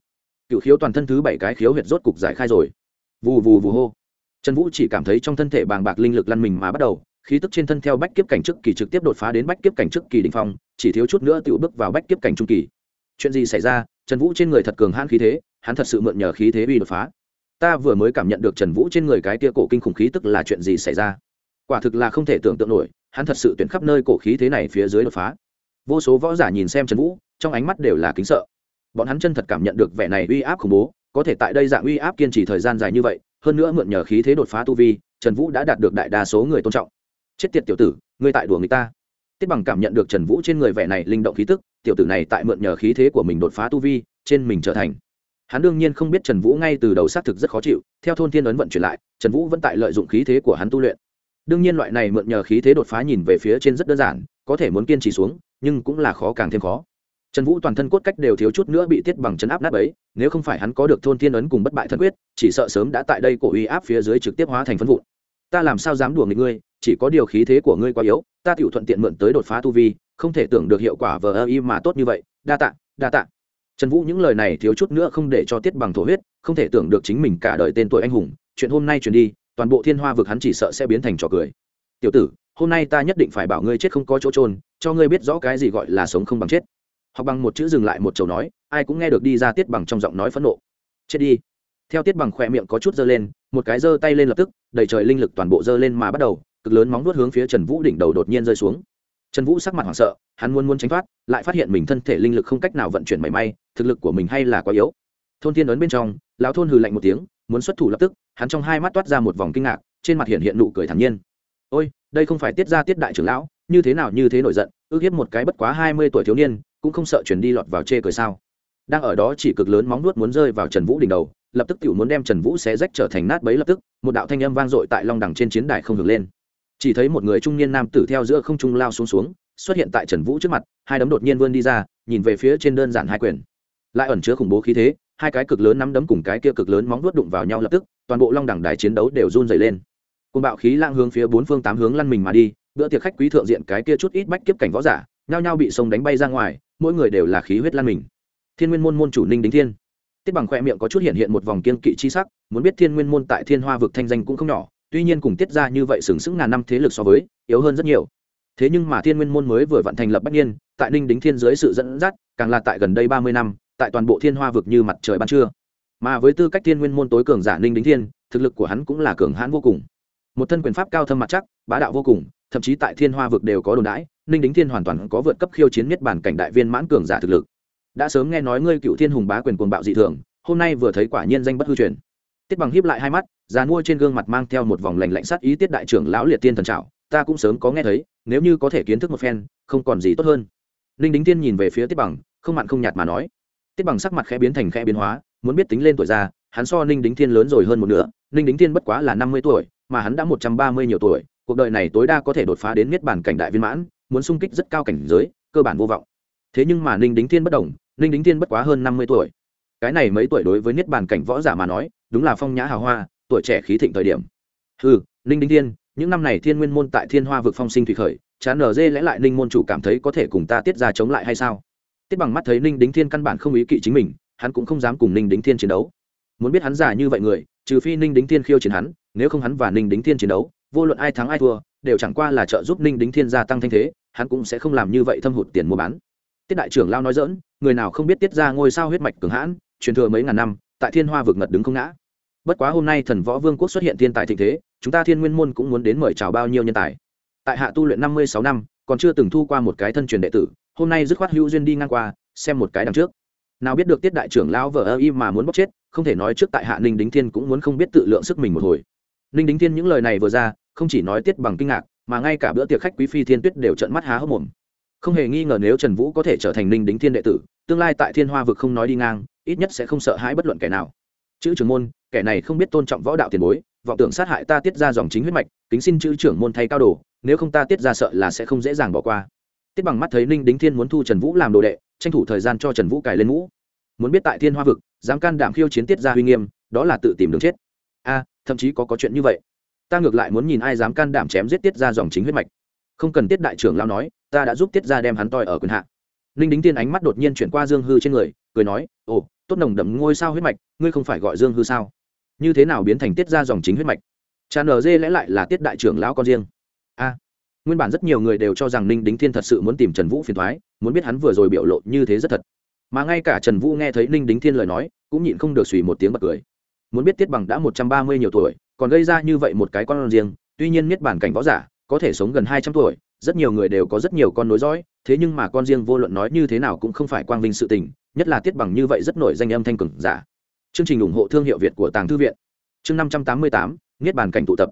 Speaker 1: Cựu khiếu toàn thân thứ bảy cái khiếu huyệt rốt cục giải khai rồi. Vù vù vù hô. Trần vũ chỉ cảm thấy trong thân thể bàng bạc linh lực lăn mình mà bắt đầu, khí tức trên thân theo bách kiếp cảnh trước kỳ trực tiếp đột phá đến bách kiếp cảnh trước kỳ đình phong, chỉ thiếu chút nữa tự bước vào bách kiếp cảnh trung kỳ. Chuyện gì xảy ra? Trần vũ trên người thật cường hãn khí thế, hắn thật sự mượn nhờ khí thế uy đột phá ta vừa mới cảm nhận được trần vũ trên người cái tia cổ kinh khủng khí tức là chuyện gì xảy ra? Quả thực là không thể tưởng tượng nổi, hắn thật sự tuyển khắp nơi cổ khí thế này phía dưới đột phá. Vô số võ giả nhìn xem trần vũ, trong ánh mắt đều là kính sợ. Bọn hắn chân thật cảm nhận được vẻ này uy áp khủng bố, có thể tại đây dạng uy áp kiên trì thời gian dài như vậy, hơn nữa mượn nhờ khí thế đột phá tu vi, trần vũ đã đạt được đại đa số người tôn trọng. Chết tiệt tiểu tử, ngươi tại đùa người ta. Tiết bằng cảm nhận được trần vũ trên người vẻ này linh động khí tức, tiểu tử này tại mượn nhờ khí thế của mình đột phá tu vi, trên mình trở thành hắn đương nhiên không biết trần vũ ngay từ đầu xác thực rất khó chịu, theo thôn thiên ấn vận chuyển lại, trần vũ vẫn tại lợi dụng khí thế của hắn tu luyện. Đương nhiên loại này mượn nhờ khí thế đột phá nhìn về phía trên rất đơn giản, có thể muốn kiên trì xuống, nhưng cũng là khó càng thêm khó. Trần vũ toàn thân cốt cách đều thiếu chút nữa bị tiết bằng chấn áp nát ấy nếu không phải hắn có được thôn thiên ấn cùng bất bại thân quyết, chỉ sợ sớm đã tại đây cổ uy áp phía dưới trực tiếp hóa thành phân vụn. Ta làm sao dám đùa nghịch ngươi, chỉ có điều khí thế của ngươi quá yếu, ta tiểu thuận tiện mượn tới đột phá tu vi, không thể tưởng được hiệu quả vờ ơ y mà tốt như vậy. Đa tạ đa tạ trần vũ những lời này thiếu chút nữa không để cho tiết bằng thổ huyết, không thể tưởng được chính mình cả đời tên tuổi anh hùng, chuyện hôm nay truyền đi, toàn bộ thiên hoa vực hắn chỉ sợ sẽ biến thành trò cười. Tiểu tử, hôm nay ta nhất định phải bảo ngươi chết không có chỗ trôn cho ngươi biết rõ cái gì gọi là sống không bằng chết. Học bằng một chữ dừng lại một chầu nói, ai cũng nghe được đi ra tiết bằng trong giọng nói phẫn nộ. Chết đi. Theo tiết bằng khỏe miệng có chút giơ lên, một cái giơ tay lên lập tức, đầy trời linh lực toàn bộ giơ lên mà bắt đầu, cực lớn móng nuốt hướng phía trần vũ đỉnh đầu đột nhiên rơi xuống. Trần vũ sắc mặt hoảng sợ, hắn muốn muốn tránh thoát, lại phát hiện mình thân thể linh lực không cách nào vận chuyển mảy may thực lực của mình hay là quá yếu. Thôn thiên ấn bên trong, lão thôn hừ lạnh một tiếng, muốn xuất thủ lập tức, hắn trong hai mắt toát ra một vòng kinh ngạc, trên mặt hiện hiện nụ cười thản nhiên. Ôi, đây không phải tiết ra tiết đại trưởng lão, như thế nào như thế nổi giận, ước hiếp một cái bất quá hai mươi tuổi thiếu niên, cũng không sợ chuyển đi lọt vào chê cười sao. Đang ở đó chỉ cực lớn móng nuốt muốn rơi vào trần vũ đỉnh đầu, lập tức tiểu muốn đem trần vũ xé rách trở thành nát bấy lập tức, một đạo thanh âm vang dội tại long đẳng trên chiến đài không ngừng lên. Chỉ thấy một người trung niên nam tử theo giữa không trung lao xuống xuống, xuất hiện tại trần vũ trước mặt, hai đấm đột nhiên vươn đi ra, nhìn về phía trên đơn giản hai quyền lại ẩn chứa khủng bố khí thế, hai cái cực lớn nắm đấm cùng cái kia cực lớn móng vuốt đụng vào nhau lập tức, toàn bộ long đẳng đài chiến đấu đều run dày lên. Côn bạo khí lang hướng phía bốn phương tám hướng lăn mình mà đi, bữa tiệc khách quý thượng diện cái kia chút ít bách kiếp cảnh võ giả, nhao nhao bị sông đánh bay ra ngoài, mỗi người đều là khí huyết lăn mình. Thiên nguyên môn môn chủ ninh đính thiên. Tiết bằng khoe miệng có chút hiện hiện một vòng kiên kỵ chi sắc, muốn biết thiên nguyên môn tại thiên hoa vực thanh danh cũng không nhỏ, tuy nhiên cùng tiết ra như vậy sừng sững ngàn năm thế lực so với, yếu hơn rất nhiều. Thế nhưng mà thiên nguyên môn mới vừa vận thành lập bách niên, tại ninh đính thiên dưới sự dẫn dắt, càng là tại gần đây ba mươi năm tại toàn bộ thiên hoa vực như mặt trời ban trưa. Mà với tư cách thiên nguyên môn tối cường giả ninh đính thiên, thực lực của hắn cũng là cường hãn vô cùng. Một thân quyền pháp cao thâm mặt chắc, bá đạo vô cùng, thậm chí tại thiên hoa vực đều có đồn đãi, ninh đính thiên hoàn toàn có vượt cấp khiêu chiến nhất bản cảnh đại viên mãn cường giả thực lực. Đã sớm nghe nói ngươi cựu thiên hùng bá quyền cuồng bạo dị thường, hôm nay vừa thấy quả nhiên danh bất hư truyền. Tiết bằng hiếp lại hai mắt, già mua trên gương mặt mang theo một vòng lành lạnh sắt ý tiết đại trưởng lão liệt tiên thần trào ta cũng sớm có nghe thấy, nếu như có thể kiến thức một phen, không còn gì tốt hơn. Ninh đính tiên nhìn về phía tiết bằng, không mặn không nhạt mà nói tiết bằng sắc mặt khẽ biến thành khẽ biến hóa, muốn biết tính lên tuổi già, hắn so ninh đính thiên lớn rồi hơn một nửa, ninh đính thiên bất quá là năm mươi tuổi, mà hắn đã một trăm ba mươi nhiều tuổi, cuộc đời này tối đa có thể đột phá đến niết bản cảnh đại viên mãn, muốn sung kích rất cao cảnh giới, cơ bản vô vọng. Thế nhưng mà ninh đính thiên bất đồng, ninh đính thiên bất quá hơn năm mươi tuổi. Cái này mấy tuổi đối với niết bàn cảnh võ giả mà nói, đúng là phong nhã hào hoa, tuổi trẻ khí thịnh thời điểm. Ừ ninh đính thiên, những năm này thiên nguyên môn tại thiên hoa vực phong sinh thủy khởi, chán nở dê lẽ lại ninh môn chủ cảm thấy có thể cùng ta tiết ra chống lại hay sao? Tiết bằng mắt thấy ninh đính thiên căn bản không ý kỵ chính mình, hắn cũng không dám cùng ninh đính thiên chiến đấu. Muốn biết hắn giả như vậy người, trừ phi ninh đính thiên khiêu chiến hắn, nếu không hắn và ninh đính thiên chiến đấu, vô luận ai thắng ai thua, đều chẳng qua là trợ giúp ninh đính thiên gia tăng thanh thế, hắn cũng sẽ không làm như vậy thâm hụt tiền mua bán. Tiết đại trưởng lao nói dỡn người nào không biết tiết ra ngôi sao huyết mạch cường hãn, truyền thừa mấy ngàn năm, tại thiên hoa vực ngật đứng không ngã. Bất quá hôm nay thần võ vương quốc xuất hiện thiên tài thịnh thế, chúng ta thiên nguyên môn cũng muốn đến mời chào bao nhiêu nhân tài. Tại hạ tu luyện năm mươi sáu năm, còn chưa từng thu qua một cái thân truyền đệ tử hôm nay dứt khoát hữu duyên đi ngang qua, xem một cái đằng trước. Nào biết được tiết đại trưởng lão vợ ơ y mà muốn bóc chết, không thể nói trước tại hạ ninh đính thiên cũng muốn không biết tự lượng sức mình một hồi. Ninh đính thiên những lời này vừa ra, không chỉ nói tiết bằng kinh ngạc, mà ngay cả bữa tiệc khách quý phi thiên tuyết đều trận mắt há hốc mồm. Không hề nghi ngờ nếu trần vũ có thể trở thành ninh đính thiên đệ tử, tương lai tại thiên hoa vực không nói đi ngang, ít nhất sẽ không sợ hãi bất luận kẻ nào. Chữ trưởng môn, kẻ này không biết tôn trọng võ đạo tiền bối, vọng tưởng sát hại ta tiết ra dòng chính huyết mạch, kính xin chữ trưởng môn thay cao đồ, nếu không ta tiết ra sợ là sẽ không dễ dàng bỏ qua tiết bằng mắt thấy ninh đính thiên muốn thu trần vũ làm đồ đệ, tranh thủ thời gian cho trần vũ cài lên mũ. Muốn biết tại thiên hoa vực, dám can đảm khiêu chiến tiết ra huy nghiêm, đó là tự tìm đường chết. A, thậm chí có có chuyện như vậy. Ta ngược lại muốn nhìn ai dám can đảm chém giết tiết ra dòng chính huyết mạch. Không cần tiết đại trưởng lao nói, ta đã giúp tiết ra đem hắn toi ở quyền hạ. Ninh đính tiên ánh mắt đột nhiên chuyển qua dương hư trên người, cười nói, ồ, tốt nồng đậm ngôi sao huyết mạch, ngươi không phải gọi dương hư sao? Như thế nào biến thành tiết ra dòng chính huyết mạch? Cha ở dê lẽ lại là tiết đại trưởng lão con riêng. A nguyên bản rất nhiều người đều cho rằng ninh đính thiên thật sự muốn tìm trần vũ phiền thoái muốn biết hắn vừa rồi biểu lộ như thế rất thật. Mà ngay cả trần vũ nghe thấy ninh đính thiên lời nói, cũng nhịn không được suy một tiếng bật cười. Muốn biết tiết bằng đã một trăm ba mươi nhiều tuổi, còn gây ra như vậy một cái con riêng, tuy nhiên niết bản cảnh võ giả, có thể sống gần hai trăm tuổi, rất nhiều người đều có rất nhiều con nối dõi, thế nhưng mà con riêng vô luận nói như thế nào cũng không phải quang vinh sự tình, nhất là tiết bằng như vậy rất nổi danh âm thanh cường giả. Chương trình ủng hộ thương hiệu việt của tàng thư viện. Chương năm trăm tám mươi tám, niết Bản cảnh tụ tập.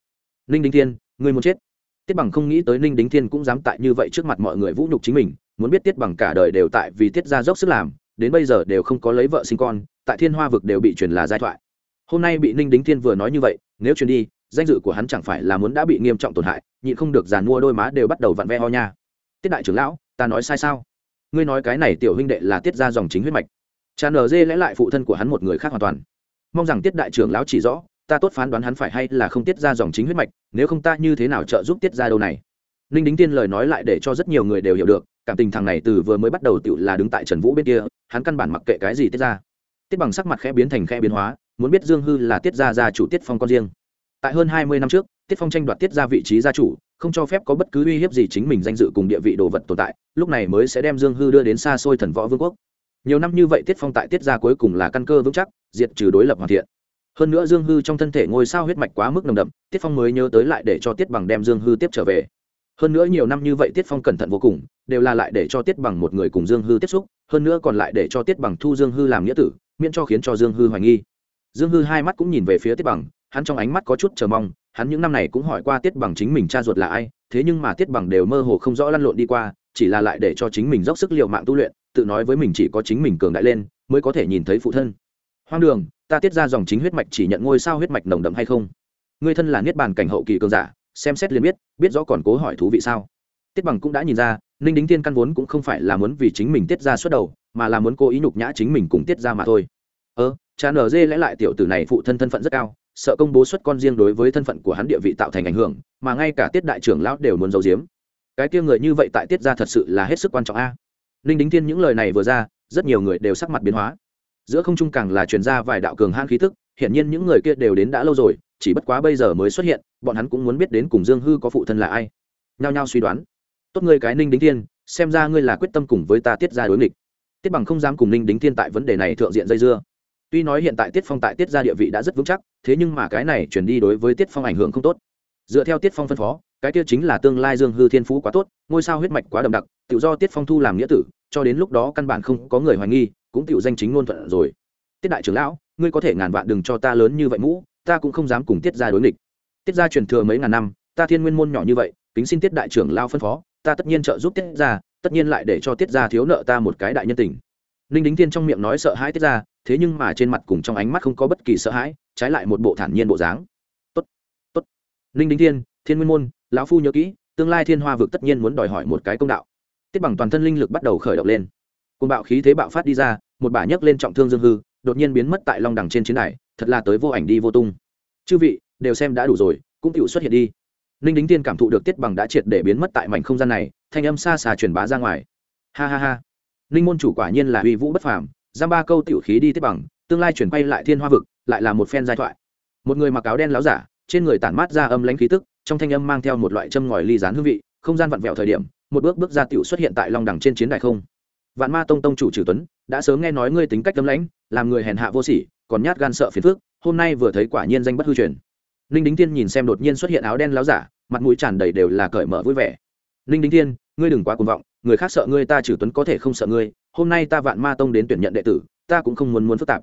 Speaker 1: Ninh đính thiên, người muốn chết tiết bằng không nghĩ tới ninh đính thiên cũng dám tại như vậy trước mặt mọi người vũ nhục chính mình, muốn biết tiết bằng cả đời đều tại vì tiết ra dốc sức làm, đến bây giờ đều không có lấy vợ sinh con, tại thiên hoa vực đều bị truyền là giai thoại. Hôm nay bị ninh đính thiên vừa nói như vậy, nếu truyền đi, danh dự của hắn chẳng phải là muốn đã bị nghiêm trọng tổn hại, nhịn không được giàn mua đôi má đều bắt đầu vặn ve ho nha. Tiết đại trưởng lão, ta nói sai sao? Ngươi nói cái này tiểu huynh đệ là tiết ra dòng chính huyết mạch. Cha nở dê lẽ lại phụ thân của hắn một người khác hoàn toàn. Mong rằng tiết đại trưởng lão chỉ rõ ta tốt phán đoán hắn phải hay là không tiết ra dòng chính huyết mạch, nếu không ta như thế nào trợ giúp tiết ra đâu này? Ninh đính tiên lời nói lại để cho rất nhiều người đều hiểu được, cảm tình thằng này từ vừa mới bắt đầu tự là đứng tại trần vũ bên kia, hắn căn bản mặc kệ cái gì tiết ra. Tiết bằng sắc mặt khẽ biến thành khẽ biến hóa, muốn biết dương hư là tiết ra ra chủ tiết phong con riêng. Tại hơn hai mươi năm trước, tiết phong tranh đoạt tiết ra vị trí gia chủ, không cho phép có bất cứ uy hiếp gì chính mình danh dự cùng địa vị đồ vật tồn tại, lúc này mới sẽ đem dương hư đưa đến xa xôi thần võ vương quốc. Nhiều năm như vậy tiết phong tại tiết ra cuối cùng là căn cơ vững chắc, diệt trừ đối lập hoàn thiện hơn nữa dương hư trong thân thể ngôi sao huyết mạch quá mức nồng đậm, tiết phong mới nhớ tới lại để cho tiết bằng đem dương hư tiếp trở về. Hơn nữa nhiều năm như vậy tiết phong cẩn thận vô cùng, đều là lại để cho tiết bằng một người cùng dương hư tiếp xúc, hơn nữa còn lại để cho tiết bằng thu dương hư làm nghĩa tử, miễn cho khiến cho dương hư hoài nghi. Dương hư hai mắt cũng nhìn về phía tiết bằng, hắn trong ánh mắt có chút chờ mong, hắn những năm này cũng hỏi qua tiết bằng chính mình cha ruột là ai, thế nhưng mà tiết bằng đều mơ hồ không rõ lăn lộn đi qua, chỉ là lại để cho chính mình dốc sức l i ề u mạng tu luyện, tự nói với mình chỉ có chính mình cường đại lên, mới có thể nhìn thấy phụ thân. Hoang đường ta tiết ra dòng chính huyết mạch chỉ nhận ngôi sao huyết mạch nồng đậm hay không? Người thân là niết bàn cảnh hậu kỳ cường giả, xem xét liền biết biết rõ còn cố hỏi thú vị sao? Tiết bằng cũng đã nhìn ra, ninh đính tiên căn vốn cũng không phải là muốn vì chính mình tiết ra suốt đầu, mà là muốn cố ý nhục nhã chính mình cùng tiết ra mà thôi. Ơ, cha nở dê lẽ lại tiểu tử này phụ thân thân phận rất cao, sợ công bố xuất con riêng đối với thân phận của hắn địa vị tạo thành ảnh hưởng, mà ngay cả tiết đại trưởng lão đều muốn giấu giếm. Cái kia người như vậy tại tiết ra thật sự là hết sức quan trọng a. Ninh đính thiên những lời này vừa ra, rất nhiều người đều sắc mặt biến hóa giữa không trung càng là truyền ra vài đạo cường hãn khí tức, hiển nhiên những người kia đều đến đã lâu rồi, chỉ bất quá bây giờ mới xuất hiện, bọn hắn cũng muốn biết đến cùng dương hư có phụ thân là ai. Nhao nhao suy đoán. Tốt ngươi cái ninh đính thiên, xem ra ngươi là quyết tâm cùng với ta tiết ra đối nghịch. Tiết bằng không dám cùng ninh đính thiên tại vấn đề này thượng diện dây dưa. Tuy nói hiện tại tiết phong tại tiết ra địa vị đã rất vững chắc, thế nhưng mà cái này chuyển đi đối với tiết phong ảnh hưởng không tốt. Dựa theo tiết phong phân phó, cái kia chính là tương lai dương hư thiên phú quá tốt, ngôi sao huyết mạch quá đậm đặc, tự do tiết phong thu làm nghĩa tử cho đến lúc đó căn bản không có người hoài nghi, cũng tự danh chính ngôn thuận rồi. Tiết đại trưởng lão, ngươi có thể ngàn vạn đừng cho ta lớn như vậy mũ, ta cũng không dám cùng tiết ra đối nghịch. Tiết ra truyền thừa mấy ngàn năm, ta thiên nguyên môn nhỏ như vậy, kính xin tiết đại trưởng lao phân phó, ta tất nhiên trợ giúp tiết ra tất nhiên lại để cho tiết ra thiếu nợ ta một cái đại nhân tình. Ninh đính thiên trong miệng nói sợ hãi tiết ra thế nhưng mà trên mặt cùng trong ánh mắt không có bất kỳ sợ hãi, trái lại một bộ thản nhiên bộ dáng. Tốt tốt. Ninh đính thiên thiên nguyên môn, lão phu nhớ kỹ, tương lai thiên hoa vực tất nhiên muốn đòi hỏi một cái công đạo tiết bằng toàn thân linh lực bắt đầu khởi động lên. Côn bạo khí thế bạo phát đi ra, một bả nhấc lên trọng thương dương hư, đột nhiên biến mất tại long đẳng trên chiến đài, thật là tới vô ảnh đi vô tung. Chư vị, đều xem đã đủ rồi, cũng tựu xuất hiện đi. Ninh đính tiên cảm thụ được tiết bằng đã triệt để biến mất tại mảnh không gian này, thanh âm xa xà truyền bá ra ngoài. Ha ha ha. Ninh môn chủ quả nhiên là uy vũ bất phàm, giam ba câu tiểu khí đi tiết bằng, tương lai chuyển quay lại thiên hoa vực, lại là một phen giai thoại. Một người mặc áo đen láo giả, trên người tản mát ra âm lãnh khí tức, trong thanh âm mang theo một loại châm ngòi ly rán hương vị, không gian vặn vẹo thời điểm một bước bước ra tiểu xuất hiện tại long đẳng trên chiến đài không. Vạn ma tông tông chủ trừ tuấn, đã sớm nghe nói ngươi tính cách tâm lãnh làm người hèn hạ vô sỉ, còn nhát gan sợ phiền phước hôm nay vừa thấy quả nhiên danh bất hư truyền. Ninh đính thiên nhìn xem đột nhiên xuất hiện áo đen láo giả, mặt mũi tràn đầy đều là cởi mở vui vẻ. Ninh đính thiên, ngươi đừng quá cuồng vọng, người khác sợ ngươi ta trừ tuấn có thể không sợ ngươi, hôm nay ta vạn ma tông đến tuyển nhận đệ tử, ta cũng không muốn muốn phức tạp.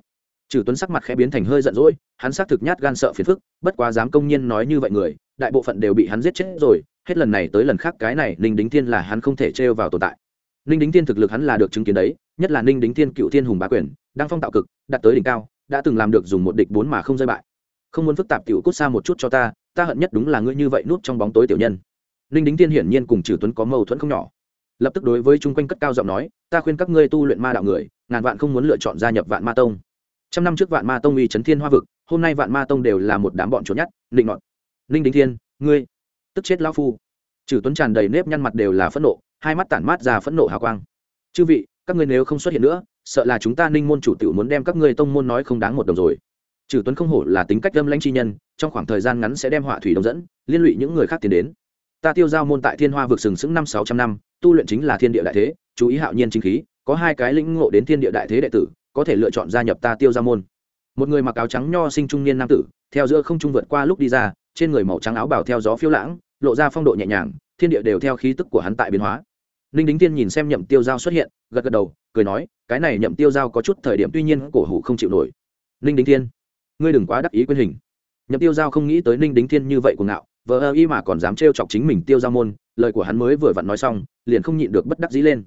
Speaker 1: Trừ tuấn sắc mặt khẽ biến thành hơi giận dỗi, hắn xác thực nhát gan sợ phiền phức, bất quá dám công nhiên nói như vậy người, đại bộ phận đều bị hắn giết chết rồi hết lần này tới lần khác cái này ninh đính thiên là hắn không thể trêu vào tồn tại. Ninh đính thiên thực lực hắn là được chứng kiến đấy, nhất là ninh đính thiên cựu thiên hùng bá quyền, đang phong tạo cực, đạt tới đỉnh cao, đã từng làm được dùng một địch bốn mà không rơi bại. Không muốn phức tạp cựu cút xa một chút cho ta ta hận nhất đúng là ngươi như vậy nút trong bóng tối tiểu nhân. Ninh đính thiên hiển nhiên cùng trừ tuấn có mâu thuẫn không nhỏ. Lập tức đối với chung quanh cất cao giọng nói, ta khuyên các ngươi tu luyện ma đạo người, ngàn vạn không muốn lựa chọn gia nhập vạn ma tông. Trăm năm trước vạn ma tông uy chấn thiên hoa vực, hôm nay vạn ma tông đều là một đám bọn trốn nhát định ngọn ninh đính thiên, ngươi tức chết lão phu. Trừ tuấn tràn đầy nếp nhăn mặt đều là phẫn nộ, hai mắt tản mát ra phẫn nộ hào quang. Chư vị, các ngươi nếu không xuất hiện nữa, sợ là chúng ta ninh môn chủ tiểu muốn đem các ngươi tông môn nói không đáng một đồng rồi. Trừ tuấn không hổ là tính cách âm lãnh chi nhân, trong khoảng thời gian ngắn sẽ đem họa thủy đồng dẫn, liên lụy những người khác tiến đến. Ta tiêu giao môn tại thiên hoa vực sừng sững năm sáu trăm năm, tu luyện chính là thiên địa đại thế, chú ý hạo nhiên chính khí, có hai cái lĩnh ngộ đến thiên địa đại thế đệ tử, có thể lựa chọn gia nhập ta tiêu giao môn. Một người mặc áo trắng nho sinh trung niên nam tử, theo giữa không trung vượt qua lúc đi ra, trên người màu trắng áo bảo theo gió phiêu lãng lộ ra phong độ nhẹ nhàng, thiên địa đều theo khí tức của hắn tại biến hóa. Ninh đính tiên nhìn xem nhậm tiêu giao xuất hiện, gật gật đầu, cười nói, cái này nhậm tiêu giao có chút thời điểm tuy nhiên cổ hủ không chịu nổi. Ninh đính thiên, ngươi đừng quá đắc ý quyền hình. Nhậm tiêu giao không nghĩ tới ninh đính thiên như vậy của ngạo, vờ ơ y mà còn dám trêu chọc chính mình tiêu giao môn, lời của hắn mới vừa vặn nói xong, liền không nhịn được bất đắc dĩ lên.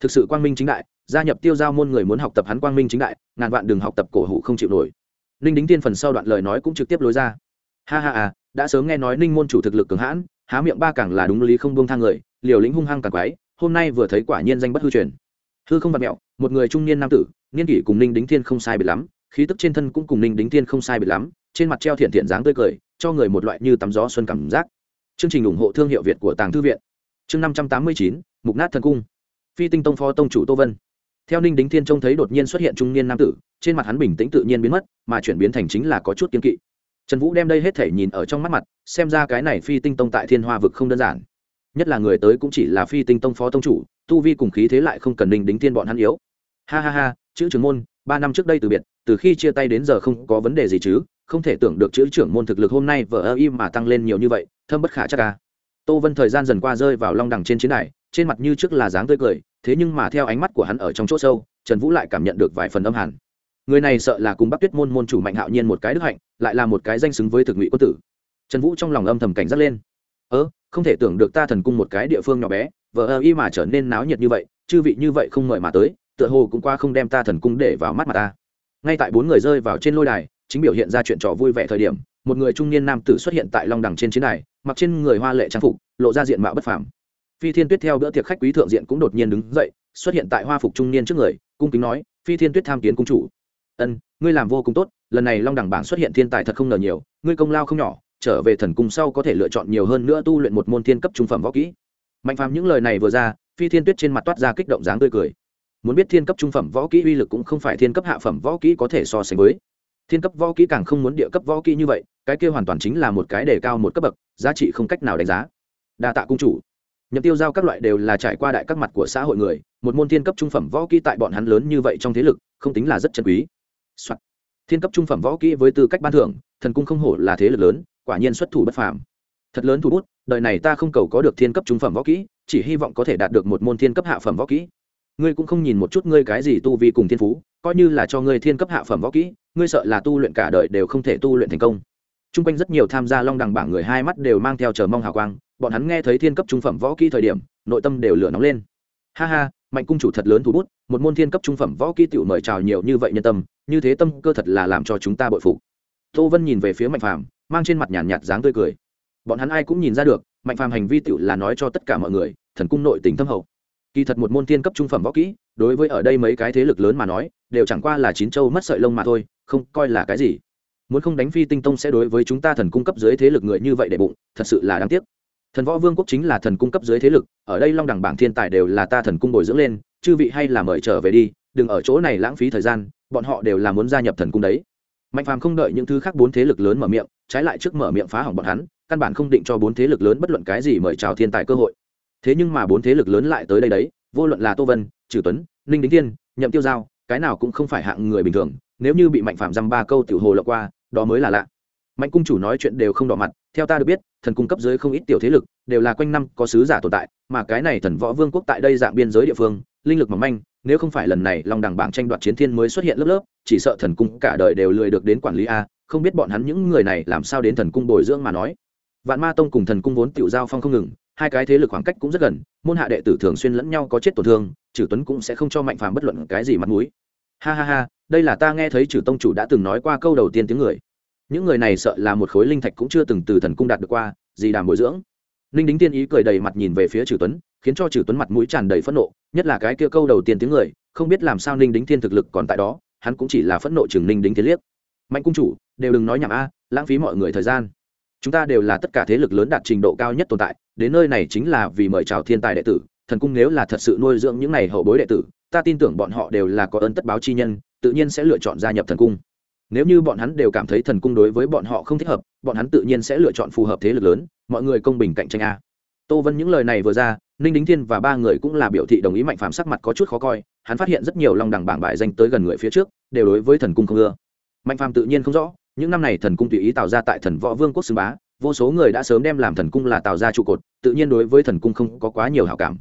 Speaker 1: Thực sự quang minh chính đại, gia nhập tiêu giao môn người muốn học tập hắn quang minh chính đại, ngàn vạn đừng học tập cổ hủ không chịu nổi. Ninh đính tiên phần sau đoạn lời nói cũng trực tiếp lối ra. Ha ha à đã sớm nghe nói ninh môn chủ thực lực cường hãn, há miệng ba càng là đúng lý không buông thang người, liều lĩnh hung hăng càng quái, hôm nay vừa thấy quả nhiên danh bất hư truyền. Hư không vặt mẹo, một người trung niên nam tử, niên kỷ cùng ninh đính thiên không sai biệt lắm, khí tức trên thân cũng cùng ninh đính thiên không sai biệt lắm, trên mặt treo thiện thiện dáng tươi cười, cho người một loại như tắm gió xuân cảm giác. Chương trình ủng hộ thương hiệu việt của tàng thư viện. Chương năm trăm tám mươi chín, mục nát thần cung. Phi tinh tông phó tông chủ tô vân. Theo ninh đính thiên trông thấy đột nhiên xuất hiện trung niên nam tử, trên mặt hắn bình tĩnh tự nhiên biến mất, mà chuyển biến thành chính là có chút kiên kỵ trần vũ đem đây hết thể nhìn ở trong mắt mặt, xem ra cái này phi tinh tông tại thiên hoa vực không đơn giản. Nhất là người tới cũng chỉ là phi tinh tông phó tông chủ, tu vi cùng khí thế lại không cần ninh đính tiên bọn hắn yếu. Ha ha ha, chữ trưởng môn, ba năm trước đây từ biệt, từ khi chia tay đến giờ không có vấn đề gì chứ, không thể tưởng được chữ trưởng môn thực lực hôm nay vợ ơ im mà tăng lên nhiều như vậy, thâm bất khả chắc ca tô vân thời gian dần qua rơi vào long đằng trên chiến đài, trên mặt như trước là dáng tươi cười, thế nhưng mà theo ánh mắt của hắn ở trong chỗ sâu, trần vũ lại cảm nhận được vài phần âm hẳn người này sợ là cùng bắc tuyết môn môn chủ mạnh hạo nhiên một cái đức hạnh, lại là một cái danh xứng với thực ngụy quân tử. Trần vũ trong lòng âm thầm cảnh giác lên. Ớ không thể tưởng được ta thần cung một cái địa phương nhỏ bé vợ ơ y mà trở nên náo nhiệt như vậy, chư vị như vậy không mời mà tới, tựa hồ cũng qua không đem ta thần cung để vào mắt mà ta. Ngay tại bốn người rơi vào trên lôi đài, chính biểu hiện ra chuyện trò vui vẻ thời điểm, một người trung niên nam tử xuất hiện tại long đằng trên chiến đài, mặc trên người hoa lệ trang phục, lộ ra diện mạo bất phàm. Phi thiên tuyết theo bữa tiệc khách quý thượng diện cũng đột nhiên đứng dậy, xuất hiện tại hoa phục trung niên trước người, cung kính nói, phi thiên tuyết tham kiến cung chủ ân, ngươi làm vô cùng tốt, lần này long đẳng bảng xuất hiện thiên tài thật không ngờ nhiều, ngươi công lao không nhỏ, trở về thần cung sau có thể lựa chọn nhiều hơn nữa tu luyện một môn thiên cấp trung phẩm võ kỹ. Mạnh phàm những lời này vừa ra, phi thiên tuyết trên mặt toát ra kích động dáng tươi cười. Muốn biết thiên cấp trung phẩm võ kỹ uy lực cũng không phải thiên cấp hạ phẩm võ kỹ có thể so sánh với. Thiên cấp võ kỹ càng không muốn địa cấp võ kỹ như vậy, cái kia hoàn toàn chính là một cái đề cao một cấp bậc, giá trị không cách nào đánh giá. Đa tạ cung chủ. Nhậm tiêu giao các loại đều là trải qua đại các mặt của xã hội người, một môn thiên cấp trung phẩm võ kỹ tại bọn hắn lớn như vậy trong thế lực, không tính là rất chân quý、Soạn. thiên cấp trung phẩm võ kỹ với tư cách ban thưởng, thần cung không hổ là thế lực lớn, quả nhiên xuất thủ bất phàm. Thật lớn thủ bút, đời này ta không cầu có được thiên cấp trung phẩm võ kỹ, chỉ hy vọng có thể đạt được một môn thiên cấp hạ phẩm võ kỹ. Ngươi cũng không nhìn một chút ngươi cái gì tu vi cùng thiên phú, coi như là cho ngươi thiên cấp hạ phẩm võ kỹ, ngươi sợ là tu luyện cả đời đều không thể tu luyện thành công. T r u n g quanh rất nhiều tham gia long đằng bảng người hai mắt đều mang theo chờ mong hào quang, bọn hắn nghe thấy thiên cấp trung phẩm võ kỹ thời điểm, nội tâm đều lửa nóng lên. Ha ha mạnh cung chủ thật lớn thủ bút một môn thiên cấp trung phẩm võ kỹ tiểu mời chào nhiều như vậy nhân tâm như thế tâm cơ thật là làm cho chúng ta bội phục. Tô vân nhìn về phía mạnh phàm mang trên mặt nhàn nhạt, nhạt dáng tươi cười. Bọn hắn ai cũng nhìn ra được mạnh phàm hành vi tiểu là nói cho tất cả mọi người thần cung nội tình thâm hậu. Kỳ thật một môn thiên cấp trung phẩm võ kỹ đối với ở đây mấy cái thế lực lớn mà nói đều chẳng qua là chín châu mất sợi lông mà thôi không coi là cái gì. Muốn không đánh phi tinh tông sẽ đối với chúng ta thần cung cấp dưới thế lực người như vậy để bụng thật sự là đáng tiếc thần võ vương quốc chính là thần cung cấp dưới thế lực, ở đây long đẳng bảng thiên tài đều là ta thần cung bồi dưỡng lên, chư vị hay là mời trở về đi, đừng ở chỗ này lãng phí thời gian, bọn họ đều là muốn gia nhập thần cung đấy. Mạnh phàm không đợi những thứ khác bốn thế lực lớn mở miệng, trái lại trước mở miệng phá hỏng bọn hắn, căn bản không định cho bốn thế lực lớn bất luận cái gì mời chào thiên tài cơ hội. Thế nhưng mà bốn thế lực lớn lại tới đây đấy, vô luận là tô vân, trừ tuấn, ninh đính thiên, nhậm tiêu giao, cái nào cũng không phải hạng người bình thường, nếu như bị mạnh phạm dăm ba câu tiểu hồ lọc qua, đó mới là lạ. Mạnh cung chủ nói chuyện đều không đỏ mặt theo ta được biết, thần cung cấp dưới không ít tiểu thế lực, đều là quanh năm có sứ giả tồn tại, mà cái này thần võ vương quốc tại đây dạng biên giới địa phương, linh lực mỏng manh, nếu không phải lần này long đẳng bảng tranh đoạt chiến thiên mới xuất hiện lớp lớp, chỉ sợ thần cung cả đời đều lười được đến quản lý a, không biết bọn hắn những người này làm sao đến thần cung bồi dưỡng mà nói. Vạn ma tông cùng thần cung vốn tiểu giao phong không ngừng, hai cái thế lực khoảng cách cũng rất gần, môn hạ đệ tử thường xuyên lẫn nhau có chết tổn thương trừ tuấn cũng sẽ không cho mạnh phàm bất luận cái gì mặt mũi. Ha ha ha, đây là ta nghe thấy trừ tông chủ đã từng nói qua câu đầu tiên tiếng người những người này sợ là một khối linh thạch cũng chưa từng từ thần cung đạt được qua, gì đàm bồi dưỡng. Ninh đính tiên ý cười đầy mặt nhìn về phía trừ tuấn, khiến cho trừ tuấn mặt mũi tràn đầy phẫn nộ, nhất là cái kia câu đầu tiên tiếng người, không biết làm sao ninh đính thiên thực lực còn tại đó, hắn cũng chỉ là phẫn nộ chừng ninh đính thiên liếc. Mạnh cung chủ, đều đừng nói nhảm a, lãng phí mọi người thời gian. Chúng ta đều là tất cả thế lực lớn đạt trình độ cao nhất tồn tại, đến nơi này chính là vì mời chào thiên tài đệ tử, thần cung nếu là thật sự nuôi dưỡng những này hậu bối đệ tử, ta tin tưởng bọn họ đều là có ơn tất báo chi nhân, tự nhiên sẽ lựa chọn gia nhập thần cung nếu như bọn hắn đều cảm thấy thần cung đối với bọn họ không thích hợp, bọn hắn tự nhiên sẽ lựa chọn phù hợp thế lực lớn, mọi người công bình cạnh tranh a. Tô vân những lời này vừa ra, ninh đính thiên và ba người cũng là biểu thị đồng ý mạnh phàm sắc mặt có chút khó coi, hắn phát hiện rất nhiều lòng đẳng bảng bại danh tới gần người phía trước, đều đối với thần cung không ưa. Mạnh phàm tự nhiên không rõ, những năm này thần cung tùy ý tạo ra tại thần võ vương quốc xưng bá, vô số người đã sớm đem làm thần cung là tạo ra trụ cột, tự nhiên đối với thần cung không có quá nhiều hảo cảm.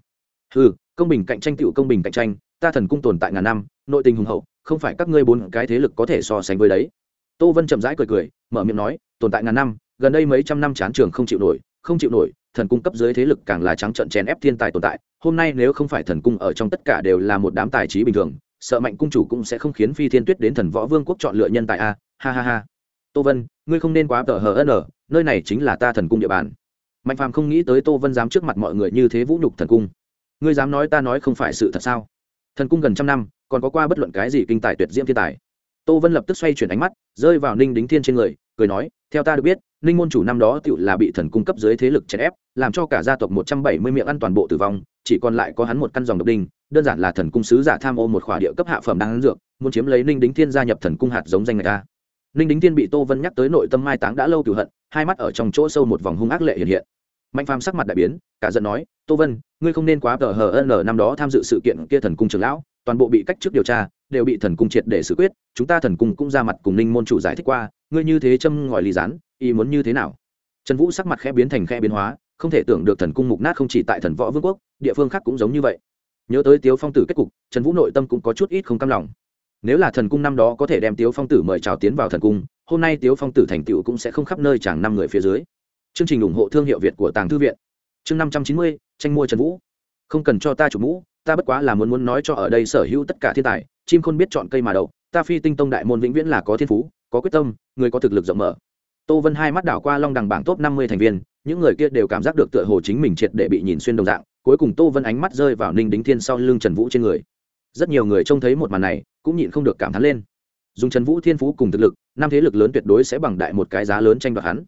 Speaker 1: Ừ công bình cạnh tranh tựu công bình cạnh tranh, ta thần cung tồn tại ngàn năm, nội tình hùng hậu không phải các ngươi bốn cái thế lực có thể so sánh với đấy. Tô vân chậm rãi cười cười, mở miệng nói, tồn tại ngàn năm, gần đây mấy trăm năm chán trường không chịu nổi, không chịu nổi, thần cung cấp dưới thế lực càng là trắng trận chèn ép thiên tài tồn tại, hôm nay nếu không phải thần cung ở trong tất cả đều là một đám tài trí bình thường, sợ mạnh cung chủ cũng sẽ không khiến phi thiên tuyết đến thần võ vương quốc chọn lựa nhân tài a, ha ha ha. Tô vân, ngươi không nên quá tờ hờ n nơi này chính là ta thần cung địa bàn. Mạnh phàm không nghĩ tới tô vân dám trước mặt mọi người như thế vũ nhục thần cung. Ngươi dám nói ta nói không phải sự thật sao? Thần cung gần trăm năm còn có qua bất luận cái gì kinh tài tuyệt diễm thiên tài. Tô vân lập tức xoay chuyển ánh mắt, rơi vào ninh đính thiên trên người, cười nói, theo ta được biết, ninh môn chủ năm đó tự là bị thần cung cấp dưới thế lực chèn ép, làm cho cả gia tộc một trăm bảy mươi miệng ăn toàn bộ tử vong, chỉ còn lại có hắn một căn dòng độc đinh, đơn giản là thần cung sứ giả tham ô một khỏa địa cấp hạ phẩm đang dược, muốn chiếm lấy ninh đính thiên gia nhập thần cung hạt giống danh người ta. Ninh đính thiên bị tô vân nhắc tới nội tâm mai táng đã lâu cửu hận, hai mắt ở trong chỗ sâu một vòng hung ác lệ hiện hiện. Mạnh phàm sắc mặt đại biến, cả giận nói, tô vân, ngươi không nên quá tờ hờ ân năm đó tham dự sự kiện kia thần cung trường lão toàn bộ bị cách chức điều tra, đều bị thần cung triệt để xử quyết, chúng ta thần cung cũng ra mặt cùng ninh môn chủ giải thích qua, ngươi như thế châm ngòi ly rán ý muốn như thế nào? Trần vũ sắc mặt khẽ biến thành khẽ biến hóa, không thể tưởng được thần cung mục nát không chỉ tại thần võ vương quốc, địa phương khác cũng giống như vậy. Nhớ tới tiếu phong tử kết cục, trần vũ nội tâm cũng có chút ít không cam lòng. Nếu là thần cung năm đó có thể đem tiếu phong tử mời chào tiến vào thần cung, hôm nay tiếu phong tử thành tựu cũng sẽ không khắp nơi chẳng năm người phía dưới. Chương trình ủng hộ thương hiệu việt của tàng thư viện. Chương năm trăm chín mươi, tranh mua trần vũ. Không cần cho ta chủ mũ ta bất quá là muốn muốn nói cho ở đây sở hữu tất cả thiên tài, chim khôn biết chọn cây mà đậu, ta phi tinh tông đại môn vĩnh viễn là có thiên phú, có quyết tâm, người có thực lực rộng mở. Tô vân hai mắt đảo qua long đằng bảng top năm mươi thành viên, những người kia đều cảm giác được tựa hồ chính mình triệt để bị nhìn xuyên đồng dạng, cuối cùng tô vân ánh mắt rơi vào ninh đính thiên sau lưng trần vũ trên người. Rất nhiều người trông thấy một màn này, cũng nhịn không được cảm thán lên. Dùng trần vũ thiên phú cùng thực lực, năm thế lực lớn tuyệt đối sẽ bằng đại một cái giá lớn tranh đoạt hắn.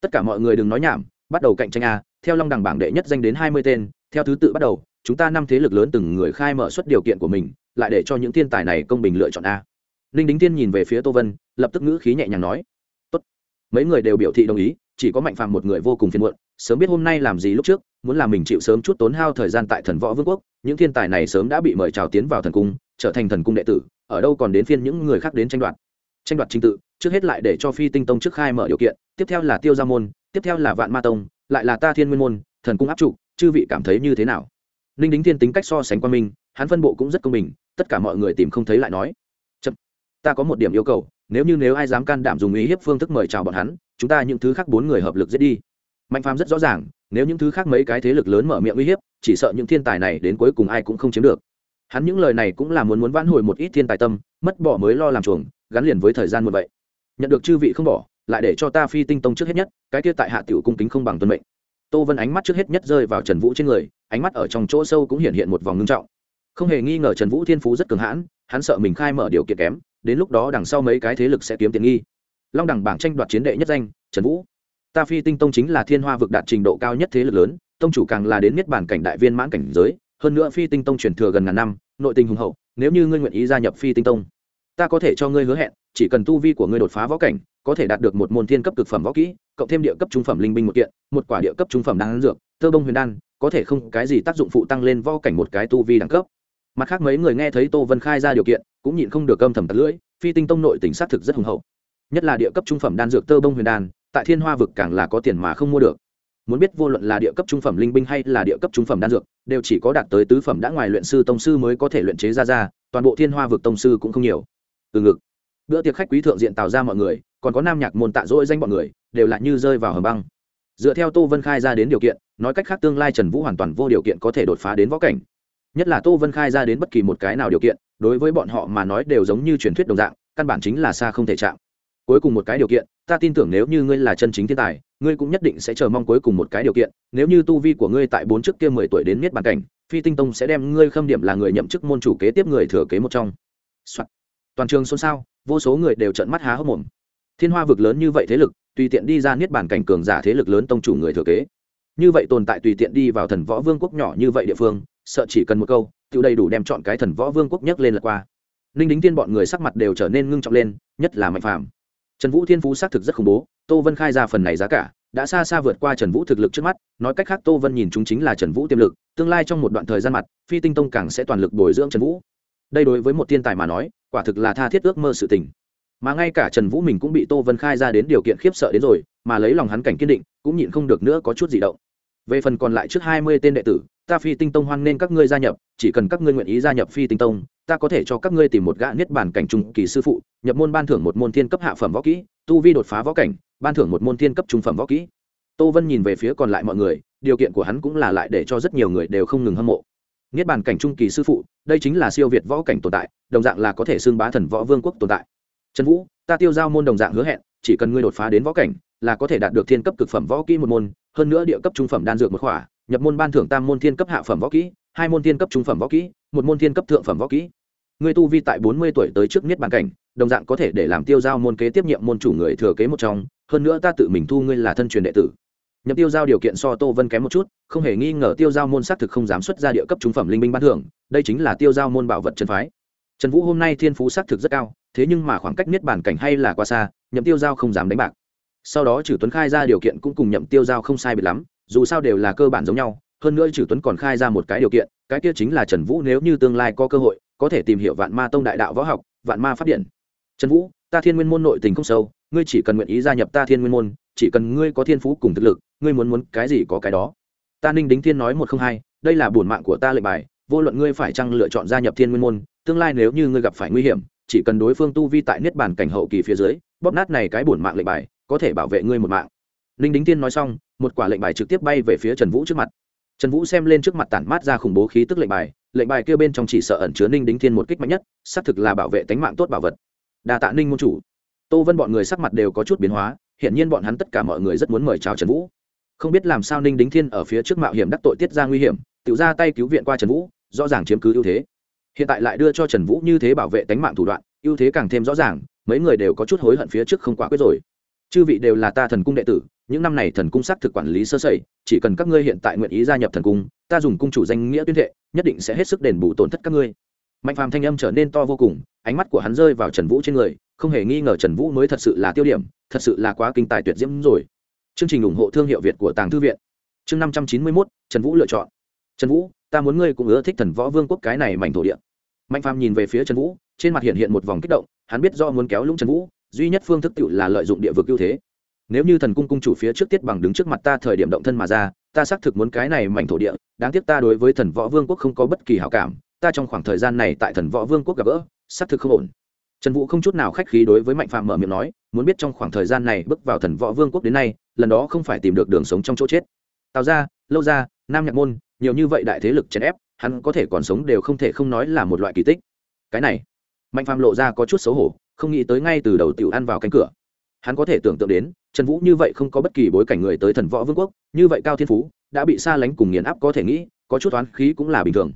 Speaker 1: Tất cả mọi người đừng nói nhảm, bắt đầu cạnh tranh a, theo long đằng bảng đệ nhất danh đến hai mươi tên, theo thứ tự bắt đầu chúng ta năm thế lực lớn từng người khai mở suất điều kiện của mình, lại để cho những thiên tài này công bình lựa chọn a. Ninh đính tiên nhìn về phía tô vân, lập tức ngữ khí nhẹ nhàng nói, Tốt. mấy người đều biểu thị đồng ý, chỉ có mạnh phàm một người vô cùng phiền muộn, sớm biết hôm nay làm gì lúc trước, muốn làm mình chịu sớm chút tốn hao thời gian tại thần võ vương quốc, những thiên tài này sớm đã bị mời chào tiến vào thần cung, trở thành thần cung đệ tử, ở đâu còn đến phiên những người khác đến tranh đoạt. Tranh đoạt trình tự, trước hết lại để cho phi tinh tông trước khai mở điều kiện, tiếp theo là tiêu gia môn, tiếp theo là vạn ma tông, lại là ta thiên nguyên môn, thần cung áp trụ, chư vị cảm thấy như thế nào? Ninh đính thiên tính cách so sánh qua mình, hắn phân bộ cũng rất công bình, tất cả mọi người tìm không thấy lại nói. Chậm. ta có một điểm yêu cầu, nếu như nếu ai dám can đảm dùng ý hiếp phương thức mời chào bọn hắn, chúng ta những thứ khác bốn người hợp lực giết đi. Mạnh phàm rất rõ ràng, nếu những thứ khác mấy cái thế lực lớn mở miệng uy hiếp, chỉ sợ những thiên tài này đến cuối cùng ai cũng không chiếm được. Hắn những lời này cũng là muốn muốn vãn hồi một ít thiên tài tâm, mất bỏ mới lo làm chuồng, gắn liền với thời gian một vậy. Nhận được chư vị không bỏ, lại để cho ta phi tinh tông trước hết nhất, cái kia tại hạ tiểu cung kính không bằng tuân mệnh tô vân ánh mắt trước hết nhất rơi vào trần vũ trên người, ánh mắt ở trong chỗ sâu cũng hiện hiện một vòng ngưng trọng. Không hề nghi ngờ trần vũ thiên phú rất cường hãn, hắn sợ mình khai mở điều kiện kém, đến lúc đó đằng sau mấy cái thế lực sẽ kiếm tiền nghi. Long đẳng bảng tranh đoạt chiến đệ nhất danh, trần vũ. Ta phi tinh tông chính là thiên hoa vực đạt trình độ cao nhất thế lực lớn, tông chủ càng là đến niết bản cảnh đại viên mãn cảnh giới, hơn nữa phi tinh tông truyền thừa gần ngàn năm, nội tình hùng hậu, nếu như ngươi nguyện ý gia nhập phi tinh tông, ta có thể cho ngươi hứa hẹn, chỉ cần tu vi của ngươi đột phá võ cảnh, có thể đạt được một môn thiên cấp cực phẩm võ kỹ cộng thêm địa cấp trung phẩm linh binh một kiện, một quả địa cấp trung phẩm đan dược, tơ bông huyền đan, có thể không cái gì tác dụng phụ tăng lên vo cảnh một cái tu vi đẳng cấp. Mặt khác mấy người nghe thấy tô vân khai ra điều kiện, cũng nhịn không được âm thầm tật lưỡi, phi tinh tông nội tỉnh xác thực rất hùng hậu. Nhất là địa cấp trung phẩm đan dược tơ bông huyền đan, tại thiên hoa vực càng là có tiền mà không mua được. Muốn biết vô luận là địa cấp trung phẩm linh binh hay là địa cấp trung phẩm đan dược, đều chỉ có đạt tới tứ phẩm đã ngoài luyện sư tông sư mới có thể luyện chế ra ra, toàn bộ thiên hoa vực tông sư cũng không nhiều. Từ ngực. Bữa tiệc khách quý thượng diện tạo ra mọi người, còn có nam nhạc môn tạ dỗi danh bọn người đều là như rơi vào hầm băng. Dựa theo tô vân khai ra đến điều kiện, nói cách khác tương lai trần vũ hoàn toàn vô điều kiện có thể đột phá đến võ cảnh. Nhất là tô vân khai ra đến bất kỳ một cái nào điều kiện, đối với bọn họ mà nói đều giống như truyền thuyết đồng dạng, căn bản chính là xa không thể chạm. Cuối cùng một cái điều kiện, ta tin tưởng nếu như ngươi là chân chính thiên tài, ngươi cũng nhất định sẽ chờ mong cuối cùng một cái điều kiện, nếu như tu vi của ngươi tại bốn trước kia mười tuổi đến miết bàn cảnh, phi tinh tông sẽ đem ngươi khâm điểm là người nhậm chức môn chủ kế tiếp người thừa kế một trong、Soạn. toàn trường xôn xao, vô số người đều trợn mắt há hốc mồm. Thiên hoa vực lớn như vậy thế lực tùy tiện đi ra niết bàn cảnh cường giả thế lực lớn tông chủ người thừa kế. Như vậy tồn tại tùy tiện đi vào thần võ vương quốc nhỏ như vậy địa phương, sợ chỉ cần một câu tự đầy đủ đem chọn cái thần võ vương quốc nhấc lên lật qua. Ninh đính tiên bọn người sắc mặt đều trở nên ngưng trọng lên, nhất là mạnh phàm. Trần vũ thiên phú xác thực rất khủng bố, tô vân khai ra phần này giá cả, đã xa xa vượt qua trần vũ thực lực trước mắt, nói cách khác tô vân nhìn chúng chính là trần vũ tiềm lực, tương lai trong một đoạn thời gian mặt, phi tinh tông càng sẽ toàn lực bồi dưỡng trần vũ. Đây đối với một thiên tài mà nói, quả thực là tha thiết ước mơ sự tình mà ngay cả trần vũ mình cũng bị tô vân khai ra đến điều kiện khiếp sợ đến rồi, mà lấy lòng hắn cảnh kiên định, cũng nhịn không được nữa có chút gì động. Về phần còn lại trước hai mươi tên đệ tử, ta phi tinh tông hoan nên các ngươi gia nhập, chỉ cần các ngươi nguyện ý gia nhập phi tinh tông, ta có thể cho các ngươi tìm một gã niết bàn cảnh trung kỳ sư phụ, nhập môn ban thưởng một môn thiên cấp hạ phẩm võ kỹ, tu vi đột phá võ cảnh, ban thưởng một môn thiên cấp trung phẩm võ kỹ. Tô vân nhìn về phía còn lại mọi người, điều kiện của hắn cũng là lại để cho rất nhiều người đều không ngừng hâm mộ. Niết bàn cảnh trung kỳ sư phụ, đây chính là siêu việt võ cảnh tồn tại, đồng dạng là có thể xưng bá thần võ vương quốc tồn tại trần vũ, ta tiêu giao môn đồng dạng hứa hẹn, chỉ cần ngươi đột phá đến võ cảnh, là có thể đạt được thiên cấp cực phẩm võ kỹ một môn, hơn nữa địa cấp trung phẩm đan dược một khỏa, nhập môn ban thưởng tam môn thiên cấp hạ phẩm võ kỹ, hai môn thiên cấp trung phẩm võ kỹ, một môn thiên cấp thượng phẩm võ kỹ. Ngươi tu vi tại bốn mươi tuổi tới trước niết bàn cảnh, đồng dạng có thể để làm tiêu giao môn kế tiếp nhiệm môn chủ người thừa kế một trong, hơn nữa ta tự mình thu ngươi là thân truyền đệ tử. Nhập tiêu giao điều kiện so tô vân kém một chút, không hề nghi ngờ tiêu giao môn xác thực không dám xuất ra địa cấp trung phẩm linh minh ban thưởng, đây chính là tiêu giao môn bảo vật chân phái. Trần vũ hôm nay thiên phú xác thực rất cao thế nhưng mà khoảng cách niết bàn cảnh hay là quá xa, nhậm tiêu giao không dám đánh bạc. Sau đó chử tuấn khai ra điều kiện cũng cùng nhậm tiêu giao không sai biệt lắm, dù sao đều là cơ bản giống nhau, hơn nữa chử tuấn còn khai ra một cái điều kiện, cái kia chính là trần vũ nếu như tương lai có cơ hội, có thể tìm hiểu vạn ma tông đại đạo võ học, vạn ma phát điện. Trần vũ, ta thiên nguyên môn nội tình không sâu, ngươi chỉ cần nguyện ý gia nhập ta thiên nguyên môn, chỉ cần ngươi có thiên phú cùng thực lực, ngươi muốn muốn cái gì có cái đó. Ta ninh đính thiên nói một không hai, đây là bổn mạng của ta lệnh bài, vô luận ngươi phải chăng lựa chọn gia nhập thiên nguyên môn, tương lai nếu như ngươi gặp phải nguy hiểm chỉ cần đối phương tu vi tại niết bàn cảnh hậu kỳ phía dưới, bóp nát này cái bổn mạng lệnh bài, có thể bảo vệ ngươi một mạng. Ninh đính thiên nói xong, một quả lệnh bài trực tiếp bay về phía trần vũ trước mặt. Trần vũ xem lên trước mặt tản mát ra khủng bố khí tức lệnh bài lệnh bài kêu bên trong chỉ sợ ẩn chứa ninh đính thiên một kích mạnh nhất, xác thực là bảo vệ tánh mạng tốt bảo vật. Đa tạ ninh môn chủ. Tô vân bọn người sắc mặt đều có chút biến hóa hiện nhiên bọn hắn tất cả mọi người rất muốn mời chào trần vũ. Không biết làm sao ninh đính thiên ở phía trước mạo hiểm đắc tội tiết ra nguy hiểm, tự ra tay cứu viện qua trần vũ, rõ ràng chiếm cứ ưu thế hiện tại lại đưa cho trần vũ như thế bảo vệ tánh mạng thủ đoạn, ưu thế càng thêm rõ ràng, mấy người đều có chút hối hận phía trước không quả quyết rồi. Chư vị đều là ta thần cung đệ tử, những năm này thần cung xác thực quản lý sơ sẩy, chỉ cần các ngươi hiện tại nguyện ý gia nhập thần cung, ta dùng cung chủ danh nghĩa tuyên thệ, nhất định sẽ hết sức đền bù tổn thất các ngươi. Mạnh phàm thanh âm trở nên to vô cùng, ánh mắt của hắn rơi vào trần vũ trên người, không hề nghi ngờ trần vũ mới thật sự là tiêu điểm, thật sự là quá kinh tài tuyệt diễm rồi. Chương trình ủng hộ thương hiệu việt của tàng thư viện. Chương năm trăm chín mươi mốt, trần vũ lựa chọn. Trần vũ, ta muốn ngươi cũng ưa thích thần võ vương quốc cái này mảnh thổ địa mạnh phàm nhìn về phía trần vũ, trên mặt hiện hiện một vòng kích động, hắn biết do muốn kéo lũng trần vũ, duy nhất phương thức tự là lợi dụng địa vực ưu thế. Nếu như thần cung cung chủ phía trước tiết bằng đứng trước mặt ta thời điểm động thân mà ra, ta xác thực muốn cái này mảnh thổ địa, đáng tiếc ta đối với thần võ vương quốc không có bất kỳ hảo cảm, ta trong khoảng thời gian này tại thần võ vương quốc gặp gỡ, xác thực không ổn. Trần vũ không chút nào khách khí đối với mạnh phạm mở miệng nói, muốn biết trong khoảng thời gian này bước vào thần võ vương quốc đến nay, lần đó không phải tìm được đường sống trong chỗ chết. Tào ra lâu ra nam nhạc môn, nhiều như vậy đại thế lực chèn ép hắn có thể còn sống đều không thể không nói là một loại kỳ tích. Cái này, mạnh phàm lộ ra có chút xấu hổ, không nghĩ tới ngay từ đầu tiểu ăn vào cánh cửa. Hắn có thể tưởng tượng đến, trần vũ như vậy không có bất kỳ bối cảnh người tới thần võ vương quốc, như vậy cao thiên phú, đã bị xa lánh cùng nghiền áp có thể nghĩ, có chút toán khí cũng là bình thường.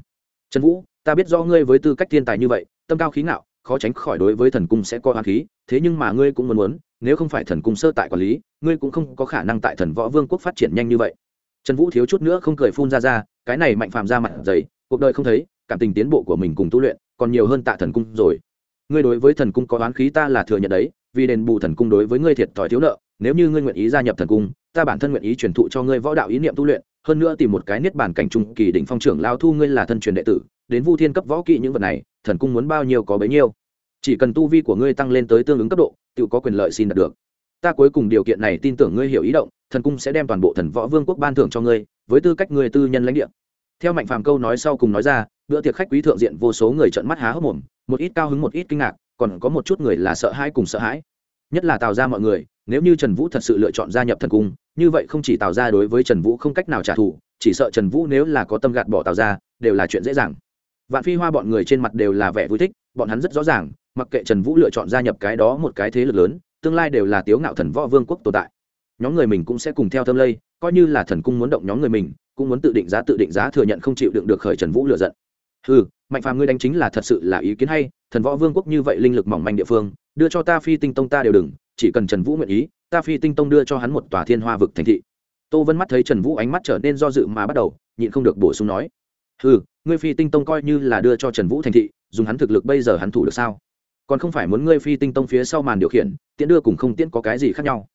Speaker 1: Trần vũ, ta biết do ngươi với tư cách thiên tài như vậy, tâm cao khí ngạo, khó tránh khỏi đối với thần cung sẽ có oán khí, thế nhưng mà ngươi cũng muốn muốn, nếu không phải thần cung sơ tại quản lý, ngươi cũng không có khả năng tại thần võ vương quốc phát triển nhanh như vậy. Trần vũ thiếu chút nữa không cười phun ra ra cái này mạnh phàm ra mặt dày, cuộc đời không thấy, cảm tình tiến bộ của mình cùng tu luyện, còn nhiều hơn tạ thần cung rồi. Ngươi đối với thần cung có oán khí ta là thừa nhận đấy, vì đền bù thần cung đối với ngươi thiệt thòi thiếu nợ, nếu như ngươi nguyện ý gia nhập thần cung, ta bản thân nguyện ý truyền thụ cho ngươi võ đạo ý niệm tu luyện, hơn nữa tìm một cái niết bản cảnh trung kỳ đỉnh phong trưởng lao thu ngươi là thân truyền đệ tử, đến vu thiên cấp võ kỹ những vật này, thần cung muốn bao nhiêu có bấy nhiêu. Chỉ cần tu vi của ngươi tăng lên tới tương ứng cấp độ, tự có quyền lợi xin đạt được. Ta cuối cùng điều kiện này tin tưởng ngươi hiểu ý động, thần cung sẽ đem toàn bộ thần võ vương quốc ban thưởng cho ngươi với tư cách người tư nhân lãnh địa. Theo mạnh phàm câu nói sau cùng nói ra, bữa tiệc khách quý thượng diện vô số người trợn mắt há hốc mồm, một ít cao hứng một ít kinh ngạc, còn có một chút người là sợ hãi cùng sợ hãi. Nhất là tạo ra mọi người, nếu như trần vũ thật sự lựa chọn gia nhập thần cung, như vậy không chỉ tạo ra đối với trần vũ không cách nào trả thù, chỉ sợ trần vũ nếu là có tâm gạt bỏ tạo ra đều là chuyện dễ dàng. Vạn phi hoa bọn người trên mặt đều là vẻ vui thích, bọn hắn rất rõ ràng, mặc kệ trần vũ lựa chọn gia nhập cái đó một cái thế lực lớn, tương lai đều là tiếu ngạo thần võ vương quốc tồn tại. Nhóm người mình cũng sẽ cùng theo thâm lây coi như là thần cung muốn động nhóm người mình, cũng muốn tự định giá tự định giá thừa nhận không chịu đựng được khởi trần vũ lựa giận. Ừ mạnh phàm ngươi đánh chính là thật sự là ý kiến hay, thần võ vương quốc như vậy linh lực mỏng manh địa phương, đưa cho ta phi tinh tông ta đều đừng, chỉ cần trần vũ nguyện ý, ta phi tinh tông đưa cho hắn một tòa thiên hoa vực thành thị. Tô vân mắt thấy trần vũ ánh mắt trở nên do dự mà bắt đầu, nhịn không được bổ sung nói. Ừ ngươi phi tinh tông coi như là đưa cho trần vũ thành thị, dùng hắn thực lực bây giờ hắn thủ được sao? Còn không phải muốn ngươi phi tinh tông phía sau màn điều khiển, tiễn đưa cùng không tiễn có cái gì khác nhau?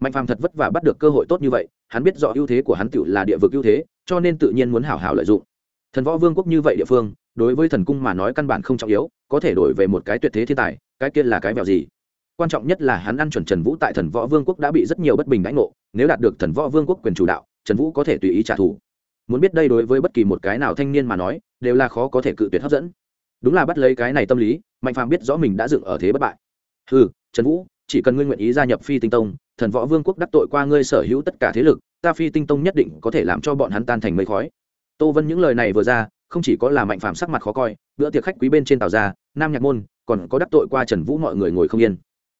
Speaker 1: Mạnh phàm thật vất vả bắt được cơ hội tốt như vậy, hắn biết rõ ưu thế của hắn tự là địa vực ưu thế, cho nên tự nhiên muốn hảo hảo lợi dụng. Thần võ vương quốc như vậy địa phương, đối với thần cung mà nói căn bản không trọng yếu, có thể đổi về một cái tuyệt thế thiên tài, cái kia là cái vẹo gì? Quan trọng nhất là hắn ăn chuẩn trần vũ tại thần võ vương quốc đã bị rất nhiều bất bình đánh ngộ, nếu đạt được thần võ vương quốc quyền chủ đạo, trần vũ có thể tùy ý trả thù. Muốn biết đây đối với bất kỳ một cái nào thanh niên mà nói, đều là khó có thể cự tuyệt hấp dẫn. Đúng là bắt lấy cái này tâm lý, mạnh phàm biết rõ mình đã dựng ở thế bất bại. Ừ trần vũ, chỉ cần ngươi nguyện ý gia nhập phi tinh tông thần võ vương quốc đắc tội qua ngươi sở hữu tất cả thế lực, ta phi tinh tông nhất định có thể làm cho bọn hắn tan thành mây khói. Tô vân những lời này vừa ra, không chỉ có là mạnh phàm sắc mặt khó coi, bữa tiệc khách quý bên trên tàu ra nam nhạc môn, còn có đắc tội qua trần vũ mọi người ngồi không yên.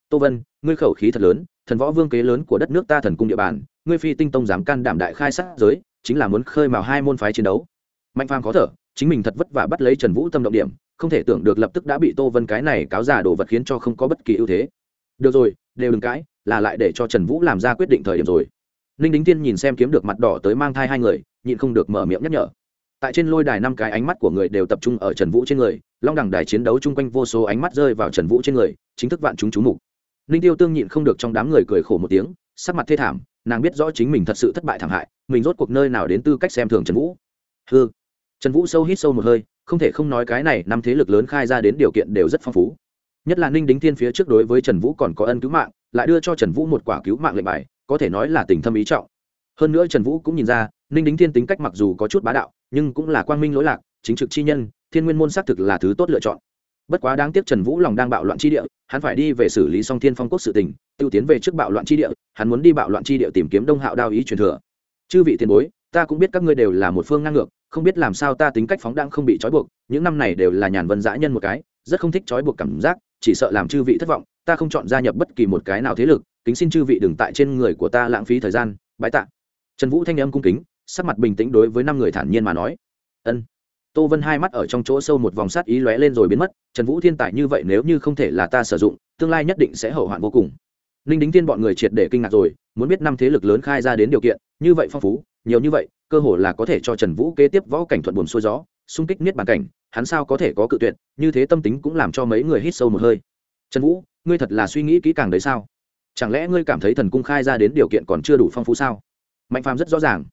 Speaker 1: Tô vân, ngươi khẩu khí thật lớn, thần võ vương kế lớn của đất nước ta thần cung địa bàn, ngươi phi tinh tông dám can đảm đại khai sát giới, chính là muốn khơi mào hai môn phái chiến đấu. Mạnh phàm khó thở, chính mình thật vất vả bắt lấy trần vũ tâm động điểm, không thể tưởng được lập tức đã bị tô vân cái này cáo giả đồ vật khiến cho không có bất kỳ ưu thế. Được rồi, đều đừng cãi là lại để cho trần vũ làm ra quyết định thời điểm rồi. Ninh đính tiên nhìn xem kiếm được mặt đỏ tới mang thai hai người, nhịn không được mở miệng nhắc nhở. Tại trên lôi đài năm cái ánh mắt của người đều tập trung ở trần vũ trên người, long đẳng đài chiến đấu chung quanh vô số ánh mắt rơi vào trần vũ trên người, chính thức vạn chúng chú mục. Ninh tiêu tương nhịn không được trong đám người cười khổ một tiếng, sắc mặt thê thảm, nàng biết rõ chính mình thật sự thất bại thảm hại, mình rốt cuộc nơi nào đến tư cách xem thường trần vũ. Hư trần vũ sâu hít sâu một hơi, không thể không nói cái này năm thế lực lớn khai ra đến điều kiện đều rất phong phú. Nhất là ninh đính thiên phía trước đối với trần vũ còn có ân cứu mạng lại đưa cho trần vũ một quả cứu mạng lệnh bài, có thể nói là tình thâm ý trọng. Hơn nữa trần vũ cũng nhìn ra, ninh đính thiên tính cách mặc dù có chút bá đạo, nhưng cũng là quang minh lỗi lạc, chính trực chi nhân, thiên nguyên môn xác thực là thứ tốt lựa chọn. Bất quá đáng tiếc trần vũ lòng đang bạo loạn chi địa, hắn phải đi về xử lý song thiên phong quốc sự tình t i ê u tiến về trước bạo loạn chi địa, hắn muốn đi bạo loạn chi địa tìm kiếm đông hạo đao ý truyền thừa. Chư vị tiền bối, ta cũng biết các ngươi đều là một phương ngang ngược, không biết làm sao ta tính cách phóng đang không bị trói buộc, những năm này đều là nhàn vân dã nhân một cái, rất không thích trói buộc cảm giác, chỉ sợ làm chư vị thất vọng ta không chọn gia nhập bất kỳ một cái nào thế lực, kính xin chư vị đừng tại trên người của ta lãng phí thời gian, bái tạ. Trần vũ thanh âm cung kính, sắc mặt bình tĩnh đối với năm người thản nhiên mà nói. Ân. Tô vân hai mắt ở trong chỗ sâu một vòng sát ý lóe lên rồi biến mất, trần vũ thiên tài như vậy nếu như không thể là ta sử dụng, tương lai nhất định sẽ hậu hoạn vô cùng. Ninh đính tiên bọn người triệt để kinh ngạc rồi, muốn biết năm thế lực lớn khai ra đến điều kiện, như vậy phong phú, nhiều như vậy, cơ hồ là có thể cho trần vũ kế tiếp võ cảnh thuận buồn xuôi gió, xung kích niết bàn cảnh, hắn sao có thể có cự tuyệt, như thế tâm tính cũng làm cho mấy người hít sâu một hơi. Trần vũ ngươi thật là suy nghĩ kỹ càng đấy sao? Chẳng lẽ ngươi cảm thấy thần cung khai ra đến điều kiện còn chưa đủ phong phú sao? Mạnh phàm rất rõ ràng.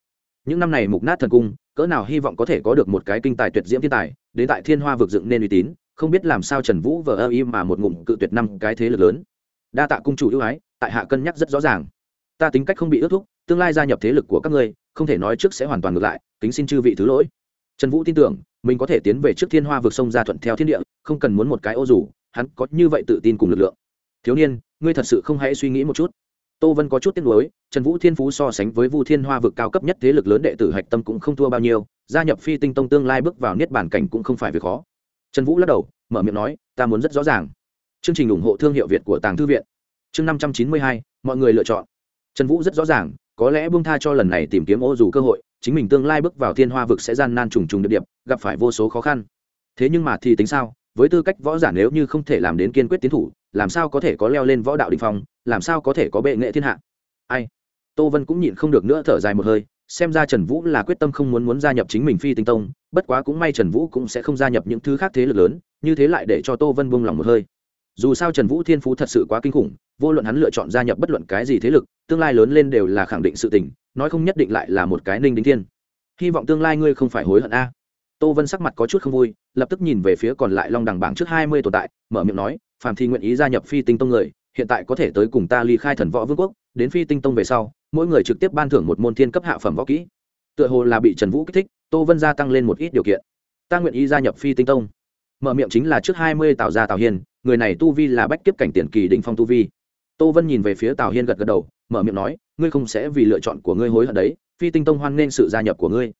Speaker 1: Những năm này mục nát thần cung, cỡ nào hy vọng có thể có được một cái kinh tài tuyệt diễm thiên tài, đến tại thiên hoa vực dựng nên uy tín, không biết làm sao trần vũ vờ ơ y mà một ngụm cự tuyệt năm cái thế lực lớn. Đa tạ cung chủ ưu ái, tại hạ cân nhắc rất rõ ràng. Ta tính cách không bị ước thúc, tương lai gia nhập thế lực của các ngươi, không thể nói trước sẽ hoàn toàn ngược lại, kính xin chư vị thứ lỗi. Trần vũ tin tưởng, mình có thể tiến về trước thiên hoa vực sông ra thuận theo thiên địa, không cần muốn một cái ô dù, hắn có như vậy tự tin cùng lực lượng thiếu niên, ngươi thật sự không hãy suy nghĩ một chút. Tô vân có chút tiếc nuối, trần vũ thiên phú so sánh với vu thiên hoa vực cao cấp nhất thế lực lớn đệ tử hạch tâm cũng không thua bao nhiêu, gia nhập phi tinh tông tương lai bước vào niết bản cảnh cũng không phải việc khó. Trần vũ lắc đầu, mở miệng nói, ta muốn rất rõ ràng. Chương trình ủng hộ thương hiệu việt của tàng thư viện. Chương năm trăm chín mươi hai, mọi người lựa chọn. Trần vũ rất rõ ràng, có lẽ buông tha cho lần này tìm kiếm ô dù cơ hội, chính mình tương lai bước vào thiên hoa vực sẽ gian nan trùng trùng điệp điệp, gặp phải vô số khó khăn. Thế nhưng mà thì tính sao? Với tư cách võ giả nếu như không thể làm đến kiên quyết tiến thủ làm sao có thể có leo lên võ đạo đình phong, làm sao có thể có bệ nghệ thiên hạ? Ai? Tô vân cũng nhịn không được nữa thở dài một hơi, xem ra trần vũ là quyết tâm không muốn muốn gia nhập chính mình phi tinh tông, bất quá cũng may trần vũ cũng sẽ không gia nhập những thứ khác thế lực lớn, như thế lại để cho tô vân buông lòng một hơi. Dù sao trần vũ thiên phú thật sự quá kinh khủng, vô luận hắn lựa chọn gia nhập bất luận cái gì thế lực, tương lai lớn lên đều là khẳng định sự tình, nói không nhất định lại là một cái ninh đính thiên. Hy vọng tương lai ngươi không phải hối hận a tô vân sắc mặt có chút không vui, lập tức nhìn về phía còn lại long đằng bảng trước hai mươi tồn tại, mở miệng nói, phàm thi nguyện ý gia nhập phi tinh tông người, hiện tại có thể tới cùng ta ly khai thần võ vương quốc, đến phi tinh tông về sau, mỗi người trực tiếp ban thưởng một môn thiên cấp hạ phẩm võ kỹ. Tựa hồ là bị trần vũ kích thích, tô vân gia tăng lên một ít điều kiện. Ta nguyện ý gia nhập phi tinh tông. Mở miệng chính là trước hai mươi tào gia tào hiên người này tu vi là bách kiếp cảnh tiền kỳ đỉnh phong tu vi. Tô vân nhìn về phía tào hiên gật gật đầu, mở miệng nói, ngươi không sẽ vì lựa chọn của ngươi hối hận đấy, phi tinh tông hoan nghênh sự gia nhập của ngươi.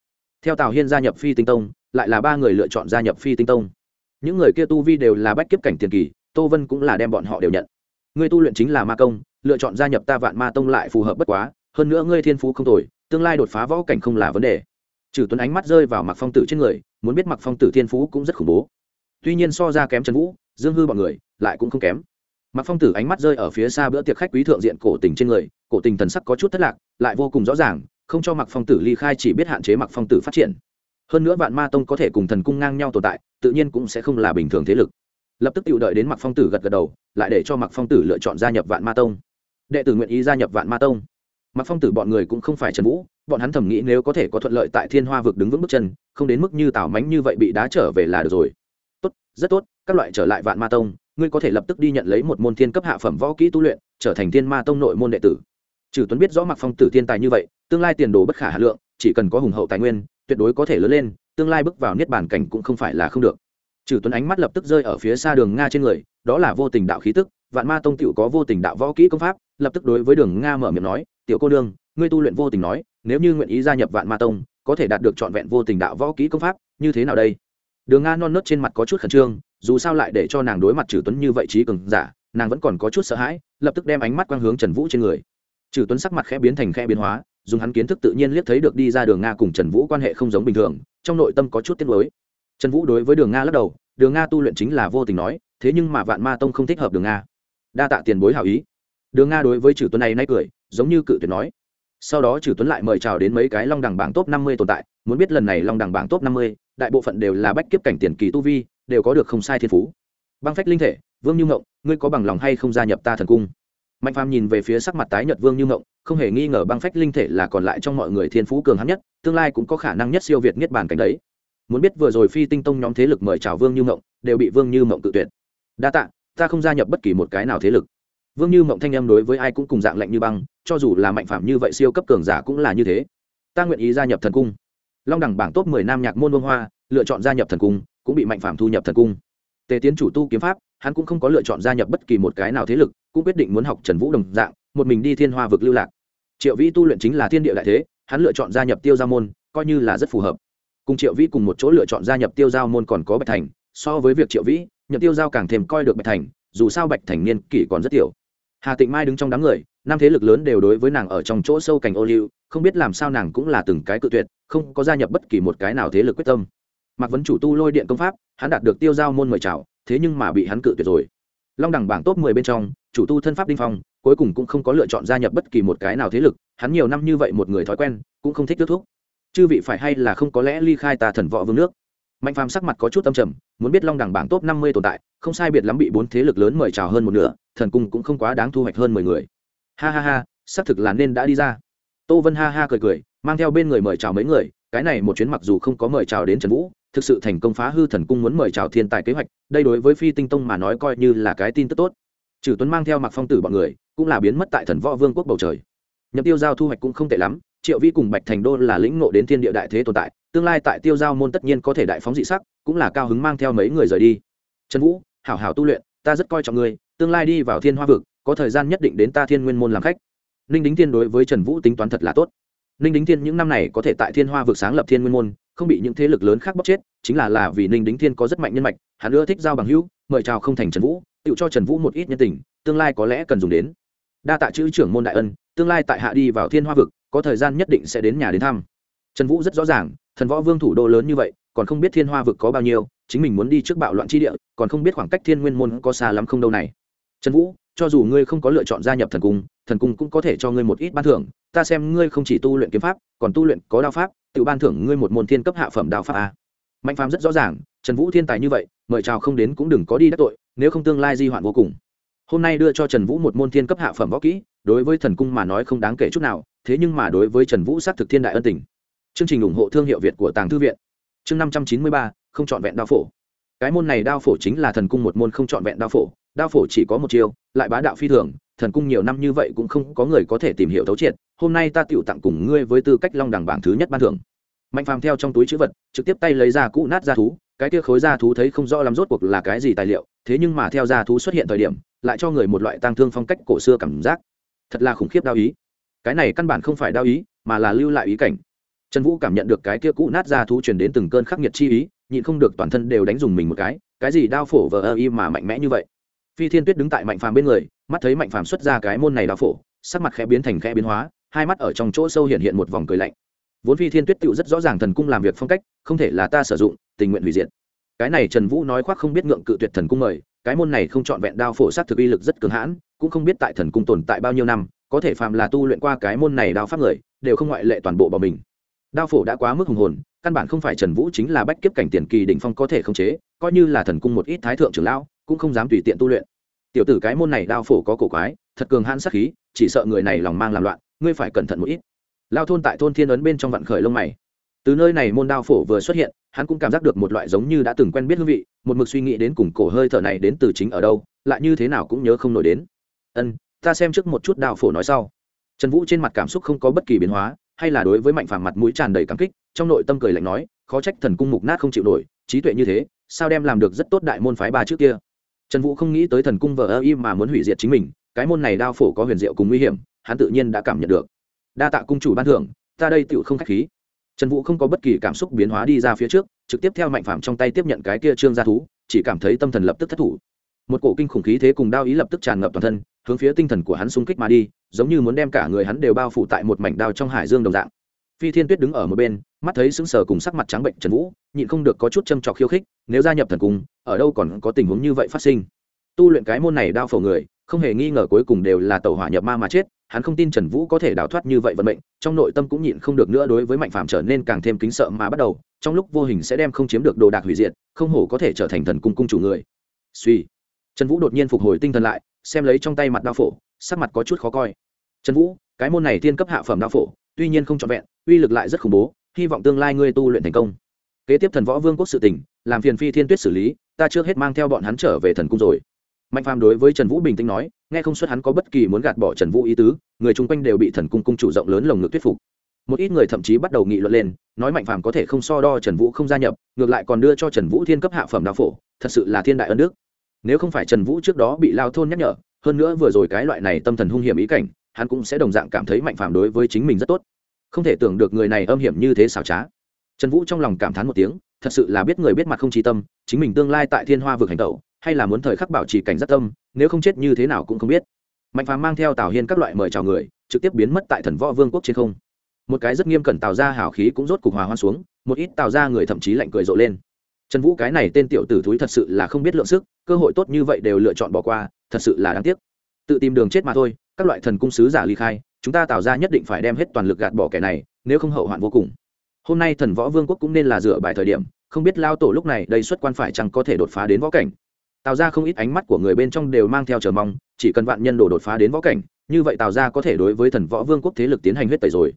Speaker 1: Theo tào hiên gia nhập phi tinh tông lại là ba người lựa chọn gia nhập phi tinh tông. Những người kia tu vi đều là bách kiếp cảnh tiền kỳ, tô vân cũng là đem bọn họ đều nhận. Ngươi tu luyện chính là ma công, lựa chọn gia nhập ta vạn ma tông lại phù hợp bất quá, hơn nữa ngươi thiên phú không tồi, tương lai đột phá võ cảnh không là vấn đề. Trừ tuấn ánh mắt rơi vào mặc phong tử trên người, muốn biết mặc phong tử thiên phú cũng rất khủng bố. Tuy nhiên so ra kém trần vũ, dương hư bọn người lại cũng không kém. Mặc phong tử ánh mắt rơi ở phía xa bữa tiệc khách quý thượng diện cổ tình trên người, cổ tình thần sắc có chút thất lạc, lại vô cùng rõ ràng, không cho mặc phong tử ly khai chỉ biết hạn chế mặc phong tử phát triển hơn nữa vạn ma tông có thể cùng thần cung ngang nhau tồn tại, tự nhiên cũng sẽ không là bình thường thế lực. Lập tức tự đợi đến mặc phong tử gật gật đầu, lại để cho mặc phong tử lựa chọn gia nhập vạn ma tông. Đệ tử nguyện ý gia nhập vạn ma tông. Mặc phong tử bọn người cũng không phải trần vũ, bọn hắn thầm nghĩ nếu có thể có thuận lợi tại thiên hoa vực đứng vững bước chân, không đến mức như tảo mánh như vậy bị đá trở về là được rồi. Tốt, rất tốt, các loại trở lại vạn ma tông, ngươi có thể lập tức đi nhận lấy một môn thiên cấp hạ phẩm võ kỹ tu luyện, trở thành thiên ma tông nội môn đệ tử. Trừ tuấn biết rõ mặc phong tử thiên tài như vậy, tương lai tiền đồ bất khả hà lượng, chỉ cần có hùng hậu tài nguyên tuyệt đối có thể lớn lên, tương lai bước vào niết bàn cảnh cũng không phải là không được. Trừ tuấn ánh mắt lập tức rơi ở phía xa đường nga trên người, đó là vô tình đạo khí tức, vạn ma tông tựu có vô tình đạo võ kỹ công pháp, lập tức đối với đường nga mở miệng nói, tiểu cô đương ngươi tu luyện vô tình nói, nếu như nguyện ý gia nhập vạn ma tông, có thể đạt được trọn vẹn vô tình đạo võ kỹ công pháp, như thế nào đây? Đường nga non nớt trên mặt có chút khẩn trương, dù sao lại để cho nàng đối mặt trừ tuấn như vậy trí cường giả, nàng vẫn còn có chút sợ hãi, lập tức đem ánh mắt quang hướng trần vũ trên người. Trừ tuấn sắc mặt khẽ biến thành khẽ biến hóa dùng hắn kiến thức tự nhiên liếc thấy được đi ra đường nga cùng trần vũ quan hệ không giống bình thường, trong nội tâm có chút tiếc lối trần vũ đối với đường nga lắc đầu, đường nga tu luyện chính là vô tình nói, thế nhưng mà vạn ma tông không thích hợp đường nga. Đa tạ tiền bối hảo ý. Đường nga đối với Chử tuấn này nay cười, giống như cự tuyệt nói. Sau đó Chử tuấn lại mời chào đến mấy cái long đẳng bảng top năm mươi tồn tại, muốn biết lần này long đẳng bảng top năm mươi, đại bộ phận đều là bách kiếp cảnh tiền kỳ tu vi, đều có được không sai thiên phú. Băng phách linh thể, vương như ngộng, ngươi có bằng lòng hay không gia nhập ta thần cung? Mạnh phàm nhìn về phía sắc mặt tái nhật vương như mộng không hề nghi ngờ băng phách linh thể là còn lại trong mọi người thiên phú cường hắn nhất, tương lai cũng có khả năng nhất siêu việt nhất bàn cảnh đấy. Muốn biết vừa rồi phi tinh tông nhóm thế lực mời chào vương như mộng đều bị vương như mộng tự tuyệt. Đa tạ, ta không gia nhập bất kỳ một cái nào thế lực. Vương như mộng thanh em đối với ai cũng cùng dạng lạnh như băng, cho dù là mạnh phạm như vậy siêu cấp cường giả cũng là như thế. Ta nguyện ý gia nhập thần cung. Long đẳng bảng top mười nam nhạc môn vương hoa, lựa chọn gia nhập thần cung, cũng bị mạnh phạm thu nhập thần cung. Tề tiến chủ tu kiếm pháp, hắn cũng không có lựa chọn gia nhập bất kỳ một cái nào thế lực cũng quyết định muốn học trần vũ đồng dạng, một mình đi thiên hoa vực lưu lạc. Triệu vĩ tu luyện chính là thiên địa đại thế, hắn lựa chọn gia nhập tiêu giao môn, coi như là rất phù hợp. Cùng triệu vĩ cùng một chỗ lựa chọn gia nhập tiêu giao môn còn có bạch thành, so với việc triệu vĩ, nhập tiêu giao càng thêm coi được bạch thành, dù sao bạch thành niên kỷ còn rất tiểu. Hà tịnh mai đứng trong đám người, năm thế lực lớn đều đối với nàng ở trong chỗ sâu cành ô liu, không biết làm sao nàng cũng là từng cái cự tuyệt, không có gia nhập bất kỳ một cái nào thế lực quyết tâm. Mạc vấn chủ tu lôi điện công pháp, hắn đạt được tiêu giao môn mời chào, thế nhưng mà bị hắn cự tuyệt rồi. Long đẳng bảng top mười bên trong chủ tu thân pháp đinh phong, cuối cùng cũng không có lựa chọn gia nhập bất kỳ một cái nào thế lực, hắn nhiều năm như vậy một người thói quen, cũng không thích kết thúc chư vị phải hay là không có lẽ ly khai tà thần võ vương nước? Mạnh phàm sắc mặt có chút âm trầm, muốn biết long đẳng bảng top năm mươi tồn tại, không sai biệt lắm bị bốn thế lực lớn mời chào hơn một nửa, thần cung cũng không quá đáng thu hoạch hơn mười người. Ha ha ha, xác thực là nên đã đi ra. Tô vân ha ha cười cười, mang theo bên người mời chào mấy người, cái này một chuyến mặc dù không có mời chào đến trần vũ, thực sự thành công phá hư thần cung muốn mời chào thiên tài kế hoạch, đây đối với phi tinh tông mà nói coi như là cái tin tức tốt trừ tuấn mang theo mặc phong tử bọn người, cũng là biến mất tại thần võ vương quốc bầu trời. Nhập tiêu giao thu hoạch cũng không tệ lắm, triệu vi cùng bạch thành đô là lĩnh ngộ đến thiên địa đại thế tồn tại, tương lai tại tiêu giao môn tất nhiên có thể đại phóng dị sắc, cũng là cao hứng mang theo mấy người rời đi. Trần vũ, hảo hảo tu luyện, ta rất coi trọng ngươi, tương lai đi vào thiên hoa vực, có thời gian nhất định đến ta thiên nguyên môn làm khách. Ninh đính thiên đối với trần vũ tính toán thật là tốt. Ninh đính thiên những năm này có thể tại thiên hoa vực sáng lập thiên nguyên môn, không bị những thế lực lớn khác bóc chết, chính là là vì ninh đính thiên có rất mạnh nhân mạch, hắn ưa thích giao bằng hữu, mời chào không thành trần vũ tự cho trần vũ một ít nhân tình, tương lai có lẽ cần dùng đến. Đa tạ chữ trưởng môn đại ân, tương lai tại hạ đi vào thiên hoa vực, có thời gian nhất định sẽ đến nhà đến thăm. Trần vũ rất rõ ràng, thần võ vương thủ đô lớn như vậy, còn không biết thiên hoa vực có bao nhiêu, chính mình muốn đi trước bạo loạn tri địa, còn không biết khoảng cách thiên nguyên môn có xa lắm không đâu này. Trần vũ, cho dù ngươi không có lựa chọn gia nhập thần cung thần cung cũng có thể cho ngươi một ít ban thưởng, ta xem ngươi không chỉ tu luyện kiếm pháp, còn tu luyện có đao pháp, tự ban thưởng ngươi một môn thiên cấp hạ phẩm đao pháp a. Mạnh phàm rất rõ ràng, trần vũ thiên tài như vậy, mời chào không đến cũng đừng có đi đắc tội nếu không tương lai di hoạn vô cùng. Hôm nay đưa cho trần vũ một môn thiên cấp hạ phẩm võ kỹ, đối với thần cung mà nói không đáng kể chút nào, thế nhưng mà đối với trần vũ xác thực thiên đại ân tình. Chương trình ủng hộ thương hiệu việt của tàng thư viện. Chương năm trăm chín mươi ba, không chọn vẹn đao phổ. Cái môn này đao phổ chính là thần cung một môn không chọn vẹn đao phổ đao phổ chỉ có một chiêu, lại bá đạo phi thường, thần cung nhiều năm như vậy cũng không có người có thể tìm hiểu thấu triệt, hôm nay ta tựu tặng cùng ngươi với tư cách long đẳng bảng thứ nhất ban thưởng. Mạnh phàm theo trong túi chữ vật, trực tiếp tay lấy ra cũ nát ra thú, cái kia khối ra thú thấy không rõ lắm rốt cuộc là cái gì tài liệu thế nhưng mà theo gia thú xuất hiện thời điểm, lại cho người một loại tang thương phong cách cổ xưa cảm giác. Thật là khủng khiếp đao ý. Cái này căn bản không phải đao ý, mà là lưu lại ý cảnh. Trần vũ cảm nhận được cái kia cũ nát gia thú truyền đến từng cơn khắc nghiệt chi ý, nhịn không được toàn thân đều đánh dùng mình một cái cái gì đao phổ vờ ơ y mà mạnh mẽ như vậy. Phi thiên tuyết đứng tại mạnh phàm bên người, mắt thấy mạnh phàm xuất ra cái môn này đao phổ, sắc mặt khẽ biến thành khẽ biến hóa, hai mắt ở trong chỗ sâu hiện hiện một vòng cười lạnh. Vốn phi thiên tuyết tựu rất rõ ràng thần cung làm việc phong cách, không thể là ta sử dụng, tình nguyện hủy diệt cái này trần vũ nói khoác không biết ngượng cự tuyệt thần cung mời, cái môn này không trọn vẹn đao phổ sát thực uy lực rất cường hãn, cũng không biết tại thần cung tồn tại bao nhiêu năm, có thể phàm là tu luyện qua cái môn này đao pháp người, đều không ngoại lệ toàn bộ bỏ mình. Đao phổ đã quá mức hùng hồn, căn bản không phải trần vũ chính là bách kiếp cảnh tiền kỳ đỉnh phong có thể khống chế, coi như là thần cung một ít thái thượng trưởng lão, cũng không dám tùy tiện tu luyện. Tiểu tử cái môn này đao phổ có cổ quái, thật cường hãn sắc khí, chỉ sợ người này lòng mang làm loạn, ngươi phải cẩn thận một ít. Lao thôn tại thôn thiên ấn bên trong vạn khởi lông mày từ nơi này môn đao phổ vừa xuất hiện, hắn cũng cảm giác được một loại giống như đã từng quen biết hương vị, một mực suy nghĩ đến cùng cổ hơi thở này đến từ chính ở đâu, lại như thế nào cũng nhớ không nổi đến. Ân, ta xem trước một chút đao phổ nói sau. Trần vũ trên mặt cảm xúc không có bất kỳ biến hóa, hay là đối với mạnh phàm mặt mũi tràn đầy cảm kích, trong nội tâm cười lạnh nói, khó trách thần cung mục nát không chịu nổi, trí tuệ như thế, sao đem làm được rất tốt đại môn phái ba trước kia? Trần vũ không nghĩ tới thần cung vờ ơ y mà muốn hủy diệt chính mình, cái môn này đao phổ có huyền diệu cùng nguy hiểm, hắn tự nhiên đã cảm nhận được. Đa tạ cung chủ ban thưởng, ta đây tựu không k h á c h khí trần vũ không có bất kỳ cảm xúc biến hóa đi ra phía trước, trực tiếp theo mạnh phạm trong tay tiếp nhận cái kia trương gia thú, chỉ cảm thấy tâm thần lập tức thất thủ. Một cổ kinh khủng khí thế cùng đao ý lập tức tràn ngập toàn thân, hướng phía tinh thần của hắn xung kích mà đi, giống như muốn đem cả người hắn đều bao phủ tại một mảnh đao trong hải dương đồng dạng. Phi thiên tuyết đứng ở một bên, mắt thấy sững sờ cùng sắc mặt trắng bệnh trần vũ, nhịn không được có chút châm trọc khiêu khích, nếu gia nhập thần cung, ở đâu còn có tình huống như vậy phát sinh? Tu luyện cái môn này đao phổ người không hề nghi ngờ cuối cùng đều là tàu hỏa nhập ma mà chết, hắn không tin trần vũ có thể đào thoát như vậy vận mệnh, trong nội tâm cũng nhịn không được nữa đối với mạnh phạm trở nên càng thêm kính sợ mà bắt đầu, trong lúc vô hình sẽ đem không chiếm được đồ đạc hủy diệt, không hổ có thể trở thành thần cung cung chủ người. Suy. Trần vũ đột nhiên phục hồi tinh thần lại, xem lấy trong tay mặt đao phổ, sắc mặt có chút khó coi. Trần vũ, cái môn này tiên cấp hạ phẩm đao phổ, tuy nhiên không trọn vẹn, uy lực lại rất khủng bố, hy vọng tương lai ngươi tu luyện thành công. Kế tiếp thần võ vương quốc sự tình, làm phiền phi thiên tuyết xử lý, ta trước hết mang theo bọn hắn trở về thần cung rồi mạnh phàm đối với trần vũ bình tĩnh nói, nghe không xuất hắn có bất kỳ muốn gạt bỏ trần vũ ý tứ, người chung quanh đều bị thần cung cung chủ rộng lớn lồng ngực thuyết phục. Một ít người thậm chí bắt đầu nghị luận lên, nói mạnh phàm có thể không so đo trần vũ không gia nhập, ngược lại còn đưa cho trần vũ thiên cấp hạ phẩm đạo phổ, thật sự là thiên đại ân đức. Nếu không phải trần vũ trước đó bị lao thôn nhắc nhở, hơn nữa vừa rồi cái loại này tâm thần hung hiểm ý cảnh, hắn cũng sẽ đồng dạng cảm thấy mạnh phàm đối với chính mình rất tốt. Không thể tưởng được người này âm hiểm như thế xảo trá. Trần vũ trong lòng cảm thán một tiếng, thật sự là biết người biết mặt không trí tâm, chính mình tương lai tại thiên hoa vực hành tẩu hay là muốn thời khắc bảo trì cảnh giác tâm, nếu không chết như thế nào cũng không biết. Mạnh phàm mang theo tào hiên các loại mời chào người, trực tiếp biến mất tại thần võ vương quốc trên không. Một cái rất nghiêm cẩn tào ra hào khí cũng rốt cục hòa hoan xuống, một ít tào ra người thậm chí lạnh cười rộ lên. Trần vũ cái này tên tiểu tử thúi thật sự là không biết lượng sức, cơ hội tốt như vậy đều lựa chọn bỏ qua, thật sự là đáng tiếc. Tự tìm đường chết mà thôi, các loại thần cung sứ giả ly khai, chúng ta tạo ra nhất định phải đem hết toàn lực gạt bỏ kẻ này, nếu không hậu hoạn vô cùng. Hôm nay thần võ vương quốc cũng nên là dựa bài thời điểm, không biết lao tổ lúc này đầy xuất quan phải chăng có thể đột phá đến võ cảnh tạo ra không ít ánh mắt của người bên trong đều mang theo chờ mong, chỉ cần vạn nhân đồ đột phá đến võ cảnh, như vậy tạo ra có thể đối với thần võ vương quốc thế lực tiến hành huyết tẩy rồi.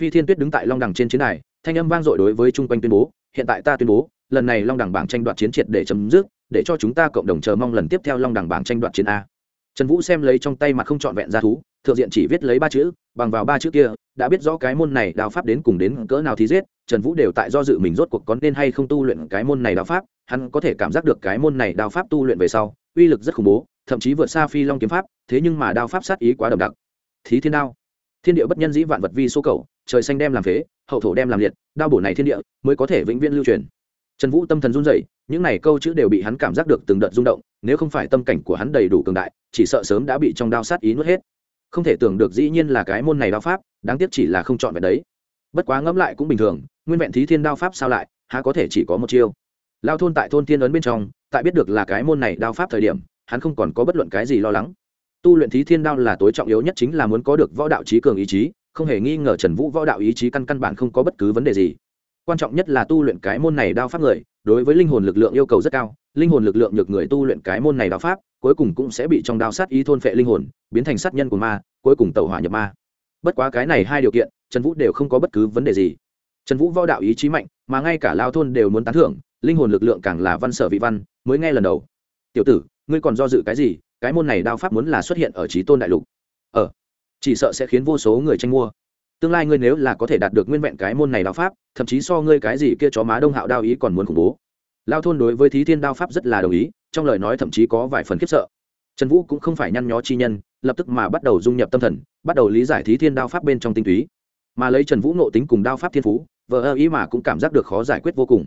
Speaker 1: Phi thiên tuyết đứng tại long đằng trên chiến đài, thanh âm vang dội đối với chung quanh tuyên bố, hiện tại ta tuyên bố, lần này long đẳng bảng tranh đoạt chiến triệt để chấm dứt, để cho chúng ta cộng đồng chờ mong lần tiếp theo long đẳng bảng tranh đoạt chiến a. Trần vũ xem lấy trong tay mặt không trọn vẹn ra thú, thượng diện chỉ viết lấy ba chữ, bằng vào ba chữ kia, đã biết rõ cái môn này đào pháp đến cùng đến cỡ nào thì giết, trần vũ đều tại do dự mình rốt cuộc có nên hay không tu luyện cái môn này đào pháp hắn có thể cảm giác được cái môn này đao pháp tu luyện về sau, uy lực rất khủng bố, thậm chí vượt xa phi long kiếm pháp, thế nhưng mà đao pháp sát ý quá đậm đặc. Thí thiên đao. Thiên địa bất nhân dĩ vạn vật vi số cầu, trời xanh đem làm phế, hậu thổ đem làm liệt, đao bổ này thiên địa mới có thể vĩnh viễn lưu truyền. Trần vũ tâm thần run rẩy, những này câu chữ đều bị hắn cảm giác được từng đợt rung động, nếu không phải tâm cảnh của hắn đầy đủ cường đại, chỉ sợ sớm đã bị trong đao sát ý nuốt hết. Không thể tưởng được dĩ nhiên là cái môn này đao pháp, đáng tiếc chỉ là không chọn vẹn đấy. Bất quá ngẫm lại cũng bình thường, nguyên vẹn thí thiên đao pháp sao lại, há có thể chỉ có một chiêu lao thôn tại thôn thiên ấn bên trong, tại biết được là cái môn này đao pháp thời điểm, hắn không còn có bất luận cái gì lo lắng. Tu luyện thí thiên đao là tối trọng yếu nhất chính là muốn có được võ đạo trí cường ý chí, không hề nghi ngờ trần vũ võ đạo ý chí căn căn bản không có bất cứ vấn đề gì. Quan trọng nhất là tu luyện cái môn này đao pháp người, đối với linh hồn lực lượng yêu cầu rất cao, linh hồn lực lượng nhược người tu luyện cái môn này đao pháp, cuối cùng cũng sẽ bị trong đao sát ý thôn phệ linh hồn, biến thành sát nhân của ma, cuối cùng tàu hỏa nhập ma. Bất quá cái này hai điều kiện, trần vũ đều không có bất cứ vấn đề gì. Trần vũ võ đạo ý chí mạnh, mà ngay cả lao thôn đều muốn tán thưởng linh hồn lực lượng càng là văn sở vị văn, mới nghe lần đầu. Tiểu tử, ngươi còn do dự cái gì? Cái môn này đao pháp muốn là xuất hiện ở trí tôn đại lục. Ờ chỉ sợ sẽ khiến vô số người tranh mua. Tương lai ngươi nếu là có thể đạt được nguyên vẹn cái môn này đao pháp, thậm chí so ngươi cái gì kia chó má đông hạo đao ý còn muốn khủng bố. Lao thôn đối với thí thiên đao pháp rất là đồng ý, trong lời nói thậm chí có vài phần khiếp sợ. Trần vũ cũng không phải nhăn nhó chi nhân, lập tức mà bắt đầu dung nhập tâm thần, bắt đầu lý giải thí thiên đao pháp bên trong tinh túy. Mà lấy trần vũ nộ tính cùng đao pháp thiên phú vợ ơ ý mà cũng cảm giác được khó giải quyết vô cùng